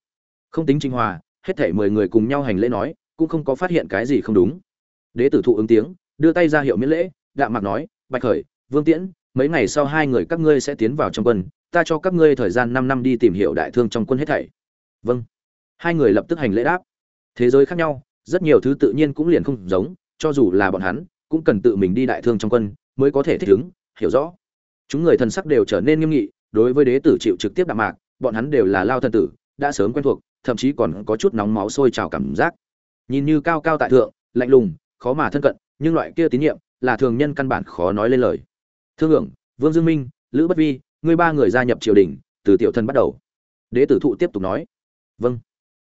Không tính trinh hòa hết thảy mười người cùng nhau hành lễ nói, cũng không có phát hiện cái gì không đúng. Đế tử thụ ứng tiếng, đưa tay ra hiệu miễn lễ, đạm mạc nói, bạch khởi, vương tiễn, mấy ngày sau hai người các ngươi sẽ tiến vào trong quân, ta cho các ngươi thời gian năm năm đi tìm hiểu đại thương trong quân hết thảy. Vâng. Hai người lập tức hành lễ đáp. Thế giới khác nhau, rất nhiều thứ tự nhiên cũng liền không giống, cho dù là bọn hắn, cũng cần tự mình đi đại thương trong quân mới có thể thích ứng, hiểu rõ. Chúng người thần sắc đều trở nên nghiêm nghị, đối với đế tử chịu trực tiếp đạm mạc, bọn hắn đều là lao thần tử, đã sớm quen thuộc thậm chí còn có chút nóng máu sôi trào cảm giác. Nhìn như cao cao tại thượng, lạnh lùng, khó mà thân cận, nhưng loại kia tín nhiệm là thường nhân căn bản khó nói lên lời. Thương hưởng, vương dương minh, lữ bất vi, ngươi ba người gia nhập triều đình, từ tiểu thân bắt đầu. Đế tử thụ tiếp tục nói. Vâng.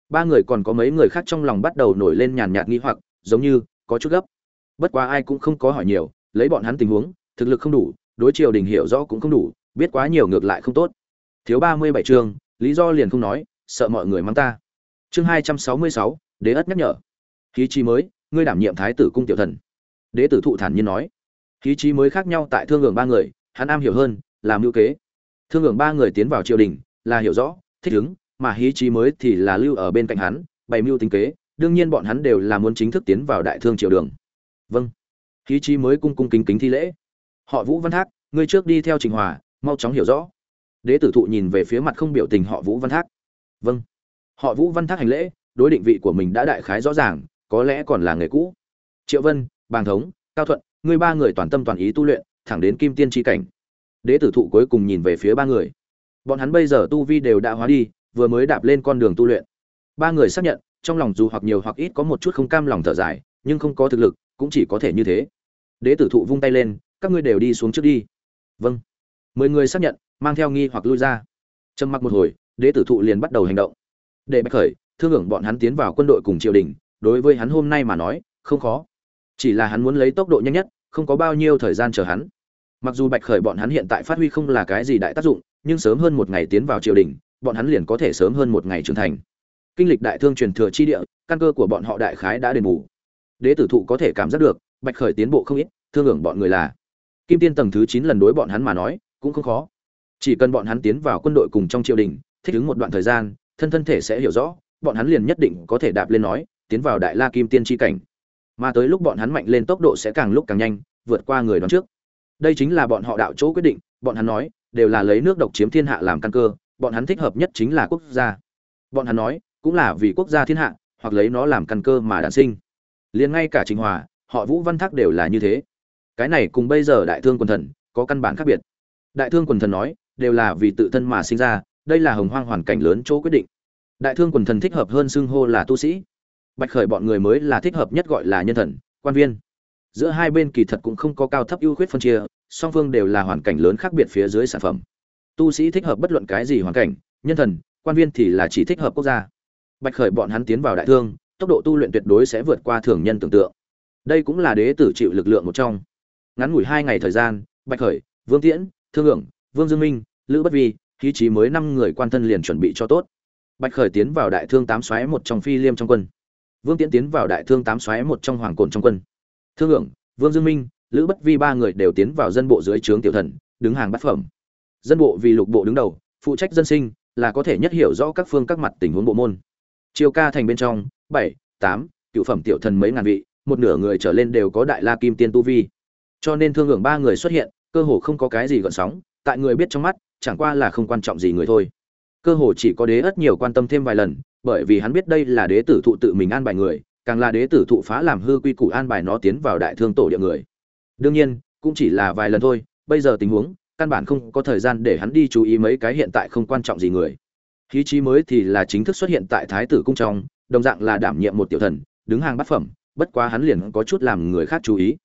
Ba người còn có mấy người khác trong lòng bắt đầu nổi lên nhàn nhạt nghi hoặc, giống như có chút gấp. Bất quá ai cũng không có hỏi nhiều, lấy bọn hắn tình huống, thực lực không đủ, đối triều đình hiểu rõ cũng không đủ, biết quá nhiều ngược lại không tốt. Thiếu ba mươi bảy chương lý do liền không nói sợ mọi người mắng ta. Chương hai trăm sáu mươi sáu, đế ất nhắc nhở. Khí chi mới, ngươi đảm nhiệm thái tử cung tiểu thần. Đế tử thụ thản nhiên nói. Khí chi mới khác nhau tại thương hưởng ba người, hắn am hiểu hơn làm mưu kế. Thương hưởng ba người tiến vào triều đình, là hiểu rõ, thích ứng, mà hí trí mới thì là lưu ở bên cạnh hắn, bày mưu tính kế, đương nhiên bọn hắn đều là muốn chính thức tiến vào đại thương triều đường. Vâng. Hí trí mới cung cung kính kính thi lễ. Họ vũ văn thác, ngươi trước đi theo trình hòa, mau chóng hiểu rõ. Đế tử thụ nhìn về phía mặt không biểu tình họ vũ văn thác vâng. Họ vũ văn thác hành lễ, đối định vị của mình đã đại khái rõ ràng, có lẽ còn là nghề cũ. Triệu vân, bàng thống, cao thuận ngươi ba người toàn tâm toàn ý tu luyện, thẳng đến kim tiên tri cảnh. Đế tử thụ cuối cùng nhìn về phía ba người. Bọn hắn bây giờ tu vi đều đã hóa đi, vừa mới đạp lên con đường tu luyện. Ba người xác nhận, trong lòng dù hoặc nhiều hoặc ít có một chút không cam lòng thở dài, nhưng không có thực lực, cũng chỉ có thể như thế. Đế tử thụ vung tay lên, các ngươi đều đi xuống trước đi. Vâng. Mười người xác nhận, mang theo nghi hoặc lui ra. Trầm mặc một hồi đế tử thụ liền bắt đầu hành động. Để bạch khởi thương hưởng bọn hắn tiến vào quân đội cùng triều đình, đối với hắn hôm nay mà nói, không khó. Chỉ là hắn muốn lấy tốc độ nhanh nhất, không có bao nhiêu thời gian chờ hắn. Mặc dù bạch khởi bọn hắn hiện tại phát huy không là cái gì đại tác dụng, nhưng sớm hơn một ngày tiến vào triều đình, bọn hắn liền có thể sớm hơn một ngày trưởng thành. Kinh lịch đại thương truyền thừa chi địa, căn cơ của bọn họ đại khái đã đền bù. Đế tử thụ có thể cảm giác được, bạch khởi tiến bộ không ít, thương hưởng bọn người là. Kim tiên tầng thứ chín lần đối bọn hắn mà nói, cũng không khó. Chỉ cần bọn hắn tiến vào quân đội cùng trong triều đình thích ứng một đoạn thời gian, thân thân thể sẽ hiểu rõ, bọn hắn liền nhất định có thể đạp lên nói, tiến vào đại la kim tiên tri cảnh. Mà tới lúc bọn hắn mạnh lên tốc độ sẽ càng lúc càng nhanh, vượt qua người đón trước. Đây chính là bọn họ đạo chỗ quyết định, bọn hắn nói, đều là lấy nước độc chiếm thiên hạ làm căn cơ, bọn hắn thích hợp nhất chính là quốc gia. Bọn hắn nói, cũng là vì quốc gia thiên hạ, hoặc lấy nó làm căn cơ mà đản sinh. Liền ngay cả trình hòa, họ vũ văn thác đều là như thế. Cái này cùng bây giờ đại thương quần thần có căn bản khác biệt. Đại thương quần thần nói, đều là vì tự thân mà sinh ra đây là hồng hoang hoàn cảnh lớn chỗ quyết định. Đại thương quần thần thích hợp hơn xưng hô là tu sĩ. Bạch khởi bọn người mới là thích hợp nhất gọi là nhân thần, quan viên. Giữa hai bên kỳ thật cũng không có cao thấp ưu khuyết phân chia, song phương đều là hoàn cảnh lớn khác biệt phía dưới sản phẩm. Tu sĩ thích hợp bất luận cái gì hoàn cảnh, nhân thần, quan viên thì là chỉ thích hợp quốc gia. Bạch khởi bọn hắn tiến vào đại thương, tốc độ tu luyện tuyệt đối sẽ vượt qua thường nhân tưởng tượng. Đây cũng là đế tử chịu lực lượng một trong. Ngắn ngủi hai ngày thời gian, bạch khởi, vương tiễn, thương hưởng vương dương minh, lữ bất vi khí chí mới năm người quan thân liền chuẩn bị cho tốt. Bạch khởi tiến vào đại thương tám xoáy một trong phi liêm trong quân. Vương tiễn tiến vào đại thương tám xoáy một trong hoàng cồn trong quân. Thương hưởng vương dương minh, lữ bất vi ba người đều tiến vào dân bộ dưới trướng tiểu thần, đứng hàng bát phẩm. Dân bộ vì lục bộ đứng đầu, phụ trách dân sinh, là có thể nhất hiểu rõ các phương các mặt tình huống bộ môn. Chiêu ca thành bên trong, bảy, tám, cựu phẩm tiểu thần mấy ngàn vị, một nửa người trở lên đều có đại la kim tiên tu vi. Cho nên thương hưởng ba người xuất hiện, cơ hồ không có cái gì gợn sóng, tại người biết trong mắt chẳng qua là không quan trọng gì người thôi. Cơ hồ chỉ có đế ất nhiều quan tâm thêm vài lần, bởi vì hắn biết đây là đế tử thụ tự mình an bài người, càng là đế tử thụ phá làm hư quy củ an bài nó tiến vào đại thương tổ địa người. Đương nhiên, cũng chỉ là vài lần thôi, bây giờ tình huống, căn bản không có thời gian để hắn đi chú ý mấy cái hiện tại không quan trọng gì người. Khí trí mới thì là chính thức xuất hiện tại thái tử cung trong, đồng dạng là đảm nhiệm một tiểu thần, đứng hàng bát phẩm, bất quá hắn liền có chút làm người khác chú ý.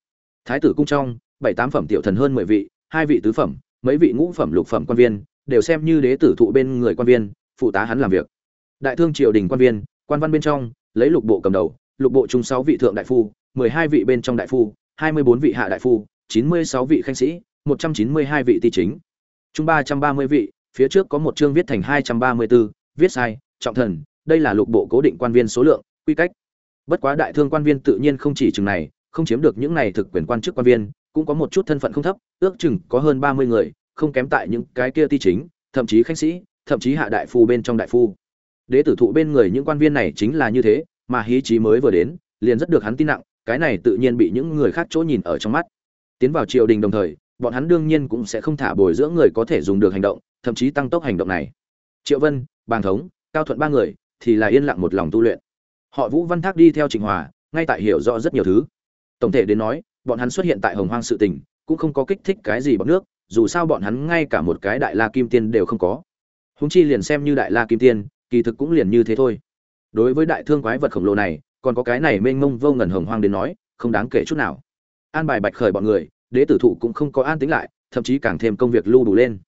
Thái tử cung trong, bảy tám phẩm tiểu thần hơn mười vị, hai vị tứ phẩm mấy vị ngũ phẩm lục phẩm quan viên đều xem như đế tử thụ bên người quan viên phụ tá hắn làm việc. Đại thương triều đình quan viên quan văn bên trong lấy lục bộ cầm đầu lục bộ chung sáu vị thượng đại phu mười hai vị bên trong đại phu hai mươi bốn vị hạ đại phu chín mươi sáu vị khanh sĩ một trăm chín mươi hai vị ti chính. Chung ba trăm ba mươi vị phía trước có một chương viết thành hai trăm ba mươi 234, viết sai trọng thần đây là lục bộ cố định quan viên số lượng quy cách. Bất quá đại thương quan viên tự nhiên không chỉ chừng này không chiếm được những này thực quyền quan chức quan viên cũng có một chút thân phận không thấp, ước chừng có hơn ba mươi người, không kém tại những cái kia ti chính, thậm chí khanh sĩ, thậm chí hạ đại phu bên trong đại phu. Đế tử thụ bên người những quan viên này chính là như thế, mà hí trí mới vừa đến, liền rất được hắn tin nặng, cái này tự nhiên bị những người khác chỗ nhìn ở trong mắt. Tiến vào triều đình đồng thời, bọn hắn đương nhiên cũng sẽ không thả bồi dưỡng người có thể dùng được hành động, thậm chí tăng tốc hành động này. Triệu vân, bàng thống, cao thuận ba người, thì là yên lặng một lòng tu luyện. Họ vũ văn thác đi theo trịnh hòa, ngay tại hiểu rõ rất nhiều thứ. Tổng thể đến nói bọn hắn xuất hiện tại hồng hoang sự tình, cũng không có kích thích cái gì bọn nước, dù sao bọn hắn ngay cả một cái đại la kim tiên đều không có. Húng chi liền xem như đại la kim tiên, kỳ thực cũng liền như thế thôi. Đối với đại thương quái vật khổng lồ này, còn có cái này mênh mông vô ngần hồng hoang đến nói, không đáng kể chút nào. An bài bạch khởi bọn người, đế tử thụ cũng không có an tính lại, thậm chí càng thêm công việc lưu đủ lên.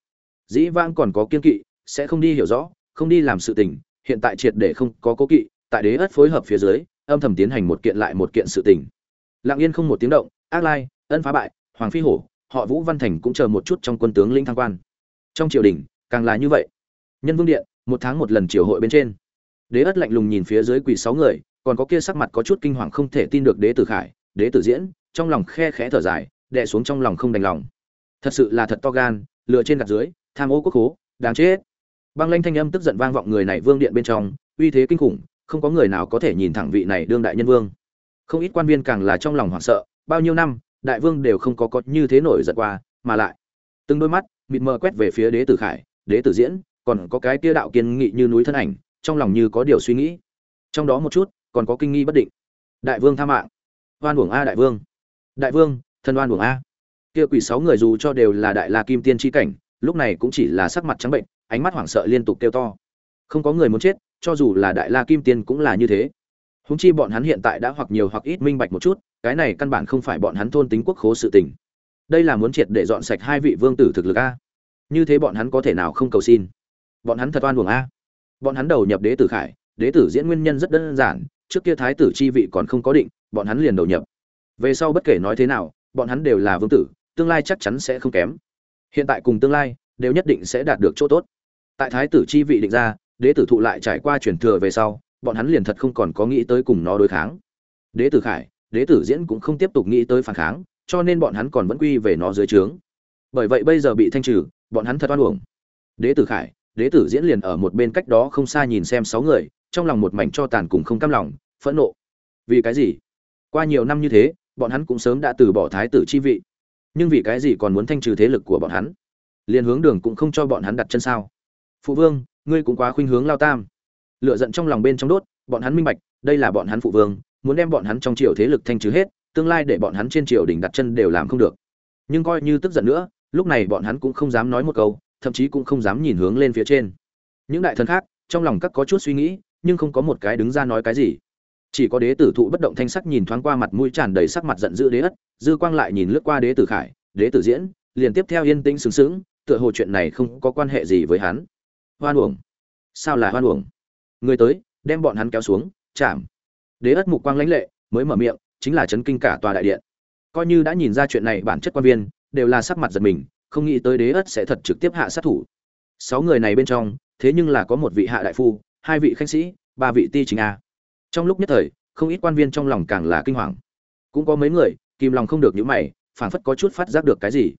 Dĩ vãng còn có kiên kỵ, sẽ không đi hiểu rõ, không đi làm sự tình, hiện tại triệt để không có cố kỵ, tại đế ất phối hợp phía dưới, âm thầm tiến hành một kiện lại một kiện sự tình. Lặng yên không một tiếng động ác lai, ân phá bại, hoàng phi hổ, họ vũ văn thành cũng chờ một chút trong quân tướng lĩnh thăng quan. Trong triều đình, càng là như vậy. Nhân vương điện, một tháng một lần triều hội bên trên. Đế ất lạnh lùng nhìn phía dưới quỳ sáu người, còn có kia sắc mặt có chút kinh hoàng không thể tin được đế tử khải, đế tử diễn, trong lòng khe khẽ thở dài, đè xuống trong lòng không đành lòng. Thật sự là thật to gan lựa trên gạt dưới, tham ô quốc hố, đáng chết. Băng lanh thanh âm tức giận vang vọng người này vương điện bên trong, uy thế kinh khủng, không có người nào có thể nhìn thẳng vị này đương đại nhân vương. Không ít quan viên càng là trong lòng hoảng sợ bao nhiêu năm, đại vương đều không có có như thế nổi giận qua, mà lại, từng đôi mắt, mịt mờ quét về phía đế tử khải, đế tử diễn, còn có cái tia đạo kiên nghị như núi thân ảnh, trong lòng như có điều suy nghĩ. Trong đó một chút, còn có kinh nghi bất định. Đại vương tha mạng. Oan uổng a đại vương. Đại vương, thân oan uổng a. Kia quỷ sáu người dù cho đều là đại la kim tiên tri cảnh, lúc này cũng chỉ là sắc mặt trắng bệnh, ánh mắt hoảng sợ liên tục kêu to. Không có người muốn chết, cho dù là đại la kim tiên cũng là như thế húng chi bọn hắn hiện tại đã hoặc nhiều hoặc ít minh bạch một chút, cái này căn bản không phải bọn hắn thôn tính quốc khố sự tình. Đây là muốn triệt để dọn sạch hai vị vương tử thực lực a. Như thế bọn hắn có thể nào không cầu xin? Bọn hắn thật oan uổng a. Bọn hắn đầu nhập đế tử khải, đế tử diễn nguyên nhân rất đơn giản, trước kia thái tử chi vị còn không có định, bọn hắn liền đầu nhập. Về sau bất kể nói thế nào, bọn hắn đều là vương tử, tương lai chắc chắn sẽ không kém. Hiện tại cùng tương lai, đều nhất định sẽ đạt được chỗ tốt. Tại thái tử chi vị định ra, đế tử thụ lại trải qua truyền thừa về sau bọn hắn liền thật không còn có nghĩ tới cùng nó đối kháng. Đế tử khải, đế tử diễn cũng không tiếp tục nghĩ tới phản kháng, cho nên bọn hắn còn vẫn quy về nó dưới trướng. Bởi vậy bây giờ bị thanh trừ, bọn hắn thật oan uổng. Đế tử khải, đế tử diễn liền ở một bên cách đó không xa nhìn xem sáu người, trong lòng một mảnh cho tàn cùng không cam lòng, phẫn nộ. Vì cái gì? Qua nhiều năm như thế, bọn hắn cũng sớm đã từ bỏ thái tử chi vị. Nhưng vì cái gì còn muốn thanh trừ thế lực của bọn hắn? Liền hướng đường cũng không cho bọn hắn đặt chân sao? Phụ vương, ngươi cũng quá khuynh hướng lao tam lựa giận trong lòng bên trong đốt, bọn hắn minh bạch, đây là bọn hắn phụ vương, muốn đem bọn hắn trong triều thế lực thanh trừ hết, tương lai để bọn hắn trên triều đình đặt chân đều làm không được. Nhưng coi như tức giận nữa, lúc này bọn hắn cũng không dám nói một câu, thậm chí cũng không dám nhìn hướng lên phía trên. Những đại thần khác, trong lòng các có chút suy nghĩ, nhưng không có một cái đứng ra nói cái gì. Chỉ có đế tử thụ bất động thanh sắc nhìn thoáng qua mặt mũi tràn đầy sắc mặt giận dữ đế ất, dư quang lại nhìn lướt qua đế tử khải, đế tử diễn, liền tiếp theo yên tĩnh sướng sướng, tựa hồ chuyện này không có quan hệ gì với hắn. Hoan uổng. Sao là hoan uổng? Người tới, đem bọn hắn kéo xuống, chạm. Đế ất mục quang lãnh lệ, mới mở miệng, chính là chấn kinh cả tòa đại điện. Coi như đã nhìn ra chuyện này, bản chất quan viên, đều là sắc mặt giật mình, không nghĩ tới đế ất sẽ thật trực tiếp hạ sát thủ. Sáu người này bên trong, thế nhưng là có một vị hạ đại phu, hai vị khanh sĩ, ba vị ti chính a. Trong lúc nhất thời, không ít quan viên trong lòng càng là kinh hoàng. Cũng có mấy người, kìm lòng không được những mày, phảng phất có chút phát giác được cái gì.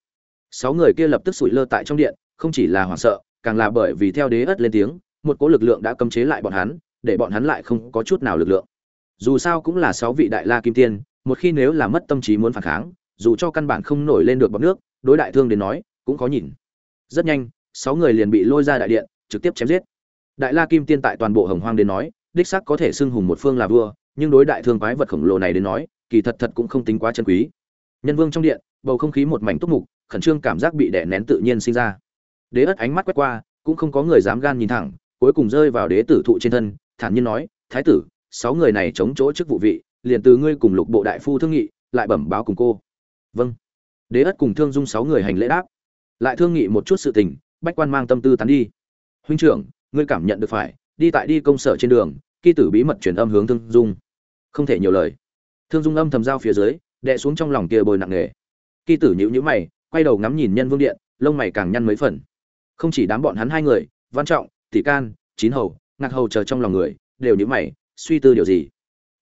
Sáu người kia lập tức sủi lơ tại trong điện, không chỉ là hoảng sợ, càng là bởi vì theo đế ất lên tiếng một cỗ lực lượng đã cấm chế lại bọn hắn, để bọn hắn lại không có chút nào lực lượng. Dù sao cũng là sáu vị đại la kim tiên, một khi nếu là mất tâm trí muốn phản kháng, dù cho căn bản không nổi lên được bọt nước, đối đại thương đến nói, cũng có nhìn. Rất nhanh, sáu người liền bị lôi ra đại điện, trực tiếp chém giết. Đại la kim tiên tại toàn bộ hồng hoang đến nói, đích xác có thể xưng hùng một phương là vua, nhưng đối đại thương quái vật khổng lồ này đến nói, kỳ thật thật cũng không tính quá chân quý. Nhân vương trong điện, bầu không khí một mảnh túc mục, khẩn trương cảm giác bị đè nén tự nhiên sinh ra. Đế ất ánh mắt quét qua, cũng không có người dám gan nhìn thẳng cuối cùng rơi vào đế tử thụ trên thân, thản nhiên nói, thái tử, sáu người này chống chỗ chức vụ vị, liền từ ngươi cùng lục bộ đại phu thương nghị, lại bẩm báo cùng cô. Vâng. Đế ất cùng thương dung sáu người hành lễ đáp. Lại thương nghị một chút sự tình, bách quan mang tâm tư tán đi. Huynh trưởng, ngươi cảm nhận được phải, đi tại đi công sở trên đường kỳ tử bí mật truyền âm hướng thương dung. Không thể nhiều lời. Thương dung âm thầm giao phía dưới, đè xuống trong lòng kia bồi nặng nề. Kỳ tử nhíu nhíu mày, quay đầu ngắm nhìn nhân vương điện, lông mày càng nhăn mấy phần. Không chỉ đám bọn hắn hai người, văn trọng tỷ can, chín hầu, ngạc hầu chờ trong lòng người, đều nhíu mày, suy tư điều gì?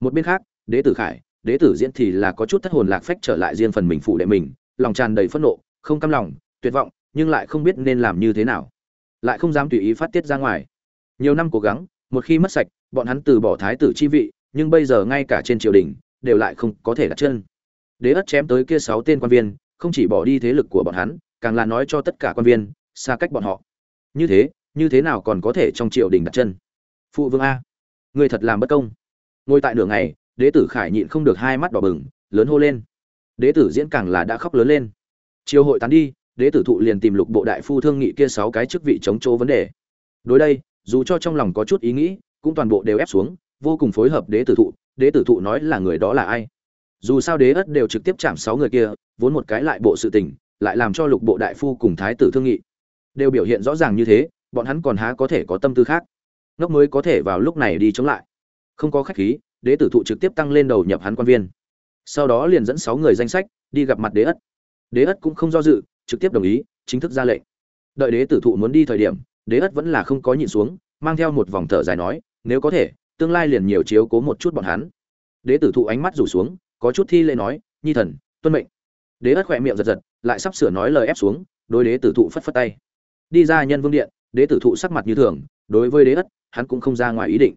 Một bên khác, đế tử khải, đế tử diễn thì là có chút thất hồn lạc phách trở lại riêng phần mình phụ đệ mình, lòng tràn đầy phẫn nộ, không cam lòng, tuyệt vọng, nhưng lại không biết nên làm như thế nào. Lại không dám tùy ý phát tiết ra ngoài. Nhiều năm cố gắng, một khi mất sạch, bọn hắn từ bỏ thái tử chi vị, nhưng bây giờ ngay cả trên triều đình, đều lại không có thể đặt chân. Đế ất chém tới kia sáu tên quan viên, không chỉ bỏ đi thế lực của bọn hắn, càng là nói cho tất cả quan viên, xa cách bọn họ. Như thế như thế nào còn có thể trong triều đình đặt chân? Phụ vương a người thật làm bất công. Ngồi tại nửa ngày, đế tử khải nhịn không được hai mắt đỏ bừng, lớn hô lên. Đế tử diễn càng là đã khóc lớn lên. Chiều hội tán đi, đế tử thụ liền tìm lục bộ đại phu thương nghị kia sáu cái chức vị chống chỗ vấn đề. Đối đây, dù cho trong lòng có chút ý nghĩ, cũng toàn bộ đều ép xuống, vô cùng phối hợp đế tử thụ, đế tử thụ nói là người đó là ai. Dù sao đế ất đều trực tiếp chạm sáu người kia, vốn một cái lại bộ sự tình, lại làm cho lục bộ đại phu cùng thái tử thương nghị. Đều biểu hiện rõ ràng như thế bọn hắn còn há có thể có tâm tư khác. Ngốc mới có thể vào lúc này đi chống lại. Không có khách khí, đế tử thụ trực tiếp tăng lên đầu nhập hắn quan viên. Sau đó liền dẫn sáu người danh sách, đi gặp mặt đế ất. Đế ất cũng không do dự, trực tiếp đồng ý, chính thức ra lệnh. Đợi đế tử thụ muốn đi thời điểm, đế ất vẫn là không có nhịn xuống, mang theo một vòng thở dài nói, nếu có thể, tương lai liền nhiều chiếu cố một chút bọn hắn. Đế tử thụ ánh mắt rủ xuống, có chút thi lễ nói, nhi thần, tuân mệnh. Đế ất khỏe miệng giật giật, lại sắp sửa nói lời ép xuống, đối đế tử thụ phất phất tay. Đi ra nhân vương điện đế tử thụ sắc mặt như thường, đối với đế ất, hắn cũng không ra ngoài ý định.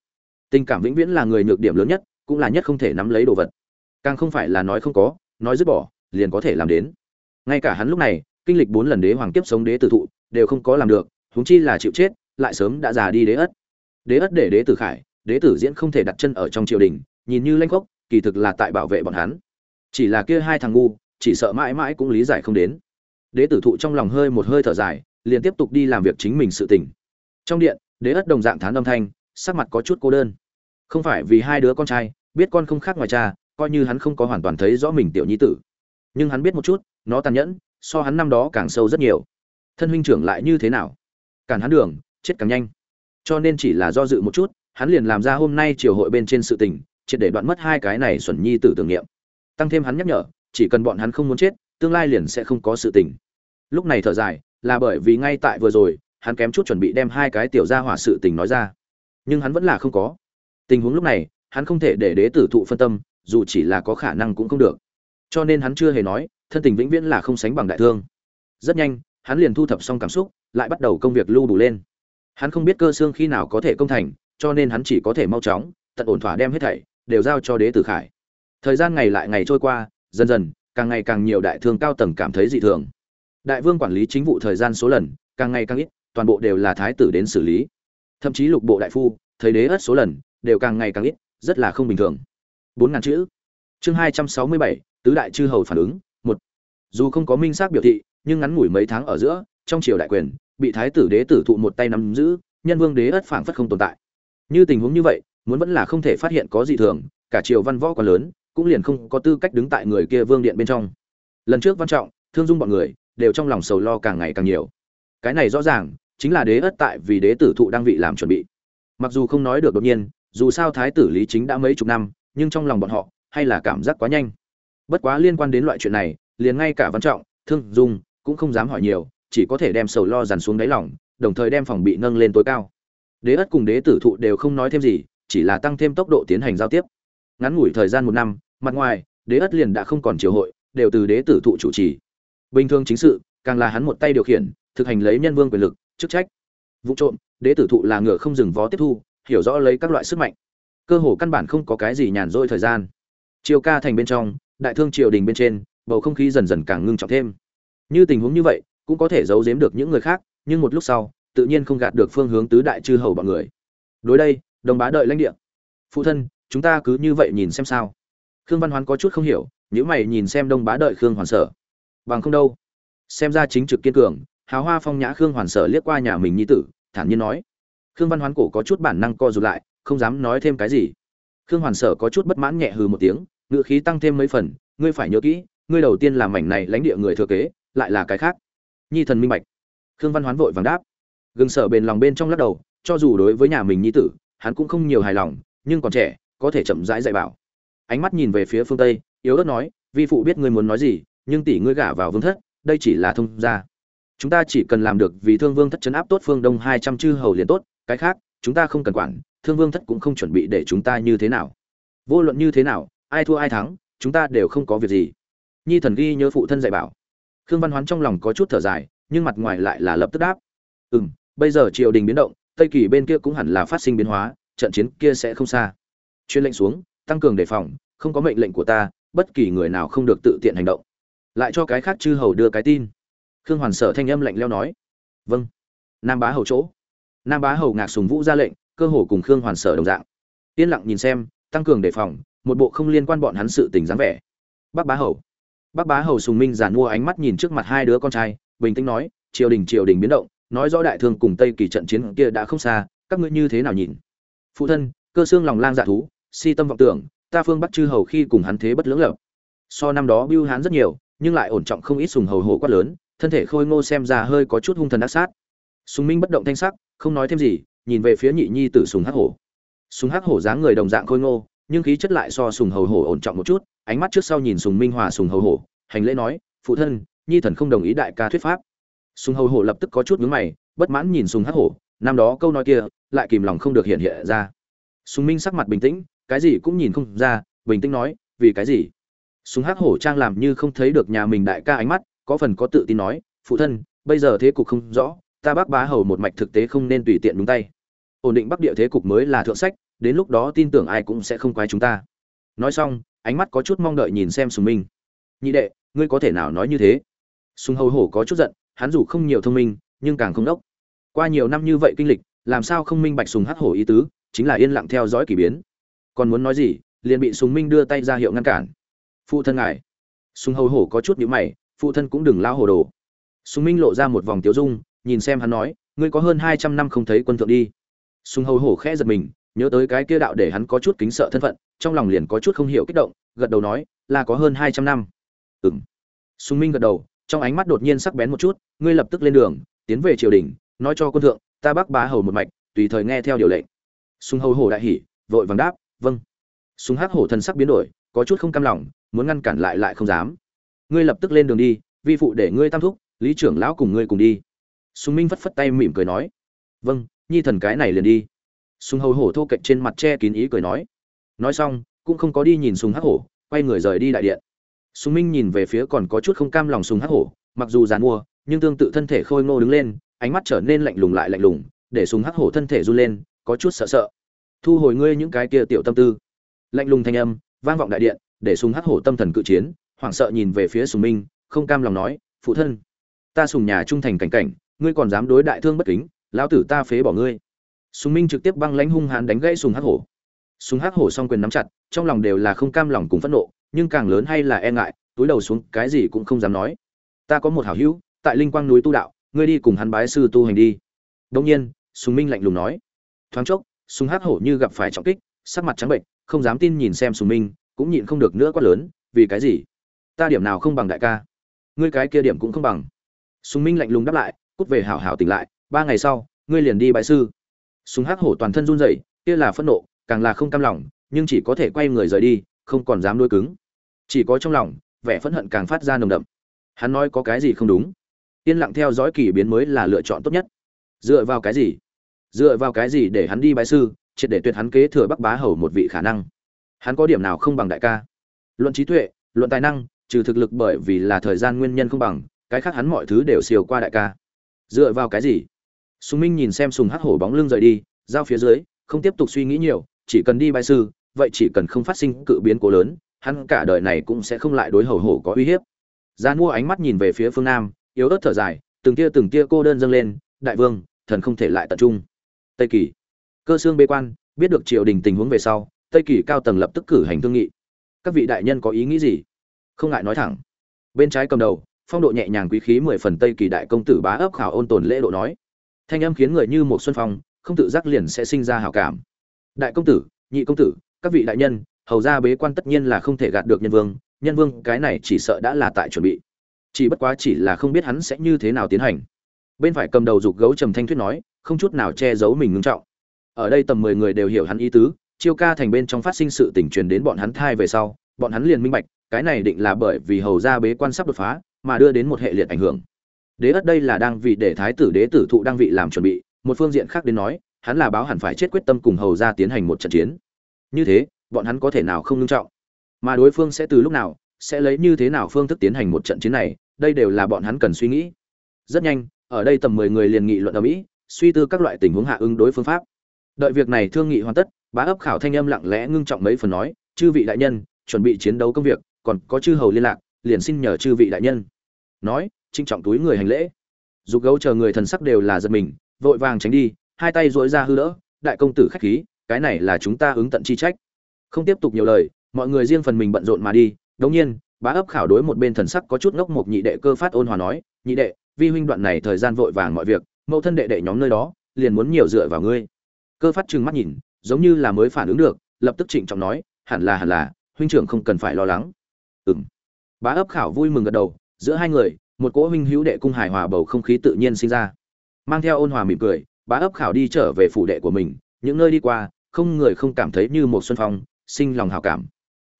Tình cảm vĩnh viễn là người nhược điểm lớn nhất, cũng là nhất không thể nắm lấy đồ vật. Càng không phải là nói không có, nói dứt bỏ, liền có thể làm đến. Ngay cả hắn lúc này, kinh lịch bốn lần đế hoàng tiếp sống đế tử thụ, đều không có làm được, huống chi là chịu chết, lại sớm đã già đi đế ất. Đế ất để đế tử khải, đế tử diễn không thể đặt chân ở trong triều đình, nhìn như lanh khốc kỳ thực là tại bảo vệ bọn hắn. Chỉ là kia hai thằng ngu, chỉ sợ mãi mãi cũng lý giải không đến. Đế tử thụ trong lòng hơi một hơi thở dài liền tiếp tục đi làm việc chính mình sự tình. Trong điện, đế ất đồng dạng thán âm thanh, sắc mặt có chút cô đơn. Không phải vì hai đứa con trai, biết con không khác ngoài cha, coi như hắn không có hoàn toàn thấy rõ mình tiểu nhi tử. Nhưng hắn biết một chút, nó tàn nhẫn, so hắn năm đó càng sâu rất nhiều. Thân huynh trưởng lại như thế nào? Cản hắn đường, chết càng nhanh. Cho nên chỉ là do dự một chút, hắn liền làm ra hôm nay triều hội bên trên sự tình, triệt để đoạn mất hai cái này xuẩn nhi tử tưởng niệm. Tăng thêm hắn nhắc nhở, chỉ cần bọn hắn không muốn chết, tương lai liền sẽ không có sự tình. Lúc này thở dài là bởi vì ngay tại vừa rồi, hắn kém chút chuẩn bị đem hai cái tiểu gia hỏa sự tình nói ra. Nhưng hắn vẫn là không có. Tình huống lúc này, hắn không thể để đế tử thụ phân tâm, dù chỉ là có khả năng cũng không được. Cho nên hắn chưa hề nói, thân tình vĩnh viễn là không sánh bằng đại thương. Rất nhanh, hắn liền thu thập xong cảm xúc, lại bắt đầu công việc lưu đủ lên. Hắn không biết cơ xương khi nào có thể công thành, cho nên hắn chỉ có thể mau chóng, tận ổn thỏa đem hết thảy, đều giao cho đế tử khải. Thời gian ngày lại ngày trôi qua, dần dần, càng ngày càng nhiều đại thương cao tầng cảm thấy dị thường đại vương quản lý chính vụ thời gian số lần, càng ngày càng ít, toàn bộ đều là thái tử đến xử lý. Thậm chí lục bộ đại phu, thấy đế ất số lần, đều càng ngày càng ít, rất là không bình thường. Bốn ngàn chữ. Chương hai trăm sáu mươi bảy, tứ đại chư hầu phản ứng, một. Dù không có minh xác biểu thị, nhưng ngắn ngủi mấy tháng ở giữa, trong triều đại quyền, bị thái tử đế tử thụ một tay nắm giữ, nhân vương đế ất phảng phất không tồn tại. Như tình huống như vậy, muốn vẫn là không thể phát hiện có gì thường, cả triều văn võ quá lớn, cũng liền không có tư cách đứng tại người kia vương điện bên trong. Lần trước văn trọng, thương dung bọn người đều trong lòng sầu lo càng ngày càng nhiều. Cái này rõ ràng chính là đế ất tại vì đế tử thụ đang vị làm chuẩn bị. Mặc dù không nói được đột nhiên, dù sao thái tử lý chính đã mấy chục năm, nhưng trong lòng bọn họ hay là cảm giác quá nhanh. Bất quá liên quan đến loại chuyện này, liền ngay cả văn trọng, thương dung cũng không dám hỏi nhiều, chỉ có thể đem sầu lo dằn xuống đáy lòng, đồng thời đem phòng bị nâng lên tối cao. Đế ất cùng đế tử thụ đều không nói thêm gì, chỉ là tăng thêm tốc độ tiến hành giao tiếp. Ngắn ngủi thời gian một năm, mặt ngoài, đế ất liền đã không còn triều hội, đều từ đế tử thụ chủ trì bình thường chính sự, càng là hắn một tay điều khiển, thực hành lấy nhân vương quyền lực, chức trách. Vụ trộm, đế tử thụ là ngựa không dừng vó tiếp thu, hiểu rõ lấy các loại sức mạnh. Cơ hồ căn bản không có cái gì nhàn rỗi thời gian. Triều ca thành bên trong, đại thương triều đình bên trên, bầu không khí dần dần càng ngưng trọng thêm. Như tình huống như vậy, cũng có thể giấu giếm được những người khác, nhưng một lúc sau, tự nhiên không gạt được phương hướng tứ đại chư hầu bọn người. Đối đây, đồng bá đợi lãnh địa. Phụ thân, chúng ta cứ như vậy nhìn xem sao. Khương văn hoán có chút không hiểu nếu mày nhìn xem đông bá đợi khương hoàn sở bằng không đâu. Xem ra chính trực kiên cường, hào hoa phong nhã khương hoàn sở liếc qua nhà mình nhi tử, thản nhiên nói. Khương văn hoán cổ có chút bản năng co rụt lại, không dám nói thêm cái gì. Khương hoàn sở có chút bất mãn nhẹ hừ một tiếng ngựa khí tăng thêm mấy phần, ngươi phải nhớ kỹ, ngươi đầu tiên làm mảnh này lãnh địa người thừa kế, lại là cái khác. Nhi thần minh bạch. Khương văn hoán vội vàng đáp. Gừng sở bền lòng bên trong lắc đầu, cho dù đối với nhà mình nhi tử, hắn cũng không nhiều hài lòng, nhưng còn trẻ, có thể chậm rãi dạy bảo. Ánh mắt nhìn về phía phương tây, yếu ớt nói, vi phụ biết ngươi muốn nói gì nhưng tỷ ngươi gả vào vương thất, đây chỉ là thông gia. Chúng ta chỉ cần làm được vì thương vương thất chấn áp tốt phương đông hai trăm chư hầu liền tốt, cái khác, chúng ta không cần quản, thương vương thất cũng không chuẩn bị để chúng ta như thế nào. Vô luận như thế nào, ai thua ai thắng, chúng ta đều không có việc gì. Nhi thần ghi nhớ phụ thân dạy bảo. Khương văn hoán trong lòng có chút thở dài, nhưng mặt ngoài lại là lập tức đáp. Ừ m bây giờ triều đình biến động, tây kỳ bên kia cũng hẳn là phát sinh biến hóa, trận chiến kia sẽ không xa. Chuyên lệnh xuống, tăng cường đề phòng, không có mệnh lệnh của ta, bất kỳ người nào không được tự tiện hành động lại cho cái khác chư hầu đưa cái tin. Khương hoàn sở thanh âm lạnh leo nói vâng. Nam bá hầu chỗ. Nam bá hầu ngạc sùng vũ ra lệnh, cơ hồ cùng khương hoàn sở đồng dạng. Yên lặng nhìn xem, tăng cường đề phòng, một bộ không liên quan bọn hắn sự tình dáng vẻ. Bắc bá hầu. Bắc bá hầu sùng minh giàn mua ánh mắt nhìn trước mặt hai đứa con trai, bình tĩnh nói, triều đình triều đình biến động, nói rõ đại thương cùng tây kỳ trận chiến kia đã không xa, các ngươi như thế nào nhìn? Phụ thân, cơ xương lòng lang dạ thú, si tâm vọng tưởng, ta phương bắt chư hầu khi cùng hắn thế bất lưỡng lập so năm đó bưu hán rất nhiều nhưng lại ổn trọng không ít sùng hầu hổ quát lớn, thân thể khôi ngô xem ra hơi có chút hung thần ác sát. Sùng minh bất động thanh sắc, không nói thêm gì, nhìn về phía nhị nhi tử sùng hắc hổ. Sùng hắc hổ dáng người đồng dạng khôi ngô, nhưng khí chất lại so sùng hầu hổ ổn trọng một chút, ánh mắt trước sau nhìn sùng minh hòa sùng hầu hổ, hành lễ nói, phụ thân, nhi thần không đồng ý đại ca thuyết pháp. Sùng hầu hổ lập tức có chút nhướng mày, bất mãn nhìn sùng hắc hổ, năm đó câu nói kia, lại kìm lòng không được hiện hiện ra. Sùng minh sắc mặt bình tĩnh, cái gì cũng nhìn không ra, bình tĩnh nói, vì cái gì? Sùng hắc hổ trang làm như không thấy được nhà mình đại ca ánh mắt, có phần có tự tin nói, phụ thân, bây giờ thế cục không rõ, ta bác bá hầu một mạch thực tế không nên tùy tiện đúng tay. Ổn định bắc địa thế cục mới là thượng sách, đến lúc đó tin tưởng ai cũng sẽ không quái chúng ta. Nói xong, ánh mắt có chút mong đợi nhìn xem sùng minh. Nhị đệ, ngươi có thể nào nói như thế? Sùng hầu hổ có chút giận, hắn dù không nhiều thông minh, nhưng càng không đốc. Qua nhiều năm như vậy kinh lịch, làm sao không minh bạch sùng hắc hổ ý tứ, chính là yên lặng theo dõi k ỳ biến. Còn muốn nói gì, liền bị sùng minh đưa tay ra hiệu ngăn cản phụ thân ngài. Sùng hầu hổ có chút nhữ mày, phụ thân cũng đừng lao hồ đồ. Sùng minh lộ ra một vòng tiếu dung, nhìn xem hắn nói, ngươi có hơn hai trăm năm không thấy quân thượng đi. Sùng hầu hổ khẽ giật mình, nhớ tới cái kia đạo để hắn có chút kính sợ thân phận, trong lòng liền có chút không hiểu kích động, gật đầu nói, là có hơn hai trăm năm. Ừ m sùng minh gật đầu, trong ánh mắt đột nhiên sắc bén một chút, ngươi lập tức lên đường, tiến về triều đình, nói cho quân thượng, ta bắc bá hầu một mạch, tùy thời nghe theo điều lệnh. Sùng hầu hổ đại hỉ, vội vàng đáp vâng. Sùng hắc hổ thần sắc biến đổi có chút không cam lòng, muốn ngăn cản lại lại không dám. Ngươi lập tức lên đường đi, vi phụ để ngươi tam thúc, lý trưởng lão cùng ngươi cùng đi. Sùng minh phất phất tay mỉm cười nói. Vâng nhi thần cái này liền đi. Sùng hầu hổ thô cạnh trên mặt che kín ý cười nói. Nói xong, cũng không có đi nhìn sùng hắc hổ, quay người rời đi đại điện. Sùng minh nhìn về phía còn có chút không cam lòng sùng hắc hổ, mặc dù dàn mua, nhưng tương tự thân thể khôi ngô đứng lên, ánh mắt trở nên lạnh lùng lại lạnh lùng, để sùng hắc hổ thân thể run lên, có chút sợ sợ. Thu hồi ngươi những cái kia tiểu tâm tư. Lạnh lùng thanh âm vang vọng đại điện, để sùng hắc hổ tâm thần cự chiến, hoảng sợ nhìn về phía sùng minh, không cam lòng nói, phụ thân, ta sùng nhà trung thành cảnh cảnh, ngươi còn dám đối đại thương bất kính, lão tử ta phế bỏ ngươi. Sùng minh trực tiếp băng lãnh hung hãn đánh gãy sùng hắc hổ. Sùng hắc hổ song quyền nắm chặt, trong lòng đều là không cam lòng cùng phẫn nộ, nhưng càng lớn hay là e ngại, túi đầu xuống, cái gì cũng không dám nói. Ta có một hảo hữu, tại linh quang núi tu đạo, ngươi đi cùng hắn bái sư tu hành đi. Đông nhiên, sùng minh lạnh lùng nói. Thoáng chốc, sùng hắc hổ như gặp phải trọng kích sắc mặt trắng bệnh, không dám tin nhìn xem sùng minh, cũng nhịn không được nữa quá lớn, vì cái gì? Ta điểm nào không bằng đại ca? Ngươi cái kia điểm cũng không bằng. Sùng minh lạnh lùng đáp lại, cút về hảo hảo tỉnh lại, ba ngày sau, ngươi liền đi bái sư. Sùng hắc hổ toàn thân run rẩy, kia là phẫn nộ, càng là không cam lòng, nhưng chỉ có thể quay người rời đi, không còn dám nuôi cứng. Chỉ có trong lòng, vẻ phẫn hận càng phát ra nồng đậm. Hắn nói có cái gì không đúng? Yên lặng theo dõi kỳ biến mới là lựa chọn tốt nhất. Dựa vào cái gì? Dựa vào cái gì để hắn đi bái sư? Triệt để tuyệt hắn kế thừa bắc bá hầu một vị khả năng. Hắn có điểm nào không bằng đại ca? Luận trí tuệ, luận tài năng, trừ thực lực bởi vì là thời gian nguyên nhân không bằng, cái khác hắn mọi thứ đều siêu qua đại ca. Dựa vào cái gì? Sùng minh nhìn xem sùng hắc hổ bóng lưng rời đi, giao phía dưới, không tiếp tục suy nghĩ nhiều, chỉ cần đi bài sư, vậy chỉ cần không phát sinh cự biến cố lớn, hắn cả đời này cũng sẽ không lại đối hầu hổ có uy hiếp. Gian mua ánh mắt nhìn về phía phương nam, yếu ớt thở dài, từng tia từng tia cô đơn dâng lên, đại vương, thần không thể lại tập trung. Tây kỳ cơ xương bê quan, biết được triều đình tình huống về sau, tây kỳ cao tầng lập tức cử hành thương nghị. Các vị đại nhân có ý nghĩ gì? Không ngại nói thẳng. Bên trái cầm đầu, phong độ nhẹ nhàng quý khí mười phần tây kỳ đại công tử bá ấp khảo ôn tồn lễ độ nói. Thanh âm khiến người như một xuân phong, không tự giác liền sẽ sinh ra hảo cảm. Đại công tử, nhị công tử, các vị đại nhân, hầu ra bế quan tất nhiên là không thể gạt được nhân vương nhân vương cái này chỉ sợ đã là tại chuẩn bị. Chỉ bất quá chỉ là không biết hắn sẽ như thế nào tiến hành. Bên phải cầm đầu dục gấu trầm thanh thuyết nói, không chút nào che giấu mình ngưng trọng ở đây tầm mười người đều hiểu hắn ý tứ, chiêu ca thành bên trong phát sinh sự tình truyền đến bọn hắn thai về sau, bọn hắn liền minh bạch, cái này định là bởi vì hầu ra bế quan sắp đột phá, mà đưa đến một hệ liệt ảnh hưởng. Đế ất đây là đang vì để thái tử đế tử thụ đang vị làm chuẩn bị, một phương diện khác đến nói, hắn là báo hẳn phải chết quyết tâm cùng hầu ra tiến hành một trận chiến. Như thế, bọn hắn có thể nào không nương trọng? Mà đối phương sẽ từ lúc nào, sẽ lấy như thế nào phương thức tiến hành một trận chiến này, đây đều là bọn hắn cần suy nghĩ. Rất nhanh, ở đây tầm mười người liền nghị luận ở mỹ, suy tư các loại tình huống hạ ứng đối phương pháp đợi việc này thương nghị hoàn tất, bá ấp khảo thanh âm lặng lẽ ngưng trọng mấy phần nói, chư vị đại nhân, chuẩn bị chiến đấu công việc, còn có chư hầu liên lạc, liền xin nhờ chư vị đại nhân. Nói trinh trọng túi người hành lễ. Dục gấu chờ người thần sắc đều là giật mình, vội vàng tránh đi, hai tay dối ra hư đỡ, đại công tử khách khí, cái này là chúng ta ứng tận chi trách. Không tiếp tục nhiều lời, mọi người riêng phần mình bận rộn mà đi. Đống nhiên, bá ấp khảo đối một bên thần sắc có chút ngốc một nhị đệ cơ phát ôn hòa nói, nhị đệ, vi huynh đoạn này thời gian vội vàng mọi việc, mẫu thân đệ đệ nhóm nơi đó, liền muốn nhiều dựa vào ngươi cơ phát trừng mắt nhìn, giống như là mới phản ứng được, lập tức trịnh trọng nói, hẳn là hẳn là, huynh trưởng không cần phải lo lắng. Ừng bá ấp khảo vui mừng gật đầu, giữa hai người, một cỗ huynh hữu đệ cung hài hòa bầu không khí tự nhiên sinh ra. Mang theo ôn hòa mỉm cười, bá ấp khảo đi trở về phủ đệ của mình, những nơi đi qua, không người không cảm thấy như một xuân phong, sinh lòng hào cảm.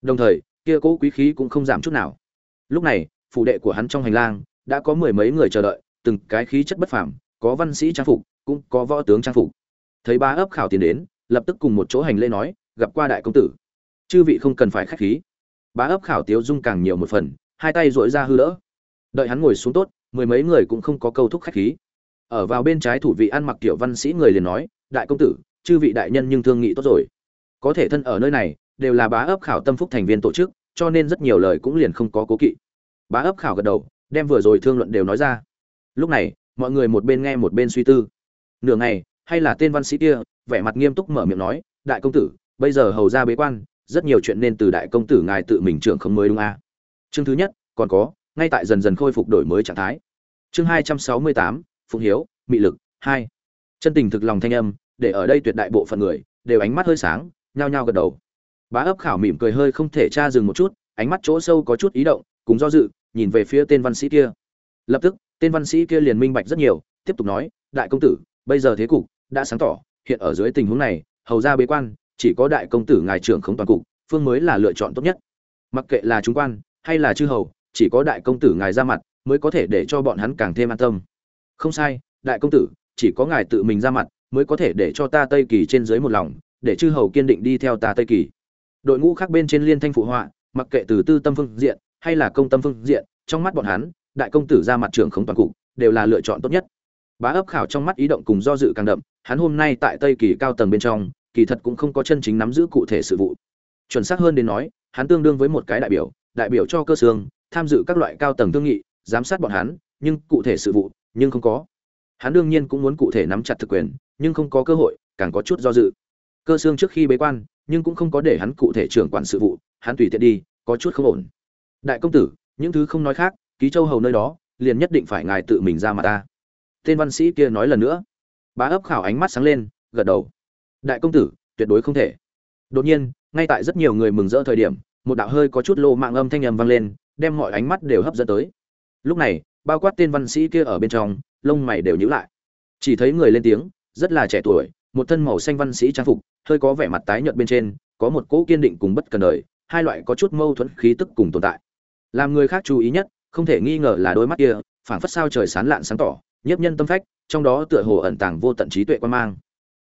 Đồng thời, kia cỗ quý khí cũng không giảm chút nào. Lúc này, phủ đệ của hắn trong hành lang, đã có mười mấy người chờ đợi, từng cái khí chất bất phàm, có văn sĩ trang phục, cũng có võ tướng trang phục thấy bá ấp khảo tiến đến, lập tức cùng một chỗ hành lễ nói, gặp qua đại công tử. Chư vị không cần phải khách khí. Bá ấp khảo tiếu dung càng nhiều một phần, hai tay dội ra hư đỡ. Đợi hắn ngồi xuống tốt, mười mấy người cũng không có câu thúc khách khí. Ở vào bên trái thủ vị ăn mặc tiểu văn sĩ người liền nói, đại công tử, chư vị đại nhân nhưng thương nghị tốt rồi. Có thể thân ở nơi này, đều là bá ấp khảo tâm phúc thành viên tổ chức, cho nên rất nhiều lời cũng liền không có cố kỵ. Bá ấp khảo gật đầu, đem vừa rồi thương luận đều nói ra. Lúc này, mọi người một bên nghe một bên suy tư. Nửa ngày hay là tên văn sĩ kia, vẻ mặt nghiêm túc mở miệng nói, đại công tử, bây giờ hầu ra bế quan, rất nhiều chuyện nên từ đại công tử ngài tự mình trưởng không mới đúng a. À? chương thứ nhất, còn có, ngay tại dần dần khôi phục đổi mới trạng thái. Chương hai trăm sáu mươi tám, phụng hiếu, mị lực, hai. Chân tình thực lòng thanh âm, để ở đây tuyệt đại bộ phận người, đều ánh mắt hơi sáng, nhao nhao gật đầu. Bá ấp khảo mỉm cười hơi không thể tra dừng một chút, ánh mắt chỗ sâu có chút ý động, cùng do dự, nhìn về phía tên văn sĩ kia. Lập tức, tên văn sĩ kia liền minh bạch rất nhiều, tiếp tục nói, đại công tử, bây giờ thế cục đã sáng tỏ, hiện ở dưới tình huống này, hầu ra bế quan, chỉ có đại công tử ngài trưởng không toàn cục, phương mới là lựa chọn tốt nhất. Mặc kệ là chúng quan, hay là chư hầu, chỉ có đại công tử ngài ra mặt, mới có thể để cho bọn hắn càng thêm an tâm. Không sai, đại công tử, chỉ có ngài tự mình ra mặt, mới có thể để cho ta tây kỳ trên dưới một lòng, để chư hầu kiên định đi theo ta tây kỳ. Đội ngũ khác bên trên liên thanh phụ họa, mặc kệ từ tư tâm phương diện, hay là công tâm phương diện, trong mắt bọn hắn, đại công tử ra mặt trưởng không toàn cục, đều là lựa chọn tốt nhất bá ấp khảo trong mắt ý động cùng do dự càng đậm, hắn hôm nay tại tây kỳ cao tầng bên trong, kỳ thật cũng không có chân chính nắm giữ cụ thể sự vụ. Chuẩn xác hơn đến nói, hắn tương đương với một cái đại biểu đại biểu cho cơ xương, tham dự các loại cao tầng thương nghị, giám sát bọn hắn, nhưng cụ thể sự vụ, nhưng không có. Hắn đương nhiên cũng muốn cụ thể nắm chặt thực quyền, nhưng không có cơ hội, càng có chút do dự. Cơ xương trước khi bế quan, nhưng cũng không có để hắn cụ thể trưởng quản sự vụ, hắn tùy tiện đi, có chút không ổn. Đại công tử, những thứ không nói khác, ký châu hầu nơi đó, liền nhất định phải ngài tự mình ra mà ta tên văn sĩ kia nói lần nữa. Bá ấp khảo ánh mắt sáng lên, gật đầu. Đại công tử, tuyệt đối không thể. Đột nhiên, ngay tại rất nhiều người mừng rỡ thời điểm, một đạo hơi có chút lô mạng âm thanh âm vang lên, đem mọi ánh mắt đều hấp dẫn tới. Lúc này, bao quát tên văn sĩ kia ở bên trong, lông mày đều nhíu lại. Chỉ thấy người lên tiếng, rất là trẻ tuổi, một thân màu xanh văn sĩ trang phục, hơi có vẻ mặt tái nhợt bên trên, có một cỗ kiên định cùng bất cần đời, hai loại có chút mâu thuẫn khí tức cùng tồn tại. Làm người khác chú ý nhất, không thể nghi ngờ là đôi mắt kia, phảng phất sao trời sán lạn sáng tỏ nhiếp nhân tâm phách, trong đó tựa hồ ẩn tàng vô tận trí tuệ quan mang.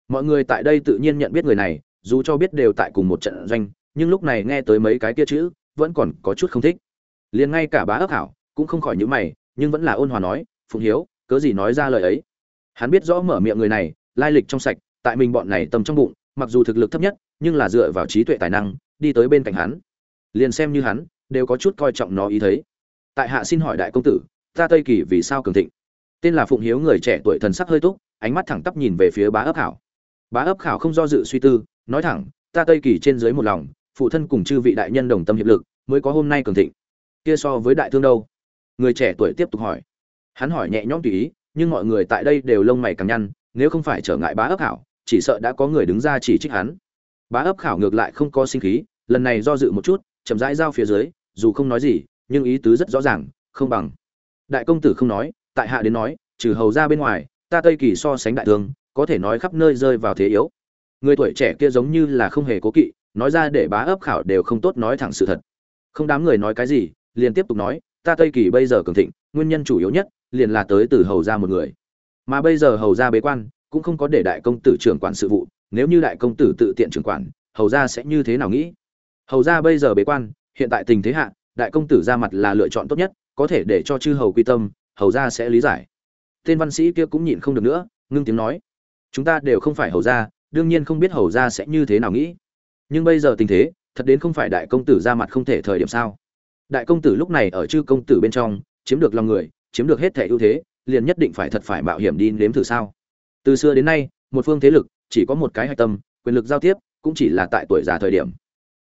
Mọi người tại đây tự nhiên nhận biết người này, dù cho biết đều tại cùng một trận doanh, nhưng lúc này nghe tới mấy cái kia chữ, vẫn còn có chút không thích. Liền ngay cả bá ấp hảo, cũng không khỏi nhíu mày, nhưng vẫn là ôn hòa nói, phụng hiếu, cớ gì nói ra lời ấy? Hắn biết rõ mở miệng người này, lai lịch trong sạch, tại mình bọn này tầm trong bụng, mặc dù thực lực thấp nhất, nhưng là dựa vào trí tuệ tài năng, đi tới bên cạnh hắn. Liền xem như hắn, đều có chút coi trọng nó ý thấy. Tại hạ xin hỏi đại công tử, ta tây kỳ vì sao cường thịnh? Tên là phụng hiếu người trẻ tuổi thần sắc hơi túc, ánh mắt thẳng tắp nhìn về phía bá ấp khảo. Bá ấp khảo không do dự suy tư, nói thẳng, ta tây kỳ trên dưới một lòng, phụ thân cùng chư vị đại nhân đồng tâm hiệp lực, mới có hôm nay cường thịnh. Kia so với đại thương đâu? Người trẻ tuổi tiếp tục hỏi. Hắn hỏi nhẹ nhõm tùy ý, nhưng mọi người tại đây đều lông mày càng nhăn, nếu không phải trở ngại bá ấp khảo, chỉ sợ đã có người đứng ra chỉ trích hắn. Bá ấp khảo ngược lại không có sinh khí, lần này do dự một chút, chậm rãi giao phía dưới, dù không nói gì, nhưng ý tứ rất rõ ràng, không bằng. Đại công tử không nói tại hạ đến nói, trừ hầu ra bên ngoài, ta tây kỳ so sánh đại thương, có thể nói khắp nơi rơi vào thế yếu. Người tuổi trẻ kia giống như là không hề cố kỵ, nói ra để bá ấp khảo đều không tốt nói thẳng sự thật. Không đám người nói cái gì, liền tiếp tục nói, ta tây kỳ bây giờ cường thịnh, nguyên nhân chủ yếu nhất, liền là tới từ hầu ra một người. Mà bây giờ hầu ra bế quan, cũng không có để đại công tử trưởng quản sự vụ, nếu như đại công tử tự tiện trưởng quản, hầu ra sẽ như thế nào nghĩ? Hầu ra bây giờ bế quan, hiện tại tình thế hạ, đại công tử ra mặt là lựa chọn tốt nhất, có thể để cho chư hầu quy tâm hầu ra sẽ lý giải. Tên văn sĩ kia cũng nhịn không được nữa, ngưng tiếng nói. Chúng ta đều không phải hầu ra đương nhiên không biết hầu ra sẽ như thế nào nghĩ. Nhưng bây giờ tình thế, thật đến không phải đại công tử ra mặt không thể thời điểm sao? Đại công tử lúc này ở chư công tử bên trong, chiếm được lòng người, chiếm được hết thể ưu thế, liền nhất định phải thật phải mạo hiểm đi nếm thử sao? Từ xưa đến nay, một phương thế lực, chỉ có một cái hạch tâm, quyền lực giao tiếp, cũng chỉ là tại tuổi già thời điểm.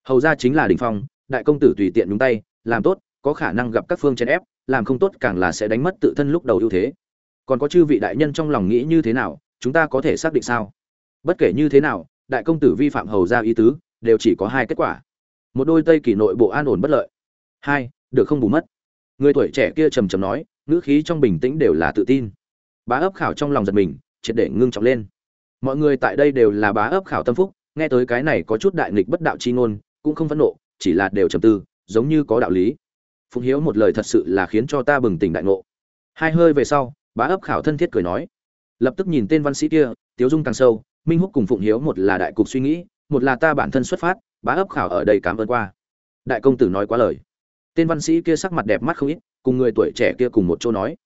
Hầu ra chính là đình phong, đại công tử tùy tiện nhúng tay, làm tốt có khả năng gặp các phương chèn ép, làm không tốt càng là sẽ đánh mất tự thân lúc đầu ưu thế. Còn có chư vị đại nhân trong lòng nghĩ như thế nào, chúng ta có thể xác định sao? Bất kể như thế nào, đại công tử vi phạm hầu ra ý tứ, đều chỉ có hai kết quả. Một đôi tây kỳ nội bộ an ổn bất lợi. Hai, được không bù mất. Người tuổi trẻ kia trầm trầm nói, ngữ khí trong bình tĩnh đều là tự tin. Bá ấp khảo trong lòng giật mình, triệt để ngưng trọng lên. Mọi người tại đây đều là bá ấp khảo tâm phúc, nghe tới cái này có chút đại nghịch bất đạo chi ngôn, cũng không phẫn nộ, chỉ là đều trầm tư, giống như có đạo lý phụng hiếu một lời thật sự là khiến cho ta bừng tỉnh đại ngộ. Hai hơi về sau, bá ấp khảo thân thiết cười nói. Lập tức nhìn tên văn sĩ kia, tiếu dung càng sâu, minh húc cùng phụng hiếu một là đại cục suy nghĩ, một là ta bản thân xuất phát, bá ấp khảo ở đây cảm ơn qua. Đại công tử nói quá lời. Tên văn sĩ kia sắc mặt đẹp mắt không ít, cùng người tuổi trẻ kia cùng một chỗ nói.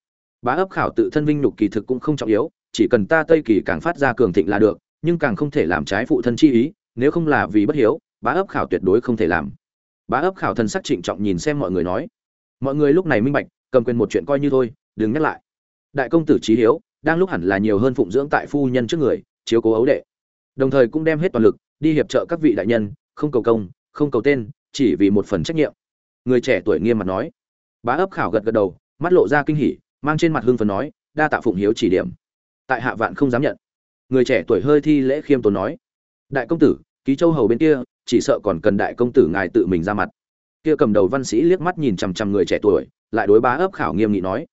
Bá ấp khảo tự thân vinh nhục kỳ thực cũng không trọng yếu, chỉ cần ta tây kỳ càng phát ra cường thịnh là được, nhưng càng không thể làm trái phụ thân chi ý, nếu không là vì bất hiếu, bá ấp khảo tuyệt đối không thể làm bá ấp khảo thần sắc trịnh trọng nhìn xem mọi người nói. Mọi người lúc này minh bạch, cầm quyền một chuyện coi như thôi, đừng nhắc lại. Đại công tử trí hiếu, đang lúc hẳn là nhiều hơn phụng dưỡng tại phu nhân trước người, chiếu cố ấu đệ. Đồng thời cũng đem hết toàn lực, đi hiệp trợ các vị đại nhân, không cầu công, không cầu tên, chỉ vì một phần trách nhiệm. Người trẻ tuổi nghiêm mặt nói. Bá ấp khảo gật gật đầu, mắt lộ ra kinh hỉ, mang trên mặt hương phấn nói, đa tạ phụng hiếu chỉ điểm. Tại hạ vạn không dám nhận. Người trẻ tuổi hơi thi lễ khiêm tốn nói. Đại công tử, ký châu hầu bên kia chỉ sợ còn cần đại công tử ngài tự mình ra mặt. Kia cầm đầu văn sĩ liếc mắt nhìn chằm chằm người trẻ tuổi, lại đối bá ấp khảo nghiêm nghị nói.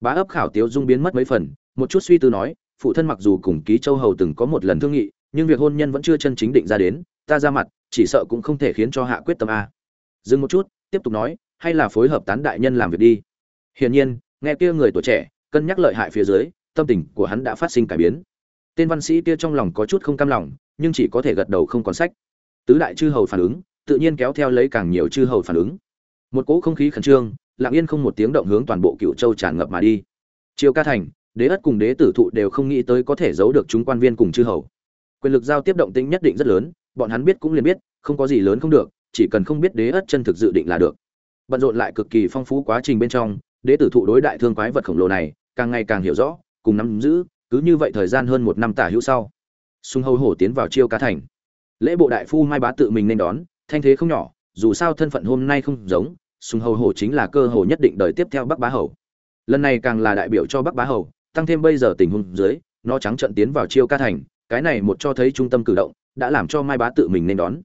Bá ấp khảo tiếu dung biến mất mấy phần, một chút suy tư nói, phụ thân mặc dù cùng ký châu hầu từng có một lần thương nghị, nhưng việc hôn nhân vẫn chưa chân chính định ra đến, ta ra mặt, chỉ sợ cũng không thể khiến cho hạ quyết tâm a. Dừng một chút, tiếp tục nói, hay là phối hợp tán đại nhân làm việc đi. Hiển nhiên, nghe kia người tuổi trẻ, cân nhắc lợi hại phía dưới, tâm tình của hắn đã phát sinh cải biến. Tên văn sĩ kia trong lòng có chút không cam lòng, nhưng chỉ có thể gật đầu không còn sách tứ đại chư hầu phản ứng, tự nhiên kéo theo lấy càng nhiều chư hầu phản ứng. Một cỗ không khí khẩn trương, lặng yên không một tiếng động hướng toàn bộ cựu châu tràn ngập mà đi. Triều ca thành, đế ất cùng đế tử thụ đều không nghĩ tới có thể giấu được chúng quan viên cùng chư hầu. Quyền lực giao tiếp động tĩnh nhất định rất lớn, bọn hắn biết cũng liền biết, không có gì lớn không được, chỉ cần không biết đế ất chân thực dự định là được. Bận rộn lại cực kỳ phong phú quá trình bên trong, đế tử thụ đối đại thương quái vật khổng lồ này, càng ngày càng hiểu rõ, cùng nắm giữ, cứ như vậy thời gian hơn một năm tả hữu sau. Sung hầu hổ tiến vào chiêu ca thành lễ bộ đại phu mai bá tự mình nên đón, thanh thế không nhỏ, dù sao thân phận hôm nay không giống sung hầu hổ chính là cơ hồ nhất định đời tiếp theo bắc bá hầu. Lần này càng là đại biểu cho bắc bá hầu, tăng thêm bây giờ tình huống dưới, nó trắng trận tiến vào chiêu ca thành, cái này một cho thấy trung tâm cử động, đã làm cho mai bá tự mình nên đón.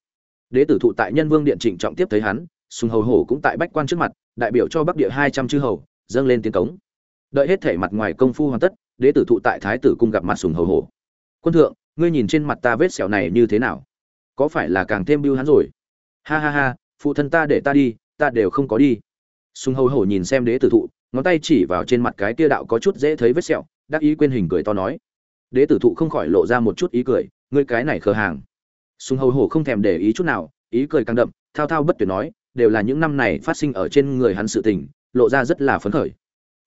Đế tử thụ tại nhân vương điện trịnh trọng tiếp thấy hắn, sùng hầu hổ cũng tại bách quan trước mặt, đại biểu cho bắc địa hai trăm chư hầu, dâng lên tiến cống. Đợi hết thể mặt ngoài công phu hoàn tất, đế tử thụ tại thái tử cung gặp mặt sùng hầu hổ. Quân thượng, ngươi nhìn trên mặt ta vết sẹo này như thế nào? Có phải là càng thêm bưu hắn rồi? Ha ha ha, phụ thân ta để ta đi, ta đều không có đi. Sùng hầu hổ nhìn xem đế tử thụ, ngón tay chỉ vào trên mặt cái kia đạo có chút dễ thấy vết sẹo, đắc ý quên hình cười to nói. Đế tử thụ không khỏi lộ ra một chút ý cười, ngươi cái này khờ hàng. Sùng hầu hổ không thèm để ý chút nào, ý cười càng đậm, thao thao bất tuyệt nói, đều là những năm này phát sinh ở trên người hắn sự tình, lộ ra rất là phấn khởi.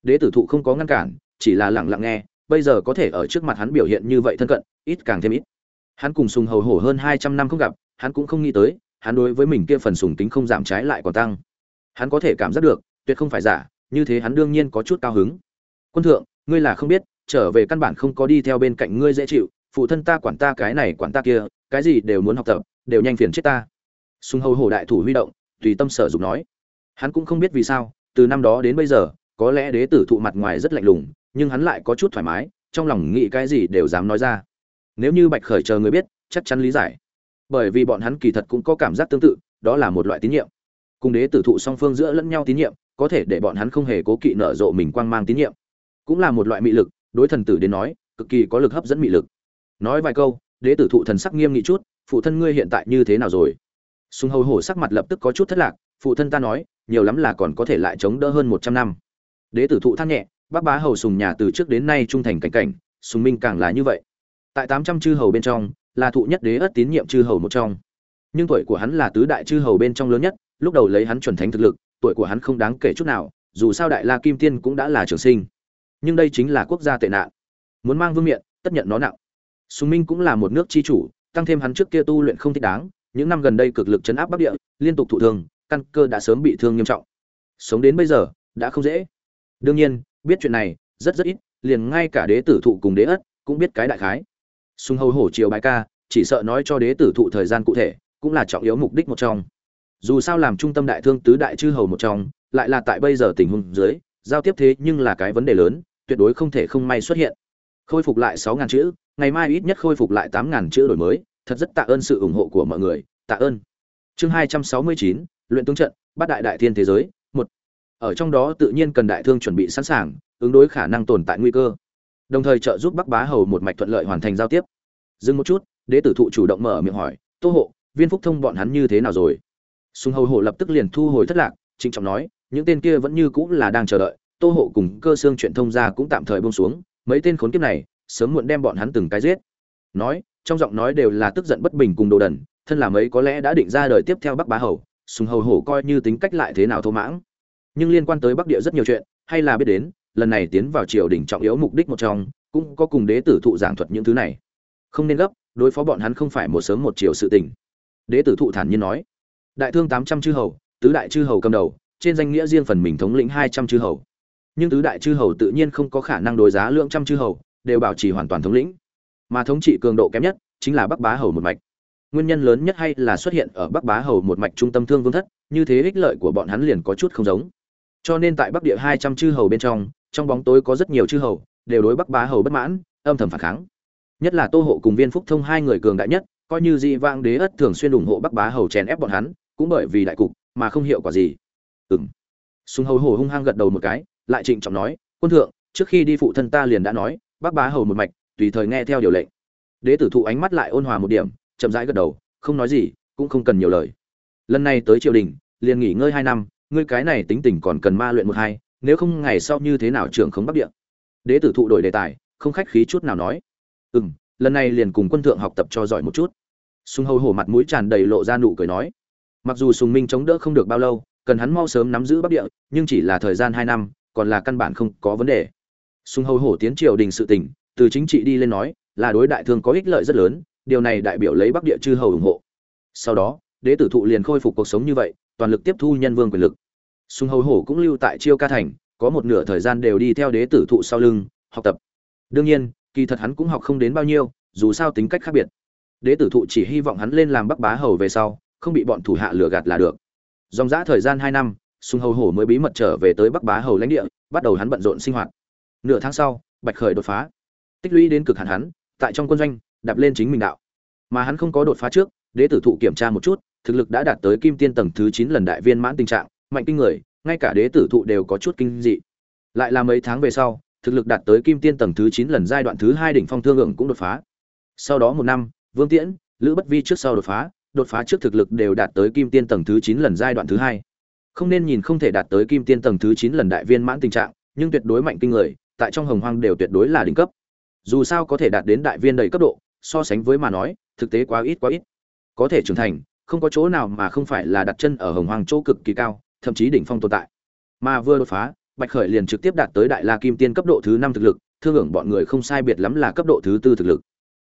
Đế tử thụ không có ngăn cản, chỉ là lặng lặng nghe, bây giờ có thể ở trước mặt hắn biểu hiện như vậy thân cận, ít càng thêm ít hắn cùng sùng hầu hổ hơn hai trăm năm không gặp, hắn cũng không nghĩ tới, hắn đối với mình kia phần sùng tính không giảm trái lại còn tăng. Hắn có thể cảm giác được, tuyệt không phải giả, như thế hắn đương nhiên có chút cao hứng. Quân thượng, ngươi là không biết, trở về căn bản không có đi theo bên cạnh ngươi dễ chịu, phụ thân ta quản ta cái này quản ta kia, cái gì đều muốn học tập, đều nhanh phiền chết ta. Sùng hầu hổ đại thủ huy động, tùy tâm sở dục nói. Hắn cũng không biết vì sao, từ năm đó đến bây giờ, có lẽ đế tử thụ mặt ngoài rất lạnh lùng, nhưng hắn lại có chút thoải mái, trong lòng nghĩ cái gì đều dám nói ra nếu như bạch khởi chờ người biết, chắc chắn lý giải. Bởi vì bọn hắn kỳ thật cũng có cảm giác tương tự, đó là một loại tín nhiệm. Cùng đế tử thụ song phương giữa lẫn nhau tín nhiệm, có thể để bọn hắn không hề cố kỵ nở rộ mình quang mang tín nhiệm. Cũng là một loại mị lực, đối thần tử đến nói, cực kỳ có lực hấp dẫn mị lực. Nói vài câu, đế tử thụ thần sắc nghiêm nghị chút, phụ thân ngươi hiện tại như thế nào rồi? Sung hầu hổ sắc mặt lập tức có chút thất lạc, phụ thân ta nói, nhiều lắm là còn có thể lại chống đỡ hơn một trăm năm. Đế tử thụ than nhẹ, bác bá hầu sùng nhà từ trước đến nay trung thành cảnh cảnh, sùng minh càng là như vậy tại tám trăm chư hầu bên trong, là thụ nhất đế ất tín nhiệm chư hầu một trong. Nhưng tuổi của hắn là tứ đại chư hầu bên trong lớn nhất, lúc đầu lấy hắn chuẩn thánh thực lực, tuổi của hắn không đáng kể chút nào, dù sao đại la kim tiên cũng đã là trường sinh. Nhưng đây chính là quốc gia tệ nạn. Muốn mang vương miện, tất nhận nó nặng. Sùng minh cũng là một nước chi chủ, tăng thêm hắn trước kia tu luyện không thích đáng, những năm gần đây cực lực chấn áp bắc địa, liên tục thụ thương, căn cơ đã sớm bị thương nghiêm trọng. Sống đến bây giờ, đã không dễ. Đương nhiên, biết chuyện này, rất rất ít, liền ngay cả đế tử thụ cùng đế ất cũng biết cái đại khái sùng hầu hổ chiều bài ca, chỉ sợ nói cho đế tử thụ thời gian cụ thể, cũng là trọng yếu mục đích một trong. Dù sao làm trung tâm đại thương tứ đại chư hầu một trong, lại là tại bây giờ tình huống dưới, giao tiếp thế nhưng là cái vấn đề lớn, tuyệt đối không thể không may xuất hiện. Khôi phục lại sáu ngàn chữ, ngày mai ít nhất khôi phục lại tám ngàn chữ đổi mới, thật rất tạ ơn sự ủng hộ của mọi người, tạ ơn. Chương hai trăm sáu mươi chín, luyện tướng trận bát đại đại thiên thế giới, một. Ở trong đó tự nhiên cần đại thương chuẩn bị sẵn sàng, ứng đối khả năng tồn tại nguy cơ đồng thời trợ giúp bắc bá hầu một mạch thuận lợi hoàn thành giao tiếp. Dừng một chút, đế tử thụ chủ động mở miệng hỏi, tô hộ, viên phúc thông bọn hắn như thế nào rồi? Sùng hầu hộ lập tức liền thu hồi thất lạc, trịnh trọng nói, những tên kia vẫn như cũng là đang chờ đợi, tô hộ cùng cơ xương chuyện thông ra cũng tạm thời bông xuống, mấy tên khốn kiếp này, sớm muộn đem bọn hắn từng cái giết. Nói, trong giọng nói đều là tức giận bất bình cùng đồ đần, thân là mấy có lẽ đã định ra đời tiếp theo bắc bá hầu, sùng hầu hổ coi như tính cách lại thế nào thô mãng. Nhưng liên quan tới bắc địa rất nhiều chuyện, hay là biết đến lần này tiến vào triều đình trọng yếu mục đích một trong, cũng có cùng đế tử thụ giảng thuật những thứ này. Không nên gấp, đối phó bọn hắn không phải một sớm một chiều sự tình. Đế tử thụ thản nhiên nói, đại thương tám trăm chư hầu, tứ đại chư hầu cầm đầu, trên danh nghĩa riêng phần mình thống lĩnh hai trăm chư hầu. Nhưng tứ đại chư hầu tự nhiên không có khả năng đối giá lượng trăm chư hầu, đều bảo trì hoàn toàn thống lĩnh. Mà thống trị cường độ kém nhất chính là bắc bá hầu một mạch. Nguyên nhân lớn nhất hay là xuất hiện ở bắc bá hầu một mạch trung tâm thương vương thất, như thế ích lợi của bọn hắn liền có chút không giống. Cho nên tại bắc địa hai trăm chư hầu bên trong trong bóng tối có rất nhiều chư hầu, đều đối bắc bá hầu bất mãn, âm thầm phản kháng. Nhất là tô hộ cùng viên phúc thông hai người cường đại nhất, coi như di vang đế ất thường xuyên ủng hộ bắc bá hầu chèn ép bọn hắn, cũng bởi vì đại cục mà không hiệu quả gì. Ừ m sùng hầu hồ hung hăng gật đầu một cái, lại trịnh trọng nói, quân thượng, trước khi đi phụ thân ta liền đã nói, bắc bá hầu một mạch, tùy thời nghe theo điều lệnh. Đế tử thụ ánh mắt lại ôn hòa một điểm, chậm rãi gật đầu, không nói gì, cũng không cần nhiều lời. Lần này tới triều đình, liền nghỉ ngơi hai năm, ngươi cái này tính tình còn cần ma luyện một hai nếu không ngày sau như thế nào trưởng không bắc địa? Đế tử thụ đổi đề tài, không khách khí chút nào nói. Ừ m lần này liền cùng quân thượng học tập cho giỏi một chút. Sùng hầu hổ mặt mũi tràn đầy lộ ra nụ cười nói. Mặc dù sùng minh chống đỡ không được bao lâu, cần hắn mau sớm nắm giữ bắc địa, nhưng chỉ là thời gian hai năm, còn là căn bản không có vấn đề. Sùng hầu hổ tiến triều đình sự tỉnh, từ chính trị đi lên nói, là đối đại thương có ích lợi rất lớn, điều này đại biểu lấy bắc địa chư hầu ủng hộ. Sau đó, đế tử thụ liền khôi phục cuộc sống như vậy, toàn lực tiếp thu nhân vương quyền lực sùng hầu hổ cũng lưu tại chiêu ca thành, có một nửa thời gian đều đi theo đế tử thụ sau lưng, học tập. Đương nhiên, kỳ thật hắn cũng học không đến bao nhiêu, dù sao tính cách khác biệt. Đế tử thụ chỉ hy vọng hắn lên làm bắc bá hầu về sau, không bị bọn thủ hạ lừa gạt là được. Dòng dã thời gian hai năm, sùng hầu hổ mới bí mật trở về tới bắc bá hầu lãnh địa, bắt đầu hắn bận rộn sinh hoạt. Nửa tháng sau, bạch khởi đột phá. Tích lũy đến cực hạn hắn, tại trong quân doanh, đạp lên chính mình đạo. Mà hắn không có đột phá trước, đế tử thụ kiểm tra một chút, thực lực đã đạt tới kim tiên tầng thứ chín lần đại viên mãn tình trạng mạnh kinh người, ngay cả đế tử thụ đều có chút kinh dị. Lại là mấy tháng về sau, thực lực đạt tới kim tiên tầng thứ chín lần giai đoạn thứ hai đỉnh phong thương hưởng cũng đột phá. Sau đó một năm, vương tiễn, lữ bất vi trước sau đột phá đột phá trước thực lực đều đạt tới kim tiên tầng thứ chín lần giai đoạn thứ hai. Không nên nhìn không thể đạt tới kim tiên tầng thứ chín lần đại viên mãn tình trạng, nhưng tuyệt đối mạnh kinh người, tại trong hồng hoang đều tuyệt đối là đỉnh cấp. Dù sao có thể đạt đến đại viên đầy cấp độ, so sánh với mà nói, thực tế quá ít quá ít. Có thể trưởng thành, không có chỗ nào mà không phải là đặt chân ở hồng hoang chỗ cực kỳ cao thậm chí đỉnh phong tồn tại. Mà vừa đột phá, bạch khởi liền trực tiếp đạt tới đại la kim tiên cấp độ thứ năm thực lực, thương hưởng bọn người không sai biệt lắm là cấp độ thứ tư thực lực.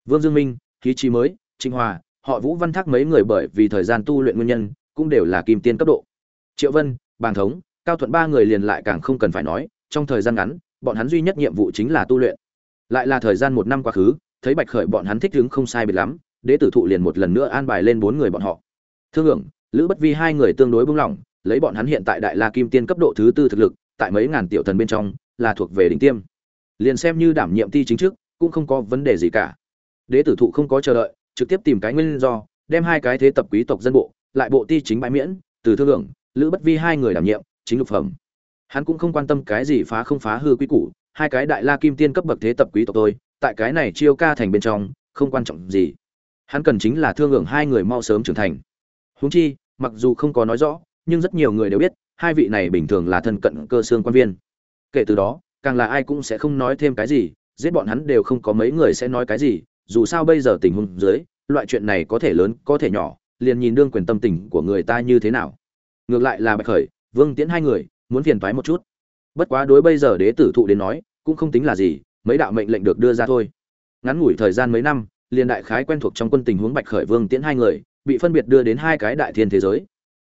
Vương dương minh khí trí mới trinh hòa, họ vũ văn thác mấy người bởi vì thời gian tu luyện nguyên nhân, cũng đều là kim tiên cấp độ. Triệu vân, bàng thống, cao thuận ba người liền lại càng không cần phải nói, trong thời gian ngắn, bọn hắn duy nhất nhiệm vụ chính là tu luyện. Lại là thời gian một năm quá khứ, thấy bạch khởi bọn hắn thích đứng không sai biệt lắm, đế tử thụ liền một lần nữa an bài lên bốn người bọn họ. Thương hưởng, lữ bất vi hai người tương đối buông lỏng lấy bọn hắn hiện tại đại la kim tiên cấp độ thứ tư thực lực, tại mấy ngàn tiểu thần bên trong, là thuộc về đỉnh tiêm. Liền xem như đảm nhiệm ti chính trước, cũng không có vấn đề gì cả. Đế tử thụ không có chờ đợi, trực tiếp tìm cái nguyên do, đem hai cái thế tập quý tộc dân bộ, lại bộ ti chính bãi miễn, từ thương hưởng lữ bất vi hai người đảm nhiệm, chính lục phẩm. Hắn cũng không quan tâm cái gì phá không phá hư quý củ, hai cái đại la kim tiên cấp bậc thế tập quý tộc tôi tại cái này chiêu ca thành bên trong, không quan trọng gì. Hắn cần chính là thương hưởng hai người mau sớm trưởng thành. Huống chi, mặc dù không có nói rõ nhưng rất nhiều người đều biết, hai vị này bình thường là thân cận cơ xương quan viên. Kể từ đó, càng là ai cũng sẽ không nói thêm cái gì, giết bọn hắn đều không có mấy người sẽ nói cái gì, dù sao bây giờ tình huống dưới, loại chuyện này có thể lớn, có thể nhỏ, liền nhìn đương quyền tâm tình của người ta như thế nào. Ngược lại là bạch khởi, vương tiễn hai người, muốn phiền thoái một chút. Bất quá đối bây giờ đế tử thụ đến nói, cũng không tính là gì, mấy đạo mệnh lệnh được đưa ra thôi. Ngắn ngủi thời gian mấy năm, liền đại khái quen thuộc trong quân tình huống bạch khởi, vương tiễn hai người, bị phân biệt đưa đến hai cái đại thiên thế giới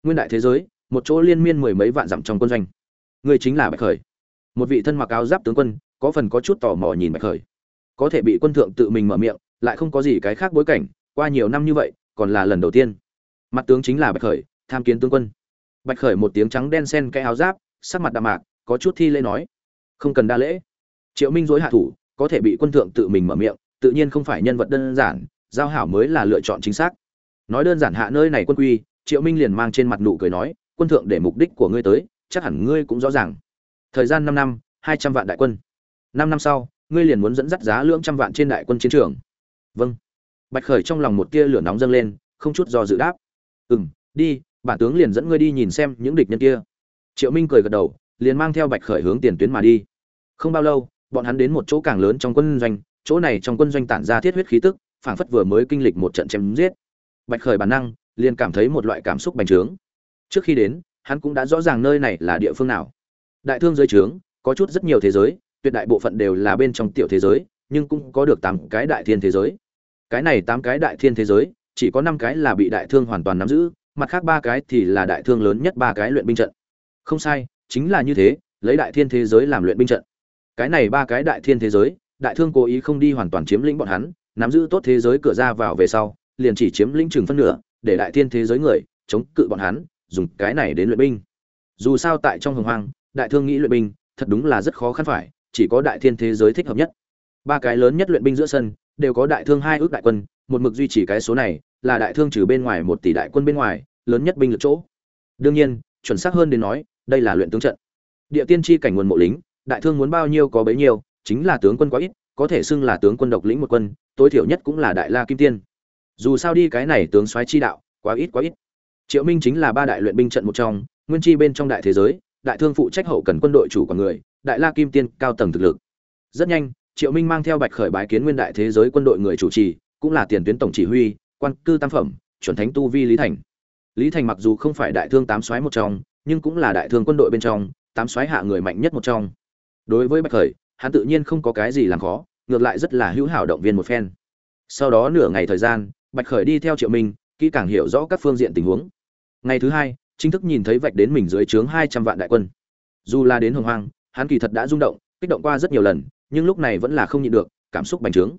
nguyên đại thế giới, một chỗ liên miên mười mấy vạn dặm trong quân doanh. Người chính là bạch khởi. Một vị thân mặc áo giáp tướng quân, có phần có chút tò mò nhìn bạch khởi. Có thể bị quân thượng tự mình mở miệng, lại không có gì cái khác bối cảnh, qua nhiều năm như vậy, còn là lần đầu tiên. Mặt tướng chính là bạch khởi, tham kiến tướng quân. Bạch khởi một tiếng trắng đen sen cái áo giáp, sắc mặt đạm mạc, có chút thi lễ nói. Không cần đa lễ. Triệu minh dối hạ thủ, có thể bị quân thượng tự mình mở miệng, tự nhiên không phải nhân vật đơn giản, giao hảo mới là lựa chọn chính xác. Nói đơn giản hạ nơi này quân quy triệu minh liền mang trên mặt nụ cười nói, quân thượng để mục đích của ngươi tới, chắc hẳn ngươi cũng rõ ràng. Thời gian năm năm, hai trăm vạn đại quân. Năm năm sau, ngươi liền muốn dẫn dắt giá lưỡng trăm vạn trên đại quân chiến trường. Vâng. Bạch khởi trong lòng một tia lửa nóng dâng lên, không chút do dự đáp ừ m đi, bản tướng liền dẫn ngươi đi nhìn xem những địch nhân kia. Triệu minh cười gật đầu, liền mang theo bạch khởi hướng tiền tuyến mà đi. Không bao lâu, bọn hắn đến một chỗ càng lớn trong quân doanh, chỗ này trong quân doanh tản ra thiết huyết khí tức, phảng phất vừa mới kinh lịch một trận chém giết. Bạch khởi bản năng liền cảm thấy một loại cảm xúc bành trướng. Trước khi đến, hắn cũng đã rõ ràng nơi này là địa phương nào. Đại thương giới trướng, có chút rất nhiều thế giới, tuyệt đại bộ phận đều là bên trong tiểu thế giới, nhưng cũng có được tám cái đại thiên thế giới. Cái này tám cái đại thiên thế giới, chỉ có năm cái là bị đại thương hoàn toàn nắm giữ, mặt khác ba cái thì là đại thương lớn nhất ba cái luyện binh trận. Không sai, chính là như thế, lấy đại thiên thế giới làm luyện binh trận. Cái này ba cái đại thiên thế giới, đại thương cố ý không đi hoàn toàn chiếm lĩnh bọn hắn, nắm giữ tốt thế giới cửa ra vào về sau, liền chỉ chiếm lĩnh chừng phân nửa để đại thiên thế giới người chống cự bọn hắn, dùng cái này đến luyện binh. Dù sao tại trong hồng hoang, đại thương nghĩ luyện binh, thật đúng là rất khó khăn phải, chỉ có đại thiên thế giới thích hợp nhất. Ba cái lớn nhất luyện binh giữa sân, đều có đại thương hai ước đại quân, một mực duy trì cái số này, là đại thương trừ bên ngoài một tỷ đại quân bên ngoài, lớn nhất binh lực chỗ. Đương nhiên, chuẩn xác hơn đến nói, đây là luyện tướng trận. Địa tiên tri cảnh nguồn mộ lính, đại thương muốn bao nhiêu có bấy nhiêu, chính là tướng quân quá ít, có thể xưng là tướng quân độc lĩnh một quân, tối thiểu nhất cũng là đại la kim tiên dù sao đi cái này tướng soái chi đạo, quá ít quá ít. Triệu minh chính là ba đại luyện binh trận một trong, nguyên chi bên trong đại thế giới, đại thương phụ trách hậu cần quân đội chủ quản người, đại la kim tiên cao tầng thực lực. Rất nhanh, triệu minh mang theo bạch khởi bái kiến nguyên đại thế giới quân đội người chủ trì, cũng là tiền tuyến tổng chỉ huy, quan cư tam phẩm, chuẩn thánh tu vi lý thành. Lý thành mặc dù không phải đại thương tám soái một trong, nhưng cũng là đại thương quân đội bên trong, tám soái hạ người mạnh nhất một trong. Đối với bạch khởi, hắn tự nhiên không có cái gì làm khó, ngược lại rất là hữu hảo động viên một phen. Sau đó nửa ngày thời gian bạch khởi đi theo triệu minh, kỹ càng hiểu rõ các phương diện tình huống. Ngày thứ hai, chính thức nhìn thấy vạch đến mình dưới trướng hai trăm vạn đại quân. Dù là đến hồng hoang, hắn kỳ thật đã rung động, kích động qua rất nhiều lần, nhưng lúc này vẫn là không nhịn được, cảm xúc bành trướng.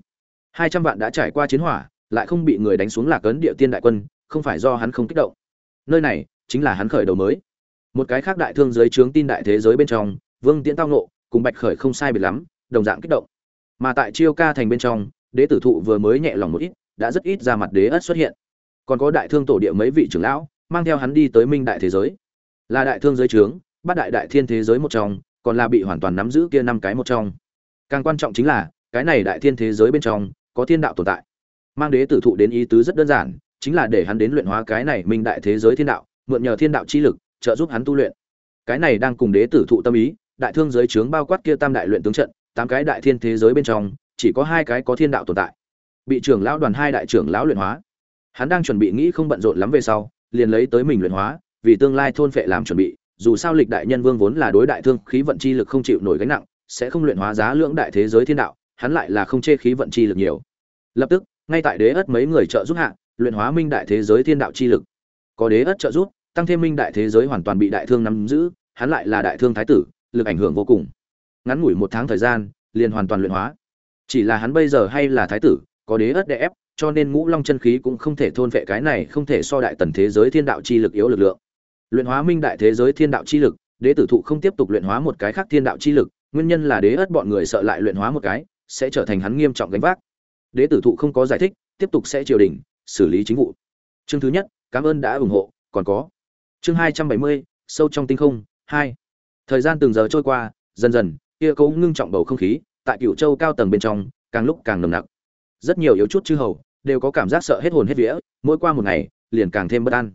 Hai trăm vạn đã trải qua chiến hỏa, lại không bị người đánh xuống lạc ấn địa tiên đại quân, không phải do hắn không kích động. Nơi này chính là hắn khởi đầu mới. Một cái khác đại thương dưới trướng tin đại thế giới bên trong, vương tiễn tao nộ cùng bạch khởi không sai biệt lắm, đồng dạng kích động. Mà tại chiêu ca thành bên trong, đế tử thụ vừa mới nhẹ lòng một ít đã rất ít ra mặt đế ất xuất hiện. Còn có đại thương tổ địa mấy vị trưởng lão, mang theo hắn đi tới minh đại thế giới. Là đại thương giới trướng, bát đại đại thiên thế giới một trong, còn là bị hoàn toàn nắm giữ kia năm cái một trong. Càng quan trọng chính là, cái này đại thiên thế giới bên trong, có thiên đạo tồn tại. Mang đế tử thụ đến ý tứ rất đơn giản, chính là để hắn đến luyện hóa cái này minh đại thế giới thiên đạo, mượn nhờ thiên đạo chi lực, trợ giúp hắn tu luyện. Cái này đang cùng đế tử thụ tâm ý, đại thương giới trướng bao quát kia tam đại luyện tướng trận, tám cái đại thiên thế giới bên trong, chỉ có hai cái có thiên đạo tồn tại bị trưởng lão đoàn hai đại trưởng lão luyện hóa. Hắn đang chuẩn bị nghĩ không bận rộn lắm về sau, liền lấy tới mình luyện hóa, vì tương lai thôn phệ làm chuẩn bị, dù sao lịch đại nhân vương vốn là đối đại thương khí vận chi lực không chịu nổi gánh nặng, sẽ không luyện hóa giá lưỡng đại thế giới thiên đạo, hắn lại là không chê khí vận chi lực nhiều. Lập tức, ngay tại đế ất mấy người trợ giúp hạ, luyện hóa minh đại thế giới thiên đạo chi lực. Có đế ất trợ giúp, tăng thêm minh đại thế giới hoàn toàn bị đại thương nắm giữ, hắn lại là đại thương thái tử, lực ảnh hưởng vô cùng. Ngắn ngủi một tháng thời gian, liền hoàn toàn luyện hóa. Chỉ là hắn bây giờ hay là thái tử có đế ất đè ép, cho nên ngũ long chân khí cũng không thể thôn vệ cái này không thể so đại tần thế giới thiên đạo chi lực yếu lực lượng. Luyện hóa minh đại thế giới thiên đạo chi lực, đế tử thụ không tiếp tục luyện hóa một cái khác thiên đạo chi lực, nguyên nhân là đế ất bọn người sợ lại luyện hóa một cái, sẽ trở thành hắn nghiêm trọng gánh vác. Đế tử thụ không có giải thích, tiếp tục sẽ triều đình, xử lý chính vụ. Chương thứ nhất, cảm ơn đã ủng hộ, còn có. Chương hai trăm bảy mươi, sâu trong tinh không, hai. Thời gian từng giờ trôi qua, dần dần, kia cũng ngưng trọng bầu không khí, tại cựu châu cao tầng bên trong, càng lúc càng nồng nặc rất nhiều yếu chút chư hầu, đều có cảm giác sợ hết hồn hết vía, mỗi qua một ngày, liền càng thêm bất an.